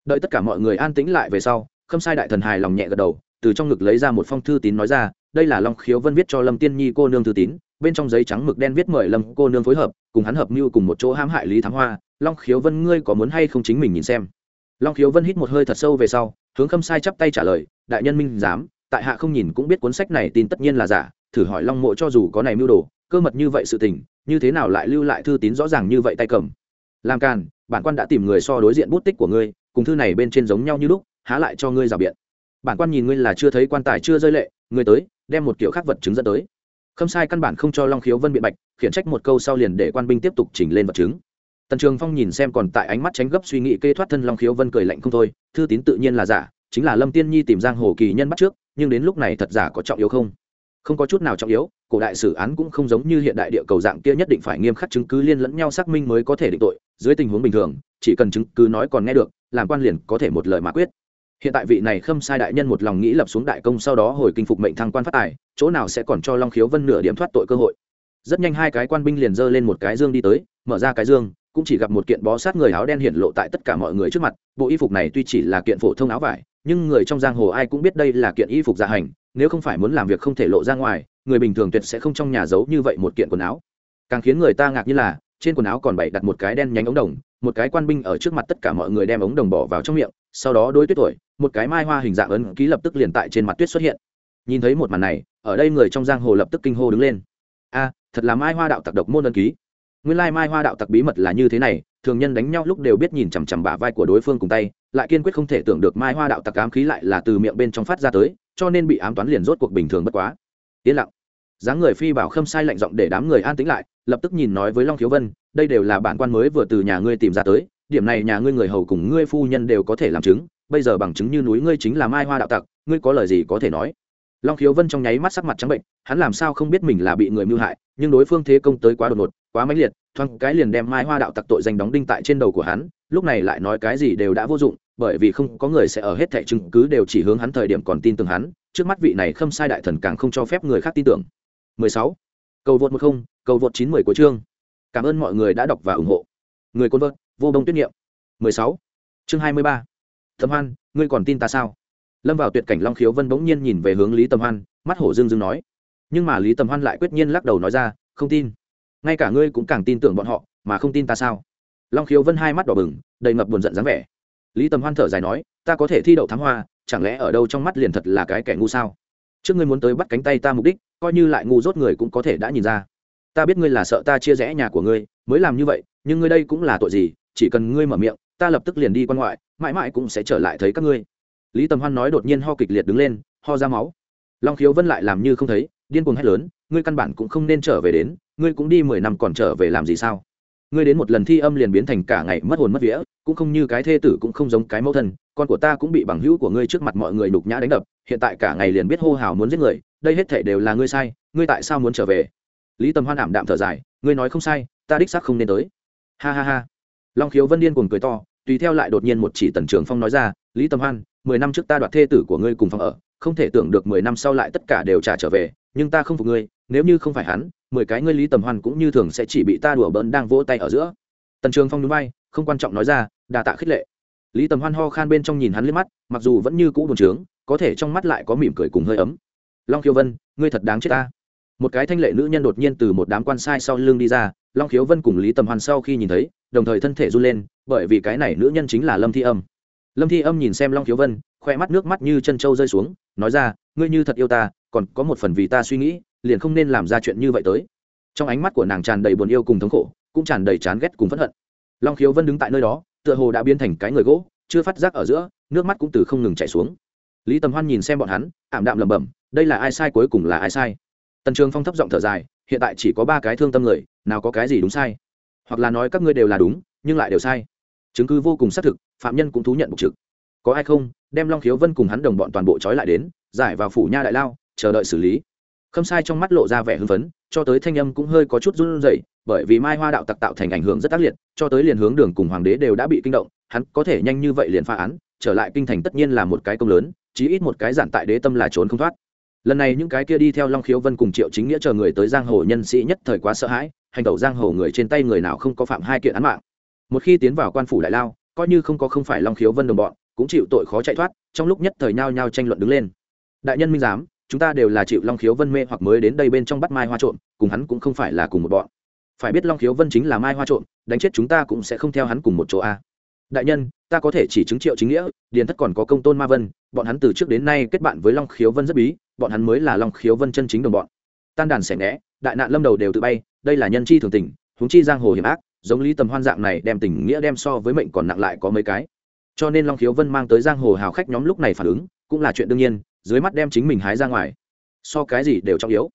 Đợi tất cả mọi người an tĩnh lại về sau, khâm sai đại thần hài lòng nhẹ gật đầu, từ trong ngực lấy ra một phong thư tín nói ra đây là long khiếu vân viết cho lâm tiên nhi cô nương thư tín, bên trong giấy trắng mực đen viết mời lâm cô nương phối hợp, cùng hắn hợp mưu cùng một chỗ hãm hại lý thám hoa. Long khiếu vân, ngươi có muốn hay không chính mình nhìn xem? Long khiếu vân hít một hơi thật sâu về sau, hướng khâm sai chắp tay trả lời, đại nhân minh dám tại hạ không nhìn cũng biết cuốn sách này tin tất nhiên là giả, thử hỏi long mộ cho dù có này mưu đồ, cơ mật như vậy sự tình, như thế nào lại lưu lại thư tín rõ ràng như vậy tay cầm? Làm càn, bản quan đã tìm người so đối diện bút tích của ngươi, cùng thư này bên trên giống nhau như lúc, há lại cho ngươi rào biện. Bản quan nhìn ngươi là chưa thấy quan tài chưa rơi lệ, ngươi tới đem một kiểu khác vật chứng dẫn tới. Khâm sai căn bản không cho long khiếu vân biện bạch, khiển trách một câu sau liền để quan binh tiếp tục chỉnh lên vật chứng. Tần trường phong nhìn xem còn tại ánh mắt tránh gấp suy nghĩ kê thoát thân long khiếu vân cười lạnh không thôi, thư tín tự nhiên là giả, chính là lâm tiên nhi tìm giang hồ kỳ nhân bắt trước, nhưng đến lúc này thật giả có trọng yếu không? Không có chút nào trọng yếu, cổ đại xử án cũng không giống như hiện đại địa cầu dạng kia nhất định phải nghiêm khắc chứng cứ liên lẫn nhau xác minh mới có thể định tội, dưới tình huống bình thường, chỉ cần chứng cứ nói còn nghe được, làm quan liền có thể một lời mà quyết hiện tại vị này khâm sai đại nhân một lòng nghĩ lập xuống đại công sau đó hồi kinh phục mệnh thăng quan phát tài, chỗ nào sẽ còn cho long khiếu vân nửa điểm thoát tội cơ hội. Rất nhanh hai cái quan binh liền giơ lên một cái dương đi tới, mở ra cái dương, cũng chỉ gặp một kiện bó sát người áo đen hiện lộ tại tất cả mọi người trước mặt, bộ y phục này tuy chỉ là kiện phổ thông áo vải, nhưng người trong giang hồ ai cũng biết đây là kiện y phục dạ hành, nếu không phải muốn làm việc không thể lộ ra ngoài, người bình thường tuyệt sẽ không trong nhà giấu như vậy một kiện quần áo. Càng khiến người ta ngạc như là, trên quần áo còn bày đặt một cái đen nhánh ống đồng, một cái quan binh ở trước mặt tất cả mọi người đem ống đồng bỏ vào trong miệng sau đó đối tuyết tuổi, một cái mai hoa hình dạng ấn ký lập tức liền tại trên mặt tuyết xuất hiện. Nhìn thấy một màn này, ở đây người trong giang hồ lập tức kinh hô đứng lên. A, thật là mai hoa đạo tặc độc môn ấn ký. Nguyên lai mai hoa đạo tặc bí mật là như thế này, thường nhân đánh nhau lúc đều biết nhìn chằm chằm bả vai của đối phương cùng tay, lại kiên quyết không thể tưởng được mai hoa đạo tặc ám khí lại là từ miệng bên trong phát ra tới, cho nên bị ám toán liền rốt cuộc bình thường bất quá. Yên lặng. Dáng người phi bảo khâm sai lạnh giọng để đám người an tĩnh lại, lập tức nhìn nói với long thiếu vân, đây đều là bản quan mới vừa từ nhà ngươi tìm ra tới điểm này nhà ngươi người hầu cùng ngươi phu nhân đều có thể làm chứng bây giờ bằng chứng như núi ngươi chính là mai hoa đạo tặc ngươi có lời gì có thể nói? Long khiếu vân trong nháy mắt sắc mặt trắng bệnh hắn làm sao không biết mình là bị người mưu hại nhưng đối phương thế công tới quá đột ngột quá mãnh liệt thoáng cái liền đem mai hoa đạo tặc tội danh đóng đinh tại trên đầu của hắn lúc này lại nói cái gì đều đã vô dụng bởi vì không có người sẽ ở hết thẻ chứng cứ đều chỉ hướng hắn thời điểm còn tin tưởng hắn trước mắt vị này khâm sai đại thần càng không cho phép người khác tin tưởng. 16. cầu vượt 10, cầu vượt 90 của chương. Cảm ơn mọi người đã đọc và ủng hộ. Người côn vợt vô đông tuyết nghiệm. 16. chương 23. thâm hoan, ngươi còn tin ta sao? Lâm vào tuyệt cảnh long khiếu vân bỗng nhiên nhìn về hướng lý tầm hoan, mắt hổ dương dương nói. Nhưng mà lý tầm hoan lại quyết nhiên lắc đầu nói ra, không tin. Ngay cả ngươi cũng càng tin tưởng bọn họ, mà không tin ta sao? Long khiếu vân hai mắt đỏ bừng, đầy ngập buồn giận dáng vẻ. Lý tầm hoan thở dài nói, ta có thể thi đậu thám hoa, chẳng lẽ ở đâu trong mắt liền thật là cái kẻ ngu sao? Trước ngươi muốn tới bắt cánh tay ta mục đích, coi như lại ngu dốt người cũng có thể đã nhìn ra. Ta biết ngươi là sợ ta chia rẽ nhà của ngươi, mới làm như vậy, nhưng ngươi đây cũng là tội gì? Chỉ cần ngươi mở miệng, ta lập tức liền đi quan ngoại, mãi mãi cũng sẽ trở lại thấy các ngươi. Lý tầm hoan nói đột nhiên ho kịch liệt đứng lên, ho ra máu. Long khiếu vân lại làm như không thấy, điên cuồng hét lớn, ngươi căn bản cũng không nên trở về đến, ngươi cũng đi mười năm còn trở về làm gì sao? Ngươi đến một lần thi âm liền biến thành cả ngày mất hồn mất vía, cũng không như cái thê tử cũng không giống cái mẫu thân, con của ta cũng bị bằng hữu của ngươi trước mặt mọi người nhục nhã đánh đập, hiện tại cả ngày liền biết hô hào muốn giết người, đây hết thể đều là ngươi sai, ngươi tại sao muốn trở về? Lý tầm hoan ảm đạm thở dài, ngươi nói không sai, ta đích xác không nên tới. Ha ha ha long khiếu vân điên cuồng cười to, tùy theo lại đột nhiên một chỉ tần trường phong nói ra, lý tầm hoan, mười năm trước ta đoạt thê tử của ngươi cùng phòng ở, không thể tưởng được mười năm sau lại tất cả đều trả trở về, nhưng ta không phục ngươi, nếu như không phải hắn, mười cái ngươi lý tầm hoan cũng như thường sẽ chỉ bị ta đùa bỡn đang vỗ tay ở giữa. Tần trường phong núi bay không quan trọng nói ra đà tạ khích lệ. Lý tầm hoan ho khan bên trong nhìn hắn liếc mắt, mặc dù vẫn như cũ buồn trướng có thể trong mắt lại có mỉm cười cùng hơi ấm. Long khiêu vân, ngươi thật đáng chết ta. Một cái thanh lệ nữ nhân đột nhiên từ một đám quan sai sau lưng đi ra long khiếu vân cùng lý tầm hoan sau khi nhìn thấy, đồng thời thân thể run lên, bởi vì cái này nữ nhân chính là lâm thi âm. Lâm thi âm nhìn xem long khiếu vân, khoe mắt nước mắt như chân trâu rơi xuống, nói ra, ngươi như thật yêu ta, còn có một phần vì ta suy nghĩ, liền không nên làm ra chuyện như vậy tới. Trong ánh mắt của nàng tràn đầy buồn yêu cùng thống khổ, cũng tràn đầy chán ghét cùng phẫn hận. Long khiếu vân đứng tại nơi đó, tựa hồ đã biến thành cái người gỗ, chưa phát giác ở giữa, nước mắt cũng từ không ngừng chảy xuống. Lý tầm hoan nhìn xem bọn hắn, ảm đạm lẩm bẩm, đây là ai sai, cuối cùng là ai sai? Tần trường phong thấp giọng thở dài, hiện tại chỉ có ba cái thương tâm người nào có cái gì đúng sai? Hoặc là nói các ngươi đều là đúng, nhưng lại đều sai. Chứng cứ vô cùng xác thực, phạm nhân cũng thú nhận bục trực. Có ai không? Đem long khiếu vân cùng hắn đồng bọn toàn bộ trói lại đến, giải vào phủ nha đại lao, chờ đợi xử lý. Khâm sai trong mắt lộ ra vẻ hưng phấn, cho tới thanh âm cũng hơi có chút run rẩy, bởi vì mai hoa đạo tặc tạo thành ảnh hưởng rất tác liệt, cho tới liền hướng đường cùng hoàng đế đều đã bị kinh động, hắn có thể nhanh như vậy liền phá án, trở lại kinh thành tất nhiên là một cái công lớn, chí ít một cái giản tại đế tâm là trốn không thoát. Lần này những cái kia đi theo long khiếu vân cùng triệu chính nghĩa chờ người tới giang hồ nhân sĩ nhất thời quá sợ hãi hành tẩu giang hồ người trên tay người nào không có phạm hai kiện án mạng. Một khi tiến vào quan phủ đại lao, coi như không có không phải long khiếu vân đồng bọn, cũng chịu tội khó chạy thoát, trong lúc nhất thời nhao nhao tranh luận đứng lên. Đại nhân minh giám, chúng ta đều là chịu long khiếu vân mê hoặc mới đến đây bên trong bắt mai hoa trộm, cùng hắn cũng không phải là cùng một bọn. Phải biết long khiếu vân chính là mai hoa trộm, đánh chết chúng ta cũng sẽ không theo hắn cùng một chỗ a. Đại nhân, ta có thể chỉ chứng triệu chính nghĩa, điền thất còn có công tôn ma vân, bọn hắn từ trước đến nay kết bạn với long khiếu vân rất bí, bọn hắn mới là long khiếu vân chân chính đồng bọn. Tan đàn xẻ né đại nạn lâm đầu đều tự bay đây là nhân chi thường tình, huống chi giang hồ hiểm ác, giống lý tầm hoan dạng này đem tình nghĩa đem so với mệnh còn nặng lại có mấy cái. Cho nên long khiếu vân mang tới giang hồ hào khách nhóm lúc này phản ứng, cũng là chuyện đương nhiên, dưới mắt đem chính mình hái ra ngoài. So cái gì đều trọng yếu.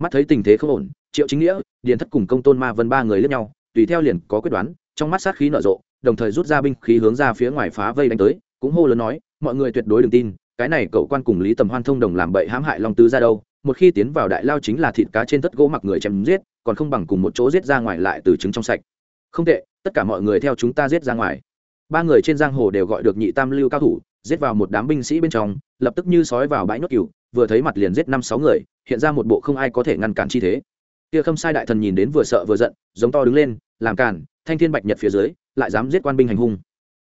Mắt thấy tình thế không ổn, triệu chính nghĩa, điền thất cùng công tôn ma vân ba người lướt nhau, tùy theo liền có quyết đoán, trong mắt sát khí nở rộ, đồng thời rút ra binh khí hướng ra phía ngoài phá vây đánh tới, cũng hô lớn nói, mọi người tuyệt đối đừng tin, cái này cậu quan cùng lý tầm hoan thông đồng làm bậy hãm hại long tứ ra đâu một khi tiến vào đại lao chính là thịt cá trên tất gỗ mặc người chém giết, còn không bằng cùng một chỗ giết ra ngoài lại từ trứng trong sạch. Không tệ, tất cả mọi người theo chúng ta giết ra ngoài. Ba người trên giang hồ đều gọi được nhị tam lưu cao thủ, giết vào một đám binh sĩ bên trong, lập tức như sói vào bãi nốt cừu, vừa thấy mặt liền giết năm sáu người, hiện ra một bộ không ai có thể ngăn cản chi thế. Kia khâm sai đại thần nhìn đến vừa sợ vừa giận, giống to đứng lên, làm cản thanh thiên bạch nhật phía dưới, lại dám giết quan binh hành hung.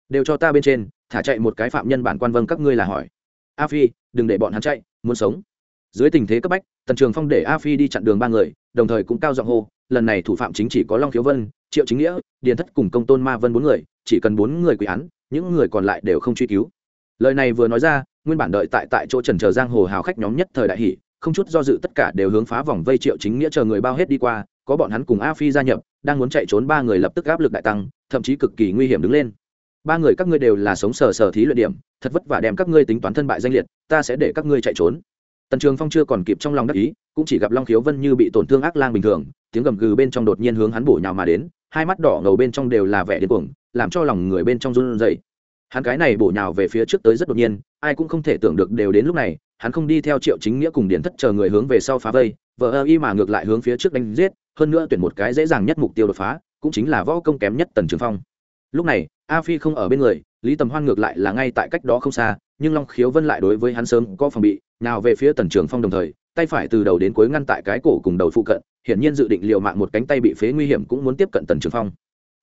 Đều cho ta bên trên, thả chạy một cái phạm nhân bản quan vâng các ngươi là hỏi. A phi, đừng để bọn hắn chạy, muốn sống dưới tình thế cấp bách, tần trường phong để a phi đi chặn đường ba người, đồng thời cũng cao giọng hô, lần này thủ phạm chính chỉ có long khiếu vân, triệu chính nghĩa, điền thất cùng công tôn ma vân bốn người, chỉ cần bốn người quỷ án, những người còn lại đều không truy cứu. Lời này vừa nói ra, nguyên bản đợi tại tại chỗ trần chờ giang hồ hào khách nhóm nhất thời đại hỷ không chút do dự tất cả đều hướng phá vòng vây triệu chính nghĩa chờ người bao hết đi qua, có bọn hắn cùng a phi gia nhập, đang muốn chạy trốn ba người lập tức áp lực đại tăng, thậm chí cực kỳ nguy hiểm đứng lên. Ba người các ngươi đều là sống sờ sờ thí luyện điểm, thật vất vả đem các ngươi tính toán thân bại danh liệt, ta sẽ để các ngươi chạy trốn tần trường phong chưa còn kịp trong lòng đắc ý, cũng chỉ gặp long khiếu vân như bị tổn thương ác lang bình thường, tiếng gầm gừ bên trong đột nhiên hướng hắn bổ nhào mà đến, hai mắt đỏ ngầu bên trong đều là vẻ điên cuồng, làm cho lòng người bên trong run rẩy. Hắn cái này bổ nhào về phía trước tới rất đột nhiên, ai cũng không thể tưởng được đều đến lúc này, hắn không đi theo triệu chính nghĩa cùng điển thất chờ người hướng về sau phá vây, vờ ơ y mà ngược lại hướng phía trước đánh giết, hơn nữa tuyển một cái dễ dàng nhất mục tiêu đột phá, cũng chính là võ công kém nhất tần trường phong. Lúc này, a phi không ở bên người lý tầm hoan ngược lại là ngay tại cách đó không xa, nhưng long khiếu vân lại đối với hắn sớm có phòng bị, nào về phía tần trường phong đồng thời, tay phải từ đầu đến cuối ngăn tại cái cổ cùng đầu phụ cận, hiển nhiên dự định liều mạng một cánh tay bị phế nguy hiểm cũng muốn tiếp cận tần trường phong.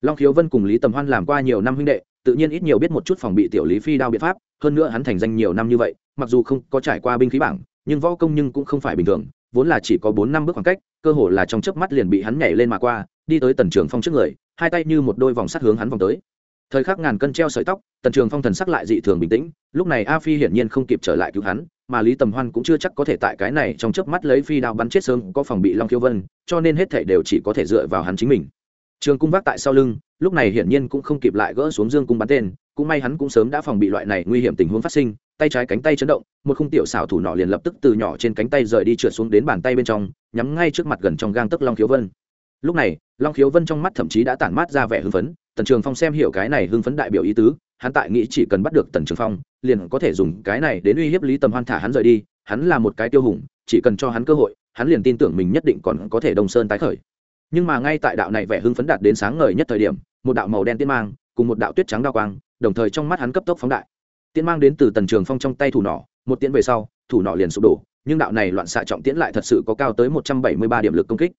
Long khiếu vân cùng lý tầm hoan làm qua nhiều năm huynh đệ, tự nhiên ít nhiều biết một chút phòng bị tiểu lý phi đao biện pháp, hơn nữa hắn thành danh nhiều năm như vậy, mặc dù không có trải qua binh khí bảng, nhưng võ công nhưng cũng không phải bình thường, vốn là chỉ có bốn năm bước khoảng cách, cơ hồ là trong chớp mắt liền bị hắn nhảy lên mà qua, đi tới tần trường phong trước người, hai tay như một đôi vòng sắt hướng hắn vòng tới thời khắc ngàn cân treo sợi tóc, tần trường phong thần sắc lại dị thường bình tĩnh, lúc này a phi hiển nhiên không kịp trở lại cứu hắn, mà lý tầm hoan cũng chưa chắc có thể tại cái này trong chớp mắt lấy phi đao bắn chết sớm có phòng bị long khiêu vân, cho nên hết thể đều chỉ có thể dựa vào hắn chính mình. Trường cung vác tại sau lưng, lúc này hiển nhiên cũng không kịp lại gỡ xuống dương cung bắn tên, cũng may hắn cũng sớm đã phòng bị loại này nguy hiểm tình huống phát sinh, tay trái cánh tay chấn động, một khung tiểu xảo thủ nọ liền lập tức từ nhỏ trên cánh tay rời đi trượt xuống đến bàn tay bên trong, nhắm ngay trước mặt gần trong gang tấc long khiếu vân. Lúc này, long khiếu vân trong mắt thậm chí đã tản mát ra vẻ hưng phấn tần trường phong xem hiểu cái này hưng phấn đại biểu ý tứ, hắn tại nghĩ chỉ cần bắt được tần trường phong, liền có thể dùng cái này đến uy hiếp lý tầm hoan thả hắn rời đi, hắn là một cái tiêu hùng, chỉ cần cho hắn cơ hội, hắn liền tin tưởng mình nhất định còn có thể đông sơn tái khởi. Nhưng mà ngay tại đạo này vẻ hưng phấn đạt đến sáng ngời nhất thời điểm, một đạo màu đen tiên mang, cùng một đạo tuyết trắng đao quang, đồng thời trong mắt hắn cấp tốc phóng đại. Tiên mang đến từ tần trường phong trong tay thủ nỏ, một tiễn về sau, thủ nỏ liền sụp đổ, nhưng đạo này loạn xạ trọng tiễn lại thật sự có cao tới một trăm bảy mươi ba điểm lực công kích.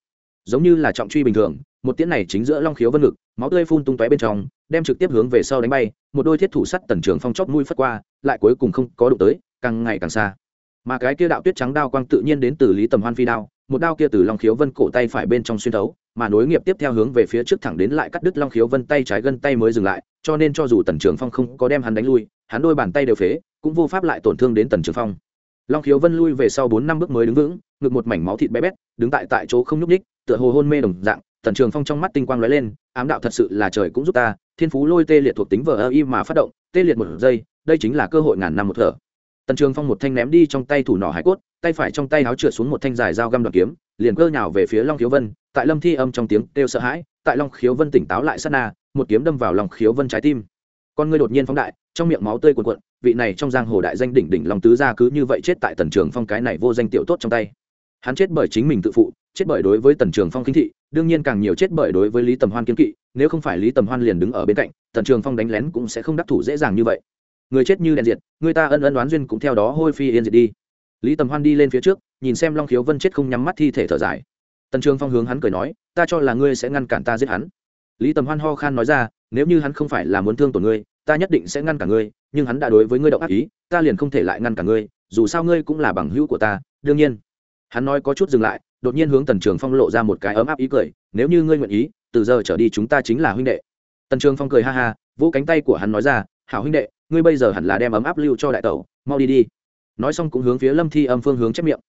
Giống như là trọng truy bình thường một tiễn này chính giữa long khiếu vân ngực, máu tươi phun tung tóe bên trong, đem trực tiếp hướng về sau đánh bay, một đôi thiết thủ sắt tần trường phong chóp mũi phất qua, lại cuối cùng không có đụng tới, càng ngày càng xa. Mà cái kia đạo tuyết trắng đao quang tự nhiên đến từ lý tầm hoan phi đao, một đao kia từ long khiếu vân cổ tay phải bên trong xuyên thấu, mà nối nghiệp tiếp theo hướng về phía trước thẳng đến lại cắt đứt long khiếu vân tay trái gân tay mới dừng lại, cho nên cho dù tần trường phong không có đem hắn đánh lui, hắn đôi bàn tay đều phế, cũng vô pháp lại tổn thương đến tần trường phong. Long khiếu vân lui về sau bốn năm bước mới đứng vững, ngực một mảnh máu thịt bé bét, đứng tại tại chỗ không nhúc ních tựa hồ hôn mê đồng dạng tần trường phong trong mắt tinh quang lóe lên, ám đạo thật sự là trời cũng giúp ta, thiên phú lôi tê liệt thuộc tính vờ ơ y mà phát động, tê liệt một giây, đây chính là cơ hội ngàn năm một thở. Tần trường phong một thanh ném đi trong tay thủ nỏ hải cốt, tay phải trong tay áo trượt xuống một thanh dài dao găm đoạn kiếm, liền cơ nhào về phía long khiếu vân, tại lâm thi âm trong tiếng kêu sợ hãi, tại long khiếu vân tỉnh táo lại sát na, một kiếm đâm vào lòng khiếu vân trái tim. Con người đột nhiên phóng đại, trong miệng máu tươi cuồn cuộn, vị này trong giang hồ đại danh đỉnh đỉnh long tứ gia cứ như vậy chết tại tần trường phong cái này vô danh tiểu tốt trong tay hắn chết bởi chính mình tự phụ, chết bởi đối với tần trường phong kinh thị, đương nhiên càng nhiều chết bởi đối với lý tầm hoan kiên kỵ, nếu không phải lý tầm hoan liền đứng ở bên cạnh, tần trường phong đánh lén cũng sẽ không đắc thủ dễ dàng như vậy. Người chết như đèn diệt, người ta ân ân đoán duyên cũng theo đó hôi phi yên diệt đi. Lý tầm hoan đi lên phía trước, nhìn xem long khiếu vân chết không nhắm mắt thi thể thở dài. Tần trường phong hướng hắn cười nói, ta cho là ngươi sẽ ngăn cản ta giết hắn. Lý tầm hoan ho khan nói ra, nếu như hắn không phải là muốn thương tổn ngươi, ta nhất định sẽ ngăn cả ngươi, nhưng hắn đã đối với ngươi động ác ý, ta liền không thể lại ngăn cả ngươi, dù sao ngươi cũng là bằng hữu của ta, đương nhiên hắn nói có chút dừng lại, đột nhiên hướng tần trường phong lộ ra một cái ấm áp ý cười, nếu như ngươi nguyện ý, từ giờ trở đi chúng ta chính là huynh đệ. Tần trường phong cười ha ha, vỗ cánh tay của hắn nói ra, hảo huynh đệ, ngươi bây giờ hẳn là đem ấm áp lưu cho đại tẩu, mau đi đi. Nói xong cũng hướng phía lâm thi âm phương hướng chép miệng.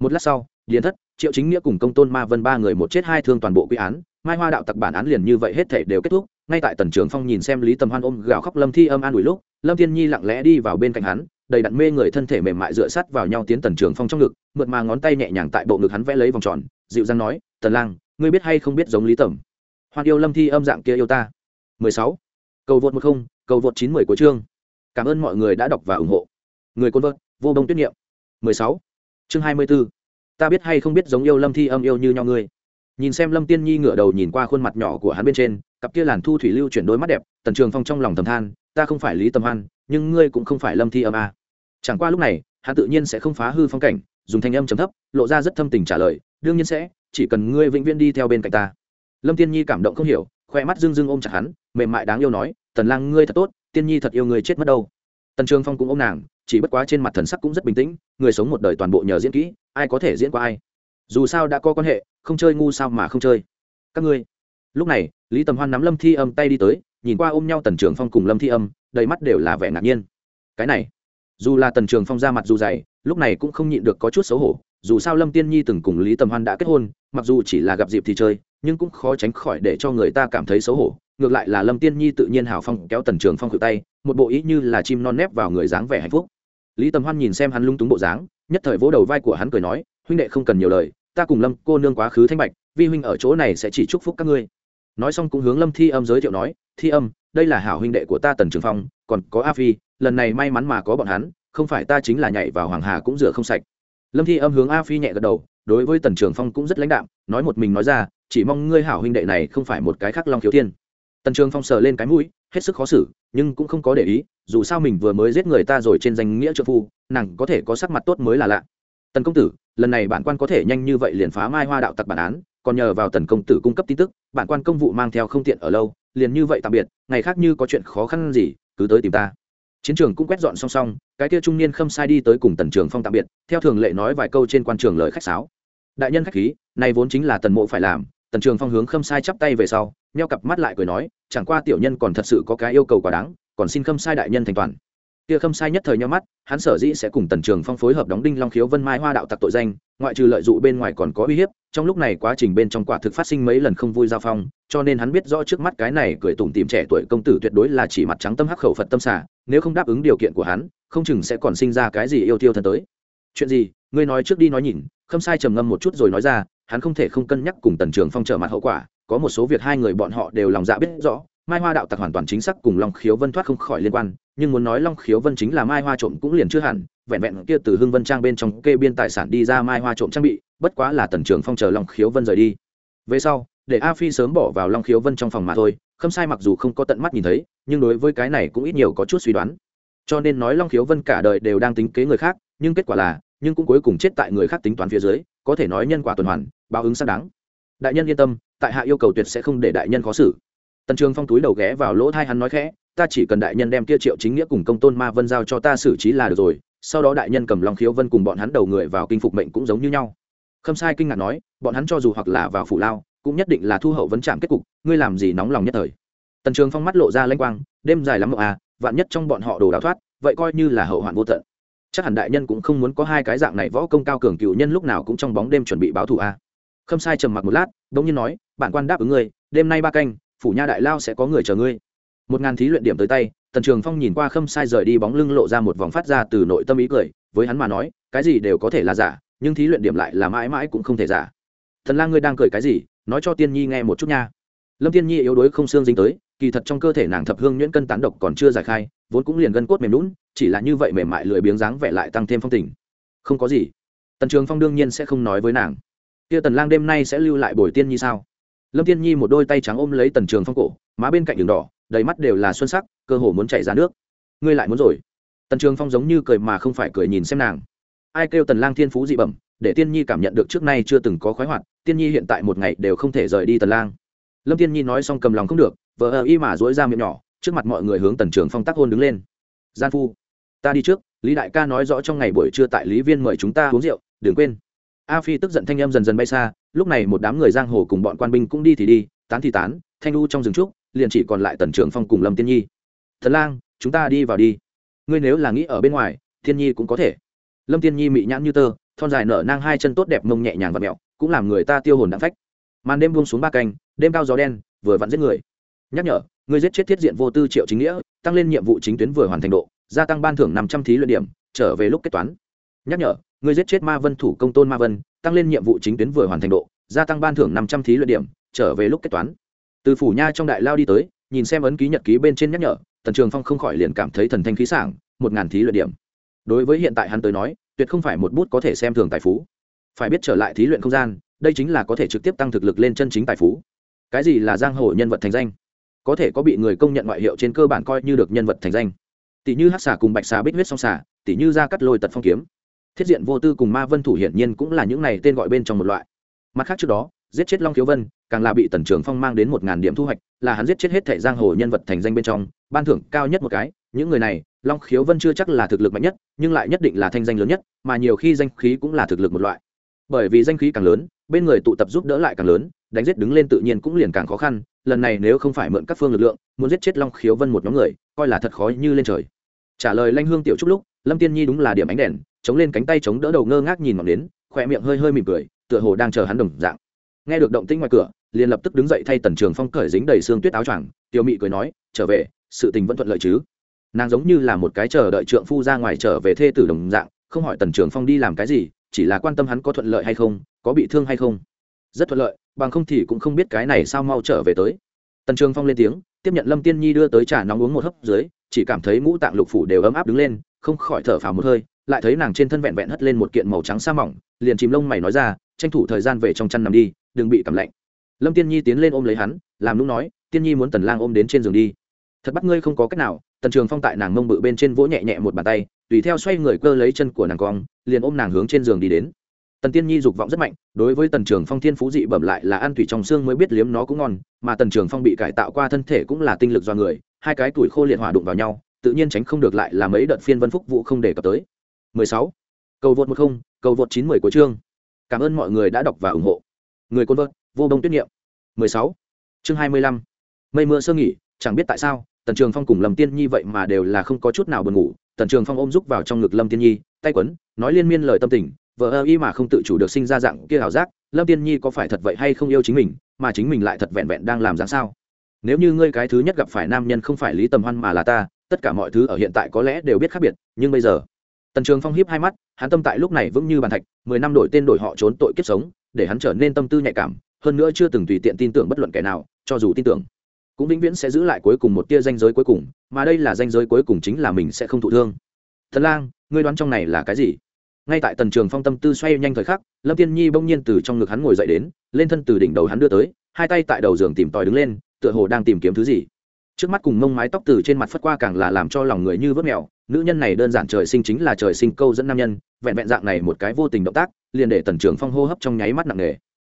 Một lát sau, điền thất, triệu chính nghĩa cùng công tôn ma vân ba người một chết hai thương toàn bộ quy án, mai hoa đạo tặc bản án liền như vậy hết thể đều kết thúc, ngay tại tần trường phong nhìn xem lý tầm hoan ôm gào khóc lâm thi âm an ủi lúc, lâm thiên nhi lặng lẽ đi vào bên cạnh hắn đầy đặn mê người thân thể mềm mại dựa sắt vào nhau tiến tần trường phong trong ngực, mượt mà ngón tay nhẹ nhàng tại bộ ngực hắn vẽ lấy vòng tròn, dịu dàng nói, tần lang, ngươi biết hay không biết giống lý tẩm? Hoan yêu lâm thi âm dạng kia yêu ta. 16. cầu vượt một không, cầu vượt chín mười của chương. Cảm ơn mọi người đã đọc và ủng hộ. Người côn vợt vô bông tuyết niệm. 16. chương 24 ta biết hay không biết giống yêu lâm thi âm yêu như nhau ngươi? Nhìn xem lâm tiên nhi ngửa đầu nhìn qua khuôn mặt nhỏ của hắn bên trên, cặp kia làn thu thủy lưu chuyển đôi mắt đẹp, tần trường phong trong lòng thầm than, ta không phải lý tâm hoan, nhưng ngươi cũng không phải lâm thi âm a à chẳng qua lúc này, hắn tự nhiên sẽ không phá hư phong cảnh, dùng thanh âm chấm thấp, lộ ra rất thâm tình trả lời, đương nhiên sẽ, chỉ cần ngươi vĩnh viễn đi theo bên cạnh ta. Lâm tiên nhi cảm động không hiểu, khoe mắt dưng dưng ôm chặt hắn, mềm mại đáng yêu nói, tần lang ngươi thật tốt, tiên nhi thật yêu ngươi chết mất đâu. Tần trường phong cũng ôm nàng, chỉ bất quá trên mặt thần sắc cũng rất bình tĩnh, người sống một đời toàn bộ nhờ diễn kỹ, ai có thể diễn qua ai. Dù sao đã có quan hệ, không chơi ngu sao mà không chơi. Các ngươi. Lúc này, lý tầm hoan nắm lâm thi âm tay đi tới, nhìn qua ôm nhau tần trường phong cùng lâm thi âm, đầy mắt đều là vẻ ngạc nhiên. Cái này dù là tần trường phong ra mặt dù dày, lúc này cũng không nhịn được có chút xấu hổ, dù sao lâm tiên nhi từng cùng lý tầm hoan đã kết hôn, mặc dù chỉ là gặp dịp thì chơi, nhưng cũng khó tránh khỏi để cho người ta cảm thấy xấu hổ. Ngược lại là lâm tiên nhi tự nhiên hào phong kéo tần trường phong cự tay, một bộ ý như là chim non nép vào người dáng vẻ hạnh phúc. Lý tầm hoan nhìn xem hắn lung túng bộ dáng, nhất thời vỗ đầu vai của hắn cười nói, huynh đệ không cần nhiều lời, ta cùng lâm cô nương quá khứ thanh bạch, vi huynh ở chỗ này sẽ chỉ chúc phúc các ngươi. Nói xong cũng hướng lâm thi âm giới thiệu nói thi âm, đây là hảo huynh đệ của ta tần trường phong, còn có a phi, lần này may mắn mà có bọn hắn, không phải ta chính là nhảy vào hoàng hà cũng rửa không sạch. Lâm thi âm hướng a phi nhẹ gật đầu, đối với tần trường phong cũng rất lãnh đạm, nói một mình nói ra, chỉ mong ngươi hảo huynh đệ này không phải một cái khác long khiếu thiên. Tần trường phong sờ lên cái mũi, hết sức khó xử, nhưng cũng không có để ý, dù sao mình vừa mới giết người ta rồi trên danh nghĩa trợ phu, nàng có thể có sắc mặt tốt mới là lạ. Tần công tử, lần này bản quan có thể nhanh như vậy liền phá mai hoa đạo tặc bản án, còn nhờ vào tần công tử cung cấp tin tức, bản quan công vụ mang theo không tiện ở lâu liền như vậy tạm biệt, ngày khác như có chuyện khó khăn gì, cứ tới tìm ta. Chiến trường cũng quét dọn song song, cái kia trung niên khâm sai đi tới cùng tần trường phong tạm biệt, theo thường lệ nói vài câu trên quan trường lời khách sáo. Đại nhân khách khí, này vốn chính là tần mộ phải làm, tần trường phong hướng khâm sai chắp tay về sau neo cặp mắt lại cười nói, chẳng qua tiểu nhân còn thật sự có cái yêu cầu quá đáng, còn xin khâm sai đại nhân thành toàn kia khâm sai nhất thời nhau mắt, hắn sở dĩ sẽ cùng tần trường phong phối hợp đóng đinh long khiếu vân mai hoa đạo tặc tội danh, ngoại trừ lợi dụng bên ngoài còn có uy hiếp, trong lúc này quá trình bên trong quả thực phát sinh mấy lần không vui giao phong, cho nên hắn biết rõ trước mắt cái này cười tủm tìm trẻ tuổi công tử tuyệt đối là chỉ mặt trắng tâm hắc khẩu phật tâm xả, nếu không đáp ứng điều kiện của hắn, không chừng sẽ còn sinh ra cái gì yêu tiêu thân tới. Chuyện gì? Ngươi nói trước đi nói nhìn. Khâm sai trầm ngâm một chút rồi nói ra, hắn không thể không cân nhắc cùng tần trường phong trở mặt hậu quả, có một số việc hai người bọn họ đều lòng dạ biết rõ mai hoa đạo tặc hoàn toàn chính xác cùng long khiếu vân thoát không khỏi liên quan, nhưng muốn nói long khiếu vân chính là mai hoa trộm cũng liền chưa hẳn, vẹn vẹn kia từ hưng vân trang bên trong kê biên tài sản đi ra mai hoa trộm trang bị, bất quá là tần trường phong chờ long khiếu vân rời đi. Về sau, để a phi sớm bỏ vào long khiếu vân trong phòng mà thôi không sai mặc dù không có tận mắt nhìn thấy, nhưng đối với cái này cũng ít nhiều có chút suy đoán. Cho nên nói long khiếu vân cả đời đều đang tính kế người khác, nhưng kết quả là, nhưng cũng cuối cùng chết tại người khác tính toán phía dưới, có thể nói nhân quả tuần hoàn, báo ứng xác đáng. Đại nhân yên tâm, tại hạ yêu cầu tuyệt sẽ không để đại nhân khó xử tần trường phong túi đầu ghé vào lỗ thai hắn nói khẽ, ta chỉ cần đại nhân đem kia triệu chính nghĩa cùng công tôn ma vân giao cho ta xử trí là được rồi, sau đó đại nhân cầm lòng khiếu vân cùng bọn hắn đầu người vào kinh phục mệnh cũng giống như nhau. Khâm sai kinh ngạc nói, bọn hắn cho dù hoặc là vào phủ lao, cũng nhất định là thu hậu vấn chạm kết cục, ngươi làm gì nóng lòng nhất thời? Tần trường phong mắt lộ ra lanh quang, đêm dài lắm mộng à vạn nhất trong bọn họ đồ đào thoát, vậy coi như là hậu hoạn vô tận. Chắc hẳn đại nhân cũng không muốn có hai cái dạng này võ công cao cường cựu nhân lúc nào cũng trong bóng đêm chuẩn bị báo thù à. khâm sai trầm mặc một lát đ ỗ n g nhiên nói, bản quan đáp ứng ngươi, đêm nay ba canh phủ nha đại lao sẽ có người chờ ngươi. Một ngàn thí luyện điểm tới tay, tần trường phong nhìn qua khâm sai rời đi bóng lưng lộ ra một vòng phát ra từ nội tâm ý cười, với hắn mà nói, cái gì đều có thể là giả, nhưng thí luyện điểm lại là mãi mãi cũng không thể giả. Thần lang ngươi đang cười cái gì? Nói cho tiên nhi nghe một chút nha. Lâm tiên nhi yếu đuối không xương dính tới, kỳ thật trong cơ thể nàng thập hương nhuyễn cân tán độc còn chưa giải khai, vốn cũng liền gân cốt mềm lún, chỉ là như vậy mềm mại lười biếng dáng vẻ lại tăng thêm phong tình. Không có gì. Tần trường phong đương nhiên sẽ không nói với nàng. Kia tần lang đêm nay sẽ lưu lại bồi tiên nhi sao? Lâm tiên nhi một đôi tay trắng ôm lấy tần trường phong cổ, má bên cạnh đường đỏ, đầy mắt đều là xuân sắc, cơ hồ muốn chảy ra nước. Ngươi lại muốn rồi. Tần trường phong giống như cười mà không phải cười nhìn xem nàng. Ai kêu tần lang thiên phú dị bẩm, để tiên nhi cảm nhận được trước nay chưa từng có khoái hoạt tiên nhi hiện tại một ngày đều không thể rời đi tần lang. Lâm tiên nhi nói xong cầm lòng không được vợ ơ y mà dỗi ra miệng nhỏ, trước mặt mọi người hướng tần trường phong tác hôn đứng lên. Gian phu, ta đi trước, lý đại ca nói rõ trong ngày buổi trưa tại lý viên mời chúng ta uống rượu, đừng quên. A phi tức giận thanh em dần dần bay xa lúc này một đám người giang hồ cùng bọn quan binh cũng đi thì đi, tán thì tán, thanh lu trong rừng trúc, liền chỉ còn lại tần trưởng phong cùng lâm tiên nhi. Thần lang, chúng ta đi vào đi. Ngươi nếu là nghĩ ở bên ngoài thiên nhi cũng có thể. Lâm tiên nhi mị nhãn như tơ, thon dài nở nang hai chân tốt đẹp mông nhẹ nhàng và mẹo, cũng làm người ta tiêu hồn đạm phách. Màn đêm buông xuống ba canh đêm cao gió đen, vừa vặn giết người. Nhắc nhở, ngươi giết chết thiết diện vô tư triệu chính nghĩa, tăng lên nhiệm vụ chính tuyến vừa hoàn thành độ, gia tăng ban thưởng năm trăm thí luyện điểm, trở về lúc kết toán. Nhắc nhở, ngươi giết chết ma vân thủ công tôn ma vân tăng lên nhiệm vụ chính tuyến vừa hoàn thành độ, gia tăng ban thưởng năm trăm thí luyện điểm, trở về lúc kết toán. Từ phủ nha trong đại lao đi tới, nhìn xem ấn ký nhật ký bên trên nhắc nhở, tần trường phong không khỏi liền cảm thấy thần thanh khí sảng, một ngàn thí luyện điểm. Đối với hiện tại hắn tới nói, tuyệt không phải một bút có thể xem thường tài phú. Phải biết trở lại thí luyện không gian, đây chính là có thể trực tiếp tăng thực lực lên chân chính tài phú. Cái gì là giang hồ nhân vật thành danh? Có thể có bị người công nhận ngoại hiệu trên cơ bản coi như được nhân vật thành danh. Tỷ như hát xà cùng bạch xà bích huyết song xà, tỷ như ra cắt lôi tật phong kiếm thiết diện vô tư cùng ma vân thủ hiển nhiên cũng là những này tên gọi bên trong một loại. Mặt khác trước đó, giết chết long thiếu vân, càng là bị tần trường phong mang đến một ngàn điểm thu hoạch, là hắn giết chết hết thẻ giang hồ nhân vật thành danh bên trong, ban thưởng cao nhất một cái. Những người này, long khiếu vân chưa chắc là thực lực mạnh nhất, nhưng lại nhất định là thanh danh lớn nhất, mà nhiều khi danh khí cũng là thực lực một loại. Bởi vì danh khí càng lớn, bên người tụ tập giúp đỡ lại càng lớn, đánh giết đứng lên tự nhiên cũng liền càng khó khăn. Lần này nếu không phải mượn các phương lực lượng, muốn giết chết long khiếu vân một nhóm người, coi là thật khó như lên trời. Trả lời lanh hương tiểu trúc lúc lâm tiên nhi đúng là điểm ánh đèn, chống lên cánh tay chống đỡ đầu ngơ ngác nhìn ngọn đến khỏe miệng hơi hơi mỉm cười, tựa hồ đang chờ hắn đồng dạng. Nghe được động tĩnh ngoài cửa, liền lập tức đứng dậy thay tần trường phong cởi dính đầy xương tuyết áo choàng, tiểu mị cười nói, trở về, sự tình vẫn thuận lợi chứ? Nàng giống như là một cái chờ đợi trượng phu ra ngoài trở về thê tử đồng dạng, không hỏi tần trường phong đi làm cái gì, chỉ là quan tâm hắn có thuận lợi hay không, có bị thương hay không. Rất thuận lợi, bằng không thì cũng không biết cái này sao mau trở về tới. Tần trường phong lên tiếng, tiếp nhận lâm tiên nhi đưa tới trà nóng uống một hớp dưới, chỉ cảm thấy ngũ tạng lục phủ đều ấm áp đứng lên không khỏi thở phào một hơi, lại thấy nàng trên thân vẹn vẹn hất lên một kiện màu trắng sa mỏng, liền chìm lông mày nói ra, tranh thủ thời gian về trong chăn nằm đi, đừng bị cảm lạnh. Lâm tiên nhi tiến lên ôm lấy hắn, làm lúc nói, tiên nhi muốn tần lang ôm đến trên giường đi. Thật bắt ngươi không có cách nào, tần trường phong tại nàng mông bự bên trên vỗ nhẹ nhẹ một bàn tay, tùy theo xoay người cơ lấy chân của nàng cong, liền ôm nàng hướng trên giường đi đến. Tần tiên nhi dục vọng rất mạnh, đối với tần trường phong thiên phú dị bẩm lại là ăn thủy trong xương mới biết liếm nó cũng ngon, mà tần trường phong bị cải tạo qua thân thể cũng là tinh lực do người, hai cái tuổi khô liệt hỏa đụng vào nhau tự nhiên tránh không được lại là mấy đợt phiên vân phúc vụ không để cập tới 16. cầu vượt 10, cầu vượt 910 của chương cảm ơn mọi người đã đọc và ủng hộ người côn vợt vô đông tuyết niệm 16. chương 25. mây mưa sơ nghỉ chẳng biết tại sao tần trường phong cùng lâm tiên nhi vậy mà đều là không có chút nào buồn ngủ tần trường phong ôm rúc vào trong ngực lâm tiên nhi tay quấn nói liên miên lời tâm tình vợ ơ y mà không tự chủ được sinh ra dạng kia ảo giác lâm tiên nhi có phải thật vậy hay không yêu chính mình mà chính mình lại thật vẹn vẹn đang làm dáng sao nếu như ngươi cái thứ nhất gặp phải nam nhân không phải lý tầm hoan mà là ta tất cả mọi thứ ở hiện tại có lẽ đều biết khác biệt, nhưng bây giờ, tần trường phong hiếp hai mắt, hắn tâm tại lúc này vững như bàn thạch, mười năm đổi tên đổi họ trốn tội kiếp sống, để hắn trở nên tâm tư nhạy cảm, hơn nữa chưa từng tùy tiện tin tưởng bất luận kẻ nào, cho dù tin tưởng, cũng vĩnh viễn sẽ giữ lại cuối cùng một tia danh giới cuối cùng, mà đây là danh giới cuối cùng chính là mình sẽ không thụ thương. Thần lang, ngươi đoán trong này là cái gì? Ngay tại tần trường phong tâm tư xoay nhanh thời khắc, lâm tiên nhi bỗng nhiên từ trong ngực hắn ngồi dậy đến, lên thân từ đỉnh đầu hắn đưa tới, hai tay tại đầu giường tìm tòi đứng lên, tựa hồ đang tìm kiếm thứ gì trước mắt cùng mông mái tóc từ trên mặt phất qua càng là làm cho lòng người như vớt mèo. Nữ nhân này đơn giản trời sinh chính là trời sinh câu dẫn nam nhân, vẹn vẹn dạng này một cái vô tình động tác, liền để tần trường phong hô hấp trong nháy mắt nặng nề.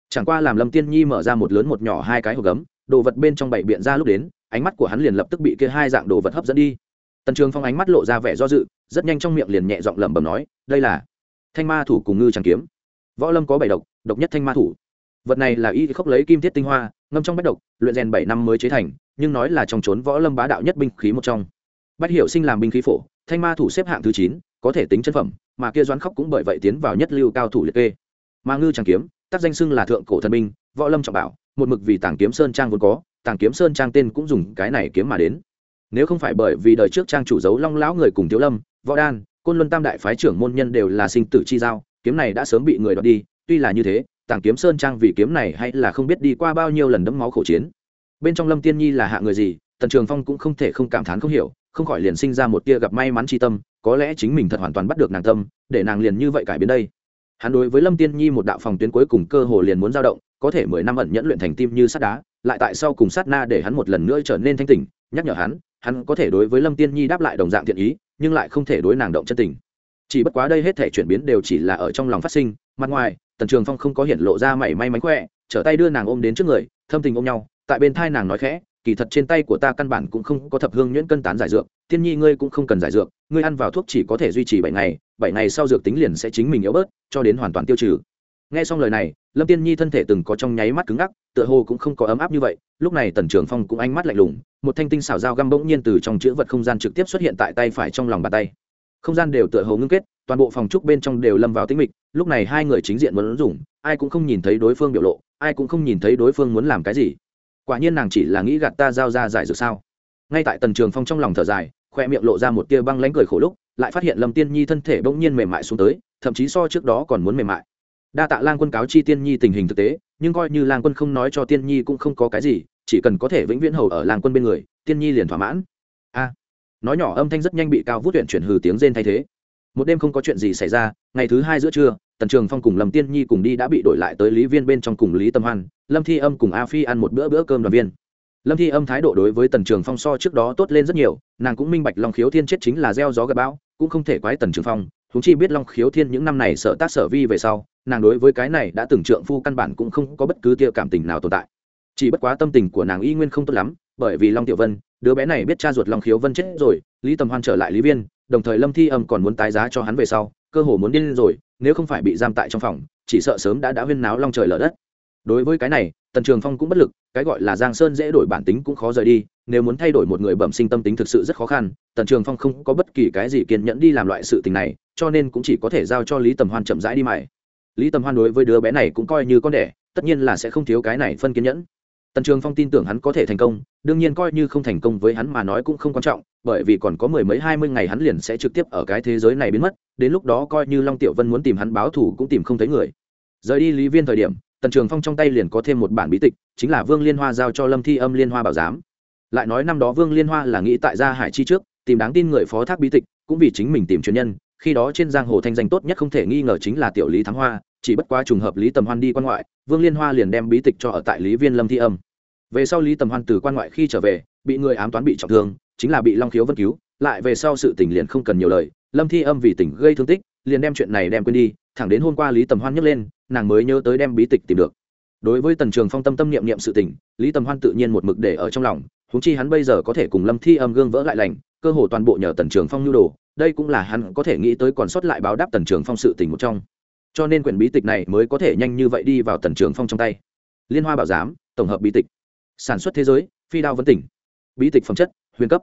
Chẳng qua làm lâm tiên nhi mở ra một lớn một nhỏ hai cái hộp gấm, đồ vật bên trong bảy biện ra lúc đến, ánh mắt của hắn liền lập tức bị kia hai dạng đồ vật hấp dẫn đi. Tần trường phong ánh mắt lộ ra vẻ do dự, rất nhanh trong miệng liền nhẹ giọng lẩm bẩm nói, đây là thanh ma thủ cùng ngư tràng kiếm. Võ lâm có bảy độc độc nhất thanh ma thủ. Vật này là y khốc lấy kim thiết tinh hoa, ngâm trong bách độc, luyện rèn bảy năm mới chế thành nhưng nói là trong trốn võ lâm bá đạo nhất binh khí một trong. Bách hiệu sinh làm binh khí phổ, thanh ma thủ xếp hạng thứ chín, có thể tính chân phẩm, mà kia doãn khóc cũng bởi vậy tiến vào nhất lưu cao thủ liệt kê. Mà ngư tràng kiếm tác danh xưng là thượng cổ thần binh, võ lâm trọng bảo, một mực vì tàng kiếm sơn trang vốn có, tàng kiếm sơn trang tên cũng dùng cái này kiếm mà đến. Nếu không phải bởi vì đời trước trang chủ giấu long lão người cùng thiếu lâm, võ đan, côn luân tam đại phái trưởng môn nhân đều là sinh tử chi giao, kiếm này đã sớm bị người đoạt đi, tuy là như thế, tàng kiếm sơn trang vì kiếm này hay là không biết đi qua bao nhiêu lần đẫm máu khổ chiến bên trong lâm tiên nhi là hạ người gì, tần trường phong cũng không thể không cảm thán không hiểu, không khỏi liền sinh ra một tia gặp may mắn tri tâm, có lẽ chính mình thật hoàn toàn bắt được nàng tâm, để nàng liền như vậy cải biến đây. Hắn đối với lâm tiên nhi một đạo phòng tuyến cuối cùng cơ hồ liền muốn dao động, có thể mười năm ẩn nhẫn luyện thành tim như sắt đá, lại tại sau cùng sát na để hắn một lần nữa trở nên thanh tỉnh, nhắc nhở hắn hắn có thể đối với lâm tiên nhi đáp lại đồng dạng thiện ý, nhưng lại không thể đối nàng động chân tình. Chỉ bất quá đây hết thể chuyển biến đều chỉ là ở trong lòng phát sinh, mặt ngoài, tần trường phong không có hiện lộ ra mảy may mánh khỏe, trở tay đưa nàng ôm đến trước người, thâm tình ôm nhau tại bên thai nàng nói khẽ, kỳ thật trên tay của ta căn bản cũng không có thập hương nhuyễn cân tán giải dược, tiên nhi ngươi cũng không cần giải dược, ngươi ăn vào thuốc chỉ có thể duy trì bảy ngày bảy ngày sau dược tính liền sẽ chính mình yếu bớt, cho đến hoàn toàn tiêu trừ. Nghe xong lời này, lâm tiên nhi thân thể từng có trong nháy mắt cứng ngắc, tựa hồ cũng không có ấm áp như vậy, lúc này tần trường phong cũng ánh mắt lạnh lùng, một thanh tinh xảo dao găm bỗng nhiên từ trong chữ vật không gian trực tiếp xuất hiện tại tay phải trong lòng bàn tay. Không gian đều tựa hồ ngưng kết, toàn bộ phòng trúc bên trong đều lâm vào tĩnh mịch, lúc này hai người chính diện muốn dùng ai cũng không nhìn thấy đối phương biểu lộ, ai cũng không nhìn thấy đối phương muốn làm cái gì quả nhiên nàng chỉ là nghĩ gạt ta giao ra giải dược sao? Ngay tại tần trường phong trong lòng thở dài, khoe miệng lộ ra một tia băng lánh cười khổ lúc, lại phát hiện lâm tiên nhi thân thể bỗng nhiên mềm mại xuống tới, thậm chí so trước đó còn muốn mềm mại. Đa tạ lang quân cáo chi tiên nhi tình hình thực tế, nhưng coi như lang quân không nói cho tiên nhi cũng không có cái gì, chỉ cần có thể vĩnh viễn hầu ở lang quân bên người, tiên nhi liền thỏa mãn. A! Nói nhỏ âm thanh rất nhanh bị cao vút tuyển chuyển hừ tiếng rên thay thế. Một đêm không có chuyện gì xảy ra, ngày thứ hai giữa trưa, tần trường phong cùng lâm tiên nhi cùng đi đã bị đổi lại tới lý viên bên trong cùng lý tâm hoan lâm thi âm cùng a phi ăn một bữa bữa cơm đoàn viên. Lâm thi âm thái độ đối với tần trường phong so trước đó tốt lên rất nhiều, nàng cũng minh bạch long khiếu thiên chết chính là gieo gió gặp bão, cũng không thể quái tần trường phong thú chi biết long khiếu thiên những năm này sợ tác sở vi về sau, nàng đối với cái này đã từng trượng phu căn bản cũng không có bất cứ tia cảm tình nào tồn tại. Chỉ bất quá tâm tình của nàng y nguyên không tốt lắm, bởi vì long tiểu vân, đứa bé này biết cha ruột long khiếu vân chết rồi, lý tầm hoan trở lại lý viên, đồng thời lâm thi âm còn muốn tái giá cho hắn về sau, cơ hồ muốn điên rồi, nếu không phải bị giam tại trong phòng, chỉ sợ sớm đã đã huyên náo long trời lở đất đối với cái này, tần trường phong cũng bất lực, cái gọi là giang sơn dễ đổi bản tính cũng khó rời đi, nếu muốn thay đổi một người bẩm sinh tâm tính thực sự rất khó khăn, tần trường phong không có bất kỳ cái gì kiên nhẫn đi làm loại sự tình này, cho nên cũng chỉ có thể giao cho lý tầm hoan chậm rãi đi mày lý tầm hoan đối với đứa bé này cũng coi như con đẻ, tất nhiên là sẽ không thiếu cái này phân kiên nhẫn. Tần trường phong tin tưởng hắn có thể thành công, đương nhiên coi như không thành công với hắn mà nói cũng không quan trọng, bởi vì còn có mười mấy hai mươi ngày hắn liền sẽ trực tiếp ở cái thế giới này biến mất, đến lúc đó coi như long tiểu vân muốn tìm hắn báo thù cũng tìm không thấy người. Rời đi lý viên thời điểm tần trường phong trong tay liền có thêm một bản bí tịch, chính là vương liên hoa giao cho lâm thi âm liên hoa bảo giám. Lại nói năm đó vương liên hoa là nghĩ tại gia hải chi trước, tìm đáng tin người phó thác bí tịch, cũng vì chính mình tìm chuyên nhân, khi đó trên giang hồ thanh danh tốt nhất không thể nghi ngờ chính là tiểu lý thắng hoa, chỉ bất quá trùng hợp lý tầm hoan đi quan ngoại, vương liên hoa liền đem bí tịch cho ở tại lý viên lâm thi âm. Về sau lý tầm hoan từ quan ngoại khi trở về, bị người ám toán bị trọng thương, chính là bị long khiếu vân cứu, lại về sau sự tình liền không cần nhiều lời, lâm thi âm vì tình gây thương tích, liền đem chuyện này đem quên đi, thẳng đến hôm qua lý tầm hoan nhấc lên nàng mới nhớ tới đem bí tịch tìm được. Đối với tần trường phong tâm tâm niệm niệm sự tình, lý tầm hoan tự nhiên một mực để ở trong lòng húng chi hắn bây giờ có thể cùng lâm thi âm gương vỡ lại lành, cơ hồ toàn bộ nhờ tần trường phong nhu đồ, đây cũng là hắn có thể nghĩ tới còn sót lại báo đáp tần trường phong sự tình một trong. Cho nên quyển bí tịch này mới có thể nhanh như vậy đi vào tần trường phong trong tay. Liên hoa bảo giám, tổng hợp bí tịch. Sản xuất thế giới, phi đao vấn tỉnh. Bí tịch phẩm chất, huyền cấp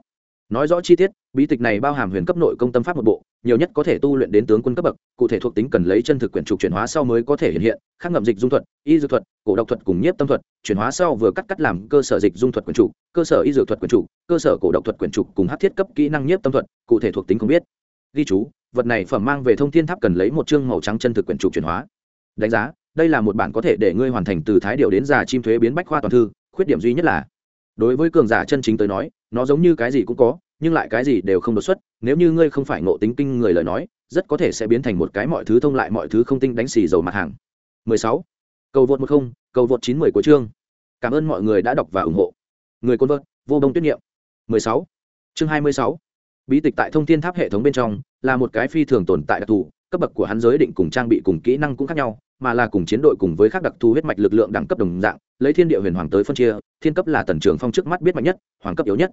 nói rõ chi tiết, bí tịch này bao hàm huyền cấp nội công tâm pháp một bộ, nhiều nhất có thể tu luyện đến tướng quân cấp bậc, cụ thể thuộc tính cần lấy chân thực quyển trục chuyển hóa sau mới có thể hiện hiện, khác ngậm dịch dung thuật, y dược thuật, cổ độc thuật cùng nhiếp tâm thuật, chuyển hóa sau vừa cắt cắt làm cơ sở dịch dung thuật quyển trục, cơ sở y dược thuật quyển trục, cơ sở cổ độc thuật quyển trục cùng hát thiết cấp kỹ năng nhiếp tâm thuật, cụ thể thuộc tính không biết. Ghi chú, vật này phẩm mang về thông thiên tháp cần lấy một chương màu trắng chân thực quyển trục chuyển hóa. Đánh giá, đây là một bản có thể để ngươi hoàn thành từ thái điệu đến già chim thuế biến bách khoa toàn thư, khuyết điểm duy nhất là, đối với cường giả chân chính tới nói, nó giống như cái gì cũng có nhưng lại cái gì đều không đột xuất nếu như ngươi không phải ngộ tính kinh người lời nói rất có thể sẽ biến thành một cái mọi thứ thông lại mọi thứ không tinh đánh xì dầu mặt hàng 16. cầu vượt 10, cầu vượt 90 của chương cảm ơn mọi người đã đọc và ủng hộ người côn vợt vô đông tuyết nghiệm 16. chương 26. bí tịch tại thông thiên tháp hệ thống bên trong là một cái phi thường tồn tại đặc thù cấp bậc của hắn giới định cùng trang bị cùng kỹ năng cũng khác nhau mà là cùng chiến đội cùng với các đặc thù huyết mạch lực lượng đẳng cấp đồng dạng lấy thiên địa huyền hoàng tới phân chia thiên cấp là tần trường phong trước mắt biết mạnh nhất hoàng cấp yếu nhất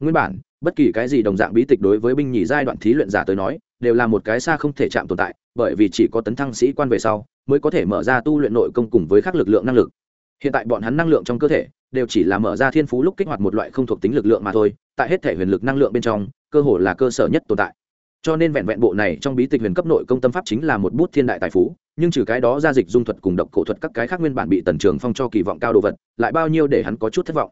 nguyên bản bất kỳ cái gì đồng dạng bí tịch đối với binh nhì giai đoạn thí luyện giả tới nói, đều là một cái xa không thể chạm tồn tại, bởi vì chỉ có tấn thăng sĩ quan về sau, mới có thể mở ra tu luyện nội công cùng với các lực lượng năng lực. Hiện tại bọn hắn năng lượng trong cơ thể, đều chỉ là mở ra thiên phú lúc kích hoạt một loại không thuộc tính lực lượng mà thôi, tại hết thể huyền lực năng lượng bên trong, cơ hồ là cơ sở nhất tồn tại. Cho nên vẹn vẹn bộ này trong bí tịch huyền cấp nội công tâm pháp chính là một bút thiên đại tài phú, nhưng trừ cái đó ra dịch dung thuật cùng độc cổ thuật các cái khác nguyên bản bị tần trường phong cho kỳ vọng cao đồ vật, lại bao nhiêu để hắn có chút thất vọng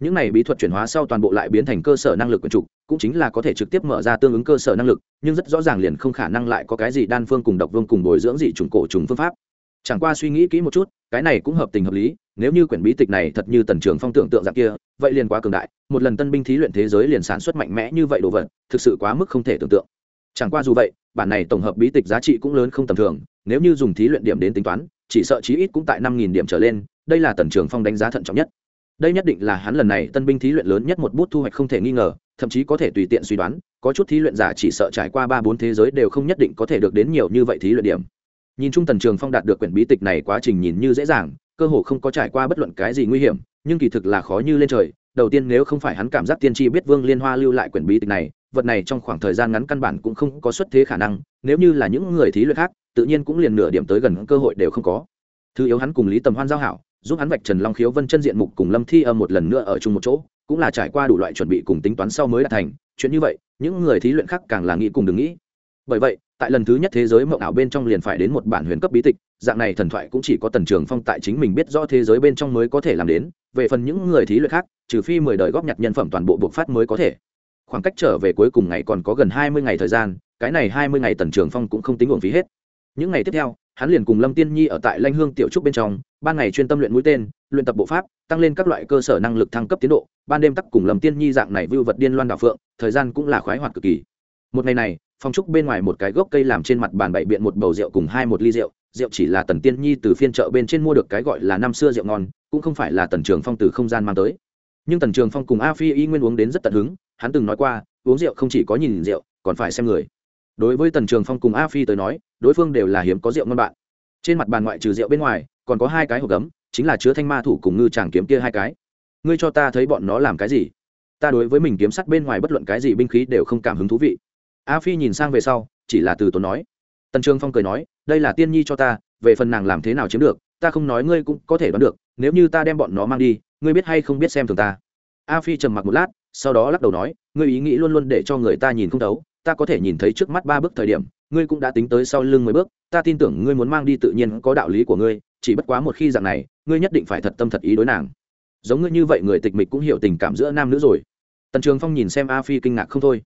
những này bí thuật chuyển hóa sau toàn bộ lại biến thành cơ sở năng lực quần trục, cũng chính là có thể trực tiếp mở ra tương ứng cơ sở năng lực, nhưng rất rõ ràng liền không khả năng lại có cái gì đan phương cùng độc vương cùng bồi dưỡng dị trùng cổ trùng phương pháp. Chẳng qua suy nghĩ kỹ một chút, cái này cũng hợp tình hợp lý, nếu như quyển bí tịch này thật như tần trường phong tưởng tượng dạng kia, vậy liền quá cường đại, một lần tân binh thí luyện thế giới liền sản xuất mạnh mẽ như vậy đồ vật, thực sự quá mức không thể tưởng tượng. Chẳng qua dù vậy, bản này tổng hợp bí tịch giá trị cũng lớn không tầm thường, nếu như dùng thí luyện điểm đến tính toán, chỉ sợ chí ít cũng tại năm nghìn điểm trở lên, đây là tần trường phong đánh giá thận trọng nhất đây nhất định là hắn lần này tân binh thí luyện lớn nhất một bút thu hoạch không thể nghi ngờ, thậm chí có thể tùy tiện suy đoán, có chút thí luyện giả chỉ sợ trải qua ba bốn thế giới đều không nhất định có thể được đến nhiều như vậy thí luyện điểm. Nhìn chung tần trường phong đạt được quyển bí tịch này quá trình nhìn như dễ dàng, cơ hồ không có trải qua bất luận cái gì nguy hiểm, nhưng kỳ thực là khó như lên trời. Đầu tiên nếu không phải hắn cảm giác tiên tri biết vương liên hoa lưu lại quyển bí tịch này, vật này trong khoảng thời gian ngắn căn bản cũng không có xuất thế khả năng, nếu như là những người thí luyện khác, tự nhiên cũng liền nửa điểm tới gần cơ hội đều không có thứ yếu hắn cùng lý tầm hoan giao hảo, giúp hắn vạch trần long khiếu vân chân diện mục cùng lâm thi âm một lần nữa ở chung một chỗ, cũng là trải qua đủ loại chuẩn bị cùng tính toán sau mới đạt thành. Chuyện như vậy, những người thí luyện khác càng là nghĩ cùng đừng nghĩ. Bởi vậy, tại lần thứ nhất thế giới mộng ảo bên trong liền phải đến một bản huyền cấp bí tịch, dạng này thần thoại cũng chỉ có tần trường phong tại chính mình biết rõ thế giới bên trong mới có thể làm đến, về phần những người thí luyện khác, trừ phi mười đời góp nhặt nhân phẩm toàn bộ buộc phát mới có thể. Khoảng cách trở về cuối cùng ngày còn có gần hai mươi ngày thời gian, cái này hai mươi ngày tần trường phong cũng không tính uổng phí hết. Những ngày tiếp theo hắn liền cùng lâm tiên nhi ở tại lanh hương tiểu trúc bên trong, ban ngày chuyên tâm luyện mũi tên, luyện tập bộ pháp, tăng lên các loại cơ sở năng lực thăng cấp tiến độ, ban đêm tắc cùng lâm tiên nhi dạng này vưu vật điên loan đảo phượng, thời gian cũng là khoái hoạt cực kỳ. Một ngày này phong trúc bên ngoài một cái gốc cây làm trên mặt bàn bậy biện một bầu rượu cùng hai một ly rượu rượu chỉ là tần tiên nhi từ phiên chợ bên trên mua được cái gọi là năm xưa rượu ngon, cũng không phải là tần trường phong từ không gian mang tới. Nhưng tần trường phong cùng a phi y nguyên uống đến rất tận hứng, hắn từng nói qua, uống rượu không chỉ có nhìn rượu, còn phải xem người đối với tần trường phong cùng a phi tới nói, đối phương đều là hiếm có rượu ngon bạn. Trên mặt bàn ngoại trừ rượu bên ngoài, còn có hai cái hộp gấm, chính là chứa thanh ma thủ cùng ngư tràng kiếm kia hai cái. Ngươi cho ta thấy bọn nó làm cái gì? Ta đối với mình kiếm sắt bên ngoài bất luận cái gì binh khí đều không cảm hứng thú vị. A phi nhìn sang về sau, chỉ là từ tốn nói. Tần trường phong cười nói, đây là tiên nhi cho ta, về phần nàng làm thế nào chiếm được, ta không nói ngươi cũng có thể đoán được, nếu như ta đem bọn nó mang đi, ngươi biết hay không biết xem thường ta. A phi trầm mặc một lát, sau đó lắc đầu nói, ngươi ý nghĩ luôn luôn để cho người ta nhìn không thấu ta có thể nhìn thấy trước mắt ba bước thời điểm, ngươi cũng đã tính tới sau lưng mười bước, ta tin tưởng ngươi muốn mang đi tự nhiên có đạo lý của ngươi, chỉ bất quá một khi dạng này, ngươi nhất định phải thật tâm thật ý đối nàng. Giống ngươi như vậy người tịch mịch cũng hiểu tình cảm giữa nam nữ rồi. Tần trường phong nhìn xem a phi kinh ngạc không thôi.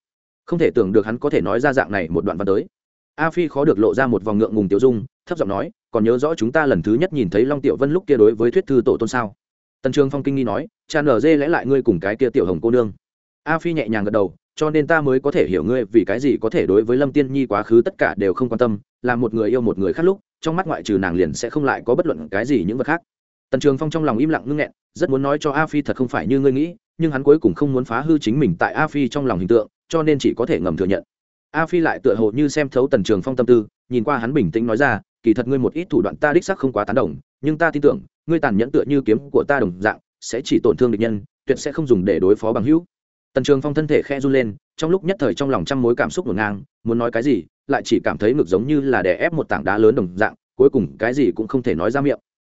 Không thể tưởng được hắn có thể nói ra dạng này một đoạn văn tới. A phi khó được lộ ra một vòng ngượng ngùng tiểu dung, thấp giọng nói, còn nhớ rõ chúng ta lần thứ nhất nhìn thấy long tiểu vân lúc kia đối với thuyết thư tổ tôn sao? Tần trường phong kinh nghi nói, cha nở dê lẽ lại ngươi cùng cái kia tiểu hồng cô nương? A phi nhẹ nhàng gật đầu cho nên ta mới có thể hiểu ngươi vì cái gì có thể đối với lâm tiên nhi quá khứ tất cả đều không quan tâm, là một người yêu một người khác lúc, trong mắt ngoại trừ nàng liền sẽ không lại có bất luận cái gì những vật khác. Tần trường phong trong lòng im lặng ngưng nghẹn, rất muốn nói cho a phi thật không phải như ngươi nghĩ, nhưng hắn cuối cùng không muốn phá hư chính mình tại a phi trong lòng hình tượng, cho nên chỉ có thể ngầm thừa nhận. A phi lại tựa hồ như xem thấu tần trường phong tâm tư, nhìn qua hắn bình tĩnh nói ra, kỳ thật ngươi một ít thủ đoạn ta đích sắc không quá tán đồng, nhưng ta tin tưởng, ngươi tàn nhẫn tựa như kiếm của ta đồng dạng, sẽ chỉ tổn thương địch nhân, tuyệt sẽ không dùng để đối phó bằng hữu tần trường phong thân thể khe run lên, trong lúc nhất thời trong lòng trăm mối cảm xúc ngổn ngang, muốn nói cái gì, lại chỉ cảm thấy ngực giống như là đè ép một tảng đá lớn đồng dạng, cuối cùng cái gì cũng không thể nói ra miệng.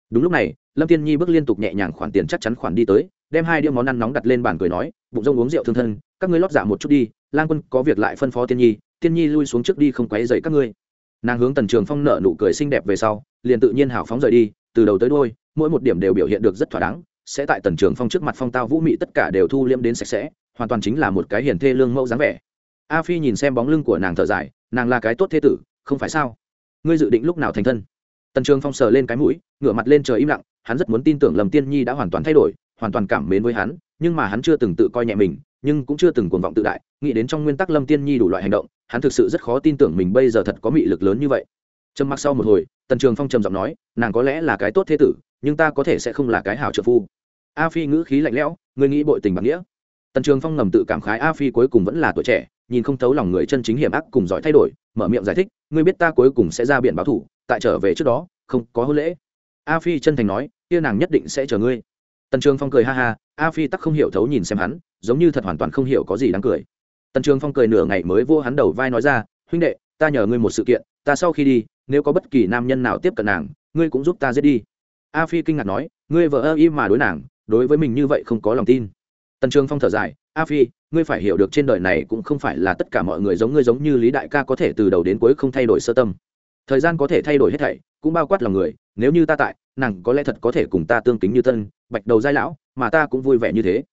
Đúng lúc này, lâm tiên nhi bước liên tục nhẹ nhàng khoản tiền chắc chắn khoản đi tới, đem hai đĩa món ăn nóng đặt lên bàn cười nói, bụng rông uống rượu thương thân, các ngươi lót dạ một chút đi, lang quân có việc lại phân phó tiên nhi tiên nhi lui xuống trước đi không quấy dậy các ngươi. Nàng hướng tần trường phong nợ nụ cười xinh đẹp về sau, liền tự nhiên hào phóng rời đi, từ đầu tới đôi mỗi một điểm đều biểu hiện được rất thỏa đáng, sẽ tại tần trường phong trước mặt phong tao vũ mị tất cả đều thu liêm đến sạch sẽ hoàn toàn chính là một cái hiền thê lương mẫu dáng vẻ. A phi nhìn xem bóng lưng của nàng thở dài, nàng là cái tốt thế tử, không phải sao? Ngươi dự định lúc nào thành thân? Tần trường phong sờ lên cái mũi, ngửa mặt lên trời im lặng, hắn rất muốn tin tưởng lầm tiên nhi đã hoàn toàn thay đổi, hoàn toàn cảm mến với hắn, nhưng mà hắn chưa từng tự coi nhẹ mình, nhưng cũng chưa từng cuồng vọng tự đại, nghĩ đến trong nguyên tắc lâm tiên nhi đủ loại hành động, hắn thực sự rất khó tin tưởng mình bây giờ thật có mị lực lớn như vậy. Trầm mặc sau một hồi, tần trường phong trầm giọng nói, nàng có lẽ là cái tốt thế tử, nhưng ta có thể sẽ không là cái hảo trợ phu. A phi ngữ khí lạnh lẽo người nghĩ bội tình bằng nghĩa tần trường phong ngầm tự cảm khái a phi cuối cùng vẫn là tuổi trẻ, nhìn không thấu lòng người chân chính hiểm ác cùng giỏi thay đổi, mở miệng giải thích, ngươi biết ta cuối cùng sẽ ra biển báo thủ, tại trở về trước đó, không có hôn lễ. A phi chân thành nói, kia nàng nhất định sẽ chờ ngươi. Tần trường phong cười ha ha, a phi tắc không hiểu thấu nhìn xem hắn, giống như thật hoàn toàn không hiểu có gì đáng cười. Tần trường phong cười nửa ngày mới vô hắn đầu vai nói ra, huynh đệ, ta nhờ ngươi một sự kiện, ta sau khi đi, nếu có bất kỳ nam nhân nào tiếp cận nàng, ngươi cũng giúp ta giết đi. A phi kinh ngạc nói, ngươi vợ ơ y mà đối nàng, đối với mình như vậy không có lòng tin tần trường phong thở dài, a phi, ngươi phải hiểu được trên đời này cũng không phải là tất cả mọi người giống ngươi giống như lý đại ca có thể từ đầu đến cuối không thay đổi sơ tâm. Thời gian có thể thay đổi hết thảy, cũng bao quát lòng người, nếu như ta tại, nàng có lẽ thật có thể cùng ta tương kính như tân bạch đầu giai lão, mà ta cũng vui vẻ như thế.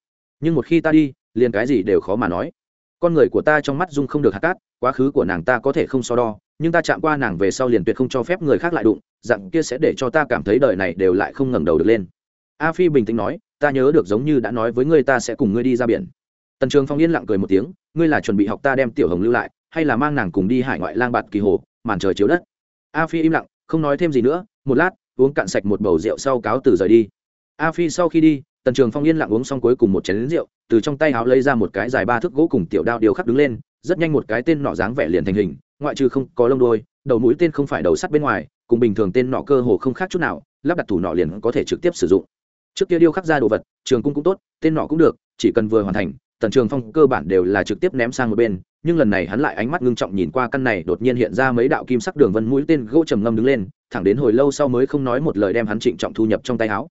Nhưng một khi ta đi, liền cái gì đều khó mà nói. Con người của ta trong mắt dung không được hạt cát, quá khứ của nàng ta có thể không so đo, nhưng ta chạm qua nàng về sau liền tuyệt không cho phép người khác lại đụng dặn kia sẽ để cho ta cảm thấy đời này đều lại không ngẩng đầu được lên. A phi bình tĩnh nói ta nhớ được giống như đã nói với ngươi ta sẽ cùng ngươi đi ra biển. Tần trường phong yên lặng cười một tiếng, ngươi là chuẩn bị học ta đem tiểu hồng lưu lại, hay là mang nàng cùng đi hải ngoại lang bạt kỳ hồ, màn trời chiếu đất. A phi im lặng, không nói thêm gì nữa, một lát, uống cạn sạch một bầu rượu sau cáo từ rời đi. A phi sau khi đi, tần trường phong yên lặng uống xong cuối cùng một chén lính rượu, từ trong tay áo lấy ra một cái dài ba thước gỗ cùng tiểu đao điều khắc đứng lên, rất nhanh một cái tên nọ dáng vẻ liền thành hình, ngoại trừ không có lông đôi đầu mũi tên không phải đầu sắt bên ngoài, cùng bình thường tên nọ cơ hồ không khác chút nào, lắp đặt thủ nọ liền có thể trực tiếp sử dụng trước kia điêu khắc ra đồ vật, trường cung cũng tốt, tên nọ cũng được, chỉ cần vừa hoàn thành, tần trường phong cơ bản đều là trực tiếp ném sang một bên, nhưng lần này hắn lại ánh mắt ngưng trọng nhìn qua căn này, đột nhiên hiện ra mấy đạo kim sắc đường vân mũi tên gỗ trầm ngâm đứng lên, thẳng đến hồi lâu sau mới không nói một lời đem hắn trịnh trọng thu nhập trong tay áo.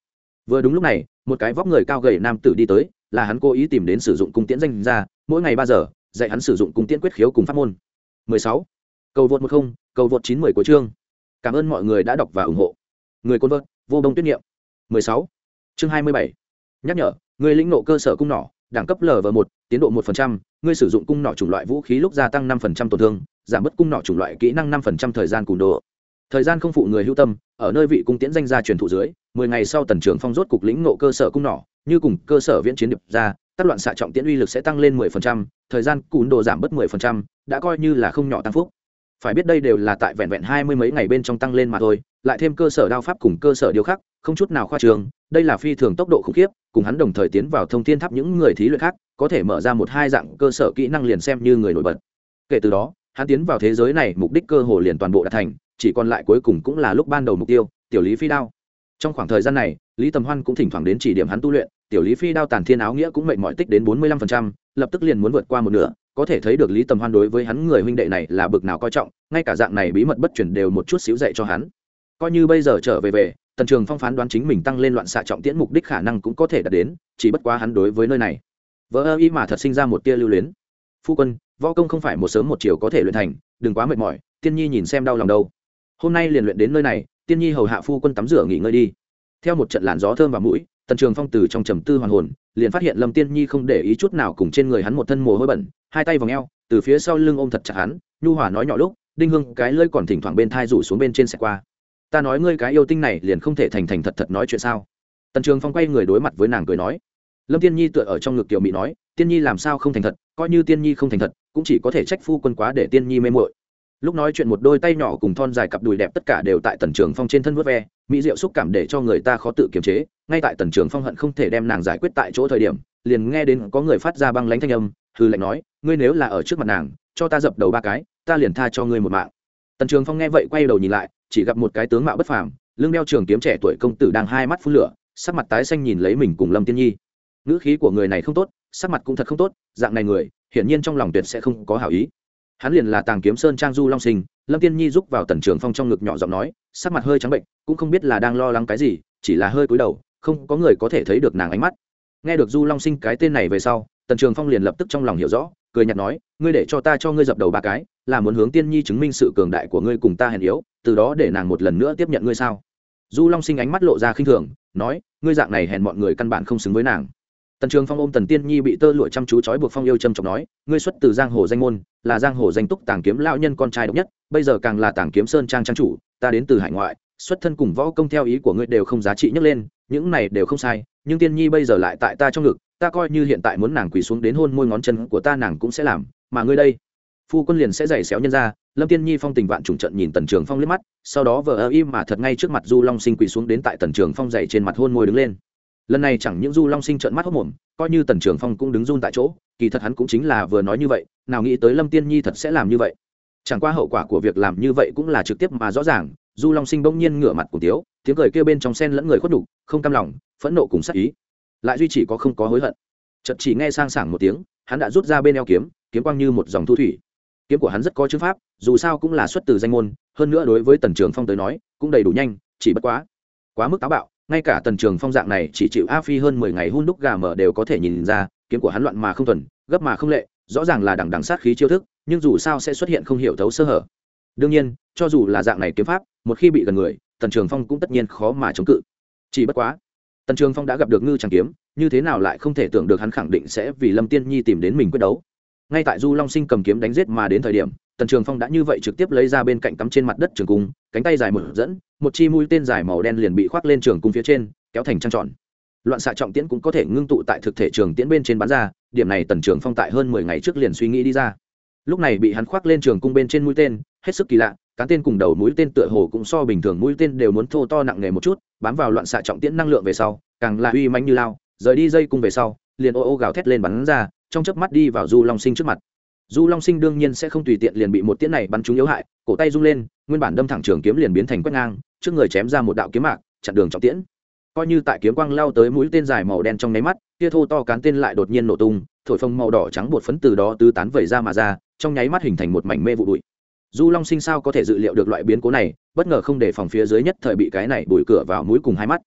Vừa đúng lúc này, một cái vóc người cao gầy nam tử đi tới, là hắn cố ý tìm đến sử dụng cung tiễn danh ra mỗi ngày ba giờ, dạy hắn sử dụng cung tiễn quyết khiếu cùng pháp môn. 16. cầu vượt một không, cầu vượt chín mười của chương. Cảm ơn mọi người đã đọc và ủng hộ. Người côn vợt, vô đông tuyết niệm. 16 chương 27. nhắc nhở, người lĩnh nộ cơ sở cung nỏ, đẳng cấp lv một, tiến độ một phần ngươi sử dụng cung nỏ chủng loại vũ khí lúc gia tăng năm phần tổn thương, giảm bớt cung nỏ chủng loại kỹ năng năm phần thời gian cùn độ thời gian không phụ người hữu tâm, ở nơi vị cung tiễn danh gia truyền thụ dưới, mười ngày sau tần trưởng phong rốt cục lĩnh nộ cơ sở cung nỏ, như cùng cơ sở viễn chiến điệp ra, tác loạn xạ trọng tiễn uy lực sẽ tăng lên mười phần trăm, thời gian cùn độ giảm bớt mười phần trăm, đã coi như là không nhỏ tăng phúc phải biết đây đều là tại vẹn vẹn hai mươi mấy ngày bên trong tăng lên mà thôi, lại thêm cơ sở đao pháp cùng cơ sở điều khắc không chút nào khoa trường, đây là phi thường tốc độ khủng khiếp, cùng hắn đồng thời tiến vào thông thiên tháp những người thí luyện khác, có thể mở ra một hai dạng cơ sở kỹ năng liền xem như người nổi bật. Kể từ đó, hắn tiến vào thế giới này, mục đích cơ hồ liền toàn bộ đạt thành, chỉ còn lại cuối cùng cũng là lúc ban đầu mục tiêu, tiểu lý phi đao. Trong khoảng thời gian này, lý tầm hoan cũng thỉnh thoảng đến chỉ điểm hắn tu luyện, tiểu lý phi đao tàn thiên áo nghĩa cũng mệnh mọi tích đến bốn mươi lăm phần trăm, lập tức liền muốn vượt qua một nửa, có thể thấy được lý tầm hoan đối với hắn người huynh đệ này là bực nào coi trọng, ngay cả dạng này bí mật bất chuyển đều một chút xíu dạy cho hắn. Coi như bây giờ trở về về tần trường phong phán đoán chính mình tăng lên loạn xạ trọng tiễn mục đích khả năng cũng có thể đạt đến, chỉ bất quá hắn đối với nơi này. Vỡ ơ ý mà thật sinh ra một tia lưu luyến. Phu quân, võ công không phải một sớm một chiều có thể luyện thành, đừng quá mệt mỏi, tiên nhi nhìn xem đau lòng đâu. Hôm nay liền luyện đến nơi này, tiên nhi hầu hạ phu quân tắm rửa nghỉ ngơi đi. Theo một trận làn gió thơm và mũi, tần trường phong từ trong trầm tư hoàn hồn, liền phát hiện lâm tiên nhi không để ý chút nào cùng trên người hắn một thân mồ hôi bẩn, hai tay vào ngheo từ phía sau lưng ôm thật chặt hắn, nhu hòa nói nhỏ lúc, đinh hương cái lơi còn thỉnh thoảng bên thai rủ xuống bên trên xe qua ta nói ngươi cái yêu tinh này liền không thể thành thành thật thật nói chuyện sao? Tần trường phong quay người đối mặt với nàng cười nói. Lâm tiên nhi tựa ở trong ngực tiểu mỹ nói, tiên nhi làm sao không thành thật? Coi như tiên nhi không thành thật, cũng chỉ có thể trách phu quân quá để tiên nhi mê mội lúc nói chuyện một đôi tay nhỏ cùng thon dài cặp đùi đẹp tất cả đều tại tần trường phong trên thân vớt ve, mỹ diệu xúc cảm để cho người ta khó tự kiềm chế, ngay tại tần trường phong hận không thể đem nàng giải quyết tại chỗ thời điểm, liền nghe đến có người phát ra băng lánh thanh âm hư lệnh nói, ngươi nếu là ở trước mặt nàng, cho ta dập đầu ba cái, ta liền tha cho ngươi một mạng tần trường phong nghe vậy quay đầu nhìn lại, chỉ gặp một cái tướng mạo bất phàm, lưng đeo trường kiếm trẻ tuổi công tử đang hai mắt phun lửa, sắc mặt tái xanh nhìn lấy mình cùng lâm tiên nhi. Ngữ khí của người này không tốt, sắc mặt cũng thật không tốt, dạng này người, hiển nhiên trong lòng tuyệt sẽ không có hảo ý. Hắn liền là tàng kiếm sơn trang du long sinh, lâm tiên nhi giúp vào tần trường phong trong ngực nhỏ giọng nói, sắc mặt hơi trắng bệnh, cũng không biết là đang lo lắng cái gì, chỉ là hơi cúi đầu, không có người có thể thấy được nàng ánh mắt. Nghe được du long sinh cái tên này về sau, tần trường phong liền lập tức trong lòng hiểu rõ cười nhạt nói, ngươi để cho ta cho ngươi dập đầu ba cái, là muốn hướng tiên nhi chứng minh sự cường đại của ngươi cùng ta hèn yếu, từ đó để nàng một lần nữa tiếp nhận ngươi sao? Du long sinh ánh mắt lộ ra khinh thường, nói, ngươi dạng này hèn mọi người căn bản không xứng với nàng. Tần trường phong ôm tần tiên nhi bị tơ lụa chăm chú trói buộc phong yêu trầm trọng nói, ngươi xuất từ giang hồ danh môn, là giang hồ danh túc tàng kiếm lão nhân con trai độc nhất, bây giờ càng là tàng kiếm sơn trang trang chủ, ta đến từ hải ngoại, xuất thân cùng võ công theo ý của ngươi đều không giá trị nhấc lên, những này đều không sai, nhưng tiên nhi bây giờ lại tại ta trong ngực ta coi như hiện tại muốn nàng quỳ xuống đến hôn môi ngón chân của ta nàng cũng sẽ làm, mà ngươi đây. Phu quân liền sẽ giày xéo nhân ra, lâm tiên nhi phong tình vạn trùng trận nhìn tần trường phong liếc mắt, sau đó vờ ơ im mà thật ngay trước mặt du long sinh quỳ xuống đến tại tần trường phong dày trên mặt hôn môi đứng lên. Lần này chẳng những du long sinh trợn mắt hốc mồm coi như tần trường phong cũng đứng run tại chỗ, kỳ thật hắn cũng chính là vừa nói như vậy, nào nghĩ tới lâm tiên nhi thật sẽ làm như vậy. Chẳng qua hậu quả của việc làm như vậy cũng là trực tiếp mà rõ ràng, du long sinh bỗng nhiên ngửa mặt cùng tiếu, tiếng cười kêu bên trong sen lẫn người khuất đục không cam lòng, phẫn nộ cùng sắc ý lại duy chỉ có không có hối hận. Chật chỉ nghe sang sảng một tiếng, hắn đã rút ra bên eo kiếm kiếm quang như một dòng thu thủy. Kiếm của hắn rất có chữ pháp, dù sao cũng là xuất từ danh môn, hơn nữa đối với tần trường phong tới nói, cũng đầy đủ nhanh, chỉ bất quá quá mức táo bạo, ngay cả tần trường phong dạng này chỉ chịu a phi hơn mười ngày hun đúc gà mở đều có thể nhìn ra, kiếm của hắn loạn mà không thuần, gấp mà không lệ, rõ ràng là đằng đằng sát khí chiêu thức, nhưng dù sao sẽ xuất hiện không hiểu thấu sơ hở. Đương nhiên, cho dù là dạng này kiếm pháp, một khi bị gần người, tần trường phong cũng tất nhiên khó mà chống cự. Chỉ bất quá tần trường phong đã gặp được ngư tràng kiếm, như thế nào lại không thể tưởng được hắn khẳng định sẽ vì lâm tiên nhi tìm đến mình quyết đấu. Ngay tại du long sinh cầm kiếm đánh giết mà đến thời điểm, tần trường phong đã như vậy trực tiếp lấy ra bên cạnh cắm trên mặt đất trường cung, cánh tay dài một dẫn, một chi mũi tên dài màu đen liền bị khoác lên trường cung phía trên, kéo thành trăng tròn. Loạn xạ trọng tiễn cũng có thể ngưng tụ tại thực thể trường tiễn bên trên bán ra, điểm này tần trường phong tại hơn mười ngày trước liền suy nghĩ đi ra. Lúc này bị hắn khoác lên trường cung bên trên mũi tên, hết sức kỳ lạ cán tên cùng đầu mũi tên tựa hồ cũng so bình thường mũi tên đều muốn thô to nặng nề một chút, bám vào loạn xạ trọng tiễn năng lượng về sau, càng là uy manh như lao, rời đi dây cung về sau, liền ô ô gào thét lên bắn ra, trong chớp mắt đi vào du long sinh trước mặt. Du long sinh đương nhiên sẽ không tùy tiện liền bị một tiễn này bắn trúng yếu hại, cổ tay rung lên, nguyên bản đâm thẳng trường kiếm liền biến thành quét ngang, trước người chém ra một đạo kiếm mạc, chặn đường trọng tiễn. Coi như tại kiếm quang lao tới mũi tên dài màu đen trong nháy mắt, kia thô to cán tên lại đột nhiên nổ tung, thổi phồng màu đỏ trắng bột phấn từ đó tứ tán vẩy ra mà ra, trong nháy mắt hình thành một mảnh mê vụ bụi du long sinh sao có thể dự liệu được loại biến cố này, bất ngờ không để phòng phía dưới nhất thời bị cái này bùi cửa vào mũi cùng hai mắt.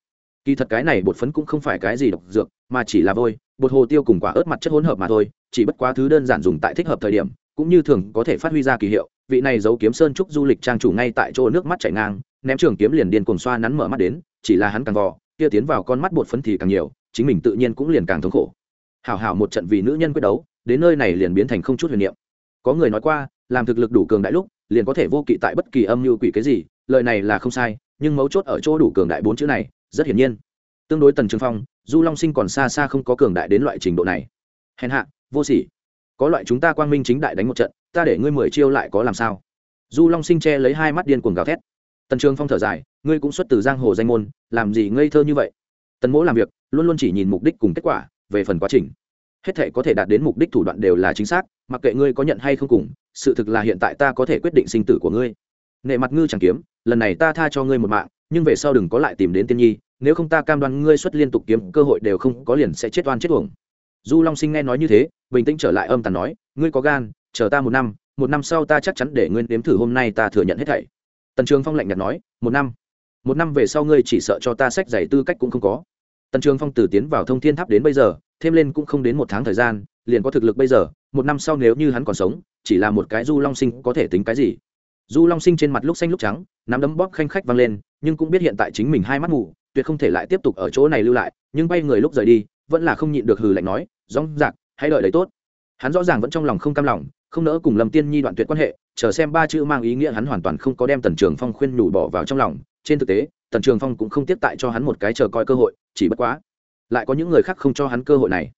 Kỳ thật cái này bột phấn cũng không phải cái gì độc dược, mà chỉ là vôi, bột hồ tiêu cùng quả ớt mặt chất hỗn hợp mà thôi, chỉ bất quá thứ đơn giản dùng tại thích hợp thời điểm, cũng như thường có thể phát huy ra kỳ hiệu, vị này giấu kiếm sơn trúc du lịch trang chủ ngay tại chỗ nước mắt chảy ngang, ném trường kiếm liền điên cuồng xoa nắn mở mắt đến, chỉ là hắn càng vò, kia tiến vào con mắt bột phấn thì càng nhiều, chính mình tự nhiên cũng liền càng thống khổ. Hảo hảo một trận vì nữ nhân quyết đấu, đến nơi này liền biến thành không chút huyền niệm. Có người nói qua, làm thực lực đủ cường đại lúc liền có thể vô kỵ tại bất kỳ âm mưu quỷ cái gì, lời này là không sai, nhưng mấu chốt ở chỗ đủ cường đại bốn chữ này, rất hiển nhiên. Tương đối tần trường phong, du long sinh còn xa xa không có cường đại đến loại trình độ này. Hèn hạ, vô sỉ. Có loại chúng ta quang minh chính đại đánh một trận, ta để ngươi mười chiêu lại có làm sao? Du long sinh che lấy hai mắt điên cuồng gào thét. Tần trường phong thở dài, ngươi cũng xuất từ giang hồ danh môn, làm gì ngây thơ như vậy? Tần mỗ làm việc, luôn luôn chỉ nhìn mục đích cùng kết quả, về phần quá trình. Hết thể có thể đạt đến mục đích thủ đoạn đều là chính xác, mặc kệ ngươi có nhận hay không cùng sự thực là hiện tại ta có thể quyết định sinh tử của ngươi. Nệ mặt ngư chẳng kiếm, lần này ta tha cho ngươi một mạng, nhưng về sau đừng có lại tìm đến tiên nhi, nếu không ta cam đoan ngươi xuất liên tục kiếm, cơ hội đều không có liền sẽ chết oan chết uổng. Du long sinh nghe nói như thế, bình tĩnh trở lại âm tàn nói, ngươi có gan, chờ ta một năm một năm sau ta chắc chắn để ngươi nếm thử hôm nay ta thừa nhận hết thảy. Tần trường phong lạnh nhạt nói, một năm một năm về sau ngươi chỉ sợ cho ta sách giày tư cách cũng không có. Tần trường phong từ tiến vào thông thiên tháp đến bây giờ, thêm lên cũng không đến một tháng thời gian, liền có thực lực bây giờ, một năm sau nếu như hắn còn sống chỉ là một cái du long sinh có thể tính cái gì. Du long sinh trên mặt lúc xanh lúc trắng, nắm đấm bóp khanh khách vang lên, nhưng cũng biết hiện tại chính mình hai mắt mù, tuyệt không thể lại tiếp tục ở chỗ này lưu lại, nhưng bay người lúc rời đi, vẫn là không nhịn được hừ lạnh nói, rong rạc, hãy đợi đấy tốt. Hắn rõ ràng vẫn trong lòng không cam lòng, không nỡ cùng lâm tiên nhi đoạn tuyệt quan hệ, chờ xem ba chữ mang ý nghĩa hắn hoàn toàn không có đem tần trường phong khuyên nhủ bỏ vào trong lòng. Trên thực tế, tần trường phong cũng không tiếp tại cho hắn một cái chờ coi cơ hội, chỉ bất quá, lại có những người khác không cho hắn cơ hội này.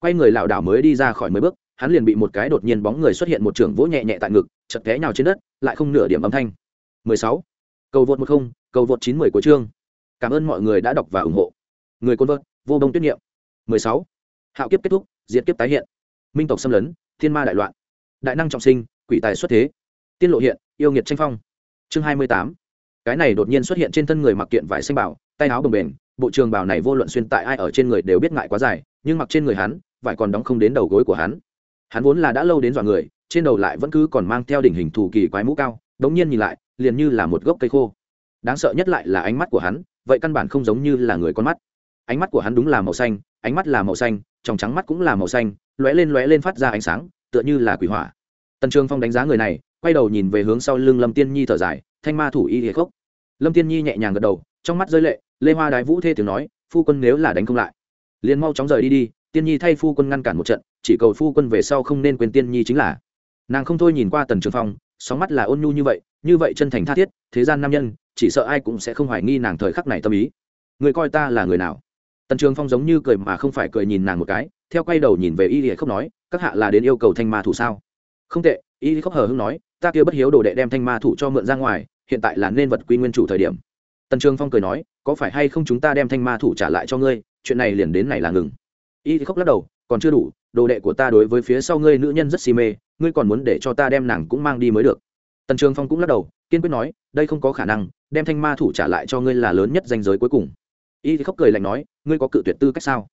Quay người lảo đảo mới đi ra khỏi mấy bước hắn liền bị một cái đột nhiên bóng người xuất hiện một trường vỗ nhẹ nhẹ tại ngực chật té nhào trên đất, lại không nửa điểm âm thanh. 16. cầu vượt một không, cầu vượt chín mười của chương. Cảm ơn mọi người đã đọc và ủng hộ. Người côn vợt vô đông tuyết niệm. 16. hạo kiếp kết thúc, diệt kiếp tái hiện. Minh tộc xâm lấn, thiên ma đại loạn. Đại năng trọng sinh, quỷ tài xuất thế. Tiên lộ hiện, yêu nghiệt tranh phong. Chương 28. cái này đột nhiên xuất hiện trên thân người mặc kiện vải xanh bảo, tay áo bồng bềnh, bộ trường bào này vô luận xuyên tại ai ở trên người đều biết ngại quá dài, nhưng mặc trên người hắn, vải còn đóng không đến đầu gối của hắn hắn vốn là đã lâu đến dọa người, trên đầu lại vẫn cứ còn mang theo đỉnh hình thủ kỳ quái mũ cao, đống nhiên nhìn lại, liền như là một gốc cây khô. Đáng sợ nhất lại là ánh mắt của hắn, vậy căn bản không giống như là người con mắt. Ánh mắt của hắn đúng là màu xanh, ánh mắt là màu xanh, trong trắng mắt cũng là màu xanh, lóe lên lóe lên phát ra ánh sáng, tựa như là quỷ hỏa. Tần trường phong đánh giá người này, quay đầu nhìn về hướng sau lưng lâm tiên nhi thở dài, thanh ma thủ y hiệp khốc. Lâm tiên nhi nhẹ nhàng gật đầu, trong mắt rơi lệ, lê hoa đái vũ thê tiếng nói, phu quân nếu là đánh không lại, liền mau chóng rời đi đi tiên nhi thay phu quân ngăn cản một trận, chỉ cầu phu quân về sau không nên quên tiên nhi chính là. Nàng không thôi nhìn qua tần trường phong, sóng mắt là ôn nhu như vậy như vậy chân thành tha thiết, thế gian nam nhân, chỉ sợ ai cũng sẽ không hoài nghi nàng thời khắc này tâm ý. Người coi ta là người nào? Tần trường phong giống như cười mà không phải cười nhìn nàng một cái, theo quay đầu nhìn về y lìa không nói, các hạ là đến yêu cầu thanh ma thủ sao? Không tệ, y khóc hờ hưng nói, ta kia bất hiếu đồ đệ đem thanh ma thủ cho mượn ra ngoài, hiện tại là nên vật quy nguyên chủ thời điểm. Tần trường phong cười nói, có phải hay không chúng ta đem thanh ma thủ trả lại cho ngươi, chuyện này liền đến này là ngừng y thì khóc lắc đầu, còn chưa đủ, đồ đệ của ta đối với phía sau ngươi nữ nhân rất si mê, ngươi còn muốn để cho ta đem nàng cũng mang đi mới được. Tần trường phong cũng lắc đầu, kiên quyết nói, đây không có khả năng, đem thanh ma thủ trả lại cho ngươi là lớn nhất danh giới cuối cùng. Y thì khóc cười lạnh nói, ngươi có cự tuyệt tư cách sao?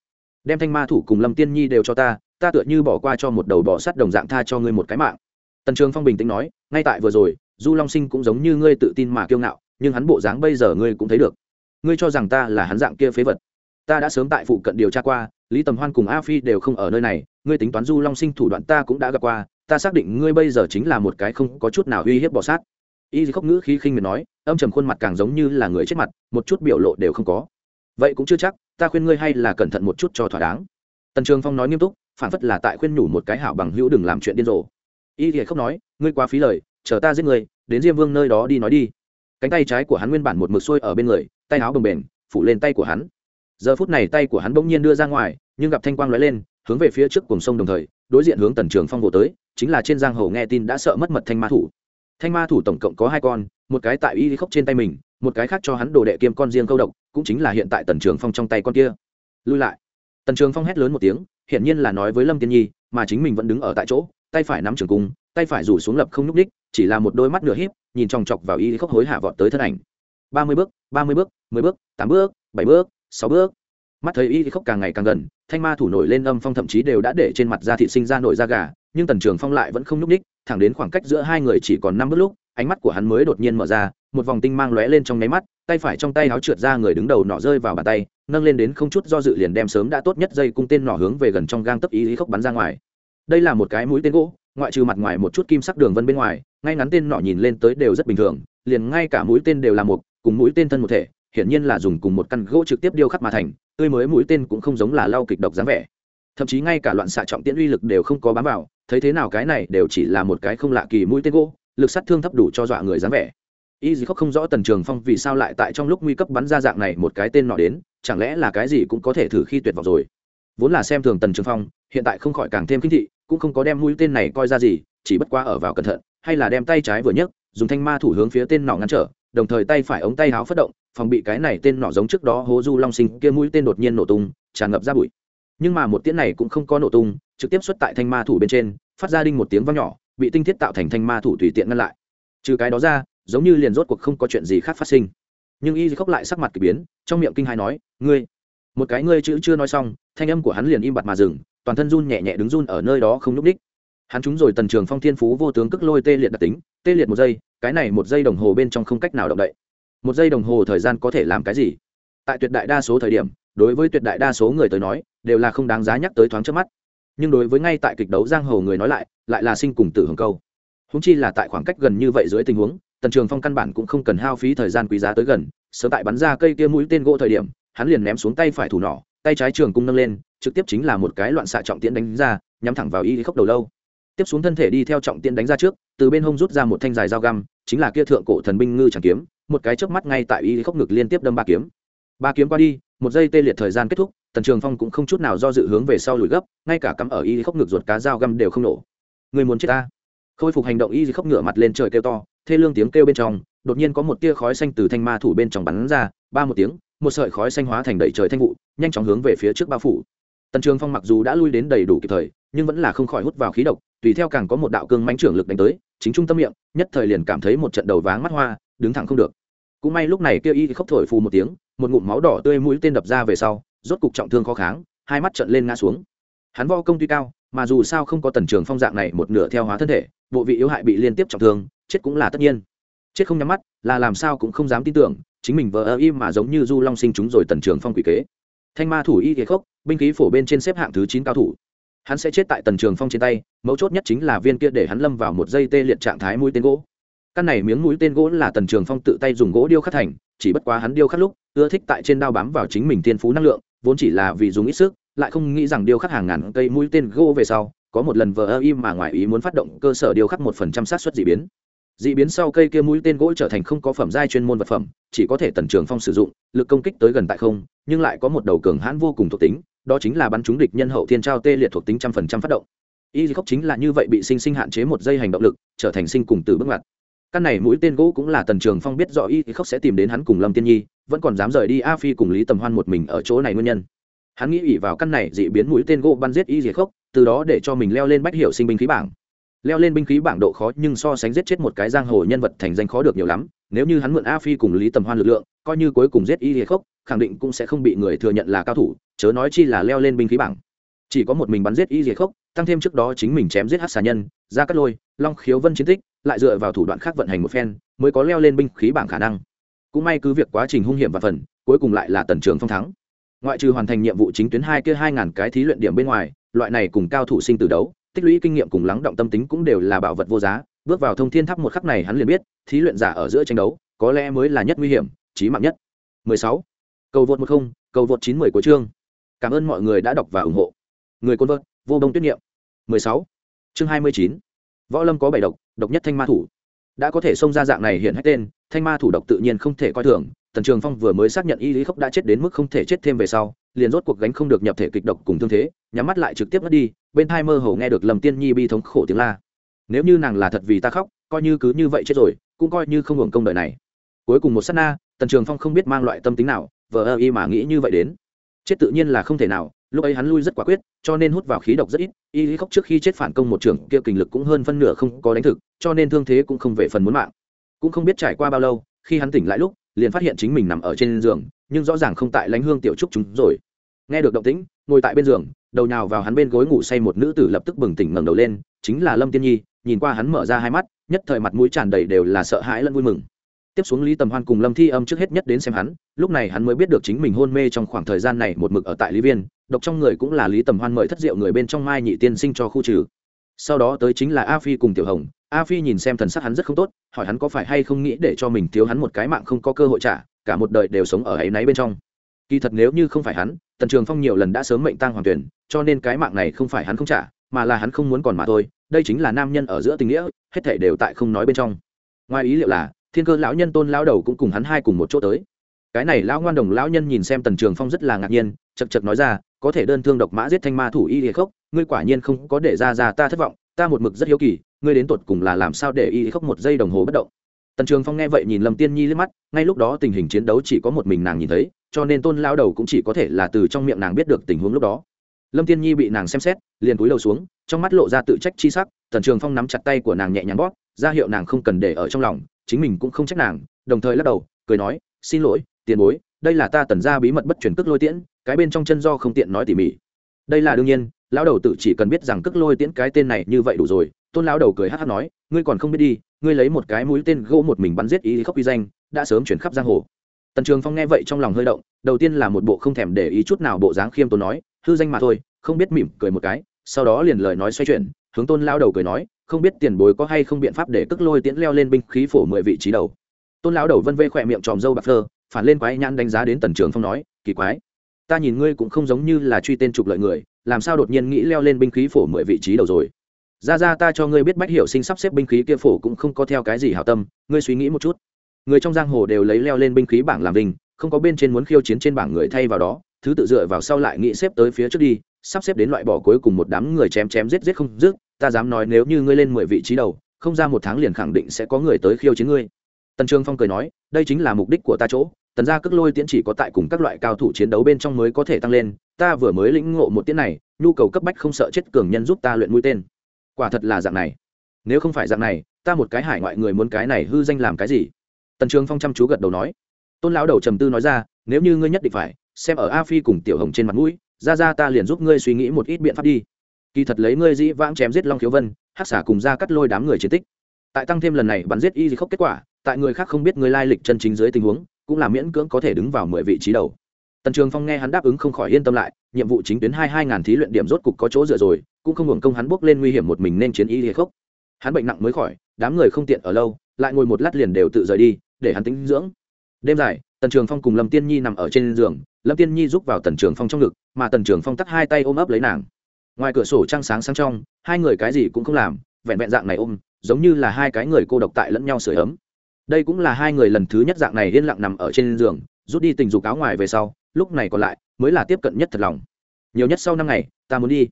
Đem thanh ma thủ cùng lâm tiên nhi đều cho ta ta tựa như bỏ qua cho một đầu bỏ sắt đồng dạng tha cho ngươi một cái mạng. Tần trường phong bình tĩnh nói, ngay tại vừa rồi, du long sinh cũng giống như ngươi tự tin mà kiêu ngạo, nhưng hắn bộ dáng bây giờ ngươi cũng thấy được. Ngươi cho rằng ta là hắn dạng kia phế vật ta đã sớm tại phụ cận điều tra qua lý tầm hoan cùng a phi đều không ở nơi này ngươi tính toán du long sinh thủ đoạn ta cũng đã gặp qua ta xác định ngươi bây giờ chính là một cái không có chút nào uy hiếp bỏ sát. Y khóc ngữ khí khinh miệt nói âm trầm khuôn mặt càng giống như là người chết mặt một chút biểu lộ đều không có. Vậy cũng chưa chắc ta khuyên ngươi hay là cẩn thận một chút cho thỏa đáng. Tần trường phong nói nghiêm túc phản phất là tại khuyên nhủ một cái hảo bằng hữu đừng làm chuyện điên rồ. Y thì không nói ngươi quá phí lời chờ ta giết người, đến diêm vương nơi đó đi nói đi. Cánh tay trái của hắn nguyên bản một mực xuôi ở bên người tay áo bồng bềnh phủ lên tay của hắn giờ phút này tay của hắn bỗng nhiên đưa ra ngoài, nhưng gặp thanh quang lóe lên, hướng về phía trước cùng sông đồng thời, đối diện hướng tần trường phong vô tới, chính là trên giang hồ nghe tin đã sợ mất mật thanh ma thủ. Thanh ma thủ tổng cộng có hai con, một cái tại y khóc trên tay mình, một cái khác cho hắn đồ đệ kiêm con riêng câu độc, cũng chính là hiện tại tần trường phong trong tay con kia. Lui lại. Tần trường phong hét lớn một tiếng, hiển nhiên là nói với lâm tiên nhi, mà chính mình vẫn đứng ở tại chỗ, tay phải nắm trường cung, tay phải rủ xuống lập không nhúc ních chỉ là một đôi mắt nửa híp, nhìn chòng chọc vào y khóc hối hạ vọt tới thân ảnh. Ba mươi bước, ba mươi bước, mười bước, tám bước, bảy bước sáu bước. Mắt thấy y khóc càng ngày càng gần, thanh ma thủ nổi lên âm phong thậm chí đều đã để trên mặt da thị sinh ra nổi da gà, nhưng tần trường phong lại vẫn không nhúc ních thẳng đến khoảng cách giữa hai người chỉ còn năm bước lúc, ánh mắt của hắn mới đột nhiên mở ra, một vòng tinh mang lóe lên trong nháy mắt, tay phải trong tay áo trượt ra người đứng đầu nọ rơi vào bàn tay, nâng lên đến không chút do dự liền đem sớm đã tốt nhất dây cung tên nọ hướng về gần trong gang tấp ý ý khốc bắn ra ngoài. Đây là một cái mũi tên gỗ, ngoại trừ mặt ngoài một chút kim sắc đường vân bên ngoài, ngay ngắn tên nọ nhìn lên tới đều rất bình thường, liền ngay cả mũi tên đều là một, cùng mũi tên thân một thể hiển nhiên là dùng cùng một căn gỗ trực tiếp điêu khắc mà thành, tươi mới mũi tên cũng không giống là lau kịch độc dáng vẻ. Thậm chí ngay cả loạn xạ trọng tiễn uy lực đều không có bám vào, thấy thế nào cái này đều chỉ là một cái không lạ kỳ mũi tên gỗ, lực sát thương thấp đủ cho dọa người dáng vẻ. Y gì khóc không rõ tần trường phong vì sao lại tại trong lúc nguy cấp bắn ra dạng này một cái tên nọ đến, chẳng lẽ là cái gì cũng có thể thử khi tuyệt vọng rồi? Vốn là xem thường tần trường phong, hiện tại không khỏi càng thêm kinh thị, cũng không có đem mũi tên này coi ra gì, chỉ bất quá ở vào cẩn thận, hay là đem tay trái vừa nhấc, dùng thanh ma thủ hướng phía tên nọ ngăn trở, đồng thời tay phải ống tay háo phất động phòng bị cái này tên nọ giống trước đó hố du long sinh, kia mũi tên đột nhiên nổ tung, tràn ngập ra bụi. Nhưng mà một tiếng này cũng không có nổ tung, trực tiếp xuất tại thanh ma thủ bên trên, phát ra đinh một tiếng vang nhỏ, bị tinh thiết tạo thành thanh ma thủ tùy tiện ngăn lại. Trừ cái đó ra, giống như liền rốt cuộc không có chuyện gì khác phát sinh. Nhưng y khóc lại sắc mặt k ỳ biến, trong miệng kinh hai nói, ngươi. Một cái ngươi chữ chưa nói xong, thanh âm của hắn liền im bặt mà dừng, toàn thân run nhẹ nhẹ đứng run ở nơi đó không nhúc ních. Hắn trúng rồi tần trường phong thiên phú vô tướng cức lôi tê liệt đặc tính, tê liệt một giây, cái này một giây đồng hồ bên trong không cách nào động đậy một giây đồng hồ thời gian có thể làm cái gì? Tại tuyệt đại đa số thời điểm, đối với tuyệt đại đa số người tới nói, đều là không đáng giá nhắc tới thoáng trước mắt. Nhưng đối với ngay tại kịch đấu giang hồ người nói lại lại là sinh cùng tử hồng câu. Húng chi là tại khoảng cách gần như vậy dưới tình huống, tần trường phong căn bản cũng không cần hao phí thời gian quý giá tới gần, sớm tại bắn ra cây kia mũi tên gỗ thời điểm, hắn liền ném xuống tay phải thủ nỏ, tay trái trường cung nâng lên, trực tiếp chính là một cái loạn xạ trọng tiễn đánh ra, nhắm thẳng vào y khốc đầu lâu. Tiếp xuống thân thể đi theo trọng tiễn đánh ra trước, từ bên hông rút ra một thanh dài dao găm, chính là kia thượng cổ thần binh ngư chẳng kiếm một cái chớp mắt ngay tại y khốc ngực liên tiếp đâm ba kiếm. Ba kiếm qua đi, một giây tê liệt thời gian kết thúc, tần trường phong cũng không chút nào do dự hướng về sau lùi gấp, ngay cả cắm ở y khốc ngực ruột cá dao găm đều không nổ. Người muốn chết ta? Khôi phục hành động y khốc ngửa mặt lên trời kêu to, thê lương tiếng kêu bên trong, đột nhiên có một tia khói xanh từ thanh ma thủ bên trong bắn ra, ba một tiếng, một sợi khói xanh hóa thành đầy trời thanh vụ, nhanh chóng hướng về phía trước bao phủ. Tần trường phong mặc dù đã lui đến đầy đủ kịp thời, nhưng vẫn là không khỏi hút vào khí độc, tùy theo càng có một đạo cương mánh trưởng lực đánh tới, chính trung tâm miệng, nhất thời liền cảm thấy một trận đầu váng mắt hoa đứng thẳng không được. Cũng may lúc này kia y khóc thổi phù một tiếng, một ngụm máu đỏ tươi mũi tên đập ra về sau, rốt cục trọng thương khó kháng, hai mắt trận lên ngã xuống. Hắn vo công tuy cao, mà dù sao không có tần trường phong dạng này một nửa theo hóa thân thể, bộ vị yếu hại bị liên tiếp trọng thương, chết cũng là tất nhiên. Chết không nhắm mắt, là làm sao cũng không dám tin tưởng, chính mình vờ ơ im mà giống như du long sinh chúng rồi tần trường phong quỷ kế. Thanh ma thủ y kế khốc binh khí phổ bên trên xếp hạng thứ chín cao thủ. Hắn sẽ chết tại tần trường phong trên tay, mấu chốt nhất chính là viên kia để hắn lâm vào một dây tê liệt trạng thái mũi tên gỗ căn này miếng mũi tên gỗ là tần trường phong tự tay dùng gỗ điêu khắc thành, chỉ bất quá hắn điêu khắc lúc, ưa thích tại trên đao bám vào chính mình tiên phú năng lượng, vốn chỉ là vì dùng ít sức, lại không nghĩ rằng điêu khắc hàng ngàn cây mũi tên gỗ về sau, có một lần vờ ơ im mà ngoài ý muốn phát động cơ sở điêu khắc một phần trăm sát xuất d ị biến. D ị biến sau cây kia mũi tên gỗ trở thành không có phẩm giai chuyên môn vật phẩm, chỉ có thể tần trường phong sử dụng, lực công kích tới gần tại không, nhưng lại có một đầu cường hãn vô cùng thuộc tính, đó chính là bắn trúng địch nhân hậu thiên trao tê liệt thuộc tính trăm phần trăm phát động. Y khóc chính là như vậy bị sinh sinh hạn chế một giây hành động lực, trở thành sinh cùng từ bước ngoặt căn này mũi tên gỗ cũng là tần trường phong biết rõ y khóc sẽ tìm đến hắn cùng lâm tiên nhi, vẫn còn dám rời đi a phi cùng lý tầm hoan một mình ở chỗ này nguyên nhân. Hắn nghĩ ủy vào căn này dị biến mũi tên gỗ bắn giết y diệt khốc từ đó để cho mình leo lên bách hiệu sinh binh khí bảng. Leo lên binh khí bảng độ khó nhưng so sánh giết chết một cái giang hồ nhân vật thành danh khó được nhiều lắm, nếu như hắn mượn a phi cùng lý tầm hoan lực lượng, coi như cuối cùng giết y diệt khốc khẳng định cũng sẽ không bị người thừa nhận là cao thủ, chớ nói chi là leo lên binh khí bảng. Chỉ có một mình bắn giết y diệt khốc tăng thêm trước đó chính mình chém giết hát xà nhân ra cắt lôi, long khiếu vân chiến tích lại dựa vào thủ đoạn khác vận hành một phen, mới có leo lên binh khí bảng khả năng. Cũng may cứ việc quá trình hung hiểm và phần, cuối cùng lại là tần trường phong thắng. Ngoại trừ hoàn thành nhiệm vụ chính tuyến hai kia hai ngàn cái thí luyện điểm bên ngoài, loại này cùng cao thủ sinh từ đấu, tích lũy kinh nghiệm cùng lắng động tâm tính cũng đều là bảo vật vô giá. Bước vào thông thiên tháp một khắc này hắn liền biết, thí luyện giả ở giữa tranh đấu, có lẽ mới là nhất nguy hiểm trí mạng nhất. 16. cầu vượt một không, cầu vượt chín mười của chương. Cảm ơn mọi người đã đọc và ủng hộ. Người côn vợt, vô đông tuyết nghiệm 16. chương 29 võ lâm có bảy độc độc nhất thanh ma thủ. Đã có thể xông ra dạng này hiện hết tên, thanh ma thủ độc tự nhiên không thể coi thường. Tần trường phong vừa mới xác nhận y lý khốc đã chết đến mức không thể chết thêm về sau, liền rốt cuộc gánh không được nhập thể kịch độc cùng thương thế, nhắm mắt lại trực tiếp mất đi, bên thai mơ hồ nghe được lầm tiên nhi bi thống khổ tiếng la. Nếu như nàng là thật vì ta khóc, coi như cứ như vậy chết rồi, cũng coi như không hưởng công đời này. Cuối cùng một s á t na, tần trường phong không biết mang loại tâm tính nào, vờ ơ y mà nghĩ như vậy đến. Chết tự nhiên là không thể nào lúc ấy hắn lui rất quả quyết, cho nên hút vào khí độc rất ít, y lý khóc trước khi chết phản công một trưởng kia kình lực cũng hơn phân nửa không có đánh thực, cho nên thương thế cũng không về phần muốn mạng. Cũng không biết trải qua bao lâu, khi hắn tỉnh lại lúc, liền phát hiện chính mình nằm ở trên giường, nhưng rõ ràng không tại lánh hương tiểu trúc chúng rồi. Nghe được động tĩnh, ngồi tại bên giường, đầu nhào vào hắn bên gối ngủ say một nữ tử lập tức bừng tỉnh ngẩng đầu lên, chính là lâm tiên nhi, nhìn qua hắn mở ra hai mắt, nhất thời mặt mũi tràn đầy đều là sợ hãi lẫn vui mừng. Tiếp xuống lý tầm hoan cùng lâm thi âm trước hết nhất đến xem hắn, lúc này hắn mới biết được chính mình hôn mê trong khoảng thời gian này một mực ở tại lý viên độc trong người cũng là lý tầm hoan mời thất diệu người bên trong mai nhị tiên sinh cho khu trừ. Sau đó tới chính là a phi cùng tiểu hồng. A phi nhìn xem thần sắc hắn rất không tốt, hỏi hắn có phải hay không nghĩ để cho mình thiếu hắn một cái mạng không có cơ hội trả, cả một đời đều sống ở ấy náy bên trong. Kỳ thật nếu như không phải hắn, tần trường phong nhiều lần đã sớm mệnh tang hoàng tuyển, cho nên cái mạng này không phải hắn không trả, mà là hắn không muốn còn mà thôi. Đây chính là nam nhân ở giữa tình nghĩa, hết thể đều tại không nói bên trong. Ngoài ý liệu là, thiên cơ lão nhân tôn lão đầu cũng cùng hắn hai cùng một chỗ tới. Cái này lão ngoan đồng lão nhân nhìn xem tần trường phong rất là ngạc nhiên chật chật nói ra có thể đơn thương độc mã giết thanh ma thủ y địa khốc, ngươi quả nhiên không có để ra ra ta thất vọng, ta một mực rất hiếu kỳ, ngươi đến tột cùng là làm sao để y khốc một giây đồng hồ bất động. Tần trường phong nghe vậy nhìn lâm tiên nhi liếc mắt, ngay lúc đó tình hình chiến đấu chỉ có một mình nàng nhìn thấy, cho nên tôn lao đầu cũng chỉ có thể là từ trong miệng nàng biết được tình huống lúc đó. Lâm tiên nhi bị nàng xem xét, liền cúi đầu xuống, trong mắt lộ ra tự trách chi sắc, tần trường phong nắm chặt tay của nàng nhẹ nhàng bóp, ra hiệu nàng không cần để ở trong lòng, chính mình cũng không trách nàng, đồng thời lắc đầu, cười nói, xin lỗi, tiền bối, đây là ta tần ra bí mật bất chuyển cước lôi tiễn cái bên trong chân do không tiện nói tỉ mỉ. Đây là đương nhiên, lão đầu tự chỉ cần biết rằng cước lôi tiễn cái tên này như vậy đủ rồi, tôn lão đầu cười hát hát nói, ngươi còn không biết đi, ngươi lấy một cái mũi tên gỗ một mình bắn giết ý khóc uy danh, đã sớm chuyển khắp giang hồ. Tần trường phong nghe vậy trong lòng hơi động, đầu tiên là một bộ không thèm để ý chút nào bộ dáng khiêm tốn nói, hư danh mà thôi, không biết mỉm cười một cái. Sau đó liền lời nói xoay chuyển, hướng tôn lao đầu cười nói, không biết tiền bối có hay không biện pháp để cất lôi tiễn leo lên binh khí phổ mười vị trí đầu? Tôn lão đầu vân vê khỏe miệng tròm dâu bạc phơ, phản lên quái nhãn đánh giá đến tần trường phong nói, kỳ quái ta nhìn ngươi cũng không giống như là truy tên trục lợi người, làm sao đột nhiên nghĩ leo lên binh khí phổ mười vị trí đầu rồi? Ra ra ta cho ngươi biết bách hiểu sinh sắp xếp binh khí kia phổ cũng không có theo cái gì hảo tâm, ngươi suy nghĩ một chút. Người trong giang hồ đều lấy leo lên binh khí bảng làm đình không có bên trên muốn khiêu chiến trên bảng người thay vào đó, thứ tự dựa vào sau lại nghĩ xếp tới phía trước đi, sắp xếp đến loại bỏ cuối cùng một đám người chém chém giết giết không dứt, ta dám nói nếu như ngươi lên mười vị trí đầu, không ra một tháng liền khẳng định sẽ có người tới khiêu chiến ngươi. Tần trương phong cười nói, đây chính là mục đích của ta chỗ tần gia cước lôi tiễn chỉ có tại cùng các loại cao thủ chiến đấu bên trong mới có thể tăng lên, ta vừa mới lĩnh ngộ một tiễn này, nhu cầu cấp bách không sợ chết cường nhân giúp ta luyện mũi tên. Quả thật là dạng này. Nếu không phải dạng này, ta một cái hải ngoại người muốn cái này hư danh làm cái gì? Tần trường phong chăm chú gật đầu nói. Tôn lão đầu trầm tư nói ra, nếu như ngươi nhất định phải, xem ở a phi cùng tiểu hồng trên mặt mũi, ra ra ta liền giúp ngươi suy nghĩ một ít biện pháp đi. Kỳ thật lấy ngươi dĩ vãng chém giết long thiếu vân, hắc xả cùng ra cắt lôi đám người chiến tích. Tại tăng thêm lần này bắn giết y gì khốc kết quả, tại người khác không biết ngươi lai lịch chân chính dưới tình huống cũng là miễn cưỡng có thể đứng vào mười vị trí đầu. Tần trường phong nghe hắn đáp ứng không khỏi yên tâm lại, nhiệm vụ chính tuyến hai hai ngàn thí luyện điểm rốt cục có chỗ dựa rồi, cũng không hưởng công hắn bước lên nguy hiểm một mình nên chiến y hệ khốc. Hắn bệnh nặng mới khỏi, đám người không tiện ở lâu, lại ngồi một lát liền đều tự rời đi, để hắn tính dưỡng. Đêm dài, tần trường phong cùng lâm tiên nhi nằm ở trên giường, lâm tiên nhi giúp vào tần trường phong trong ngực, mà tần trường phong tắt hai tay ôm ấp lấy nàng. Ngoài cửa sổ trăng sáng sáng trong, hai người cái gì cũng không làm, vẹn vẹn dạng này ôm, giống như là hai cái người cô độc tại lẫn nhau sửa ấm đây cũng là hai người lần thứ nhất dạng này yên lặng nằm ở trên giường, rút đi tình dục áo ngoài về sau, lúc này còn lại, mới là tiếp cận nhất thật lòng. Nhiều nhất sau năm ngày, ta muốn đi.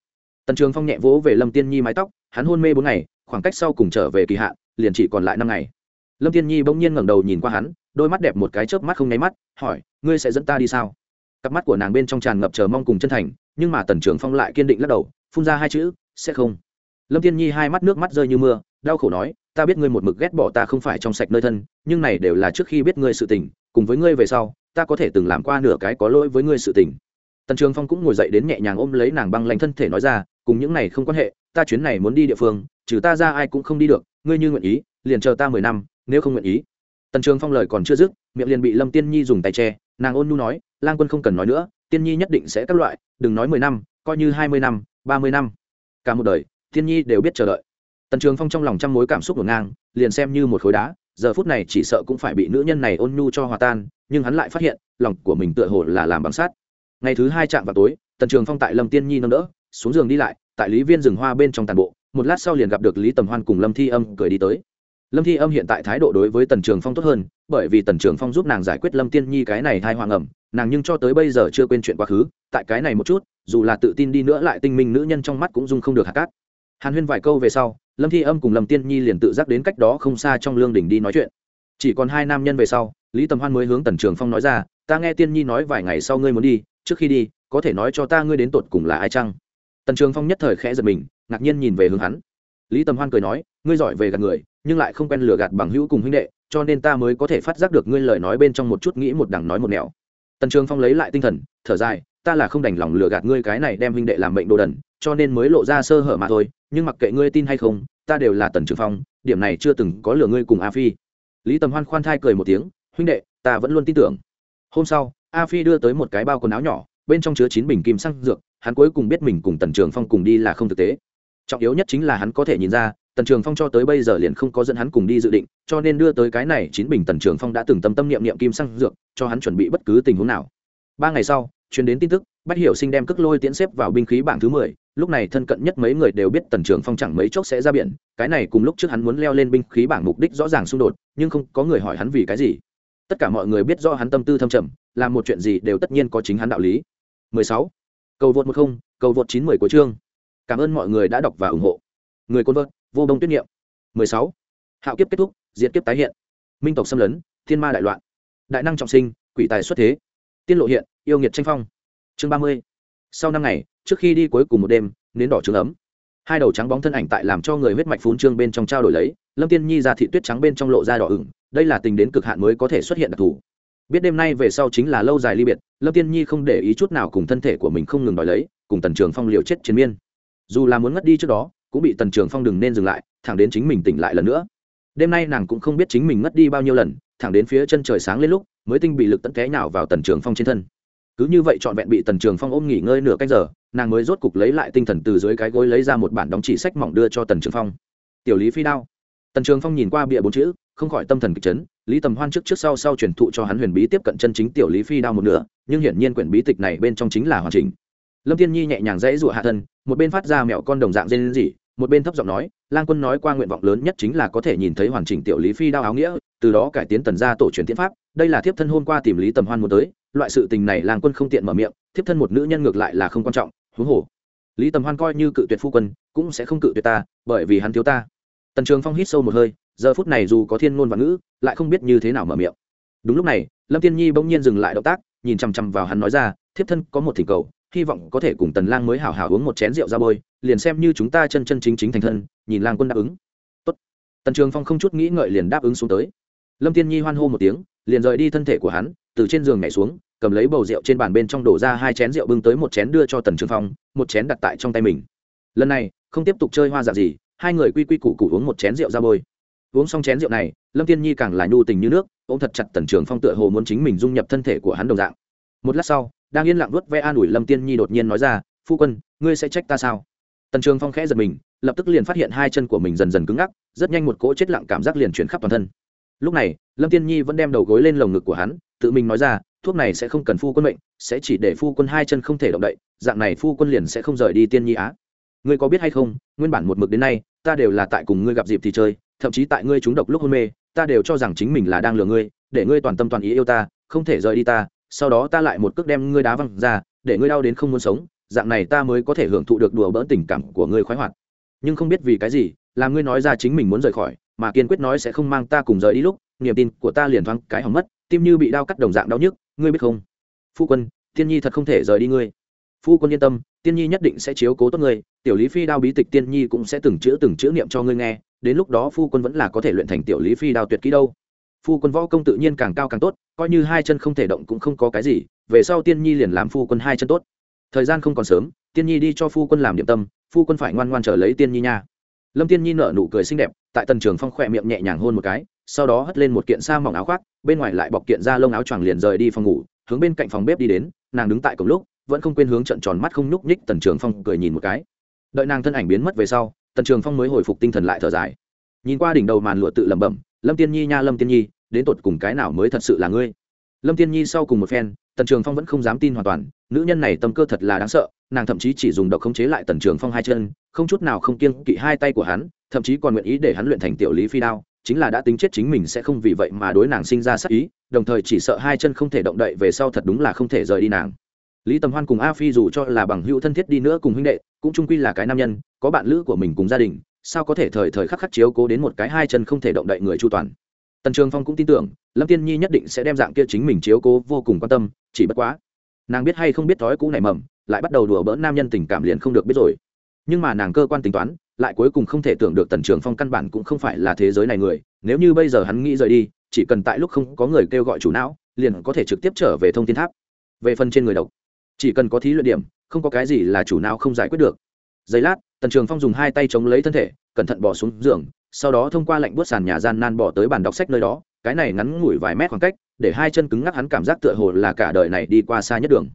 Tần trường phong nhẹ vỗ về lâm tiên nhi mái tóc, hắn hôn mê bốn ngày, khoảng cách sau cùng trở về kỳ hạn, liền chỉ còn lại năm ngày. Lâm tiên nhi bỗng nhiên ngẩng đầu nhìn qua hắn, đôi mắt đẹp một cái chớp mắt không nháy mắt, hỏi, ngươi sẽ dẫn ta đi sao? Cặp mắt của nàng bên trong tràn ngập chờ mong cùng chân thành, nhưng mà tần trường phong lại kiên định lắc đầu, phun ra hai chữ, sẽ không. Lâm tiên nhi hai mắt nước mắt rơi như mưa đau khổ nói, ta biết ngươi một mực ghét bỏ ta không phải trong sạch nơi thân, nhưng này đều là trước khi biết ngươi sự tình, cùng với ngươi về sau, ta có thể từng làm qua nửa cái có lỗi với ngươi sự tình. Tần trường phong cũng ngồi dậy đến nhẹ nhàng ôm lấy nàng băng lanh thân thể nói ra, cùng những này không quan hệ, ta chuyến này muốn đi địa phương, trừ ta ra ai cũng không đi được, ngươi như nguyện ý, liền chờ ta mười năm, nếu không nguyện ý. Tần trường phong lời còn chưa dứt, miệng liền bị lâm tiên nhi dùng tay che, nàng ôn nhu nói, lang quân không cần nói nữa, tiên nhi nhất định sẽ các loại, đừng nói mười năm, coi như hai mươi năm, ba mươi năm. Cả một đời, tiên nhi đều biết chờ đợi tần trường phong trong lòng trăm mối cảm xúc ngổn ngang, liền xem như một khối đá, giờ phút này chỉ sợ cũng phải bị nữ nhân này ôn nhu cho hòa tan, nhưng hắn lại phát hiện, lòng của mình tựa hồ là làm bằng sát ngày thứ hai chạm vào tối, tần trường phong tại lâm tiên nhi nâng đỡ, xuống giường đi lại, tại lý viên rừng hoa bên trong tàn bộ, một lát sau liền gặp được lý tầm hoan cùng lâm thi âm cười đi tới. Lâm thi âm hiện tại thái độ đối với tần trường phong tốt hơn, bởi vì tần trường phong giúp nàng giải quyết lâm tiên nhi cái này thai hoàng ẩm, nàng nhưng cho tới bây giờ chưa quên chuyện quá khứ, tại cái này một chút, dù là tự tin đi nữa lại tinh minh nữ nhân trong mắt cũng dung không được hạt cát. Hàn huyên vài câu về sau lâm thi âm cùng lâm tiên nhi liền tự giác đến cách đó không xa trong lương đỉnh đi nói chuyện. Chỉ còn hai nam nhân về sau, lý tầm hoan mới hướng tần trường phong nói ra, ta nghe tiên nhi nói vài ngày sau ngươi muốn đi, trước khi đi, có thể nói cho ta ngươi đến tột cùng là ai chăng? Tần trường phong nhất thời khẽ giật mình, ngạc nhiên nhìn về hướng hắn. Lý tầm hoan cười nói, ngươi giỏi về gạt người, nhưng lại không quen lừa gạt bằng hữu cùng huynh đệ, cho nên ta mới có thể phát giác được ngươi lời nói bên trong một chút nghĩ một đằng nói một nẻo. Tần trường phong lấy lại tinh thần, thở dài, ta là không đành lòng lừa gạt ngươi cái này đem huynh đệ làm bệnh đồ đần cho nên mới lộ ra sơ hở mà thôi, nhưng mặc kệ ngươi tin hay không, ta đều là tần trường phong, điểm này chưa từng có lừa ngươi cùng a phi. Lý tầm hoan khoan thai cười một tiếng, huynh đệ, ta vẫn luôn tin tưởng. Hôm sau, a phi đưa tới một cái bao quần áo nhỏ, bên trong chứa chín bình kim xăng dược, hắn cuối cùng biết mình cùng tần trường phong cùng đi là không thực tế. Trọng yếu nhất chính là hắn có thể nhìn ra, tần trường phong cho tới bây giờ liền không có dẫn hắn cùng đi dự định, cho nên đưa tới cái này chín bình tần trường phong đã từng tâm tâm niệm niệm kim xăng dược, cho hắn chuẩn bị bất cứ tình huống nào. Ba ngày sau, truyền đến tin tức bắt hiểu sinh đem cước lôi tiễn xếp vào binh khí bảng thứ mười lúc này thân cận nhất mấy người đều biết tần trường phong chẳng mấy chốc sẽ ra biển. Cái này cùng lúc trước hắn muốn leo lên binh khí bảng mục đích rõ ràng xung đột nhưng không có người hỏi hắn vì cái gì. Tất cả mọi người biết do hắn tâm tư thâm trầm làm một chuyện gì đều tất nhiên có chính hắn đạo lý. 16. cầu vượt 10, cầu vượt 90 của chương. Cảm ơn mọi người đã đọc và ủng hộ. Người côn vợt vô đông tuyết niệm. 16. hạo kiếp kết thúc diệt kiếp tái hiện. Minh tộc xâm lấn thiên ma đại loạn. Đại năng trọng sinh quỷ tài xuất thế. Tiên lộ hiện yêu nghiệt tranh phong. Chương 30. sau năm ngày trước khi đi cuối cùng một đêm, nến đỏ trứng ấm. Hai đầu trắng bóng thân ảnh tại làm cho người huyết mạch phun trương bên trong trao đổi lấy, lâm tiên nhi ra thị tuyết trắng bên trong lộ ra đỏ ửng, đây là tình đến cực hạn mới có thể xuất hiện đặc thù. Biết đêm nay về sau chính là lâu dài ly biệt, lâm tiên nhi không để ý chút nào cùng thân thể của mình không ngừng đòi lấy, cùng tần trường phong liều chết chiến miên. Dù là muốn ngất đi trước đó, cũng bị tần trường phong đừng nên dừng lại, thẳng đến chính mình tỉnh lại lần nữa. Đêm nay nàng cũng không biết chính mình ngất đi bao nhiêu lần, thẳng đến phía chân trời sáng lên lúc, mới tinh bị lực tận té nào vào tần trường phong trên thân cứ như vậy trọn vẹn bị tần trường phong ôm nghỉ ngơi nửa canh giờ, nàng mới rốt cục lấy lại tinh thần từ dưới cái gối lấy ra một bản đóng chỉ sách mỏng đưa cho tần trường phong. Tiểu lý phi đao. Tần trường phong nhìn qua bịa bốn chữ, không khỏi tâm thần kịch chấn, lý tầm hoan trước trước sau sau truyền thụ cho hắn huyền bí tiếp cận chân chính tiểu lý phi đao một nửa, nhưng hiển nhiên quyển bí tịch này bên trong chính là hoàn chỉnh. Lâm tiên nhi nhẹ nhàng dãy rụa hạ thân, một bên phát ra mẹo con đồng dạng dên gì một bên thấp giọng nói, lang quân nói qua nguyện vọng lớn nhất chính là có thể nhìn thấy hoàn chỉnh tiểu lý phi đao áo nghĩa từ đó cải tiến tần gia tổ truyền tiến pháp, đây là thiếp thân hôm qua tìm lý tầm hoan muốn tới, loại sự tình này lang quân không tiện mở miệng, thiếp thân một nữ nhân ngược lại là không quan trọng, huống hồ. Lý tầm hoan coi như cự tuyệt phu quân, cũng sẽ không cự tuyệt ta, bởi vì hắn thiếu ta. Tần trường phong hít sâu một hơi, giờ phút này dù có thiên ngôn và ngữ, lại không biết như thế nào mở miệng. Đúng lúc này, lâm tiên nhi bỗng nhiên dừng lại động tác, nhìn chằm chằm vào hắn nói ra, thiếp thân có một thỉnh cầu, hy vọng có thể cùng tần lang mới hảo hảo uống một chén rượu ra bôi, liền xem như chúng ta chân chân chính chính thành thân, nhìn lang quân đáp ứng. Tốt. Tần trường phong không chút nghĩ ngợi liền đáp ứng xuống tới lâm tiên nhi hoan hô một tiếng, liền rời đi thân thể của hắn, từ trên giường nhảy xuống, cầm lấy bầu rượu trên bàn bên trong đổ ra hai chén rượu bưng tới một chén đưa cho tần trường phong, một chén đặt tại trong tay mình. Lần này, không tiếp tục chơi hoa giả gì, hai người quy quy củ củ uống một chén rượu ra bôi. Uống xong chén rượu này, lâm tiên nhi càng là nhu tình như nước, ôm thật chặt tần trường phong tựa hồ muốn chính mình dung nhập thân thể của hắn đồng dạng. Một lát sau, đang yên lặng vớt ve an ủi lâm tiên nhi đột nhiên nói ra, phu quân, ngươi sẽ trách ta sao? Tần trường phong khẽ giật mình, lập tức liền phát hiện hai chân của mình dần dần cứng ngắc, rất nhanh một cỗ chết lặng cảm giác liền chuyển khắp toàn thân lúc này, lâm tiên nhi vẫn đem đầu gối lên lồng ngực của hắn, tự mình nói ra, thuốc này sẽ không cần phu quân mệnh, sẽ chỉ để phu quân hai chân không thể động đậy, dạng này phu quân liền sẽ không rời đi tiên nhi á. Ngươi có biết hay không, nguyên bản một mực đến nay, ta đều là tại cùng ngươi gặp dịp thì chơi, thậm chí tại ngươi trúng độc lúc hôn mê, ta đều cho rằng chính mình là đang lừa ngươi, để ngươi toàn tâm toàn ý yêu ta, không thể rời đi ta, sau đó ta lại một cước đem ngươi đá văng ra, để ngươi đau đến không muốn sống, dạng này ta mới có thể hưởng thụ được đùa bỡn tình cảm của ngươi khoái hoạt. Nhưng không biết vì cái gì, làm ngươi nói ra chính mình muốn rời khỏi mà kiên quyết nói sẽ không mang ta cùng rời đi lúc, niềm tin của ta liền thoáng cái hỏng mất, tim như bị đau cắt đồng dạng đau nhức, ngươi biết không? Phu quân tiên nhi thật không thể rời đi ngươi. Phu quân yên tâm tiên nhi nhất định sẽ chiếu cố tốt ngươi, tiểu lý phi đao bí tịch tiên nhi cũng sẽ từng chữ từng chữ niệm cho ngươi nghe, đến lúc đó phu quân vẫn là có thể luyện thành tiểu lý phi đao tuyệt kỹ đâu. Phu quân võ công tự nhiên càng cao càng tốt, coi như hai chân không thể động cũng không có cái gì, về sau tiên nhi liền làm phu quân hai chân tốt. Thời gian không còn sớm tiên nhi đi cho phu quân làm điểm tâm, phu quân phải ngoan ngoan trở lấy tiên nhi nha lâm tiên nhi nở nụ cười xinh đẹp, tại tần trường phong khỏe miệng nhẹ nhàng hôn một cái, sau đó hất lên một kiện sa mỏng áo khoác, bên ngoài lại bọc kiện da lông áo choàng liền rời đi phòng ngủ, hướng bên cạnh phòng bếp đi đến, nàng đứng tại cổng lúc, vẫn không quên hướng trận tròn mắt không nhúc nhích tần trường phong cười nhìn một cái. Đợi nàng thân ảnh biến mất về sau, tần trường phong mới hồi phục tinh thần lại thở dài. Nhìn qua đỉnh đầu màn lụa tự lẩm bẩm, lâm tiên nhi nha, lâm tiên nhi, đến tột cùng cái nào mới thật sự là ngươi? Lâm tiên nhi sau cùng một phen tần trường phong vẫn không dám tin hoàn toàn, nữ nhân này tâm cơ thật là đáng sợ, nàng thậm chí chỉ dùng độc khống chế lại tần trường phong hai chân, không chút nào không kiêng kỵ hai tay của hắn, thậm chí còn nguyện ý để hắn luyện thành tiểu lý phi đao, chính là đã tính chết chính mình sẽ không vì vậy mà đối nàng sinh ra sắc ý, đồng thời chỉ sợ hai chân không thể động đậy về sau thật đúng là không thể rời đi nàng. Lý tầm hoan cùng a phi dù cho là bằng hữu thân thiết đi nữa cùng huynh đệ, cũng trung quy là cái nam nhân, có bạn lữ của mình cùng gia đình, sao có thể thời thời khắc khắc chiếu cố đến một cái hai chân không thể động đậy người chu toàn? Tần trường phong cũng tin tưởng, lâm tiên nhi nhất định sẽ đem dạng kia chính mình chiếu cố vô cùng quan tâm, chỉ bất quá, nàng biết hay không biết thói cũ này mầm, lại bắt đầu đùa bỡn nam nhân tình cảm liền không được biết rồi. Nhưng mà nàng cơ quan tính toán, lại cuối cùng không thể tưởng được tần trường phong căn bản cũng không phải là thế giới này người, nếu như bây giờ hắn nghĩ rời đi, chỉ cần tại lúc không có người kêu gọi chủ não, liền có thể trực tiếp trở về thông tin tháp. Về phần trên người độc, chỉ cần có thí luyện điểm, không có cái gì là chủ não không giải quyết được. Giây lát, tần trường phong dùng hai tay chống lấy thân thể, cẩn thận bỏ xuống giường sau đó thông qua lạnh buốt sàn nhà gian nan bỏ tới bàn đọc sách nơi đó, cái này ngắn ngủi vài mét khoảng cách, để hai chân cứng ngắc hắn cảm giác tựa hồ là cả đời này đi qua xa nhất đường.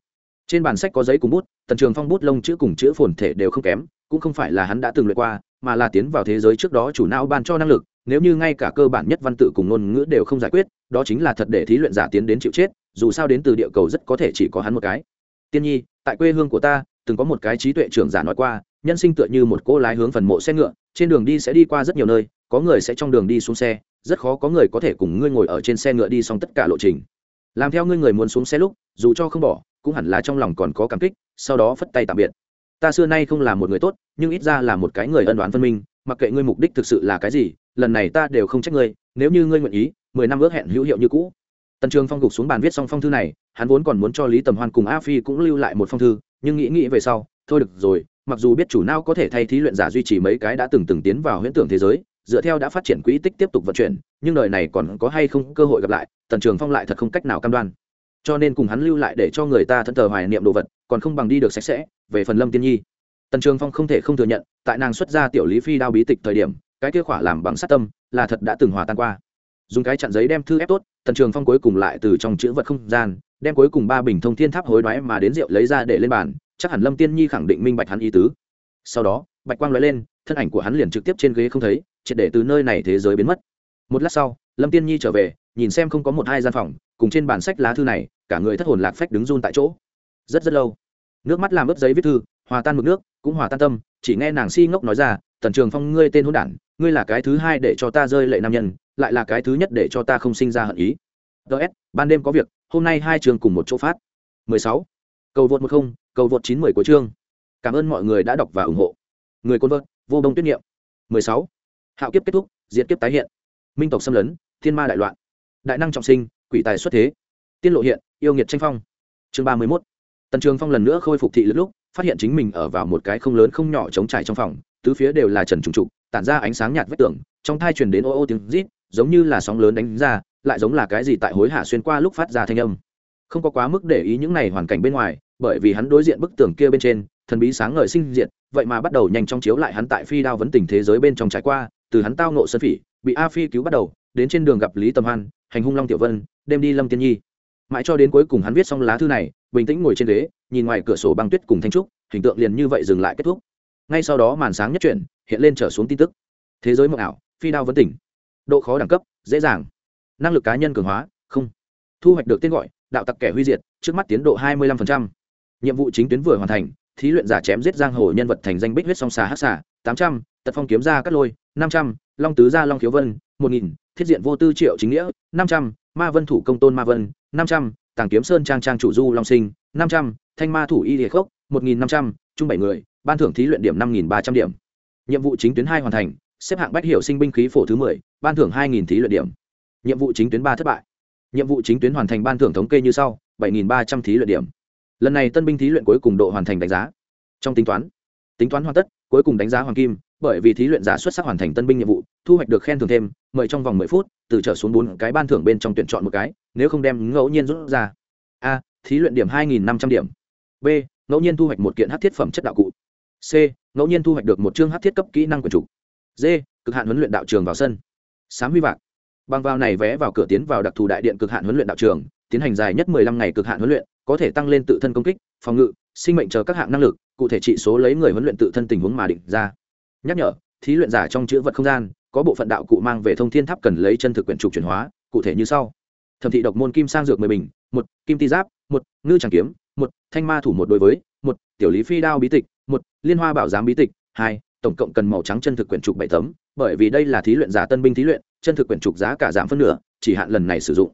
Trên bàn sách có giấy cùng bút, tần trường phong bút lông chữ cùng chữ phồn thể đều không kém, cũng không phải là hắn đã từng luyện qua, mà là tiến vào thế giới trước đó chủ não ban cho năng lực, nếu như ngay cả cơ bản nhất văn tự cùng ngôn ngữ đều không giải quyết, đó chính là thật để thí luyện giả tiến đến chịu chết, dù sao đến từ địa cầu rất có thể chỉ có hắn một cái. Tiên nhi, tại quê hương của ta, từng có một cái trí tuệ trưởng giả nói qua nhân sinh tựa như một cô lái hướng phần mộ xe ngựa, trên đường đi sẽ đi qua rất nhiều nơi, có người sẽ trong đường đi xuống xe, rất khó có người có thể cùng ngươi ngồi ở trên xe ngựa đi xong tất cả lộ trình. Làm theo ngươi người muốn xuống xe lúc, dù cho không bỏ, cũng hẳn là trong lòng còn có cảm kích, sau đó phất tay tạm biệt. Ta xưa nay không là một người tốt, nhưng ít ra là một cái người ân đoán phân minh, mặc kệ ngươi mục đích thực sự là cái gì, lần này ta đều không trách ngươi, nếu như ngươi nguyện ý, mười năm ước hẹn hữu hiệu như cũ. Tần trường phong gục xuống bàn viết xong phong thư này, hắn vốn còn muốn cho lý tầm hoan cùng a phi cũng lưu lại một phong thư, nhưng nghĩ nghĩ về sau, thôi được rồi mặc dù biết chủ nào có thể thay thí luyện giả duy trì mấy cái đã từng từng tiến vào huyễn tưởng thế giới, dựa theo đã phát triển quỹ tích tiếp tục vận chuyển, nhưng đời này còn có hay không cơ hội gặp lại, tần trường phong lại thật không cách nào cam đoan. Cho nên cùng hắn lưu lại để cho người ta thân thờ hoài niệm đồ vật, còn không bằng đi được sạch sẽ, về phần lâm tiên nhi. Tần trường phong không thể không thừa nhận, tại nàng xuất ra tiểu lý phi đao bí tịch thời điểm, cái kia khỏa làm bằng sát tâm, là thật đã từng hòa tan qua. Dùng cái chặn giấy đem thư ép tốt, tần trường phong cuối cùng lại từ trong chữ vật không gian, đem cuối cùng ba bình thông thiên tháp hối đoái mà đến rượu lấy ra để lên bàn chắc hẳn lâm tiên nhi khẳng định minh bạch hắn ý tứ. Sau đó, bạch quang nói lên, thân ảnh của hắn liền trực tiếp trên ghế không thấy, triệt để từ nơi này thế giới biến mất. Một lát sau, lâm tiên nhi trở về, nhìn xem không có một hai gian phòng, cùng trên bản sách lá thư này, cả người thất hồn lạc phách đứng run tại chỗ. Rất rất lâu, nước mắt làm ướp giấy viết thư, hòa tan mực nước, cũng hòa tan tâm, chỉ nghe nàng si ngốc nói ra, tần trường phong, ngươi tên hôn đản, ngươi là cái thứ hai để cho ta rơi lệ nam nhân, lại là cái thứ nhất để cho ta không sinh ra hận ý. Ts ban đêm có việc, hôm nay hai trường cùng một chỗ phát. 16 cầu vượt một không, cầu vượt chín mười của chương. Cảm ơn mọi người đã đọc và ủng hộ. Người côn vợt vô đông tuyết niệm 16. hạo kiếp kết thúc, diệt kiếp tái hiện. Minh tộc xâm lấn, thiên ma đại loạn. Đại năng trọng sinh, quỷ tài xuất thế. Tiên lộ hiện, yêu nghiệt tranh phong. Chương ba mươi mốt. Tần trường phong lần nữa khôi phục thị lực lúc, phát hiện chính mình ở vào một cái không lớn không nhỏ chống trải trong phòng, tứ phía đều là trần trùng trục, tản ra ánh sáng nhạt vách tường, trong thai truyền đến ô ô tiếng rít, giống như là sóng lớn đánh ra, lại giống là cái gì tại hối hả xuyên qua lúc phát ra thanh âm. Không có quá mức để ý những này hoàn cảnh bên ngoài bởi vì hắn đối diện bức tường kia bên trên thần bí sáng ngời sinh diện, vậy mà bắt đầu nhanh chóng chiếu lại hắn tại phi đao vấn tình thế giới bên trong trải qua từ hắn tao nộ sơn phỉ bị a phi cứu bắt đầu đến trên đường gặp lý tầm hoan hành hung long tiểu vân đem đi lâm tiên nhi. Mãi cho đến cuối cùng hắn viết xong lá thư này bình tĩnh ngồi trên ghế nhìn ngoài cửa sổ băng tuyết cùng thanh trúc hình tượng liền như vậy dừng lại kết thúc. Ngay sau đó màn sáng nhất chuyển hiện lên trở xuống tin tức. Thế giới mộng ảo phi đao vấn tỉnh độ khó đẳng cấp dễ dàng. Năng lực cá nhân cường hóa không. Thu hoạch được tên gọi đạo tặc kẻ huy diệt trước mắt tiến độ hai mươi 25% nhiệm vụ chính tuyến vừa hoàn thành, thí luyện giả chém giết giang hồ nhân vật thành danh bích huyết song xà hát xà, tám trăm, tật phong kiếm ra cắt lôi, năm trăm, long tứ gia long khiếu vân, một nghìn, thiết diện vô tư triệu chính nghĩa, năm trăm, ma vân thủ công tôn ma vân, năm trăm, tàng kiếm sơn trang trang chủ du long sinh, năm trăm, thanh ma thủ y địa khốc, một nghìn năm trăm chung bảy người, ban thưởng thí luyện điểm năm nghìn ba trăm điểm. Nhiệm vụ chính tuyến hai hoàn thành, xếp hạng bách hiệu sinh binh khí phổ thứ mười, ban thưởng hai nghìn thí luyện điểm. Nhiệm vụ chính tuyến ba thất bại. Nhiệm vụ chính tuyến hoàn thành ban thưởng thống kê như sau, bảy nghìn ba trăm thí luyện điểm lần này tân binh thí luyện cuối cùng độ hoàn thành đánh giá. Trong tính toán tính toán hoàn tất, cuối cùng đánh giá hoàng kim, bởi vì thí luyện giả xuất sắc hoàn thành tân binh nhiệm vụ, thu hoạch được khen thưởng thêm, mời trong vòng mười phút, từ trở xuống bốn cái ban thưởng bên trong tuyển chọn một cái, nếu không đem ngẫu nhiên rút ra. A, thí luyện điểm hai nghìn năm trăm điểm. B, ngẫu nhiên thu hoạch một kiện hát thiết phẩm chất đạo cụ. C, ngẫu nhiên thu hoạch được một chương hát thiết cấp kỹ năng quần trục d, cực hạn huấn luyện đạo trường vào sân. Sám huy vạc. Bằng vào này vé vào cửa tiến vào đặc thù đại điện cực hạn huấn luyện đạo trường, tiến hành dài nhất mười lăm ngày cực hạn huấn luyện có thể tăng lên tự thân công kích, phòng ngự, sinh mệnh chờ các hạng năng lực, cụ thể trị số lấy người huấn luyện tự thân tình huống mà định ra. Nhắc nhở, thí luyện giả trong chữ vật không gian, có bộ phận đạo cụ mang về thông thiên tháp cần lấy chân thực quyển trục chuyển hóa, cụ thể như sau. Thẩm thị độc môn kim sang dược mười bình, một, kim ti giáp, một, ngư tràng kiếm, một, thanh ma thủ một đối với, một, tiểu lý phi đao bí tịch, một, liên hoa bảo giám bí tịch, hai, tổng cộng cần màu trắng chân thực quyển trục bảy tấm, bởi vì đây là thí luyện giả tân binh thí luyện, chân thực quyển trục giá cả giảm phân nửa, chỉ hạn lần này sử dụng.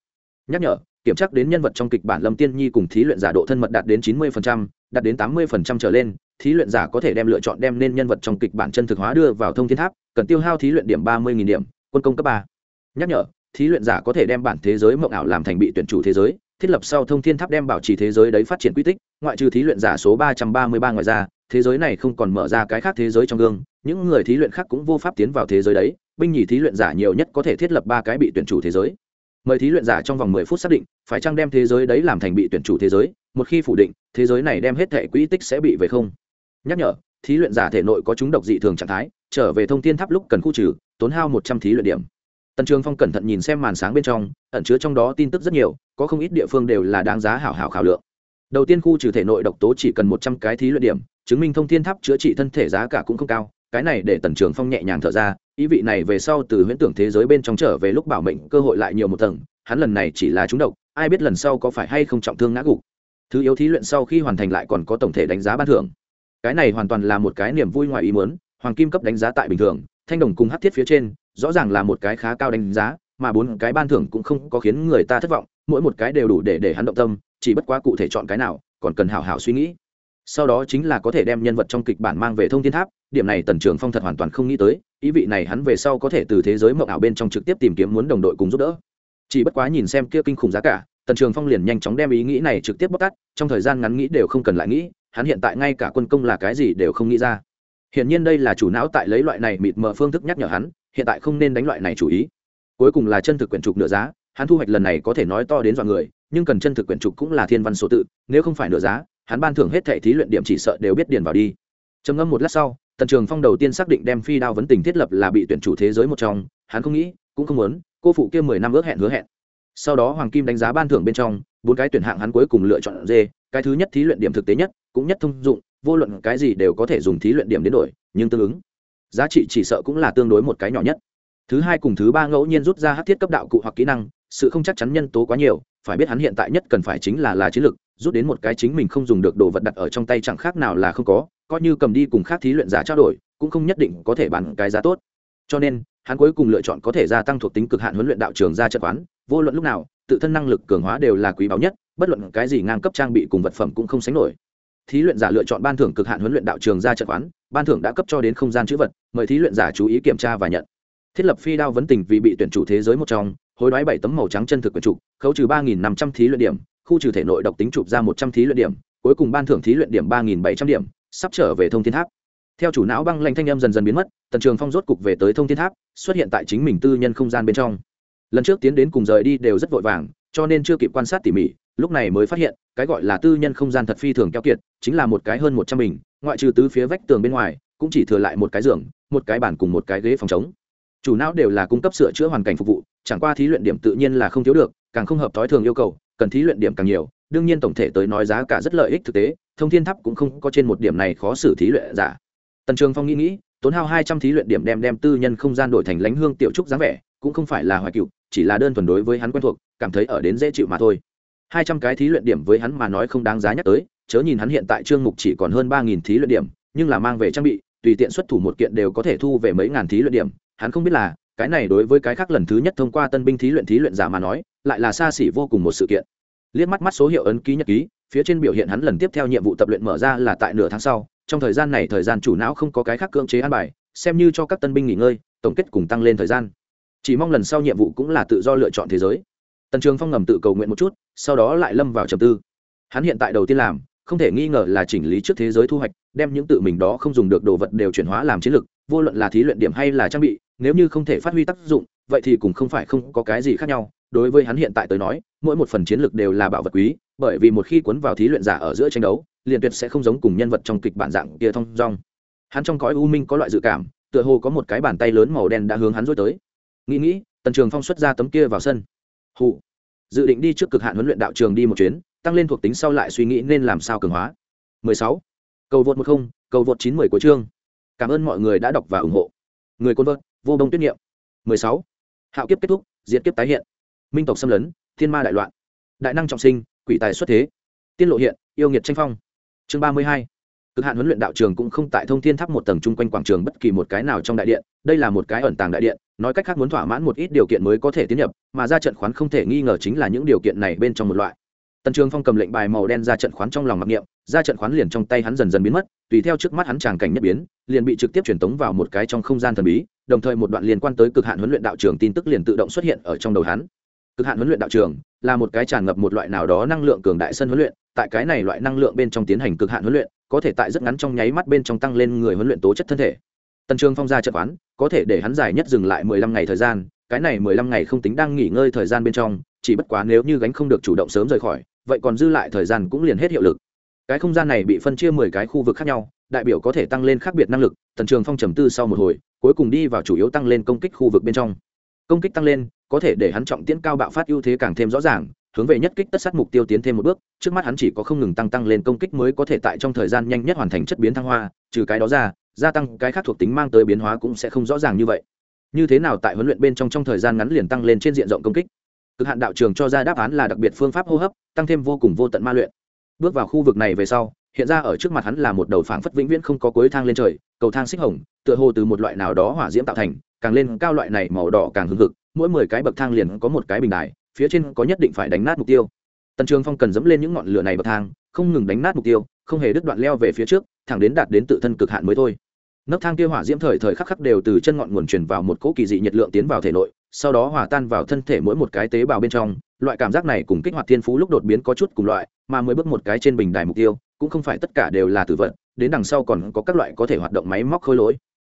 Nhắc nhở kiểm tra đến nhân vật trong kịch bản lâm tiên nhi cùng thí luyện giả độ thân mật đạt đến 90%, đạt đến 80% trở lên thí luyện giả có thể đem lựa chọn đem nên nhân vật trong kịch bản chân thực hóa đưa vào thông thiên tháp cần tiêu hao thí luyện điểm 30.000 điểm quân công cấp ba. Nhắc nhở thí luyện giả có thể đem bản thế giới mộng ảo làm thành bị tuyển chủ thế giới thiết lập sau thông thiên tháp đem bảo trì thế giới đấy phát triển quy tích ngoại trừ thí luyện giả số 333 ngoài ra thế giới này không còn mở ra cái khác thế giới trong gương những người thí luyện khác cũng vô pháp tiến vào thế giới đấy binh nhì thí luyện giả nhiều nhất có thể thiết lập ba cái bị tuyển chủ thế giới mời thí luyện giả trong vòng mười phút xác định, phải chăng đem thế giới đấy làm thành bị tuyển chủ thế giới, một khi phủ định, thế giới này đem hết thẻ quỹ tích sẽ bị về không? Nhắc nhở, thí luyện giả thể nội có chúng độc dị thường trạng thái, trở về thông tin tháp lúc cần khu trừ, tốn hao một trăm thí luyện điểm. Tần trường phong cẩn thận nhìn xem màn sáng bên trong, ẩn chứa trong đó tin tức rất nhiều, có không ít địa phương đều là đáng giá hảo hảo khảo lượng. Đầu tiên khu trừ thể nội độc tố chỉ cần một trăm cái thí luyện điểm, chứng minh thông thiên tháp chữa trị thân thể giá cả cũng không cao cái này để tần trường phong nhẹ nhàng thở ra, ý vị này về sau từ huyễn tưởng thế giới bên trong trở về lúc bảo mệnh cơ hội lại nhiều một tầng, hắn lần này chỉ là trúng độc, ai biết lần sau có phải hay không trọng thương ngã gục. Thứ yếu thí luyện sau khi hoàn thành lại còn có tổng thể đánh giá ban thưởng. Cái này hoàn toàn là một cái niềm vui ngoài ý muốn, hoàng kim cấp đánh giá tại bình thường, thanh đồng cùng hát thiết phía trên, rõ ràng là một cái khá cao đánh giá, mà bốn cái ban thưởng cũng không có khiến người ta thất vọng, mỗi một cái đều đủ để để hắn động tâm, chỉ bất quá cụ thể chọn cái nào, còn cần hào hào suy nghĩ sau đó chính là có thể đem nhân vật trong kịch bản mang về thông thiên tháp, điểm này tần trường phong thật hoàn toàn không nghĩ tới, ý vị này hắn về sau có thể từ thế giới mộng ảo bên trong trực tiếp tìm kiếm muốn đồng đội cùng giúp đỡ. Chỉ bất quá nhìn xem kia kinh khủng giá cả, tần trường phong liền nhanh chóng đem ý nghĩ này trực tiếp bóc tát, trong thời gian ngắn nghĩ đều không cần lại nghĩ, hắn hiện tại ngay cả quân công là cái gì đều không nghĩ ra. Hiển nhiên đây là chủ não tại lấy loại này mịt mờ phương thức nhắc nhở hắn, hiện tại không nên đánh loại này chủ ý. Cuối cùng là chân thực quyển trục nửa giá, hắn thu hoạch lần này có thể nói to đến dọa người, nhưng cần chân thực quyển trục cũng là thiên văn số tự, nếu không phải nửa giá hắn ban thưởng hết thệ thí luyện điểm chỉ sợ đều biết điền vào đi trầm ngâm một lát sau, tần trường phong đầu tiên xác định đem phi đao vấn tình thiết lập là bị tuyển chủ thế giới một trong, hắn không nghĩ, cũng không muốn, cô phụ kia mười năm ước hẹn hứa hẹn sau đó hoàng kim đánh giá ban thưởng bên trong, bốn cái tuyển hạng hắn cuối cùng lựa chọn dê. cái thứ nhất thí luyện điểm thực tế nhất, cũng nhất thông dụng, vô luận cái gì đều có thể dùng thí luyện điểm đến đổi, nhưng tương ứng, giá trị chỉ sợ cũng là tương đối một cái nhỏ nhất thứ hai cùng thứ ba ngẫu nhiên rút ra hát thiết cấp đạo cụ hoặc kỹ năng, sự không chắc chắn nhân tố quá nhiều, phải biết hắn hiện tại nhất cần phải chính là là chiến lực rút đến một cái chính mình không dùng được đồ vật đặt ở trong tay chẳng khác nào là không có, coi như cầm đi cùng khác thí luyện giả trao đổi, cũng không nhất định có thể bán cái giá tốt. Cho nên, hắn cuối cùng lựa chọn có thể gia tăng thuộc tính cực hạn huấn luyện đạo trường ra trận quán, vô luận lúc nào, tự thân năng lực cường hóa đều là quý báu nhất, bất luận cái gì ngang cấp trang bị cùng vật phẩm cũng không sánh nổi. Thí luyện giả lựa chọn ban thưởng cực hạn huấn luyện đạo trường ra trận quán, ban thưởng đã cấp cho đến không gian chữ vật, mời thí luyện giả chú ý kiểm tra và nhận. Thiết lập phi đao vấn tình vì bị tuyển chủ thế giới một trong, hối đoái bảy tấm màu trắng chân thực quyền trục khấu trừ ba nghìn năm trăm thí luyện điểm khu trừ thể nội độc tính chụp ra một trăm thí luyện điểm, cuối cùng ban thưởng thí luyện điểm ba nghìn bảy trăm điểm, sắp trở về thông thiên tháp. Theo chủ não băng lanh thanh âm dần dần biến mất, tần trường phong rốt cục về tới thông thiên tháp, xuất hiện tại chính mình tư nhân không gian bên trong. Lần trước tiến đến cùng rời đi đều rất vội vàng, cho nên chưa kịp quan sát tỉ mỉ, lúc này mới phát hiện, cái gọi là tư nhân không gian thật phi thường keo kiệt, chính là một cái hơn một trăm bình, ngoại trừ tứ phía vách tường bên ngoài, cũng chỉ thừa lại một cái giường, một cái bàn cùng một cái ghế phòng chống chủ não đều là cung cấp sửa chữa hoàn cảnh phục vụ, chẳng qua thí luyện điểm tự nhiên là không thiếu được, càng không hợp thói thường yêu cầu cần thí luyện điểm càng nhiều, đương nhiên tổng thể tới nói giá cả rất lợi ích thực tế, thông thiên tháp cũng không có trên một điểm này khó xử thí luyện giả. Tần trường phong nghĩ nghĩ, tốn hao hai trăm thí luyện điểm đem đem tư nhân không gian đổi thành lãnh hương tiểu trúc dáng vẻ, cũng không phải là hoài cựu, chỉ là đơn thuần đối với hắn quen thuộc, cảm thấy ở đến dễ chịu mà thôi. Hai trăm cái thí luyện điểm với hắn mà nói không đáng giá nhắc tới, chớ nhìn hắn hiện tại chương mục chỉ còn hơn ba nghìn thí luyện điểm, nhưng là mang về trang bị, tùy tiện xuất thủ một kiện đều có thể thu về mấy ngàn thí luyện điểm, hắn không biết là, cái này đối với cái khác lần thứ nhất thông qua tân binh thí luyện thí luyện giả mà nói lại là xa xỉ vô cùng một sự kiện. Liếc mắt mắt số hiệu ấn ký nhật ký, phía trên biểu hiện hắn lần tiếp theo nhiệm vụ tập luyện mở ra là tại nửa tháng sau, trong thời gian này thời gian chủ não không có cái khác cưỡng chế an bài, xem như cho các tân binh nghỉ ngơi, tổng kết cùng tăng lên thời gian. Chỉ mong lần sau nhiệm vụ cũng là tự do lựa chọn thế giới. Tần trường phong ngầm tự cầu nguyện một chút, sau đó lại lâm vào trầm tư. Hắn hiện tại đầu tiên làm, không thể nghi ngờ là chỉnh lý trước thế giới thu hoạch, đem những tự mình đó không dùng được đồ vật đều chuyển hóa làm chiến lược vô luận là thí luyện điểm hay là trang bị, nếu như không thể phát huy tác dụng, vậy thì cũng không phải không có cái gì khác nhau đối với hắn hiện tại tới nói mỗi một phần chiến lược đều là bảo vật quý bởi vì một khi cuốn vào thí luyện giả ở giữa tranh đấu liền tuyệt sẽ không giống cùng nhân vật trong kịch bản dạng kia thông dong. Hắn trong cõi u minh có loại dự cảm tựa hồ có một cái bàn tay lớn màu đen đã hướng hắn dối tới. Nghĩ nghĩ tần trường phong xuất ra tấm kia vào sân. Hụ dự định đi trước cực hạn huấn luyện đạo trường đi một chuyến tăng lên thuộc tính sau lại suy nghĩ nên làm sao cường hóa. 16. cầu vượt 10, cầu vượt 90 của chương. Cảm ơn mọi người đã đọc và ủng hộ. Người côn vợt vô đông tuyết nghiệm 16. hạo kiếp kết thúc diệt kiếp tái hiện minh tộc xâm lấn, thiên ma đại loạn, đại năng trọng sinh, quỷ tài xuất thế. Tiên lộ hiện, yêu nghiệt tranh phong. Chương 32 cực hạn huấn luyện đạo trường cũng không tại thông thiên tháp một tầng chung quanh quảng trường bất kỳ một cái nào trong đại điện, đây là một cái ẩn tàng đại điện, nói cách khác muốn thỏa mãn một ít điều kiện mới có thể tiến nhập, mà ra trận khoán không thể nghi ngờ chính là những điều kiện này bên trong một loại. Tần trường phong cầm lệnh bài màu đen ra trận khoán trong lòng mặc niệm, ra trận khoán liền trong tay hắn dần dần biến mất, tùy theo trước mắt hắn tràng cảnh nhất biến, liền bị trực tiếp truyền tống vào một cái trong không gian thần bí, đồng thời một đoạn liên quan tới cực hạn huấn luyện đạo trường tin tức liền tự động xuất hiện ở trong đầu hắn cực hạn huấn luyện đạo trường, là một cái tràn ngập một loại nào đó năng lượng cường đại sân huấn luyện, tại cái này loại năng lượng bên trong tiến hành cực hạn huấn luyện, có thể tại rất ngắn trong nháy mắt bên trong tăng lên người huấn luyện tố chất thân thể. Tần trường phong ra trận quán, có thể để hắn dài nhất dừng lại mười lăm ngày thời gian, cái này mười lăm ngày không tính đang nghỉ ngơi thời gian bên trong, chỉ bất quá nếu như gánh không được chủ động sớm rời khỏi, vậy còn dư lại thời gian cũng liền hết hiệu lực. Cái không gian này bị phân chia mười cái khu vực khác nhau, đại biểu có thể tăng lên khác biệt năng lực, tần trường phong trầm tư sau một hồi, cuối cùng đi vào chủ yếu tăng lên công kích khu vực bên trong. Công kích tăng lên có thể để hắn trọng tiễn cao bạo phát ưu thế càng thêm rõ ràng, hướng về nhất kích tất sát mục tiêu tiến thêm một bước, trước mắt hắn chỉ có không ngừng tăng tăng lên công kích mới có thể tại trong thời gian nhanh nhất hoàn thành chất biến thăng hoa, trừ cái đó ra, gia tăng cái khác thuộc tính mang tới biến hóa cũng sẽ không rõ ràng như vậy. Như thế nào tại huấn luyện bên trong trong thời gian ngắn liền tăng lên trên diện rộng công kích? Cực hạn đạo trường cho ra đáp án là đặc biệt phương pháp hô hấp, tăng thêm vô cùng vô tận ma luyện. Bước vào khu vực này về sau, hiện ra ở trước mặt hắn là một đầu phảng phất vĩnh viễn không có cuối thang lên trời, cầu thang xích hồng, tựa hồ từ một loại nào đó hỏa diễm tạo thành, càng lên cao loại này màu đỏ càng hưng hực mỗi mười cái bậc thang liền có một cái bình đài, phía trên có nhất định phải đánh nát mục tiêu. Tần trường phong cần dẫm lên những ngọn lửa này bậc thang, không ngừng đánh nát mục tiêu, không hề đứt đoạn leo về phía trước, thẳng đến đạt đến tự thân cực hạn mới thôi. Nấc thang kia hỏa diễm thời thời khắc khắc đều từ chân ngọn nguồn truyền vào một cỗ kỳ dị nhiệt lượng tiến vào thể nội, sau đó hòa tan vào thân thể mỗi một cái tế bào bên trong. Loại cảm giác này cùng kích hoạt thiên phú lúc đột biến có chút cùng loại, mà mới bước một cái trên bình đài mục tiêu, cũng không phải tất cả đều là tử vận đến đằng sau còn có các loại có thể hoạt động máy móc khôi lỗi.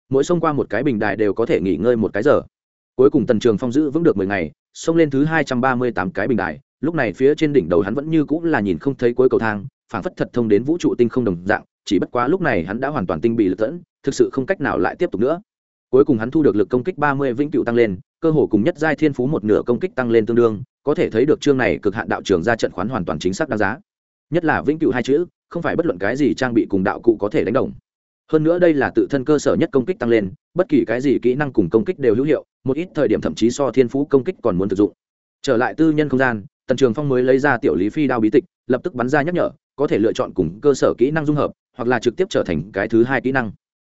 Mỗi xông qua một cái bình đài đều có thể nghỉ ngơi một cái giờ cuối cùng tần trường phong giữ vững được mười ngày, xông lên thứ hai trăm ba mươi tám cái bình đài, lúc này phía trên đỉnh đầu hắn vẫn như cũng là nhìn không thấy cuối cầu thang, phảng phất thật thông đến vũ trụ tinh không đồng dạng, chỉ bất quá lúc này hắn đã hoàn toàn tinh bị lực tẫn, thực sự không cách nào lại tiếp tục nữa. Cuối cùng hắn thu được lực công kích ba mươi vĩnh cựu tăng lên, cơ hồ cùng nhất giai thiên phú một nửa công kích tăng lên tương đương, có thể thấy được chương này cực hạn đạo trường ra trận khoán hoàn toàn chính xác đáng giá. Nhất là vĩnh cựu hai chữ, không phải bất luận cái gì trang bị cùng đạo cụ có thể đánh đồng hơn nữa đây là tự thân cơ sở nhất công kích tăng lên, bất kỳ cái gì kỹ năng cùng công kích đều hữu hiệu, một ít thời điểm thậm chí so thiên phú công kích còn muốn thực dụng. Trở lại tư nhân không gian, tần trường phong mới lấy ra tiểu lý phi đao bí tịch, lập tức bắn ra nhắc nhở, có thể lựa chọn cùng cơ sở kỹ năng dung hợp, hoặc là trực tiếp trở thành cái thứ hai kỹ năng.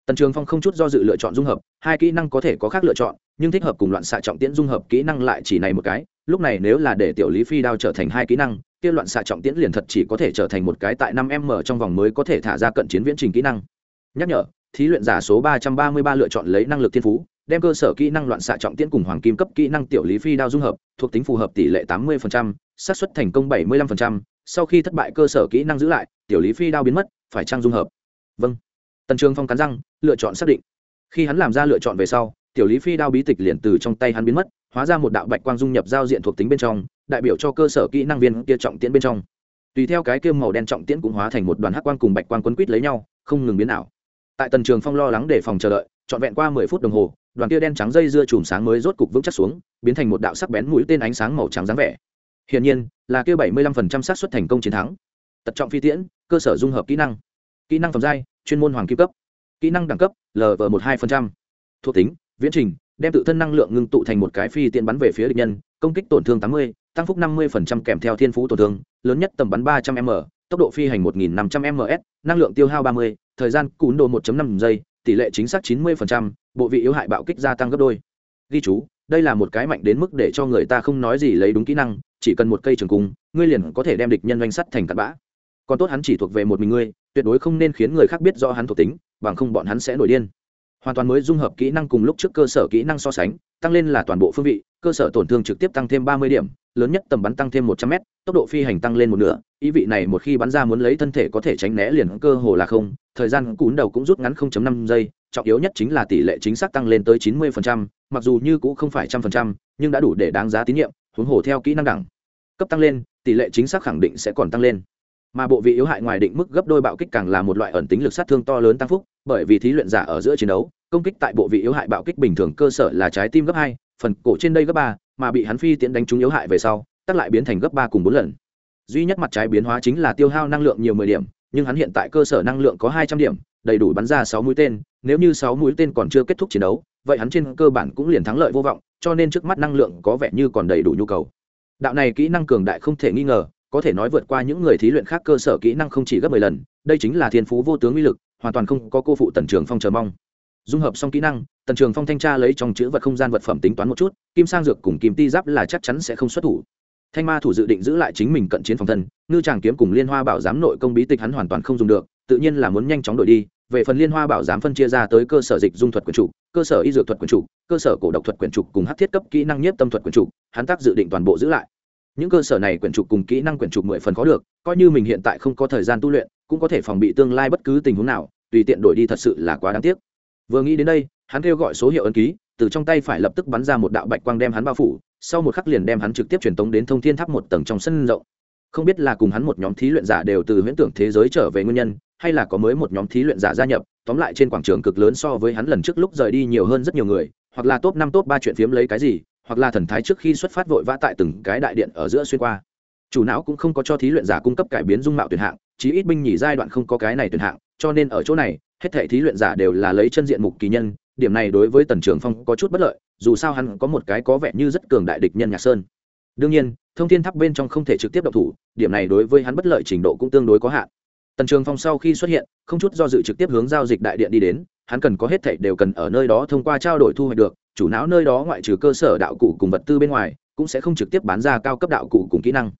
Tần trường phong không chút do dự lựa chọn dung hợp, hai kỹ năng có thể có khác lựa chọn, nhưng thích hợp cùng loạn xạ trọng tiễn dung hợp kỹ năng lại chỉ này một cái, lúc này nếu là để tiểu lý phi đao trở thành hai kỹ năng, kia loạn xạ trọng tiễn liền thật chỉ có thể trở thành một cái tại năm m trong vòng mới có thể thả ra cận chiến viễn trình kỹ năng nhắc nhở thí luyện giả số ba trăm ba mươi ba lựa chọn lấy năng lực thiên phú đem cơ sở kỹ năng loạn xạ trọng tiễn cùng hoàng kim cấp kỹ năng tiểu lý phi đao dung hợp thuộc tính phù hợp tỷ lệ tám mươi xác suất thành công bảy mươi 75%, sau khi thất bại cơ sở kỹ năng giữ lại tiểu lý phi đao biến mất phải trang dung hợp. Vâng. Tần trường phong cắn răng lựa chọn xác định. Khi hắn làm ra lựa chọn về sau tiểu lý phi đao bí tịch liền từ trong tay hắn biến mất hóa ra một đạo bạch quang dung nhập giao diện thuộc tính bên trong đại biểu cho cơ sở kỹ năng viên kia trọng tiễn bên trong. Tùy theo cái kia màu đen trọng tiễn cũng hóa thành một đoàn hắc quang cùng bạch quang quấn quýt lấy nhau không ngừng biến ảo tại tần trường phong lo lắng để phòng chờ đợi, trọn vẹn qua mười phút đồng hồ, đoàn tia đen trắng dây dưa chùm sáng mới rốt cục vững chắc xuống, biến thành một đạo sắc bén mũi tên ánh sáng màu trắng dáng vẻ. Hiển nhiên, là kia bảy mươi lăm phần trăm xác suất thành công chiến thắng. Tật trọng phi tiễn, cơ sở dung hợp kỹ năng. Kỹ năng phẩm giai, chuyên môn hoàng kim cấp. Kỹ năng đẳng cấp lv một hai phần trăm. thuộc tính, viễn trình, đem tự thân năng lượng ngưng tụ thành một cái phi tiện bắn về phía địch nhân, công kích tổn thương tám mươi, tăng phúc năm mươi kèm theo thiên phú tổn thương, lớn nhất tầm bắn ba trăm m tốc độ phi hành một nghìn năm trăm ms năng lượng tiêu hao ba mươi, thời gian cún đồ 1.5 giây, tỷ lệ chính xác chín mươi bộ vị yếu hại bạo kích gia tăng gấp đôi. Ghi chú, đây là một cái mạnh đến mức để cho người ta không nói gì lấy đúng kỹ năng, chỉ cần một cây trường cung, ngươi liền có thể đem địch nhân doanh sắt thành cặn bã. Còn tốt hắn chỉ thuộc về một mình ngươi, tuyệt đối không nên khiến người khác biết do hắn thuộc tính, bằng không bọn hắn sẽ nổi điên. Hoàn toàn mới dung hợp kỹ năng cùng lúc trước cơ sở kỹ năng so sánh, tăng lên là toàn bộ phương vị, cơ sở tổn thương trực tiếp tăng thêm ba mươi điểm lớn nhất tầm bắn tăng thêm một trăm m tốc độ phi hành tăng lên một nửa ý vị này một khi bắn ra muốn lấy thân thể có thể tránh né liền cơ hồ là không thời gian cún đầu cũng rút ngắn 0.5 giây trọng yếu nhất chính là tỷ lệ chính xác tăng lên tới 90%, mặc dù như cũng không phải trăm phần trăm nhưng đã đủ để đáng giá tín nhiệm huống hồ theo kỹ năng đẳng. Cấp tăng lên tỷ lệ chính xác khẳng định sẽ còn tăng lên. Mà bộ vị yếu hại ngoài định mức gấp đôi bạo kích càng là một loại ẩn tính lực sát thương to lớn tăng phúc bởi vì thí luyện giả ở giữa chiến đấu công kích tại bộ vị yếu hại bạo kích bình thường cơ sở là trái tim gấp hai phần cổ trên đây gấp ba, mà bị hắn phi tiễn đánh trúng yếu hại về sau tắt lại biến thành gấp ba cùng bốn lần. Duy nhất mặt trái biến hóa chính là tiêu hao năng lượng nhiều mười điểm, nhưng hắn hiện tại cơ sở năng lượng có hai trăm điểm, đầy đủ bắn ra sáu mũi tên, nếu như sáu mũi tên còn chưa kết thúc chiến đấu, vậy hắn trên cơ bản cũng liền thắng lợi vô vọng, cho nên trước mắt năng lượng có vẻ như còn đầy đủ nhu cầu. Đạo này kỹ năng cường đại không thể nghi ngờ, có thể nói vượt qua những người thí luyện khác cơ sở kỹ năng không chỉ gấp mười lần, đây chính là thiên phú vô tướng uy lực, hoàn toàn không có cô phụ tần trường phong chờ mong. Dung hợp xong kỹ năng tần trường phong thanh tra lấy trong chữ vật không gian vật phẩm tính toán một chút, kim sang dược cùng kim ti giáp là chắc chắn sẽ không xuất thủ. Thanh ma thủ dự định giữ lại chính mình cận chiến phòng thân, ngư tràng kiếm cùng liên hoa bảo giám nội công bí tịch hắn hoàn toàn không dùng được, tự nhiên là muốn nhanh chóng đổi đi. Về phần liên hoa bảo giám phân chia ra tới cơ sở dịch dung thuật quyền chủ cơ sở y dược thuật quyền chủ cơ sở cổ độc thuật quyền chủ cùng hát thiết cấp kỹ năng nhất tâm thuật quyền chủ hắn tác dự định toàn bộ giữ lại. Những cơ sở này quyền chủ cùng kỹ năng quyền chủ mười phần có được, coi như mình hiện tại không có thời gian tu luyện, cũng có thể phòng bị tương lai bất cứ tình huống nào, tùy tiện đổi đi thật sự là quá đáng tiếc. Vừa nghĩ đến đây hắn kêu gọi số hiệu ấn ký, từ trong tay phải lập tức bắn ra một đạo bạch quang đem hắn bao phủ, sau một khắc liền đem hắn trực tiếp truyền tống đến thông thiên tháp một tầng trong sân rộng. Không biết là cùng hắn một nhóm thí luyện giả đều từ huyễn tưởng thế giới trở về nguyên nhân, hay là có mới một nhóm thí luyện giả gia nhập, tóm lại trên quảng trường cực lớn so với hắn lần trước lúc rời đi nhiều hơn rất nhiều người, hoặc là top năm, top ba chuyện phiếm lấy cái gì, hoặc là thần thái trước khi xuất phát vội vã tại từng cái đại điện ở giữa xuyên qua. Chủ não cũng không có cho thí luyện giả cung cấp cải biến dung mạo tuyển hạng, chí ít binh nhỉ giai đoạn không có cái này tuyển hạng, cho nên ở chỗ này, hết thảy thí luyện giả đều là lấy chân diện mục kỳ nhân điểm này đối với tần trường phong có chút bất lợi, dù sao hắn có một cái có vẻ như rất cường đại địch nhân nhạc sơn. Đương nhiên, thông thiên tháp bên trong không thể trực tiếp độc thủ, điểm này đối với hắn bất lợi trình độ cũng tương đối có hạn. Tần trường phong sau khi xuất hiện, không chút do dự trực tiếp hướng giao dịch đại điện đi đến, hắn cần có hết thảy đều cần ở nơi đó thông qua trao đổi thu hoạch được, chủ não nơi đó ngoại trừ cơ sở đạo cụ cùng vật tư bên ngoài, cũng sẽ không trực tiếp bán ra cao cấp đạo cụ cùng kỹ năng.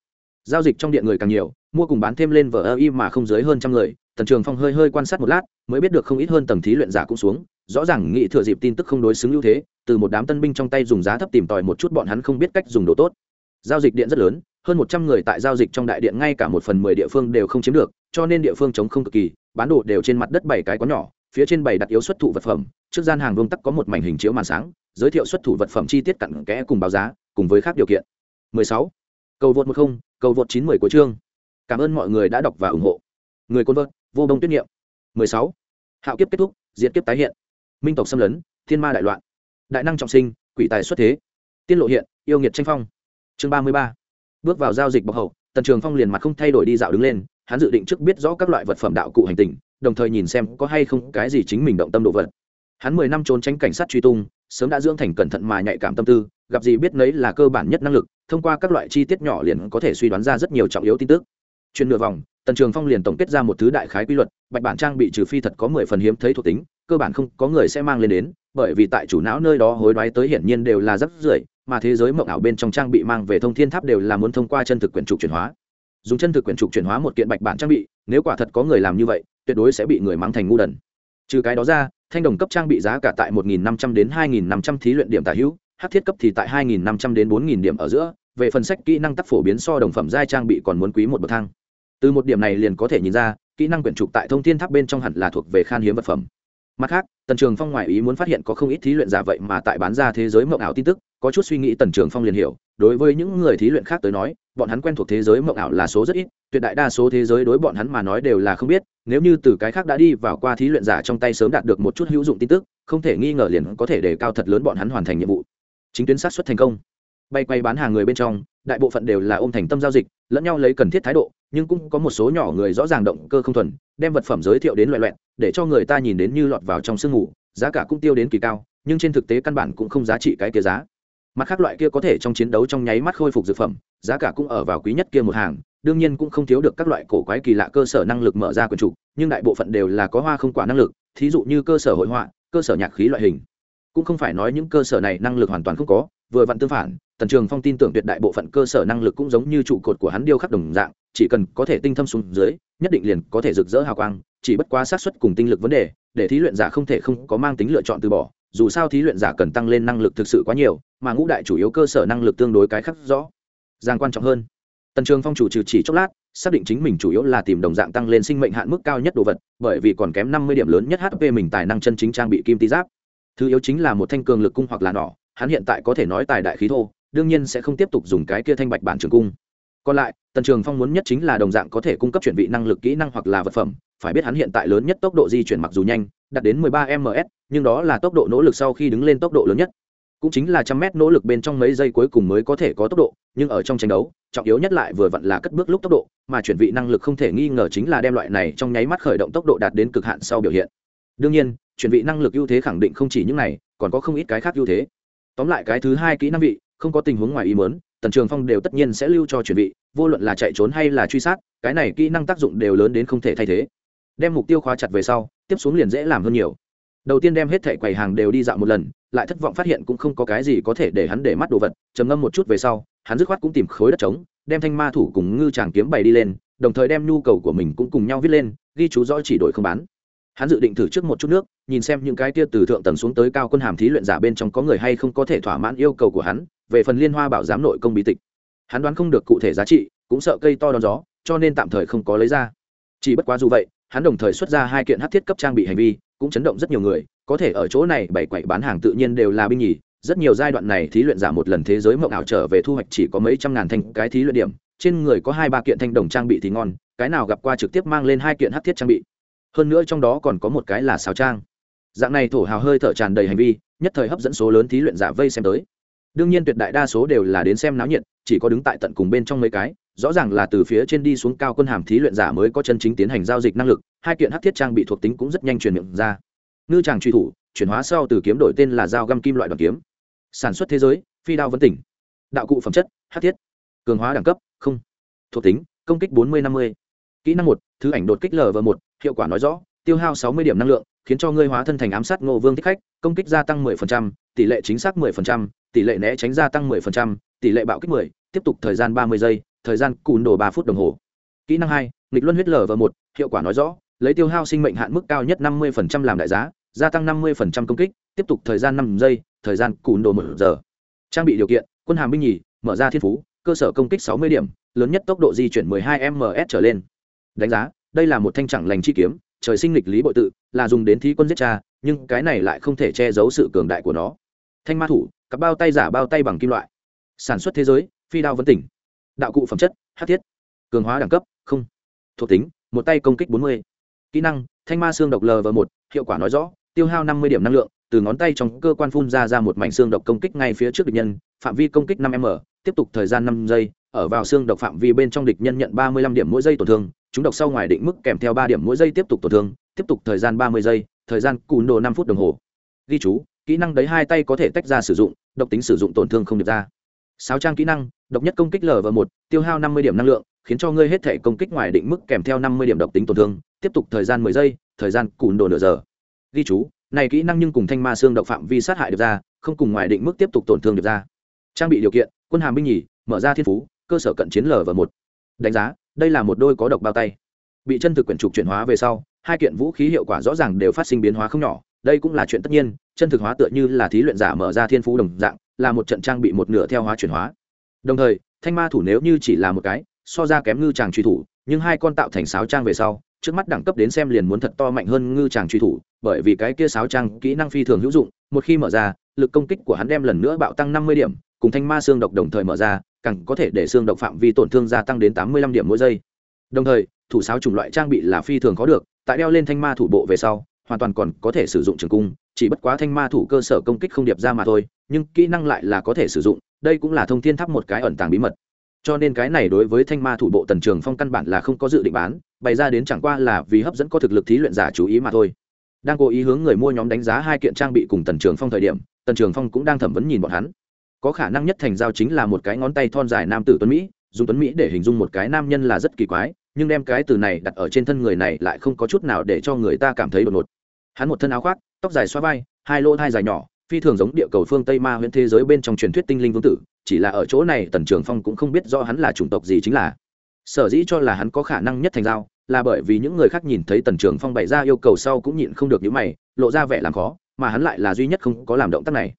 Giao dịch trong điện người càng nhiều, mua cùng bán thêm lên vở ơ y mà không dưới hơn trăm người tần trường phong hơi hơi quan sát một lát, mới biết được không ít hơn tầng thí luyện giả cũng xuống, rõ ràng nghị thừa dịp tin tức không đối xứng ưu thế, từ một đám tân binh trong tay dùng giá thấp tìm tòi một chút bọn hắn không biết cách dùng đồ tốt. Giao dịch điện rất lớn, hơn một trăm người tại giao dịch trong đại điện ngay cả một phần mười địa phương đều không chiếm được, cho nên địa phương chống không cực kỳ, bán đồ đều trên mặt đất bảy cái có nhỏ, phía trên bảy đặt yếu xuất thủ vật phẩm, trước gian hàng vương tắc có một mảnh hình chiếu màn sáng, giới thiệu xuất thủ vật phẩm chi tiết cặn kẽ cùng báo giá, cùng với khác điều kiện. 16. cầu vượt một không, cầu vượt chín mười của chương. Cảm ơn mọi người đã đọc và ủng hộ. Người côn vợt vô bông tuyết niệm. 16. hạo kiếp kết thúc, diệt kiếp tái hiện. Minh tộc xâm lấn, thiên ma đại loạn. Đại năng trọng sinh, quỷ tài xuất thế. Tiên lộ hiện, yêu nghiệt tranh phong. Chương ba mươi ba. Bước vào giao dịch bọc hậu, tần trường phong liền mặt không thay đổi đi dạo đứng lên, hắn dự định trước biết rõ các loại vật phẩm đạo cụ hành tình, đồng thời nhìn xem có hay không cái gì chính mình động tâm đồ vật. Hắn mười năm trốn tránh cảnh sát truy tung, sớm đã dưỡng thành cẩn thận mà nhạy cảm tâm tư, gặp gì biết nấy là cơ bản nhất năng lực, thông qua các loại chi tiết nhỏ liền có thể suy đoán ra rất nhiều trọng yếu tin tức chuyên nửa vòng, tần trường phong liền tổng kết ra một thứ đại khái quy luật, bạch bản trang bị trừ phi thật có mười phần hiếm thấy thuộc tính, cơ bản không có người sẽ mang lên đến, bởi vì tại chủ não nơi đó hối đoái tới hiển nhiên đều là rắc rưởi, mà thế giới mộng ảo bên trong trang bị mang về thông thiên tháp đều là muốn thông qua chân thực quyển trục chuyển hóa. Dùng chân thực quyển trục chuyển hóa một kiện bạch bản trang bị, nếu quả thật có người làm như vậy, tuyệt đối sẽ bị người mắng thành ngu đần. Trừ cái đó ra, thanh đồng cấp trang bị giá cả tại 1.500 đến 2.500 thí luyện điểm tả hữu hắc thiết cấp thì tại 2.500 đến 4.000 điểm ở giữa, về phần sách kỹ năng tác phổ biến so đồng phẩm giai trang bị còn muốn quý một bậc thang từ một điểm này liền có thể nhìn ra, kỹ năng quyển trục tại thông thiên tháp bên trong hẳn là thuộc về khan hiếm vật phẩm. Mặt khác, tần trường phong ngoại ý muốn phát hiện có không ít thí luyện giả vậy mà tại bán ra thế giới mộng ảo tin tức, có chút suy nghĩ tần trường phong liền hiểu, đối với những người thí luyện khác tới nói, bọn hắn quen thuộc thế giới mộng ảo là số rất ít, tuyệt đại đa số thế giới đối bọn hắn mà nói đều là không biết, nếu như từ cái khác đã đi vào qua thí luyện giả trong tay sớm đạt được một chút hữu dụng tin tức, không thể nghi ngờ liền có thể đề cao thật lớn bọn hắn hoàn thành nhiệm vụ. Chính tuyến sát xuất thành công bay quay bán hàng người bên trong, đại bộ phận đều là ôm thành tâm giao dịch, lẫn nhau lấy cần thiết thái độ, nhưng cũng có một số nhỏ người rõ ràng động cơ không thuần, đem vật phẩm giới thiệu đến loại loẹn để cho người ta nhìn đến như lọt vào trong sương ngủ giá cả cũng tiêu đến kỳ cao, nhưng trên thực tế căn bản cũng không giá trị cái kia giá. Mặt khác loại kia có thể trong chiến đấu trong nháy mắt khôi phục dược phẩm, giá cả cũng ở vào quý nhất kia một hàng, đương nhiên cũng không thiếu được các loại cổ quái kỳ lạ cơ sở năng lực mở ra quần chủ, nhưng đại bộ phận đều là có hoa không quả năng lực, thí dụ như cơ sở hội họa, cơ sở nhạc khí loại hình. Cũng không phải nói những cơ sở này năng lực hoàn toàn không có vừa vặn tương phản, tần trường phong tin tưởng tuyệt đại bộ phận cơ sở năng lực cũng giống như trụ cột của hắn điêu khắc đồng dạng, chỉ cần có thể tinh thâm xuống dưới, nhất định liền có thể rực rỡ hào quang, chỉ bất quá xác suất cùng tinh lực vấn đề, để thí luyện giả không thể không có mang tính lựa chọn từ bỏ, dù sao thí luyện giả cần tăng lên năng lực thực sự quá nhiều, mà ngũ đại chủ yếu cơ sở năng lực tương đối cái khác rõ giang quan trọng hơn. Tần trường phong chủ trừ chỉ chốc lát, xác định chính mình chủ yếu là tìm đồng dạng tăng lên sinh mệnh hạn mức cao nhất đồ vật, bởi vì còn kém năm mươi điểm lớn nhất hp mình tài năng chân chính trang bị kim tý giáp. Thứ yếu chính là một thanh cường lực cung hoặc là nỏ hắn hiện tại có thể nói tài đại khí thô, đương nhiên sẽ không tiếp tục dùng cái kia thanh bạch bản trường cung. Còn lại, tần trường phong muốn nhất chính là đồng dạng có thể cung cấp chuyển vị năng lực kỹ năng hoặc là vật phẩm, phải biết hắn hiện tại lớn nhất tốc độ di chuyển mặc dù nhanh, đạt đến 13 ms nhưng đó là tốc độ nỗ lực sau khi đứng lên tốc độ lớn nhất. Cũng chính là trăm mét nỗ lực bên trong mấy giây cuối cùng mới có thể có tốc độ, nhưng ở trong tranh đấu, trọng yếu nhất lại vừa vặn là cất bước lúc tốc độ, mà chuyển vị năng lực không thể nghi ngờ chính là đem loại này trong nháy mắt khởi động tốc độ đạt đến cực hạn sau biểu hiện. Đương nhiên, chuyển vị năng lực ưu thế khẳng định không chỉ những này, còn có không ít cái khác ưu thế tóm lại cái thứ hai kỹ năng vị, không có tình huống ngoài ý mớn tần trường phong đều tất nhiên sẽ lưu cho chuyển vị, vô luận là chạy trốn hay là truy sát, cái này kỹ năng tác dụng đều lớn đến không thể thay thế. Đem mục tiêu khóa chặt về sau, tiếp xuống liền dễ làm hơn nhiều. Đầu tiên đem hết thẻ quầy hàng đều đi dạo một lần, lại thất vọng phát hiện cũng không có cái gì có thể để hắn để mắt đồ vật, trầm ngâm một chút về sau, hắn dứt khoát cũng tìm khối đất trống, đem thanh ma thủ cùng ngư tràng kiếm bày đi lên, đồng thời đem nhu cầu của mình cũng cùng nhau viết lên, ghi chú rõ chỉ đổi không bán hắn dự định thử trước một chút nước, nhìn xem những cái tia từ thượng tầng xuống tới cao quân hàm thí luyện giả bên trong có người hay không có thể thỏa mãn yêu cầu của hắn, về phần liên hoa bảo giám nội công bí tịch. Hắn đoán không được cụ thể giá trị, cũng sợ cây to đón gió, cho nên tạm thời không có lấy ra. Chỉ bất quá dù vậy, hắn đồng thời xuất ra hai kiện hát thiết cấp trang bị hành vi, cũng chấn động rất nhiều người, có thể ở chỗ này bảy quậy bán hàng tự nhiên đều là binh nhì. Rất nhiều giai đoạn này thí luyện giả một lần thế giới mộng ảo trở về thu hoạch chỉ có mấy trăm ngàn thanh cái thí luyện điểm, trên người có hai ba kiện thanh đồng trang bị thì ngon, cái nào gặp qua trực tiếp mang lên hai kiện hát thiết trang bị hơn nữa trong đó còn có một cái là xào trang. Dạng này thổ hào hơi thở tràn đầy hành vi, nhất thời hấp dẫn số lớn thí luyện giả vây xem tới. Đương nhiên tuyệt đại đa số đều là đến xem náo nhiệt, chỉ có đứng tại tận cùng bên trong mấy cái, rõ ràng là từ phía trên đi xuống cao quân hàm thí luyện giả mới có chân chính tiến hành giao dịch năng lực, hai kiện hát thiết trang bị thuộc tính cũng rất nhanh truyền miệng ra. Ngư tràng truy thủ, chuyển hóa sau từ kiếm đổi tên là dao găm kim loại đoàn kiếm. Sản xuất thế giới, phi đao vấn tỉnh. Đạo cụ phẩm chất hát thiết. Cường hóa đẳng cấp, không. Thuộc tính, công kích bốn mươi năm mươi. Kỹ năng một, thứ ảnh đột kích l và một hiệu quả nói rõ tiêu hao sáu mươi điểm năng lượng khiến cho ngươi hóa thân thành ám sát ngô vương thích khách công kích gia tăng 10%, tỷ lệ chính xác 10%, tỷ lệ né tránh gia tăng 10%, tỷ lệ bạo kích 10, tiếp tục thời gian 30 giây thời gian cùn đồ ba phút đồng hồ. Kỹ năng hai nghịch luân huyết lở và một hiệu quả nói rõ lấy tiêu hao sinh mệnh hạn mức cao nhất 50% làm đại giá gia tăng 50% công kích tiếp tục thời gian năm giây thời gian cùn đồ một giờ. Trang bị điều kiện quân hàm binh nhì mở ra thiên phú cơ sở công kích 60 điểm lớn nhất tốc độ di chuyển 12 ms trở lên. Đánh giá đây là một thanh chẳng lành chi kiếm, trời sinh lịch lý bội tự, là dùng đến thí quân giết cha, nhưng cái này lại không thể che giấu sự cường đại của nó. Thanh ma thủ, cặp bao tay giả bao tay bằng kim loại. Sản xuất thế giới, phi đao vấn tỉnh. Đạo cụ phẩm chất hát thiết. Cường hóa đẳng cấp, không. Thuộc tính, một tay công kích bốn mươi. Kỹ năng, thanh ma xương độc l và một, hiệu quả nói rõ, tiêu hao năm mươi điểm năng lượng từ ngón tay trong cơ quan phun ra ra một mảnh xương độc công kích ngay phía trước địch nhân, phạm vi công kích năm m, tiếp tục thời gian năm giây, ở vào xương độc phạm vi bên trong địch nhân nhận ba mươi lăm điểm mỗi giây tổn thương, chúng độc sau ngoài định mức kèm theo ba điểm mỗi giây tiếp tục tổn thương, tiếp tục thời gian ba mươi giây, thời gian cùn đồ năm phút đồng hồ. Ghi chú, kỹ năng đấy hai tay có thể tách ra sử dụng, độc tính sử dụng tổn thương không được ra. Sáu trang kỹ năng, độc nhất công kích l và một, tiêu hao năm mươi điểm năng lượng, khiến cho ngươi hết thể công kích ngoài định mức kèm theo năm mươi điểm độc tính tổn thương, tiếp tục thời gian mười giây, thời gian cùn đồ nửa giờ. Ghi chú này kỹ năng nhưng cùng thanh ma xương động phạm vi sát hại được ra, không cùng ngoài định mức tiếp tục tổn thương được ra. Trang bị điều kiện, quân hàm binh nhì, mở ra thiên phú, cơ sở cận chiến l và một. Đánh giá, đây là một đôi có độc bao tay. Bị chân thực quyển trục chuyển hóa về sau, hai kiện vũ khí hiệu quả rõ ràng đều phát sinh biến hóa không nhỏ. Đây cũng là chuyện tất nhiên, chân thực hóa tựa như là thí luyện giả mở ra thiên phú đồng dạng, là một trận trang bị một nửa theo hóa chuyển hóa. Đồng thời, thanh ma thủ nếu như chỉ là một cái, so ra kém ngư tràng truy thủ, nhưng hai con tạo thành sáo trang về sau trước mắt đẳng cấp đến xem liền muốn thật to mạnh hơn ngư tràng truy thủ, bởi vì cái kia sáo trang kỹ năng phi thường hữu dụng, một khi mở ra, lực công kích của hắn đem lần nữa bạo tăng năm mươi điểm, cùng thanh ma xương độc đồng thời mở ra, càng có thể để xương độc phạm vi tổn thương gia tăng đến tám mươi lăm điểm mỗi giây. Đồng thời, thủ sáo chủng loại trang bị là phi thường có được, tại đeo lên thanh ma thủ bộ về sau, hoàn toàn còn có thể sử dụng trường cung, chỉ bất quá thanh ma thủ cơ sở công kích không điệp ra mà thôi, nhưng kỹ năng lại là có thể sử dụng, đây cũng là thông thiên tháp một cái ẩn tàng bí mật. Cho nên cái này đối với thanh ma thủ bộ tần trường phong căn bản là không có dự định bán bày ra đến chẳng qua là vì hấp dẫn có thực lực thí luyện giả chú ý mà thôi. Đang cố ý hướng người mua nhóm đánh giá hai kiện trang bị cùng tần trường phong thời điểm, tần trường phong cũng đang thẩm vấn nhìn bọn hắn. Có khả năng nhất thành giao chính là một cái ngón tay thon dài nam tử tuấn mỹ, dùng tuấn mỹ để hình dung một cái nam nhân là rất kỳ quái, nhưng đem cái từ này đặt ở trên thân người này lại không có chút nào để cho người ta cảm thấy đột ngột. Hắn một thân áo khoác, tóc dài xoa vai, hai lỗ thai dài nhỏ, phi thường giống địa cầu phương tây ma huyện thế giới bên trong truyền thuyết tinh linh vương tử, chỉ là ở chỗ này tần trường phong cũng không biết do hắn là chủng tộc gì chính là sở dĩ cho là hắn có khả năng nhất thành giao, là bởi vì những người khác nhìn thấy tần trường phong bày ra yêu cầu sau cũng nhịn không được những mày, lộ ra vẻ làm khó, mà hắn lại là duy nhất không có làm động tác này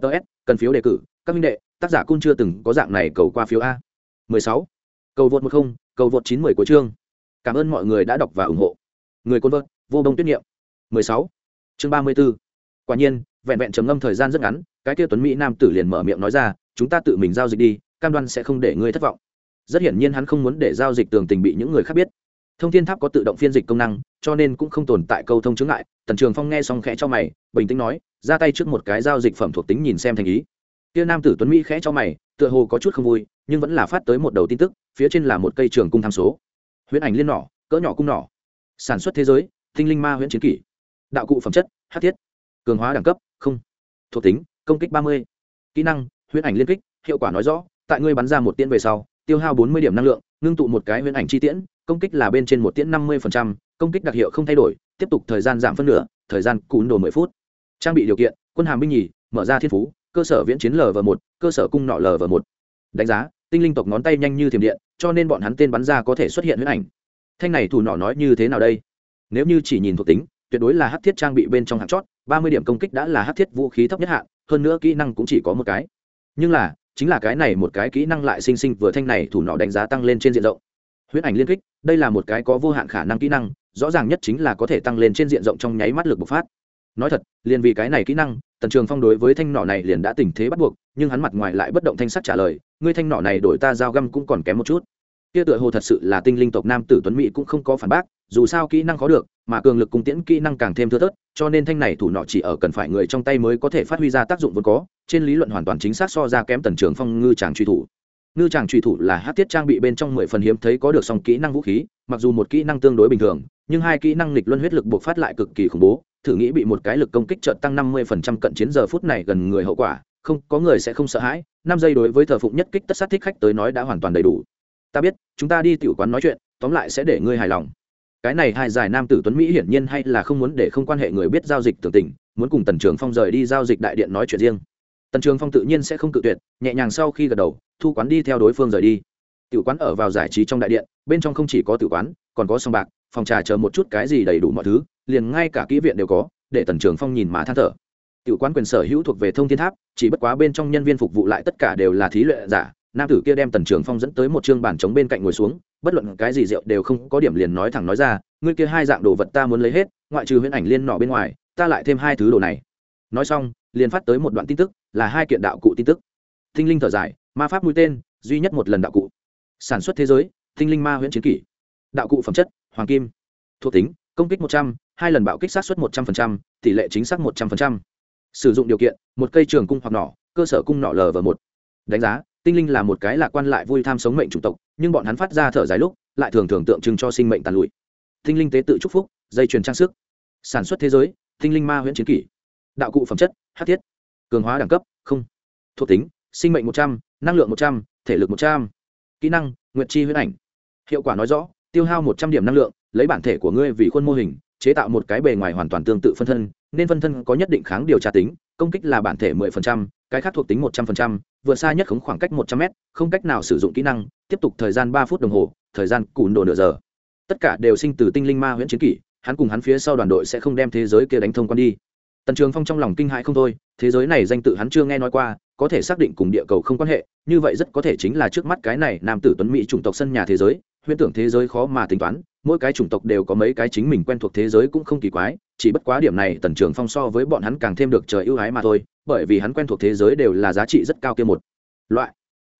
ts cần phiếu đề cử, các minh đệ, tác giả cun chưa từng có dạng này cầu qua phiếu a 16. cầu vượt một không, cầu vượt chín mười của chương cảm ơn mọi người đã đọc và ủng hộ người côn vợt, vô bông tuyết niệm 16. chương 34. quả nhiên, vẹn vẹn trầm ngâm thời gian rất ngắn, cái kia tuấn mỹ nam tử liền mở miệng nói ra, chúng ta tự mình giao dịch đi, cam đoan sẽ không để ngươi thất vọng rất hiển nhiên hắn không muốn để giao dịch tường tình bị những người khác biết. Thông thiên tháp có tự động phiên dịch công năng, cho nên cũng không tồn tại câu thông chứng lại. tần trường phong nghe xong khẽ cho mày, bình tĩnh nói, ra tay trước một cái giao dịch phẩm thuộc tính nhìn xem thành ý. Kia nam tử tuấn mỹ khẽ cho mày, tựa hồ có chút không vui, nhưng vẫn là phát tới một đầu tin tức, phía trên là một cây trường cung tham số. Huyễn ảnh liên nỏ, cỡ nhỏ cung nỏ. Sản xuất thế giới, tinh linh ma huyễn chiến kỷ. Đạo cụ phẩm chất, hát thiết. Cường hóa đẳng cấp, không. Thuộc tính, công kích ba mươi. Kỹ năng, huyễn ảnh liên kích, hiệu quả nói rõ, tại ngươi bắn ra một tiên về sau tiêu hao bốn mươi điểm năng lượng, ngưng tụ một cái huyễn ảnh chi tiễn, công kích là bên trên một tiễn năm mươi công kích đặc hiệu không thay đổi, tiếp tục thời gian giảm phân nửa, thời gian cún đồ mười phút. Trang bị điều kiện, quân hàm binh nhì, mở ra thiên phú, cơ sở viễn chiến lv một, cơ sở cung nọ lv một. Đánh giá, tinh linh tộc ngón tay nhanh như thiểm điện, cho nên bọn hắn tên bắn ra có thể xuất hiện huyễn ảnh. Thanh này thủ nọ nói như thế nào đây? Nếu như chỉ nhìn thuộc tính, tuyệt đối là hát thiết trang bị bên trong hạng chót, ba mươi điểm công kích đã là hát thiết vũ khí thấp nhất hạn, hơn nữa kỹ năng cũng chỉ có một cái. Nhưng là chính là cái này một cái kỹ năng lại sinh sinh vừa thanh này thủ nọ đánh giá tăng lên trên diện rộng. Huyễn ảnh liên kích, đây là một cái có vô hạn khả năng kỹ năng, rõ ràng nhất chính là có thể tăng lên trên diện rộng trong nháy mắt lực bộc phát. Nói thật, liền vì cái này kỹ năng, tần trường phong đối với thanh nọ này liền đã tình thế bắt buộc, nhưng hắn mặt ngoài lại bất động thanh sắc trả lời, ngươi thanh nọ này đổi ta giao găm cũng còn kém một chút kia tựa hồ thật sự là tinh linh tộc nam tử tuấn mỹ cũng không có phản bác, dù sao kỹ năng khó được, mà cường lực cung tiễn kỹ năng càng thêm thưa thớt, cho nên thanh này thủ nọ chỉ ở cần phải người trong tay mới có thể phát huy ra tác dụng vốn có, trên lý luận hoàn toàn chính xác so ra kém tần trường phong ngư tràng truy thủ. Ngư tràng truy thủ là hát tiết trang bị bên trong mười phần hiếm thấy có được song kỹ năng vũ khí, mặc dù một kỹ năng tương đối bình thường, nhưng hai kỹ năng lịch luân huyết lực buộc phát lại cực kỳ khủng bố, thử nghĩ bị một cái lực công kích trợt tăng năm mươi phần trăm cận chiến giờ phút này gần người hậu quả, không, có người sẽ không sợ hãi, năm giây đối với thờ phụng nhất kích tất sát thích khách tới nói đã hoàn toàn đầy đủ ta biết, chúng ta đi tiểu quán nói chuyện, tóm lại sẽ để ngươi hài lòng. Cái này hai giải nam tử tuấn mỹ hiển nhiên hay là không muốn để không quan hệ người biết giao dịch tưởng tình, muốn cùng tần trường phong rời đi giao dịch đại điện nói chuyện riêng. Tần trường phong tự nhiên sẽ không cự tuyệt, nhẹ nhàng sau khi gật đầu, thu quán đi theo đối phương rời đi. Tiểu quán ở vào giải trí trong đại điện, bên trong không chỉ có tiểu quán, còn có sòng bạc, phòng trà chờ một chút cái gì đầy đủ mọi thứ, liền ngay cả kỹ viện đều có, để tần trường phong nhìn mà than thở. Tiểu quán quyền sở hữu thuộc về thông thiên tháp, chỉ bất quá bên trong nhân viên phục vụ lại tất cả đều là thí luyện giả nam tử kia đem tần trường phong dẫn tới một chương bàn trống bên cạnh ngồi xuống, bất luận cái gì rượu đều không có điểm liền nói thẳng nói ra, ngươi kia hai dạng đồ vật ta muốn lấy hết, ngoại trừ huyễn ảnh liên nọ bên ngoài, ta lại thêm hai thứ đồ này. Nói xong, liền phát tới một đoạn tin tức, là hai kiện đạo cụ tin tức. Thinh linh thở dài, ma pháp mũi tên, duy nhất một lần đạo cụ. Sản xuất thế giới, thinh linh ma huyễn chiến kỷ. Đạo cụ phẩm chất, hoàng kim. Thuộc tính, công kích một trăm, hai lần bạo kích sát xuất một trăm linh tỷ lệ chính xác một trăm linh sử dụng điều kiện, một cây trường cung hoặc nỏ, cơ sở cung nỏ lv một. Đánh giá tinh linh là một cái lạc quan lại vui tham sống mệnh chủng tộc nhưng bọn hắn phát ra thở dài lúc lại thường thường tượng trưng cho sinh mệnh tàn lụi. Tinh linh tế tự chúc phúc dây chuyền trang sức. Sản xuất thế giới tinh linh ma huyễn chiến kỷ. Đạo cụ phẩm chất hát thiết. Cường hóa đẳng cấp không. Thuộc tính sinh mệnh một trăm n lượng một trăm thể lực một trăm. Kỹ năng nguyện chi huyễn ảnh. Hiệu quả nói rõ tiêu hao một trăm điểm năng lượng lấy bản thể của ngươi vì khuôn mô hình chế tạo một cái bề ngoài hoàn toàn tương tự phân thân nên phân thân có nhất định kháng điều tra tính công kích là bản thể 10%, cái khác thuộc tính 100%, vượt xa nhất khống khoảng cách 100m, không cách nào sử dụng kỹ năng, tiếp tục thời gian ba phút đồng hồ, thời gian cùn đồ nửa giờ. Tất cả đều sinh từ tinh linh ma huyễn chiến kỷ, hắn cùng hắn phía sau đoàn đội sẽ không đem thế giới kia đánh thông quan đi. Tần Trường Phong trong lòng kinh hãi không thôi, thế giới này danh tự hắn chưa nghe nói qua, có thể xác định cùng địa cầu không quan hệ, như vậy rất có thể chính là trước mắt cái này nam tử tuấn mỹ chủng tộc sân nhà thế giới, huyễn tưởng thế giới khó mà tính toán, mỗi cái chủng tộc đều có mấy cái chính mình quen thuộc thế giới cũng không kỳ quái, chỉ bất quá điểm này Tần Trường Phong so với bọn hắn càng thêm được trời ưu ái mà thôi, bởi vì hắn quen thuộc thế giới đều là giá trị rất cao kia một loại.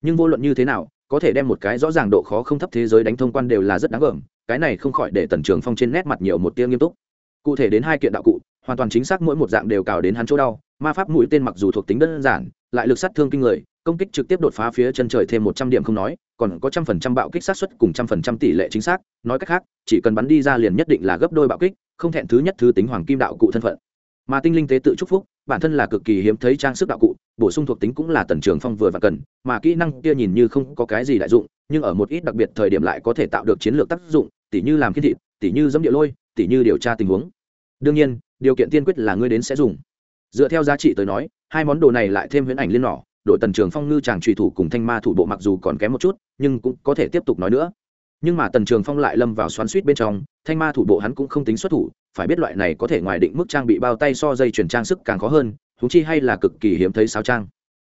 Nhưng vô luận như thế nào, có thể đem một cái rõ ràng độ khó không thấp thế giới đánh thông quan đều là rất đáng gờm, cái này không khỏi để tần trường phong trên nét mặt nhiều một tia nghiêm túc cụ thể đến hai kiện đạo cụ hoàn toàn chính xác mỗi một dạng đều cào đến hắn chỗ đau ma pháp mũi tên mặc dù thuộc tính đơn giản lại lực sát thương kinh người công kích trực tiếp đột phá phía chân trời thêm một trăm điểm không nói, còn có trăm phần trăm bạo kích sát xuất cùng trăm phần trăm tỷ lệ chính xác, nói cách khác, chỉ cần bắn đi ra liền nhất định là gấp đôi bạo kích, không thẹn thứ nhất thứ tính hoàng kim đạo cụ thân phận. Mà tinh linh tế tự chúc phúc, bản thân là cực kỳ hiếm thấy trang sức đạo cụ, bổ sung thuộc tính cũng là tần trường phong vừa và cần, mà kỹ năng kia nhìn như không có cái gì đại dụng, nhưng ở một ít đặc biệt thời điểm lại có thể tạo được chiến lược tác dụng, tỉ như làm kiến thị tỉ như dẫm địa lôi, tỉ như điều tra tình huống. Đương nhiên, điều kiện tiên quyết là ngươi đến sẽ dùng. Dựa theo giá trị tới nói, hai món đồ này lại thêm huyễn ảnh liên nỏ đội tần trường phong ngư chàng trùy thủ cùng thanh ma thủ bộ mặc dù còn kém một chút, nhưng cũng có thể tiếp tục nói nữa. Nhưng mà tần trường phong lại lâm vào xoắn suýt bên trong, thanh ma thủ bộ hắn cũng không tính xuất thủ, phải biết loại này có thể ngoài định mức trang bị bao tay so dây chuyển trang sức càng khó hơn thú chi hay là cực kỳ hiếm thấy sáo trang.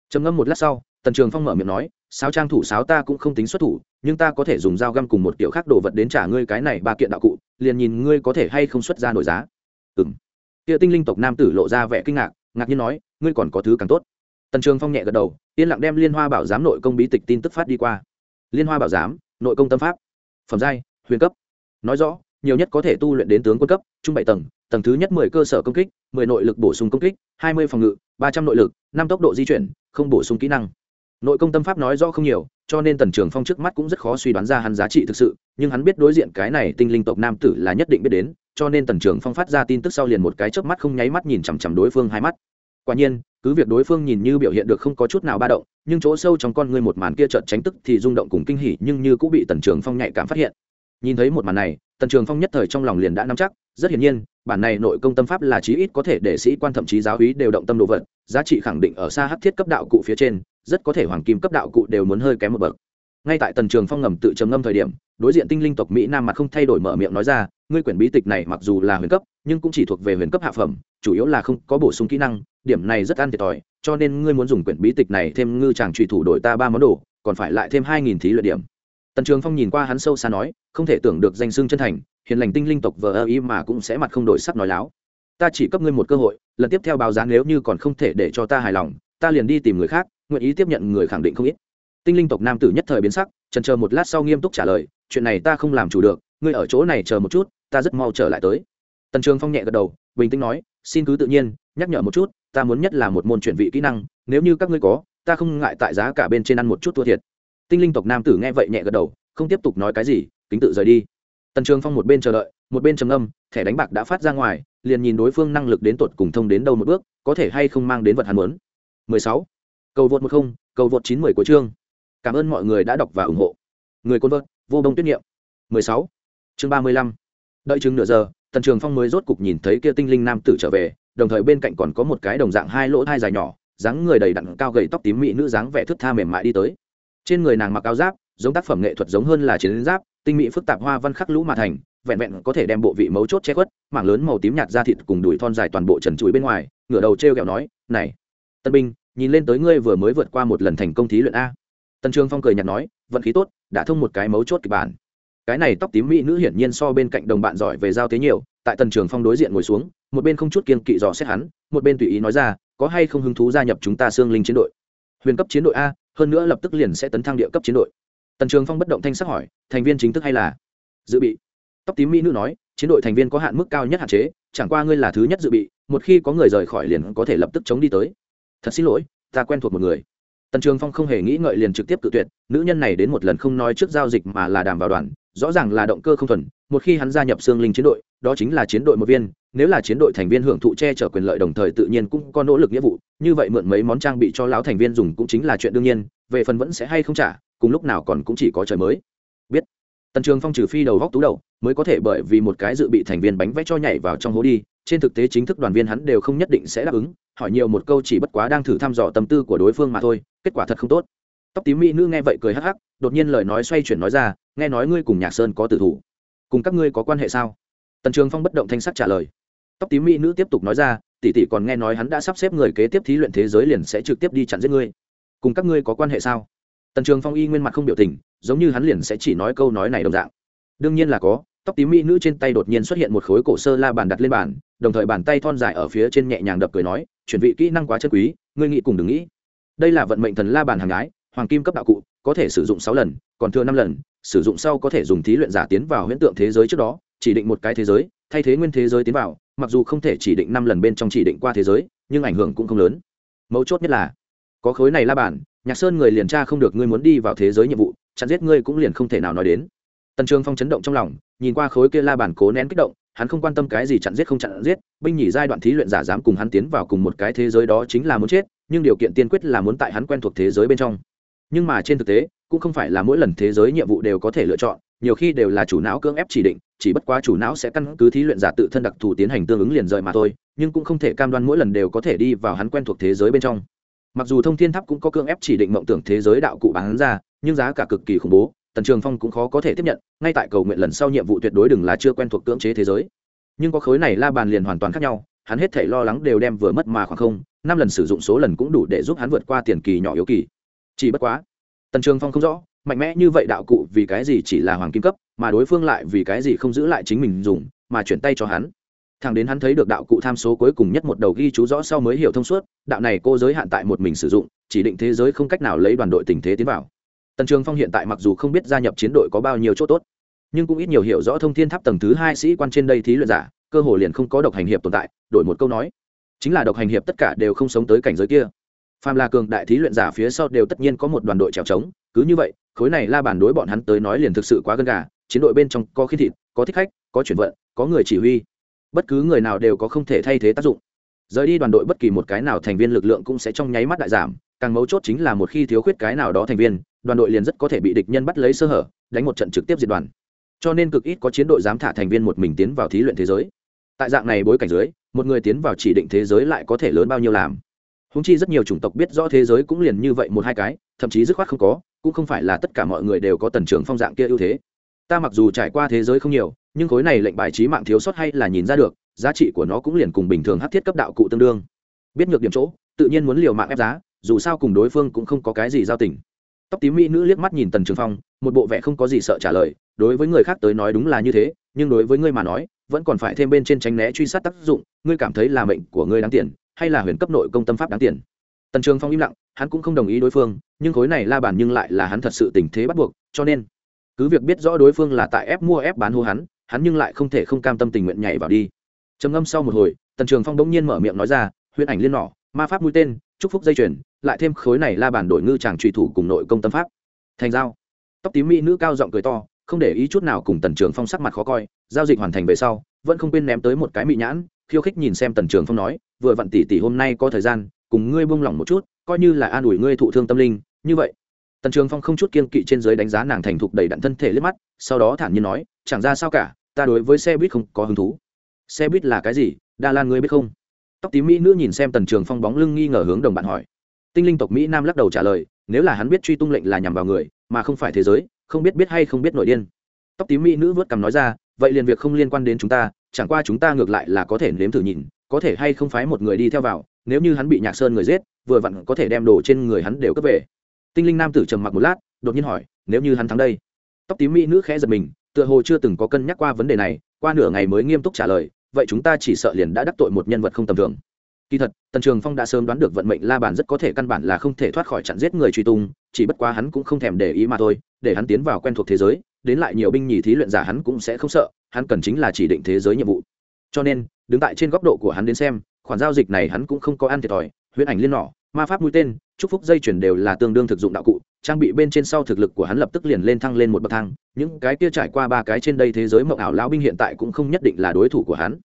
Trầm ngâm một lát sau, tần trường phong mở miệng nói, sáo trang thủ sáo ta cũng không tính xuất thủ, nhưng ta có thể dùng dao găm cùng một kiểu khác đồ vật đến trả ngươi cái này ba kiện đạo cụ, liền nhìn ngươi có thể hay không xuất ra nổi giá. Ừ m kia tinh linh tộc nam tử lộ ra vẻ kinh ngạc ngạc nhiên nói, ngươi còn có thứ càng tốt tần trường phong nhẹ gật đầu, yên lặng đem liên hoa bảo giám nội công bí tịch tin tức phát đi qua. Liên hoa bảo giám, nội công tâm pháp, phẩm giai, huyền cấp. Nói rõ, nhiều nhất có thể tu luyện đến tướng quân cấp, trung bảy tầng tầng thứ nhất mười cơ sở công kích, mười nội lực bổ sung công kích, hai mươi phòng ngự, ba trăm nội lực, năm tốc độ di chuyển, không bổ sung kỹ năng. Nội công tâm pháp nói rõ không nhiều, cho nên tần trường phong trước mắt cũng rất khó suy đoán ra hắn giá trị thực sự, nhưng hắn biết đối diện cái này tinh linh tộc nam tử là nhất định biết đến, cho nên tần trường phong phát ra tin tức sau liền một cái chớp mắt không nháy mắt nhìn chằm chằm đối phương hai mắt quả nhiên, cứ việc đối phương nhìn như biểu hiện được không có chút nào ba động, nhưng chỗ sâu trong con ngươi một màn kia trợn tránh tức thì rung động cùng kinh hỉ, nhưng như cũng bị tần trường phong nhạy cảm phát hiện. Nhìn thấy một màn này, tần trường phong nhất thời trong lòng liền đã nắm chắc, rất hiển nhiên, bản này nội công tâm pháp là chí ít có thể để sĩ quan thậm chí giáo hí đều động tâm đồ vật, giá trị khẳng định ở xa hát thiết cấp đạo cụ phía trên, rất có thể hoàng kim cấp đạo cụ đều muốn hơi kém một bậc. Ngay tại tần trường phong ngầm tự trầm ngâm thời điểm, đối diện tinh linh tộc mỹ nam mặt không thay đổi mở miệng nói ra ngươi quyển bí tịch này mặc dù là huyền cấp, nhưng cũng chỉ thuộc về huyền cấp hạ phẩm, chủ yếu là không có bổ sung kỹ năng, điểm này rất ăn thiệt thòi, cho nên ngươi muốn dùng quyển bí tịch này thêm ngư chàng trùy thủ đổi ta ba món đồ, còn phải lại thêm hai nghìn thí luyện điểm. Tần trường phong nhìn qua hắn sâu xa nói, không thể tưởng được danh xưng chân thành, hiền lành tinh linh tộc vờ ơ ý mà cũng sẽ mặt không đổi sắc nói láo. Ta chỉ cấp ngươi một cơ hội, lần tiếp theo báo giá nếu như còn không thể để cho ta hài lòng, ta liền đi tìm người khác, nguyện ý tiếp nhận người khẳng định không ít. Tinh linh tộc nam tử nhất thời biến sắc trần chờ một lát sau nghiêm túc trả lời, chuyện này ta không làm chủ được, ngươi ở chỗ này chờ một chút ta rất mau trở lại tới. Tần trường phong nhẹ gật đầu, bình tĩnh nói, xin cứ tự nhiên, nhắc nhở một chút, ta muốn nhất là một môn chuyển vị kỹ năng, nếu như các ngươi có, ta không ngại tại giá cả bên trên ăn một chút thua thiệt. Tinh linh tộc nam tử nghe vậy nhẹ gật đầu, không tiếp tục nói cái gì, kính tự rời đi. Tần trường phong một bên chờ đợi, một bên trầm âm thẻ đánh bạc đã phát ra ngoài, liền nhìn đối phương năng lực đến tột cùng thông đến đâu một bước, có thể hay không mang đến vật hắn muốn. 16. cầu vượt một không, cầu vượt chín mười của chương. Cảm ơn mọi người đã đọc và ủng hộ. Người côn vợt, vô bông tuyết niệm. 16. chương 35 đợi chừng nửa giờ, tần trường phong mới rốt cục nhìn thấy kia tinh linh nam tử trở về, đồng thời bên cạnh còn có một cái đồng dạng hai lỗ thai dài nhỏ, dáng người đầy đặn cao gầy tóc tím mỹ nữ dáng vẻ thức tha mềm mại đi tới. Trên người nàng mặc áo giáp, giống tác phẩm nghệ thuật giống hơn là chiến giáp, tinh mỹ phức tạp hoa văn khắc lũ mà thành, vẹn vẹn có thể đem bộ vị mấu chốt che khuất, mảng lớn màu tím nhạt da thịt cùng đùi thon dài toàn bộ trần chuối bên ngoài, ngửa đầu t r e o kẹo nói, này, tân binh nhìn lên tới ngươi vừa mới vượt qua một lần thành công thí luyện a. Tần trường phong cười nhạt nói, vận khí tốt, đã thông một cái mấu chốt kịch bản cái này tóc tím mỹ nữ hiển nhiên so bên cạnh đồng bạn giỏi về giao tế nhiều, tại tần trường phong đối diện ngồi xuống, một bên không chút kiên kỵ dò xét hắn, một bên tùy ý nói ra, có hay không hứng thú gia nhập chúng ta xương linh chiến đội? Huyền cấp chiến đội a, hơn nữa lập tức liền sẽ tấn thăng địa cấp chiến đội. Tần trường phong bất động thanh sắc hỏi, thành viên chính thức hay là? Dự bị. Tóc tím mỹ nữ nói, chiến đội thành viên có hạn mức cao nhất hạn chế, chẳng qua ngươi là thứ nhất dự bị, một khi có người rời khỏi liền có thể lập tức chống đi tới. Thật xin lỗi, ta quen thuộc một người tần trường phong không hề nghĩ ngợi liền trực tiếp cự tuyệt, nữ nhân này đến một lần không nói trước giao dịch mà là đàm vào đoàn, rõ ràng là động cơ không thuần, một khi hắn gia nhập xương linh chiến đội, đó chính là chiến đội một viên, nếu là chiến đội thành viên hưởng thụ che chở quyền lợi đồng thời tự nhiên cũng có nỗ lực nghĩa vụ, như vậy mượn mấy món trang bị cho lão thành viên dùng cũng chính là chuyện đương nhiên, về phần vẫn sẽ hay không trả, cùng lúc nào còn cũng chỉ có trời mới. Biết. Tần trường phong trừ phi đầu góc tú đầu, mới có thể bởi vì một cái dự bị thành viên bánh vẽ cho nhảy vào trong hố đi trên thực tế chính thức đoàn viên hắn đều không nhất định sẽ đáp ứng, hỏi nhiều một câu chỉ bất quá đang thử thăm dò tâm tư của đối phương mà thôi, kết quả thật không tốt. Tóc tím mỹ nữ nghe vậy cười hắc hắc, đột nhiên lời nói xoay chuyển nói ra, nghe nói ngươi cùng nhạc sơn có tử thủ. Cùng các ngươi có quan hệ sao? Tần trường phong bất động thanh sắc trả lời. Tóc tím mỹ nữ tiếp tục nói ra, tỷ tỷ còn nghe nói hắn đã sắp xếp người kế tiếp thí luyện thế giới liền sẽ trực tiếp đi chặn giết ngươi. Cùng các ngươi có quan hệ sao? Tần trường phong y nguyên mặt không biểu tình, giống như hắn liền sẽ chỉ nói câu nói này đồng dạng. Đương nhiên là có tóc tím mỹ nữ trên tay đột nhiên xuất hiện một khối cổ sơ la bàn đặt lên bàn, đồng thời bàn tay thon dài ở phía trên nhẹ nhàng đập cười nói, chuyển vị kỹ năng quá chân quý, ngươi nghĩ cùng đừng nghĩ. Đây là vận mệnh thần la bàn hàng ái hoàng kim cấp đạo cụ, có thể sử dụng sáu lần, còn thừa năm lần, sử dụng sau có thể dùng thí luyện giả tiến vào huyễn tượng thế giới trước đó, chỉ định một cái thế giới, thay thế nguyên thế giới tiến vào, mặc dù không thể chỉ định năm lần bên trong chỉ định qua thế giới, nhưng ảnh hưởng cũng không lớn. Mấu chốt nhất là, có khối này la bản nhạc sơn người liền tra không được ngươi muốn đi vào thế giới nhiệm vụ, chặn giết ngươi cũng liền không thể nào nói đến. Tần trường phong chấn động trong lòng nhìn qua khối kia la bản cố nén kích động, hắn không quan tâm cái gì chặn giết không chặn giết, binh nhỉ giai đoạn thí luyện giả dám cùng hắn tiến vào cùng một cái thế giới đó chính là muốn chết, nhưng điều kiện tiên quyết là muốn tại hắn quen thuộc thế giới bên trong. Nhưng mà trên thực tế, cũng không phải là mỗi lần thế giới nhiệm vụ đều có thể lựa chọn, nhiều khi đều là chủ não cưỡng ép chỉ định, chỉ bất quá chủ não sẽ căn cứ thí luyện giả tự thân đặc thù tiến hành tương ứng liền rời mà thôi, nhưng cũng không thể cam đoan mỗi lần đều có thể đi vào hắn quen thuộc thế giới bên trong. Mặc dù thông thiên tháp cũng có cưỡng ép chỉ định mộng tưởng thế giới đạo cụ bán ra, nhưng giá cả cực kỳ khủng bố tần trường phong cũng khó có thể tiếp nhận, ngay tại cầu nguyện lần sau nhiệm vụ tuyệt đối đừng là chưa quen thuộc cưỡng chế thế giới. Nhưng có khối này la bàn liền hoàn toàn khác nhau, hắn hết thể lo lắng đều đem vừa mất mà khoảng không, năm lần sử dụng số lần cũng đủ để giúp hắn vượt qua tiền kỳ nhỏ yếu kỳ. Chỉ bất quá, tần trường phong không rõ, mạnh mẽ như vậy đạo cụ vì cái gì chỉ là hoàng kim cấp, mà đối phương lại vì cái gì không giữ lại chính mình dùng, mà chuyển tay cho hắn. Thằng đến hắn thấy được đạo cụ tham số cuối cùng nhất một đầu ghi chú rõ sau mới hiểu thông suốt, đạo này cô giới hạn tại một mình sử dụng, chỉ định thế giới không cách nào lấy đoàn đội tình thế tiến vào tần trường phong hiện tại mặc dù không biết gia nhập chiến đội có bao nhiêu chỗ tốt, nhưng cũng ít nhiều hiểu rõ thông thiên tháp tầng thứ hai sĩ quan trên đây thí luyện giả, cơ hồ liền không có độc hành hiệp tồn tại, đổi một câu nói, chính là độc hành hiệp tất cả đều không sống tới cảnh giới kia. Phàm là cường đại thí luyện giả phía sau đều tất nhiên có một đoàn đội trèo trống, cứ như vậy, khối này la bàn đối bọn hắn tới nói liền thực sự quá gần gà, chiến đội bên trong có khí thịt, có thích khách, có chuyển vận, có người chỉ huy. Bất cứ người nào đều có không thể thay thế tác dụng. Rời đi đoàn đội bất kỳ một cái nào thành viên lực lượng cũng sẽ trong nháy mắt đại giảm, càng mấu chốt chính là một khi thiếu khuyết cái nào đó thành viên đoàn đội liền rất có thể bị địch nhân bắt lấy sơ hở, đánh một trận trực tiếp diệt đoàn. Cho nên cực ít có chiến đội dám thả thành viên một mình tiến vào thí luyện thế giới. Tại dạng này bối cảnh dưới, một người tiến vào chỉ định thế giới lại có thể lớn bao nhiêu làm? Húng chi rất nhiều chủng tộc biết rõ thế giới cũng liền như vậy một hai cái, thậm chí dứt khoát không có, cũng không phải là tất cả mọi người đều có tần trưởng phong dạng kia ưu thế. Ta mặc dù trải qua thế giới không nhiều, nhưng khối này lệnh bài trí mạng thiếu sót hay là nhìn ra được, giá trị của nó cũng liền cùng bình thường hát thiết cấp đạo cụ tương đương. Biết ngược điểm chỗ, tự nhiên muốn liều mạng ép giá, dù sao cùng đối phương cũng không có cái gì giao tình tóc tím mỹ nữ liếc mắt nhìn tần trường phong, một bộ vẻ không có gì sợ trả lời, đối với người khác tới nói đúng là như thế, nhưng đối với ngươi mà nói, vẫn còn phải thêm bên trên tránh né truy sát tác dụng, ngươi cảm thấy là mệnh của ngươi đáng tiền, hay là huyền cấp nội công tâm pháp đáng tiền? Tần trường phong im lặng, hắn cũng không đồng ý đối phương, nhưng khối này la bàn nhưng lại là hắn thật sự tình thế bắt buộc, cho nên, cứ việc biết rõ đối phương là tại ép mua ép bán hô hắn hắn nhưng lại không thể không cam tâm tình nguyện nhảy vào đi. Trầm ngâm sau một hồi, tần trường phong bỗng nhiên mở miệng nói ra Huyền ảnh liên nỏ ma pháp mũi tên, chúc phúc dây chuyền, lại thêm khối này la bản đổi ngư chàng trùy thủ cùng nội công tâm pháp. Thành giao. Tóc tím mỹ nữ cao giọng cười to, không để ý chút nào cùng tần trường phong sắc mặt khó coi, giao dịch hoàn thành về sau, vẫn không quên ném tới một cái mỹ nhãn, khiêu khích nhìn xem tần trường phong nói, vừa vặn tỷ tỷ hôm nay có thời gian, cùng ngươi buông lỏng một chút, coi như là an ủi ngươi thụ thương tâm linh, như vậy. Tần trường phong không chút kiên kỵ trên giới đánh giá nàng thành thục đầy đặn thân thể liếc mắt, sau đó thản nhiên nói, chẳng ra sao cả, ta đối với xe buýt không có hứng thú. Xe buýt là cái gì? Đa lan ngươi biết không? Tóc tím mỹ nữ nhìn xem tần trường phong bóng lưng nghi ngờ hướng đồng bạn hỏi. Tinh linh tộc mỹ nam lắc đầu trả lời, nếu là hắn biết truy tung lệnh là nhằm vào người, mà không phải thế giới, không biết biết hay không biết nội điên. Tóc tím mỹ nữ vớt cằm nói ra, vậy liền việc không liên quan đến chúng ta, chẳng qua chúng ta ngược lại là có thể nếm thử nhìn, có thể hay không phái một người đi theo vào, nếu như hắn bị nhạc sơn người giết, vừa vặn có thể đem đồ trên người hắn đều cướp về. Tinh linh nam tử trầm mặc một lát, đột nhiên hỏi, nếu như hắn thắng đây? Tóc tím mỹ nữ khẽ giật mình, tựa hồ chưa từng có cân nhắc qua vấn đề này, qua nửa ngày mới nghiêm túc trả lời vậy chúng ta chỉ sợ liền đã đắc tội một nhân vật không tầm thường. Kỳ thật, tần trường phong đã sớm đoán được vận mệnh la bàn rất có thể căn bản là không thể thoát khỏi chặn giết người truy tung, chỉ bất quá hắn cũng không thèm để ý mà thôi, để hắn tiến vào quen thuộc thế giới, đến lại nhiều binh nhì thí luyện giả hắn cũng sẽ không sợ, hắn cần chính là chỉ định thế giới nhiệm vụ. Cho nên, đứng tại trên góc độ của hắn đến xem, khoản giao dịch này hắn cũng không có ăn thiệt thòi, huyễn ảnh liên nỏ ma pháp mũi tên chúc phúc dây chuyển đều là tương đương thực dụng đạo cụ, trang bị bên trên sau thực lực của hắn lập tức liền lên thăng lên một bậc thang, những cái kia trải qua ba cái trên đây thế giới mộng ảo lão binh hiện tại cũng không nhất định là đối thủ của hắn.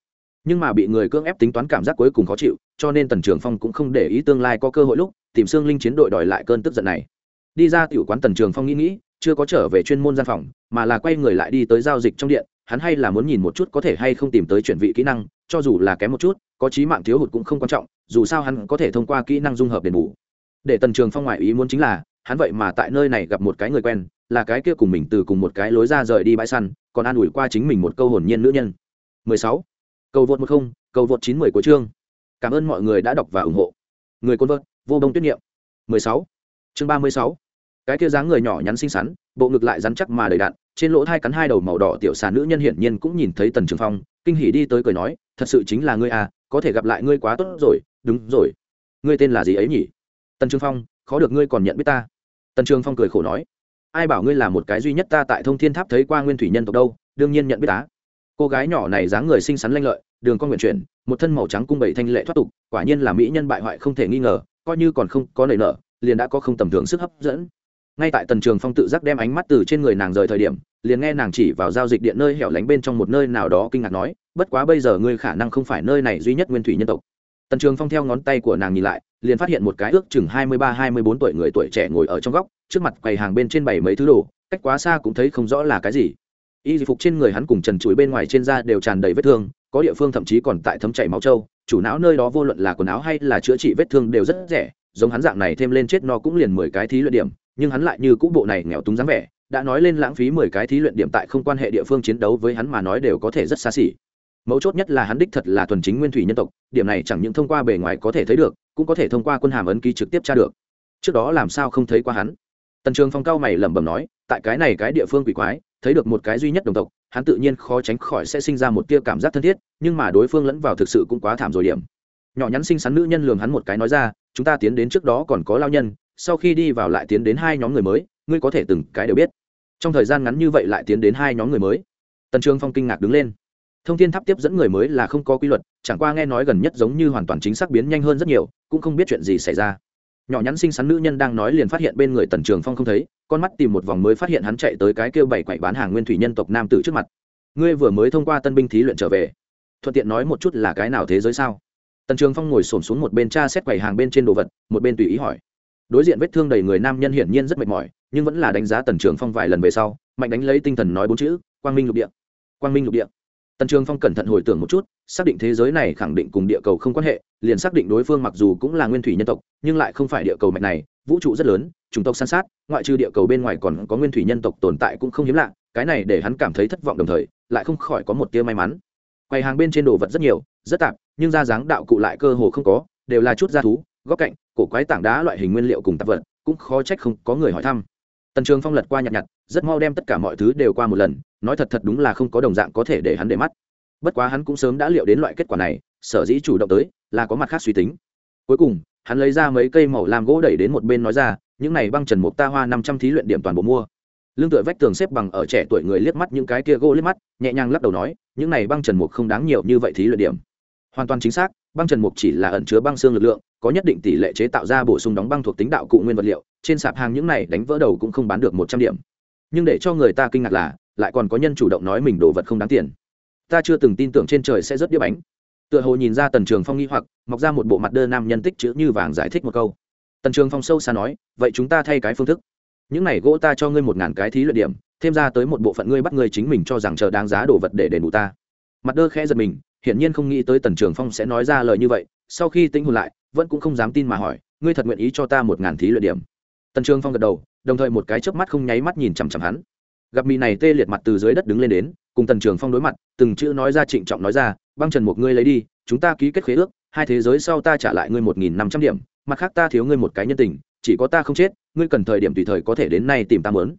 Nhưng mà bị người cưỡng ép tính toán cảm giác cuối cùng khó chịu, cho nên tần trường phong cũng không để ý tương lai có cơ hội lúc, tìm xương linh chiến đội đòi lại cơn tức giận này. Đi ra tiểu quán tần trường phong nghĩ nghĩ, chưa có trở về chuyên môn gian phòng, mà là quay người lại đi tới giao dịch trong điện, hắn hay là muốn nhìn một chút có thể hay không tìm tới chuyển vị kỹ năng, cho dù là kém một chút, có trí mạng thiếu hụt cũng không quan trọng, dù sao hắn có thể thông qua kỹ năng dung hợp đền bù để tần trường phong ngoại ý muốn chính là, hắn vậy mà tại nơi này gặp một cái người quen, là cái kia cùng mình từ cùng một cái lối ra rời đi bãi săn, còn an ủi qua chính mình một câu hồn nhiên nữ nhân 16. cầu vượt một không, cầu vượt chín mười của chương cảm ơn mọi người đã đọc và ủng hộ người côn vợt vô đông tuyết niệm 16. chương 36. cái kia dáng người nhỏ nhắn xinh xắn, bộ ngực lại rắn chắc mà đầy đạn trên lỗ thai cắn hai đầu màu đỏ tiểu xà nữ nhân hiển nhiên cũng nhìn thấy tần trường phong, kinh hỉ đi tới cười nói, thật sự chính là ngươi à có thể gặp lại ngươi quá tốt rồi, đúng rồi ngươi tên là gì ấy nhỉ tần trường phong, khó được ngươi còn nhận biết ta. Tần trường phong cười khổ nói, ai bảo ngươi là một cái duy nhất ta tại thông thiên tháp thấy qua nguyên thủy nhân tộc đâu, đương nhiên nhận biết á cô gái nhỏ này dáng người xinh xắn lanh lợi, đường con nguyện chuyển, một thân màu trắng cung bảy thanh lệ thoát tục, quả nhiên là mỹ nhân bại hoại không thể nghi ngờ, coi như còn không có nảy nở, liền đã có không tầm thường sức hấp dẫn. Ngay tại tần trường phong tự giác đem ánh mắt từ trên người nàng rời thời điểm, liền nghe nàng chỉ vào giao dịch điện nơi hẻo lánh bên trong một nơi nào đó kinh ngạc nói, bất quá bây giờ ngươi khả năng không phải nơi này duy nhất nguyên thủy nhân tộc tần trường phong theo ngón tay của nàng nhìn lại, liền phát hiện một cái ước chừng hai mươi ba, hai mươi bốn tuổi người tuổi trẻ ngồi ở trong góc, trước mặt quầy hàng bên trên bảy mấy thứ đồ, cách quá xa cũng thấy không rõ là cái gì. Y phục trên người hắn cùng trần chuối bên ngoài trên da đều tràn đầy vết thương, có địa phương thậm chí còn tại thấm chảy máu trâu, chủ não nơi đó vô luận là quần áo hay là chữa trị vết thương đều rất rẻ, giống hắn dạng này thêm lên chết no cũng liền mười cái thí luyện điểm, nhưng hắn lại như cũ bộ này nghèo túng dáng vẻ, đã nói lên lãng phí mười cái thí luyện điểm tại không quan hệ địa phương chiến đấu với hắn mà nói đều có thể rất xa xỉ mấu chốt nhất là hắn đích thật là thuần chính nguyên thủy nhân tộc, điểm này chẳng những thông qua bề ngoài có thể thấy được, cũng có thể thông qua quân hàm ấn ký trực tiếp tra được. Trước đó làm sao không thấy qua hắn? Tần trường phong cao mày lẩm bẩm nói, tại cái này cái địa phương quỷ quái, thấy được một cái duy nhất đồng tộc, hắn tự nhiên khó tránh khỏi sẽ sinh ra một tia cảm giác thân thiết, nhưng mà đối phương lẫn vào thực sự cũng quá thảm rồi điểm. Nhỏ nhắn xinh xắn nữ nhân lường hắn một cái nói ra, chúng ta tiến đến trước đó còn có lao nhân, sau khi đi vào lại tiến đến hai nhóm người mới, ngươi có thể từng cái đều biết. Trong thời gian ngắn như vậy lại tiến đến hai nhóm người mới. Tần trường phong kinh ngạc đứng lên thông thiên tháp tiếp dẫn người mới là không có quy luật, chẳng qua nghe nói gần nhất giống như hoàn toàn chính xác biến nhanh hơn rất nhiều, cũng không biết chuyện gì xảy ra. Nhỏ nhắn xinh xắn nữ nhân đang nói liền phát hiện bên người tần trường phong không thấy, con mắt tìm một vòng mới phát hiện hắn chạy tới cái kêu bảy quậy bán hàng nguyên thủy nhân tộc nam tử trước mặt. Ngươi vừa mới thông qua tân binh thí luyện trở về. Thuận tiện nói một chút là cái nào thế giới sao? Tần trường phong ngồi s ổ m xuống một bên cha xét quầy hàng bên trên đồ vật, một bên tùy ý hỏi. Đối diện vết thương đầy người nam nhân hiển nhiên rất mệt mỏi, nhưng vẫn là đánh giá tần trường phong vài lần về sau, mạnh đánh lấy tinh thần nói bốn chữ, quang minh lục địa, quang minh lục địa tần trường phong cẩn thận hồi tưởng một chút, xác định thế giới này khẳng định cùng địa cầu không quan hệ, liền xác định đối phương mặc dù cũng là nguyên thủy nhân tộc, nhưng lại không phải địa cầu mạch này, vũ trụ rất lớn, chủng tộc san sát, ngoại trừ địa cầu bên ngoài còn có nguyên thủy nhân tộc tồn tại cũng không hiếm lạ, cái này để hắn cảm thấy thất vọng đồng thời, lại không khỏi có một tia may mắn. Quầy hàng bên trên đồ vật rất nhiều, rất tạp, nhưng ra dáng đạo cụ lại cơ hồ không có, đều là chút da thú, góc cạnh, cổ quái tảng đá loại hình nguyên liệu cùng tạp vật, cũng khó trách không có người hỏi thăm tần trường phong lật qua nhặt nhặt, rất mau đem tất cả mọi thứ đều qua một lần, nói thật thật đúng là không có đồng dạng có thể để hắn để mắt. Bất quá hắn cũng sớm đã liệu đến loại kết quả này, sở dĩ chủ động tới, là có mặt khác suy tính. Cuối cùng, hắn lấy ra mấy cây màu làm gỗ đẩy đến một bên nói ra, những này băng trần mục ta hoa năm trăm thí luyện điểm toàn bộ mua. Lương tựa vách tường xếp bằng ở trẻ tuổi người liếc mắt, những cái kia gỗ liếc mắt, nhẹ nhàng lắc đầu nói, những này băng trần mục không đáng nhiều như vậy thí luyện điểm hoàn toàn chính xác, băng trần mục chỉ là ẩn chứa băng xương lực lượng, có nhất định tỷ lệ chế tạo ra bổ sung đóng băng thuộc tính đạo cụ nguyên vật liệu, trên sạp hàng những này đánh vỡ đầu cũng không bán được một trăm điểm. Nhưng để cho người ta kinh ngạc là, lại còn có nhân chủ động nói mình đồ vật không đáng tiền. Ta chưa từng tin tưởng trên trời sẽ rất đĩa bánh. Tựa hồ nhìn ra tần trường phong nghi hoặc, mọc ra một bộ mặt đơn nam nhân tích chữ như vàng giải thích một câu. Tần trường phong sâu xa nói, vậy chúng ta thay cái phương thức. Những này gỗ ta cho ngươi một ngàn cái thí luyện điểm, thêm ra tới một bộ phận ngươi bắt ngươi chính mình cho rằng chờ đáng giá đồ vật để đền bù ta mặt đơ khẽ giật mình, hiển nhiên không nghĩ tới tần trường phong sẽ nói ra lời như vậy, sau khi tính hồn lại, vẫn cũng không dám tin mà hỏi, ngươi thật nguyện ý cho ta một ngàn thí luyện điểm? Tần trường phong gật đầu, đồng thời một cái chớp mắt không nháy mắt nhìn chằm chằm hắn. Gặp mì này tê liệt mặt từ dưới đất đứng lên đến, cùng tần trường phong đối mặt, từng chữ nói ra trịnh trọng nói ra, băng trần một ngươi lấy đi, chúng ta ký kết khế ước, hai thế giới sau ta trả lại ngươi một nghìn năm trăm điểm, mặt khác ta thiếu ngươi một cái nhân tình, chỉ có ta không chết, ngươi cần thời điểm tùy thời có thể đến nay tìm ta mớn.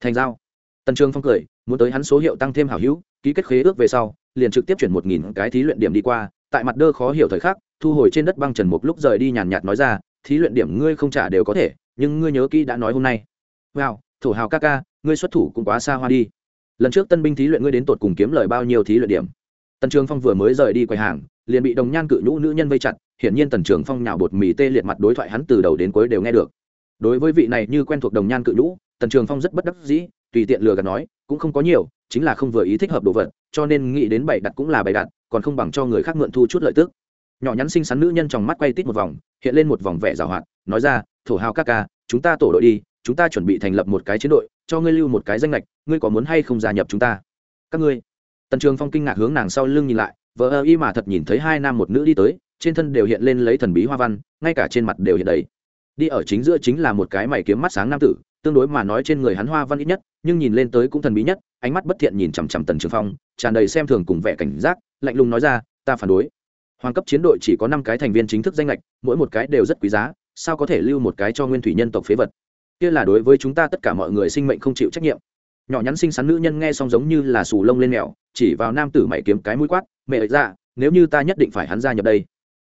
Thành giao. Tần trường phong cười, muốn tới hắn số hiệu tăng thêm hảo hữu, ký kết khế ước về sau liền trực tiếp chuyển một nghìn cái thí luyện điểm đi qua, tại mặt đơ khó hiểu thời khắc, thu hồi trên đất băng trần một lúc rời đi nhàn nhạt nói ra, thí luyện điểm ngươi không trả đều có thể, nhưng ngươi nhớ kỹ đã nói hôm nay. Wow, thổ hào ca ca, ngươi xuất thủ cũng quá xa hoa đi. Lần trước tân binh thí luyện ngươi đến tột cùng kiếm lời bao nhiêu thí luyện điểm? Tần trường phong vừa mới rời đi quầy hàng, liền bị đồng nhan cự nhũ nữ nhân vây chặt, hiển nhiên tần trường phong nhào bột mì tê liệt mặt đối thoại hắn từ đầu đến cuối đều nghe được. Đối với vị này như quen thuộc đồng nhan cự nhũ, tần trường phong rất bất đắc dĩ, tùy tiện lừa gạt nói, cũng không có nhiều chính là không vừa ý thích hợp đồ vật, cho nên nghĩ đến bày đặt cũng là bày đặt, còn không bằng cho người khác mượn thu chút lợi tức. Nhỏ nhắn xinh xắn nữ nhân trong mắt quay tít một vòng, hiện lên một vòng vẻ giảo hoạt, nói ra, thổ hào các ca, chúng ta tổ đội đi, chúng ta chuẩn bị thành lập một cái chiến đội, cho ngươi lưu một cái danh lệch ngươi có muốn hay không gia nhập chúng ta? Các ngươi? Tần trường phong kinh ngạc hướng nàng sau lưng nhìn lại vợ ơ y mà thật nhìn thấy hai nam một nữ đi tới, trên thân đều hiện lên lấy thần bí hoa văn, ngay cả trên mặt đều hiện đầy. Đi ở chính giữa chính là một cái mày kiếm mắt sáng nam tử tương đối mà nói trên người hắn hoa văn ít nhất, nhưng nhìn lên tới cũng thần bí nhất, ánh mắt bất thiện nhìn chằm chằm tần trường phong, tràn đầy xem thường cùng vẻ cảnh giác, lạnh lùng nói ra, ta phản đối. Hoàng cấp chiến đội chỉ có năm cái thành viên chính thức danh lệch, mỗi một cái đều rất quý giá, sao có thể lưu một cái cho nguyên thủy nhân tộc phế vật? Kia là đối với chúng ta tất cả mọi người sinh mệnh không chịu trách nhiệm. Nhỏ nhắn xinh xắn nữ nhân nghe xong giống như là sù lông lên mèo, chỉ vào nam tử mày kiếm cái mũi quát, mẹ ra dạ, nếu như ta nhất định phải hắn ra nhập đây,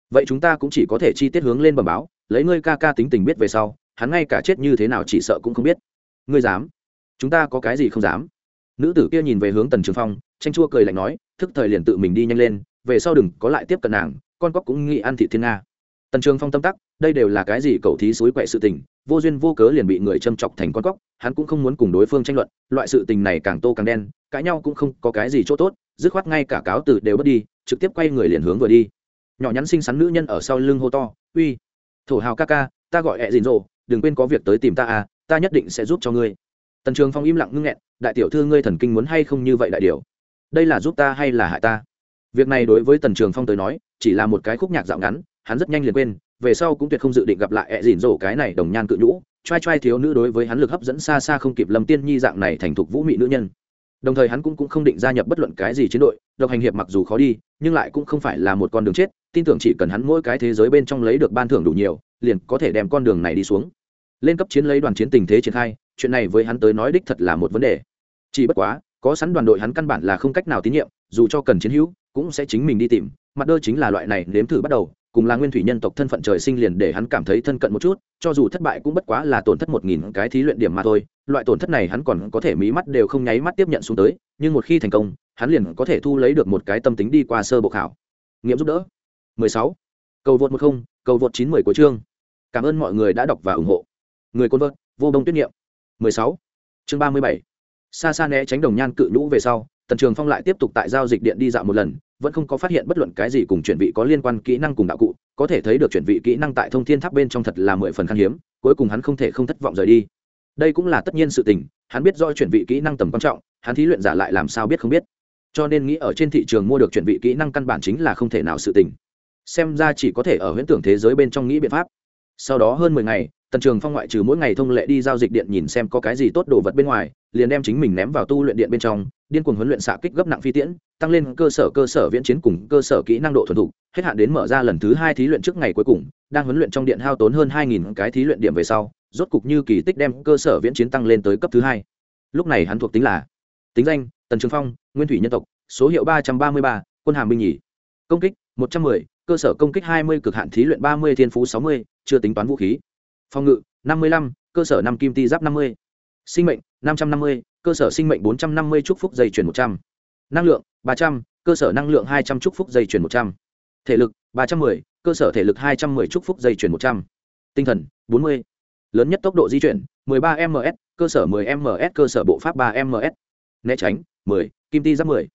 vậy chúng ta cũng chỉ có thể chi tiết hướng lên bẩm báo, lấy ngươi ca ca tính tình biết về sau hắn ngay cả chết như thế nào chỉ sợ cũng không biết. Ngươi dám? Chúng ta có cái gì không dám? Nữ tử kia nhìn về hướng tần trường phong tranh chua cười lạnh nói, thức thời liền tự mình đi nhanh lên, về sau đừng có lại tiếp cận nàng, con cóc cũng nghĩ ăn thị thiên nga. Tần trường phong tâm tắc, đây đều là cái gì cậu thí suối quậy sự tình, vô duyên vô cớ liền bị người châm chọc thành con cóc, hắn cũng không muốn cùng đối phương tranh luận, loại sự tình này càng tô càng đen, cãi nhau cũng không có cái gì chỗ tốt, dứt khoát ngay cả cáo từ đều bất đi, trực tiếp quay người liền hướng vừa đi. Nhỏ nhắn xinh xắn nữ nhân ở sau lưng hô to, uy, thổ hào ca ca, ta gọi ẹ dìn rộ đừng quên có việc tới tìm ta à ta nhất định sẽ giúp cho ngươi. Tần trường phong im lặng ngưng nghẹn, đại tiểu thư ngươi thần kinh muốn hay không như vậy đại điều? Đây là giúp ta hay là hại ta? Việc này đối với tần trường phong tới nói, chỉ là một cái khúc nhạc dạo ngắn, hắn rất nhanh liền quên, về sau cũng tuyệt không dự định gặp lại ẹ dìn dỗ cái này đồng nhan cự nhũ. Trai trai thiếu nữ đối với hắn lực hấp dẫn xa xa không kịp lâm tiên nhi dạng này thành thục vũ mị nữ nhân đồng thời hắn cũng, cũng không định gia nhập bất luận cái gì chiến đội độc hành hiệp mặc dù khó đi nhưng lại cũng không phải là một con đường chết tin tưởng chỉ cần hắn mỗi cái thế giới bên trong lấy được ban thưởng đủ nhiều liền có thể đem con đường này đi xuống. Lên cấp chiến lấy đoàn chiến tình thế triển khai chuyện này với hắn tới nói đích thật là một vấn đề. Chỉ bất quá có sẵn đoàn đội hắn căn bản là không cách nào tín nhiệm dù cho cần chiến hữu cũng sẽ chính mình đi tìm mặt đơ chính là loại này nếm thử bắt đầu cùng là nguyên thủy nhân tộc thân phận trời sinh liền để hắn cảm thấy thân cận một chút cho dù thất bại cũng bất quá là tổn thất một nghìn cái thí luyện điểm mà thôi loại tổn thất này hắn còn có thể mí mắt đều không nháy mắt tiếp nhận xuống tới nhưng một khi thành công hắn liền có thể thu lấy được một cái tâm tính đi qua sơ bộ khảo nghiệm giúp đỡ 16. cầu vượt 10, cầu vượt 90 của chương cảm ơn mọi người đã đọc và ủng hộ người côn vợt vô đông tuyết nghiệm 16. chương 37. xa xa né tránh đồng nhan cự nhũ về sau tần trường phong lại tiếp tục tại giao dịch điện đi dạo một lần, vẫn không có phát hiện bất luận cái gì cùng chuyển vị có liên quan kỹ năng cùng đạo cụ, có thể thấy được chuyển vị kỹ năng tại thông thiên tháp bên trong thật là mười phần khan hiếm, cuối cùng hắn không thể không thất vọng rời đi. Đây cũng là tất nhiên sự tình, hắn biết do chuyển vị kỹ năng tầm quan trọng, hắn thí luyện giả lại làm sao biết không biết. Cho nên nghĩ ở trên thị trường mua được chuyển vị kỹ năng căn bản chính là không thể nào sự tình. Xem ra chỉ có thể ở huyễn tưởng thế giới bên trong nghĩ biện pháp sau đó hơn mười ngày, tần trường phong ngoại trừ mỗi ngày thông lệ đi giao dịch điện nhìn xem có cái gì tốt đồ vật bên ngoài, liền đem chính mình ném vào tu luyện điện bên trong, điên cuồng huấn luyện xạ kích gấp nặng phi tiễn, tăng lên cơ sở cơ sở viễn chiến cùng cơ sở kỹ năng độ thuần thục, hết hạn đến mở ra lần thứ hai thí luyện trước ngày cuối cùng, đang huấn luyện trong điện hao tốn hơn hai nghìn cái thí luyện điểm về sau, rốt cục như kỳ tích đem cơ sở viễn chiến tăng lên tới cấp thứ hai. Lúc này hắn thuộc tính là tính danh, tần trường phong, nguyên thủy nhân tộc, số hiệu ba trăm ba mươi ba, quân hàm binh nhì. Công kích, một trăm mười cơ sở công kích 20 cực hạn thí luyện 30 thiên phú 60, chưa tính toán vũ khí. Phòng ngự 55, cơ sở 5 kim ti giáp 50. Sinh mệnh 550, cơ sở sinh mệnh 450 chúc phúc dây chuyển 100. Năng lượng 300, cơ sở năng lượng 200 chúc phúc dây chuyển 100. Thể lực 310, cơ sở thể lực 210 chúc phúc dây chuyển 100. Tinh thần 40. Lớn nhất tốc độ di chuyển 13ms, cơ sở 10ms, cơ sở bộ pháp 3ms. Né tránh 10, kim ti giáp 10.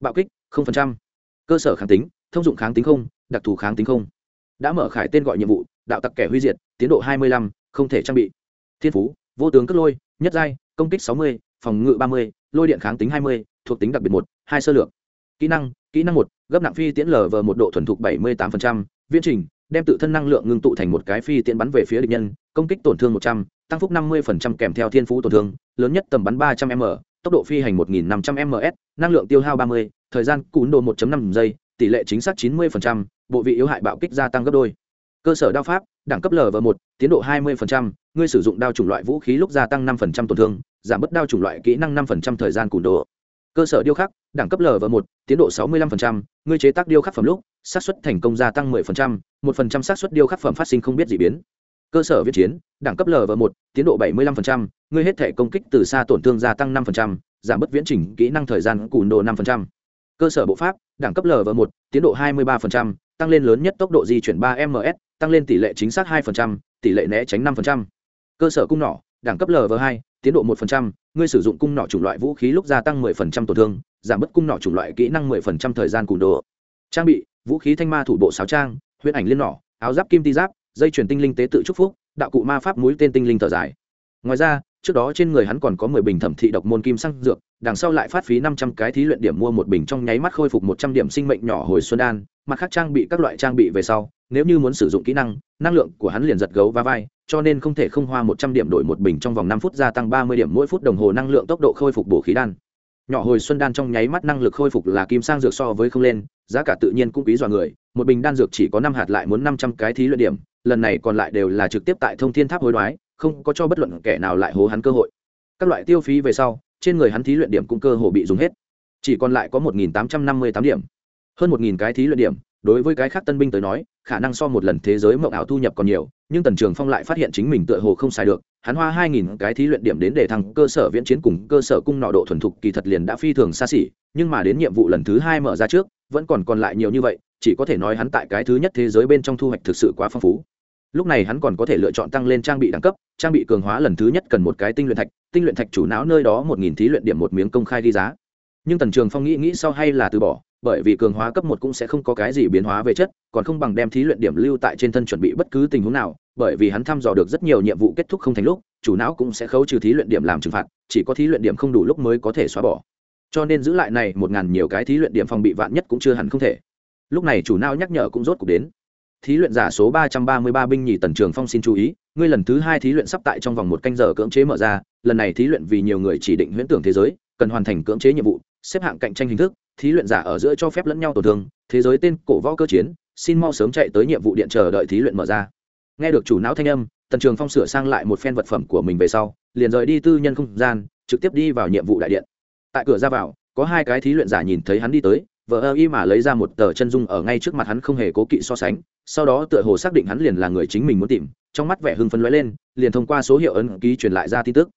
Bạo kích 0%. Cơ sở kháng tính thông dụng kháng tính không, đặc thù kháng tính không. Đã mở khải tên gọi nhiệm vụ, đạo tặc kẻ huy diệt, tiến độ hai mươi lăm, không thể trang bị. Thiên phú, vô tướng cất lôi, nhất giai, công kích sáu mươi, phòng ngự ba mươi, lôi điện kháng tính hai mươi, thuộc tính đặc biệt một, hai sơ lược. Kỹ năng kỹ năng một, gấp nặng phi tiễn lờ vờ một độ thuần thục bảy mươi tám viễn trình, đem tự thân năng lượng ngưng tụ thành một cái phi tiễn bắn về phía địch nhân, công kích tổn thương một trăm, tăng phúc năm mươi kèm theo thiên phú tổn thương, lớn nhất tầm bắn ba trăm m, tốc độ phi hành một nghìn năm trăm ms năng lượng tiêu hao ba mươi, thời gian cún độ một năm giây tỷ lệ chính xác chín mươi bộ vị yếu hại bạo kích gia tăng gấp đôi. Cơ sở đao pháp đẳng cấp lv một tiến độ hai mươi ngươi sử dụng đao chủng loại vũ khí lúc gia tăng 5% tổn thương giảm bớt đao chủng loại kỹ năng 5% thời gian cùn độ cơ sở điêu khắc đẳng cấp lv một tiến độ sáu mươi năm ngươi chế tác điêu khắc phẩm lúc xác suất thành công gia tăng 10%, 1% xác suất điêu khắc phẩm phát sinh không biết dị biến. Cơ sở viết chiến đẳng cấp lv một tiến độ 75%, ngươi hết thể công kích từ xa tổn thương gia tăng 5%, giảm bớt viễn trình kỹ năng thời gian cùn độ 5%. cơ sở bộ pháp đẳng cấp lv một tiến độ 23%, tăng lên lớn nhất tốc độ di chuyển 3 ms tăng lên tỷ lệ chính xác 2%, tỷ lệ né tránh 5%. cơ sở cung nỏ đẳng cấp lv hai tiến độ 1%, ngươi sử dụng cung nỏ chủng loại vũ khí lúc gia tăng 10% tổn thương giảm bớt cung nỏ chủng loại kỹ năng 10% thời gian cùn độ trang bị vũ khí thanh ma thủ bộ sáo trang huyễn ảnh liên nỏ áo giáp kim ti giáp dây chuyển tinh linh tế tự trúc phúc đạo cụ ma pháp mũi tên tinh linh thở dài ngoài ra trước đó trên người hắn còn có mười bình thẩm thị độc môn kim xăng dược, đằng sau lại phát phí năm trăm cái thí luyện điểm mua một bình trong nháy mắt khôi phục một trăm điểm sinh mệnh nhỏ hồi xuân đan, mặt khác trang bị các loại trang bị về sau, nếu như muốn sử dụng kỹ năng năng lượng của hắn liền giật gấu và vai, cho nên không thể không hoa một trăm điểm đổi một bình trong vòng năm phút gia tăng ba mươi điểm mỗi phút đồng hồ năng lượng tốc độ khôi phục bổ khí đan. Nhỏ hồi xuân đan trong nháy mắt năng lực khôi phục là kim sang dược so với không lên, giá cả tự nhiên cũng quý dọa người, một bình đan dược chỉ có năm hạt lại muốn năm trăm cái thí luyện điểm lần này còn lại đều là trực tiếp tại thông thiên tháp hối đoái, không có cho bất luận kẻ nào lại hố hắn cơ hội. Các loại tiêu phí về sau, trên người hắn thí luyện điểm cũng cơ hồ bị dùng hết. Chỉ còn lại có một nghìn tám trăm năm mươi tám điểm hơn một nghìn cái thí luyện điểm, đối với cái khác tân binh tới nói, khả năng so một lần thế giới mộng ảo thu nhập còn nhiều, nhưng tần trường phong lại phát hiện chính mình tựa hồ không xài được, hắn hoa hai nghìn cái thí luyện điểm đến để thăng cơ sở viễn chiến cùng cơ sở cung nọ độ thuần thục kỳ thật liền đã phi thường xa xỉ, nhưng mà đến nhiệm vụ lần thứ hai mở ra trước, vẫn còn còn lại nhiều như vậy, chỉ có thể nói hắn tại cái thứ nhất thế giới bên trong thu hoạch thực sự quá phong phú. Lúc này hắn còn có thể lựa chọn tăng lên trang bị đẳng cấp, trang bị cường hóa lần thứ nhất cần một cái tinh luyện thạch, tinh luyện thạch chủ não nơi đó một nghìn thí luyện điểm một miếng công khai ghi giá. Nhưng tần trường phong nghĩ nghĩ sau hay là từ bỏ bởi vì cường hóa cấp một cũng sẽ không có cái gì biến hóa về chất, còn không bằng đem thí luyện điểm lưu tại trên thân chuẩn bị bất cứ tình huống nào, bởi vì hắn thăm dò được rất nhiều nhiệm vụ kết thúc không thành lúc, chủ não cũng sẽ khấu trừ thí luyện điểm làm trừng phạt, chỉ có thí luyện điểm không đủ lúc mới có thể xóa bỏ. Cho nên giữ lại này một ngàn nhiều cái thí luyện điểm phòng bị vạn nhất cũng chưa hẳn không thể. Lúc này chủ não nhắc nhở cũng rốt cuộc đến. Thí luyện giả số ba trăm ba mươi ba binh nhì tần trường phong xin chú ý, ngươi lần thứ hai thí luyện sắp tại trong vòng một canh giờ cưỡng chế mở ra, lần này thí luyện vì nhiều người chỉ định huyễn tưởng thế giới, cần hoàn thành cưỡng chế nhiệm vụ, xếp hạng cạnh tranh hình thức thí luyện giả ở giữa cho phép lẫn nhau tổn thương, thế giới tên cổ võ cơ chiến, xin mau sớm chạy tới nhiệm vụ điện chờ đợi thí luyện mở ra. Nghe được chủ não thanh âm, tần trường phong sửa sang lại một phen vật phẩm của mình về sau, liền rời đi tư nhân không gian, trực tiếp đi vào nhiệm vụ đại điện. Tại cửa ra vào, có hai cái thí luyện giả nhìn thấy hắn đi tới vợ ơ y mà lấy ra một tờ chân dung ở ngay trước mặt hắn không hề cố kỵ so sánh, sau đó tựa hồ xác định hắn liền là người chính mình muốn tìm, trong mắt vẻ hưng phấn lóe lên, liền thông qua số hiệu ấn ký truyền lại ra tin tức.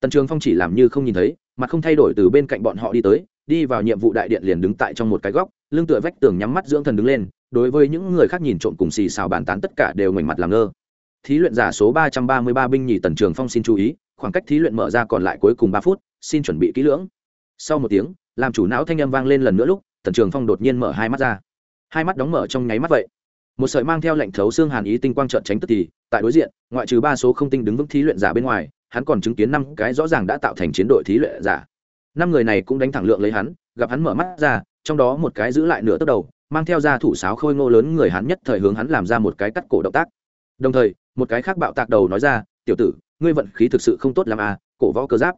Tần trường phong chỉ làm như không nhìn thấy mặt không thay đổi từ bên cạnh bọn họ đi tới đi vào nhiệm vụ đại điện liền đứng tại trong một cái góc, lưng tựa vách tường nhắm mắt dưỡng thần đứng lên, đối với những người khác nhìn trộm cùng xì xào bàn tán tất cả đều ngoảnh mặt làm ngơ. Thí luyện giả số ba trăm ba mươi ba binh nhì tần trường phong xin chú ý, khoảng cách thí luyện mở ra còn lại cuối cùng ba phút, xin chuẩn bị kỹ lưỡng. Sau một tiếng, làm chủ não thanh âm vang lên lần nữa lúc, tần trường phong đột nhiên mở hai mắt ra. Hai mắt đóng mở trong nháy mắt vậy. Một sợi mang theo lệnh thấu xương hàn ý tinh quang trợn tránh tức thì, tại đối diện, ngoại trừ ba số không tinh đứng vững thí luyện giả bên ngoài, hắn còn chứng kiến năm cái rõ ràng đã tạo thành chiến đội thí luyện giả năm người này cũng đánh thẳng lượng lấy hắn, gặp hắn mở mắt ra, trong đó một cái giữ lại nửa tốc đầu, mang theo ra thủ sáo khôi ngô lớn người hắn nhất thời hướng hắn làm ra một cái cắt cổ động tác. Đồng thời, một cái khác bạo tạc đầu nói ra, tiểu tử, ngươi vận khí thực sự không tốt làm à cổ võ cơ giáp.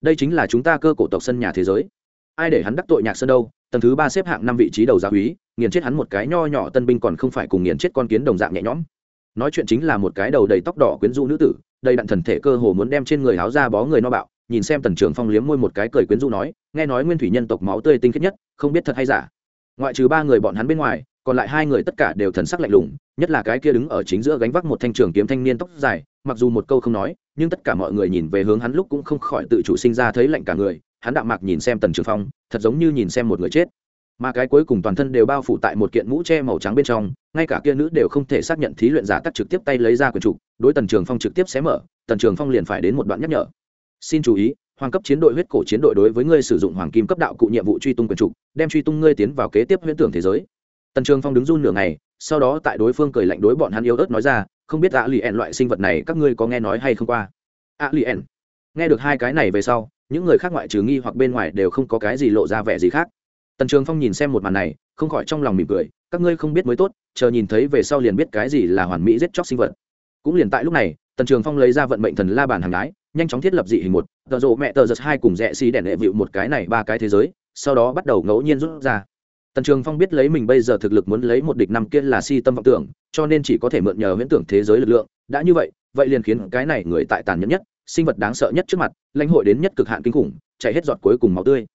Đây chính là chúng ta cơ cổ tộc sân nhà thế giới. Ai để hắn đắc tội nhạc sơn đâu, tầng thứ ba xếp hạng năm vị trí đầu gia úy, nghiền chết hắn một cái nho nhỏ tân binh còn không phải cùng nghiền chết con kiến đồng dạng nhẹ nhõm. Nói chuyện chính là một cái đầu đầy tóc đỏ quyến rũ nữ tử, đầy đặn thần thể cơ hồ muốn đem trên người áo ra bó người no bạo nhìn xem tần trưởng phong liếm môi một cái cười quyến rũ nói, nghe nói nguyên thủy nhân tộc máu tươi tinh khiết nhất, không biết thật hay giả. Ngoại trừ ba người bọn hắn bên ngoài, còn lại hai người tất cả đều thần sắc lạnh lùng, nhất là cái kia đứng ở chính giữa gánh vác một thanh trường kiếm thanh niên tóc dài, mặc dù một câu không nói, nhưng tất cả mọi người nhìn về hướng hắn lúc cũng không khỏi tự chủ sinh ra thấy lạnh cả người, hắn đạm mạc nhìn xem tần trường phong, thật giống như nhìn xem một người chết. Mà cái cuối cùng toàn thân đều bao phủ tại một kiện mũ che màu trắng bên trong, ngay cả kia nữ đều không thể xác nhận thí luyện giả tắt trực tiếp tay lấy ra quyền trục, đối tần trường phong trực tiếp xé mở, tần trường phong liền phải đến một đoạn nhắc nhở xin chú ý, hoàng cấp chiến đội huyết cổ chiến đội đối với ngươi sử dụng hoàng kim cấp đạo cụ nhiệm vụ truy tung quyền trục, đem truy tung ngươi tiến vào kế tiếp huyễn tưởng thế giới. Tần trường phong đứng run nửa ngày, sau đó tại đối phương cười lạnh đối bọn hắn yếu ớt nói ra, không biết ạ lì ẻn loại sinh vật này các ngươi có nghe nói hay không qua? Ạ lì ẻn nghe được hai cái này về sau, những người khác ngoại trừ nghi hoặc bên ngoài đều không có cái gì lộ ra vẻ gì khác. Tần trường phong nhìn xem một màn này, không khỏi trong lòng mỉm cười, các ngươi không biết mới tốt, chờ nhìn thấy về sau liền biết cái gì là hoàn mỹ giết chóc sinh vật. Cũng liền tại lúc này, tần trường phong lấy ra vận mệnh thần la bàn hàng đái nhanh chóng thiết lập dị hình một, tờ rộ mẹ tờ giật hai cùng rẽ xi đèn hệ vịu một cái này ba cái thế giới, sau đó bắt đầu ngẫu nhiên rút ra. Tần trường phong biết lấy mình bây giờ thực lực muốn lấy một địch năm kia là si tâm vọng tưởng, cho nên chỉ có thể mượn nhờ huyễn tưởng thế giới lực lượng. Đã như vậy vậy liền khiến cái này người tại tàn nhẫn nhất, sinh vật đáng sợ nhất trước mặt, lãnh hội đến nhất cực hạn kinh khủng, chạy hết giọt cuối cùng máu tươi.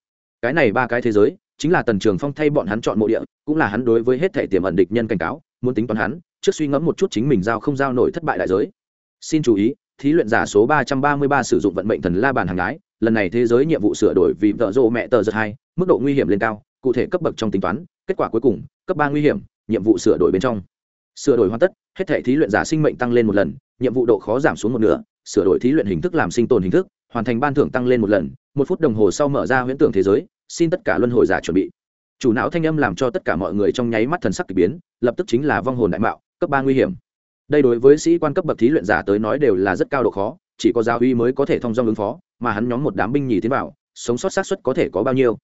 Cái này ba cái thế giới, chính là tần trường phong thay bọn hắn chọn mộ địa, cũng là hắn đối với hết thể tiềm ẩn địch nhân cảnh cáo, muốn tính toán hắn, trước suy ngẫm một chút chính mình giao không giao nổi thất bại đại giới. Xin chú ý thí luyện giả số ba trăm ba mươi ba sử dụng vận mệnh thần la bàn hàng đái, lần này thế giới nhiệm vụ sửa đổi vì vợ rộ mẹ tờ giật hai, mức độ nguy hiểm lên cao, cụ thể cấp bậc trong tính toán, kết quả cuối cùng, cấp ba nguy hiểm, nhiệm vụ sửa đổi bên trong. Sửa đổi hoàn tất, hết thể thí luyện giả sinh mệnh tăng lên một lần, nhiệm vụ độ khó giảm xuống một nửa, sửa đổi thí luyện hình thức làm sinh tồn hình thức, hoàn thành ban thưởng tăng lên một lần, một phút đồng hồ sau mở ra huyễn tưởng thế giới, xin tất cả luân hồi giả chuẩn bị. Chủ não thanh âm làm cho tất cả mọi người trong nháy mắt thần sắc k ỳ biến, lập tức chính là vong hồn đại mạo, cấp ba nguy hiểm đây đối với sĩ quan cấp bậc thí luyện giả tới nói đều là rất cao độ khó chỉ có giáo uy mới có thể thông dong ứng phó mà hắn nhóm một đám binh nhì tiến vào sống sót xác suất có thể có bao nhiêu?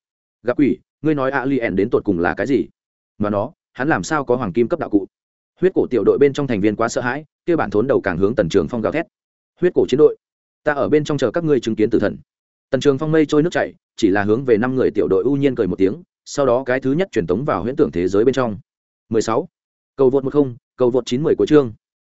Gặp quỷ ngươi nói a li ẻn đến tột cùng là cái gì? Mà nó hắn làm sao có hoàng kim cấp đạo cụ? Huyết cổ tiểu đội bên trong thành viên quá sợ hãi kia bản thốn đầu càng hướng tần trường phong gào thét. Huyết cổ chiến đội ta ở bên trong chờ các ngươi chứng kiến tử thần. Tần trường phong mây trôi nước chảy chỉ là hướng về năm người tiểu đội ưu nhiên cười một tiếng sau đó cái thứ nhất truyền tống vào huyễn tưởng thế giới bên trong. 16. cầu vượt 10, cầu vượt 90 của chương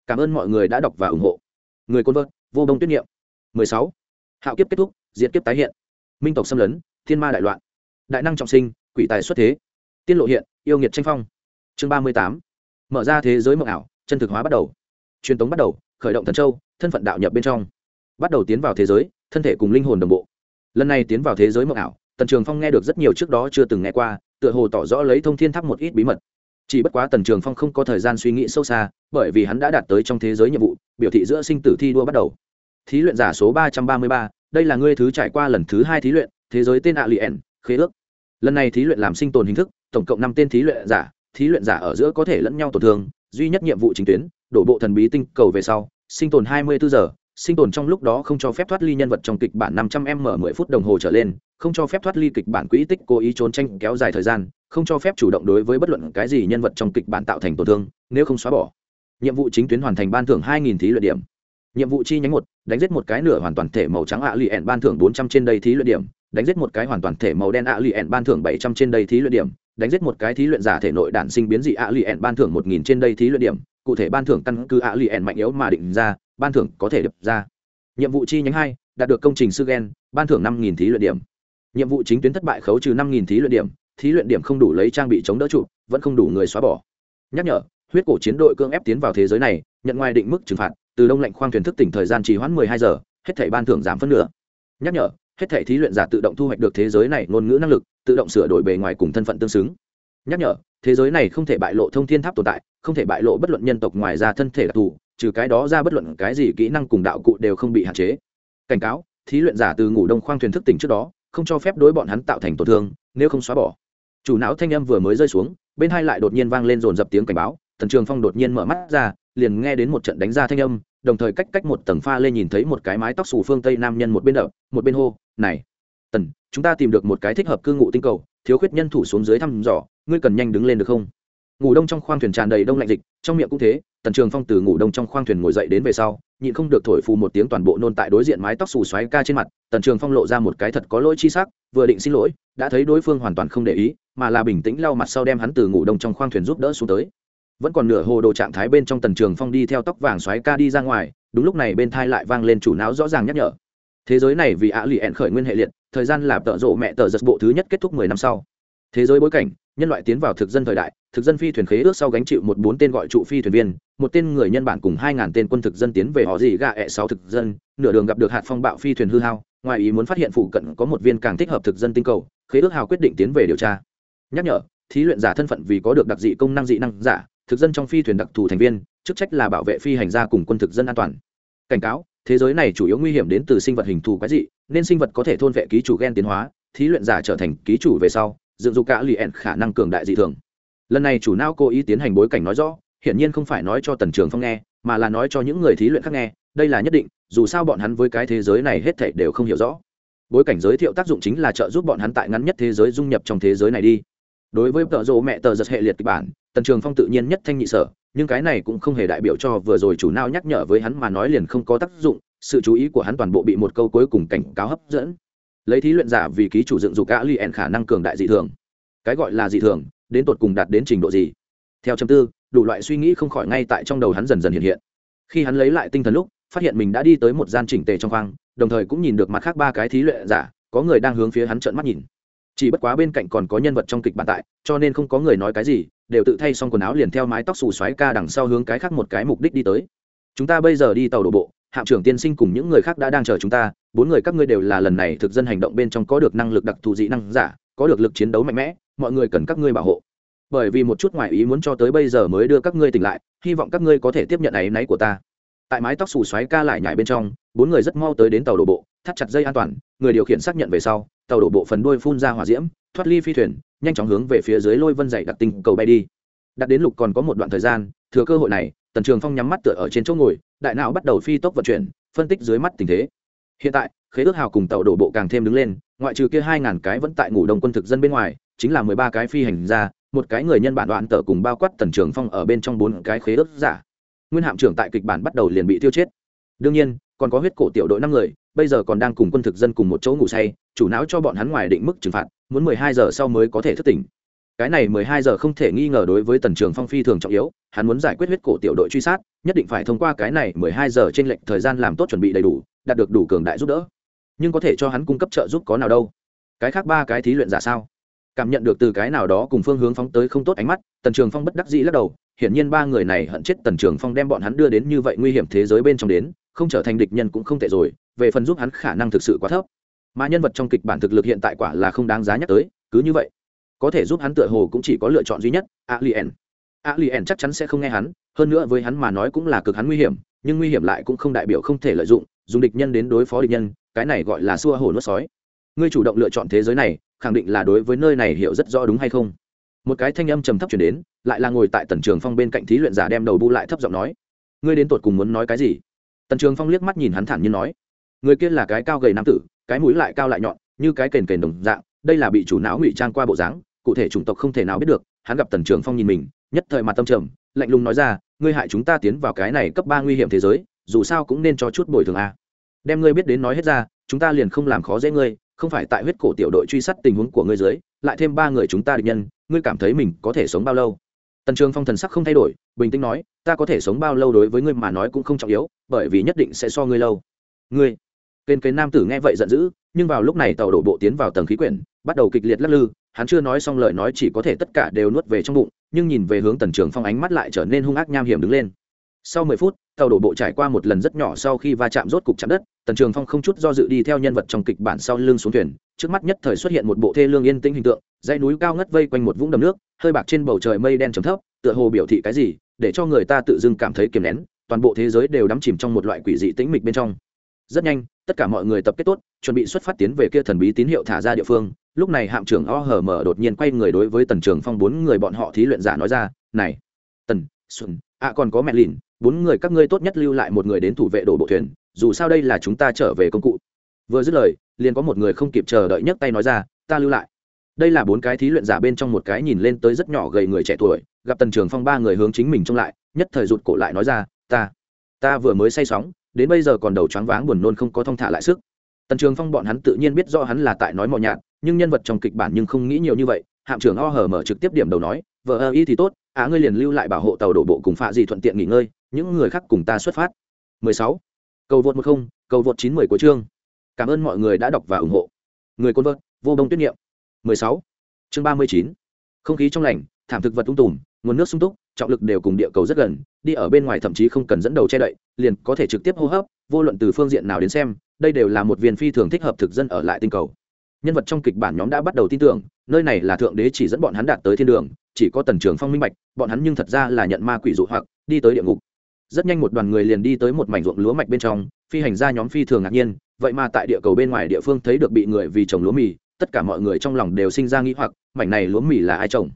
cảm ơn mọi người đã đọc và ủng hộ. Người côn vợt vô bông tuyết nghiệm 16. hạo kiếp kết thúc, diệt kiếp tái hiện. Minh tộc xâm lấn, thiên ma đại loạn. Đại năng trọng sinh, quỷ tài xuất thế. Tiên lộ hiện, yêu nghiệt tranh phong. Chương ba mươi tám. Mở ra thế giới mộng ảo, chân thực hóa bắt đầu. Truyền tống bắt đầu, khởi động thần châu, thân phận đạo nhập bên trong. Bắt đầu tiến vào thế giới, thân thể cùng linh hồn đồng bộ. Lần này tiến vào thế giới mộng ảo, tần trường phong nghe được rất nhiều trước đó chưa từng nghe qua, tựa hồ tỏ rõ lấy thông thiên tháp một ít bí mật chỉ bất quá tần trường phong không có thời gian suy nghĩ sâu xa, bởi vì hắn đã đạt tới trong thế giới nhiệm vụ, biểu thị giữa sinh tử thi đua bắt đầu. Thí luyện giả số ba trăm ba mươi ba, đây là ngươi thứ trải qua lần thứ hai thí luyện, thế giới tên ạ lì ẻn khế ước. Lần này thí luyện làm sinh tồn hình thức, tổng cộng năm tên thí luyện giả, thí luyện giả ở giữa có thể lẫn nhau tổn thương, duy nhất nhiệm vụ chính tuyến, đổ bộ thần bí tinh cầu về sau, sinh tồn hai mươi bốn giờ, sinh tồn trong lúc đó không cho phép thoát ly nhân vật trong kịch bản năm trăm m mười phút đồng hồ trở lên, không cho phép thoát ly kịch bản quỹ tích cố ý trốn tranh kéo dài thời gian không cho phép chủ động đối với bất luận cái gì nhân vật trong kịch bản tạo thành tổn thương, nếu không xóa bỏ. Nhiệm vụ chính tuyến hoàn thành ban thưởng hai nghìn thí luyện điểm. Nhiệm vụ chi nhánh một, đánh giết một cái nửa hoàn toàn thể màu trắng ạ lì ẻn ban thưởng bốn trăm trên đây thí luyện điểm, đánh giết một cái hoàn toàn thể màu đen ạ lì ẻn ban thưởng bảy trăm trên đây thí luyện điểm, đánh giết một cái thí luyện giả thể nội đản sinh biến dị ạ lì ẻn ban thưởng một nghìn trên đây thí luyện điểm, cụ thể ban thưởng căn cứ ạ lì mạnh yếu mà định ra, ban thưởng có thể đập ra. Nhiệm vụ chi nhánh hai, đạt được công trình sư gen, ban thưởng năm nghìn thí luyện điểm. Nhiệm vụ chính tuyến thất bại khấu trừ năm nghìn thí luyện điểm thí luyện điểm không đủ lấy trang bị chống đỡ trụ, vẫn không đủ người xóa bỏ. Nhắc nhở, huyết cổ chiến đội cưỡng ép tiến vào thế giới này, nhận ngoài định mức trừng phạt, từ đông lạnh khoang thuyền thức tỉnh thời gian trì hoãn mười hai giờ, hết thảy ban thưởng giảm phân nửa. Nhắc nhở, hết thảy thí luyện giả tự động thu hoạch được thế giới này ngôn ngữ năng lực, tự động sửa đổi bề ngoài cùng thân phận tương xứng. Nhắc nhở, thế giới này không thể bại lộ thông thiên tháp tồn tại, không thể bại lộ bất luận nhân tộc ngoài ra thân thể đặc thù, trừ cái đó ra bất luận cái gì kỹ năng cùng đạo cụ đều không bị hạn chế. Cảnh cáo, thí luyện giả từ ngủ đông khoang thuyền thức tỉnh trước đó, không cho phép đối bọn hắn tạo thành tổn thương, nếu không xóa bỏ chủ não thanh âm vừa mới rơi xuống, bên hai lại đột nhiên vang lên dồn dập tiếng cảnh báo, tần trường phong đột nhiên mở mắt ra, liền nghe đến một trận đánh ra thanh âm, đồng thời cách cách một tầng pha lên nhìn thấy một cái mái tóc xù phương tây nam nhân một bên đập, một bên hô, này, tần, chúng ta tìm được một cái thích hợp cư ngụ tinh cầu, thiếu khuyết nhân thủ xuống dưới thăm dò, ngươi cần nhanh đứng lên được không? Ngủ đông trong khoang thuyền tràn đầy đông lạnh dịch, trong miệng cũng thế, tần trường phong từ ngủ đông trong khoang thuyền ngồi dậy đến về sau, nhịn không được thổi phù một tiếng toàn bộ nôn tại đối diện mái tóc xù xoáy ca trên mặt, tần trường phong lộ ra một cái thật có lỗi chi sắc, vừa định xin lỗi, đã thấy đối phương hoàn toàn không để ý mà là bình tĩnh lau mặt sau đem hắn từ ngủ đông trong khoang thuyền giúp đỡ xuống tới. Vẫn còn nửa hồ đồ trạng thái bên trong tần trường phong đi theo tóc vàng xoáy ca đi ra ngoài, đúng lúc này bên thai lại vang lên chủ não rõ ràng nhắc nhở. Thế giới này vì ạ lì ẹn khởi nguyên hệ liệt, thời gian là tợ rộ mẹ tờ giật bộ thứ nhất kết thúc mười năm sau. Thế giới bối cảnh, nhân loại tiến vào thực dân thời đại, thực dân phi thuyền khế ước sau gánh chịu một bốn tên gọi trụ phi thuyền viên, một tên người nhân bản cùng hai ngàn tên quân thực dân tiến về họ gì gạ ẹ sáu thực dân, nửa đường gặp được hạt phong bạo phi thuyền hư hao, ngoài ý muốn phát hiện phụ cận có một viên càng thích hợp thực dân tinh cầu, khế ước hào quyết định tiến về điều tra nhắc nhở, thí luyện giả thân phận vì có được đặc dị công năng dị năng giả, thực dân trong phi thuyền đặc thù thành viên, chức trách là bảo vệ phi hành gia cùng quân thực dân an toàn. Cảnh cáo, thế giới này chủ yếu nguy hiểm đến từ sinh vật hình thù quái dị, nên sinh vật có thể thôn vệ ký chủ gen tiến hóa, thí luyện giả trở thành ký chủ về sau, dựng dục cả lì ẹn khả năng cường đại dị thường. Lần này chủ não cố ý tiến hành bối cảnh nói rõ, hiển nhiên không phải nói cho tần trường phong nghe, mà là nói cho những người thí luyện khác nghe, đây là nhất định, dù sao bọn hắn với cái thế giới này hết thảy đều không hiểu rõ. Bối cảnh giới thiệu tác dụng chính là trợ giúp bọn hắn tại ngắn nhất thế giới dung nhập trong thế giới này đi đối với tợ rộ mẹ tờ giật hệ liệt kịch bản, tần trường phong tự nhiên nhất thanh nhị sở, nhưng cái này cũng không hề đại biểu cho vừa rồi chủ nào nhắc nhở với hắn mà nói liền không có tác dụng, sự chú ý của hắn toàn bộ bị một câu cuối cùng cảnh cáo hấp dẫn. Lấy thí luyện giả vì ký chủ dựng dục gã li ẻn khả năng cường đại dị thường. Cái gọi là dị thường, đến tột cùng đạt đến trình độ gì? Theo chấm tư, đủ loại suy nghĩ không khỏi ngay tại trong đầu hắn dần dần hiện hiện. Khi hắn lấy lại tinh thần lúc, phát hiện mình đã đi tới một gian chỉnh tề trong khoang, đồng thời cũng nhìn được mặt khác ba cái thí luyện giả, có người đang hướng phía hắn trợn mắt nhìn chỉ bất quá bên cạnh còn có nhân vật trong kịch bản tại, cho nên không có người nói cái gì, đều tự thay xong quần áo liền theo mái tóc xù xoáy ca đằng sau hướng cái khác một cái mục đích đi tới. Chúng ta bây giờ đi tàu đổ bộ, hạm trưởng tiên sinh cùng những người khác đã đang chờ chúng ta, bốn người các ngươi đều là lần này thực dân hành động bên trong có được năng lực đặc thù dị năng giả, có được lực chiến đấu mạnh mẽ, mọi người cần các ngươi bảo hộ. Bởi vì một chút ngoại ý muốn cho tới bây giờ mới đưa các ngươi tỉnh lại, hy vọng các ngươi có thể tiếp nhận áy náy của ta. Tại mái tóc xù xoáy ca lại nhảy bên trong, bốn người rất mau tới đến tàu đổ bộ, thắt chặt dây an toàn, người điều khiển xác nhận về sau tàu đổ bộ phần đuôi phun ra hỏa diễm thoát ly phi thuyền nhanh chóng hướng về phía dưới lôi vân dày đặc tinh cầu bay đi. Đặt đến lục còn có một đoạn thời gian thừa cơ hội này tần trường phong nhắm mắt tựa ở trên chỗ ngồi đại não bắt đầu phi tốc vận chuyển phân tích dưới mắt tình thế. Hiện tại khế ước hào cùng tàu đổ bộ càng thêm đứng lên ngoại trừ kia hai ngàn cái vẫn tại ngủ đông quân thực dân bên ngoài chính là mười ba cái phi hành gia, một cái người nhân bản đoạn tờ cùng bao quát tần trường phong ở bên trong bốn cái khế ước giả. Nguyên hạm trưởng tại kịch bản bắt đầu liền bị tiêu chết. Đương nhiên còn có huyết cổ tiểu đội năm người bây giờ còn đang cùng quân thực dân cùng một chỗ ngủ say, chủ não cho bọn hắn ngoài định mức trừng phạt, muốn mười hai giờ sau mới có thể thức tỉnh. Cái này mười hai giờ không thể nghi ngờ đối với tần trường phong phi thường trọng yếu, hắn muốn giải quyết huyết cổ tiểu đội truy sát, nhất định phải thông qua cái này mười hai giờ trên lệnh thời gian làm tốt chuẩn bị đầy đủ, đạt được đủ cường đại giúp đỡ. Nhưng có thể cho hắn cung cấp trợ giúp có nào đâu? Cái khác ba cái thí luyện giả sao? Cảm nhận được từ cái nào đó cùng phương hướng phóng tới không tốt ánh mắt, tần trường phong bất đắc dĩ lắc đầu, hiển nhiên ba người này hận chết tần trường phong đem bọn hắn đưa đến như vậy nguy hiểm thế giới bên trong đến, không trở thành địch nhân cũng không tệ rồi về phần giúp hắn khả năng thực sự quá thấp. Mà nhân vật trong kịch bản thực lực hiện tại quả là không đáng giá nhắc tới, cứ như vậy. Có thể giúp hắn tựa hồ cũng chỉ có lựa chọn duy nhất, alien. Alien chắc chắn sẽ không nghe hắn, hơn nữa với hắn mà nói cũng là cực hắn nguy hiểm, nhưng nguy hiểm lại cũng không đại biểu không thể lợi dụng, dùng địch nhân đến đối phó địch nhân, cái này gọi là xua hổ nuốt sói. Ngươi chủ động lựa chọn thế giới này, khẳng định là đối với nơi này hiểu rất rõ đúng hay không? Một cái thanh âm trầm thấp chuyển đến, lại là ngồi tại tần trường phong bên cạnh thí luyện giả đem đầu bu lại thấp giọng nói. Ngươi đến tột cùng muốn nói cái gì? Tần trường phong liếc mắt nhìn hắn thản như nói người kia là cái cao gầy nam tử, cái mũi lại cao lại nhọn, như cái kền kền đồng dạng, đây là bị chủ não ngụy trang qua bộ dáng, cụ thể chủng tộc không thể nào biết được, hắn gặp tần trường phong nhìn mình, nhất thời mặt tâm trầm, lạnh lùng nói ra, ngươi hại chúng ta tiến vào cái này cấp ba nguy hiểm thế giới, dù sao cũng nên cho chút bồi thường a. Đem ngươi biết đến nói hết ra, chúng ta liền không làm khó dễ ngươi, không phải tại huyết cổ tiểu đội truy sát tình huống của ngươi dưới, lại thêm ba người chúng ta địch nhân, ngươi cảm thấy mình có thể sống bao lâu? Tần trường phong thần sắc không thay đổi, bình tĩnh nói, ta có thể sống bao lâu đối với ngươi mà nói cũng không trọng yếu, bởi vì nhất định sẽ so ngươi lâu. Ngươi kênh kênh nam tử nghe vậy giận dữ, nhưng vào lúc này tàu đổ bộ tiến vào tầng khí quyển, bắt đầu kịch liệt lắc lư, hắn chưa nói xong lời nói chỉ có thể tất cả đều nuốt về trong bụng, nhưng nhìn về hướng tần trường phong ánh mắt lại trở nên hung ác nham hiểm đứng lên. Sau mười phút, tàu đổ bộ trải qua một lần rất nhỏ sau khi va chạm rốt cục chạm đất, tần trường phong không chút do dự đi theo nhân vật trong kịch bản sau lưng xuống thuyền, trước mắt nhất thời xuất hiện một bộ thê lương yên tĩnh hình tượng, dãy núi cao ngất vây quanh một vũng đầm nước, hơi bạc trên bầu trời mây đen trầm thấp, tựa hồ biểu thị cái gì, để cho người ta tự dưng cảm thấy kiềm nén, toàn bộ thế giới đều đắm chìm trong một loại quỷ dị tĩnh mịch bên trong rất nhanh, tất cả mọi người tập kết tốt, chuẩn bị xuất phát tiến về kia thần bí tín hiệu thả ra địa phương. Lúc này hạm trưởng o hờ mở đột nhiên quay người đối với tần trường phong bốn người bọn họ thí luyện giả nói ra, này, tần, xuân, ạ à còn có mẹ lìn, bốn người các ngươi tốt nhất lưu lại một người đến thủ vệ đổ bộ thuyền, dù sao đây là chúng ta trở về công cụ. Vừa dứt lời, liền có một người không kịp chờ đợi nhấc tay nói ra, ta lưu lại. Đây là bốn cái thí luyện giả bên trong một cái nhìn lên tới rất nhỏ gầy người trẻ tuổi, gặp tần trường phong ba người hướng chính mình trông lại, nhất thời rụt cổ lại nói ra, ta ta vừa mới say sóng đến bây giờ còn đầu choáng váng buồn nôn không có thong thả lại sức tần trường phong bọn hắn tự nhiên biết do hắn là tại nói mò nhạt nhưng nhân vật trong kịch bản nhưng không nghĩ nhiều như vậy hạm trưởng o hờ mở trực tiếp điểm đầu nói vợ ơ y thì tốt á ngươi liền lưu lại bảo hộ tàu đổ bộ cùng phạ gì thuận tiện nghỉ ngơi những người khác cùng ta xuất phát 16. cầu vượt 10, cầu vượt 90 của chương cảm ơn mọi người đã đọc và ủng hộ người côn vợt vô đông tuyết niệm 16. chương 39. không khí trong lành thảm thực vật tung tùm nguồn nước sung túc trọng lực đều cùng địa cầu rất gần đi ở bên ngoài thậm chí không cần dẫn đầu che đậy liền có thể trực tiếp hô hấp, vô luận từ phương diện nào đến xem, đây đều là một viên phi thường thích hợp thực dân ở lại tinh cầu. Nhân vật trong kịch bản nhóm đã bắt đầu tin tưởng, nơi này là thượng đế chỉ dẫn bọn hắn đạt tới thiên đường, chỉ có tần trường phong minh bạch, bọn hắn nhưng thật ra là nhận ma quỷ dụ hoặc, đi tới địa ngục. Rất nhanh một đoàn người liền đi tới một mảnh ruộng lúa mạch bên trong, phi hành gia nhóm phi thường ngạc nhiên, vậy mà tại địa cầu bên ngoài địa phương thấy được bị người vì trồng lúa mì, tất cả mọi người trong lòng đều sinh ra nghĩ hoặc, mảnh này lúa mì là ai trồng?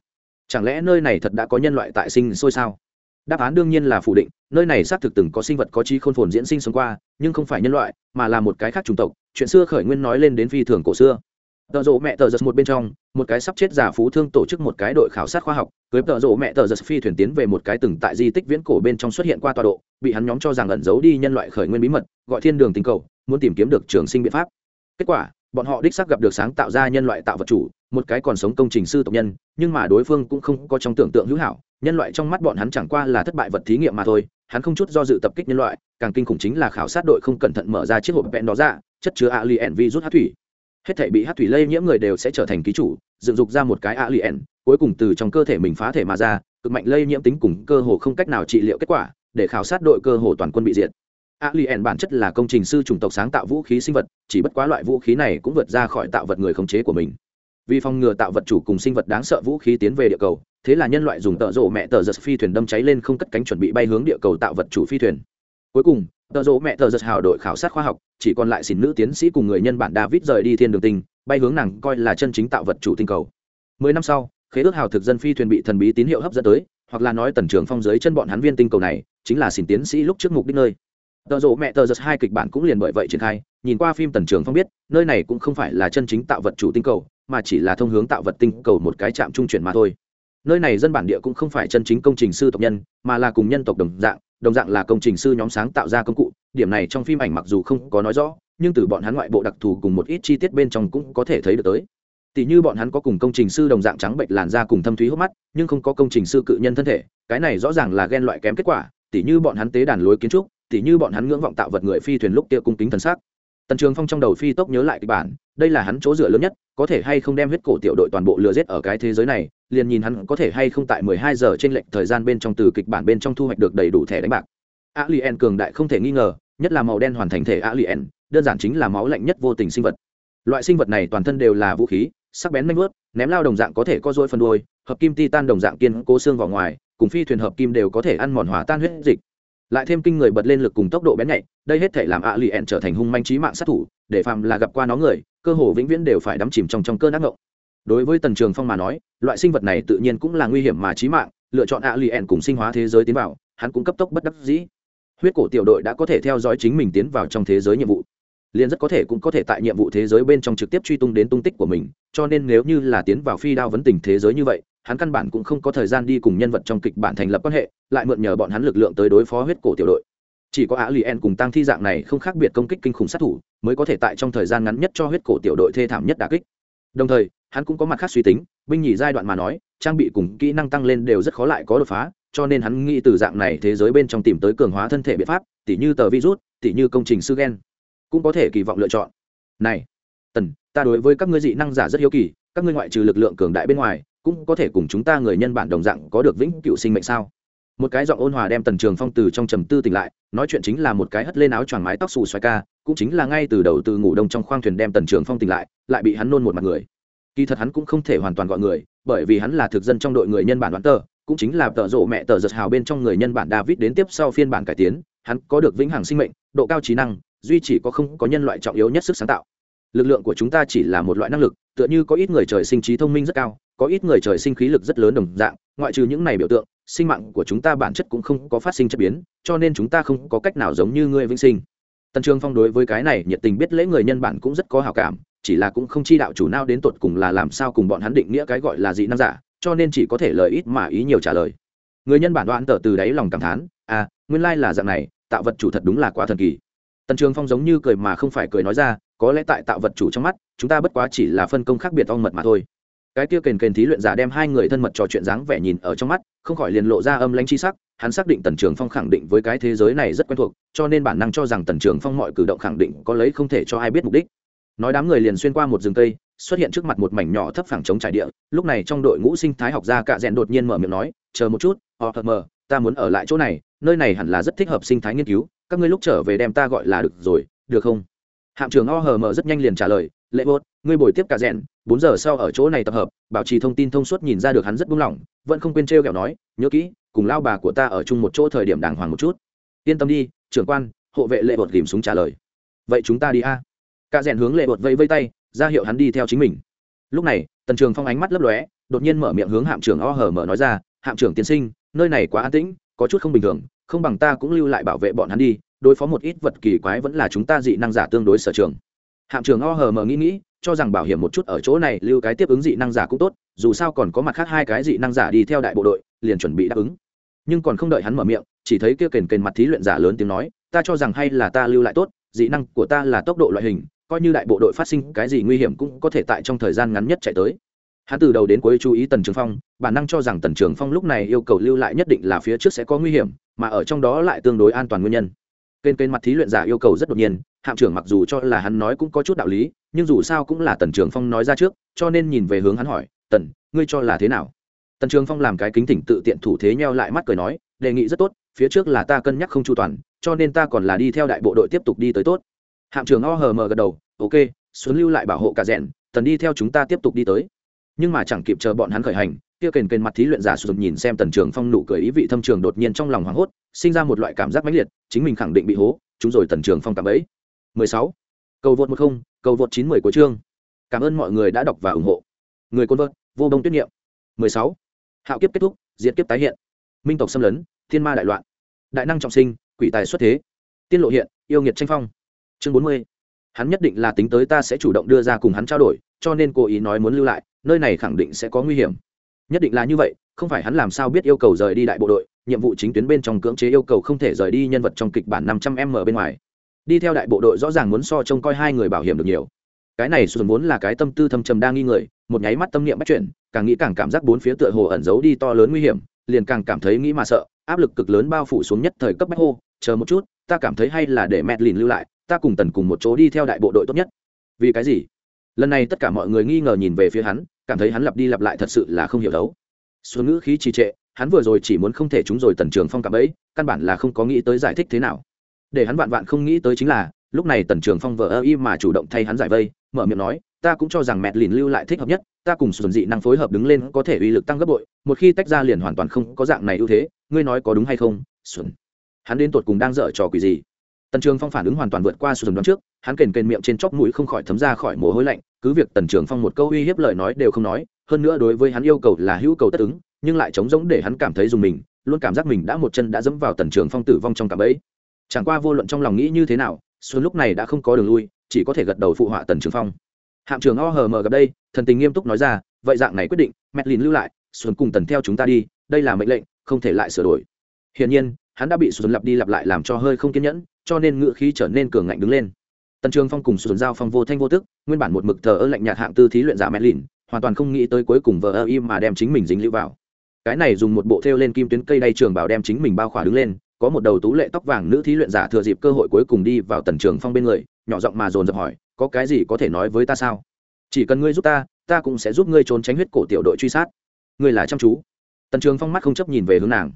Chẳng lẽ nơi này thật đã có nhân loại tại sinh sôi sao? Đáp án đương nhiên là phủ định nơi này xác thực từng có sinh vật có trí khôn phồn diễn sinh sống qua, nhưng không phải nhân loại, mà là một cái khác chủng tộc, chuyện xưa khởi nguyên nói lên đến phi thường cổ xưa. Tợ rộ mẹ tờ giật một bên trong, một cái sắp chết giả phú thương tổ chức một cái đội khảo sát khoa học, cưới tợ rộ mẹ tờ giật phi thuyền tiến về một cái từng tại di tích viễn cổ bên trong xuất hiện qua tọa độ, bị hắn nhóm cho rằng ẩn giấu đi nhân loại khởi nguyên bí mật, gọi thiên đường tình cầu, muốn tìm kiếm được trường sinh biện pháp. Kết quả, bọn họ đích xác gặp được sáng tạo ra nhân loại tạo vật chủ, một cái còn sống công trình sư tộc nhân, nhưng mà đối phương cũng không có trong tưởng tượng hữu hảo nhân loại trong mắt bọn hắn chẳng qua là thất bại vật thí nghiệm mà thôi, hắn không chút do dự tập kích nhân loại, càng kinh khủng chính là khảo sát đội không cẩn thận mở ra chiếc hộp vẹn đó ra, chất chứa alien virus hát thủy. Hết thể bị hát thủy lây nhiễm người đều sẽ trở thành ký chủ, dựng dục ra một cái alien, cuối cùng từ trong cơ thể mình phá thể mà ra, cực mạnh lây nhiễm tính cùng cơ hồ không cách nào trị liệu kết quả, để khảo sát đội cơ hồ toàn quân bị diệt. Alien bản chất là công trình sư chủng tộc sáng tạo vũ khí sinh vật, chỉ bất quá loại vũ khí này cũng vượt ra khỏi tạo vật người khống chế của mình vì phòng ngừa tạo vật chủ cùng sinh vật đáng sợ vũ khí tiến về địa cầu, thế là nhân loại dùng tợ rộ mẹ tờ giật phi thuyền đâm cháy lên không cất cánh chuẩn bị bay hướng địa cầu tạo vật chủ phi thuyền. Cuối cùng, tợ rộ mẹ tờ giật hào đội khảo sát khoa học, chỉ còn lại xin nữ tiến sĩ cùng người nhân bản david rời đi thiên đường tinh, bay hướng nàng coi là chân chính tạo vật chủ tinh cầu. Mười năm sau, khế ước hào thực dân phi thuyền bị thần bí tín hiệu hấp dẫn tới, hoặc là nói tần trường phong dưới chân bọn hắn viên tinh cầu này, chính là xin tiến sĩ lúc trước mục đích nơi. Tợ rộ mẹ tờ giật hai kịch bản cũng liền bởi vậy triển khai, nhìn qua phim tần trường phong biết, nơi này cũng không phải là chân chính tạo vật chủ tinh cầu mà chỉ là thông hướng tạo vật tinh cầu một cái trạm trung chuyển mà thôi. Nơi này dân bản địa cũng không phải chân chính công trình sư tộc nhân, mà là cùng nhân tộc đồng dạng đồng dạng là công trình sư nhóm sáng tạo ra công cụ. Điểm này trong phim ảnh mặc dù không có nói rõ, nhưng từ bọn hắn ngoại bộ đặc thù cùng một ít chi tiết bên trong cũng có thể thấy được tới. Tỷ như bọn hắn có cùng công trình sư đồng dạng trắng bệnh làn da cùng thâm thúy hốc mắt, nhưng không có công trình sư cự nhân thân thể, cái này rõ ràng là ghen loại kém kết quả. Tỷ như bọn hắn tế đàn lối kiến trúc, tỷ như bọn hắn ngưỡng vọng tạo vật người phi thuyền lúc kia cung kính thần sắc tần trường phong trong đầu phi tốc nhớ lại kịch bản, đây là hắn chỗ dựa lớn nhất, có thể hay không đem huyết cổ tiểu đội toàn bộ lừa giết ở cái thế giới này, liền nhìn hắn có thể hay không tại mười hai giờ trên lệnh thời gian bên trong từ kịch bản bên trong thu hoạch được đầy đủ thẻ đánh bạc. Alien cường đại không thể nghi ngờ, nhất là màu đen hoàn thành thể alien, đơn giản chính là máu lạnh nhất vô tình sinh vật. Loại sinh vật này toàn thân đều là vũ khí, sắc bén manh vớt ném lao đồng dạng có thể có dôi phân đôi hợp kim titan đồng dạng kiên cố xương vào ngoài, cùng phi thuyền hợp kim đều có thể ăn mòn hòa tan huyết dịch lại thêm kinh người bật lên lực cùng tốc độ bén nhạy, đây hết thể làm ạ lì ẹn trở thành hung manh trí mạng sát thủ, để phàm là gặp qua nó người, cơ hồ vĩnh viễn đều phải đắm chìm trong trong cơn ác ngộng. Đối với tần trường phong mà nói, loại sinh vật này tự nhiên cũng là nguy hiểm mà trí mạng, lựa chọn ạ lì ẹn cùng sinh hóa thế giới tiến vào, hắn cũng cấp tốc bất đắc dĩ. Huyết cổ tiểu đội đã có thể theo dõi chính mình tiến vào trong thế giới nhiệm vụ. Liền rất có thể cũng có thể tại nhiệm vụ thế giới bên trong trực tiếp truy tung đến tung tích của mình, cho nên nếu như là tiến vào phi đao vấn tình thế giới như vậy hắn căn bản cũng không có thời gian đi cùng nhân vật trong kịch bản thành lập quan hệ, lại mượn nhờ bọn hắn lực lượng tới đối phó huyết cổ tiểu đội. Chỉ có á lien cùng tăng thi dạng này không khác biệt công kích kinh khủng sát thủ, mới có thể tại trong thời gian ngắn nhất cho huyết cổ tiểu đội thê thảm nhất đà kích. Đồng thời, hắn cũng có mặt khác suy tính, binh nhì giai đoạn mà nói, trang bị cùng kỹ năng tăng lên đều rất khó lại có đột phá, cho nên hắn nghĩ từ dạng này thế giới bên trong tìm tới cường hóa thân thể biện pháp, tỉ như tờ virus, tỉ như công trình sư gen, cũng có thể kỳ vọng lựa chọn. Này, tần, ta đối với các ngươi dị năng giả rất hiếu kỳ, các ngươi ngoại trừ lực lượng cường đại bên ngoài cũng có thể cùng chúng ta người nhân bản đồng dạng có được vĩnh cựu sinh mệnh sao? Một cái giọng ôn hòa đem tần trường phong từ trong trầm tư tỉnh lại, nói chuyện chính là một cái hất lên áo choàng mái tóc xù xoài ca, cũng chính là ngay từ đầu từ ngủ đông trong khoang thuyền đem tần trường phong tỉnh lại lại bị hắn nôn một mặt người. Kỳ thật hắn cũng không thể hoàn toàn gọi người, bởi vì hắn là thực dân trong đội người nhân bản đoán tờ, cũng chính là tợ rộ mẹ tờ giật hào bên trong người nhân bản david đến tiếp sau phiên bản cải tiến, hắn có được vĩnh hằng sinh mệnh, độ cao trí năng, duy chỉ có không có nhân loại trọng yếu nhất sức sáng tạo. Lực lượng của chúng ta chỉ là một loại năng lực, tựa như có ít người trời sinh trí thông minh rất cao có ít người trời sinh khí lực rất lớn đồng dạng, ngoại trừ những này biểu tượng, sinh mạng của chúng ta bản chất cũng không có phát sinh chất biến, cho nên chúng ta không có cách nào giống như ngươi vĩnh sinh. Tần trường phong đối với cái này nhiệt tình biết lễ người nhân bản cũng rất có hào cảm, chỉ là cũng không chi đạo chủ nào đến tột cùng là làm sao cùng bọn hắn định nghĩa cái gọi là dị năng giả, cho nên chỉ có thể lời ít mà ý nhiều trả lời. Người nhân bản đoán tờ từ đáy lòng cảm thán à nguyên lai là dạng này, tạo vật chủ thật đúng là quá thần kỳ. Tần trường phong giống như cười mà không phải cười nói ra, có lẽ tại tạo vật chủ trong mắt, chúng ta bất quá chỉ là phân công khác biệt ong mật mà thôi cái kia kền kền thí luyện giả đem hai người thân mật trò chuyện dáng vẻ nhìn ở trong mắt, không khỏi liền lộ ra âm lãnh chi sắc, hắn xác định tần trường phong khẳng định với cái thế giới này rất quen thuộc, cho nên bản năng cho rằng tần trường phong mọi cử động khẳng định có lấy không thể cho ai biết mục đích. Nói đám người liền xuyên qua một rừng cây, xuất hiện trước mặt một mảnh nhỏ thấp phẳng chống trải địa, lúc này trong đội ngũ sinh thái học gia cạ rẽn đột nhiên mở miệng nói, chờ một chút, họ thật mờ, ta muốn ở lại chỗ này, nơi này hẳn là rất thích hợp sinh thái nghiên cứu, các ngươi lúc trở về đem ta gọi là được rồi, được không? Hạm trưởng o hờ mờ rất nhanh liền trả lời, lệ bốt ngươi bồi tiếp cả rẽn bốn giờ sau ở chỗ này tập hợp, bảo trì thông tin thông suốt nhìn ra được hắn rất buông lỏng, vẫn không quên t r kẹo nói, nhớ kỹ, cùng lao bà của ta ở chung một chỗ thời điểm đàng hoàng một chút. Yên tâm đi, trưởng quan, hộ vệ lệ bột ghìm súng trả lời. Vậy chúng ta đi a. Cả rèn hướng lệ bột vây vây tay, ra hiệu hắn đi theo chính mình. Lúc này, tần trường phong ánh mắt lấp lóe, đột nhiên mở miệng hướng hạm trưởng o hờ mở nói ra, hạm trưởng tiên sinh, nơi này quá an tĩnh, có chút không bình thường, không bằng ta cũng lưu lại bảo vệ bọn hắn đi, đối phó một ít vật kỳ quái vẫn là chúng ta dị năng giả tương đối sở trường. Hạm trưởng o hờ mờ nghĩ nghĩ cho rằng bảo hiểm một chút ở chỗ này, lưu cái tiếp ứng dị năng giả cũng tốt, dù sao còn có mặt khác hai cái dị năng giả đi theo đại bộ đội, liền chuẩn bị đáp ứng. Nhưng còn không đợi hắn mở miệng, chỉ thấy kia kền kền mặt thí luyện giả lớn tiếng nói, ta cho rằng hay là ta lưu lại tốt, dị năng của ta là tốc độ loại hình, coi như đại bộ đội phát sinh cái gì nguy hiểm cũng có thể tại trong thời gian ngắn nhất chạy tới. Hắn từ đầu đến cuối chú ý tần trường phong, bản năng cho rằng tần trường phong lúc này yêu cầu lưu lại nhất định là phía trước sẽ có nguy hiểm, mà ở trong đó lại tương đối an toàn nguyên nhân. Kênh kênh mặt thí luyện giả yêu cầu rất đột nhiên hạm trưởng mặc dù cho là hắn nói cũng có chút đạo lý, nhưng dù sao cũng là tần trường phong nói ra trước, cho nên nhìn về hướng hắn hỏi, tần, ngươi cho là thế nào? Tần trường phong làm cái kính thỉnh tự tiện thủ thế nheo lại mắt cười nói, đề nghị rất tốt, phía trước là ta cân nhắc không chu toàn, cho nên ta còn là đi theo đại bộ đội tiếp tục đi tới tốt. Hạm trưởng o hờ mờ gật đầu, ok xuống lưu lại bảo hộ cả rẽn tần đi theo chúng ta tiếp tục đi tới. Nhưng mà chẳng kịp chờ bọn hắn khởi hành, kia kền kền mặt thí luyện giả sụt nhìn xem tần trường phong nụ cười ý vị thâm trường đột nhiên trong lòng hoảng hốt, sinh ra một loại cảm giác mãnh liệt, chính mình khẳng định bị hố, chúng rồi tần trường phong cảm ấy. 16. cầu vượt một không, cầu vượt chín mười của chương. Cảm ơn mọi người đã đọc và ủng hộ. Người côn vợt vô đông tuyết niệm. 16. hạo kiếp kết thúc, diệt kiếp tái hiện. Minh tộc xâm lấn, thiên ma đại loạn. Đại năng trọng sinh, quỷ tài xuất thế. Tiên lộ hiện, yêu nghiệt tranh phong. Chương 40. hắn nhất định là tính tới ta sẽ chủ động đưa ra cùng hắn trao đổi, cho nên cố ý nói muốn lưu lại, nơi này khẳng định sẽ có nguy hiểm. Nhất định là như vậy, không phải hắn làm sao biết yêu cầu rời đi đại bộ đội, nhiệm vụ chính tuyến bên trong cưỡng chế yêu cầu không thể rời đi nhân vật trong kịch bản năm trăm m bên ngoài đi theo đại bộ đội rõ ràng muốn so trông coi hai người bảo hiểm được nhiều. Cái này xuân vốn là cái tâm tư thâm trầm đang nghi người, một nháy mắt tâm niệm bắt chuyển, càng nghĩ càng cảm giác bốn phía tựa hồ ẩn giấu đi to lớn nguy hiểm, liền càng cảm thấy nghĩ mà sợ, áp lực cực lớn bao phủ xuống nhất thời cấp bách hô, chờ một chút, ta cảm thấy hay là để mẹ lìn lưu lại, ta cùng tần cùng một chỗ đi theo đại bộ đội tốt nhất. Vì cái gì? Lần này tất cả mọi người nghi ngờ nhìn về phía hắn, cảm thấy hắn lặp đi lặp lại thật sự là không hiểu đấu. Xuống ngữ khí trì trệ, hắn vừa rồi chỉ muốn không thể chúng rồi tần trường phong cảm ấy căn bản là không có nghĩ tới giải thích thế nào để hắn vạn vạn không nghĩ tới chính là, lúc này tần trường phong vợ ơ y mà chủ động thay hắn giải vây, mở miệng nói, ta cũng cho rằng mẹ lìn lưu lại thích hợp nhất, ta cùng xuân dị năng phối hợp đứng lên có thể uy lực tăng gấp bội, một khi tách ra liền hoàn toàn không có dạng này ưu thế, ngươi nói có đúng hay không? Xuân. Hắn đến tột cùng đang dở trò quỷ gì? Tần trường phong phản ứng hoàn toàn vượt qua xuân đoán trước, hắn kền kền miệng trên chóp mũi không khỏi thấm ra khỏi mồ hôi lạnh, cứ việc tần trường phong một câu uy hiếp lời nói đều không nói, hơn nữa đối với hắn yêu cầu là hữu cầu tất ứng, nhưng lại trống rỗng để hắn cảm thấy dùng mình, luôn cảm giác mình đã một chân đã dẫm vào tần trường phong tử vong trong cảm ấy chẳng qua vô luận trong lòng nghĩ như thế nào, xuân lúc này đã không có đường lui, chỉ có thể gật đầu phụ họa tần trường phong. Hạm trưởng o hờ mờ gặp đây, thần tình nghiêm túc nói ra, vậy dạng này quyết định mẹt lìn lưu lại, xuân cùng tần theo chúng ta đi, đây là mệnh lệnh, không thể lại sửa đổi. Hiển nhiên, hắn đã bị xuân lặp đi lặp lại làm cho hơi không kiên nhẫn, cho nên ngựa khí trở nên cường ngạnh đứng lên. Tần trường phong cùng xuân giao phong vô thanh vô tức, nguyên bản một mực thờ ơ lạnh nhạt hạng tư thí luyện giả mẹt lìn hoàn toàn không nghĩ tới cuối cùng vờ ơ im mà đem chính mình dính lưu vào. Cái này dùng một bộ thêu lên kim tuyến cây đay trường bảo đem chính mình bao khỏa đứng lên có một đầu tú lệ tóc vàng nữ thí luyện giả thừa dịp cơ hội cuối cùng đi vào tần trường phong bên người, nhỏ giọng mà dồn dập hỏi, có cái gì có thể nói với ta sao? Chỉ cần ngươi giúp ta ta cũng sẽ giúp ngươi trốn tránh huyết cổ tiểu đội truy sát. Ngươi là chăm chú. Tần trường phong mắt không chấp nhìn về hướng nàng.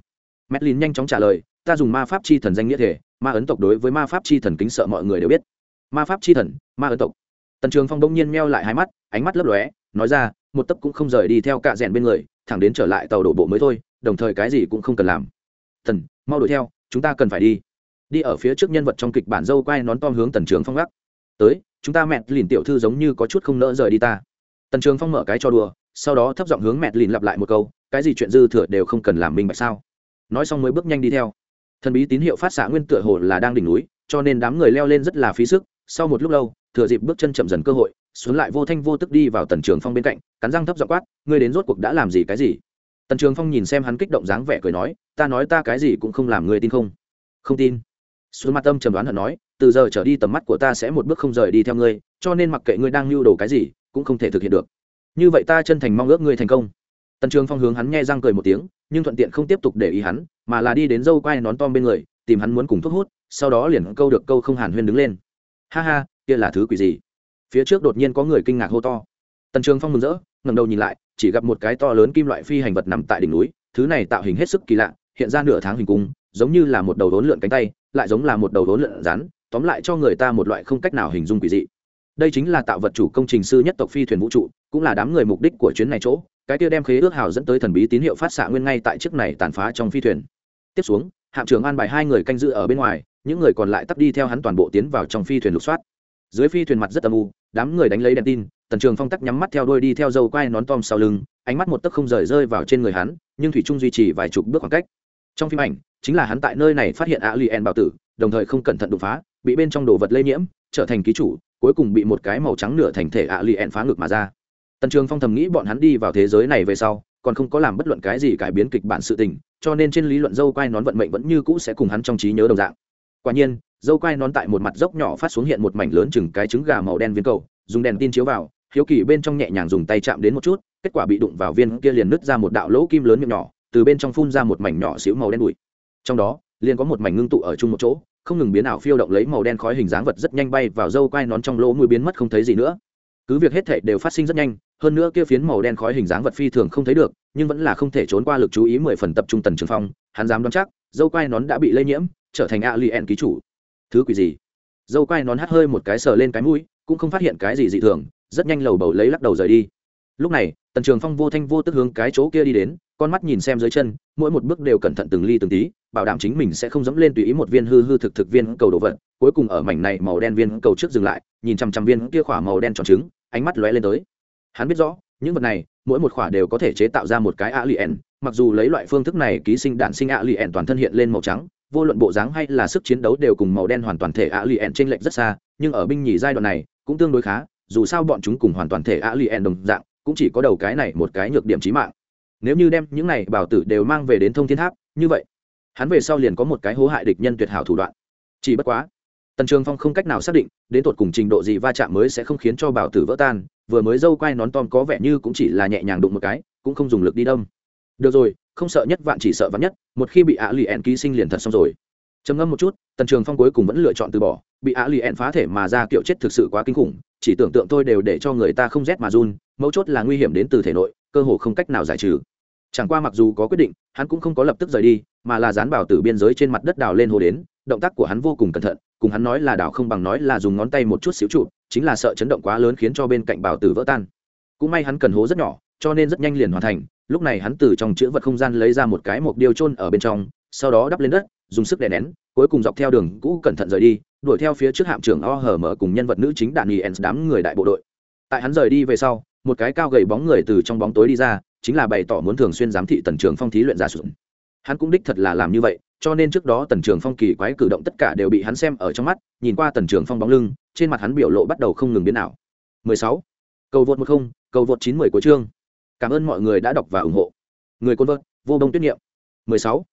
Mét lìn nhanh chóng trả lời, ta dùng ma pháp chi thần danh nghĩa thể, ma ấn tộc đối với ma pháp chi thần kính sợ mọi người đều biết. Ma pháp chi thần, ma ấn tộc. Tần trường phong đông nhiên meo lại hai mắt, ánh mắt lấp lóe, nói ra, một tấc cũng không rời đi theo cạ rèn bên người, thẳng đến trở lại tàu đổ bộ mới thôi, đồng thời cái gì cũng không cần làm. Thần, mau đuổi theo chúng ta cần phải đi. Đi ở phía trước nhân vật trong kịch bản dâu quay nón tom hướng tần trường phong gác. Tới, chúng ta mẹ lìn tiểu thư giống như có chút không nỡ rời đi ta. Tần trường phong mở cái cho đùa, sau đó thấp giọng hướng mẹ lìn lặp lại một câu, cái gì chuyện dư thừa đều không cần làm minh bạch sao. Nói xong mới bước nhanh đi theo. Thần bí tín hiệu phát xạ nguyên tựa hồ là đang đỉnh núi, cho nên đám người leo lên rất là phí sức, sau một lúc lâu, thừa dịp bước chân chậm dần cơ hội, xuống lại vô thanh vô tức đi vào tần trường phong bên cạnh, cắn răng thấp giọng quát, ngươi đến rốt cuộc đã làm gì cái gì? Tần trường phong nhìn xem hắn kích động dáng vẻ cười nói, ta nói ta cái gì cũng không làm người tin không? Không tin. Xuống mặt tâm trầm đoán hận nói, từ giờ trở đi tầm mắt của ta sẽ một bước không rời đi theo ngươi, cho nên mặc kệ ngươi đang lưu đồ cái gì, cũng không thể thực hiện được. Như vậy ta chân thành mong ước ngươi thành công. Tần trường phong hướng hắn nghe răng cười một tiếng, nhưng thuận tiện không tiếp tục để ý hắn, mà là đi đến dâu quai nón tom bên người, tìm hắn muốn cùng thuốc hút, sau đó liền câu được câu không hàn huyên đứng lên. Ha ha, kia là thứ quỷ gì? Phía trước đột nhiên có người kinh ngạc hô to. Tần trường phong mừng rỡ, ngẩng đầu nhìn lại chỉ gặp một cái to lớn kim loại phi hành vật nằm tại đỉnh núi, thứ này tạo hình hết sức kỳ lạ, hiện ra nửa tháng hình cung, giống như là một đầu đốn lượn cánh tay, lại giống là một đầu đốn lượn rắn, tóm lại cho người ta một loại không cách nào hình dung quỷ dị. Đây chính là tạo vật chủ công trình sư nhất tộc phi thuyền vũ trụ, cũng là đám người mục đích của chuyến này chỗ, cái kia đem khế ước hào dẫn tới thần bí tín hiệu phát xạ nguyên ngay tại chiếc này tàn phá trong phi thuyền. Tiếp xuống, hạm trưởng an bài hai người canh giữ ở bên ngoài, những người còn lại tắt đi theo hắn toàn bộ tiến vào trong phi thuyền lục soát. Dưới phi thuyền mặt rất âm u, đám người đánh lấy đèn tin tần trường phong tắc nhắm mắt theo đuôi đi theo dâu quai nón tom sau lưng, ánh mắt một tấc không rời rơi vào trên người hắn, nhưng thủy trung duy trì vài chục bước khoảng cách. Trong phim ảnh, chính là hắn tại nơi này phát hiện a lien bảo tử, đồng thời không cẩn thận đột phá, bị bên trong đồ vật lây nhiễm, trở thành ký chủ, cuối cùng bị một cái màu trắng nửa thành thể a lien phá ngực mà ra. Tần trường phong thầm nghĩ bọn hắn đi vào thế giới này về sau, còn không có làm bất luận cái gì cải biến kịch bản sự tình, cho nên trên lý luận dâu quai nón vận mệnh vẫn như cũ sẽ cùng hắn trong trí nhớ đồng dạng. Quả nhiên, dâu quai nón tại một mặt dốc nhỏ phát xuống hiện một mảnh lớn chừng cái trứng gà màu đen viên cầu, dùng đèn tin chiếu vào hiếu kỳ bên trong nhẹ nhàng dùng tay chạm đến một chút, kết quả bị đụng vào viên kia liền nứt ra một đạo lỗ kim lớn miệng nhỏ, từ bên trong phun ra một mảnh nhỏ xíu màu đen bụi. Trong đó, liền có một mảnh ngưng tụ ở chung một chỗ, không ngừng biến ảo phiêu động lấy màu đen khói hình dáng vật rất nhanh bay vào dâu quai nón trong lỗ mũi biến mất không thấy gì nữa. Cứ việc hết thể đều phát sinh rất nhanh, hơn nữa kia phiến màu đen khói hình dáng vật phi thường không thấy được, nhưng vẫn là không thể trốn qua lực chú ý mười phần tập trung tần trường phong, hắn dám đoán chắc, dâu quai nón đã bị lây nhiễm, trở thành a li en ký chủ. Thứ quỷ gì? Dâu quai nón hắt hơi một cái sờ lên cái mũi, cũng không phát hiện cái gì dị thường rất nhanh lầu bầu lấy lắc đầu rời đi. Lúc này, tần trường phong vô thanh vô tức hướng cái chỗ kia đi đến, con mắt nhìn xem dưới chân, mỗi một bước đều cẩn thận từng ly từng tí, bảo đảm chính mình sẽ không dẫm lên tùy ý một viên hư hư thực thực viên cầu đồ vật. Cuối cùng ở mảnh này màu đen viên cầu trước dừng lại, nhìn chằm chằm viên kia khỏa màu đen tròn trứng, ánh mắt lóe lên tới. Hắn biết rõ, những vật này, mỗi một khỏa đều có thể chế tạo ra một cái a lien mặc dù lấy loại phương thức này ký sinh đạn sinh ạ lien toàn thân hiện lên màu trắng, vô luận bộ dáng hay là sức chiến đấu đều cùng màu đen hoàn toàn thể a lien trên lệch rất xa, nhưng ở binh nhì giai đoạn này, cũng tương đối khá dù sao bọn chúng cùng hoàn toàn thể a lien đồng dạng, cũng chỉ có đầu cái này một cái nhược điểm chí mạng. Nếu như đem những này bảo tử đều mang về đến thông thiên tháp, như vậy, hắn về sau liền có một cái hố hại địch nhân tuyệt hảo thủ đoạn. Chỉ bất quá, tần trường phong không cách nào xác định, đến tột cùng trình độ gì va chạm mới sẽ không khiến cho bảo tử vỡ tan, vừa mới dâu quai nón tom có vẻ như cũng chỉ là nhẹ nhàng đụng một cái, cũng không dùng lực đi đâm. Được rồi, không sợ nhất vạn chỉ sợ vắn nhất, một khi bị ạ lì ẹn ký sinh liền thật xong rồi. Trầm ngâm một chút, tần trường phong cuối cùng vẫn lựa chọn từ bỏ, bị á lì ẹn phá thể mà ra kiểu chết thực sự quá kinh khủng chỉ tưởng tượng tôi đều để cho người ta không rét mà run, mấu chốt là nguy hiểm đến từ thể nội, cơ hồ không cách nào giải trừ. Chẳng qua mặc dù có quyết định, hắn cũng không có lập tức rời đi, mà là dán bảo từ biên giới trên mặt đất đào lên hồ đến, động tác của hắn vô cùng cẩn thận, cùng hắn nói là đào không bằng nói là dùng ngón tay một chút xíu trụ, chính là sợ chấn động quá lớn khiến cho bên cạnh bảo tử vỡ tan. Cũng may hắn cần hố rất nhỏ, cho nên rất nhanh liền hoàn thành, lúc này hắn từ trong chữ vật không gian lấy ra một cái mộc điêu trôn ở bên trong, sau đó đắp lên đất, dùng sức đè nén, cuối cùng dọc theo đường cũ cẩn thận rời đi đuổi theo phía trước hạm trưởng o hở mở cùng nhân vật nữ chính đạn nghỉ ens, đám người đại bộ đội tại hắn rời đi về sau, một cái cao gầy bóng người từ trong bóng tối đi ra, chính là bày tỏ muốn thường xuyên giám thị tần trường phong thí luyện giả sử hắn cũng đích thật là làm như vậy, cho nên trước đó tần trường phong kỳ quái cử động tất cả đều bị hắn xem ở trong mắt, nhìn qua tần trường phong bóng lưng, trên mặt hắn biểu lộ bắt đầu không ngừng biến ảo. 16. cầu vượt một không, cầu vượt chín mười của chương cảm ơn mọi người đã đọc và ủng hộ người côn vợt, vô bông tuyết niệm 16.